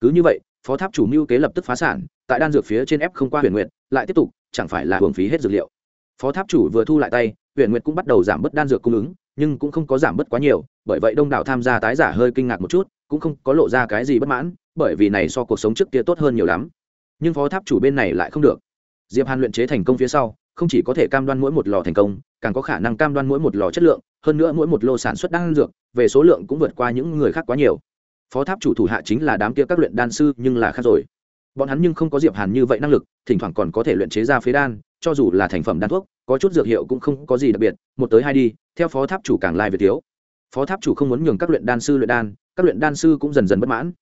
Cứ như vậy, phó tháp chủ mưu kế lập tức phá sản, tại đan dược phía trên ép không qua huyền nguyện lại tiếp tục, chẳng phải là hưởng phí hết dược liệu. Phó tháp chủ vừa thu lại tay, huyền nguyệt cũng bắt đầu giảm bớt đan dược cung ứng, nhưng cũng không có giảm bớt quá nhiều, bởi vậy đông đảo tham gia tái giả hơi kinh ngạc một chút, cũng không có lộ ra cái gì bất mãn bởi vì này so cuộc sống trước kia tốt hơn nhiều lắm. Nhưng phó tháp chủ bên này lại không được. Diệp hàn luyện chế thành công phía sau, không chỉ có thể cam đoan mỗi một lò thành công, càng có khả năng cam đoan mỗi một lò chất lượng, hơn nữa mỗi một lô sản xuất đan dược, về số lượng cũng vượt qua những người khác quá nhiều. Phó tháp chủ thủ hạ chính là đám kia các luyện đan sư, nhưng là khác rồi. Bọn hắn nhưng không có diệp hàn như vậy năng lực, thỉnh thoảng còn có thể luyện chế ra phế đan, cho dù là thành phẩm đan thuốc, có chút dược hiệu cũng không có gì đặc biệt, một tới hai đi, theo phó tháp chủ càng lai về thiếu. Phó tháp chủ không muốn nhường các luyện đan sư luyện đan, các luyện đan sư cũng dần dần bất mãn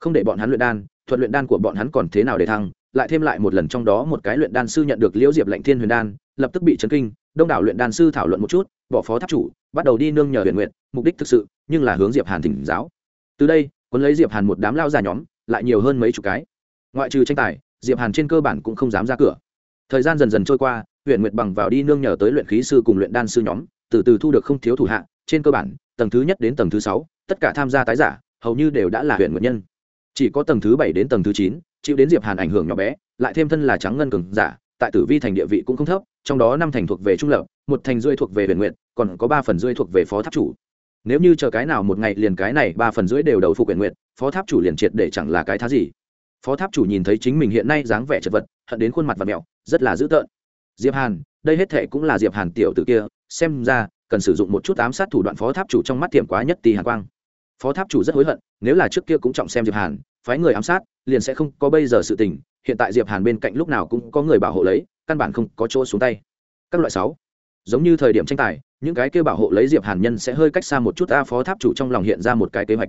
không để bọn hắn luyện đan, thuật luyện đan của bọn hắn còn thế nào để thăng, lại thêm lại một lần trong đó một cái luyện đan sư nhận được liễu diệp lệnh thiên huyền đan, lập tức bị chấn kinh, đông đảo luyện đan sư thảo luận một chút, bỏ phó tháp chủ, bắt đầu đi nương nhờ huyền nguyện mục đích thực sự nhưng là hướng diệp hàn thỉnh giáo. Từ đây quân lấy diệp hàn một đám lao già nhóm, lại nhiều hơn mấy chục cái. Ngoại trừ tranh tài, diệp hàn trên cơ bản cũng không dám ra cửa. Thời gian dần dần trôi qua huyện nguyệt bằng vào đi nương nhờ tới luyện khí sư cùng luyện đan sư nhóm, từ từ thu được không thiếu thủ hạ, trên cơ bản, tầng thứ nhất đến tầng thứ sáu, tất cả tham gia tái giả, hầu như đều đã là huyện nguyệt nhân chỉ có tầng thứ bảy đến tầng thứ chín, chịu đến diệp hàn ảnh hưởng nhỏ bé, lại thêm thân là trắng ngân cường giả, tại tử vi thành địa vị cũng không thấp, trong đó năm thành thuộc về trung lập, một thành rưỡi thuộc về huyền nguyện, còn có ba phần rưỡi thuộc về phó tháp chủ. Nếu như chờ cái nào một ngày liền cái này ba phần rưỡi đều đầu phục huyền nguyện, phó tháp chủ liền triệt để chẳng là cái thá gì. Phó tháp chủ nhìn thấy chính mình hiện nay dáng vẻ chật vật, hận đến khuôn mặt và mẹo, rất là dữ tợn. Diệp hàn, đây hết thệ cũng là diệp hàn tiểu tử kia, xem ra cần sử dụng một chút ám sát thủ đoạn phó tháp chủ trong mắt tiềm quá nhất tì hàn quang phó tháp chủ rất hối hận, nếu là trước kia cũng trọng xem diệp hàn, phái người ám sát, liền sẽ không có bây giờ sự tình, hiện tại diệp hàn bên cạnh lúc nào cũng có người bảo hộ lấy, căn bản không có chỗ xuống tay. Các loại sáu, giống như thời điểm tranh tài, những cái kia bảo hộ lấy diệp hàn nhân sẽ hơi cách xa một chút, a, phó tháp chủ trong lòng hiện ra một cái kế hoạch.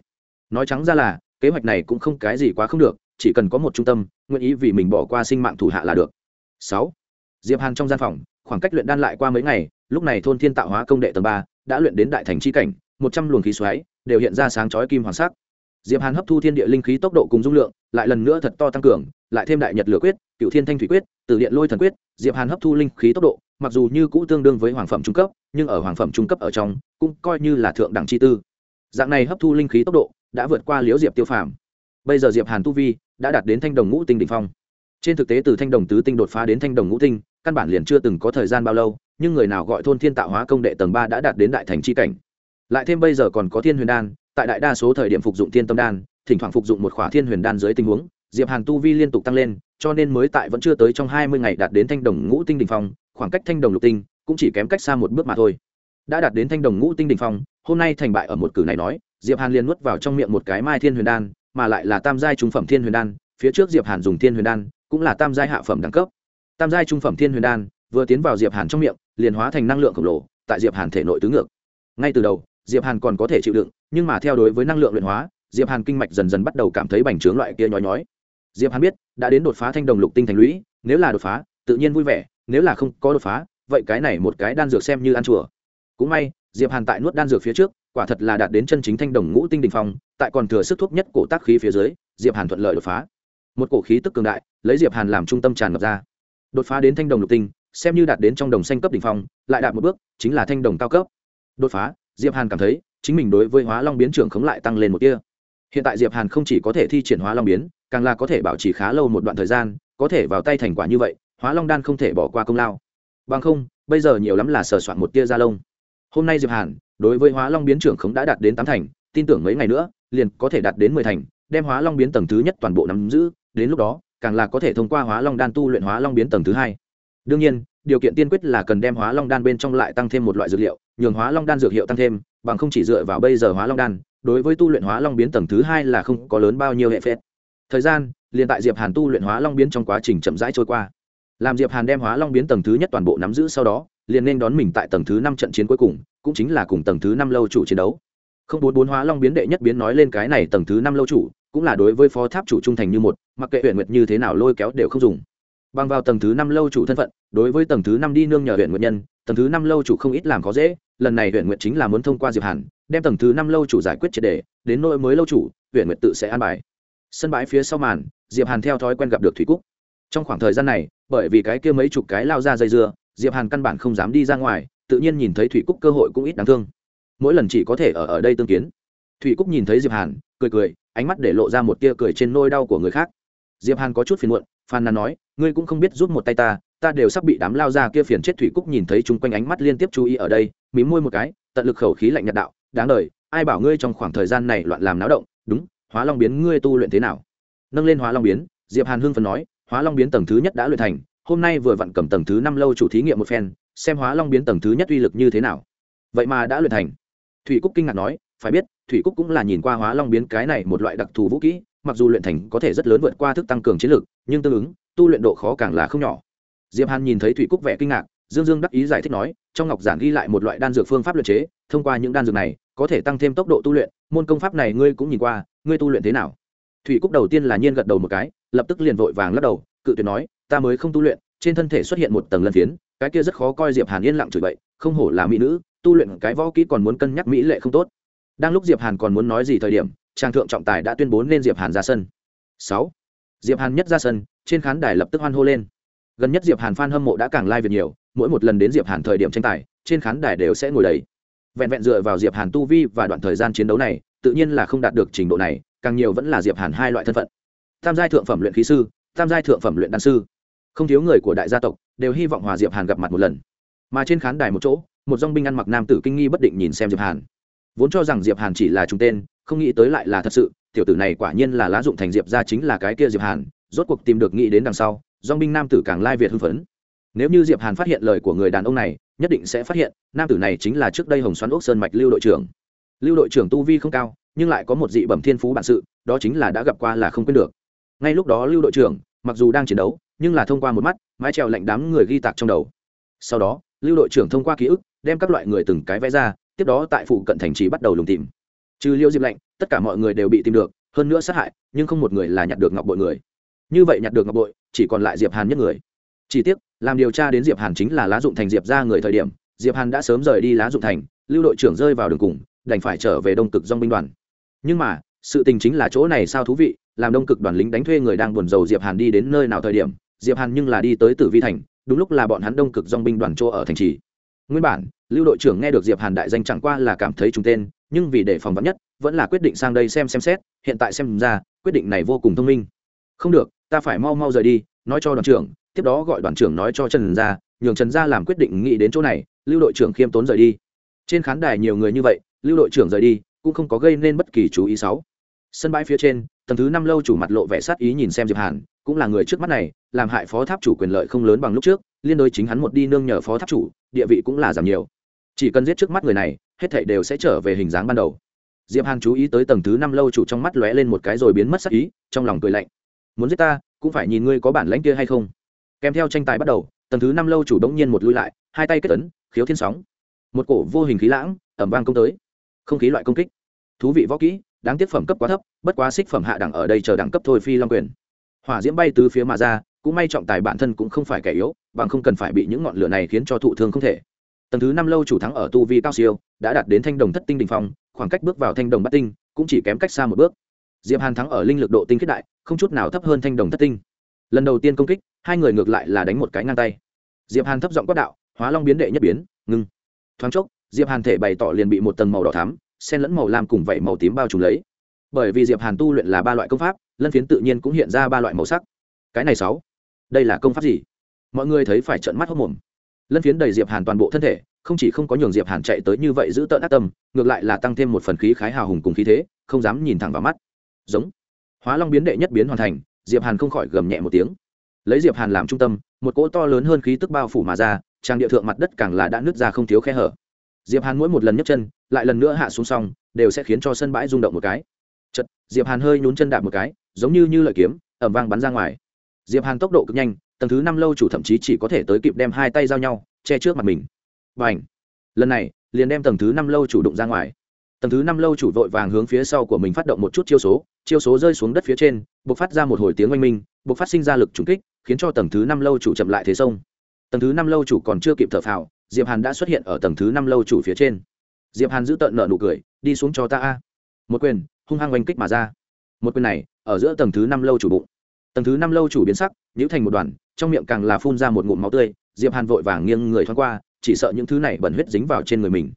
Nói trắng ra là, kế hoạch này cũng không cái gì quá không được, chỉ cần có một trung tâm, nguyện ý vì mình bỏ qua sinh mạng thủ hạ là được. Sáu, diệp hàn trong gian phòng, khoảng cách luyện đan lại qua mấy ngày, lúc này thôn thiên tạo hóa công đệ tầng ba, đã luyện đến đại thành chi cảnh, một trăm luồng khí xoáy đều hiện ra sáng chói kim hoàng sắc. Diệp hàn hấp thu thiên địa linh khí tốc độ cùng dung lượng, lại lần nữa thật to tăng cường, lại thêm đại nhật lửa quyết, cựu thiên thanh thủy quyết từ điện lôi thần quyết, diệp hàn hấp thu linh khí tốc độ, mặc dù như cũ tương đương với hoàng phẩm trung cấp, nhưng ở hoàng phẩm trung cấp ở trong, cũng coi như là thượng đẳng chi tư. Dạng này hấp thu linh khí tốc độ đã vượt qua liễu diệp tiêu phàm. Bây giờ diệp hàn tu vi đã đạt đến thanh đồng ngũ tinh đỉnh phong. Trên thực tế từ thanh đồng tứ tinh đột phá đến thanh đồng ngũ tinh, căn bản liền chưa từng có thời gian bao lâu, nhưng người nào gọi thôn thiên tạo hóa công đệ tầng ba đã đạt đến đại thành chi cảnh lại thêm bây giờ còn có thiên huyền đan, tại đại đa số thời điểm phục dụng thiên tâm đan, thỉnh thoảng phục dụng một khỏa thiên huyền đan dưới tình huống, diệp hàn tu vi liên tục tăng lên, cho nên mới tại vẫn chưa tới trong hai mươi ngày đạt đến thanh đồng ngũ tinh đỉnh phong, khoảng cách thanh đồng lục tinh cũng chỉ kém cách xa một bước mà thôi. Đã đạt đến thanh đồng ngũ tinh đỉnh phong, hôm nay thành bại ở một cử này nói, diệp hàn liền nuốt vào trong miệng một cái mai thiên huyền đan, mà lại là tam giai trung phẩm thiên huyền đan, phía trước diệp hàn dùng thiên huyền đan, cũng là tam giai hạ phẩm đẳng cấp. Tam giai trung phẩm thiên huyền đan, vừa tiến vào diệp hàn trong miệng, liền hóa thành năng lượng khổng lồ, tại diệp hàn thể nội tứ ngược. Ngay từ đầu diệp hàn còn có thể chịu đựng, nhưng mà theo đối với năng lượng luyện hóa, diệp hàn kinh mạch dần dần bắt đầu cảm thấy bành trướng loại kia nhói nhói. Diệp hàn biết, đã đến đột phá thanh đồng lục tinh thành lũy, nếu là đột phá, tự nhiên vui vẻ, nếu là không có đột phá, vậy cái này một cái đan dược xem như ăn chùa. Cũng may, diệp hàn tại nuốt đan dược phía trước, quả thật là đạt đến chân chính thanh đồng ngũ tinh đỉnh phong, tại còn thừa sức thuốc nhất cổ tác khí phía dưới, diệp hàn thuận lợi đột phá. Một cổ khí tức cường đại, lấy diệp hàn làm trung tâm tràn ngập ra. Đột phá đến thanh đồng lục tinh, xem như đạt đến trong đồng xanh cấp đỉnh phong, lại đạt một bước, chính là thanh đồng cao cấp. Đột phá diệp hàn cảm thấy, chính mình đối với hóa long biến trưởng khống lại tăng lên một tia. Hiện tại diệp hàn không chỉ có thể thi triển hóa long biến, càng là có thể bảo trì khá lâu một đoạn thời gian, có thể vào tay thành quả như vậy, hóa long đan không thể bỏ qua công lao. Bằng không, bây giờ nhiều lắm là sờ soạn một tia da lông. Hôm nay diệp hàn, đối với hóa long biến trưởng khống đã đạt đến tám thành, tin tưởng mấy ngày nữa, liền có thể đạt đến mười thành, đem hóa long biến tầng thứ nhất toàn bộ nắm giữ, đến lúc đó, càng là có thể thông qua hóa long đan tu luyện hóa long biến tầng thứ hai. Đương nhiên điều kiện tiên quyết là cần đem hóa long đan bên trong lại tăng thêm một loại dược liệu, nhường hóa long đan dược hiệu tăng thêm, bằng không chỉ dựa vào bây giờ hóa long đan, đối với tu luyện hóa long biến tầng thứ hai là không có lớn bao nhiêu hệ phết. Thời gian, liền tại diệp hàn tu luyện hóa long biến trong quá trình chậm rãi trôi qua. Làm diệp hàn đem hóa long biến tầng thứ nhất toàn bộ nắm giữ sau đó, liền nên đón mình tại tầng thứ năm trận chiến cuối cùng, cũng chính là cùng tầng thứ năm lâu chủ chiến đấu. Không bốn bốn hóa long biến đệ nhất biến nói lên cái này tầng thứ năm lâu chủ, cũng là đối với phó tháp chủ trung thành như một, mặc kệ huyện nguyệt như thế nào lôi kéo đều không dùng bằng vào tầng thứ năm lâu chủ thân phận, đối với tầng thứ năm đi nương nhờ huyện nguyện nhân, tầng thứ năm lâu chủ không ít làm khó dễ, lần này huyện nguyện chính là muốn thông qua diệp hàn, đem tầng thứ năm lâu chủ giải quyết triệt đề đến nỗi mới lâu chủ, huyện nguyện tự sẽ an bài. Sân bãi phía sau màn, diệp hàn theo thói quen gặp được thủy cúc. Trong khoảng thời gian này, bởi vì cái kia mấy chục cái lao ra dây dưa, diệp hàn căn bản không dám đi ra ngoài, tự nhiên nhìn thấy thủy cúc cơ hội cũng ít đáng thương. Mỗi lần chỉ có thể ở ở đây tương kiến. Thủy cúc nhìn thấy diệp hàn, cười cười, ánh mắt để lộ ra một tia cười trên nôi đau của người khác. Diệp hàn có chút phiền muộn phan nàn nói, ngươi cũng không biết giúp một tay ta ta đều sắp bị đám lao ra kia phiền chết thủy cúc nhìn thấy chung quanh ánh mắt liên tiếp chú ý ở đây mí môi một cái, tận lực khẩu khí lạnh nhạt đạo, đáng đời, ai bảo ngươi trong khoảng thời gian này loạn làm náo động, đúng, hóa long biến ngươi tu luyện thế nào? Nâng lên hóa long biến, diệp hàn hưng phần nói, hóa long biến tầng thứ nhất đã luyện thành, hôm nay vừa vặn cầm tầng thứ năm lâu chủ thí nghiệm một phen, xem hóa long biến tầng thứ nhất uy lực như thế nào. Vậy mà đã luyện thành. Thủy cúc kinh ngạc nói, phải biết, thủy cúc cũng là nhìn qua hóa long biến cái này một loại đặc thù vũ kỹ mặc dù luyện thành có thể rất lớn vượt qua thức tăng cường chiến lực, nhưng tương ứng tu luyện độ khó càng là không nhỏ. Diệp hàn nhìn thấy thủy cúc vẻ kinh ngạc dương dương đắc ý giải thích nói trong ngọc giản ghi lại một loại đan dược phương pháp luyện chế thông qua những đan dược này có thể tăng thêm tốc độ tu luyện môn công pháp này ngươi cũng nhìn qua ngươi tu luyện thế nào? Thủy cúc đầu tiên là nhiên gật đầu một cái lập tức liền vội vàng lắc đầu cự tuyệt nói ta mới không tu luyện trên thân thể xuất hiện một tầng lân phiến cái kia rất khó coi diệp hàn yên lặng chửi bậy không hổ là mỹ nữ tu luyện cái võ kỹ còn muốn cân nhắc mỹ lệ không tốt đang lúc diệp hàn còn muốn nói gì thời điểm, trang thượng trọng tài đã tuyên bố nên diệp hàn ra sân. Sáu. Diệp hàn nhất ra sân, trên khán đài lập tức hoan hô lên. Gần nhất diệp hàn fan hâm mộ đã càng lai việt nhiều, mỗi một lần đến diệp hàn thời điểm tranh tài, trên khán đài đều sẽ ngồi đầy. Vẹn vẹn dựa vào diệp hàn tu vi và đoạn thời gian chiến đấu này, tự nhiên là không đạt được trình độ này, càng nhiều vẫn là diệp hàn hai loại thân phận. Tam giai thượng phẩm luyện khí sư, tam giai thượng phẩm luyện đan sư. Không thiếu người của đại gia tộc đều hy vọng hòa diệp hàn gặp mặt một lần. Mà trên khán đài một chỗ, một dong binh ăn mặc nam tử kinh nghi bất định nhìn xem diệp hàn vốn cho rằng diệp hàn chỉ là trung tên, không nghĩ tới lại là thật sự, tiểu tử này quả nhiên là lá dụng thành diệp ra chính là cái kia diệp hàn, rốt cuộc tìm được nghĩ đến đằng sau dong binh nam tử càng lai việt hưng phấn. Nếu như diệp hàn phát hiện lời của người đàn ông này, nhất định sẽ phát hiện, nam tử này chính là trước đây hồng xoắn ốc sơn mạch lưu đội trưởng. Lưu đội trưởng tu vi không cao, nhưng lại có một dị bẩm thiên phú bản sự, đó chính là đã gặp qua là không quên được. Ngay lúc đó lưu đội trưởng, mặc dù đang chiến đấu, nhưng là thông qua một mắt, mái trèo lạnh đám người ghi tạc trong đầu. Sau đó, lưu đội trưởng thông qua ký ức, đem các loại người từng cái vẽ ra tiếp đó tại phụ cận thành trì bắt đầu lùng tìm. Trừ liêu diệp lạnh, tất cả mọi người đều bị tìm được, hơn nữa sát hại, nhưng không một người là nhặt được ngọc bội người. Như vậy nhặt được ngọc bội, chỉ còn lại diệp hàn nhất người. Chỉ tiếc, làm điều tra đến diệp hàn chính là lá dụng thành diệp ra người thời điểm, diệp hàn đã sớm rời đi lá dụng thành, lưu đội trưởng rơi vào đường cùng, đành phải trở về đông cực dong binh đoàn. Nhưng mà, sự tình chính là chỗ này sao thú vị, làm đông cực đoàn lính đánh thuê người đang buồn rầu diệp hàn đi đến nơi nào thời điểm, diệp hàn nhưng là đi tới tử vi thành, đúng lúc là bọn hắn đông cực dong binh đoàn chỗ ở thành trì. Nguyên bản lưu đội trưởng nghe được diệp hàn đại danh chẳng qua là cảm thấy trùng tên, nhưng vì để phòng vắn nhất, vẫn là quyết định sang đây xem xem xét, hiện tại xem ra, quyết định này vô cùng thông minh. Không được, ta phải mau mau rời đi, nói cho đoàn trưởng, tiếp đó gọi đoàn trưởng nói cho trần gia, nhường trần gia làm quyết định nghĩ đến chỗ này, lưu đội trưởng khiêm tốn rời đi. Trên khán đài nhiều người như vậy, lưu đội trưởng rời đi, cũng không có gây nên bất kỳ chú ý sáu sân bãi phía trên, tầng thứ năm lâu chủ mặt lộ vẻ sát ý nhìn xem diệp hàn, cũng là người trước mắt này, làm hại phó tháp chủ quyền lợi không lớn bằng lúc trước, liên đối chính hắn một đi nương nhờ phó tháp chủ, địa vị cũng là giảm nhiều chỉ cần giết trước mắt người này, hết thảy đều sẽ trở về hình dáng ban đầu. Diệp hàn chú ý tới tầng thứ năm lâu chủ trong mắt lóe lên một cái rồi biến mất sắc ý, trong lòng cười lạnh. Muốn giết ta, cũng phải nhìn ngươi có bản lãnh kia hay không. Kèm theo tranh tài bắt đầu, tầng thứ năm lâu chủ đống nhiên một lui lại, hai tay kết ấn, khiếu thiên sóng. Một cổ vô hình khí lãng ẩm vang công tới. Không khí loại công kích. Thú vị võ kỹ, đáng tiếc phẩm cấp quá thấp, bất quá xích phẩm hạ đẳng ở đây chờ đẳng cấp thôi phi long quyền. Hỏa diễm bay từ phía mà ra, cũng may trọng tài bản thân cũng không phải kẻ yếu, bằng không cần phải bị những ngọn lửa này khiến cho thụ thương không thể tầng thứ năm lâu chủ thắng ở tu vi cao siêu, đã đạt đến thanh đồng thất tinh đình phong, khoảng cách bước vào thanh đồng bát tinh cũng chỉ kém cách xa một bước. Diệp hàn thắng ở linh lực độ tinh khiết đại, không chút nào thấp hơn thanh đồng thất tinh. Lần đầu tiên công kích, hai người ngược lại là đánh một cái ngang tay. Diệp hàn thấp giọng quát đạo, hóa long biến đệ nhất biến, ngưng. Thoáng chốc, diệp hàn thể bày tỏ liền bị một tầng màu đỏ thắm xen lẫn màu lam cùng vảy màu tím bao trùm lấy. Bởi vì diệp hàn tu luyện là ba loại công pháp, lân phiến tự nhiên cũng hiện ra ba loại màu sắc. Cái này sáu, đây là công pháp gì? Mọi người thấy phải trợn mắt hốc mồm lân phiến đầy diệp hàn toàn bộ thân thể, không chỉ không có nhường diệp hàn chạy tới như vậy giữ tợn ác tâm, ngược lại là tăng thêm một phần khí khái hào hùng cùng khí thế, không dám nhìn thẳng vào mắt. Giống. Hóa long biến đệ nhất biến hoàn thành, diệp hàn không khỏi gầm nhẹ một tiếng. Lấy diệp hàn làm trung tâm, một cỗ to lớn hơn khí tức bao phủ mà ra, trang địa thượng mặt đất càng là đã nứt ra không thiếu khe hở. Diệp hàn mỗi một lần nhấc chân, lại lần nữa hạ xuống xong đều sẽ khiến cho sân bãi rung động một cái. Chật diệp hàn hơi nhún chân đạp một cái, giống như như lợi kiếm ẩm vang bắn ra ngoài. Diệp hàn tốc độ cực nhanh tầng thứ năm lâu chủ thậm chí chỉ có thể tới kịp đem hai tay giao nhau, che trước mặt mình. Và ảnh lần này, liền đem tầng thứ năm lâu chủ đụng ra ngoài. Tầng thứ năm lâu chủ vội vàng hướng phía sau của mình phát động một chút chiêu số chiêu số rơi xuống đất phía trên b ộ c phát ra một hồi tiếng oanh minh b ộ c phát sinh ra lực trùng kích, khiến cho tầng thứ năm lâu chủ chậm lại thế sông. Tầng thứ năm lâu chủ còn chưa kịp thở phào, diệp hàn đã xuất hiện ở tầng thứ năm lâu chủ phía trên. Diệp hàn giữ tợn nợ nụ cười, đi xuống cho ta a. Một quyền, hung hăng oanh kích mà ra. Một quyền này, ở giữa tầng thứ năm lâu chủ bụng. Tầng thứ năm lâu chủ biến sắc nhữ thành một đoàn trong miệng càng là phun ra một ngụm máu tươi, diệp hàn vội vàng nghiêng người thoáng qua, chỉ sợ những thứ này bẩn huyết dính vào trên người mình.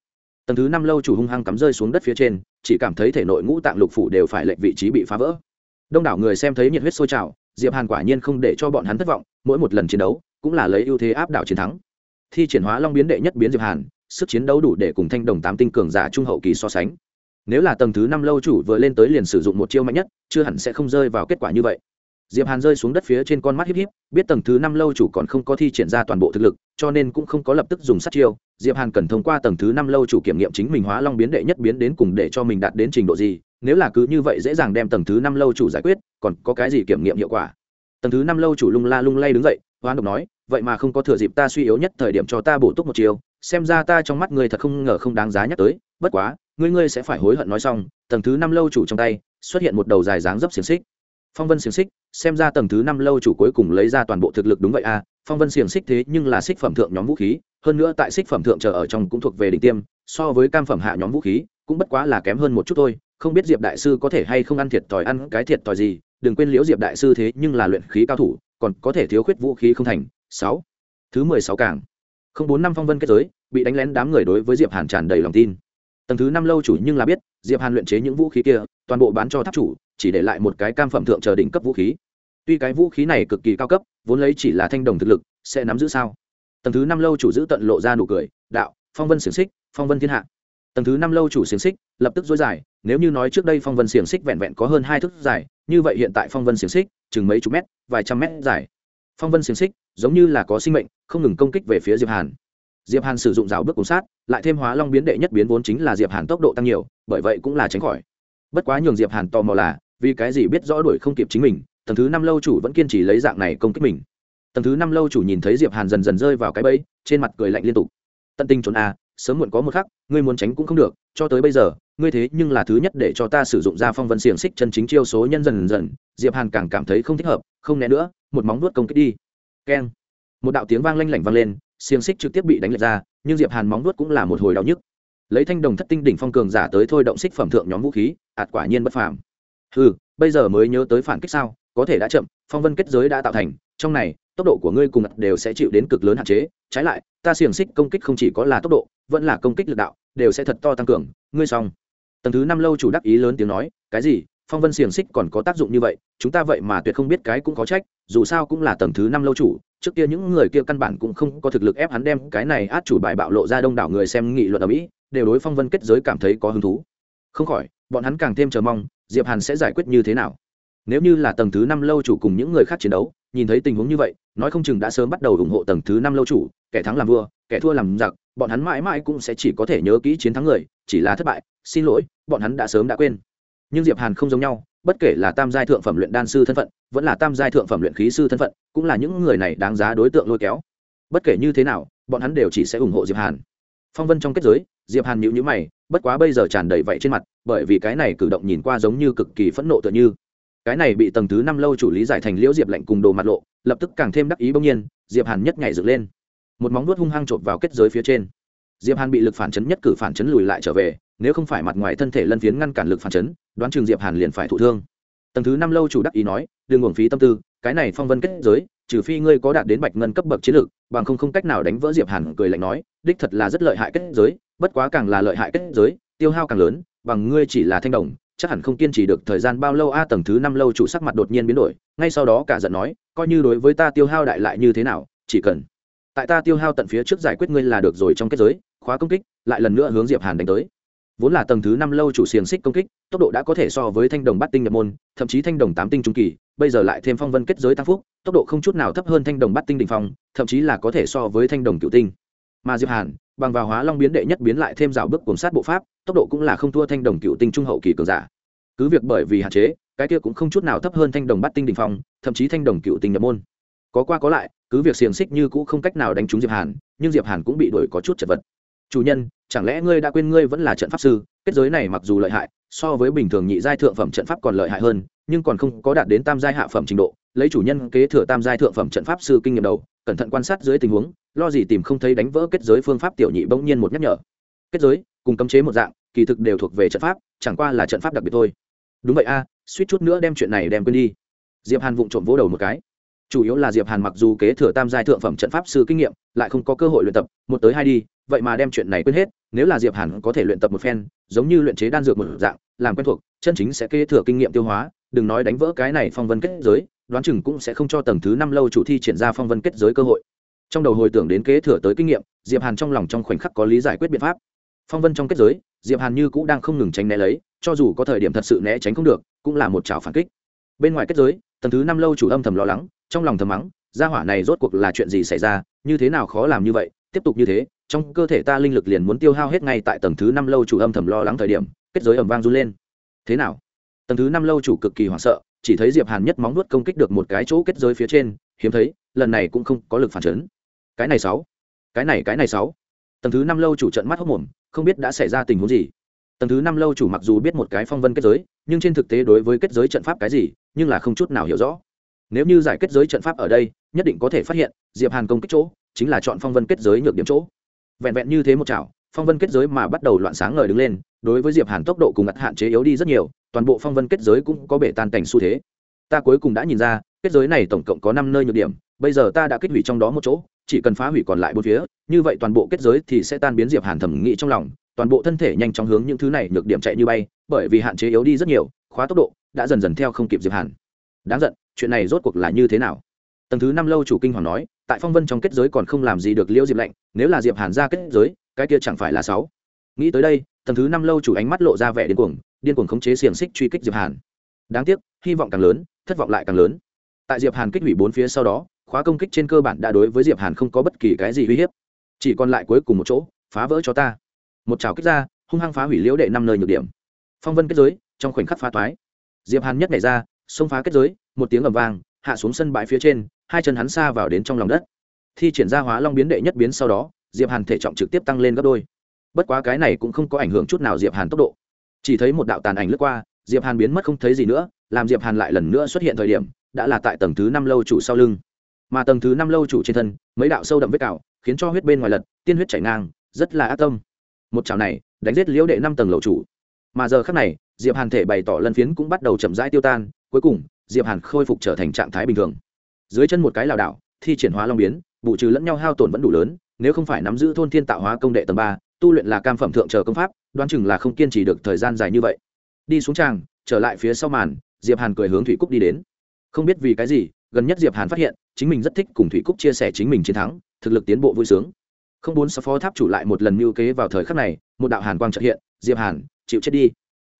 Tầng thứ năm lâu chủ hung hăng cắm rơi xuống đất phía trên, chỉ cảm thấy thể nội ngũ tạng lục phủ đều phải lệnh vị trí bị phá vỡ. Đông đảo người xem thấy nhiệt huyết sôi trào, diệp hàn quả nhiên không để cho bọn hắn thất vọng, mỗi một lần chiến đấu, cũng là lấy ưu thế áp đảo chiến thắng. Thi triển hóa long biến đệ nhất biến diệp hàn, sức chiến đấu đủ để cùng thanh đồng tám tinh cường giả trung hậu kỳ so sánh. Nếu là tầng thứ năm lâu chủ vừa lên tới liền sử dụng một chiêu mạnh nhất, chưa hẳn sẽ không rơi vào kết quả như vậy diệp hàn rơi xuống đất phía trên con mắt híp híp, biết tầng thứ năm lâu chủ còn không có thi triển ra toàn bộ thực lực, cho nên cũng không có lập tức dùng sát chiêu. Diệp hàn cần thông qua tầng thứ năm lâu chủ kiểm nghiệm chính mình hóa long biến đệ nhất biến đến cùng để cho mình đạt đến trình độ gì, nếu là cứ như vậy dễ dàng đem tầng thứ năm lâu chủ giải quyết, còn có cái gì kiểm nghiệm hiệu quả? Tầng thứ năm lâu chủ lung la lung lay đứng dậy, hoán độc nói, vậy mà không có thừa dịp ta suy yếu nhất thời điểm cho ta bổ túc một chiều xem ra ta trong mắt ngươi thật không ngờ không đáng giá nhắc tới, bất quá, ngươi ngươi sẽ phải hối hận. Nói xong, tầng thứ năm lâu chủ trong tay xuất hiện một đầu dài dáng dấp xiềng xích phong vân xiềng xích, xem ra tầng thứ năm lâu chủ cuối cùng lấy ra toàn bộ thực lực đúng vậy à? phong vân xiềng xích thế nhưng là xích phẩm thượng nhóm vũ khí, hơn nữa tại xích phẩm thượng chờ ở trong cũng thuộc về đỉnh tiêm, so với cam phẩm hạ nhóm vũ khí, cũng bất quá là kém hơn một chút thôi. Không biết diệp đại sư có thể hay không ăn thiệt thòi ăn cái thiệt thòi gì, đừng quên liễu diệp đại sư thế nhưng là luyện khí cao thủ, còn có thể thiếu khuyết vũ khí không thành. Sáu, thứ mười sáu cảng không bốn năm phong vân kết giới, bị đánh lén đám người đối với diệp hàn tràn đầy lòng tin. Tầng thứ năm lâu chủ nhưng là biết, diệp hàn luyện chế những vũ khí kia, toàn bộ bán cho tháp chủ chỉ để lại một cái cam phẩm thượng chờ đỉnh cấp vũ khí. Tuy cái vũ khí này cực kỳ cao cấp, vốn lấy chỉ là thanh đồng thực lực, sẽ nắm giữ sao? Tầng thứ năm lâu chủ giữ tận lộ ra nụ cười, đạo, phong vân xiềng xích, phong vân thiên hạ. Tầng thứ năm lâu chủ xiềng xích, lập tức dối dài, nếu như nói trước đây phong vân xiềng xích vẹn vẹn có hơn hai thước dài, như vậy hiện tại phong vân xiềng xích, chừng mấy chục mét, vài trăm mét dài. Phong vân xiềng xích, giống như là có sinh mệnh, không ngừng công kích về phía diệp hàn. Diệp hàn sử dụng rào bước cùng sát, lại thêm hóa long biến đệ nhất biến vốn chính là diệp hàn tốc độ tăng nhiều, bởi vậy cũng là tránh khỏi bất quá nhường diệp hàn tò mò là, vì cái gì biết rõ đuổi không kịp chính mình, tầng thứ năm lâu chủ vẫn kiên trì lấy dạng này công kích mình. Tầng thứ năm lâu chủ nhìn thấy diệp hàn dần dần rơi vào cái bẫy, trên mặt cười lạnh liên tục. Tận tình trốn à sớm muộn có một khắc, ngươi muốn tránh cũng không được, cho tới bây giờ, ngươi thế nhưng là thứ nhất để cho ta sử dụng ra phong vân xiềng xích chân chính chiêu số nhân dần dần, diệp hàn càng cảm thấy không thích hợp, không né nữa, một móng vuốt công kích đi. Keng. Một đạo tiếng vang lanh lảnh vang lên, xiềng xích trực tiếp bị đánh lệch ra, nhưng diệp hàn móng vuốt cũng là một hồi đau nhức lấy thanh đồng thất tinh đỉnh phong cường giả tới thôi động xích phẩm thượng nhóm vũ khí, ạt quả nhiên bất phàm. Ừ bây giờ mới nhớ tới phản kích sao, có thể đã chậm, phong vân kết giới đã tạo thành, trong này, tốc độ của ngươi cùng đều sẽ chịu đến cực lớn hạn chế, trái lại, ta xiềng xích công kích không chỉ có là tốc độ, vẫn là công kích lực đạo, đều sẽ thật to tăng cường, ngươi xong. Tầng thứ năm lâu chủ đắc ý lớn tiếng nói, cái gì, phong vân xiềng xích còn có tác dụng như vậy, chúng ta vậy mà tuyệt không biết cái cũng có trách, dù sao cũng là tầng thứ năm lâu chủ, trước kia những người kia căn bản cũng không có thực lực ép hắn đem cái này át chủ bài bạo lộ ra đông đảo người xem nghị luận ở mỹ đều đối phong vân kết giới cảm thấy có hứng thú. Không khỏi, bọn hắn càng thêm chờ mong, diệp hàn sẽ giải quyết như thế nào. Nếu như là tầng thứ năm lâu chủ cùng những người khác chiến đấu, nhìn thấy tình huống như vậy, nói không chừng đã sớm bắt đầu ủng hộ tầng thứ năm lâu chủ, kẻ thắng làm vua, kẻ thua làm giặc, bọn hắn mãi mãi cũng sẽ chỉ có thể nhớ kỹ chiến thắng người, chỉ là thất bại, xin lỗi, bọn hắn đã sớm đã quên. Nhưng diệp hàn không giống nhau, bất kể là tam giai thượng phẩm luyện đan sư thân phận, vẫn là tam giai thượng phẩm luyện khí sư thân phận, cũng là những người này đáng giá đối tượng lôi kéo. Bất kể như thế nào, bọn hắn đều chỉ sẽ ủng hộ diệp hàn phong vân trong kết giới, diệp hàn nhịu nhữ mày, bất quá bây giờ tràn đầy vậy trên mặt, bởi vì cái này cử động nhìn qua giống như cực kỳ phẫn nộ tựa như. Cái này bị tầng thứ năm lâu chủ lý giải thành liễu diệp lạnh cùng đồ mặt lộ, lập tức càng thêm đắc ý bỗng nhiên, diệp hàn nhất nhảy dựng lên. Một móng vuốt hung hăng trộm vào kết giới phía trên. Diệp hàn bị lực phản chấn nhất cử phản chấn lùi lại trở về, nếu không phải mặt ngoài thân thể lân phiến ngăn cản lực phản chấn, đoán chừng diệp hàn liền phải thụ thương. Tầng thứ năm lâu chủ đắc ý nói, đừng uổng phí tâm tư, cái này phong vân kết giới trừ phi ngươi có đạt đến bạch ngân cấp bậc chiến lược, bằng không không cách nào đánh vỡ diệp hàn cười lạnh nói, đích thật là rất lợi hại kết giới, bất quá càng là lợi hại kết giới, tiêu hao càng lớn, bằng ngươi chỉ là thanh đồng, chắc hẳn không kiên trì được thời gian bao lâu a, tầng thứ năm lâu chủ sắc mặt đột nhiên biến đổi, ngay sau đó cả giận nói, coi như đối với ta tiêu hao đại lại như thế nào, chỉ cần tại ta tiêu hao tận phía trước giải quyết ngươi là được rồi trong kết giới, khóa công kích, lại lần nữa hướng diệp hàn đánh tới. Vốn là tầng thứ năm lâu chủ xiềng xích công kích, tốc độ đã có thể so với thanh đồng bát tinh nhập môn, thậm chí thanh đồng tám tinh trung kỳ, bây giờ lại thêm phong vân kết giới tăng phúc tốc độ không chút nào thấp hơn thanh đồng bát tinh đình phong, thậm chí là có thể so với thanh đồng cựu tinh. Mà diệp hàn, bằng vào hóa long biến đệ nhất biến lại thêm rào bước cuốn sát bộ pháp, tốc độ cũng là không thua thanh đồng cựu tinh trung hậu kỳ cường giả. Cứ việc bởi vì hạn chế, cái kia cũng không chút nào thấp hơn thanh đồng bát tinh đình phong, thậm chí thanh đồng cựu tinh nhập môn. Có qua có lại, cứ việc xiềng xích như cũ không cách nào đánh trúng diệp hàn, nhưng diệp hàn cũng bị đuổi có chút chật vật. Chủ nhân, chẳng lẽ ngươi đã quên ngươi vẫn là trận pháp sư? Kết giới này mặc dù lợi hại so với bình thường nhị giai thượng phẩm trận pháp còn lợi hại hơn, nhưng còn không có đạt đến tam giai hạ phẩm trình độ. Lấy chủ nhân kế thừa tam giai thượng phẩm trận pháp sư kinh nghiệm đầu, cẩn thận quan sát dưới tình huống, lo gì tìm không thấy đánh vỡ kết giới phương pháp tiểu nhị bỗng nhiên một nhắc nhở. Kết giới, cùng cấm chế một dạng, kỳ thực đều thuộc về trận pháp, chẳng qua là trận pháp đặc biệt thôi. Đúng vậy a, suýt chút nữa đem chuyện này đem quên đi. Diệp hàn vụng trộm vỗ đầu một cái. Chủ yếu là diệp hàn mặc dù kế thừa tam giai thượng phẩm trận pháp sư kinh nghiệm, lại không có cơ hội luyện tập, một tới hai đi, vậy mà đem chuyện này quên hết, nếu là diệp hàn có thể luyện tập một phen giống như luyện chế đan dược một dạng, làm quen thuộc, chân chính sẽ kế thừa kinh nghiệm tiêu hóa, đừng nói đánh vỡ cái này phong vân kết giới, đoán chừng cũng sẽ không cho tầng thứ năm lâu chủ thi triển ra phong vân kết giới cơ hội. Trong đầu hồi tưởng đến kế thừa tới kinh nghiệm, diệp hàn trong lòng trong khoảnh khắc có lý giải quyết biện pháp. Phong vân trong kết giới, diệp hàn như cũng đang không ngừng tránh né lấy, cho dù có thời điểm thật sự né tránh không được, cũng là một trào phản kích. Bên ngoài kết giới, tầng thứ năm lâu chủ âm thầm lo lắng, trong lòng thầm mắng, gia hỏa này rốt cuộc là chuyện gì xảy ra, như thế nào khó làm như vậy, tiếp tục như thế trong cơ thể ta linh lực liền muốn tiêu hao hết ngay tại tầng thứ năm lâu chủ âm thầm lo lắng thời điểm, kết giới ầm vang run lên. Thế nào? Tầng thứ năm lâu chủ cực kỳ hoảng sợ, chỉ thấy diệp hàn nhất móng nuốt công kích được một cái chỗ kết giới phía trên, hiếm thấy, lần này cũng không có lực phản chấn. Cái này sáu, cái này cái này sáu. Tầng thứ năm lâu chủ trận mắt hốc mồm, không biết đã xảy ra tình huống gì. Tầng thứ năm lâu chủ mặc dù biết một cái phong vân kết giới, nhưng trên thực tế đối với kết giới trận pháp cái gì, nhưng là không chút nào hiểu rõ. Nếu như giải kết giới trận pháp ở đây, nhất định có thể phát hiện, diệp hàn công kích chỗ, chính là chọn phong vân kết giới nhược điểm chỗ vẹn vẹn như thế một chảo, phong vân kết giới mà bắt đầu loạn sáng ngời đứng lên, đối với diệp hàn tốc độ cùng ngặt hạn chế yếu đi rất nhiều, toàn bộ phong vân kết giới cũng có bể tan cảnh xu thế. Ta cuối cùng đã nhìn ra, kết giới này tổng cộng có năm nơi nhược điểm, bây giờ ta đã kích hủy trong đó một chỗ, chỉ cần phá hủy còn lại bốn phía, như vậy toàn bộ kết giới thì sẽ tan biến diệp hàn thẩm nghĩ trong lòng, toàn bộ thân thể nhanh chóng hướng những thứ này nhược điểm chạy như bay, bởi vì hạn chế yếu đi rất nhiều, khóa tốc độ đã dần dần theo không kịp diệp hàn. Đáng giận, chuyện này rốt cuộc là như thế nào? Tầng thứ năm lâu chủ kinh hoàng nói tại phong vân trong kết giới còn không làm gì được liễu diệp lạnh, nếu là diệp hàn ra kết giới, cái kia chẳng phải là sáu. Nghĩ tới đây, tầng thứ năm lâu chủ ánh mắt lộ ra vẻ điên cuồng điên cuồng khống chế xiềng xích truy kích diệp hàn. Đáng tiếc, hy vọng càng lớn, thất vọng lại càng lớn. Tại diệp hàn kích hủy bốn phía sau đó, khóa công kích trên cơ bản đã đối với diệp hàn không có bất kỳ cái gì uy hiếp. Chỉ còn lại cuối cùng một chỗ, phá vỡ cho ta. Một trào kích ra, hung hăng phá hủy liễu đệ năm nơi nhược điểm. Phong vân kết giới, trong khoảnh khắc phá toái. Diệp hàn nhất nhảy ra, xông phá kết giới, một tiếng ầm vang, hạ xuống sân bãi phía trên hai chân hắn xa vào đến trong lòng đất. Thi triển ra hóa long biến đệ nhất biến sau đó, diệp hàn thể trọng trực tiếp tăng lên gấp đôi. Bất quá cái này cũng không có ảnh hưởng chút nào diệp hàn tốc độ. Chỉ thấy một đạo tàn ảnh lướt qua, diệp hàn biến mất không thấy gì nữa, làm diệp hàn lại lần nữa xuất hiện thời điểm, đã là tại tầng thứ năm lâu chủ sau lưng. Mà tầng thứ năm lâu chủ trên thân, mấy đạo sâu đậm vết cào, khiến cho huyết bên ngoài lật, tiên huyết chảy ngang, rất là ác tâm. Một chảo này, đánh giết liễu đệ năm tầng lầu chủ. Mà giờ khắc này, diệp hàn thể bày tỏ lân phiến cũng bắt đầu chậm rãi tiêu tan, cuối cùng, diệp hàn khôi phục trở thành trạng thái bình thường dưới chân một cái lảo đảo, thi triển hóa long biến, bù trừ lẫn nhau hao tổn vẫn đủ lớn, nếu không phải nắm giữ thôn thiên tạo hóa công đệ tầng ba, tu luyện là cam phẩm thượng chờ công pháp, đoán chừng là không kiên trì được thời gian dài như vậy. Đi xuống tràng, trở lại phía sau màn, diệp hàn cười hướng thủy cúc đi đến. Không biết vì cái gì, gần nhất diệp hàn phát hiện, chính mình rất thích cùng thủy cúc chia sẻ chính mình chiến thắng, thực lực tiến bộ vui sướng. Không muốn sao phó tháp chủ lại một lần mưu kế vào thời khắc này, một đạo hàn quang trợ hiện, diệp hàn, chịu chết đi.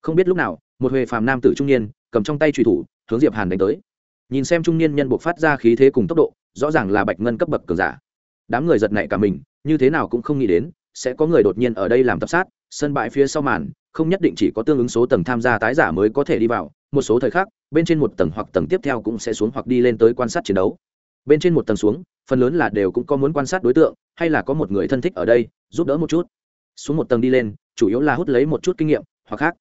Không biết lúc nào, một huệ phàm nam tử trung niên, cầm trong tay truy thủ, hướng diệp hàn đánh tới nhìn xem trung niên nhân buộc phát ra khí thế cùng tốc độ, rõ ràng là bạch ngân cấp bậc cường giả. Đám người giật nảy cả mình, như thế nào cũng không nghĩ đến, sẽ có người đột nhiên ở đây làm tập sát, sân bãi phía sau màn, không nhất định chỉ có tương ứng số tầng tham gia tái giả mới có thể đi vào, một số thời khắc, bên trên một tầng hoặc tầng tiếp theo cũng sẽ xuống hoặc đi lên tới quan sát chiến đấu. Bên trên một tầng xuống, phần lớn là đều cũng có muốn quan sát đối tượng, hay là có một người thân thích ở đây, giúp đỡ một chút. Xuống một tầng đi lên, chủ yếu là hút lấy một chút kinh nghiệm, hoặc khác.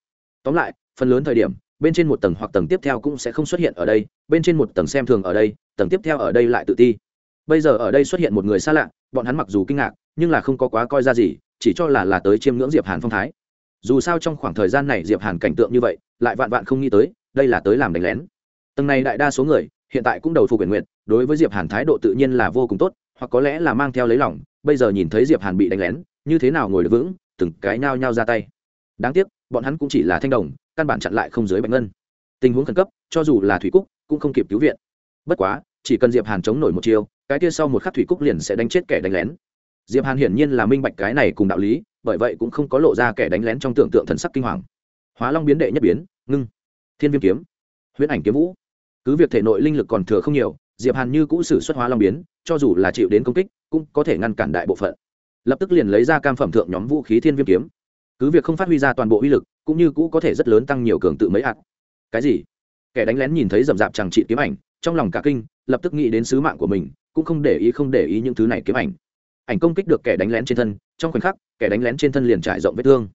Tóm lại, phần lớn thời điểm bên trên một tầng hoặc tầng tiếp theo cũng sẽ không xuất hiện ở đây, bên trên một tầng xem thường ở đây, tầng tiếp theo ở đây lại tự ti. Bây giờ ở đây xuất hiện một người xa lạ, bọn hắn mặc dù kinh ngạc, nhưng là không có quá coi ra gì, chỉ cho là là tới chiêm ngưỡng diệp hàn phong thái. Dù sao trong khoảng thời gian này diệp hàn cảnh tượng như vậy, lại vạn vạn không nghĩ tới, đây là tới làm đánh lén. Tầng này đại đa số người, hiện tại cũng đầu phục quyền nguyện, đối với diệp hàn thái độ tự nhiên là vô cùng tốt, hoặc có lẽ là mang theo lấy lòng, bây giờ nhìn thấy diệp hàn bị đánh lén, như thế nào ngồi được vững, từng cái nhao nhao ra tay. Đáng tiếc bọn hắn cũng chỉ là thanh đồng, căn bản chặn lại không dưới bạch ngân. Tình huống khẩn cấp, cho dù là thủy cúc, cũng không kịp cứu viện. Bất quá, chỉ cần diệp hàn chống nổi một chiều cái kia sau một khắc thủy cúc liền sẽ đánh chết kẻ đánh lén. Diệp hàn hiển nhiên là minh bạch cái này cùng đạo lý, bởi vậy cũng không có lộ ra kẻ đánh lén trong tưởng tượng thần sắc kinh hoàng. Hóa long biến đệ nhất biến, ngưng. Thiên viêm kiếm. Huyễn ảnh kiếm vũ. Cứ việc thể nội linh lực còn thừa không nhiều, diệp hàn như cũ sử xuất hóa long biến, cho dù là chịu đến công kích, cũng có thể ngăn cản đại bộ phận. Lập tức liền lấy ra cam phẩm thượng nhóm vũ khí thiên viêm kiếm cứ việc không phát huy ra toàn bộ uy lực, cũng như cũ có thể rất lớn tăng nhiều cường tự mấy hạt cái gì? Kẻ đánh lén nhìn thấy rậm rạp chẳng trị kiếm ảnh, trong lòng cả kinh, lập tức nghĩ đến sứ mạng của mình, cũng không để ý không để ý những thứ này kiếm ảnh. Ảnh công kích được kẻ đánh lén trên thân, trong khoảnh khắc, kẻ đánh lén trên thân liền trải rộng vết thương.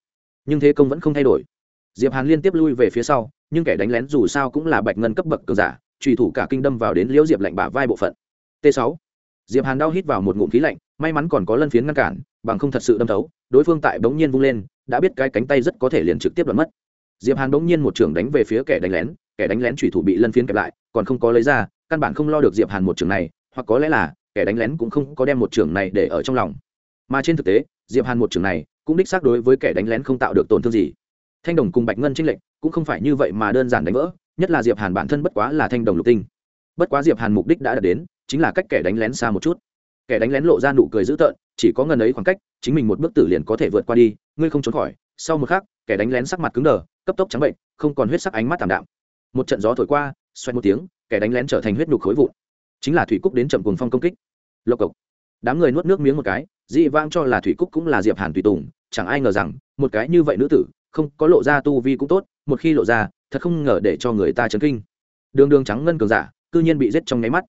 Nhưng thế công vẫn không thay đổi. Diệp hàn liên tiếp lui về phía sau, nhưng kẻ đánh lén dù sao cũng là bạch ngân cấp bậc cường giả trùy thủ cả kinh đâm vào đến liễu diệp lạnh bả vai bộ phận. T 6 diệp hàn đau hít vào một ngụm khí lạnh, may mắn còn có lân phiến ngăn cản, bằng không thật sự đâm thấu đối phương tại bỗng nhiên vung lên, đã biết cái cánh tay rất có thể liền trực tiếp đoạt mất. Diệp hàn bỗng nhiên một trường đánh về phía kẻ đánh lén, kẻ đánh lén chủy thủ bị lân phiến kẹp lại, còn không có lấy ra, căn bản không lo được diệp hàn một trường này, hoặc có lẽ là kẻ đánh lén cũng không có đem một trường này để ở trong lòng. Mà trên thực tế, diệp hàn một trường này cũng đích xác đối với kẻ đánh lén không tạo được tổn thương gì. Thanh đồng cùng bạch ngân trinh lệnh cũng không phải như vậy mà đơn giản đánh vỡ, nhất là diệp hàn bản thân bất quá là thanh đồng lục tinh. Bất quá diệp hàn mục đích đã đạt đến, chính là cách kẻ đánh lén xa một chút kẻ đánh lén lộ ra nụ cười dữ tợn, chỉ có ngần ấy khoảng cách, chính mình một bước tử liền có thể vượt qua đi, ngươi không trốn khỏi. Sau một khắc, kẻ đánh lén sắc mặt cứng đờ, cấp tốc trắng bệnh, không còn huyết sắc ánh mắt tảm đạm. Một trận gió thổi qua xoay một tiếng, kẻ đánh lén trở thành huyết nhục khối vụn. Chính là thủy cúc đến chậm cùng phong công kích. Lộc cộc. Đám người nuốt nước miếng một cái, dị vang cho là thủy cúc cũng là diệp hàn tùy tùng, chẳng ai ngờ rằng, một cái như vậy nữ tử, không có lộ ra tu vi cũng tốt, một khi lộ ra, thật không ngờ để cho người ta chấn kinh. Đường đường trắng ngân cường giả, cư nhiên bị giết trong nháy mắt.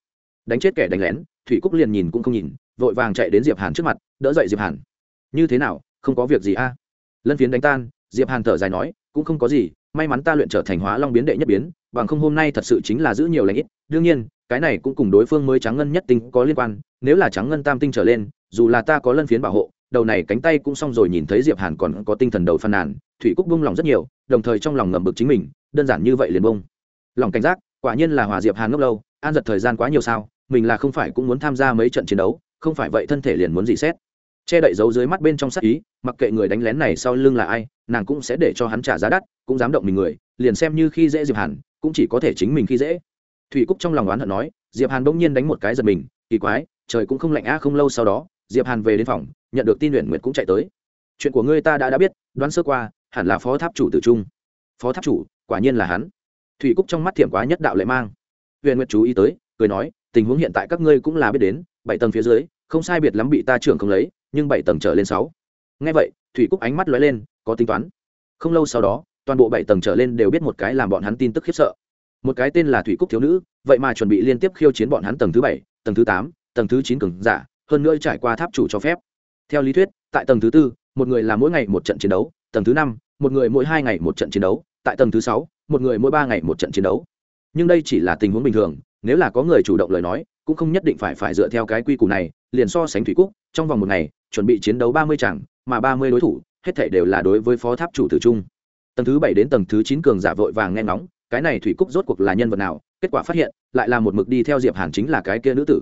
Đánh chết kẻ đánh lén thủy cúc liền nhìn cũng không nhìn, vội vàng chạy đến diệp hàn trước mặt, đỡ dậy diệp hàn. Như thế nào, không có việc gì a? Lân phiến đánh tan, diệp hàn thở dài nói, cũng không có gì, may mắn ta luyện trở thành hóa long biến đệ nhất biến, bằng không hôm nay thật sự chính là giữ nhiều lãnh ít. Đương nhiên, cái này cũng cùng đối phương mới trắng ngân nhất tinh có liên quan, nếu là trắng ngân tam tinh trở lên, dù là ta có lân phiến bảo hộ, đầu này cánh tay cũng xong rồi nhìn thấy diệp hàn còn có tinh thần đầu phàn nàn, thủy cúc bung lòng rất nhiều, đồng thời trong lòng ngầm bực chính mình, đơn giản như vậy liền bông. Lòng cảnh giác, quả nhiên là hòa diệp hàn ngốc lâu, an giật thời gian quá nhiều sao mình là không phải cũng muốn tham gia mấy trận chiến đấu, không phải vậy thân thể liền muốn gì xét che đậy dấu dưới mắt bên trong sắc ý, mặc kệ người đánh lén này sau lưng là ai, nàng cũng sẽ để cho hắn trả giá đắt, cũng dám động mình người, liền xem như khi dễ diệp hàn, cũng chỉ có thể chính mình khi dễ. Thủy cúc trong lòng đoán hận nói, diệp hàn bỗng nhiên đánh một cái giật mình, kỳ quái, trời cũng không lạnh a không lâu sau đó, diệp hàn về đến phòng, nhận được tin luyện nguyệt cũng chạy tới. Chuyện của ngươi ta đã đã biết, đoán sơ qua, hẳn là phó tháp chủ tử trung. Phó tháp chủ, quả nhiên là hắn. Thủy cúc trong mắt thiểm quá nhất đạo lệ mang. Huyền nguyệt chú ý tới, cười nói tình huống hiện tại các ngươi cũng là biết đến, bảy tầng phía dưới, không sai biệt lắm bị ta trưởng không lấy, nhưng bảy tầng trở lên sáu. Ngay vậy, thủy cúc ánh mắt lóe lên, có tính toán. Không lâu sau đó, toàn bộ bảy tầng trở lên đều biết một cái làm bọn hắn tin tức khiếp sợ. Một cái tên là thủy cúc thiếu nữ, vậy mà chuẩn bị liên tiếp khiêu chiến bọn hắn tầng thứ bảy, tầng thứ tám, tầng thứ chín cường giả, hơn nữa trải qua tháp chủ cho phép. Theo lý thuyết, tại tầng thứ tư, một người làm mỗi ngày một trận chiến đấu, tầng thứ năm, một người mỗi hai ngày một trận chiến đấu, tại tầng thứ sáu, một người mỗi ba ngày một trận chiến đấu. Nhưng đây chỉ là tình huống bình thường nếu là có người chủ động lời nói, cũng không nhất định phải phải dựa theo cái quy củ này, liền so sánh thủy cúc, trong vòng một ngày, chuẩn bị chiến đấu ba mươi chẳng mà ba mươi đối thủ, hết thể đều là đối với phó tháp chủ tử trung. Tầng thứ bảy đến tầng thứ chín cường giả vội vàng nghe ngóng, cái này thủy cúc rốt cuộc là nhân vật nào, kết quả phát hiện, lại là một mực đi theo diệp hàn chính là cái kia nữ tử.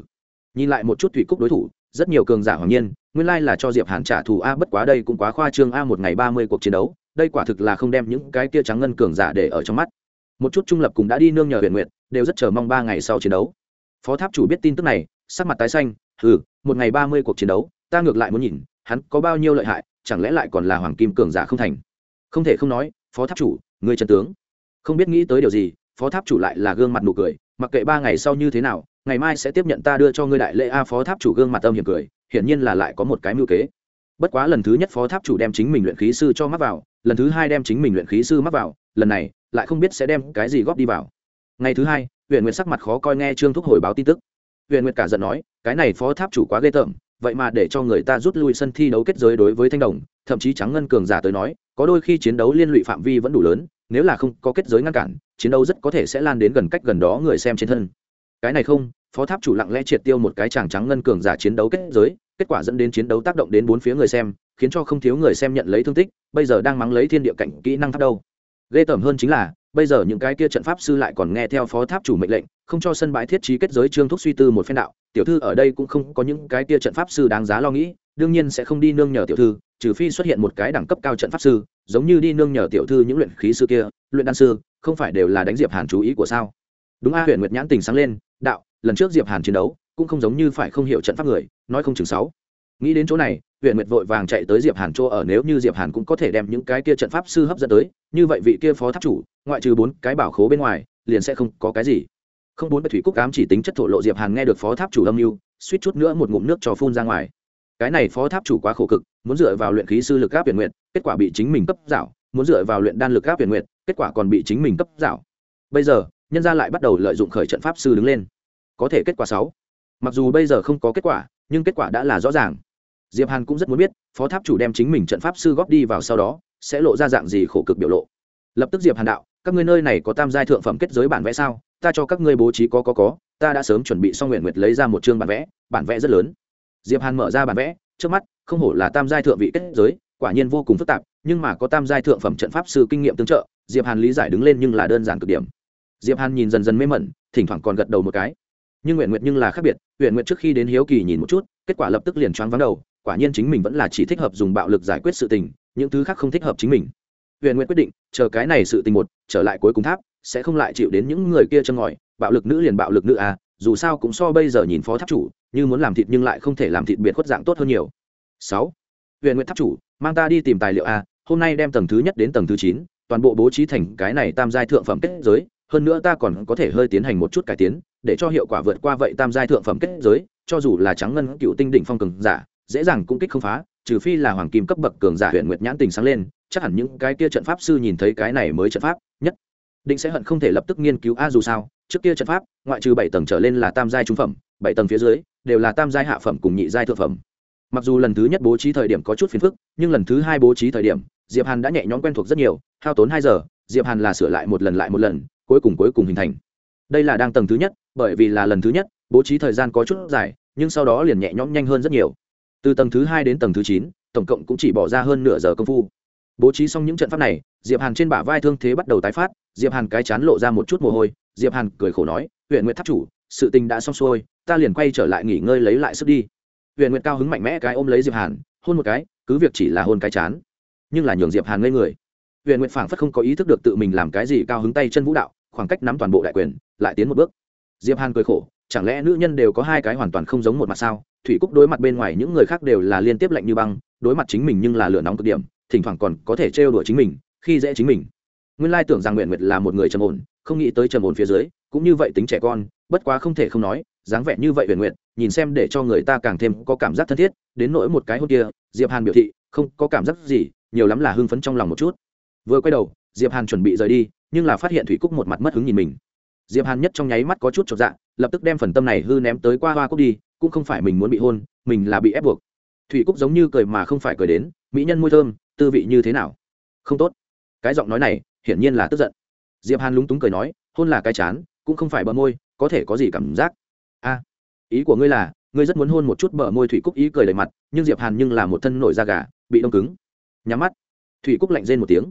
Nhìn lại một chút thủy cúc đối thủ, rất nhiều cường giả hoàng nhiên, nguyên lai là cho diệp hàn trả thù a, bất quá đây cũng quá khoa trương a, một ngày ba mươi cuộc chiến đấu, đây quả thực là không đem những cái kia trắng ngân cường giả để ở trong mắt. Một chút trung lập cũng đã đi nương nhờ huyền nguyện đều rất chờ mong ba ngày sau chiến đấu. Phó tháp chủ biết tin tức này, sắc mặt tái xanh ừ một ngày ba mươi cuộc chiến đấu, ta ngược lại muốn nhìn, hắn có bao nhiêu lợi hại, chẳng lẽ lại còn là hoàng kim cường giả không thành? Không thể không nói, phó tháp chủ, người Trần tướng. Không biết nghĩ tới điều gì, phó tháp chủ lại là gương mặt nụ cười, mặc kệ ba ngày sau như thế nào, ngày mai sẽ tiếp nhận ta đưa cho ngươi đại lễ a. Phó tháp chủ gương mặt âm hiểm cười, hiển nhiên là lại có một cái mưu kế. Bất quá lần thứ nhất phó tháp chủ đem chính mình luyện khí sư cho mắc vào, lần thứ hai đem chính mình luyện khí sư mắc vào, lần này lại không biết sẽ đem cái gì góp đi vào ngày thứ hai huyện nguyệt sắc mặt khó coi nghe trương thúc hồi báo tin tức. Huyện nguyệt cả giận nói, cái này phó tháp chủ quá ghê tởm, vậy mà để cho người ta rút lui sân thi đấu kết giới đối với thanh đồng, thậm chí trắng ngân cường giả tới nói, có đôi khi chiến đấu liên lụy phạm vi vẫn đủ lớn, nếu là không có kết giới ngăn cản, chiến đấu rất có thể sẽ lan đến gần cách gần đó người xem trên thân. Cái này không, phó tháp chủ lặng lẽ triệt tiêu một cái chàng trắng ngân cường giả chiến đấu kết giới, kết quả dẫn đến chiến đấu tác động đến bốn phía người xem, khiến cho không thiếu người xem nhận lấy thương tích, bây giờ đang mắng lấy thiên địa cảnh kỹ năng tháp đâu. Ghê tởm hơn chính là bây giờ những cái kia trận pháp sư lại còn nghe theo phó tháp chủ mệnh lệnh, không cho sân bãi thiết trí kết giới trương thúc suy tư một phen đạo, tiểu thư ở đây cũng không có những cái kia trận pháp sư đáng giá lo nghĩ, đương nhiên sẽ không đi nương nhờ tiểu thư, trừ phi xuất hiện một cái đẳng cấp cao trận pháp sư, giống như đi nương nhờ tiểu thư những luyện khí sư kia, luyện đan sư, không phải đều là đánh diệp hàn chú ý của sao? Đúng a huyện nguyệt nhãn tình sáng lên, đạo, lần trước diệp hàn chiến đấu, cũng không giống như phải không hiểu trận pháp người, nói không chừng sáu nghĩ đến chỗ này huyện nguyệt vội vàng chạy tới diệp hàn chỗ ở, nếu như diệp hàn cũng có thể đem những cái kia trận pháp sư hấp dẫn tới, như vậy vị kia phó tháp chủ, ngoại trừ bốn cái bảo khố bên ngoài, liền sẽ không có cái gì. Không bốn bệ thủy cúc cám chỉ tính chất thổ lộ, diệp hàn nghe được phó tháp chủ âm mưu, suýt chút nữa một ngụm nước cho phun ra ngoài. Cái này phó tháp chủ quá khổ cực, muốn dựa vào luyện khí sư lực áp huyền nguyện kết quả bị chính mình cấp dạo, muốn dựa vào luyện đan lực áp huyền nguyện kết quả còn bị chính mình cấp dạo. Bây giờ, nhân gia lại bắt đầu lợi dụng khởi trận pháp sư đứng lên. Có thể kết quả sáu. Mặc dù bây giờ không có kết quả, nhưng kết quả đã là rõ ràng diệp hàn cũng rất muốn biết, phó tháp chủ đem chính mình trận pháp sư góp đi vào sau đó, sẽ lộ ra dạng gì khổ cực biểu lộ. Lập tức diệp hàn đạo, các ngươi nơi này có tam giai thượng phẩm kết giới bản vẽ sao? Ta cho các ngươi bố trí có có có, ta đã sớm chuẩn bị xong nguyện nguyệt lấy ra một chương bản vẽ bản vẽ rất lớn. Diệp hàn mở ra bản vẽ, trước mắt, không hổ là tam giai thượng vị kết giới, quả nhiên vô cùng phức tạp, nhưng mà có tam giai thượng phẩm trận pháp sư kinh nghiệm tương trợ, diệp hàn lý giải đứng lên nhưng là đơn giản cực điểm. Diệp hàn nhìn dần dần mê mẩn, thỉnh thoảng còn gật đầu một cái. Nhưng nguyện nguyệt nhưng là khác biệt, nguyện nguyệt trước khi đến hiếu kỳ nhìn một chút, kết quả lập tức liền choáng vắng đầu quả nhiên chính mình vẫn là chỉ thích hợp dùng bạo lực giải quyết sự tình, những thứ khác không thích hợp chính mình. Huyền nguyện quyết định, chờ cái này sự tình một, trở lại cuối cùng tháp, sẽ không lại chịu đến những người kia chân ngòi, bạo lực nữ liền bạo lực nữ à dù sao cũng so bây giờ nhìn phó tháp chủ, như muốn làm thịt nhưng lại không thể làm thịt biệt khuất dạng tốt hơn nhiều. Sáu, huyền nguyện tháp chủ, mang ta đi tìm tài liệu a hôm nay đem tầng thứ nhất đến tầng thứ chín, toàn bộ bố trí thành cái này tam giai thượng phẩm kết giới, hơn nữa ta còn có thể hơi tiến hành một chút cải tiến, để cho hiệu quả vượt qua vậy tam giai thượng phẩm kết giới, cho dù là trắng ngân cựu tinh đỉnh phong cường giả dễ dàng cũng kích không phá, trừ phi là hoàng kim cấp bậc cường giả huyện nguyệt nhãn tình sáng lên, chắc hẳn những cái kia trận pháp sư nhìn thấy cái này mới trận pháp, nhất định sẽ hận không thể lập tức nghiên cứu a dù sao, trước kia trận pháp, ngoại trừ bảy tầng trở lên là tam giai trung phẩm, bảy tầng phía dưới đều là tam giai hạ phẩm cùng nhị giai thượng phẩm. Mặc dù lần thứ nhất bố trí thời điểm có chút phiền phức, nhưng lần thứ hai bố trí thời điểm, diệp hàn đã nhẹ nhõm quen thuộc rất nhiều, hao tốn hai giờ, diệp hàn là sửa lại một lần lại một lần, cuối cùng cuối cùng hình thành. Đây là đang tầng thứ nhất, bởi vì là lần thứ nhất, bố trí thời gian có chút dài, nhưng sau đó liền nhẹ nhõm nhanh hơn rất nhiều từ tầng thứ hai đến tầng thứ chín, tổng cộng cũng chỉ bỏ ra hơn nửa giờ công phu. Bố trí xong những trận pháp này, diệp hàn trên bả vai thương thế bắt đầu tái phát, diệp hàn cái chán lộ ra một chút mồ hôi, diệp hàn cười khổ nói huyện nguyệt tháp chủ, sự tình đã xong xuôi, ta liền quay trở lại nghỉ ngơi lấy lại sức đi. Huyện nguyệt cao hứng mạnh mẽ cái ôm lấy diệp hàn, hôn một cái, cứ việc chỉ là hôn cái chán, nhưng là nhường diệp hàn ngây người. Huyện nguyệt phảng phất không có ý thức được tự mình làm cái gì, cao hứng tay chân vũ đạo, khoảng cách nắm toàn bộ đại quyền, lại tiến một bước. Diệp hàn cười khổ, chẳng lẽ nữ nhân đều có hai cái hoàn toàn không giống một mặt sao? Thủy cúc đối mặt bên ngoài những người khác đều là liên tiếp lạnh như băng, đối mặt chính mình nhưng là lửa nóng cực điểm, thỉnh thoảng còn có thể trêu đùa chính mình, khi dễ chính mình. Nguyên lai tưởng rằng nguyện nguyệt là một người trầm ổn, không nghĩ tới trầm ổn phía dưới, cũng như vậy tính trẻ con, bất quá không thể không nói, dáng vẻ như vậy huyền nguyện nhìn xem để cho người ta càng thêm có cảm giác thân thiết, đến nỗi một cái hôn kia, diệp hàn biểu thị, không có cảm giác gì, nhiều lắm là hưng phấn trong lòng một chút. Vừa quay đầu, diệp hàn chuẩn bị rời đi, nhưng là phát hiện thủy cúc một mặt mất hứng nhìn mình. Diệp hàn nhất trong nháy mắt có chút chột dạ lập tức đem phần tâm này hư ném tới qua hoa cúc đi cũng không phải mình muốn bị hôn, mình là bị ép buộc. Thủy cúc giống như cười mà không phải cười đến, mỹ nhân môi thơm, tư vị như thế nào? Không tốt. Cái giọng nói này, hiển nhiên là tức giận. Diệp hàn lúng túng cười nói, hôn là cái chán, cũng không phải bờ môi, có thể có gì cảm giác? A, ý của ngươi là, ngươi rất muốn hôn một chút bờ môi thủy cúc ý cười đầy mặt, nhưng diệp hàn nhưng là một thân nổi da gà, bị đông cứng. Nhắm mắt, thủy cúc lạnh rên một tiếng.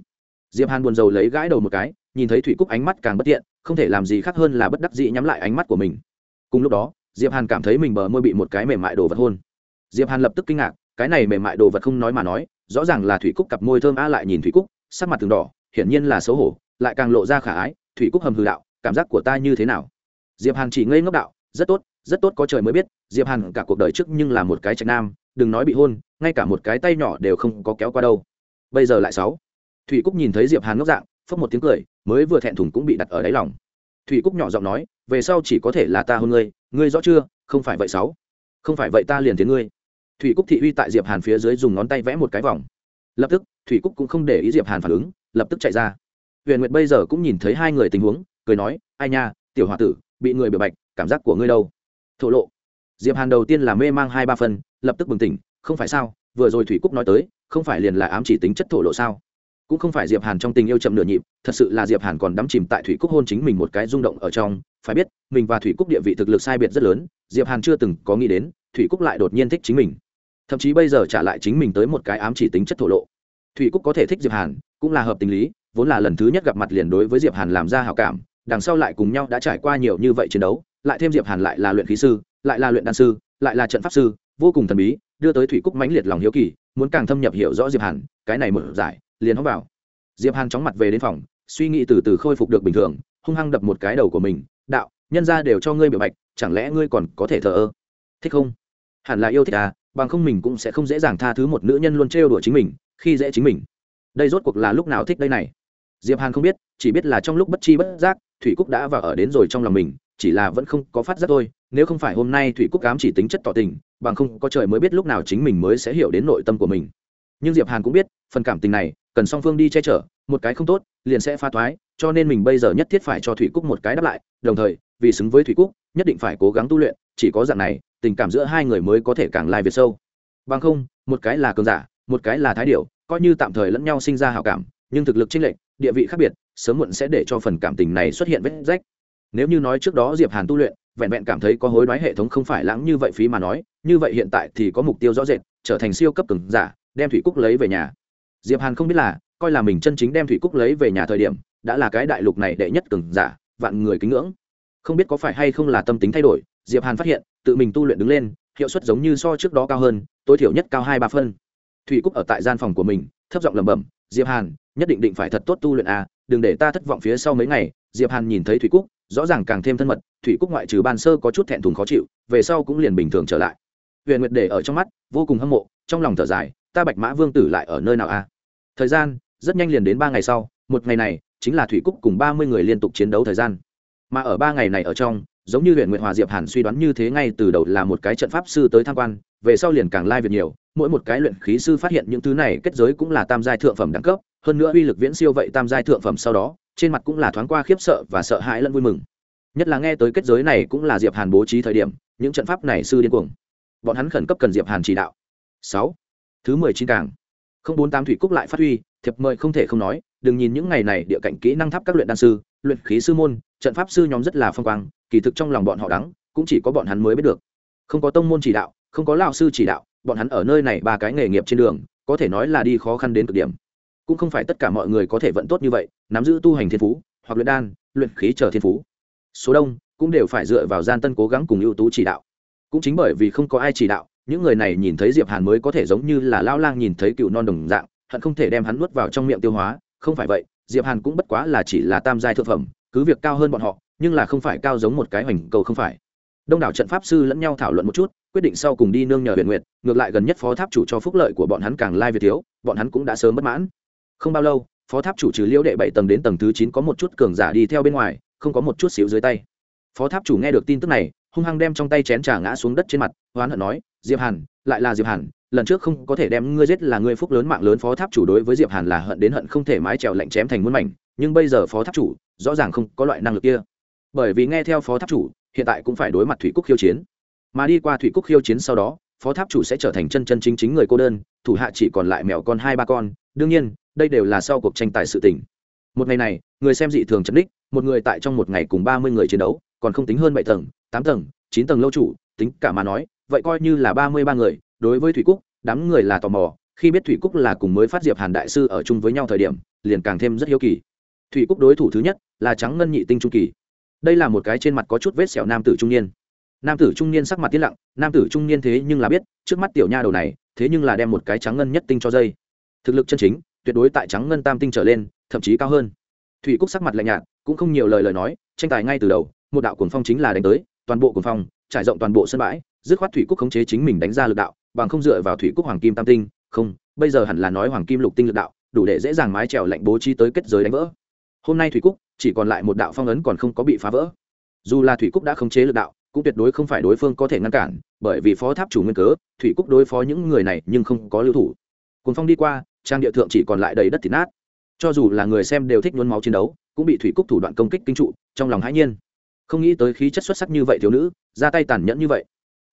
Diệp hàn buồn rầu lấy gãi đầu một cái, nhìn thấy thủy cúc ánh mắt càng bất tiện, không thể làm gì khác hơn là bất đắc dĩ nhắm lại ánh mắt của mình. Cùng lúc đó diệp hàn cảm thấy mình bờ môi bị một cái mềm mại đồ vật hôn. Diệp hàn lập tức kinh ngạc, cái này mềm mại đồ vật không nói mà nói, rõ ràng là thủy cúc cặp môi thơm a lại nhìn thủy cúc, sắc mặt từng đỏ, hiển nhiên là xấu hổ, lại càng lộ ra khả ái, thủy cúc hầm hư đạo, cảm giác của ta như thế nào? Diệp hàn chỉ ngây ngốc đạo, rất tốt rất tốt có trời mới biết, diệp hàn cả cuộc đời trước nhưng là một cái trạch nam, đừng nói bị hôn, ngay cả một cái tay nhỏ đều không có kéo qua đâu. Bây giờ lại sáu. Thủy cúc nhìn thấy diệp hàn ngốc dạng, phốc một tiếng cười, mới vừa thẹn thùng cũng bị đặt ở đáy lòng. Thủy cúc nhỏ giọng nói, về sau chỉ có thể là ta hôn ngươi ngươi rõ chưa? Không phải vậy sáu. Không phải vậy ta liền tiếng ngươi. Thủy cúc thị uy tại diệp hàn phía dưới dùng ngón tay vẽ một cái vòng. Lập tức, thủy cúc cũng không để ý diệp hàn phản ứng, lập tức chạy ra. Huyền nguyệt bây giờ cũng nhìn thấy hai người tình huống, cười nói, ai nha, tiểu h o a tử, bị người biểu bạch, cảm giác của ngươi đâu? Thổ lộ. Diệp hàn đầu tiên là mê mang hai ba phân lập tức bừng tỉnh, không phải sao? Vừa rồi thủy cúc nói tới, không phải liền là ám chỉ tính chất thổ lộ sao? Cũng không phải diệp hàn trong tình yêu chậm nửa nhịp, thật sự là diệp hàn còn đắm chìm tại thủy cúc hôn chính mình một cái rung động ở trong. Phải biết, mình và thủy cúc địa vị thực lực sai biệt rất lớn, diệp hàn chưa từng có nghĩ đến, thủy cúc lại đột nhiên thích chính mình. Thậm chí bây giờ trả lại chính mình tới một cái ám chỉ tính chất thổ lộ. Thủy cúc có thể thích diệp hàn, cũng là hợp tình lý, vốn là lần thứ nhất gặp mặt liền đối với diệp hàn làm ra hảo cảm, đằng sau lại cùng nhau đã trải qua nhiều như vậy chiến đấu, lại thêm diệp hàn lại là luyện khí sư, lại là luyện đan sư, lại là trận pháp sư, vô cùng thần bí, đưa tới thủy cúc mãnh liệt lòng hiếu kỳ, muốn càng thâm nhập hiểu rõ diệp hàn, cái này mở giải liền hóng vào. Diệp hàn chóng mặt về đến phòng, suy nghĩ từ từ khôi phục được bình thường, hung hăng đập một cái đầu của mình, đạo, nhân ra đều cho ngươi biểu bạch, chẳng lẽ ngươi còn có thể thờ ơ? Thích không? Hẳn là yêu thích à bằng không mình cũng sẽ không dễ dàng tha thứ một nữ nhân luôn trêu đùa chính mình, khi dễ chính mình. Đây rốt cuộc là lúc nào thích đây này? Diệp hàn không biết, chỉ biết là trong lúc bất chi bất giác, thủy cúc đã vào ở đến rồi trong lòng mình, chỉ là vẫn không có phát giác thôi, nếu không phải hôm nay thủy cúc cám chỉ tính chất tỏ tình, bằng không có trời mới biết lúc nào chính mình mới sẽ hiểu đến nội tâm của mình. Nhưng diệp hàn cũng biết, phần cảm tình này cần song phương đi che chở một cái không tốt liền sẽ pha thoái cho nên mình bây giờ nhất thiết phải cho thủy cúc một cái đáp lại đồng thời vì xứng với thủy cúc nhất định phải cố gắng tu luyện chỉ có dạng này tình cảm giữa hai người mới có thể càng lai việt sâu. Bằng không một cái là cường giả một cái là thái điệu, coi như tạm thời lẫn nhau sinh ra hảo cảm nhưng thực lực chênh lệch địa vị khác biệt sớm muộn sẽ để cho phần cảm tình này xuất hiện vết rách. Nếu như nói trước đó diệp hàn tu luyện vẹn vẹn cảm thấy có hối đoái hệ thống không phải lãng như vậy phí mà nói như vậy hiện tại thì có mục tiêu rõ rệt trở thành siêu cấp cường giả đem thủy cúc lấy về nhà diệp hàn không biết là coi là mình chân chính đem thủy cúc lấy về nhà thời điểm đã là cái đại lục này đệ nhất cường giả vạn người kính ngưỡng. Không biết có phải hay không là tâm tính thay đổi diệp hàn phát hiện tự mình tu luyện đứng lên hiệu suất giống như so trước đó cao hơn tối thiểu nhất cao hai ba phân. Thủy cúc ở tại gian phòng của mình thấp giọng lẩm bẩm diệp hàn nhất định định phải thật tốt tu luyện à, đừng để ta thất vọng phía sau mấy ngày. Diệp hàn nhìn thấy thủy cúc rõ ràng càng thêm thân mật thủy cúc ngoại trừ ban sơ có chút thẹn thùng khó chịu về sau cũng liền bình thường trở lại. Huyền nguyệt để ở trong mắt vô cùng hâm mộ trong lòng thở dài ta bạch mã vương tử lại ở nơi nào a thời gian, rất nhanh liền đến ba ngày sau, một ngày này, chính là thủy cúc cùng ba mươi người liên tục chiến đấu thời gian. Mà ở ba ngày này ở trong, giống như huyện nguyệt hòa diệp hàn suy đoán như thế ngay từ đầu là một cái trận pháp sư tới tham quan, về sau liền càng lai việc nhiều, mỗi một cái luyện khí sư phát hiện những thứ này kết giới cũng là tam giai thượng phẩm đẳng cấp, hơn nữa uy lực viễn siêu vậy tam giai thượng phẩm sau đó, trên mặt cũng là thoáng qua khiếp sợ và sợ hãi lẫn vui mừng. Nhất là nghe tới kết giới này cũng là diệp hàn bố trí thời điểm, những trận pháp này sư điên cuồng. Bọn hắn khẩn cấp cần diệp hàn chỉ đạo. Sáu. Thứ mười chín càng không bốn tám thủy cúc lại phát huy, thiệp mời không thể không nói, đừng nhìn những ngày này địa cảnh kỹ năng tháp các luyện đan sư, luyện khí sư môn, trận pháp sư nhóm rất là phong quang, kỳ thực trong lòng bọn họ đắng, cũng chỉ có bọn hắn mới biết được. Không có tông môn chỉ đạo, không có lao sư chỉ đạo, bọn hắn ở nơi này ba cái nghề nghiệp trên đường, có thể nói là đi khó khăn đến cực điểm. Cũng không phải tất cả mọi người có thể vận tốt như vậy, nắm giữ tu hành thiên phú, hoặc luyện đan, luyện khí chờ thiên phú. Số đông cũng đều phải dựa vào gian tân cố gắng cùng ưu tú chỉ đạo. Cũng chính bởi vì không có ai chỉ đạo những người này nhìn thấy diệp hàn mới có thể giống như là lao lang nhìn thấy cựu non đồng dạng, hận không thể đem hắn nuốt vào trong miệng tiêu hóa. Không phải vậy, diệp hàn cũng bất quá là chỉ là tam giai thượng phẩm, cứ việc cao hơn bọn họ, nhưng là không phải cao giống một cái hoành cầu không phải. Đông đảo trận pháp sư lẫn nhau thảo luận một chút, quyết định sau cùng đi nương nhờ huyền nguyệt, ngược lại gần nhất phó tháp chủ cho phúc lợi của bọn hắn càng lai việt thiếu, bọn hắn cũng đã sớm bất mãn. Không bao lâu, phó tháp chủ trừ liễu đệ bảy tầng đến tầng thứ chín có một chút cường giả đi theo bên ngoài, không có một chút xíu dưới tay. Phó tháp chủ nghe được tin tức này, hung hăng đem trong tay chén trà ngã xuống đất trên mặt hoán hận nói diệp hàn, lại là diệp hàn, lần trước không có thể đem ngươi giết là ngươi phúc lớn mạng lớn phó tháp chủ đối với diệp hàn là hận đến hận không thể mái trèo lạnh chém thành muôn mảnh, nhưng bây giờ phó tháp chủ rõ ràng không có loại năng lực kia. Bởi vì nghe theo phó tháp chủ, hiện tại cũng phải đối mặt thủy cúc khiêu chiến. Mà đi qua thủy cúc khiêu chiến sau đó, phó tháp chủ sẽ trở thành chân chân chính chính người cô đơn, thủ hạ chỉ còn lại mèo con hai ba con. Đương nhiên, đây đều là sau cuộc tranh tài sự tình. Một ngày này, người xem dị thường chấn đích một người tại trong một ngày cùng ba mươi người chiến đấu, còn không tính hơn bảy tầng, tám tầng, chín tầng lâu chủ, tính cả mà nói vậy coi như là ba mươi ba người, đối với thủy cúc, đám người là tò mò, khi biết thủy cúc là cùng mới phát diệp hàn đại sư ở chung với nhau thời điểm, liền càng thêm rất hiếu kỳ. Thủy cúc đối thủ thứ nhất là trắng ngân nhị tinh trung kỳ. Đây là một cái trên mặt có chút vết sẹo nam tử trung niên. Nam tử trung niên sắc mặt tiến lặng, nam tử trung niên thế nhưng là biết, trước mắt tiểu nha đầu này, thế nhưng là đem một cái trắng ngân nhất tinh cho dây. Thực lực chân chính, tuyệt đối tại trắng ngân tam tinh trở lên, thậm chí cao hơn. Thủy cúc sắc mặt lạnh nhạt, cũng không nhiều lời lời nói, tranh tài ngay từ đầu, một đạo cuồng phong chính là đánh tới, toàn bộ cuồng phong, trải rộng toàn bộ sân bãi dứt khoát thủy cúc khống chế chính mình đánh ra lực đạo, bằng không dựa vào thủy cúc hoàng kim tam tinh, không, bây giờ hẳn là nói hoàng kim lục tinh lực đạo, đủ để dễ dàng mái trèo lạnh bố trí tới kết giới đánh vỡ. Hôm nay thủy cúc, chỉ còn lại một đạo phong ấn còn không có bị phá vỡ. Dù là thủy cúc đã khống chế lực đạo, cũng tuyệt đối không phải đối phương có thể ngăn cản, bởi vì phó tháp chủ nguyên cớ, thủy cúc đối phó những người này nhưng không có lưu thủ. Cuốn phong đi qua, trang địa thượng chỉ còn lại đầy đất thịt nát. Cho dù là người xem đều thích nhuốm máu chiến đấu, cũng bị thủy cúc thủ đoạn công kích kinh trụ, trong lòng hãi nhiên. Không nghĩ tới khí chất xuất sắc như vậy thiếu nữ, ra tay tàn nhẫn như vậy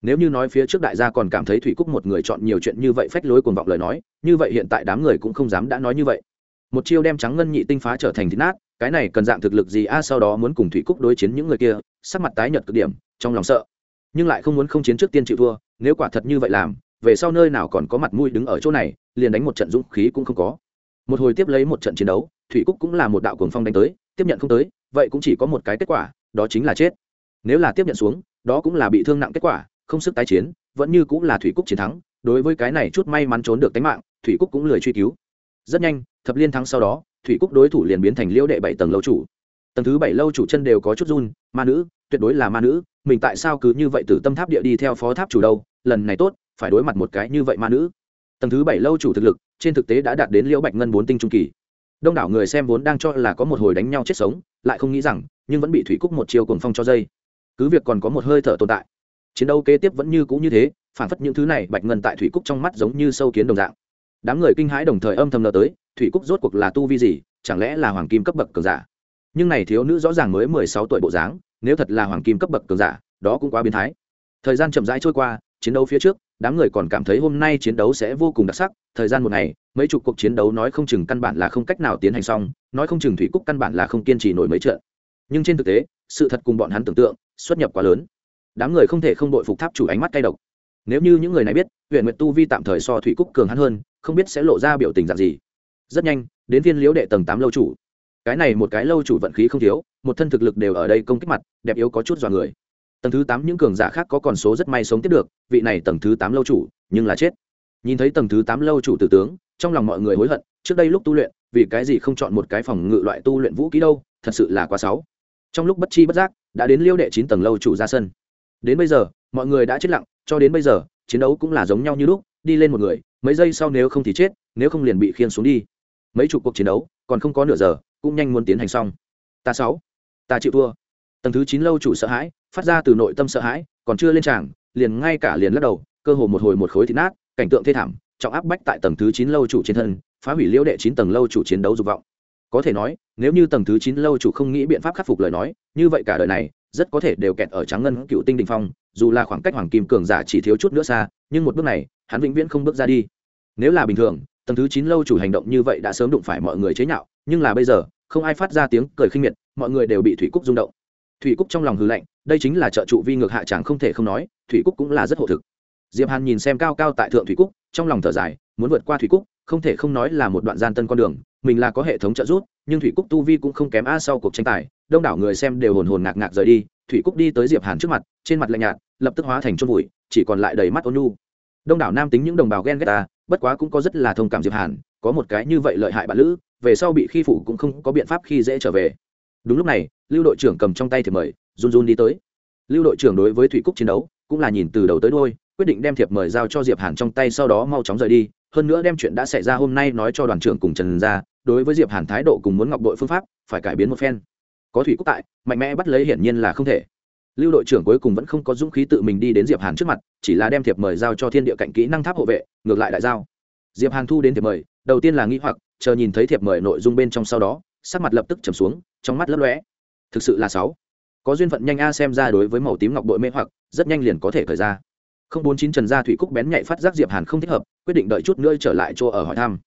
nếu như nói phía trước đại gia còn cảm thấy thủy cúc một người chọn nhiều chuyện như vậy phách lối cuồng vọng lời nói, như vậy hiện tại đám người cũng không dám đã nói như vậy. Một chiêu đem trắng ngân nhị tinh phá trở thành thịt nát, cái này cần dạng thực lực gì? A, sau đó muốn cùng thủy cúc đối chiến những người kia, sắc mặt tái nhợt cực điểm, trong lòng sợ. Nhưng lại không muốn không chiến trước tiên chịu thua, nếu quả thật như vậy làm, về sau nơi nào còn có mặt mũi đứng ở chỗ này, liền đánh một trận dũng khí cũng không có. Một hồi tiếp lấy một trận chiến đấu, thủy cúc cũng là một đạo cuồng phong đánh tới, tiếp nhận không tới, vậy cũng chỉ có một cái kết quả, đó chính là chết. Nếu là tiếp nhận xuống, đó cũng là bị thương nặng kết quả không sức tái chiến, vẫn như cũng là thủy cúc chiến thắng, đối với cái này chút may mắn trốn được tính mạng, thủy cúc cũng lười truy cứu. Rất nhanh, thập liên thắng sau đó, thủy cúc đối thủ liền biến thành liễu đệ bảy tầng lâu chủ. Tầng thứ bảy lâu chủ chân đều có chút run, ma nữ, tuyệt đối là ma nữ, mình tại sao cứ như vậy từ tâm tháp địa đi theo phó tháp chủ đâu, lần này tốt, phải đối mặt một cái như vậy ma nữ. Tầng thứ bảy lâu chủ thực lực, trên thực tế đã đạt đến liễu bạch ngân bốn tinh trung kỳ. Đông đảo người xem vốn đang cho là có một hồi đánh nhau chết sống, lại không nghĩ rằng, nhưng vẫn bị thủy cúc một chiều cuồng phong cho dây. Cứ việc còn có một hơi thở tồn tại chiến đấu kế tiếp vẫn như cũ như thế phản phất những thứ này bạch ngân tại thủy cúc trong mắt giống như sâu kiến đồng dạng. Đám người kinh hãi đồng thời âm thầm lờ tới, thủy cúc rốt cuộc là tu vi gì, chẳng lẽ là hoàng kim cấp bậc cường giả? Nhưng này thiếu nữ rõ ràng mới mười sáu tuổi bộ dáng, nếu thật là hoàng kim cấp bậc cường giả, đó cũng quá biến thái. Thời gian chậm rãi trôi qua, chiến đấu phía trước, đám người còn cảm thấy hôm nay chiến đấu sẽ vô cùng đặc sắc, thời gian một ngày, mấy chục cuộc chiến đấu nói không chừng căn bản là không cách nào tiến hành xong, nói không chừng thủy cúc căn bản là không kiên trì nổi mấy trận. Nhưng trên thực tế, sự thật cùng bọn hắn tưởng tượng, xuất nhập quá lớn đám người không thể không đội phục tháp chủ ánh mắt cay độc. Nếu như những người này biết huyện nguyệt tu vi tạm thời so thủy cúc cường hắn hơn, không biết sẽ lộ ra biểu tình dạng gì. Rất nhanh, đến viên liễu đệ tầng tám lâu chủ. Cái này một cái lâu chủ vận khí không thiếu, một thân thực lực đều ở đây công kích mặt, đẹp yếu có chút dọa người. Tầng thứ tám những cường giả khác có còn số rất may sống tiếp được, vị này tầng thứ tám lâu chủ, nhưng là chết. Nhìn thấy tầng thứ tám lâu chủ tử tướng, trong lòng mọi người hối hận, trước đây lúc tu luyện, vì cái gì không chọn một cái phòng ngự loại tu luyện vũ kỹ đâu, thật sự là quá sáu trong lúc bất chi bất giác, đã đến liêu đệ chín tầng lâu chủ ra sân đến bây giờ, mọi người đã chết lặng, cho đến bây giờ, chiến đấu cũng là giống nhau như lúc, đi lên một người, mấy giây sau nếu không thì chết, nếu không liền bị khiên xuống đi. Mấy chục cuộc chiến đấu, còn không có nửa giờ, cũng nhanh muốn tiến hành xong. Ta sáu, ta chịu thua. Tầng thứ chín lâu chủ sợ hãi, phát ra từ nội tâm sợ hãi, còn chưa lên tràng, liền ngay cả liền lắc đầu, cơ hồ một hồi một khối thịt nát, cảnh tượng thê thảm, trọng áp bách tại tầng thứ chín lâu chủ trên thân, phá hủy liễu đệ chín tầng lâu chủ chiến đấu dục vọng. Có thể nói, nếu như tầng thứ chín lâu chủ không nghĩ biện pháp khắc phục lời nói, như vậy cả đời này rất có thể đều kẹt ở trắng ngân cựu tinh đình phong, dù là khoảng cách hoàng kim cường giả chỉ thiếu chút nữa xa, nhưng một bước này, hắn vĩnh viễn không bước ra đi. Nếu là bình thường, tầng thứ chín lâu chủ hành động như vậy đã sớm đụng phải mọi người chế nhạo, nhưng là bây giờ, không ai phát ra tiếng cười khinh miệt, mọi người đều bị thủy cúc rung động. Thủy cúc trong lòng hư lạnh, đây chính là trợ trụ vi ngược hạ chẳng không thể không nói, thủy cúc cũng là rất hộ thực. Diệp hàn nhìn xem cao cao tại thượng thủy cúc, trong lòng thở dài, muốn vượt qua thủy cúc, không thể không nói là một đoạn gian tân con đường mình là có hệ thống trợ giúp nhưng thủy cúc tu vi cũng không kém a sau cuộc tranh tài đông đảo người xem đều hồn hồn ngạc ngạc rời đi thủy cúc đi tới diệp hàn trước mặt trên mặt lạnh nhạt lập tức hóa thành chôn bụi, chỉ còn lại đầy mắt ôn nhu. Đông đảo nam tính những đồng bào ghen ghét ta bất quá cũng có rất là thông cảm diệp hàn có một cái như vậy lợi hại bạn lữ về sau bị khi phụ cũng không có biện pháp khi dễ trở về. Đúng lúc này lưu đội trưởng cầm trong tay thì mời run run đi tới. Lưu đội trưởng đối với thủy cúc chiến đấu cũng là nhìn từ đầu tới đuôi, quyết định đem thiệp mời giao cho diệp hàn trong tay sau đó mau chóng rời đi hơn nữa đem chuyện đã xảy ra hôm nay nói cho đoàn trưởng cùng trần ra đối với diệp hàn thái độ cùng muốn ngọc đội phương pháp, phải cải biến một phen. Có thủy quốc tại, mạnh mẽ bắt lấy hiển nhiên là không thể. Lưu đội trưởng cuối cùng vẫn không có dũng khí tự mình đi đến diệp hàn trước mặt, chỉ là đem thiệp mời giao cho thiên địa cạnh kỹ năng tháp hộ vệ, ngược lại đại giao. Diệp hàn thu đến thiệp mời, đầu tiên là nghĩ hoặc, chờ nhìn thấy thiệp mời nội dung bên trong sau đó, sắc mặt lập tức trầm xuống, trong mắt lấp lóe. Thực sự là sáu. Có duyên phận nhanh a xem ra đối với màu tím ngọc bội mê hoặc, rất nhanh liền có thể khởi ra không bốn chín trần gia thủy cúc bén nhạy phát giác diệp hàn không thích hợp, quyết định đợi chút nữa trở lại chỗ ở hỏi thăm.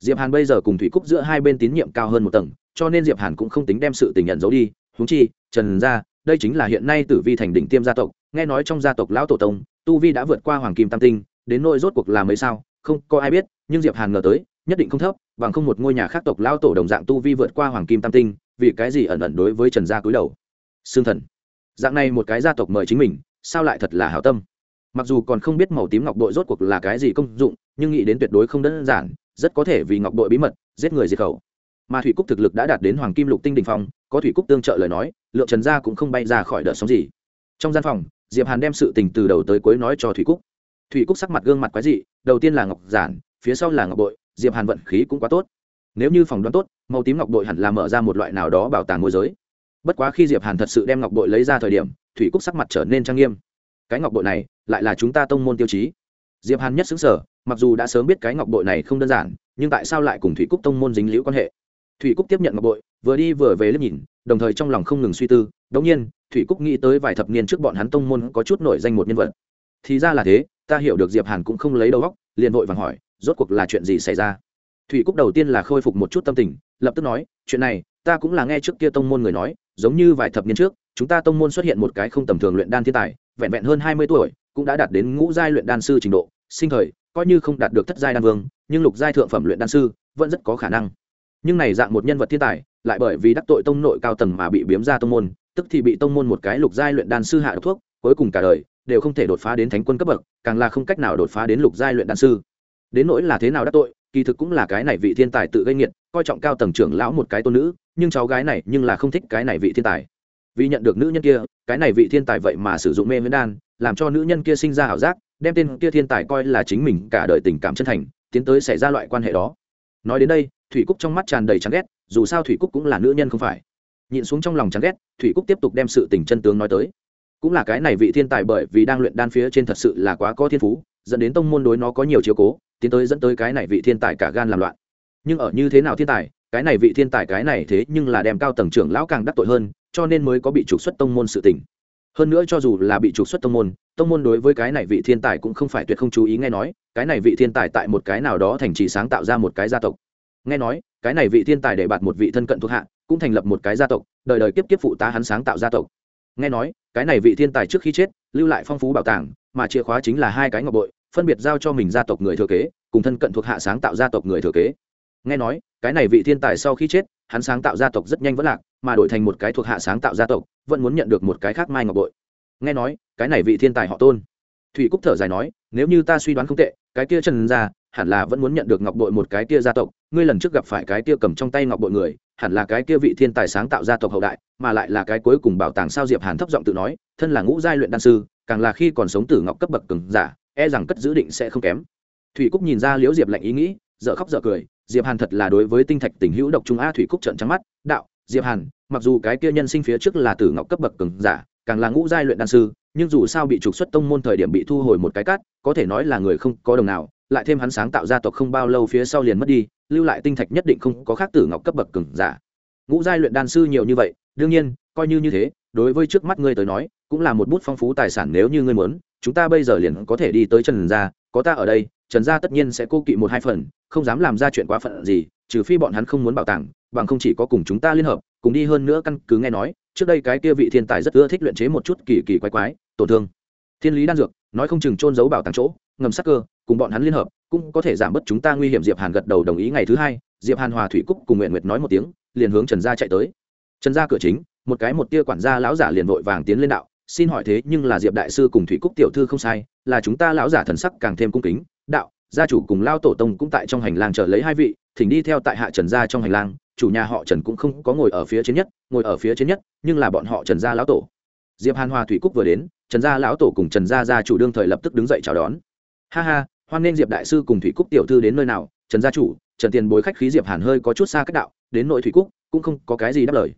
Diệp hàn bây giờ cùng thủy cúc giữa hai bên tín nhiệm cao hơn một tầng, cho nên diệp hàn cũng không tính đem sự tình nhận giấu đi. Huống chi, trần gia, đây chính là hiện nay tử vi thành đỉnh tiêm gia tộc, nghe nói trong gia tộc lão tổ tông, tu vi đã vượt qua hoàng kim tam tinh, đến nỗi rốt cuộc là mấy sao, không có ai biết, nhưng diệp hàn ngờ tới, nhất định không thấp, bằng không một ngôi nhà khác tộc lão tổ đồng dạng tu vi vượt qua hoàng kim tam tinh, vì cái gì ẩn ẩn đối với trần gia cúi đầu? Xương thần. Dạng này một cái gia tộc mời chính mình, sao lại thật là hảo tâm? Mặc dù còn không biết màu tím ngọc bội rốt cuộc là cái gì công dụng, nhưng nghĩ đến tuyệt đối không đơn giản, rất có thể vì ngọc bội bí mật, giết người diệt khẩu. Mà thủy cúc thực lực đã đạt đến hoàng kim lục tinh đình phong, có thủy cúc tương trợ lời nói, lượng trần gia cũng không bay ra khỏi đợt sóng gì. Trong gian phòng, diệp hàn đem sự tình từ đầu tới cuối nói cho thủy cúc. Thủy cúc sắc mặt gương mặt quái dị, đầu tiên là ngọc giản, phía sau là ngọc bội, diệp hàn vận khí cũng quá tốt. Nếu như phòng đoán tốt, màu tím ngọc bội hẳn là mở ra một loại nào đó bảo tàng môi giới. Bất quá khi diệp hàn thật sự đem ngọc bội lấy ra thời điểm, thủy cúc sắc mặt trở nên trang nghiêm cái ngọc bội này lại là chúng ta tông môn tiêu chí. Diệp hàn nhất xứng sở mặc dù đã sớm biết cái ngọc bội này không đơn giản, nhưng tại sao lại cùng thủy cúc tông môn dính liễu quan hệ? Thủy cúc tiếp nhận ngọc bội, vừa đi vừa về liếc nhìn, đồng thời trong lòng không ngừng suy tư. Đống nhiên, thủy cúc nghĩ tới vài thập niên trước bọn hắn tông môn có chút nổi danh một nhân vật. Thì ra là thế, ta hiểu được diệp hàn cũng không lấy đầu óc, liền vội vàng hỏi, rốt cuộc là chuyện gì xảy ra? Thủy cúc đầu tiên là khôi phục một chút tâm tình, lập tức nói, chuyện này, ta cũng là nghe trước kia tông môn người nói, giống như vài thập niên trước chúng ta tông môn xuất hiện một cái không tầm thường luyện đan thiên tài, vẹn vẹn hơn hai mươi tuổi, cũng đã đạt đến ngũ giai luyện đan sư trình độ, sinh thời, coi như không đạt được thất giai đan vương, nhưng lục giai thượng phẩm luyện đan sư, vẫn rất có khả năng. Nhưng này dạng một nhân vật thiên tài, lại bởi vì đắc tội tông nội cao tầng mà bị biếm ra tông môn, tức thì bị tông môn một cái lục giai luyện đan sư hạ độc thuốc, cuối cùng cả đời, đều không thể đột phá đến thánh quân cấp bậc, càng là không cách nào đột phá đến lục giai luyện đan sư. Đến nỗi là thế nào đắc tội, kỳ thực cũng là cái này vị thiên tài tự gây nghiệt, coi trọng cao tầng trưởng lão một cái tôn nữ, nhưng cháu gái này nhưng là không thích cái này vị thiên tài vì nhận được nữ nhân kia, cái này vị thiên tài vậy mà sử dụng mê viễn đan, làm cho nữ nhân kia sinh ra ảo giác, đem tên kia thiên tài coi là chính mình cả đời tình cảm chân thành, tiến tới xảy ra loại quan hệ đó. Nói đến đây, thủy cúc trong mắt tràn đầy chán ghét, dù sao thủy cúc cũng là nữ nhân không phải. Nhịn xuống trong lòng chán ghét, thủy cúc tiếp tục đem sự tình chân tướng nói tới. Cũng là cái này vị thiên tài bởi vì đang luyện đan phía trên thật sự là quá có thiên phú, dẫn đến tông môn đối nó có nhiều chiếu cố, tiến tới dẫn tới cái này vị thiên tài cả gan làm loạn. Nhưng ở như thế nào thiên tài, cái này vị thiên tài cái này thế nhưng là đem cao tầng trưởng lão càng đắc tội hơn cho nên mới có bị trục xuất tông môn sự tình. Hơn nữa cho dù là bị trục xuất tông môn tông môn đối với cái này vị thiên tài cũng không phải tuyệt không chú ý nghe nói, cái này vị thiên tài tại một cái nào đó thành trì sáng tạo ra một cái gia tộc. Nghe nói, cái này vị thiên tài để bạt một vị thân cận thuộc hạ, cũng thành lập một cái gia tộc, đời đời kiếp kiếp phụ tá hắn sáng tạo gia tộc. Nghe nói, cái này vị thiên tài trước khi chết, lưu lại phong phú bảo tàng, mà chìa khóa chính là hai cái ngọc bội, phân biệt giao cho mình gia tộc người thừa kế, cùng thân cận thuộc hạ sáng tạo gia tộc người thừa kế. Nghe nói, cái này vị thiên tài sau khi chết, hắn sáng tạo gia tộc rất nhanh vẫn lạc mà đổi thành một cái thuộc hạ sáng tạo gia tộc, vẫn muốn nhận được một cái khác mai ngọc bội. Nghe nói, cái này vị thiên tài họ tôn. Thủy cúc thở dài nói, nếu như ta suy đoán không tệ, cái kia trần gia hẳn là vẫn muốn nhận được ngọc bội một cái kia gia tộc, ngươi lần trước gặp phải cái kia cầm trong tay ngọc bội người, hẳn là cái kia vị thiên tài sáng tạo gia tộc hậu đại, mà lại là cái cuối cùng bảo tàng sao diệp hàn thấp giọng tự nói, thân là ngũ giai luyện đan sư, càng là khi còn sống tử ngọc cấp bậc cường giả e rằng cất giữ định sẽ không kém. Thủy cúc nhìn ra liễu diệp lạnh ý nghĩ, dở khóc dở cười, diệp hàn thật là đối với tinh thạch tình hữu độc trung a, thủy cúc trợn trắng mắt, đạo diệp hàn, mặc dù cái kia nhân sinh phía trước là tử ngọc cấp bậc cường giả, càng là ngũ giai luyện đan sư, nhưng dù sao bị trục xuất tông môn thời điểm bị thu hồi một cái cát, có thể nói là người không có đồng nào, lại thêm hắn sáng tạo gia tộc không bao lâu phía sau liền mất đi, lưu lại tinh thạch nhất định không có khác tử ngọc cấp bậc cường giả. Ngũ giai luyện đan sư nhiều như vậy, đương nhiên, coi như như thế, đối với trước mắt ngươi tới nói, cũng là một bút phong phú tài sản nếu như ngươi muốn, chúng ta bây giờ liền có thể đi tới trần gia có ta ở đây trần gia tất nhiên sẽ cô kỵ một hai phần, không dám làm ra chuyện quá phận gì, trừ phi bọn hắn không muốn bảo tàng, bằng không chỉ có cùng chúng ta liên hợp, cùng đi hơn nữa căn cứ nghe nói, trước đây cái kia vị thiên tài rất ưa thích luyện chế một chút kỳ kỳ quái quái, tổn thương. Thiên lý đan dược, nói không chừng trôn giấu bảo tàng chỗ, ngầm sắc cơ, cùng bọn hắn liên hợp, cũng có thể giảm bớt chúng ta nguy hiểm. Diệp hàn gật đầu đồng ý ngày thứ hai, diệp hàn hòa thủy cúc cùng nguyện nguyệt nói một tiếng, liền hướng trần gia chạy tới. Trần gia cửa chính, một cái một tia quản gia lão giả liền vội vàng tiến lên đạo, xin hỏi thế nhưng là diệp đại sư cùng thủy cúc tiểu thư không sai, là chúng ta lão giả thần sắc càng thêm cung kính đạo, gia chủ cùng lao tổ tông cũng tại trong hành lang chờ lấy hai vị, thỉnh đi theo tại hạ trần gia trong hành lang, chủ nhà họ trần cũng không có ngồi ở phía trên nhất, ngồi ở phía trên nhất, nhưng là bọn họ trần gia lão tổ. Diệp hàn hòa thủy cúc vừa đến, trần gia lão tổ cùng trần gia gia chủ đương thời lập tức đứng dậy chào đón. Ha ha, hoan nghênh diệp đại sư cùng thủy cúc tiểu thư đến nơi nào, trần gia chủ, trần tiền bối khách khí diệp hàn hơi có chút xa cách đạo, đến nội thủy cúc, cũng không có cái gì đáp lời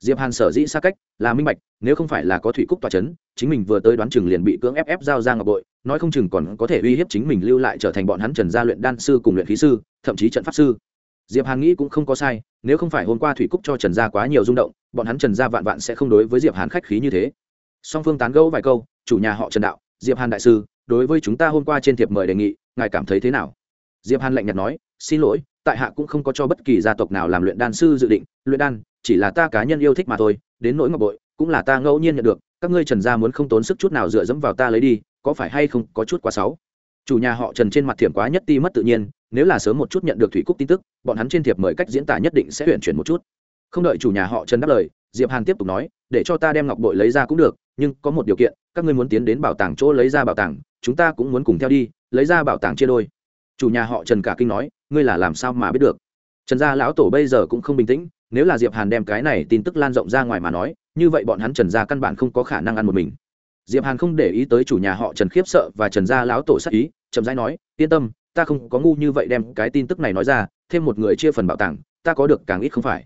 diệp hàn sở dĩ xa cách là minh bạch, nếu không phải là có thủy cúc tòa chấn, chính mình vừa tới đoán chừng liền bị cưỡng ép ép giao ra ngọc bội, nói không chừng còn có thể uy hiếp chính mình lưu lại trở thành bọn hắn trần gia luyện đan sư cùng luyện khí sư, thậm chí trận pháp sư. Diệp hàn nghĩ cũng không có sai, nếu không phải hôm qua thủy cúc cho trần gia quá nhiều rung động, bọn hắn trần gia vạn vạn sẽ không đối với diệp hàn khách khí như thế. Song phương tán gẫu vài câu, chủ nhà họ trần đạo, diệp hàn đại sư, đối với chúng ta hôm qua trên thiệp mời đề nghị, ngài cảm thấy thế nào? Diệp hàn lạnh nhạt nói, xin lỗi, tại hạ cũng không có cho bất kỳ gia tộc nào làm luyện đan sư dự định, luyện đan chỉ là ta cá nhân yêu thích mà thôi, đến nỗi ngọc bội, cũng là ta ngẫu nhiên nhận được, các ngươi trần gia muốn không tốn sức chút nào dựa dẫm vào ta lấy đi, có phải hay không có chút quá xấu? Chủ nhà họ trần trên mặt thiểm quá nhất ti mất tự nhiên, nếu là sớm một chút nhận được thủy cúc tin tức, bọn hắn trên thiệp mời cách diễn tả nhất định sẽ huyện chuyển một chút. Không đợi chủ nhà họ trần đáp lời, diệp hàn tiếp tục nói, để cho ta đem ngọc bội lấy ra cũng được, nhưng có một điều kiện, các ngươi muốn tiến đến bảo tàng chỗ lấy ra bảo tàng, chúng ta cũng muốn cùng theo đi, lấy ra bảo tàng chia đôi. Chủ nhà họ trần cả kinh nói, ngươi là làm sao mà biết được? Trần gia lão tổ bây giờ cũng không bình tĩnh nếu là diệp hàn đem cái này tin tức lan rộng ra ngoài mà nói, như vậy bọn hắn trần gia căn bản không có khả năng ăn một mình. Diệp hàn không để ý tới chủ nhà họ trần khiếp sợ và trần gia lão tổ sắc ý, chậm rãi nói, yên tâm, ta không có ngu như vậy đem cái tin tức này nói ra, thêm một người chia phần bảo tàng, ta có được càng ít không phải.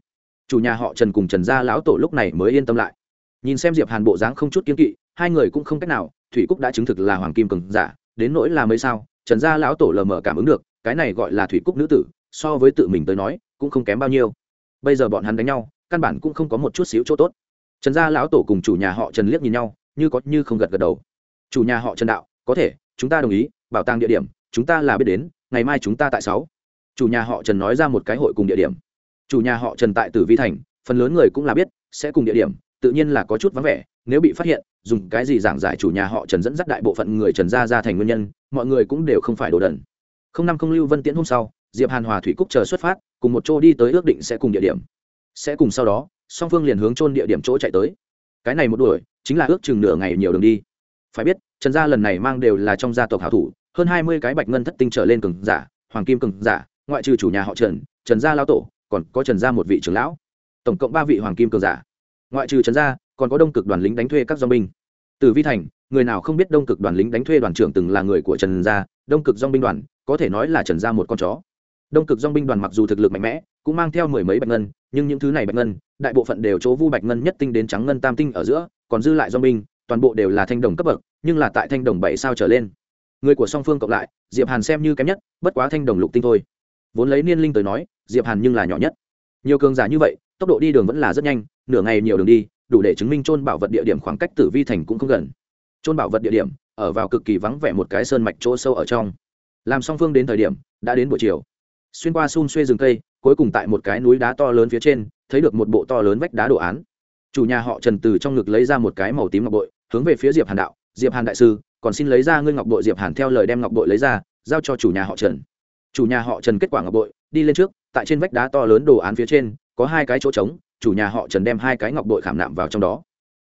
Chủ nhà họ trần cùng trần gia lão tổ lúc này mới yên tâm lại. Nhìn xem diệp hàn bộ dáng không chút kiên kỵ, hai người cũng không cách nào, thủy cúc đã chứng thực là hoàng kim cường giả, đến nỗi là mấy sao, trần gia lão tổ lờ mờ cảm ứng được, cái này gọi là thủy cúc nữ tử, so với tự mình tới nói, cũng không kém bao nhiêu bây giờ bọn hắn đánh nhau, căn bản cũng không có một chút xíu chỗ tốt. Trần gia lão tổ cùng chủ nhà họ trần liếc nhìn nhau, như có như không gật gật đầu. Chủ nhà họ trần đạo, có thể, chúng ta đồng ý, bảo tàng địa điểm, chúng ta là biết đến, ngày mai chúng ta tại sáu. Chủ nhà họ trần nói ra một cái hội cùng địa điểm. Chủ nhà họ trần tại tử vi thành, phần lớn người cũng là biết, sẽ cùng địa điểm, tự nhiên là có chút vắng vẻ, nếu bị phát hiện, dùng cái gì giảng giải chủ nhà họ trần dẫn dắt đại bộ phận người trần gia ra thành nguyên nhân, mọi người cũng đều không phải đồ đần. Không năm không lưu vân tiễn hôm sau diệp hàn hòa thủy cúc chờ xuất phát, cùng một chỗ đi tới ước định sẽ cùng địa điểm. Sẽ cùng sau đó, song phương liền hướng chôn địa điểm chỗ chạy tới. Cái này một đuổi, chính là ước chừng nửa ngày nhiều đường đi. Phải biết, trần gia lần này mang đều là trong gia tộc hảo thủ, hơn hai mươi cái bạch ngân thất tinh trở lên cường giả, hoàng kim cường giả, ngoại trừ chủ nhà họ trần trần gia lao tổ, còn có trần gia một vị trưởng lão. Tổng cộng ba vị hoàng kim cường giả. Ngoại trừ trần gia, còn có đông cực đoàn lính đánh thuê các dong binh. Từ vi thành, người nào không biết đông cực đoàn lính đánh thuê đoàn trưởng từng là người của trần gia, đông cực dong binh đoàn, có thể nói là trần gia một con chó đông cực dong binh đoàn mặc dù thực lực mạnh mẽ, cũng mang theo mười mấy bạch ngân, nhưng những thứ này bạch ngân, đại bộ phận đều chỗ vu bạch ngân nhất tinh đến trắng ngân tam tinh ở giữa, còn dư lại dong binh, toàn bộ đều là thanh đồng cấp bậc, nhưng là tại thanh đồng bảy sao trở lên. Người của song phương cộng lại, diệp hàn xem như kém nhất, bất quá thanh đồng lục tinh thôi. Vốn lấy niên linh tới nói, diệp hàn nhưng là nhỏ nhất. Nhiều cường giả như vậy, tốc độ đi đường vẫn là rất nhanh, nửa ngày nhiều đường đi, đủ để chứng minh trôn bảo vật địa điểm khoảng cách tử vi thành cũng không gần. Trôn bảo vật địa điểm, ở vào cực kỳ vắng vẻ một cái sơn mạch chỗ sâu ở trong. Làm song phương đến thời điểm, đã đến buổi chiều xuyên qua xun xuê rừng cây, cuối cùng tại một cái núi đá to lớn phía trên, thấy được một bộ to lớn vách đá đồ án. Chủ nhà họ trần từ trong ngực lấy ra một cái màu tím ngọc bội, hướng về phía diệp hàn đạo, diệp hàn đại sư, còn xin lấy ra ngươi ngọc bội. Diệp hàn theo lời đem ngọc bội lấy ra, giao cho chủ nhà họ trần. Chủ nhà họ trần kết quả ngọc bội, đi lên trước, tại trên vách đá to lớn đồ án phía trên, có hai cái chỗ trống, chủ nhà họ trần đem hai cái ngọc bội khảm nạm vào trong đó.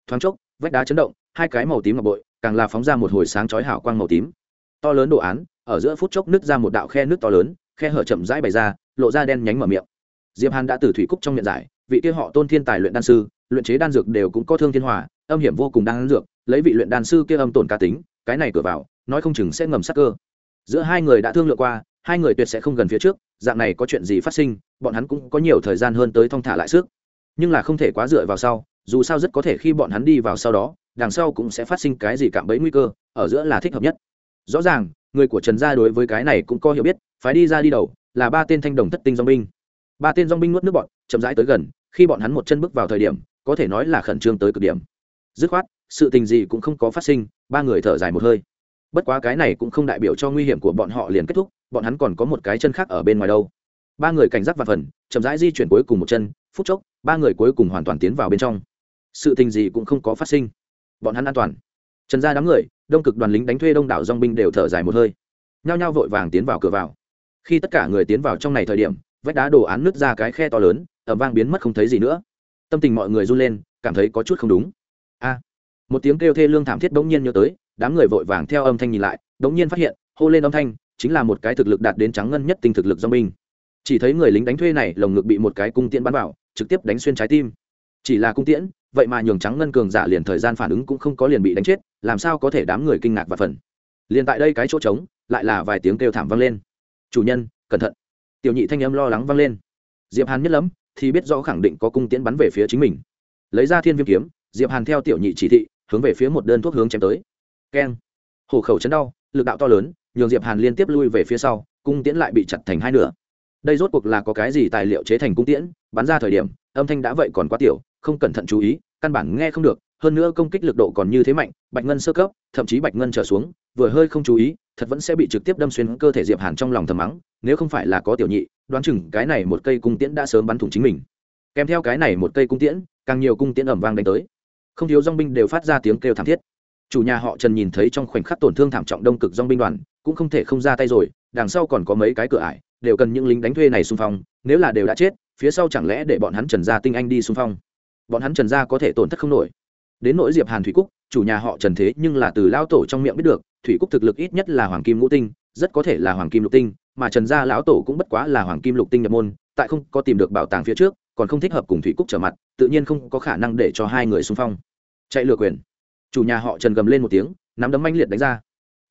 Thoáng chốc, vách đá chấn động, hai cái màu tím ngọc bội, càng là phóng ra một hồi sáng chói hảo quang màu tím. To lớn đồ án, ở giữa phút chốc nứt ra một đạo khe nước to lớn khe hở chậm rãi bày ra, lộ ra đen nhánh mở miệng. Diệp hàn đã từ thủy cúc trong miệng giải, vị kia họ tôn thiên tài luyện đan sư, luyện chế đan dược đều cũng có thương thiên hòa, âm hiểm vô cùng đan dược, lấy vị luyện đan sư kia âm tổn cá tính, cái này cửa vào, nói không chừng sẽ ngầm sắc cơ. Giữa hai người đã thương lượng qua, hai người tuyệt sẽ không gần phía trước, dạng này có chuyện gì phát sinh, bọn hắn cũng có nhiều thời gian hơn tới thong thả lại sức. Nhưng là không thể quá dựa vào sau, dù sao rất có thể khi bọn hắn đi vào sau đó, đằng sau cũng sẽ phát sinh cái gì cảm bẫy nguy cơ, ở giữa là thích hợp nhất. Rõ ràng người của trần gia đối với cái này cũng có hiểu biết phải đi ra đi đầu, là ba tên thanh đồng thất tinh dong binh. Ba tên dong binh nuốt nước bọn, chậm rãi tới gần, khi bọn hắn một chân bước vào thời điểm, có thể nói là khẩn trương tới cực điểm. Dứt khoát, sự tình gì cũng không có phát sinh, ba người thở dài một hơi. Bất quá cái này cũng không đại biểu cho nguy hiểm của bọn họ liền kết thúc, bọn hắn còn có một cái chân khác ở bên ngoài đâu. Ba người cảnh giác và phần, chậm rãi di chuyển cuối cùng một chân, phút chốc, ba người cuối cùng hoàn toàn tiến vào bên trong. Sự tình gì cũng không có phát sinh. Bọn hắn an toàn. Trần gia đám người đông cực đoàn lính đánh thuê đông đảo dong binh đều thở dài một hơi. Nhao nhao vội vàng tiến vào cửa vào. Khi tất cả người tiến vào trong này thời điểm, vách đá đồ án nứt ra cái khe to lớn ẩm vang biến mất không thấy gì nữa. Tâm tình mọi người run lên, cảm thấy có chút không đúng. A! Một tiếng kêu thê lương thảm thiết bỗng nhiên nhớ tới, đám người vội vàng theo âm thanh nhìn lại, bỗng nhiên phát hiện, hô lên âm thanh, chính là một cái thực lực đạt đến trắng ngân nhất tinh thực lực do binh. Chỉ thấy người lính đánh thuê này lồng ngực bị một cái cung tiễn bắn vào, trực tiếp đánh xuyên trái tim. Chỉ là cung tiễn, vậy mà nhường trắng ngân cường giả liền thời gian phản ứng cũng không có liền bị đánh chết làm sao có thể đám người kinh ngạc và phần. Liền tại đây cái chỗ trống, lại là vài tiếng kêu thảm vang lên. Chủ nhân, cẩn thận. Tiểu nhị thanh âm lo lắng vang lên. Diệp hàn nhất lắm thì biết rõ khẳng định có cung tiễn bắn về phía chính mình. Lấy ra thiên viêm kiếm, diệp hàn theo tiểu nhị chỉ thị, hướng về phía một đơn thuốc hướng chém tới. Keng. Hổ khẩu chấn đau, lực đạo to lớn, nhường diệp hàn liên tiếp lui về phía sau, cung tiễn lại bị chặt thành hai nửa. Đây rốt cuộc là có cái gì tài liệu chế thành cung tiễn, bắn ra thời điểm, âm thanh đã vậy còn quá tiểu, không cẩn thận chú ý, căn bản nghe không được hơn nữa công kích lực độ còn như thế mạnh, bạch ngân sơ cấp, thậm chí bạch ngân trở xuống, vừa hơi không chú ý, thật vẫn sẽ bị trực tiếp đâm xuyên cơ thể diệp hàn trong lòng thầm mắng, nếu không phải là có tiểu nhị, đoán chừng cái này một cây cung tiễn đã sớm bắn thủng chính mình. Kèm theo cái này một cây cung tiễn, càng nhiều cung tiễn ẩm vang đánh tới. Không thiếu dong binh đều phát ra tiếng kêu thảm thiết. Chủ nhà họ trần nhìn thấy trong khoảnh khắc tổn thương thảm trọng đông cực dong binh đoàn, cũng không thể không ra tay rồi, đằng sau còn có mấy cái cửa ải, đều cần những lính đánh thuê này xung phong, nếu là đều đã chết, phía sau chẳng lẽ để bọn hắn trần gia tinh anh đi xung phong? Bọn hắn trần gia có thể tổn thất không nổi đến nỗi diệp hàn thủy cúc, chủ nhà họ trần thế nhưng là từ lao tổ trong miệng biết được, thủy cúc thực lực ít nhất là hoàng kim ngũ tinh, rất có thể là hoàng kim lục tinh, mà trần gia lão tổ cũng bất quá là hoàng kim lục tinh nhập môn, tại không có tìm được bảo tàng phía trước, còn không thích hợp cùng thủy cúc trở mặt, tự nhiên không có khả năng để cho hai người xung phong. Chạy lừa quyền. Chủ nhà họ trần gầm lên một tiếng, nắm đấm manh liệt đánh ra.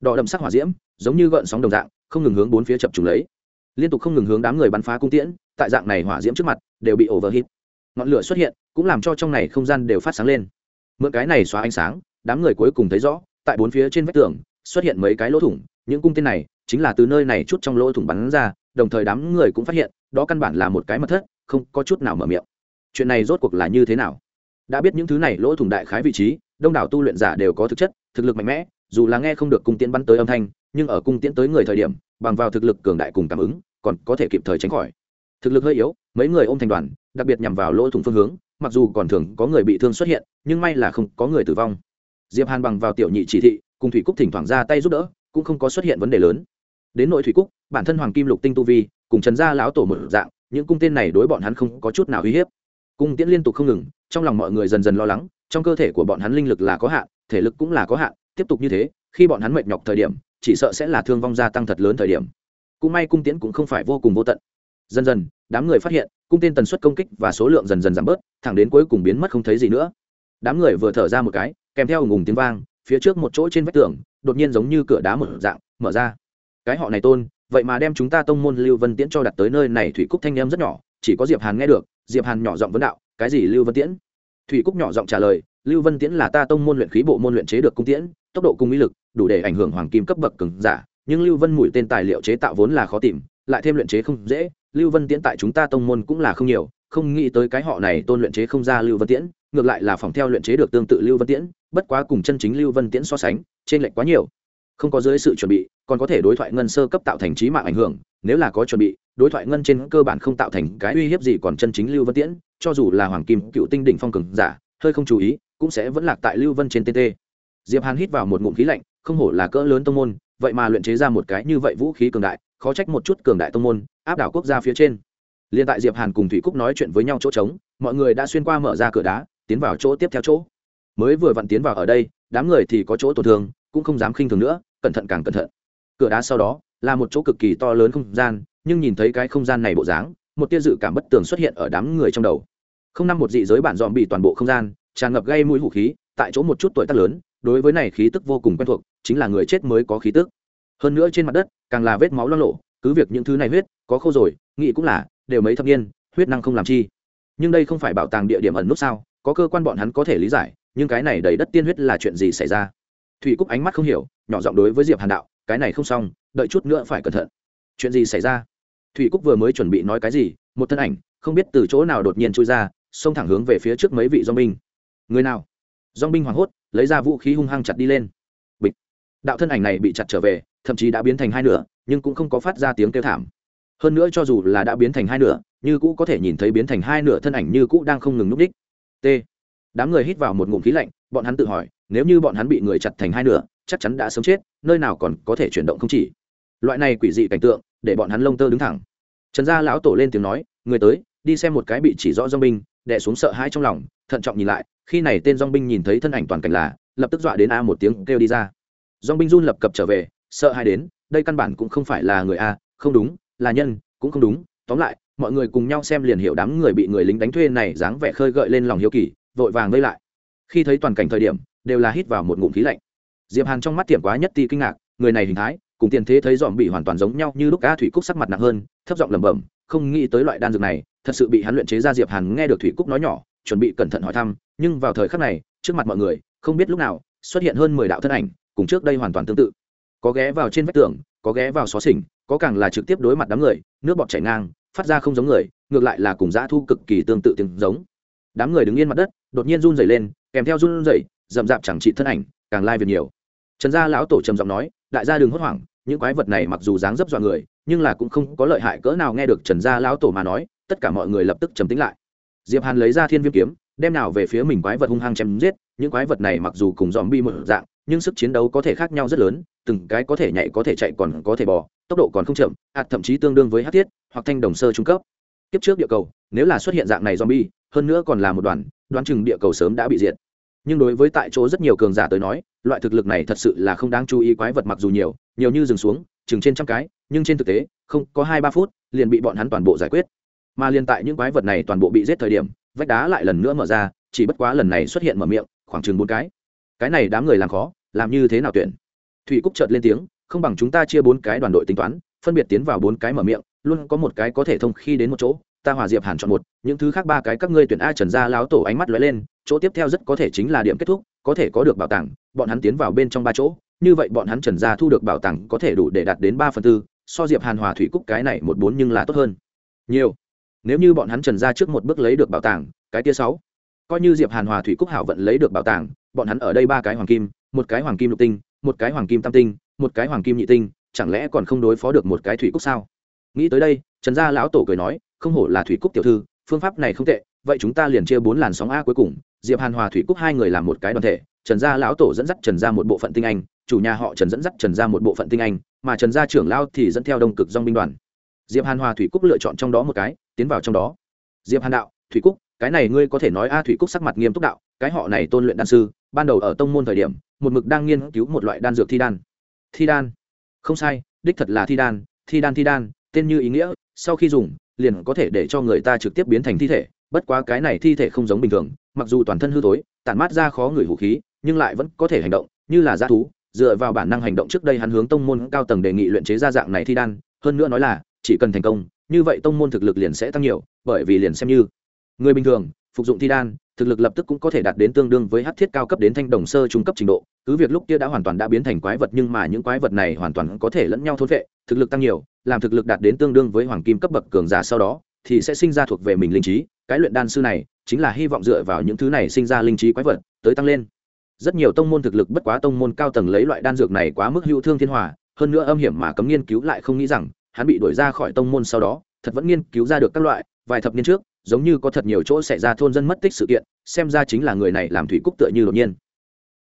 Đỏ đậm sắc hỏa diễm, giống như gợn sóng đồng dạng, không ngừng hướng bốn phía chập trùng lấy. Liên tục không ngừng hướng đám người bắn phá cung tiễn, tại dạng này hỏa diễm trước mặt, đều bị overhit ngọn lửa xuất hiện, cũng làm cho trong này không gian đều phát sáng lên mượn cái này xóa ánh sáng, đám người cuối cùng thấy rõ, tại bốn phía trên vách tường, xuất hiện mấy cái lỗ thủng, những cung tên này chính là từ nơi này chút trong lỗ thủng bắn ra, đồng thời đám người cũng phát hiện, đó căn bản là một cái mật thất, không có chút nào mở miệng. Chuyện này rốt cuộc là như thế nào? Đã biết những thứ này lỗ thủng đại khái vị trí, đông đảo tu luyện giả đều có thực chất, thực lực mạnh mẽ, dù là nghe không được cung tiễn bắn tới âm thanh, nhưng ở cung tiễn tới người thời điểm, bằng vào thực lực cường đại cùng cảm ứng, còn có thể kịp thời tránh khỏi. Thực lực hơi yếu, mấy người ôm thành đoàn, đặc biệt nhằm vào lỗ thủng phương hướng mặc dù còn thường có người bị thương xuất hiện, nhưng may là không có người tử vong. Diệp hàn bằng vào tiểu nhị chỉ thị, cùng thủy cúc thỉnh thoảng ra tay giúp đỡ, cũng không có xuất hiện vấn đề lớn. Đến nội thủy cúc, bản thân hoàng kim lục tinh tu vi, cùng trần gia lão tổ một dạng, những cung tên này đối bọn hắn không có chút nào uy hiếp. Cung tiễn liên tục không ngừng, trong lòng mọi người dần dần lo lắng, trong cơ thể của bọn hắn linh lực là có hạn, thể lực cũng là có hạn, tiếp tục như thế, khi bọn hắn mệt nhọc thời điểm, chỉ sợ sẽ là thương vong gia tăng thật lớn thời điểm. Cũng may cung tiễn cũng không phải vô cùng vô tận. Dần dần, đám người phát hiện cung tên tần suất công kích và số lượng dần dần giảm bớt, thẳng đến cuối cùng biến mất không thấy gì nữa. Đám người vừa thở ra một cái, kèm theo ngùng tiếng vang, phía trước một chỗ trên vách tường, đột nhiên giống như cửa đá một dạng, mở ra. Cái họ này tôn, vậy mà đem chúng ta tông môn lưu vân tiễn cho đặt tới nơi này, thủy cúc thanh em rất nhỏ, chỉ có diệp hàn nghe được, diệp hàn nhỏ giọng vấn đạo, cái gì lưu vân tiễn? Thủy cúc nhỏ giọng trả lời, lưu vân tiễn là ta tông môn luyện khí bộ môn luyện chế được cung tiễn, tốc độ cung mỹ lực đủ để ảnh hưởng hoàng kim cấp bậc cường giả, nhưng lưu vân mũi tên tài liệu chế tạo vốn là khó tìm, lại thêm luyện chế không dễ lưu vân tiễn tại chúng ta tông môn cũng là không nhiều, không nghĩ tới cái họ này tôn luyện chế không ra lưu vân tiễn, ngược lại là phòng theo luyện chế được tương tự lưu vân tiễn, bất quá cùng chân chính lưu vân tiễn so sánh, trên lệch quá nhiều. Không có dưới sự chuẩn bị, còn có thể đối thoại ngân sơ cấp tạo thành trí mạng ảnh hưởng, nếu là có chuẩn bị, đối thoại ngân trên cơ bản không tạo thành cái uy hiếp gì còn chân chính lưu vân tiễn, cho dù là hoàng kim cựu tinh đỉnh phong cường giả, hơi không chú ý, cũng sẽ vẫn lạc tại lưu vân trên tt diệp hàn hít vào một ngụm khí lạnh, không hổ là cỡ lớn tông môn, vậy mà luyện chế ra một cái như vậy vũ khí cường đại khó trách một chút cường đại tông môn, áp đảo quốc gia phía trên. Liên tại diệp hàn cùng thủy cúc nói chuyện với nhau chỗ trống, mọi người đã xuyên qua mở ra cửa đá, tiến vào chỗ tiếp theo chỗ. Mới vừa vặn tiến vào ở đây, đám người thì có chỗ tổn thương, cũng không dám khinh thường nữa, cẩn thận càng cẩn thận. Cửa đá sau đó là một chỗ cực kỳ to lớn không gian, nhưng nhìn thấy cái không gian này bộ dáng, một tia dự cảm bất tường xuất hiện ở đám người trong đầu. Không năm một dị giới bản dòm bị toàn bộ không gian, tràn ngập gây mũi hủ khí, tại chỗ một chút tuổi tác lớn, đối với này khí tức vô cùng quen thuộc, chính là người chết mới có khí tức. Hơn nữa trên mặt đất càng là vết máu lo lộ cứ việc những thứ này huyết, có khô rồi, nghĩ cũng là, đều mấy thập niên, huyết năng không làm chi. Nhưng đây không phải bảo tàng địa điểm ẩn nút sao, có cơ quan bọn hắn có thể lý giải, nhưng cái này đầy đất tiên huyết là chuyện gì xảy ra? Thủy cúc ánh mắt không hiểu, nhỏ giọng đối với diệp hàn đạo, cái này không xong, đợi chút nữa phải cẩn thận. Chuyện gì xảy ra? Thủy cúc vừa mới chuẩn bị nói cái gì, một thân ảnh, không biết từ chỗ nào đột nhiên trôi ra, xông thẳng hướng về phía trước mấy vị dong binh. Người nào? Dong binh hoảng hốt, lấy ra vũ khí hung hăng chặt đi lên đạo thân ảnh này bị chặt trở về, thậm chí đã biến thành hai nửa, nhưng cũng không có phát ra tiếng kêu thảm. Hơn nữa cho dù là đã biến thành hai nửa, như cũ có thể nhìn thấy biến thành hai nửa thân ảnh như cũ đang không ngừng núp đích. T. Đám người hít vào một ngụm khí lạnh, bọn hắn tự hỏi, nếu như bọn hắn bị người chặt thành hai nửa, chắc chắn đã sớm chết, nơi nào còn có thể chuyển động không chỉ. Loại này quỷ dị cảnh tượng, để bọn hắn lông tơ đứng thẳng. Trần gia lão tổ lên tiếng nói, người tới, đi xem một cái bị chỉ rõ dong binh đẻ xuống sợ hãi trong lòng, thận trọng nhìn lại, khi này tên dong binh nhìn thấy thân ảnh toàn cảnh là, lập tức dọa đến a một tiếng kêu đi ra dong binh run lập cập trở về, sợ hai đến, đây căn bản cũng không phải là người a, không đúng, là nhân, cũng không đúng. Tóm lại, mọi người cùng nhau xem liền hiểu đám người bị người lính đánh thuê này dáng vẻ khơi gợi lên lòng hiếu kỳ, vội vàng vây lại. Khi thấy toàn cảnh thời điểm, đều là hít vào một ngụm khí lạnh. Diệp hàn trong mắt tiệm quá nhất ti kinh ngạc, người này hình thái, cùng tiền thế thấy dòm bị hoàn toàn giống nhau như lúc a thủy cúc sắc mặt nặng hơn, thấp giọng lẩm bẩm, không nghĩ tới loại đan dược này, thật sự bị hắn luyện chế ra diệp hàn nghe được thủy cúc nói nhỏ, chuẩn bị cẩn thận hỏi thăm, nhưng vào thời khắc này, trước mặt mọi người, không biết lúc nào, xuất hiện hơn mười đạo thân ảnh cùng trước đây hoàn toàn tương tự. Có ghé vào trên vách tường, có ghé vào xó xỉnh, có càng là trực tiếp đối mặt đám người, nước bọt chảy ngang, phát ra không giống người, ngược lại là cùng dã thu cực kỳ tương tự tiếng giống. Đám người đứng yên mặt đất, đột nhiên run rẩy lên, kèm theo run rẩy, rậm rạp chẳng trị thân ảnh, càng lai việc nhiều. Trần gia lão tổ trầm giọng nói, đại gia đừng hốt hoảng, những quái vật này mặc dù dáng dấp dọa người, nhưng là cũng không có lợi hại cỡ nào nghe được trần gia lão tổ mà nói, tất cả mọi người lập tức trầm tĩnh lại. Diệp hàn lấy ra thiên viêm kiếm, đem nào về phía mình quái vật hung hăng chém giết, những quái vật này mặc dù cùng dòm bi một dạng nhưng sức chiến đấu có thể khác nhau rất lớn, từng cái có thể nhảy có thể chạy còn có thể bò, tốc độ còn không chậm ạt thậm chí tương đương với hát thiết hoặc thanh đồng sơ trung cấp. Tiếp trước địa cầu, nếu là xuất hiện dạng này zombie, hơn nữa còn là một đoàn, đoán chừng địa cầu sớm đã bị diệt. Nhưng đối với tại chỗ rất nhiều cường giả tới nói, loại thực lực này thật sự là không đáng chú ý quái vật mặc dù nhiều nhiều như dừng xuống, chừng trên trăm cái, nhưng trên thực tế, không có hai ba phút, liền bị bọn hắn toàn bộ giải quyết. Mà liền tại những quái vật này toàn bộ bị giết thời điểm, vách đá lại lần nữa mở ra, chỉ bất quá lần này xuất hiện mở miệng, khoảng chừng bốn cái cái này đám người làm khó, làm như thế nào tuyển? Thủy cúc chợt lên tiếng, không bằng chúng ta chia bốn cái đoàn đội tính toán, phân biệt tiến vào bốn cái mở miệng, luôn có một cái có thể thông khi đến một chỗ, ta hòa diệp hàn chọn một, những thứ khác ba cái các ngươi tuyển a trần gia láo tổ ánh mắt lóe lên, chỗ tiếp theo rất có thể chính là điểm kết thúc, có thể có được bảo tàng, bọn hắn tiến vào bên trong ba chỗ, như vậy bọn hắn trần gia thu được bảo tàng có thể đủ để đạt đến ba phần tư, so diệp hàn hòa thủy cúc cái này một bốn nhưng là tốt hơn. Nhiều. Nếu như bọn hắn trần gia trước một bước lấy được bảo tàng, cái tia sáu coi như diệp hàn hòa thủy cúc hảo vận lấy được bảo tàng bọn hắn ở đây ba cái hoàng kim một cái hoàng kim lục tinh một cái hoàng kim tam tinh một cái hoàng kim nhị tinh chẳng lẽ còn không đối phó được một cái thủy cúc sao nghĩ tới đây trần gia lão tổ cười nói không hổ là thủy cúc tiểu thư phương pháp này không tệ vậy chúng ta liền chia bốn làn sóng a cuối cùng diệp hàn hòa thủy cúc hai người làm một cái đoàn thể trần gia lão tổ dẫn dắt trần gia một bộ phận tinh anh chủ nhà họ trần dẫn dắt trần gia một bộ phận tinh anh mà trần gia trưởng lao thì dẫn theo đông cực dong binh đoàn diệp hàn hòa thủy cúc lựa chọn trong đó một cái tiến vào trong đó diệp hàn đạo thủy cúc cái này ngươi có thể nói a thủy cúc sắc mặt nghiêm túc đạo, cái họ này tôn luyện đan sư, ban đầu ở tông môn thời điểm, một mực đang nghiên cứu một loại đan dược thi đan. Thi đan? Không sai, đích thật là thi đan thi đan thi đan, tên như ý nghĩa, sau khi dùng, liền có thể để cho người ta trực tiếp biến thành thi thể, bất quá cái này thi thể không giống bình thường, mặc dù toàn thân hư tối tản mát ra khó người hủ khí, nhưng lại vẫn có thể hành động, như là g thú, dựa vào bản năng hành động trước đây hắn hướng tông môn cao tầng đề nghị luyện chế ra dạng này thi đan, hơn nữa nói là, chỉ cần thành công, như vậy tông môn thực lực liền sẽ tăng nhiều, bởi vì liền xem như người bình thường, phục dụng thi đan, thực lực lập tức cũng có thể đạt đến tương đương với hát thiết cao cấp đến thanh đồng sơ trung cấp trình độ. Cứ việc lúc kia đã hoàn toàn đã biến thành quái vật nhưng mà những quái vật này hoàn toàn có thể lẫn nhau thôn vệ, thực lực tăng nhiều, làm thực lực đạt đến tương đương với hoàng kim cấp bậc cường giả sau đó, thì sẽ sinh ra thuộc về mình linh trí. Cái luyện đan sư này, chính là hy vọng dựa vào những thứ này sinh ra linh trí quái vật, tới tăng lên. Rất nhiều tông môn thực lực bất quá tông môn cao tầng lấy loại đan dược này quá mức hữu thương thiên hòa, hơn nữa âm hiểm mà cấm nghiên cứu lại không nghĩ rằng, hắn bị đuổi ra khỏi tông môn sau đó, thật vẫn nghiên cứu ra được các loại, vài thập niên trước giống như có thật nhiều chỗ xảy ra thôn dân mất tích sự kiện, xem ra chính là người này làm thủy cúc tựa như đột nhiên.